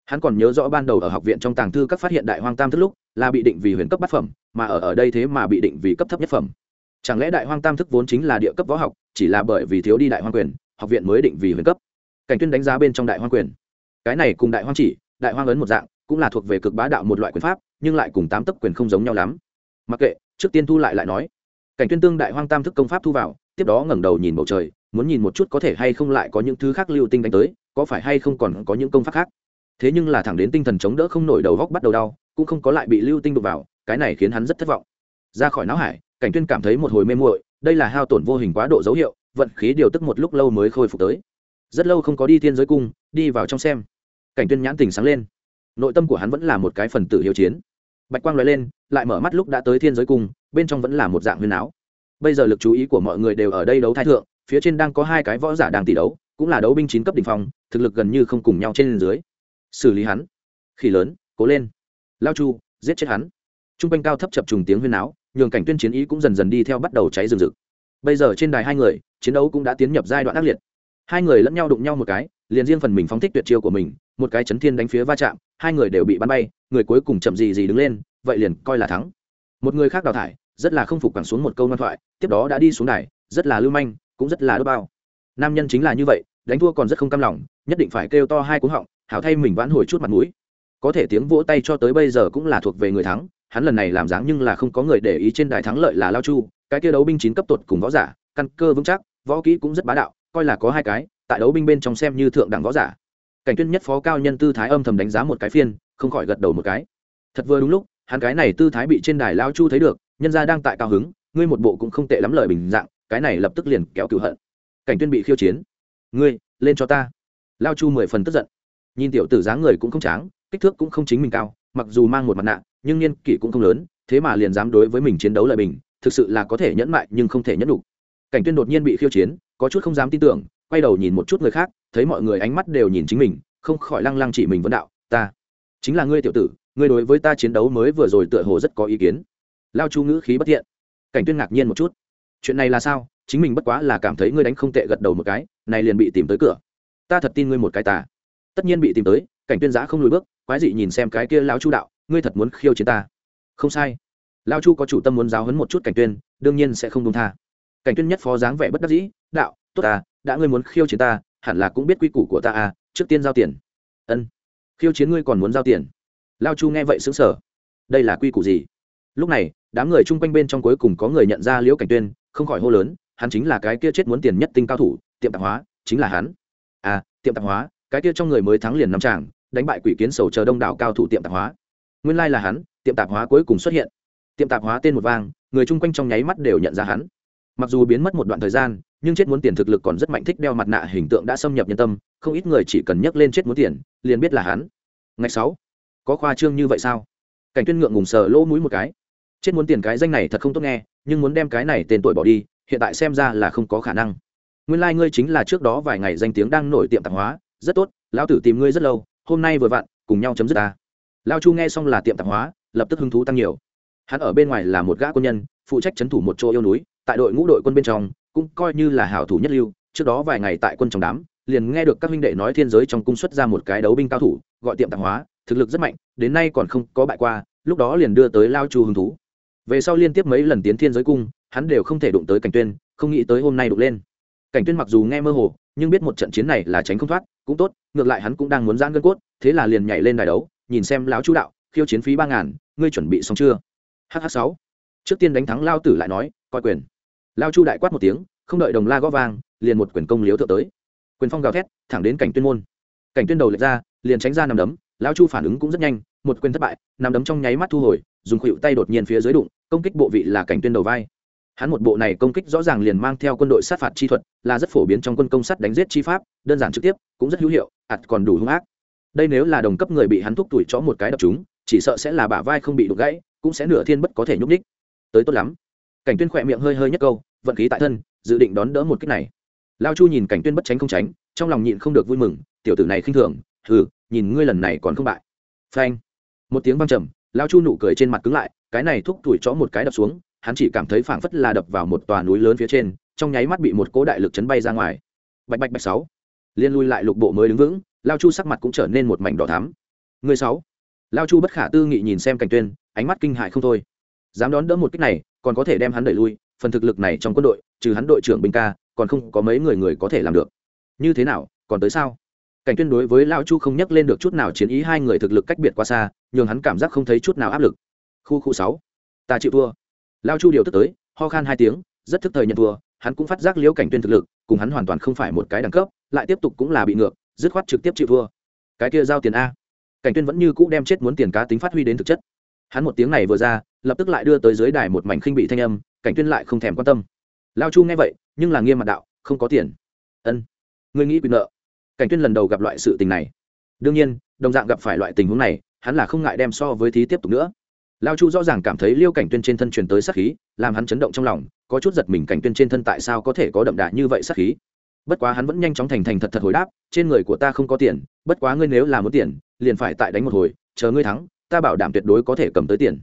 Hắn còn nhớ rõ ban đầu ở học viện trong tàng thư các phát hiện đại hoang tam thức lúc, là bị định vì huyền cấp bát phẩm mà ở ở đây thế mà bị định vì cấp thấp nhất phẩm. Chẳng lẽ đại hoang tam thức vốn chính là địa cấp võ học, chỉ là bởi vì thiếu đi đại hoang quyền, học viện mới định vì huyền cấp? Cảnh tuyên đánh giá bên trong đại hoang quyền. Cái này cùng đại hoang chỉ, đại hoang ấn một dạng, cũng là thuộc về cực bá đạo một loại quyền pháp, nhưng lại cùng tám tấc quyền không giống nhau lắm. Mặc kệ, trước tiên thu lại lại nói. Cảnh tuyên tương đại hoang tam thức công pháp thu vào, tiếp đó ngẩng đầu nhìn bầu trời, muốn nhìn một chút có thể hay không lại có những thứ khác lưu tinh đánh tới, có phải hay không còn có những công pháp khác. Thế nhưng là thẳng đến tinh thần chống đỡ không nổi đầu góc bắt đầu đau, cũng không có lại bị lưu tinh đụng vào cái này khiến hắn rất thất vọng. Ra khỏi não hải, cảnh tuyên cảm thấy một hồi mê muội, đây là hao tổn vô hình quá độ dấu hiệu, vận khí điều tức một lúc lâu mới khôi phục tới. Rất lâu không có đi thiên giới cung, đi vào trong xem. Cảnh tuyên nhãn tình sáng lên. Nội tâm của hắn vẫn là một cái phần tử hiếu chiến. Bạch quang nói lên, lại mở mắt lúc đã tới thiên giới cung, bên trong vẫn là một dạng huyền áo. Bây giờ lực chú ý của mọi người đều ở đây đấu thái thượng, phía trên đang có hai cái võ giả đang tỷ đấu, cũng là đấu binh chín cấp đ ỉ n h phong, thực lực gần như không cùng nhau trên dưới. Xử lý hắn. Khỉ lớn, cố lên. Lao chu, giết chết hắn t r u n g quanh cao thấp chập trùng tiếng huyên áo nhường cảnh tuyên chiến ý cũng dần dần đi theo bắt đầu cháy rừng rực. Bây giờ trên đài hai người, chiến đấu cũng đã tiến nhập giai đoạn ác liệt. Hai người lẫn nhau đụng nhau một cái, liền riêng phần mình phóng thích tuyệt chiêu của mình, một cái chấn thiên đánh phía va chạm, hai người đều bị bắn bay, người cuối cùng chậm gì gì đứng lên, vậy liền coi là thắng. Một người khác đào thải, rất là không phục cẳng xuống một câu ngoan thoại, tiếp đó đã đi xuống đài, rất là lưu manh, cũng rất là đốt bao. Nam nhân chính là như vậy, đánh thua còn rất không cam lòng, nhất định phải kêu to hai cú họng, hảo thay mình vãn hồi chút mặt mũi. Có thể tiếng vỗ tay cho tới bây giờ cũng là thuộc về người thắng hắn lần này làm dáng nhưng là không có người để ý trên đài thắng lợi là lao chu, cái kia đấu binh chín cấp tột cùng võ giả, căn cơ vững chắc, võ kỹ cũng rất bá đạo, coi là có hai cái, tại đấu binh bên trong xem như thượng đẳng võ giả. Cảnh tuyên nhất phó cao nhân tư thái âm thầm đánh giá một cái phiên, không khỏi gật đầu một cái. Thật vừa đúng lúc, hắn cái này tư thái bị trên đài lao chu thấy được, nhân gia đang tại cao hứng, ngươi một bộ cũng không tệ lắm lời bình dạng, cái này lập tức liền kéo cửu hận. Cảnh tuyên bị khiêu chiến. Ngươi, lên cho ta. Lao chu mười phần tức giận. Nhìn tiểu tử dáng người cũng không tráng, kích thước cũng không chính mình cao mặc dù mang một mặt nạ, nhưng niên kỷ cũng không lớn, thế mà liền dám đối với mình chiến đấu lại bình, thực sự là có thể nhẫn mại nhưng không thể nhẫn đủ cảnh tuyên đột nhiên bị khiêu chiến, có chút không dám tin tưởng, quay đầu nhìn một chút người khác, thấy mọi người ánh mắt đều nhìn chính mình, không khỏi lăng lăng chỉ mình vấn đạo, ta chính là ngươi tiểu tử, ngươi đối với ta chiến đấu mới vừa rồi tựa hồ rất có ý kiến. Lao chu ngữ khí bất thiện. Cảnh tuyên ngạc nhiên một chút. Chuyện này là sao? Chính mình bất quá là cảm thấy ngươi đánh không tệ gật đầu một cái này liền bị tìm tới cửa. Ta thật tin ngươi một cái tà tất nhiên bị tìm tới cảnh tuyên giã không lùi bước, quái dị nhìn xem cái kia lao chu đạo, ngươi thật muốn khiêu chiến ta? Không sai. Lao chu có chủ tâm muốn giáo hấn một chút cảnh tuyên, đương nhiên sẽ không đông tha. Cảnh tuyên nhất phó dáng vẻ bất đắc dĩ, đạo, tốt à đã ngươi muốn khiêu chiến ta, hẳn là cũng biết quy củ của ta à trước tiên giao tiền. Ân, khiêu chiến ngươi còn muốn giao tiền? Lao chu nghe vậy xứng sở đây là quy củ gì? Lúc này, đám người chung quanh bên trong cuối cùng có người nhận ra liễu cảnh tuyên, không khỏi hô lớn, hắn chính là cái kia chết muốn tiền nhất tinh cao thủ, tiệm tạp hóa, chính là hắn. À tiệm tạp hóa cái kia trong người mới thắng liền năm tràng, đánh bại quỷ kiến sầu chờ đông đảo cao thủ tiệm tạp hóa. Nguyên lai là hắn, tiệm tạp hóa cuối cùng xuất hiện. Tiệm tạp hóa tên một vang, người chung quanh trong nháy mắt đều nhận ra hắn. Mặc dù biến mất một đoạn thời gian, nhưng chết muốn tiền thực lực còn rất mạnh, thích đeo mặt nạ hình tượng đã xâm nhập nhân tâm, không ít người chỉ cần nhắc lên chết muốn tiền, liền biết là hắn. Ngày sáu, có khoa trương như vậy sao? Cảnh tuyên ngượng ngùng sờ lỗ mũi một cái. Chết muốn tiền cái danh này thật không tốt nghe, nhưng muốn đem cái này tên tuổi bỏ đi, hiện tại xem ra là không có khả năng. Nguyên lai like ngươi chính là trước đó vài ngày danh tiếng đang nổi tiệm tạp hóa rất tốt, lão tử tìm ngươi rất lâu, hôm nay vừa vặn, cùng nhau chấm dứt ta. Lao chu nghe xong là tiệm tạp hóa, lập tức hứng thú tăng nhiều. Hắn ở bên ngoài là một gã quân nhân, phụ trách c h ấ n thủ một chỗ yêu núi, tại đội ngũ đội quân bên trong, cũng coi như là hảo thủ nhất lưu, trước đó vài ngày tại quân trong đám, liền nghe được các huynh đệ nói thiên giới trong cung xuất ra một cái đấu binh cao thủ, gọi tiệm tạp hóa, thực lực rất mạnh, đến nay còn không có bại qua, lúc đó liền đưa tới lao chu hứng thú. Về sau liên tiếp mấy lần tiến thiên giới cung, hắn đều không thể đụng tới cảnh tuyên, không nghĩ tới hôm nay đụng lên. Cảnh tuyên mặc dù nghe mơ hồ, nhưng biết một trận chiến này là tránh không thoát cũng tốt, ngược lại hắn cũng đang muốn giãn gân cốt, thế là liền nhảy lên đài đấu, nhìn xem lão chú đạo, khiêu chiến phí ba ngàn, ngươi chuẩn bị xong chưa? Hh sáu. Trước tiên đánh thắng lao tử lại nói, coi quyền. Lao chu đại quát một tiếng, không đợi đồng la gõ vang, liền một quyền công liếu thượng tới. Quyền phong gào thét, thẳng đến cảnh tuyên môn. Cảnh tuyên đầu lệch ra, liền tránh ra nằm đấm lao chu phản ứng cũng rất nhanh, một quyền thất bại, nằm đấm trong nháy mắt thu hồi, dùng khuỵu tay đột nhiên phía dưới đụng, công kích bộ vị là cảnh tuyên đầu vai hắn một bộ này công kích rõ ràng liền mang theo quân đội sát phạt chi thuật, là rất phổ biến trong quân công sát đánh giết chi pháp, đơn giản trực tiếp, cũng rất hữu hiệu, ạt còn đủ hung ác. Đây nếu là đồng cấp người bị hắn thúc tuổi chó một cái đập chúng, chỉ sợ sẽ là bả vai không bị đục gãy, cũng sẽ nửa thiên bất có thể nhúc ních tới tốt lắm. Cảnh tuyên khỏe miệng hơi hơi nhất câu, vận khí tại thân, dự định đón đỡ một kích này. Lao chu nhìn cảnh tuyên bất tránh không tránh, trong lòng nhịn không được vui mừng, tiểu tử này khinh thường, hừ, nhìn ngươi lần này còn không bại. Phanh. Một tiếng vang trầm, lao chu nụ cười trên mặt cứng lại, cái này thúc tuổi chó một cái đập xuống hắn chỉ cảm thấy phảng phất là đập vào một tòa núi lớn phía trên, trong nháy mắt bị một cỗ đại lực chấn bay ra ngoài. Bạch bạch bạch sáu. Liên lui lại lục bộ mới đứng vững, lao chu sắc mặt cũng trở nên một mảnh đỏ thắm. Người sáu. Lao chu bất khả tư nghị nhìn xem cảnh tuyên, ánh mắt kinh hại không thôi. Dám đón đỡ một kích này, còn có thể đem hắn đẩy lui, phần thực lực này trong quân đội, trừ hắn đội trưởng binh ca, còn không có mấy người người có thể làm được. Như thế nào, còn tới sao? Cảnh tuyên đối với lao chu không nhắc lên được chút nào chiến ý hai người thực lực cách biệt quá xa, nhường hắn cảm giác không thấy chút nào áp lực. Khu khu sáu. Ta chịu thua lao chu điều tức tới, ho khan hai tiếng, rất thức thời nhận thua, hắn cũng phát giác liễu cảnh tuyên thực lực, cùng hắn hoàn toàn không phải một cái đẳng cấp, lại tiếp tục cũng là bị ngược, dứt khoát trực tiếp chịu thua. Cái kia giao tiền a. Cảnh tuyên vẫn như cũ đem chết muốn tiền cá tính phát huy đến thực chất. Hắn một tiếng này vừa ra, lập tức lại đưa tới dưới đài một mảnh khinh bị thanh âm, cảnh tuyên lại không thèm quan tâm. Lao chu nghe vậy, nhưng là nghiêm mặt đạo, không có tiền. Ân, ngươi nghĩ bị nợ. Cảnh tuyên lần đầu gặp loại sự tình này. Đương nhiên, đồng dạng gặp phải loại tình huống này, hắn là không ngại đem so với thí tiếp tục nữa lao chu rõ ràng cảm thấy liêu cảnh tuyên trên thân truyền tới sát khí, làm hắn chấn động trong lòng, có chút giật mình cảnh tuyên trên thân tại sao có thể có đậm đà như vậy sát khí. Bất quá hắn vẫn nhanh chóng thành thành thật thật hồi đáp, trên người của ta không có tiền, bất quá ngươi nếu là muốn tiền, liền phải tại đánh một hồi, chờ ngươi thắng, ta bảo đảm tuyệt đối có thể cầm tới tiền.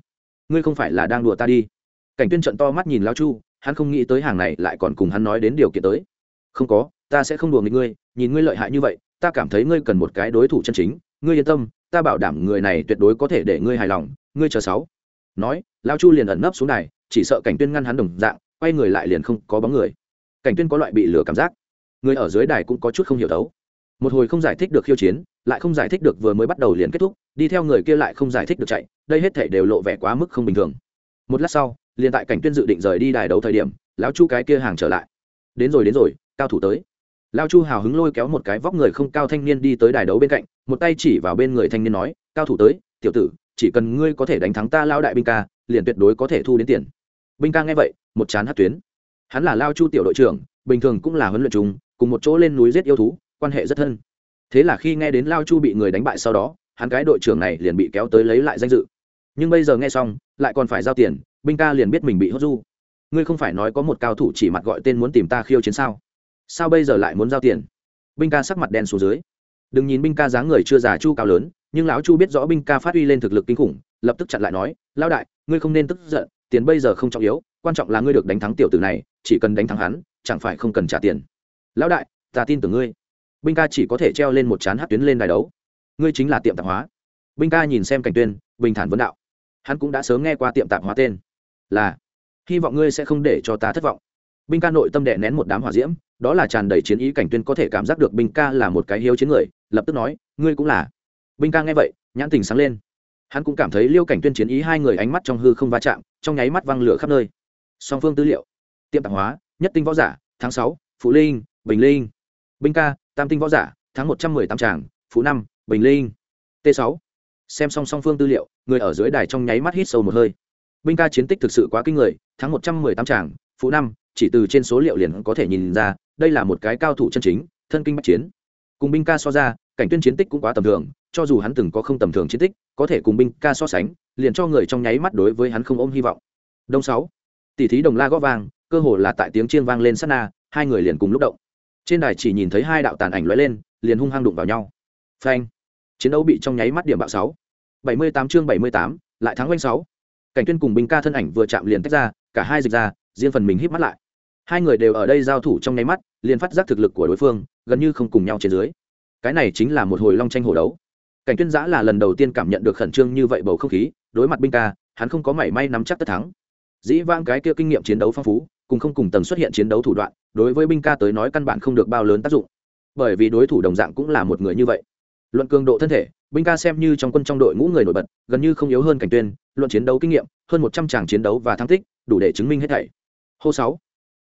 Ngươi không phải là đang đùa ta đi. Cảnh tuyên trận to mắt nhìn lao chu, hắn không nghĩ tới hàng này lại còn cùng hắn nói đến điều kiện tới. Không có, ta sẽ không đùa nghịch ngươi, nhìn ngươi lợi hại như vậy, ta cảm thấy ngươi cần một cái đối thủ chân chính, ngươi yên tâm, ta bảo đảm người này tuyệt đối có thể để ngươi hài lòng ngươi chờ sáu. Nói, lao chu liền ẩn nấp xuống này chỉ sợ cảnh tuyên ngăn hắn đồng dạng, quay người lại liền không có bóng người. Cảnh tuyên có loại bị lửa cảm giác. Người ở dưới đài cũng có chút không hiểu đấu. Một hồi không giải thích được khiêu chiến, lại không giải thích được vừa mới bắt đầu liền kết thúc, đi theo người kia lại không giải thích được chạy, đây hết thể đều lộ vẻ quá mức không bình thường. Một lát sau, liền tại cảnh tuyên dự định rời đi đài đấu thời điểm, lão chu cái kia hàng trở lại. Đến rồi đến rồi, cao thủ tới. Lão chu hào hứng lôi kéo một cái vóc người không cao thanh niên đi tới đài đấu bên cạnh, một tay chỉ vào bên người thanh niên nói, cao thủ tới, tiểu tử chỉ cần ngươi có thể đánh thắng ta lao đại binh ca, liền tuyệt đối có thể thu đến tiền. Binh ca nghe vậy, một chán hát tuyến. Hắn là lao chu tiểu đội trưởng, bình thường cũng là huấn luyện chúng cùng một chỗ lên núi giết yêu thú, quan hệ rất thân. Thế là khi nghe đến lao chu bị người đánh bại sau đó, hắn cái đội trưởng này liền bị kéo tới lấy lại danh dự. Nhưng bây giờ nghe xong, lại còn phải giao tiền, binh ca liền biết mình bị hốt du. Ngươi không phải nói có một cao thủ chỉ mặt gọi tên muốn tìm ta khiêu chiến sao? Sao bây giờ lại muốn giao tiền? Binh ca sắc mặt đen xuống dưới. Đừng nhìn binh ca dáng người chưa già chu cao lớn nhưng lão chu biết rõ binh ca phát huy lên thực lực kinh khủng, lập tức chặn lại nói lao đại, ngươi không nên tức giận, tiền bây giờ không trọng yếu, quan trọng là ngươi được đánh thắng tiểu tử này, chỉ cần đánh thắng hắn, chẳng phải không cần trả tiền. Lão đại, ta tin tưởng ngươi. Binh ca chỉ có thể treo lên một chán hát tuyến lên đài đấu. Ngươi chính là tiệm tạp hóa. Binh ca nhìn xem cảnh tuyên, bình thản vấn đạo. Hắn cũng đã sớm nghe qua tiệm tạp hóa tên. Là, hy vọng ngươi sẽ không để cho ta thất vọng. Binh ca nội tâm đệ nén một đám hỏa diễm, đó là tràn đầy chiến ý cảnh tuyên có thể cảm giác được binh ca là một cái hiếu chiến người, lập tức nói, ngươi cũng là binh ca nghe vậy, nhãn tình sáng lên. Hắn cũng cảm thấy liêu cảnh tuyên chiến ý hai người ánh mắt trong hư không va chạm, trong nháy mắt văng lửa khắp nơi. Song phương tư liệu. Tiệm tạp hóa, nhất tinh võ giả, tháng sáu, phụ linh, bình linh. Binh ca, tam tinh võ giả, tháng một trăm mười tám tràng, phụ năm, bình linh. T sáu. Xem xong song phương tư liệu, người ở dưới đài trong nháy mắt hít sâu một hơi. Binh ca chiến tích thực sự quá kinh người, tháng một trăm mười tám tràng, phụ năm, chỉ từ trên số liệu liền có thể nhìn ra, đây là một cái cao thủ chân chính, thân kinh bắc chiến. Cùng binh ca so ra cảnh tuyên chiến tích cũng quá tầm thường cho dù hắn từng có không tầm thường chiến tích có thể cùng binh ca so sánh liền cho người trong nháy mắt đối với hắn không ôm hy vọng. Đông sáu tỷ thí đồng la góp vàng, cơ hồ là tại tiếng chiên vang lên sát na hai người liền cùng lúc động. Trên đài chỉ nhìn thấy hai đạo tàn ảnh lóe lên liền hung hăng đụng vào nhau. Phanh! Chiến đấu bị trong nháy mắt điểm bạo sáu. Bảy mươi tám chương bảy mươi tám lại thắng quanh sáu. Cảnh tuyên cùng binh ca thân ảnh vừa chạm liền tách ra cả hai dịch ra riêng phần mình híp mắt lại. Hai người đều ở đây giao thủ trong nháy mắt liền phát giác thực lực của đối phương gần như không cùng nhau trên dưới cái này chính là một hồi long tranh hổ đấu. Cảnh tuyên giã là lần đầu tiên cảm nhận được khẩn trương như vậy bầu không khí, đối mặt binh ca, hắn không có mảy may nắm chắc tất thắng. Dĩ vãng cái kia kinh nghiệm chiến đấu phong phú, cùng không cùng tầng xuất hiện chiến đấu thủ đoạn, đối với binh ca tới nói căn bản không được bao lớn tác dụng. Bởi vì đối thủ đồng dạng cũng là một người như vậy. Luận cường độ thân thể, binh ca xem như trong quân trong đội ngũ người nổi bật, gần như không yếu hơn cảnh tuyên, luận chiến đấu kinh nghiệm, hơn một trăm tràng chiến đấu và thắng tích đủ để chứng minh hết thảy. Hô sáu,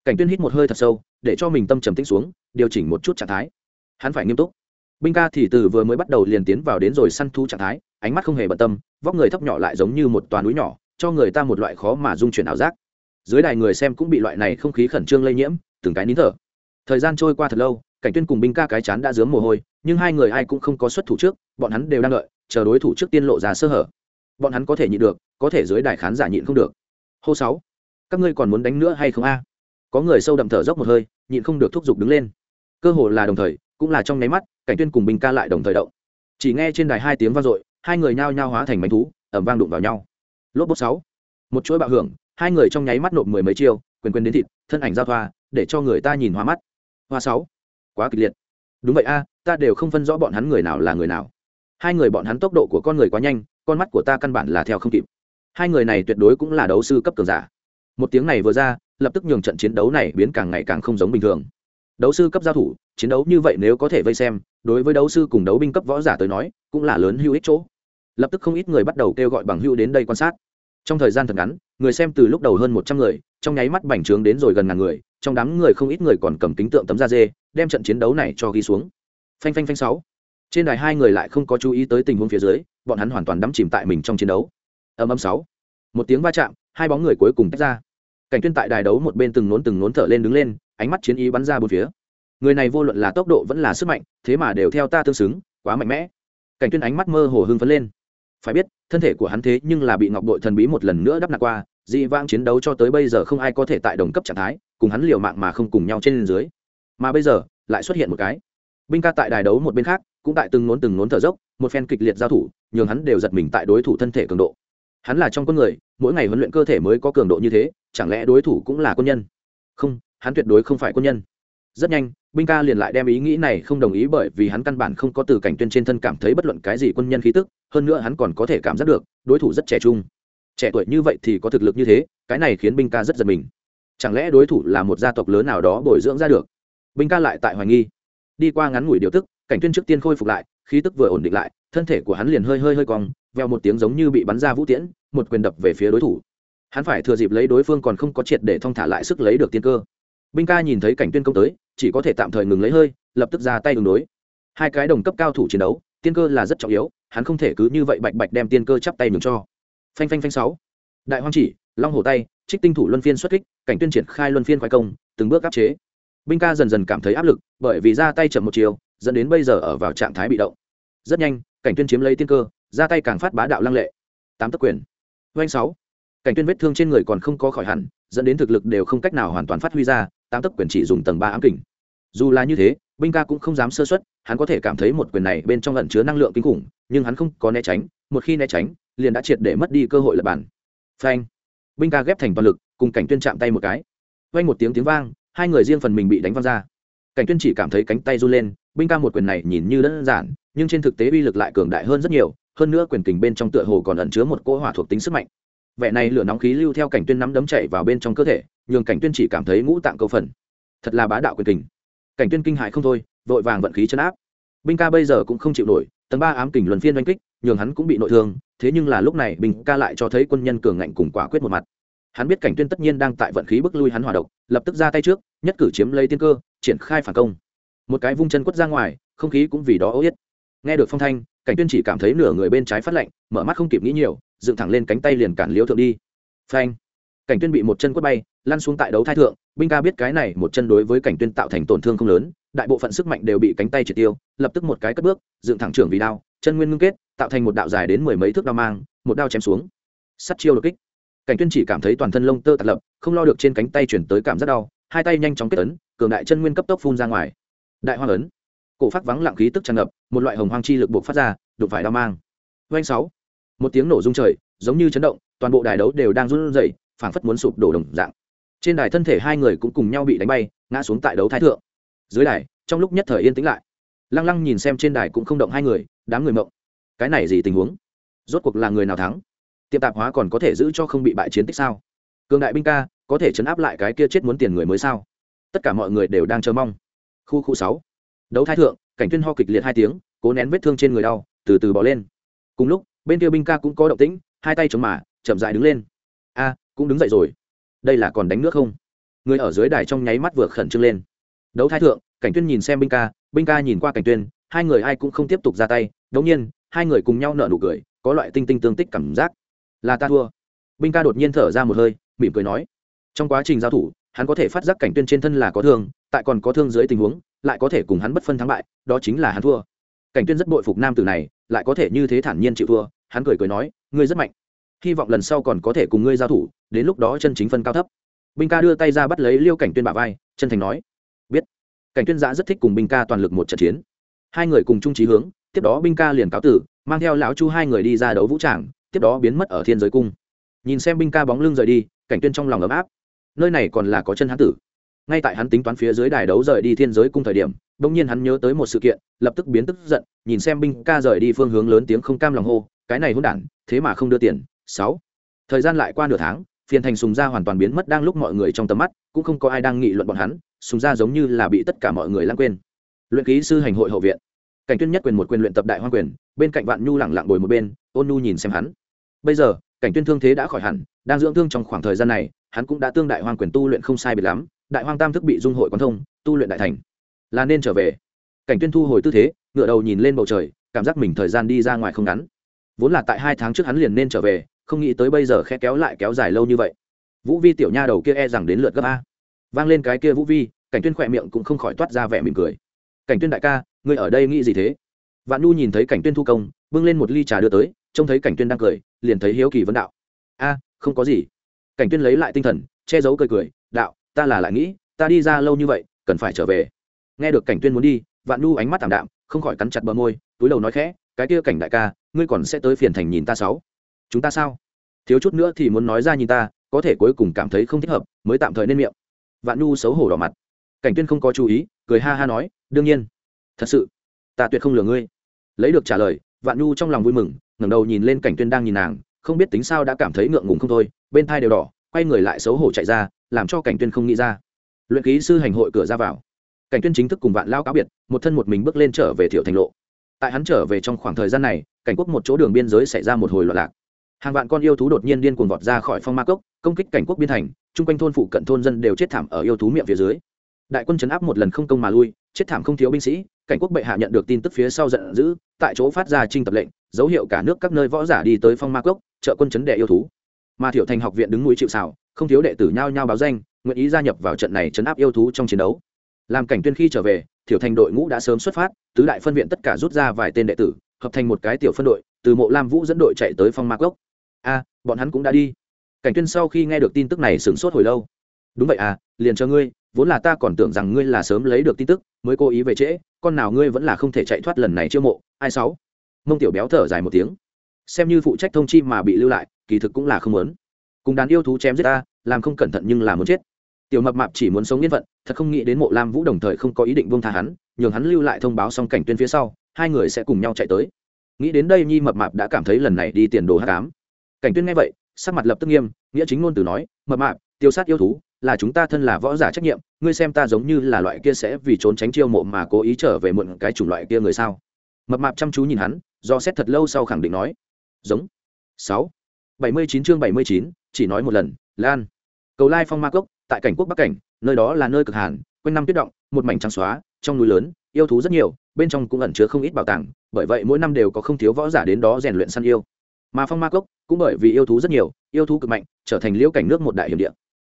cảnh tuyên hít một hơi thật sâu, để cho mình tâm trầm tĩnh xuống, điều chỉnh một chút trạng thái. Hắn phải nghiêm túc binh ca thì từ vừa mới bắt đầu liền tiến vào đến rồi săn thu trạng thái, ánh mắt không hề bận tâm, vóc người thấp nhỏ lại giống như một toàn núi nhỏ, cho người ta một loại khó mà dung chuyển ảo giác. Dưới đài người xem cũng bị loại này không khí khẩn trương lây nhiễm, từng cái nín thở. Thời gian trôi qua thật lâu, cảnh tuyên cùng binh ca cái chán đã dướng mồ hôi, nhưng hai người ai cũng không có xuất thủ trước, bọn hắn đều đang đợi, chờ đối thủ trước tiên lộ ra sơ hở. Bọn hắn có thể nhịn được, có thể dưới đài khán giả nhịn không được. Hô sáu, các ngươi còn muốn đánh nữa hay không a? Có người sâu đậm thở dốc một hơi, nhịn không được thúc giục đứng lên. Cơ hồ là đồng thời cũng là trong nháy mắt, cảnh tuyên cùng bình ca lại đồng thời động. Chỉ nghe trên đài hai tiếng vang dội, hai người nhao nhao hóa thành bánh thú ẩm vang đụng vào nhau. Lốp bút sáu, một chuỗi bạo hưởng, hai người trong nháy mắt nộp mười mấy chiêu, quyền quyền đến thịt, thân ảnh giao thoa, để cho người ta nhìn hoa mắt. Hoa sáu, quá kịch liệt. Đúng vậy a, ta đều không phân rõ bọn hắn người nào là người nào. Hai người bọn hắn tốc độ của con người quá nhanh, con mắt của ta căn bản là theo không kịp. Hai người này tuyệt đối cũng là đấu sư cấp cường giả. Một tiếng này vừa ra, lập tức nhường trận chiến đấu này biến càng ngày càng không giống bình thường đấu sư cấp giao thủ, chiến đấu như vậy nếu có thể vây xem, đối với đấu sư cùng đấu binh cấp võ giả tới nói, cũng là lớn hữu ích chỗ. Lập tức không ít người bắt đầu kêu gọi bằng hữu đến đây quan sát. Trong thời gian thật ngắn, người xem từ lúc đầu hơn một trăm người, trong nháy mắt bành trướng đến rồi gần ngàn người, trong đám người không ít người còn cầm kính tượng tấm da dê, đem trận chiến đấu này cho ghi xuống. Phanh phanh phanh sáu. Trên đài hai người lại không có chú ý tới tình huống phía dưới, bọn hắn hoàn toàn đắm chìm tại mình trong chiến đấu. Âm âm sáu. Một tiếng va chạm, hai bóng người cuối cùng tách ra. Cảnh tuyên tại đài đấu một bên từng nốn từng nốn thở lên đứng lên ánh mắt chiến ý bắn ra bốn phía. Người này vô luận là tốc độ vẫn là sức mạnh, thế mà đều theo ta tương xứng, quá mạnh mẽ. Cảnh tuyên ánh mắt mơ hồ hưng phấn lên. Phải biết, thân thể của hắn thế nhưng là bị ngọc bội thần bí một lần nữa đắp nặn qua, dị vãng chiến đấu cho tới bây giờ không ai có thể tại đồng cấp trạng thái, cùng hắn liều mạng mà không cùng nhau trên dưới. Mà bây giờ, lại xuất hiện một cái. Binh ca tại đài đấu một bên khác, cũng tại từng nốn từng nốn thở dốc, một phen kịch liệt giao thủ, nhường hắn đều giật mình tại đối thủ thân thể cường độ. Hắn là trong con người, mỗi ngày huấn luyện cơ thể mới có cường độ như thế, chẳng lẽ đối thủ cũng là quân nhân? Không hắn tuyệt đối không phải quân nhân. Rất nhanh, binh ca liền lại đem ý nghĩ này không đồng ý bởi vì hắn căn bản không có từ cảnh tuyên trên thân cảm thấy bất luận cái gì quân nhân khí tức, hơn nữa hắn còn có thể cảm giác được, đối thủ rất trẻ trung. Trẻ tuổi như vậy thì có thực lực như thế, cái này khiến binh ca rất giật mình. Chẳng lẽ đối thủ là một gia tộc lớn nào đó bồi dưỡng ra được? Binh ca lại tại hoài nghi. Đi qua ngắn ngủi điều tức, cảnh tuyên trước tiên khôi phục lại, khí tức vừa ổn định lại, thân thể của hắn liền hơi hơi hơi cong, veo một tiếng giống như bị bắn ra vũ tiễn, một quyền đập về phía đối thủ. Hắn phải thừa dịp lấy đối phương còn không có triệt để thong thả lại sức lấy được tiên cơ binh ca nhìn thấy cảnh tuyên công tới, chỉ có thể tạm thời ngừng lấy hơi, lập tức ra tay ứng đối. Hai cái đồng cấp cao thủ chiến đấu, tiên cơ là rất trọng yếu, hắn không thể cứ như vậy bạch bạch đem tiên cơ chắp tay nhường cho. Phanh phanh phanh sáu. Đại hoang chỉ, long hổ tay, trích tinh thủ luân phiên xuất kích, cảnh tuyên triển khai luân phiên khoái công, từng bước áp chế. Binh ca dần dần cảm thấy áp lực, bởi vì ra tay chậm một chiều, dẫn đến bây giờ ở vào trạng thái bị động. Rất nhanh, cảnh tuyên chiếm lấy tiên cơ, ra tay càng phát bá đạo lăng lệ. Tám tấc quyền. Doanh sáu. Cảnh tuyên vết thương trên người còn không có khỏi hẳn, dẫn đến thực lực đều không cách nào hoàn toàn phát huy ra tám tấc quyền chỉ dùng tầng ba ám kình. Dù là như thế, binh ca cũng không dám sơ xuất hắn có thể cảm thấy một quyền này bên trong lẩn chứa năng lượng kinh khủng, nhưng hắn không có né tránh, một khi né tránh, liền đã triệt để mất đi cơ hội lập bản phanh. Binh ca ghép thành toàn lực, cùng cảnh tuyên chạm tay một cái. Vang một tiếng tiếng vang, hai người riêng phần mình bị đánh văng ra. Cảnh tuyên chỉ cảm thấy cánh tay run lên, binh ca một quyền này nhìn như đơn giản, nhưng trên thực tế uy lực lại cường đại hơn rất nhiều, hơn nữa quyền kình bên trong tựa hồ còn ẩn chứa một cỗ hỏa thuộc tính sức mạnh. Vẻ này lửa nóng khí lưu theo cảnh tuyên nắm đấm chảy vào bên trong cơ thể nhường cảnh tuyên chỉ cảm thấy ngũ tạng câu phần. Thật là bá đạo quyền kình. Cảnh tuyên kinh hại không thôi, vội vàng vận khí chấn áp. Binh ca bây giờ cũng không chịu nổi, tầng ba ám kình luân phiên oanh kích, nhường hắn cũng bị nội thương, thế nhưng là lúc này binh ca lại cho thấy quân nhân cường ngạnh cùng quả quyết một mặt. Hắn biết cảnh tuyên tất nhiên đang tại vận khí bức lui hắn hỏa độc, lập tức ra tay trước, nhất cử chiếm lấy tiên cơ, triển khai phản công. Một cái vung chân quất ra ngoài, không khí cũng vì đó ấu yết. Nghe được phong thanh, cảnh tuyên chỉ cảm thấy nửa người bên trái phát lạnh, mở mắt không kịp nghĩ nhiều, dựng thẳng lên cánh tay liền cản liếu thượng đi. Phanh cảnh tuyên bị một chân quất bay, lăn xuống tại đấu thai thượng, binh ca biết cái này một chân đối với cảnh tuyên tạo thành tổn thương không lớn, đại bộ phận sức mạnh đều bị cánh tay triệt tiêu, lập tức một cái cất bước, dựng thẳng trưởng vì đao, chân nguyên ngưng kết, tạo thành một đạo dài đến mười mấy thước đao mang, một đao chém xuống. Sắt chiêu đột kích. Cảnh tuyên chỉ cảm thấy toàn thân lông tơ tạt lập, không lo được trên cánh tay chuyển tới cảm giác đau, hai tay nhanh chóng kết ấn, cường đại chân nguyên cấp tốc phun ra ngoài. Đại hoang ấn. Cổ phát vắng lặng khí tức tràn ngập, một loại hồng hoang chi lực buộc phát ra, đụng phải đao mang. Doanh sáu. Một tiếng nổ rung trời, giống như chấn động, toàn bộ đài đấu đều đang run rẩy phảng phất muốn sụp đổ đồng dạng. Trên đài thân thể hai người cũng cùng nhau bị đánh bay, ngã xuống tại đấu thái thượng. Dưới đài, trong lúc nhất thời yên tĩnh lại. Lăng lăng nhìn xem trên đài cũng không động hai người, đám người mộng. Cái này gì tình huống? Rốt cuộc là người nào thắng? Tiệm tạp hóa còn có thể giữ cho không bị bại chiến tích sao? Cường đại binh ca, có thể chấn áp lại cái kia chết muốn tiền người mới sao? Tất cả mọi người đều đang chờ mong. Khu khu sáu. Đấu thái thượng, cảnh tuyên ho kịch liệt hai tiếng, cố nén vết thương trên người đau, từ từ bỏ lên. Cùng lúc, bên kia binh ca cũng có động tĩnh, hai tay chống mà, chậm dại đứng lên. A cũng đứng dậy rồi. Đây là còn đánh nước không? Người ở dưới đài trong nháy mắt vừa khẩn trương lên. Đấu thái thượng, cảnh tuyên nhìn xem binh ca binh ca nhìn qua cảnh tuyên, hai người ai cũng không tiếp tục ra tay. Đống nhiên, hai người cùng nhau nở nụ cười, có loại tinh tinh tương tích cảm giác. Là ta thua. Binh ca đột nhiên thở ra một hơi, mỉm cười nói, trong quá trình giao thủ, hắn có thể phát giác cảnh tuyên trên thân là có thương, tại còn có thương dưới tình huống, lại có thể cùng hắn bất phân thắng bại, đó chính là hắn thua. Cảnh tuyên rất bội phục nam tử này, lại có thể như thế thản nhiên chịu thua, hắn cười cười nói, ngươi rất mạnh hy vọng lần sau còn có thể cùng ngươi giao thủ, đến lúc đó chân chính phân cao thấp. Binh ca đưa tay ra bắt lấy liêu cảnh tuyên bả vai, chân thành nói, biết. Cảnh tuyên giã rất thích cùng binh ca toàn lực một trận chiến. Hai người cùng chung trí hướng, tiếp đó binh ca liền cáo tử, mang theo lão chu hai người đi ra đấu vũ tràng, tiếp đó biến mất ở thiên giới cung. Nhìn xem binh ca bóng lưng rời đi, cảnh tuyên trong lòng ấm áp. Nơi này còn là có chân hán tử. Ngay tại hắn tính toán phía dưới đài đấu rời đi thiên giới cung thời điểm, bỗng nhiên hắn nhớ tới một sự kiện, lập tức biến tức giận, nhìn xem binh ca rời đi phương hướng lớn tiếng không cam lòng hô, cái này hôn đản, thế mà không đưa tiền sáu. Thời gian lại qua nửa tháng, phiền thành sùng gia hoàn toàn biến mất đang lúc mọi người trong tầm mắt, cũng không có ai đang nghị luận bọn hắn, sùng gia giống như là bị tất cả mọi người lãng quên. Luyện ký sư hành hội hậu viện. Cảnh tuyên nhất quyền một quyền luyện tập đại hoang quyền, bên cạnh vạn nhu lẳng lặng ngồi một bên, ôn nhu nhìn xem hắn. Bây giờ, cảnh tuyên thương thế đã khỏi hẳn, đang dưỡng thương trong khoảng thời gian này, hắn cũng đã tương đại hoang quyền tu luyện không sai biệt lắm, đại hoang tam thức bị dung hội quán thông, tu luyện đại thành. Là nên trở về. Cảnh tuyên thu hồi tư thế ngựa đầu nhìn lên bầu trời, cảm giác mình thời gian đi ra ngoài không ngắn. Vốn là tại hai tháng trước hắn liền nên trở về không nghĩ tới bây giờ khe kéo lại kéo dài lâu như vậy. Vũ vi tiểu nha đầu kia e rằng đến lượt gấp a. Vang lên cái kia vũ vi, cảnh tuyên khỏe miệng cũng không khỏi toát ra vẻ mỉm cười. Cảnh tuyên đại ca, ngươi ở đây nghĩ gì thế? Vạn nu nhìn thấy cảnh tuyên thu công, bưng lên một ly trà đưa tới, trông thấy cảnh tuyên đang cười, liền thấy hiếu kỳ vấn đạo. A, không có gì. Cảnh tuyên lấy lại tinh thần, che giấu cười cười, đạo, ta là lại nghĩ, ta đi ra lâu như vậy, cần phải trở về. Nghe được cảnh tuyên muốn đi, vạn nu ánh mắt thảm đạm, không khỏi cắn chặt bờ môi, túi đầu nói khẽ, cái kia cảnh đại ca, ngươi còn sẽ tới phiền thành nhìn ta sáu chúng ta sao? Thiếu chút nữa thì muốn nói ra nhìn ta, có thể cuối cùng cảm thấy không thích hợp, mới tạm thời nên miệng. Vạn nu xấu hổ đỏ mặt. Cảnh tuyên không có chú ý, cười ha ha nói, đương nhiên. Thật sự, ta tuyệt không lừa ngươi. Lấy được trả lời, vạn nu trong lòng vui mừng, ngẩng đầu nhìn lên cảnh tuyên đang nhìn nàng, không biết tính sao đã cảm thấy ngượng ngùng không thôi, bên thai đều đỏ, quay người lại xấu hổ chạy ra, làm cho cảnh tuyên không nghĩ ra. Luyện ký sư hành hội cửa ra vào. Cảnh tuyên chính thức cùng vạn lao cáo biệt, một thân một mình bước lên trở về thiệu thành lộ. Tại hắn trở về trong khoảng thời gian này, cảnh quốc một chỗ đường biên giới xảy ra một hồi loạn lạc hàng vạn con yêu thú đột nhiên điên cuồng vọt ra khỏi phong ma cốc, công kích cảnh quốc biên thành, chung quanh thôn phụ cận thôn dân đều chết thảm ở yêu thú miệng phía dưới. Đại quân chấn áp một lần không công mà lui, chết thảm không thiếu binh sĩ, cảnh quốc bệ hạ nhận được tin tức phía sau giận dữ, tại chỗ phát ra trinh tập lệnh, dấu hiệu cả nước các nơi võ giả đi tới phong ma cốc, trợ quân chấn đệ yêu thú. Mà thiểu thành học viện đứng núi chịu xảo không thiếu đệ tử nhao nhao báo danh, nguyện ý gia nhập vào trận này chấn áp yêu thú trong chiến đấu. Làm cảnh tuyên khi trở về, thiểu thành đội ngũ đã sớm xuất phát, tứ đại phân viện tất cả rút ra vài tên đệ tử, hợp thành một cái tiểu phân đội, từ mộ lam vũ dẫn đội chạy tới phong ma cốc a bọn hắn cũng đã đi. Cảnh tuyên sau khi nghe được tin tức này sửng sốt hồi lâu. Đúng vậy à liền cho ngươi, vốn là ta còn tưởng rằng ngươi là sớm lấy được tin tức, mới cố ý về trễ, con nào ngươi vẫn là không thể chạy thoát lần này chiêu mộ, ai sáu? Mông tiểu béo thở dài một tiếng. Xem như phụ trách thông chi mà bị lưu lại, kỳ thực cũng là không muốn. Cùng đàn yêu thú chém giết ta, làm không cẩn thận nhưng là muốn chết. Tiểu mập mạp chỉ muốn sống yên phận, thật không nghĩ đến mộ lam vũ đồng thời không có ý định buông tha hắn, nhường hắn lưu lại thông báo xong cảnh tuyên phía sau, hai người sẽ cùng nhau chạy tới. Nghĩ đến đây nhi mập mạp đã cảm thấy lần này đi tiền đồ hát cám cảnh tuyên nghe vậy, sắc mặt lập tức nghiêm, nghĩa chính ngôn từ nói, mập mạp, tiêu sát yêu thú, là chúng ta thân là võ giả trách nhiệm, ngươi xem ta giống như là loại kia sẽ vì trốn tránh chiêu mộ mà cố ý trở về muộn cái chủng loại kia người sao? Mập mạp chăm chú nhìn hắn, do xét thật lâu sau khẳng định nói, giống. Sáu. Bảy mươi chín chương bảy mươi chín, chỉ nói một lần, lan. Cầu lai phong ma cốc, tại cảnh quốc bắc cảnh, nơi đó là nơi cực hàn, quanh năm tuyết động, một mảnh trắng xóa, trong núi lớn, yêu thú rất nhiều, bên trong cũng ẩn chứa không ít bảo tàng, bởi vậy mỗi năm đều có không thiếu võ giả đến đó rèn luyện săn yêu mà phong ma cốc cũng bởi vì yêu thú rất nhiều, yêu thú cực mạnh, trở thành liễu cảnh nước một đại hiểm địa.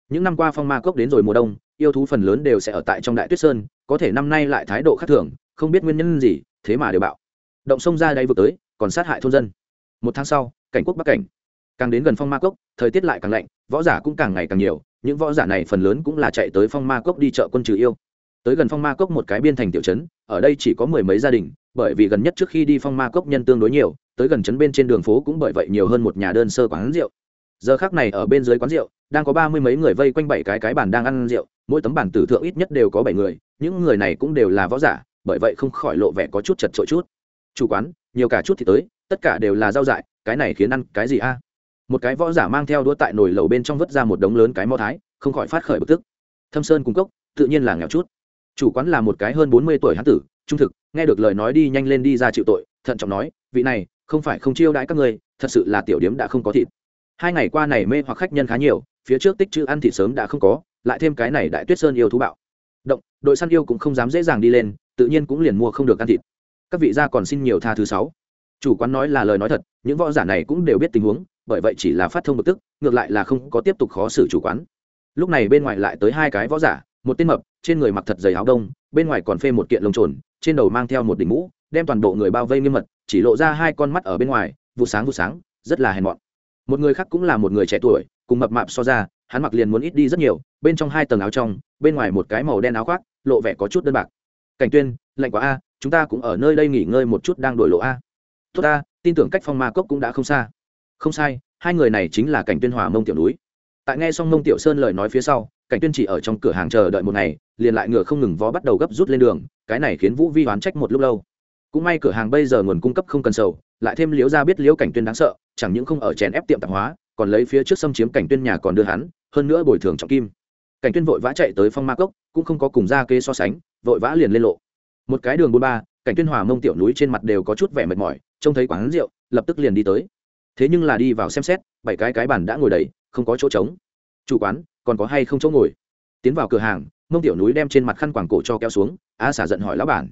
Những năm qua phong ma cốc đến rồi mùa đông, yêu thú phần lớn đều sẽ ở tại trong đại tuyết sơn, có thể năm nay lại thái độ khác thường, không biết nguyên nhân gì, thế mà đều bạo. Động sông ra đây vừa tới, còn sát hại thôn dân. Một tháng sau, cảnh quốc bắc cảnh. Càng đến gần phong ma cốc, thời tiết lại càng lạnh, võ giả cũng càng ngày càng nhiều, những võ giả này phần lớn cũng là chạy tới phong ma cốc đi chợ quân trừ yêu. Tới gần phong ma cốc một cái biên thành tiểu trấn, ở đây chỉ có mười mấy gia đình bởi vì gần nhất trước khi đi phong ma cốc nhân tương đối nhiều, tới gần trấn bên trên đường phố cũng bởi vậy nhiều hơn một nhà đơn sơ quán rượu. Giờ khác này ở bên dưới quán rượu, đang có ba mươi mấy người vây quanh bảy cái cái bàn đang ăn rượu, mỗi tấm bàn tử thượng ít nhất đều có bảy người, những người này cũng đều là võ giả, bởi vậy không khỏi lộ vẻ có chút chật trội chút. Chủ quán, nhiều cả chút thì tới, tất cả đều là rau dại, cái này khiến ăn cái gì a? Một cái võ giả mang theo đũa tại nồi lầu bên trong vứt ra một đống lớn cái mò thái, không khỏi phát khởi bực tức. Thâm sơn cung cốc, tự nhiên là nghèo chút. Chủ quán là một cái hơn bốn mươi tuổi hán tử trung thực, nghe được lời nói đi nhanh lên đi ra chịu tội, thận trọng nói, vị này, không phải không chiêu đãi các ngươi, thật sự là tiểu điếm đã không có thịt. Hai ngày qua này mê hoặc khách nhân khá nhiều, phía trước tích chữ ăn thịt sớm đã không có, lại thêm cái này đại tuyết sơn yêu thú bạo. Động, đội săn yêu cũng không dám dễ dàng đi lên, tự nhiên cũng liền mua không được ăn thịt. Các vị gia còn xin nhiều tha thứ sáu. Chủ quán nói là lời nói thật, những võ giả này cũng đều biết tình huống, bởi vậy chỉ là phát thông bực tức, ngược lại là không có tiếp tục khó xử chủ quán. Lúc này bên ngoài lại tới hai cái võ giả, một tên mập, trên người mặc thật dày áo đông, bên ngoài còn phê một kiện lông trồn trên đầu mang theo một đỉnh mũ, đem toàn bộ người bao vây nghiêm mật, chỉ lộ ra hai con mắt ở bên ngoài, vụ sáng vụ sáng, rất là hèn mọn. Một người khác cũng là một người trẻ tuổi, cùng mập mạp so ra, hắn mặc liền muốn ít đi rất nhiều, bên trong hai tầng áo trong, bên ngoài một cái màu đen áo khoác, lộ vẻ có chút đơn bạc. Cảnh tuyên, lạnh quá a, chúng ta cũng ở nơi đây nghỉ ngơi một chút đang đổi lộ a. Tốt ta, tin tưởng cách phong ma cốc cũng đã không xa. Không sai, hai người này chính là cảnh tuyên hòa mông tiểu núi. Tại nghe xong mông tiểu sơn lời nói phía sau, cảnh tuyên chỉ ở trong cửa hàng chờ đợi một ngày liền lại ngựa không ngừng vó bắt đầu gấp rút lên đường, cái này khiến vũ vi oán trách một lúc lâu. Cũng may cửa hàng bây giờ nguồn cung cấp không cần sầu, lại thêm liếu ra biết liếu cảnh tuyên đáng sợ, chẳng những không ở chèn ép tiệm tạp hóa, còn lấy phía trước xâm chiếm cảnh tuyên nhà còn đưa hắn, hơn nữa bồi thường trọng kim. Cảnh tuyên vội vã chạy tới phong ma cốc, cũng không có cùng ra kê so sánh, vội vã liền lên lộ. Một cái đường bốn ba, cảnh tuyên hòa mông tiểu núi trên mặt đều có chút vẻ mệt mỏi, trông thấy quán rượu, lập tức liền đi tới. Thế nhưng là đi vào xem xét, bảy cái cái bàn đã ngồi đầy, không có chỗ trống. Chủ quán, còn có hay không chỗ ngồi? Tiến vào cửa hàng mông tiểu núi đem trên mặt khăn quàng cổ cho kéo xuống, a xả giận hỏi lão bản.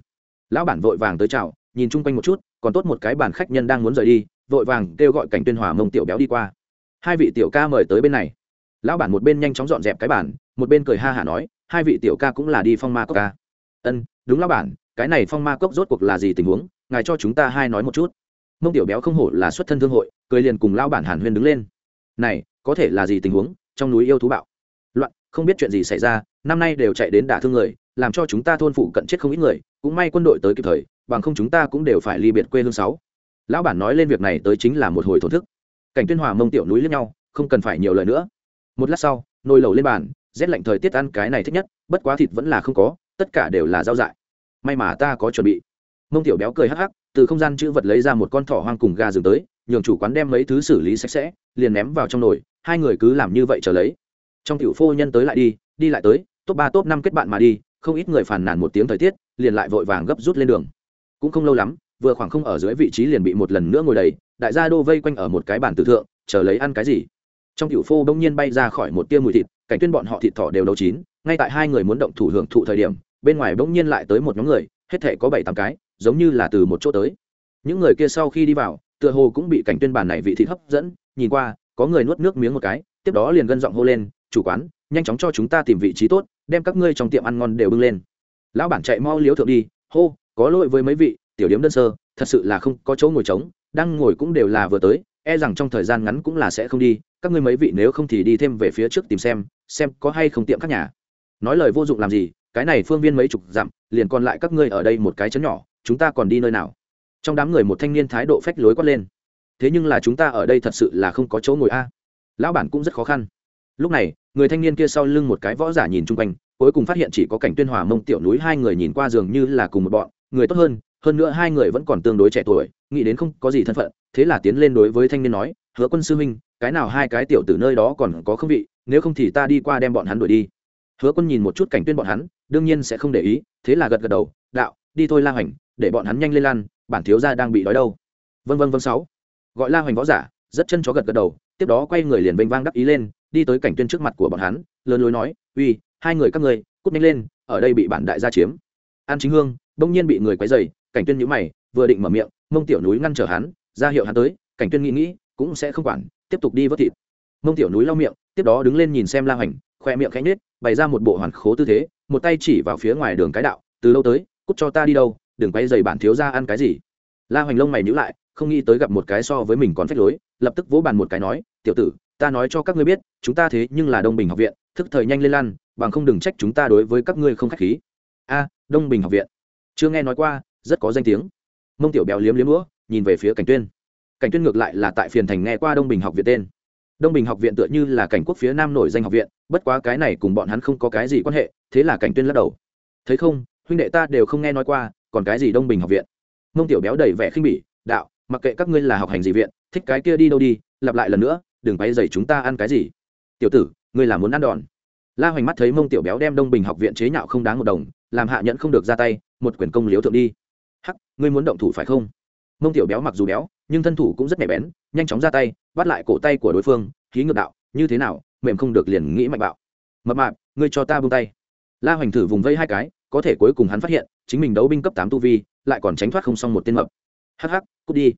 Lão bản vội vàng tới chào, nhìn chung quanh một chút, còn tốt một cái bàn khách nhân đang muốn rời đi, vội vàng kêu gọi cảnh tuyên hòa mông tiểu béo đi qua. Hai vị tiểu ca mời tới bên này. Lão bản một bên nhanh chóng dọn dẹp cái bản một bên cười ha hả nói, hai vị tiểu ca cũng là đi phong ma cốc ca. Ân, đúng lão bản, cái này phong ma cốc rốt cuộc là gì tình huống, ngài cho chúng ta hai nói một chút. Mông tiểu béo không hổ là xuất thân thương hội, cười liền cùng lão bản hàn huyên đứng lên. Này, có thể là gì tình huống, trong núi yêu thú bạo không biết chuyện gì xảy ra, năm nay đều chạy đến đả thương người, làm cho chúng ta thôn phụ cận chết không ít người, cũng may quân đội tới kịp thời, bằng không chúng ta cũng đều phải ly biệt quê hương sáu. Lão bản nói lên việc này tới chính là một hồi thổ thức. Cảnh tuyên hòa mông tiểu núi lẫn nhau, không cần phải nhiều lời nữa. Một lát sau, nồi lẩu lên bàn, rét lạnh thời tiết ăn cái này thích nhất, bất quá thịt vẫn là không có, tất cả đều là rau dại. May mà ta có chuẩn bị. Mông tiểu béo cười hắc hắc, từ không gian chữ vật lấy ra một con thỏ hoang cùng gà rừng tới, nhường chủ quán đem mấy thứ xử lý sạch sẽ, liền ném vào trong nồi, hai người cứ làm như vậy chờ lấy trong tiểu phô nhân tới lại đi đi lại tới, top ba, top năm kết bạn mà đi, không ít người phàn nàn một tiếng thời tiết, liền lại vội vàng gấp rút lên đường. Cũng không lâu lắm, vừa khoảng không ở dưới vị trí liền bị một lần nữa ngồi đầy, đại gia đô vây quanh ở một cái bàn tử thượng, chờ lấy ăn cái gì. Trong tiểu phô bỗng nhiên bay ra khỏi một tia mùi thịt, cảnh tuyên bọn họ thịt thỏ đều nấu chín, ngay tại hai người muốn động thủ hưởng thụ thời điểm, bên ngoài bỗng nhiên lại tới một nhóm người, hết thể có bảy, tám cái, giống như là từ một chỗ tới. Những người kia sau khi đi vào, tựa hồ cũng bị cảnh tuyên bàn này vị thịt hấp dẫn, nhìn qua, có người nuốt nước miếng một cái, tiếp đó liền gân giọng hô lên chủ quán, nhanh chóng cho chúng ta tìm vị trí tốt, đem các ngươi trong tiệm ăn ngon đều bưng lên. Lão bản chạy mau liếu thượng đi, hô, có lỗi với mấy vị, tiểu điếm đơn sơ, thật sự là không có chỗ ngồi trống, đang ngồi cũng đều là vừa tới e rằng trong thời gian ngắn cũng là sẽ không đi, các ngươi mấy vị nếu không thì đi thêm về phía trước tìm xem xem có hay không tiệm các nhà. Nói lời vô dụng làm gì, cái này phương viên mấy chục dặm, liền còn lại các ngươi ở đây một cái chấn nhỏ, chúng ta còn đi nơi nào? Trong đám người một thanh niên thái độ phách lối quát lên. Thế nhưng là chúng ta ở đây thật sự là không có chỗ ngồi a. Lão bản cũng rất khó khăn lúc này, người thanh niên kia sau lưng một cái võ giả nhìn chung quanh, cuối cùng phát hiện chỉ có cảnh tuyên hòa mông tiểu núi hai người nhìn qua giường như là cùng một bọn, người tốt hơn hơn nữa hai người vẫn còn tương đối trẻ tuổi, nghĩ đến không có gì thân phận, thế là tiến lên đối với thanh niên nói, hứa quân sư minh cái nào hai cái tiểu từ nơi đó còn có không vị, nếu không thì ta đi qua đem bọn hắn đuổi đi. Hứa quân nhìn một chút cảnh tuyên bọn hắn, đương nhiên sẽ không để ý, thế là gật gật đầu, đạo, đi thôi la hoành, để bọn hắn nhanh lên lan, bản thiếu gia đang bị đói đâu. Vân vân vân sáu. Gọi la hoành võ giả, rất chân chó gật gật đầu, tiếp đó quay người liền vênh vang đắc ý lên đi tới cảnh tuyên trước mặt của bọn hắn, lớn lối nói, uy, hai người các ngươi, cút nhanh lên, ở đây bị bản đại gia chiếm. An chính hương bỗng nhiên bị người quấy dày cảnh tuyên nhíu mày, vừa định mở miệng, mông tiểu núi ngăn trở hắn, ra hiệu hắn tới, cảnh tuyên nghĩ nghĩ, cũng sẽ không quản, tiếp tục đi vớt thịt. Mông tiểu núi lau miệng, tiếp đó đứng lên nhìn xem la hoành khoe miệng khẽ nhếch, bày ra một bộ hoàn khố tư thế, một tay chỉ vào phía ngoài đường cái đạo, từ lâu tới, cút cho ta đi đâu, đừng quay dày bản thiếu ra ăn cái gì. La hoành lông mày nhíu lại, không nghĩ tới gặp một cái so với mình còn phách lối, lập tức vỗ bàn một cái nói, tiểu tử ta nói cho các ngươi biết, chúng ta thế nhưng là đông bình học viện, thức thời nhanh lên lăn, bằng không đừng trách chúng ta đối với các ngươi không khách khí. A, đông bình học viện. Chưa nghe nói qua, rất có danh tiếng. Mông tiểu béo liếm liếm đũa nhìn về phía cảnh tuyên. Cảnh tuyên ngược lại là tại phiền thành nghe qua đông bình học viện tên. Đông bình học viện tựa như là cảnh quốc phía nam nổi danh học viện, bất quá cái này cùng bọn hắn không có cái gì quan hệ, thế là cảnh tuyên lắc đầu. Thấy không, huynh đệ ta đều không nghe nói qua, còn cái gì đông bình học viện? Mông tiểu béo đầy vẻ khinh bỉ, đạo, mặc kệ các ngươi là học hành gì viện, thích cái kia đi đâu đi, lặp lại lần nữa đừng quay dày chúng ta ăn cái gì. Tiểu tử, ngươi là muốn ăn đòn. La hoành mắt thấy mông tiểu béo đem đông bình học viện chế nhạo không đáng một đồng, làm hạ nhẫn không được ra tay, một quyền công liếu thượng đi. Hắc, ngươi muốn động thủ phải không? Mông tiểu béo mặc dù béo, nhưng thân thủ cũng rất nhạy bén, nhanh chóng ra tay, bắt lại cổ tay của đối phương, khí ngược đạo, như thế nào, mềm không được liền nghĩ mạnh bạo. Mập mạp, ngươi cho ta buông tay. La hoành thử vùng vây hai cái, có thể cuối cùng hắn phát hiện, chính mình đấu binh cấp tám tu vi, lại còn tránh thoát không xong một tên mập. Hắc hắc, cút đi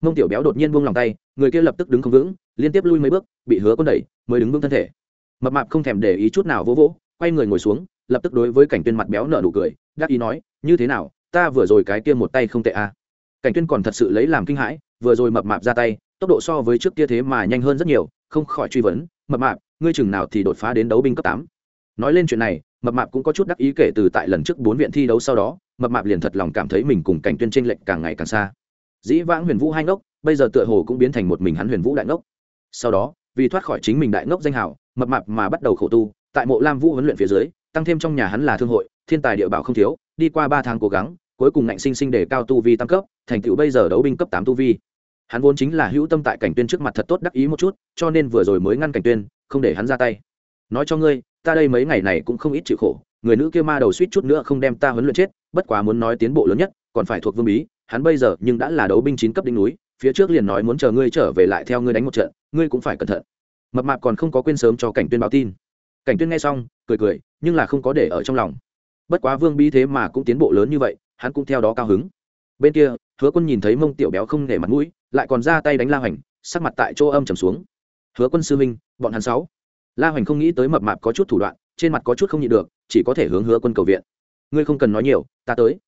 mông tiểu béo đột nhiên buông lòng tay, người kia lập tức đứng không vững, liên tiếp lui mấy bước, bị hứa quân đẩy, mới đứng vững thân thể. Mập mạp không thèm để ý chút nào vỗ vỗ, quay người ngồi xuống, lập tức đối với cảnh tuyên mặt béo nở nụ cười đáp ý nói, như thế nào, ta vừa rồi cái kia một tay không tệ à. cảnh tuyên còn thật sự lấy làm kinh hãi, vừa rồi mập mạp ra tay, tốc độ so với trước kia thế mà nhanh hơn rất nhiều, không khỏi truy vấn, mập mạp, ngươi chừng nào thì đột phá đến đấu binh cấp tám? Nói lên chuyện này, mập mạp cũng có chút đắc ý kể từ tại lần trước bốn viện thi đấu sau đó, mập mạp liền thật lòng cảm thấy mình cùng cảnh tuyên tranh lệch càng ngày càng xa dĩ vãng huyền vũ hai ngốc, bây giờ tựa hồ cũng biến thành một mình hắn huyền vũ đại ngốc. Sau đó, vì thoát khỏi chính mình đại ngốc danh hào, mập mạp mà bắt đầu khổ tu, tại mộ lam vũ huấn luyện phía dưới, tăng thêm trong nhà hắn là thương hội, thiên tài địa bảo không thiếu, đi qua ba tháng cố gắng, cuối cùng ngạnh sinh sinh để cao tu vi tăng cấp, thành tựu bây giờ đấu binh cấp tám tu vi. Hắn vốn chính là hữu tâm tại cảnh tuyên trước mặt thật tốt đắc ý một chút, cho nên vừa rồi mới ngăn cảnh tuyên, không để hắn ra tay. Nói cho ngươi, ta đây mấy ngày này cũng không ít chịu khổ, người nữ kia ma đầu suýt chút nữa không đem ta huấn luyện chết, bất quá muốn nói tiến bộ lớn nhất còn phải thuộc vương bí, hắn bây giờ nhưng đã là đấu binh chín cấp đỉnh núi, phía trước liền nói muốn chờ ngươi trở về lại theo ngươi đánh một trận, ngươi cũng phải cẩn thận. Mập mạp còn không có quên sớm cho cảnh tuyên báo tin. Cảnh tuyên nghe xong, cười cười, nhưng là không có để ở trong lòng. Bất quá vương bí thế mà cũng tiến bộ lớn như vậy, hắn cũng theo đó cao hứng. Bên kia, hứa quân nhìn thấy mông tiểu béo không để mặt mũi, lại còn ra tay đánh la hoành, sắc mặt tại chỗ âm trầm xuống. Hứa quân sư minh bọn hắn sáu. La hoành không nghĩ tới mập mạp có chút thủ đoạn, trên mặt có chút không nhịn được, chỉ có thể hướng hứa quân cầu viện. Ngươi không cần nói nhiều, ta tới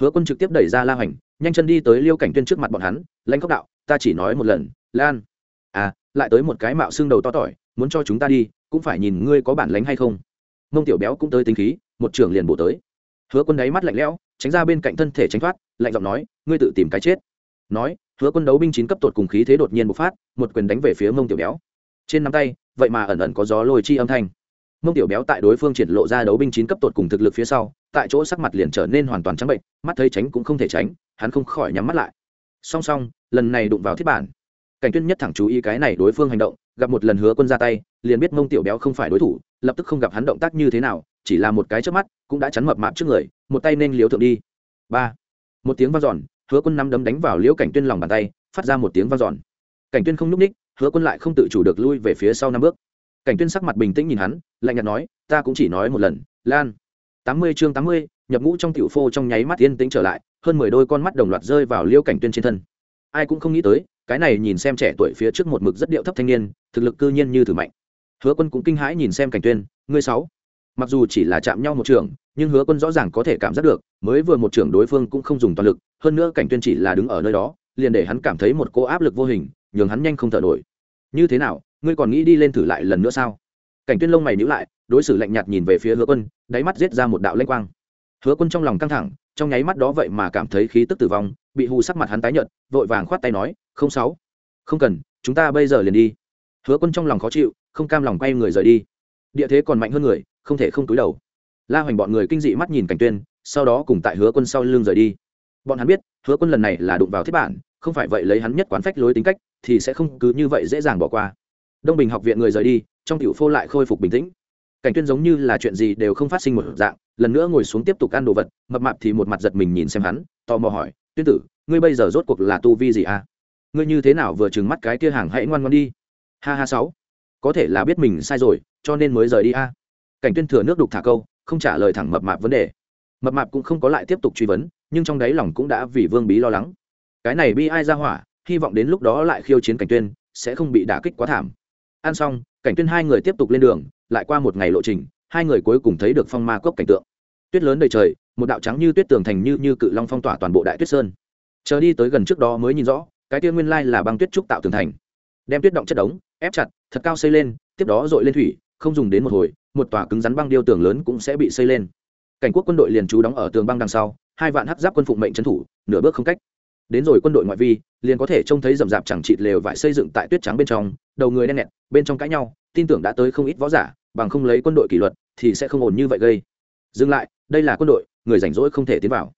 hứa quân trực tiếp đẩy ra la hoành, nhanh chân đi tới liêu cảnh tuyên trước mặt bọn hắn, lãnh cốc đạo, ta chỉ nói một lần, lan. À lại tới một cái mạo xương đầu to tỏi, muốn cho chúng ta đi, cũng phải nhìn ngươi có bản lánh hay không. Mông tiểu béo cũng tới tính khí, một trưởng liền bổ tới. Hứa quân đáy mắt lạnh lẽo, tránh ra bên cạnh thân thể tránh thoát, lạnh giọng nói, ngươi tự tìm cái chết. Nói, hứa quân đấu binh chín cấp tột cùng khí thế đột nhiên bộc phát, một quyền đánh về phía mông tiểu béo. Trên nắm tay, vậy mà ẩn ẩn có gió lôi chi âm thanh. Mông tiểu béo tại đối phương triển lộ ra đấu binh chín cấp tột cùng thực lực phía sau tại chỗ sắc mặt liền trở nên hoàn toàn trắng bệnh mắt thấy tránh cũng không thể tránh hắn không khỏi nhắm mắt lại. Song song lần này đụng vào thiết bản. Cảnh tuyên nhất thẳng chú ý cái này đối phương hành động gặp một lần hứa quân ra tay liền biết mông tiểu béo không phải đối thủ lập tức không gặp hắn động tác như thế nào chỉ là một cái trước mắt cũng đã chắn mập mạp trước người một tay nên liếu thượng đi. Ba. Một tiếng vang giòn, hứa quân năm đấm đánh vào liễu cảnh tuyên lòng bàn tay phát ra một tiếng vang giòn. cảnh tuyên không nhúc ních hứa quân lại không tự chủ được lui về phía sau năm bước. Cảnh tuyên sắc mặt bình tĩnh nhìn hắn lạnh nhạt nói ta cũng chỉ nói một lần lan tám mươi chương tám mươi, nhập ngũ trong tiểu phô trong nháy mắt yên tĩnh trở lại, hơn mười đôi con mắt đồng loạt rơi vào liễu cảnh tuyên trên thân. Ai cũng không nghĩ tới, cái này nhìn xem trẻ tuổi phía trước một mực rất điệu thấp thanh niên, thực lực cư nhiên như thử mạnh. Hứa quân cũng kinh hãi nhìn xem cảnh tuyên, ngươi sáu? Mặc dù chỉ là chạm nhau một trường, nhưng hứa quân rõ ràng có thể cảm giác được, mới vừa một trường đối phương cũng không dùng toàn lực, hơn nữa cảnh tuyên chỉ là đứng ở nơi đó, liền để hắn cảm thấy một cô áp lực vô hình, nhường hắn nhanh không thở nổi. Như thế nào, ngươi còn nghĩ đi lên thử lại lần nữa sao? Cảnh tuyên lông mày nhíu lại đối xử lạnh nhạt nhìn về phía hứa quân, đáy mắt giết ra một đạo lanh quang. Hứa quân trong lòng căng thẳng, trong nháy mắt đó vậy mà cảm thấy khí tức tử vong, bị hù sắc mặt hắn tái nhợt, vội vàng khoát tay nói, không sáu, không cần, chúng ta bây giờ liền đi. Hứa quân trong lòng khó chịu, không cam lòng quay người rời đi. Địa thế còn mạnh hơn người, không thể không túi đầu. La hoành bọn người kinh dị mắt nhìn cảnh tuyên, sau đó cùng tại hứa quân sau lưng rời đi. Bọn hắn biết, hứa quân lần này là đụng vào thiết bản, không phải vậy lấy hắn nhất quán phách lối tính cách, thì sẽ không cứ như vậy dễ dàng bỏ qua. Đông bình học viện người rời đi, trong tiểu phô lại khôi phục bình tĩnh cảnh tuyên giống như là chuyện gì đều không phát sinh một dạng, lần nữa ngồi xuống tiếp tục ăn đồ vật, mập mạp thì một mặt giật mình nhìn xem hắn, tò mò hỏi, tuyên tử, ngươi bây giờ rốt cuộc là tu vi gì à? Ngươi như thế nào vừa trừng mắt cái kia hàng hãy ngoan ngoan đi? Ha ha sáu, có thể là biết mình sai rồi, cho nên mới rời đi a. Cảnh tuyên thừa nước đục thả câu, không trả lời thẳng mập mạp vấn đề. Mập mạp cũng không có lại tiếp tục truy vấn, nhưng trong đáy lòng cũng đã vì vương bí lo lắng. Cái này bi ai ra hỏa, hy vọng đến lúc đó lại khiêu chiến cảnh tuyên, sẽ không bị đả kích quá thảm. Ăn xong, cảnh tuyên hai người tiếp tục lên đường lại qua một ngày lộ trình, hai người cuối cùng thấy được phong ma cốc cảnh tượng. Tuyết lớn đầy trời, một đạo trắng như tuyết tường thành như như cự long phong tỏa toàn bộ đại tuyết sơn. Chờ đi tới gần trước đó mới nhìn rõ, cái kia nguyên lai là băng tuyết trúc tạo tường thành. Đem tuyết động chất đống, ép chặt, thật cao xây lên, tiếp đó dội lên thủy, không dùng đến một hồi, một tòa cứng rắn băng điêu tường lớn cũng sẽ bị xây lên. Cảnh quốc quân đội liền trú đóng ở tường băng đằng sau, hai vạn hắc giáp quân phụng mệnh trấn thủ, nửa bước không cách đến rồi quân đội ngoại vi, liền có thể trông thấy rậm rạp chẳng chịt lều vải xây dựng tại tuyết trắng bên trong, đầu người đen nẹt bên trong cãi nhau, tin tưởng đã tới không ít võ giả, bằng không lấy quân đội kỷ luật thì sẽ không ổn như vậy gây. Dừng lại, đây là quân đội, người rảnh rỗi không thể tiến vào.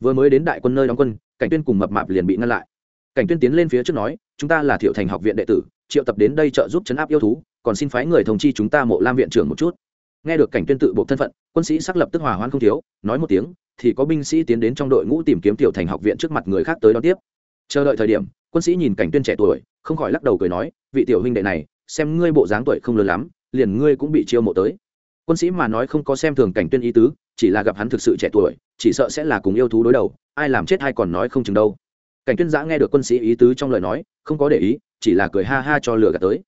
Vừa mới đến đại quân nơi đóng quân, cảnh tuyên cùng mập mạp liền bị ngăn lại. Cảnh tuyên tiến lên phía trước nói, chúng ta là thiệu thành học viện đệ tử, triệu tập đến đây trợ giúp chấn áp yêu thú, còn xin phái người thông chi chúng ta mộ lam viện trưởng một chút nghe được cảnh tuyên tự bộ thân phận, quân sĩ xác lập tức hòa hoan không thiếu, nói một tiếng, thì có binh sĩ tiến đến trong đội ngũ tìm kiếm tiểu thành học viện trước mặt người khác tới đón tiếp. Chờ đợi thời điểm, quân sĩ nhìn cảnh tuyên trẻ tuổi, không khỏi lắc đầu cười nói, vị tiểu huynh đệ này, xem ngươi bộ dáng tuổi không lớn lắm, liền ngươi cũng bị chiêu mộ tới. Quân sĩ mà nói không có xem thường cảnh tuyên ý tứ, chỉ là gặp hắn thực sự trẻ tuổi, chỉ sợ sẽ là cùng yêu thú đối đầu, ai làm chết hay còn nói không chừng đâu. Cảnh tuyên giã nghe được quân sĩ ý tứ trong lời nói, không có để ý, chỉ là cười ha ha cho lừa gạt tới.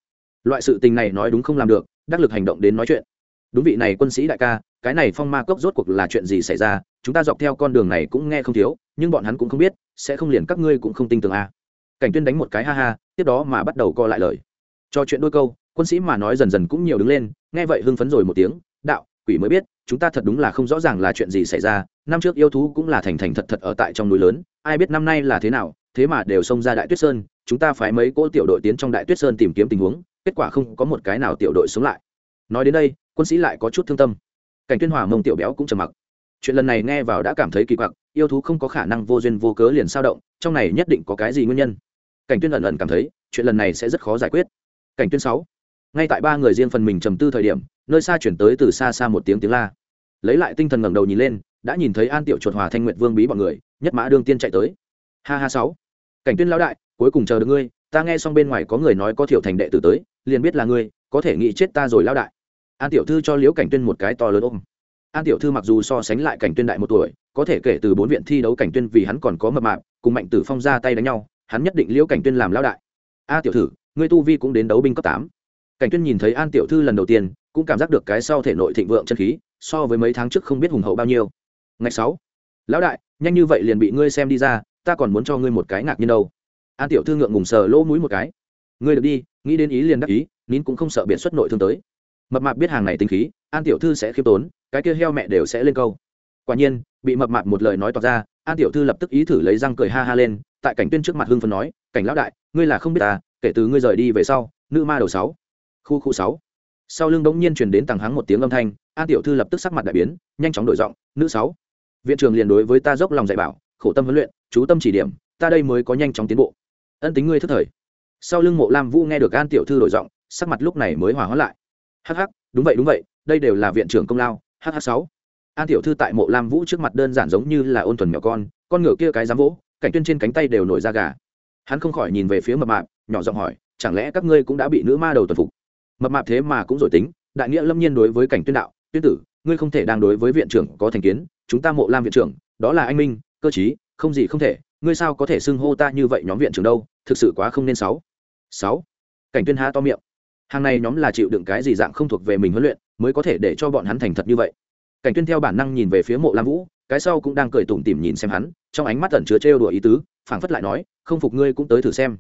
Loại sự tình này nói đúng không làm được, đắc lực hành động đến nói chuyện đúng vị này quân sĩ đại ca, cái này phong ma cốc rốt cuộc là chuyện gì xảy ra? Chúng ta dọc theo con đường này cũng nghe không thiếu, nhưng bọn hắn cũng không biết, sẽ không liền các ngươi cũng không tin tưởng a à. cảnh tuyên đánh một cái ha ha, tiếp đó mà bắt đầu co lại lời. Cho chuyện đôi câu, quân sĩ mà nói dần dần cũng nhiều đứng lên, nghe vậy hưng phấn rồi một tiếng, đạo, quỷ mới biết, chúng ta thật đúng là không rõ ràng là chuyện gì xảy ra, năm trước yêu thú cũng là thành thành thật thật ở tại trong núi lớn, ai biết năm nay là thế nào, thế mà đều xông ra đại tuyết sơn, chúng ta phải mấy cỗ tiểu đội tiến trong đại tuyết sơn tìm kiếm tình huống, kết quả không có một cái nào tiểu đội sống lại. Nói đến đây quân sĩ lại có chút thương tâm. Cảnh tuyên hòa mông tiểu béo cũng trầm mặc. Chuyện lần này nghe vào đã cảm thấy kỳ quặc, yêu thú không có khả năng vô duyên vô cớ liền sao động, trong này nhất định có cái gì nguyên nhân. Cảnh tuyên ẩn ẩn cảm thấy, chuyện lần này sẽ rất khó giải quyết. Cảnh tuyên sáu, ngay tại ba người riêng phần mình trầm tư thời điểm, nơi xa chuyển tới từ xa xa một tiếng tiếng la. Lấy lại tinh thần ngẩng đầu nhìn lên, đã nhìn thấy an tiểu chuột hòa thanh nguyệt vương bí bọn người, nhất mã đương tiên chạy tới. Ha ha sáu, cảnh tuyên lão đại, cuối cùng chờ được ngươi, ta nghe xong bên ngoài có người nói có thiểu thành đệ tử tới, liền biết là ngươi, có thể nghĩ chết ta rồi lão đại an tiểu thư cho liễu cảnh tuyên một cái to lớn ôm. an tiểu thư mặc dù so sánh lại cảnh tuyên đại một tuổi, có thể kể từ bốn viện thi đấu cảnh tuyên vì hắn còn có mập mạp, cùng mạnh tử phong ra tay đánh nhau, hắn nhất định liễu cảnh tuyên làm lão đại. a tiểu thư, ngươi tu vi cũng đến đấu binh cấp tám. cảnh tuyên nhìn thấy an tiểu thư lần đầu tiên, cũng cảm giác được cái sau thể nội thịnh vượng chân khí, so với mấy tháng trước không biết hùng hậu bao nhiêu. ngày sáu, lão đại, nhanh như vậy liền bị ngươi xem đi ra, ta còn muốn cho ngươi một cái ngạc nhiên đâu. an tiểu thư ngượng ngùng sờ lỗ mũi một cái. ngươi được đi, nghĩ đến ý liền đắc ý, nín cũng không sợ biện xuất nội thương tới mập mạp biết hàng này tính khí, an tiểu thư sẽ khiêm tốn, cái kia heo mẹ đều sẽ lên câu. Quả nhiên, bị mập mạp một lời nói toạc ra, an tiểu thư lập tức ý thử lấy răng cười ha ha lên, tại cảnh tuyên trước mặt hưng phấn nói, cảnh lão đại, ngươi là không biết ta, kể từ ngươi rời đi về sau, nữ ma đầu sáu, khu khu sáu. Sau lưng đống nhiên truyền đến tàng hắng một tiếng âm thanh, an tiểu thư lập tức sắc mặt đại biến, nhanh chóng đổi giọng, nữ sáu, viện trường liền đối với ta dốc lòng dạy bảo, khổ tâm huấn luyện, chú tâm chỉ điểm, ta đây mới có nhanh chóng tiến bộ. Ân tính ngươi thất thời. Sau lưng mộ lam vũ nghe được an tiểu thư đổi giọng, sắc mặt lúc này mới hòa hóa lại hắc hắc, đúng vậy đúng vậy, đây đều là viện trưởng công lao hh sáu. An tiểu thư tại mộ lam vũ trước mặt đơn giản giống như là ôn thuần nhỏ con con ngựa kia cái dám vỗ, cảnh tuyên trên cánh tay đều nổi da gà. Hắn không khỏi nhìn về phía mập mạp, nhỏ giọng hỏi, chẳng lẽ các ngươi cũng đã bị nữ ma đầu tuần phục? Mập mạp thế mà cũng rồi tính, đại nghĩa lâm nhiên đối với cảnh tuyên đạo, tuyên tử, ngươi không thể đang đối với viện trưởng có thành kiến, chúng ta mộ lam viện trưởng, đó là anh minh, cơ chí không gì không thể, ngươi sao có thể xưng hô ta như vậy nhóm viện trưởng đâu, thực sự quá không nên sáu. Sáu. Cảnh tuyên há to miệng hàng này nhóm là chịu đựng cái gì dạng không thuộc về mình huấn luyện, mới có thể để cho bọn hắn thành thật như vậy. Cảnh tuyên theo bản năng nhìn về phía mộ lam vũ, cái sau cũng đang cười tủm tỉm nhìn xem hắn, trong ánh mắt tẩn chứa trêu đùa ý tứ, phảng phất lại nói, không phục ngươi cũng tới thử xem.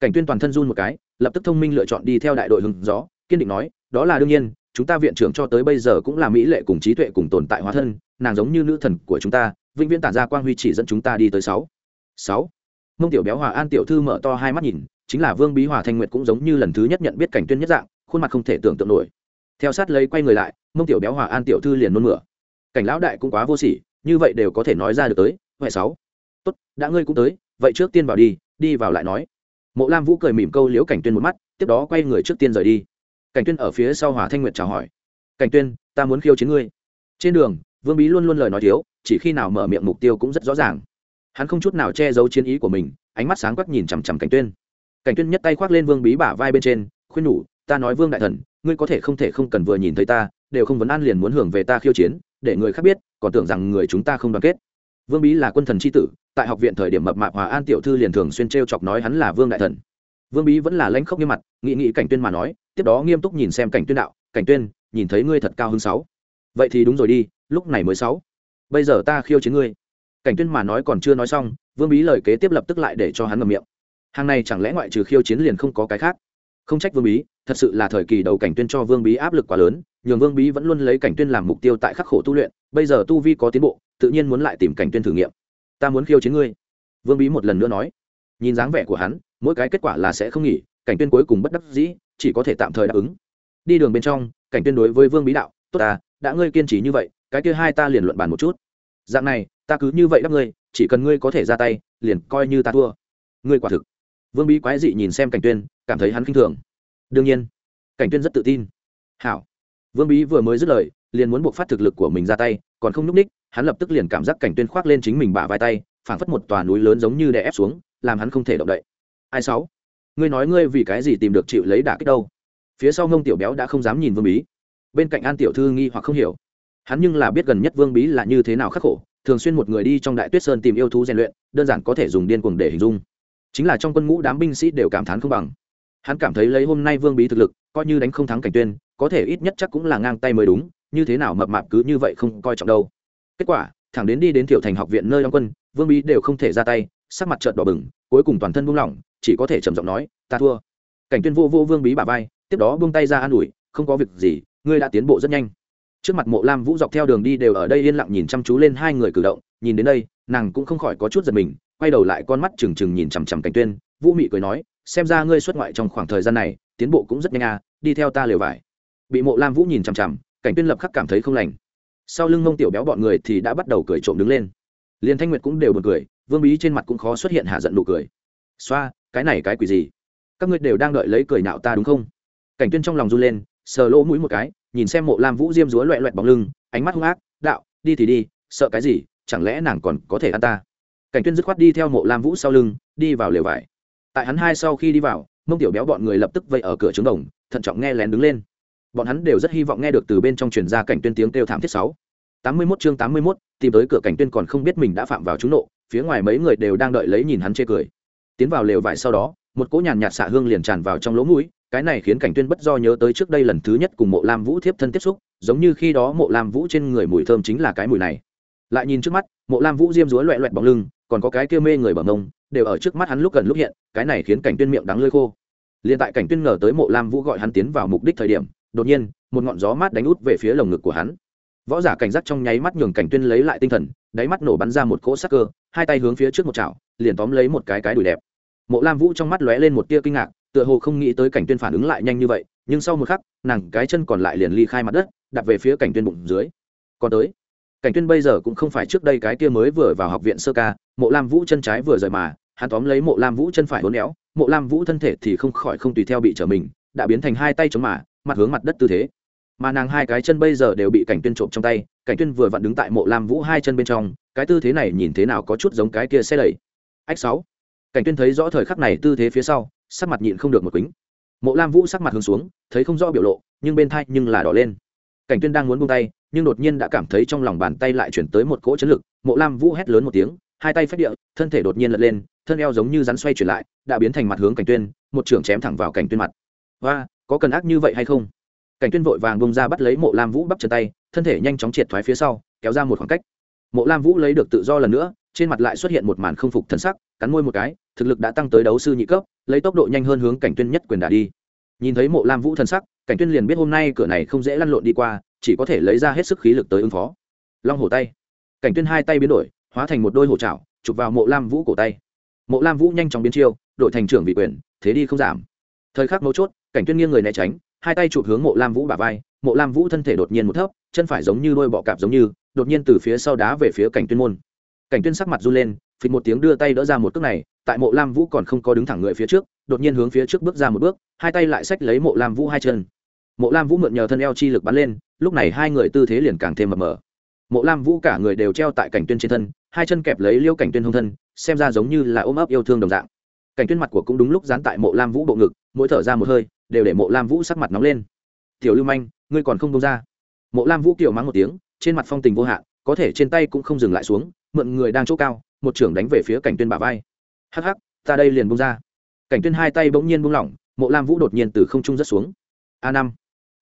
Cảnh tuyên toàn thân run một cái, lập tức thông minh lựa chọn đi theo đại đội hứng gió, kiên định nói, đó là đương nhiên, chúng ta viện trưởng cho tới bây giờ cũng là mỹ lệ cùng trí tuệ cùng tồn tại hóa thân, nàng giống như nữ thần của chúng ta, vĩnh viễn tản ra quang huy chỉ dẫn chúng ta đi tới sáu. Sáu. Mông tiểu béo hòa an tiểu thư mở to hai mắt nhìn chính là vương bí hòa thanh nguyệt cũng giống như lần thứ nhất nhận biết cảnh tuyên nhất dạng, khuôn mặt không thể tưởng tượng nổi. Theo sát lấy quay người lại, mông tiểu béo hòa an tiểu thư liền nôn mửa. Cảnh lão đại cũng quá vô sỉ, như vậy đều có thể nói ra được tới, huệ sáu. Tốt, đã ngươi cũng tới, vậy trước tiên vào đi đi vào lại nói. Mộ lam vũ cười mỉm câu liễu cảnh tuyên một mắt, tiếp đó quay người trước tiên rời đi. Cảnh tuyên ở phía sau hòa thanh nguyệt chào hỏi. Cảnh tuyên, ta muốn khiêu chiến ngươi. Trên đường, vương bí luôn luôn lời nói thiếu, chỉ khi nào mở miệng mục tiêu cũng rất rõ ràng. Hắn không chút nào che giấu chiến ý của mình, ánh mắt sáng quắc nhìn chằm chằm cảnh tuyên cảnh tuyên nhất tay khoác lên vương bí bả vai bên trên, khuyên nhủ, ta nói vương đại thần, ngươi có thể không thể không cần vừa nhìn thấy ta, đều không vấn an liền muốn hưởng về ta khiêu chiến, để người khác biết, còn tưởng rằng người chúng ta không đoàn kết. Vương bí là quân thần c h i tử, tại học viện thời điểm mập mạp hòa an tiểu thư liền thường xuyên t r e o chọc nói hắn là vương đại thần. Vương bí vẫn là lãnh khốc như mặt nghị nghị cảnh tuyên mà nói, tiếp đó nghiêm túc nhìn xem cảnh tuyên đạo, cảnh tuyên, nhìn thấy ngươi thật cao hơn sáu. Vậy thì đúng rồi đi, lúc này mới sáu. Bây giờ ta khiêu chiến ngươi. Cảnh tuyên mà nói còn chưa nói xong, vương bí lời kế tiếp lập tức lại để cho hắn ngầm miệng hàng này chẳng lẽ ngoại trừ khiêu chiến liền không có cái khác? Không trách vương bí, thật sự là thời kỳ đầu cảnh tuyên cho vương bí áp lực quá lớn, nhường vương bí vẫn luôn lấy cảnh tuyên làm mục tiêu tại khắc khổ tu luyện, bây giờ tu vi có tiến bộ, tự nhiên muốn lại tìm cảnh tuyên thử nghiệm. Ta muốn khiêu chiến ngươi. Vương bí một lần nữa nói. Nhìn dáng vẻ của hắn, mỗi cái kết quả là sẽ không nghỉ, cảnh tuyên cuối cùng bất đắc dĩ, chỉ có thể tạm thời đáp ứng. Đi đường bên trong, cảnh tuyên đối với vương bí đạo, tốt ta, đã ngươi kiên trì như vậy, cái kia hai ta liền luận bàn một chút. Dạng này, ta cứ như vậy đáp ngươi, chỉ cần ngươi có thể ra tay, liền coi như ta thua. Ngươi quả thực vương bí quái dị nhìn xem cảnh tuyên, cảm thấy hắn khinh thường. Đương nhiên, cảnh tuyên rất tự tin. Hảo. Vương bí vừa mới dứt lời, liền muốn buộc phát thực lực của mình ra tay, còn không nhúc ních hắn lập tức liền cảm giác cảnh tuyên khoác lên chính mình bả vai tay, phảng phất một tòa núi lớn giống như đè ép xuống, làm hắn không thể động đậy. Ai sáu? Ngươi nói ngươi vì cái gì tìm được chịu lấy đả kích đâu? Phía sau ngông tiểu béo đã không dám nhìn vương bí. Bên cạnh an tiểu thư nghi hoặc không hiểu. Hắn nhưng là biết gần nhất vương bí là như thế nào khắc khổ, thường xuyên một người đi trong đại tuyết sơn tìm yêu thú rèn luyện, đơn giản có thể dùng điên cuồng để hình dung chính là trong quân ngũ đám binh sĩ đều cảm thán không bằng. Hắn cảm thấy lấy hôm nay vương bí thực lực, coi như đánh không thắng cảnh tuyên, có thể ít nhất chắc cũng là ngang tay mới đúng, như thế nào mập mạp cứ như vậy không coi trọng đâu. Kết quả, thẳng đến đi đến tiểu thành học viện nơi đóng quân, vương bí đều không thể ra tay, sắc mặt trợn đỏ bừng, cuối cùng toàn thân buông lỏng, chỉ có thể trầm giọng nói, ta thua. Cảnh tuyên vô vô vương bí bà vai, tiếp đó buông tay ra an ủi, không có việc gì, ngươi đã tiến bộ rất nhanh. Trước mặt mộ lam vũ dọc theo đường đi đều ở đây yên lặng nhìn chăm chú lên hai người cử động, nhìn đến đây, nàng cũng không khỏi có chút giật mình quay đầu lại con mắt trừng trừng nhìn chằm chằm cảnh tuyên, vũ mị cười nói, xem ra ngươi xuất ngoại trong khoảng thời gian này, tiến bộ cũng rất nhanh à đi theo ta lều vải. Bị mộ lam vũ nhìn chằm chằm, cảnh tuyên lập khắc cảm thấy không lành. Sau lưng mông tiểu béo bọn người thì đã bắt đầu cười trộm đứng lên. Liền thanh nguyệt cũng đều buồn cười, vương bí trên mặt cũng khó xuất hiện hạ giận nụ cười. Xoa, cái này cái quỷ gì? Các ngươi đều đang đợi lấy cười nạo ta đúng không? Cảnh tuyên trong lòng run lên, sờ lỗ mũi một cái, nhìn xem mộ lam vũ diêm dúa loẹ loẹt bóng lưng, ánh mắt hung ác, đạo, đi thì đi, sợ cái gì, chẳng lẽ nàng còn có thể ăn ta? Cảnh tuyên dứt khoát đi theo mộ lam vũ sau lưng đi vào lều vải. Tại hắn hai sau khi đi vào mông tiểu béo bọn người lập tức vây ở cửa trướng đồng thận trọng nghe lén đứng lên. Bọn hắn đều rất hy vọng nghe được từ bên trong truyền ra cảnh tuyên tiếng kêu thảm thiết sáu. Tám mươi 81 chương tám mươi 81, tìm tới cửa cảnh tuyên còn không biết mình đã phạm vào trúng nộ phía ngoài mấy người đều đang đợi lấy nhìn hắn chê cười. Tiến vào lều vải sau đó một cỗ nhàn nhạt xạ hương liền tràn vào trong lỗ mũi cái này khiến cảnh tuyên bất do nhớ tới trước đây lần thứ nhất cùng mộ lam vũ thiếp thân tiếp xúc giống như khi đó mộ lam vũ trên người mùi thơm chính là cái mùi này. Lại nhìn trước mắt mộ lam vũ diêm dúa loẹt loẹt bóng lưng còn có cái kia mê người bờ mông, đều ở trước mắt hắn lúc gần lúc hiện, cái này khiến cảnh tuyên miệng đắng lơi khô. Liền tại cảnh tuyên ngờ tới mộ lam vũ gọi hắn tiến vào mục đích thời điểm, đột nhiên, một ngọn gió mát đánh út về phía lồng ngực của hắn. Võ giả cảnh giác trong nháy mắt nhường cảnh tuyên lấy lại tinh thần, đáy mắt nổ bắn ra một cỗ sắc cơ, hai tay hướng phía trước một chảo, liền tóm lấy một cái cái đùi đẹp. Mộ lam vũ trong mắt lóe lên một tia kinh ngạc, tựa hồ không nghĩ tới cảnh tuyên phản ứng lại nhanh như vậy, nhưng sau một khắc, nàng cái chân còn lại liền ly khai mặt đất đặt về phía cảnh tuyên bụng dưới. Còn tới cảnh tuyên bây giờ cũng không phải trước đây cái kia mới vừa vào học viện sơ ca, mộ lam vũ chân trái vừa rời mà, hắn tóm lấy mộ lam vũ chân phải hốn éo, mộ lam vũ thân thể thì không khỏi không tùy theo bị trở mình, đã biến thành hai tay chống mà, mặt hướng mặt đất tư thế. Mà nàng hai cái chân bây giờ đều bị cảnh tuyên trộm trong tay, cảnh tuyên vừa vặn đứng tại mộ lam vũ hai chân bên trong, cái tư thế này nhìn thế nào có chút giống cái kia xe đẩy. Ách sáu. Cảnh tuyên thấy rõ thời khắc này tư thế phía sau, sắc mặt nhịn không được một quýnh mộ lam vũ sắc mặt hướng xuống, thấy không rõ biểu lộ, nhưng bên thai nhưng là đỏ lên. Cảnh tuyên đang muốn buông tay nhưng đột nhiên đã cảm thấy trong lòng bàn tay lại chuyển tới một cỗ chấn lực, mộ lam vũ hét lớn một tiếng, hai tay phách địa, thân thể đột nhiên lật lên, thân eo giống như rắn xoay chuyển lại, đã biến thành mặt hướng cảnh tuyên, một trường chém thẳng vào cảnh tuyên mặt. Và có cần ác như vậy hay không? Cảnh tuyên vội vàng bông ra bắt lấy mộ lam vũ bắp chân tay, thân thể nhanh chóng triệt thoái phía sau, kéo ra một khoảng cách. Mộ lam vũ lấy được tự do lần nữa, trên mặt lại xuất hiện một màn không phục thần sắc, cắn môi một cái, thực lực đã tăng tới đấu sư nhị cấp, lấy tốc độ nhanh hơn hướng cảnh tuyên nhất quyền đả đi. Nhìn thấy mộ lam vũ thần sắc, cảnh tuyên liền biết hôm nay cửa này không dễ lăn lộn đi qua chỉ có thể lấy ra hết sức khí lực tới ứng phó. Long hổ tay. Cảnh tuyên hai tay biến đổi, hóa thành một đôi hổ chảo, chụp vào mộ lam vũ cổ tay. Mộ lam vũ nhanh chóng biến chiêu đội thành trưởng vị quyền, thế đi không giảm. Thời khắc mấu chốt, cảnh tuyên nghiêng người né tránh, hai tay chụp hướng mộ lam vũ bả vai, mộ lam vũ thân thể đột nhiên một thấp, chân phải giống như đôi bọ cạp giống như, đột nhiên từ phía sau đá về phía cảnh tuyên môn. Cảnh tuyên sắc mặt run lên, phịch một tiếng đưa tay đỡ ra một cước này, tại mộ lam vũ còn không có đứng thẳng người phía trước, đột nhiên hướng phía trước bước ra một bước, hai tay lại xách lấy mộ lam vũ hai chân. Mộ lam vũ mượn nhờ thân eo chi lực bắn lên lúc này hai người tư thế liền càng thêm mập mờ. Mộ lam vũ cả người đều treo tại cảnh tuyên trên thân, hai chân kẹp lấy liêu cảnh tuyên hông thân, xem ra giống như là ôm ấp yêu thương đồng dạng. Cảnh tuyên mặt của cũng đúng lúc dán tại mộ lam vũ bộ ngực, mỗi thở ra một hơi, đều để mộ lam vũ sắc mặt nóng lên. Tiểu lưu manh, ngươi còn không đông ra? Mộ lam vũ kiểu mắng một tiếng, trên mặt phong tình vô hạn, có thể trên tay cũng không dừng lại xuống, mượn người đang chỗ cao, một trưởng đánh về phía cảnh tuyên bả vai. Hắc hắc, ta đây liền bung ra. Cảnh tuyên hai tay bỗng nhiên buông lỏng, mộ lam vũ đột nhiên từ không trung rất xuống. A năm.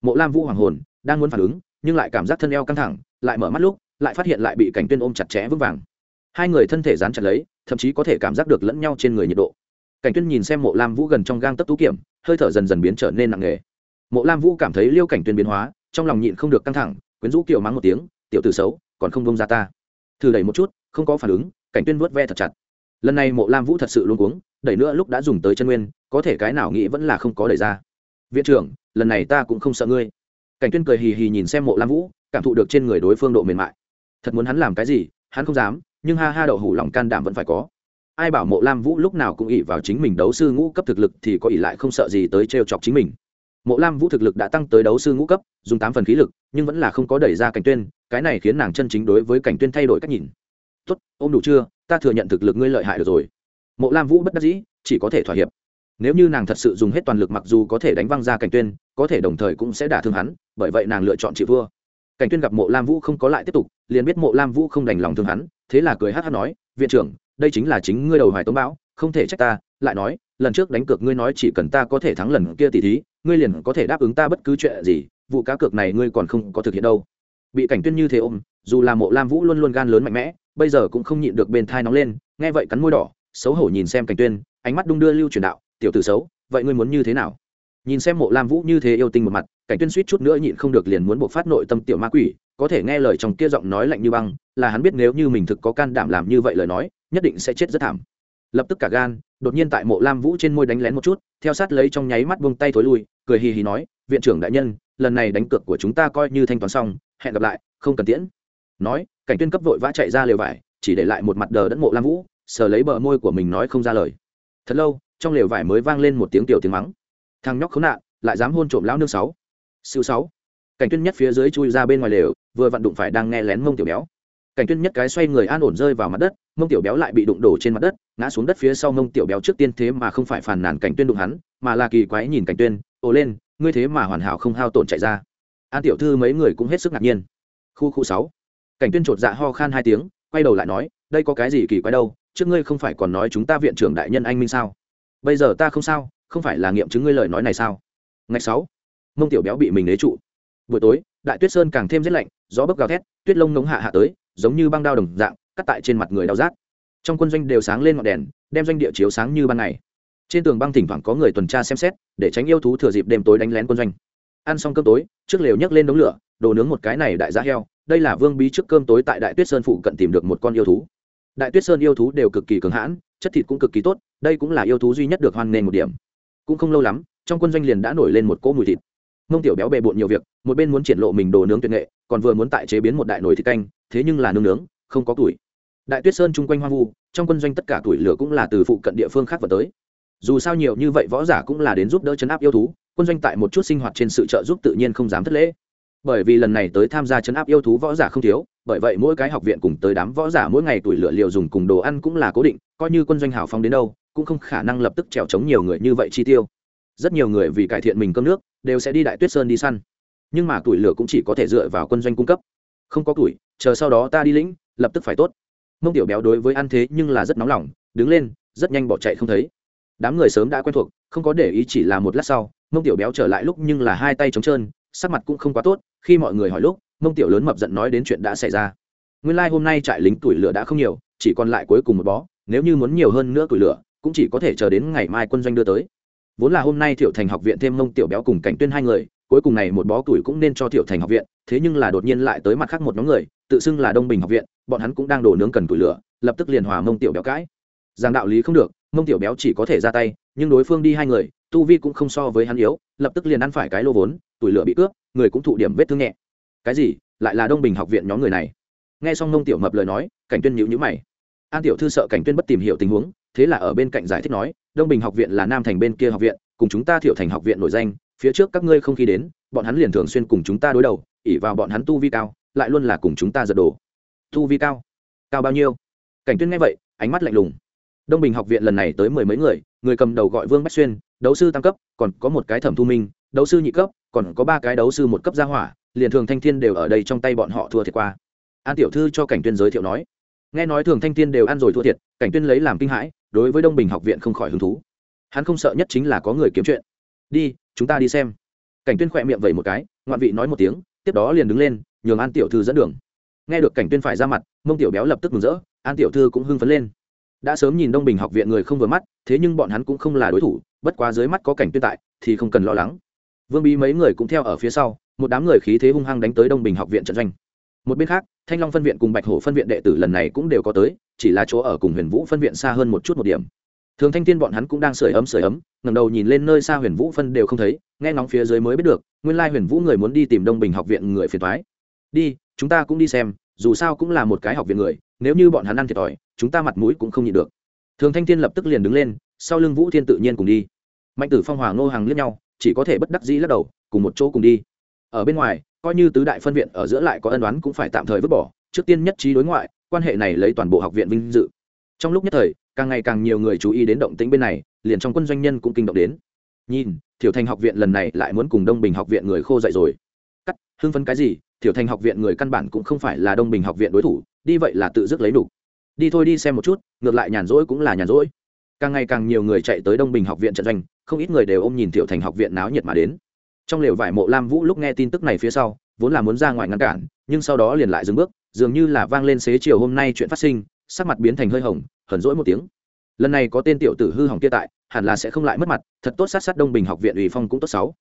Mộ lam vũ hoàng hồn đang muốn phản ứng, nhưng lại cảm giác thân eo căng thẳng, lại mở mắt lúc, lại phát hiện lại bị cảnh tuyên ôm chặt chẽ vững vàng. Hai người thân thể dán chặt lấy, thậm chí có thể cảm giác được lẫn nhau trên người nhiệt độ. Cảnh tuyên nhìn xem mộ lam vũ gần trong gang tấc tú kiểm, hơi thở dần dần biến trở nên nặng nề. Mộ lam vũ cảm thấy liêu cảnh tuyên biến hóa, trong lòng nhịn không được căng thẳng, quyến rũ kiểu mắng một tiếng, tiểu tử xấu, còn không bông ra ta. Thử đẩy một chút, không có phản ứng, cảnh tuyên vuốt ve thật chặt. Lần này mộ lam vũ thật sự luôn cuống, đẩy nữa lúc đã dùng tới chân nguyên, có thể cái nào nghĩ vẫn là không có đẩy ra. Viện trưởng, lần này ta cũng không sợ ngươi cảnh tuyên cười hì hì nhìn xem mộ lam vũ, cảm thụ được trên người đối phương độ mềm mại. Thật muốn hắn làm cái gì, hắn không dám, nhưng ha ha đậu hủ lòng can đảm vẫn phải có. Ai bảo mộ lam vũ lúc nào cũng ỉ vào chính mình đấu sư ngũ cấp thực lực thì có ỉ lại không sợ gì tới trêu chọc chính mình. Mộ lam vũ thực lực đã tăng tới đấu sư ngũ cấp, dùng tám phần khí lực, nhưng vẫn là không có đẩy ra cảnh tuyên, cái này khiến nàng chân chính đối với cảnh tuyên thay đổi cách nhìn. Tốt, ôm đủ chưa? Ta thừa nhận thực lực ngươi lợi hại được rồi. Mộ lam vũ bất đắc dĩ, chỉ có thể thỏa hiệp nếu như nàng thật sự dùng hết toàn lực mặc dù có thể đánh văng ra cảnh tuyên, có thể đồng thời cũng sẽ đả thương hắn, bởi vậy nàng lựa chọn chịu vua. Cảnh tuyên gặp mộ lam vũ không có lại tiếp tục, liền biết mộ lam vũ không đành lòng thương hắn, thế là cười hát hát nói, viện trưởng, đây chính là chính ngươi đầu hoài tống bão, không thể trách ta, lại nói, lần trước đánh cược ngươi nói chỉ cần ta có thể thắng lần kia tỷ thí, ngươi liền có thể đáp ứng ta bất cứ chuyện gì, vụ cá cược này ngươi còn không có thực hiện đâu. Bị cảnh tuyên như thế ôm, dù là mộ lam vũ luôn luôn gan lớn mạnh mẽ, bây giờ cũng không nhịn được bên thai nóng lên, nghe vậy cắn môi đỏ, xấu hổ nhìn xem cảnh tuyên, ánh mắt đung đưa lưu truyền đạo tiểu tử xấu, vậy ngươi muốn như thế nào? Nhìn xem mộ lam vũ như thế yêu tinh một mặt, cảnh tuyên suýt chút nữa nhịn không được liền muốn buộc phát nội tâm tiểu ma quỷ, có thể nghe lời trong kia giọng nói lạnh như băng, là hắn biết nếu như mình thực có can đảm làm như vậy lời nói, nhất định sẽ chết rất thảm. Lập tức cả gan, đột nhiên tại mộ lam vũ trên môi đánh lén một chút, theo sát lấy trong nháy mắt buông tay thối lui, cười hì hì nói, viện trưởng đại nhân, lần này đánh cược của chúng ta coi như thanh toán xong, hẹn gặp lại, không cần tiễn. Nói, cảnh tuyên cấp vội vã chạy ra lều vải, chỉ để lại một mặt đờ đẫn mộ lam vũ, sờ lấy bờ môi của mình nói không ra lời. Thật lâu trong lều vải mới vang lên một tiếng tiểu tiếng mắng. Thằng nhóc khốn nạn, lại dám hôn trộm lão nương sáu. Siêu sáu. Cảnh tuyên nhất phía dưới chui ra bên ngoài lều, vừa vặn đụng phải đang nghe lén mông tiểu béo. Cảnh tuyên nhất cái xoay người an ổn rơi vào mặt đất, mông tiểu béo lại bị đụng đổ trên mặt đất, ngã xuống đất phía sau mông tiểu béo trước tiên thế mà không phải phàn nàn cảnh tuyên đụng hắn, mà là kỳ quái nhìn cảnh tuyên, ồ lên, ngươi thế mà hoàn hảo không hao tổn chạy ra. An tiểu thư mấy người cũng hết sức ngạc nhiên. Khu khu sáu. Cảnh tuyên chột dạ ho khan hai tiếng, quay đầu lại nói, đây có cái gì kỳ quái đâu, trước ngươi không phải còn nói chúng ta viện trưởng đại nhân anh minh sao? Bây giờ ta không sao, không phải là nghiệm chứng ngươi lời nói này sao? Ngày sáu, mông tiểu béo bị mình lấy trụ. Buổi tối, đại tuyết sơn càng thêm rét lạnh, gió bấc gào thét, tuyết lông ngống hạ hạ tới, giống như băng đao đồng dạng, cắt tại trên mặt người đau rát. Trong quân doanh đều sáng lên ngọn đèn, đem doanh địa chiếu sáng như ban ngày. Trên tường băng thỉnh thoảng có người tuần tra xem xét, để tránh yêu thú thừa dịp đêm tối đánh lén quân doanh. Ăn xong cơm tối, trước lều nhấc lên đống lửa, đồ nướng một cái này đại giá heo, đây là vương bí trước cơm tối tại đại tuyết sơn phụ cận tìm được một con yêu thú. Đại tuyết sơn yêu thú đều cực kỳ cường hãn chất thịt cũng cực kỳ tốt, đây cũng là yêu thú duy nhất được hoan nghênh một điểm. Cũng không lâu lắm, trong quân doanh liền đã nổi lên một cỗ mùi thịt. Mông tiểu béo bề bộn nhiều việc, một bên muốn triển lộ mình đồ nướng tuyệt nghệ, còn vừa muốn tại chế biến một đại nồi thịt canh, thế nhưng là nướng nướng, không có tuổi. Đại tuyết sơn chung quanh hoang vu, trong quân doanh tất cả tuổi lửa cũng là từ phụ cận địa phương khác vào tới. Dù sao nhiều như vậy võ giả cũng là đến giúp đỡ chấn áp yêu thú, quân doanh tại một chút sinh hoạt trên sự trợ giúp tự nhiên không dám thất lễ. Bởi vì lần này tới tham gia chấn áp yêu thú võ giả không thiếu bởi vậy mỗi cái học viện cùng tới đám võ giả mỗi ngày tuổi lựa liệu dùng cùng đồ ăn cũng là cố định, coi như quân doanh hào phong đến đâu, cũng không khả năng lập tức trèo chống nhiều người như vậy chi tiêu. Rất nhiều người vì cải thiện mình cơm nước, đều sẽ đi đại tuyết sơn đi săn. Nhưng mà tuổi lửa cũng chỉ có thể dựa vào quân doanh cung cấp. Không có tuổi, chờ sau đó ta đi lĩnh, lập tức phải tốt. Mông tiểu béo đối với ăn thế nhưng là rất nóng lòng, đứng lên, rất nhanh bỏ chạy không thấy. Đám người sớm đã quen thuộc, không có để ý chỉ là một lát sau, mông tiểu béo trở lại lúc nhưng là hai tay trống trơn, sắc mặt cũng không quá tốt, khi mọi người hỏi lúc mông tiểu lớn mập giận nói đến chuyện đã xảy ra. Nguyên lai、like、hôm nay trại lính tuổi lửa đã không nhiều, chỉ còn lại cuối cùng một bó, nếu như muốn nhiều hơn nữa tuổi lửa, cũng chỉ có thể chờ đến ngày mai quân doanh đưa tới. Vốn là hôm nay thiệu thành học viện thêm mông tiểu béo cùng cảnh tuyên hai người, cuối cùng này một bó tuổi cũng nên cho thiệu thành học viện, thế nhưng là đột nhiên lại tới mặt khác một nhóm người, tự xưng là đông bình học viện, bọn hắn cũng đang đổ nướng cần tuổi lửa, lập tức liền hòa mông tiểu béo cãi. Rằng đạo lý không được, mông tiểu béo chỉ có thể ra tay, nhưng đối phương đi hai người, tu vi cũng không so với hắn yếu, lập tức liền ăn phải cái lô vốn, tuổi lửa bị cướp, người cũng thụ điểm vết thương nhẹ cái gì, lại là đông bình học viện nhóm người này. Nghe xong Nông tiểu mập lời nói, cảnh tuyên nhíu nhữ mày. An tiểu thư sợ cảnh tuyên bất tìm hiểu tình huống, thế là ở bên cạnh giải thích nói, đông bình học viện là nam thành bên kia học viện, cùng chúng ta thiệu thành học viện nổi danh, phía trước các ngươi không khi đến, bọn hắn liền thường xuyên cùng chúng ta đối đầu ỉ vào bọn hắn tu vi cao, lại luôn là cùng chúng ta giật đồ tu vi cao? Cao bao nhiêu? Cảnh tuyên nghe vậy, ánh mắt lạnh lùng. Đông bình học viện lần này tới mười mấy người người cầm đầu gọi vương bách xuyên, đấu sư tam cấp, còn có một cái thẩm thu minh, đấu sư nhị cấp, còn có ba cái đấu sư một cấp gia hỏa liền thường thanh thiên đều ở đây trong tay bọn họ thua thiệt qua. An tiểu thư cho cảnh tuyên giới thiệu nói. Nghe nói thường thanh thiên đều ăn rồi thua thiệt, cảnh tuyên lấy làm kinh hãi, đối với đông bình học viện không khỏi hứng thú. Hắn không sợ nhất chính là có người kiếm chuyện. Đi, chúng ta đi xem. Cảnh tuyên khỏe miệng vẩy một cái, ngoạn vị nói một tiếng, tiếp đó liền đứng lên, nhường an tiểu thư dẫn đường. Nghe được cảnh tuyên phải ra mặt, mông tiểu béo lập tức mừng rỡ, an tiểu thư cũng hưng phấn lên. Đã sớm nhìn đông bình học viện người không vừa mắt, thế nhưng bọn hắn cũng không là đối thủ, bất quá dưới mắt có cảnh tuyên tại, thì không cần lo lắng vương bí mấy người cũng theo ở phía sau, một đám người khí thế hung hăng đánh tới đông bình học viện trận doanh. Một bên khác, thanh long phân viện cùng bạch hổ phân viện đệ tử lần này cũng đều có tới, chỉ là chỗ ở cùng huyền vũ phân viện xa hơn một chút một điểm. Thường thanh thiên bọn hắn cũng đang sưởi ấm sưởi ấm ngầm đầu nhìn lên nơi xa huyền vũ phân đều không thấy, nghe ngóng phía dưới mới biết được, nguyên lai huyền vũ người muốn đi tìm đông bình học viện người phiền thoái đi, chúng ta cũng đi xem, dù sao cũng là một cái học viện người, nếu như bọn hắn ăn thiệt thòi, chúng ta mặt mũi cũng không nhịn được. Thường thanh thiên lập tức liền đứng lên, sau lưng vũ thiên tự nhiên cùng đi. Mạnh tử phong, hòa ngô hàng liếc nhau chỉ có thể bất đắc dĩ lắc đầu, cùng một chỗ cùng đi. Ở bên ngoài, coi như tứ đại phân viện ở giữa lại có ân đoán cũng phải tạm thời vứt bỏ, trước tiên nhất trí đối ngoại, quan hệ này lấy toàn bộ học viện vinh dự. Trong lúc nhất thời, càng ngày càng nhiều người chú ý đến động tĩnh bên này, liền trong quân doanh nhân cũng kinh động đến. Nhìn, thiểu thành học viện lần này lại muốn cùng đông bình học viện người khô dậy rồi. Cắt, hưng phấn cái gì? Thiểu thành học viện người căn bản cũng không phải là đông bình học viện đối thủ, đi vậy là tự dứt lấy đủ. Đi thôi đi xem một chút, ngược lại nhàn rỗi cũng là nhàn rỗi. Càng ngày càng nhiều người chạy tới đông bình học viện trận doanh không ít người đều ôm nhìn tiểu thành học viện náo nhiệt mà đến. Trong lều vải mộ lam vũ lúc nghe tin tức này phía sau, vốn là muốn ra ngoài ngăn cản, nhưng sau đó liền lại dừng bước, dường như là vang lên xế chiều hôm nay chuyện phát sinh, sắc mặt biến thành hơi hồng, hờn rỗi một tiếng. Lần này có tên tiểu tử hư hỏng kia tại, hẳn là sẽ không lại mất mặt, thật tốt sát sát đông bình học viện ủy phong cũng tốt sáu.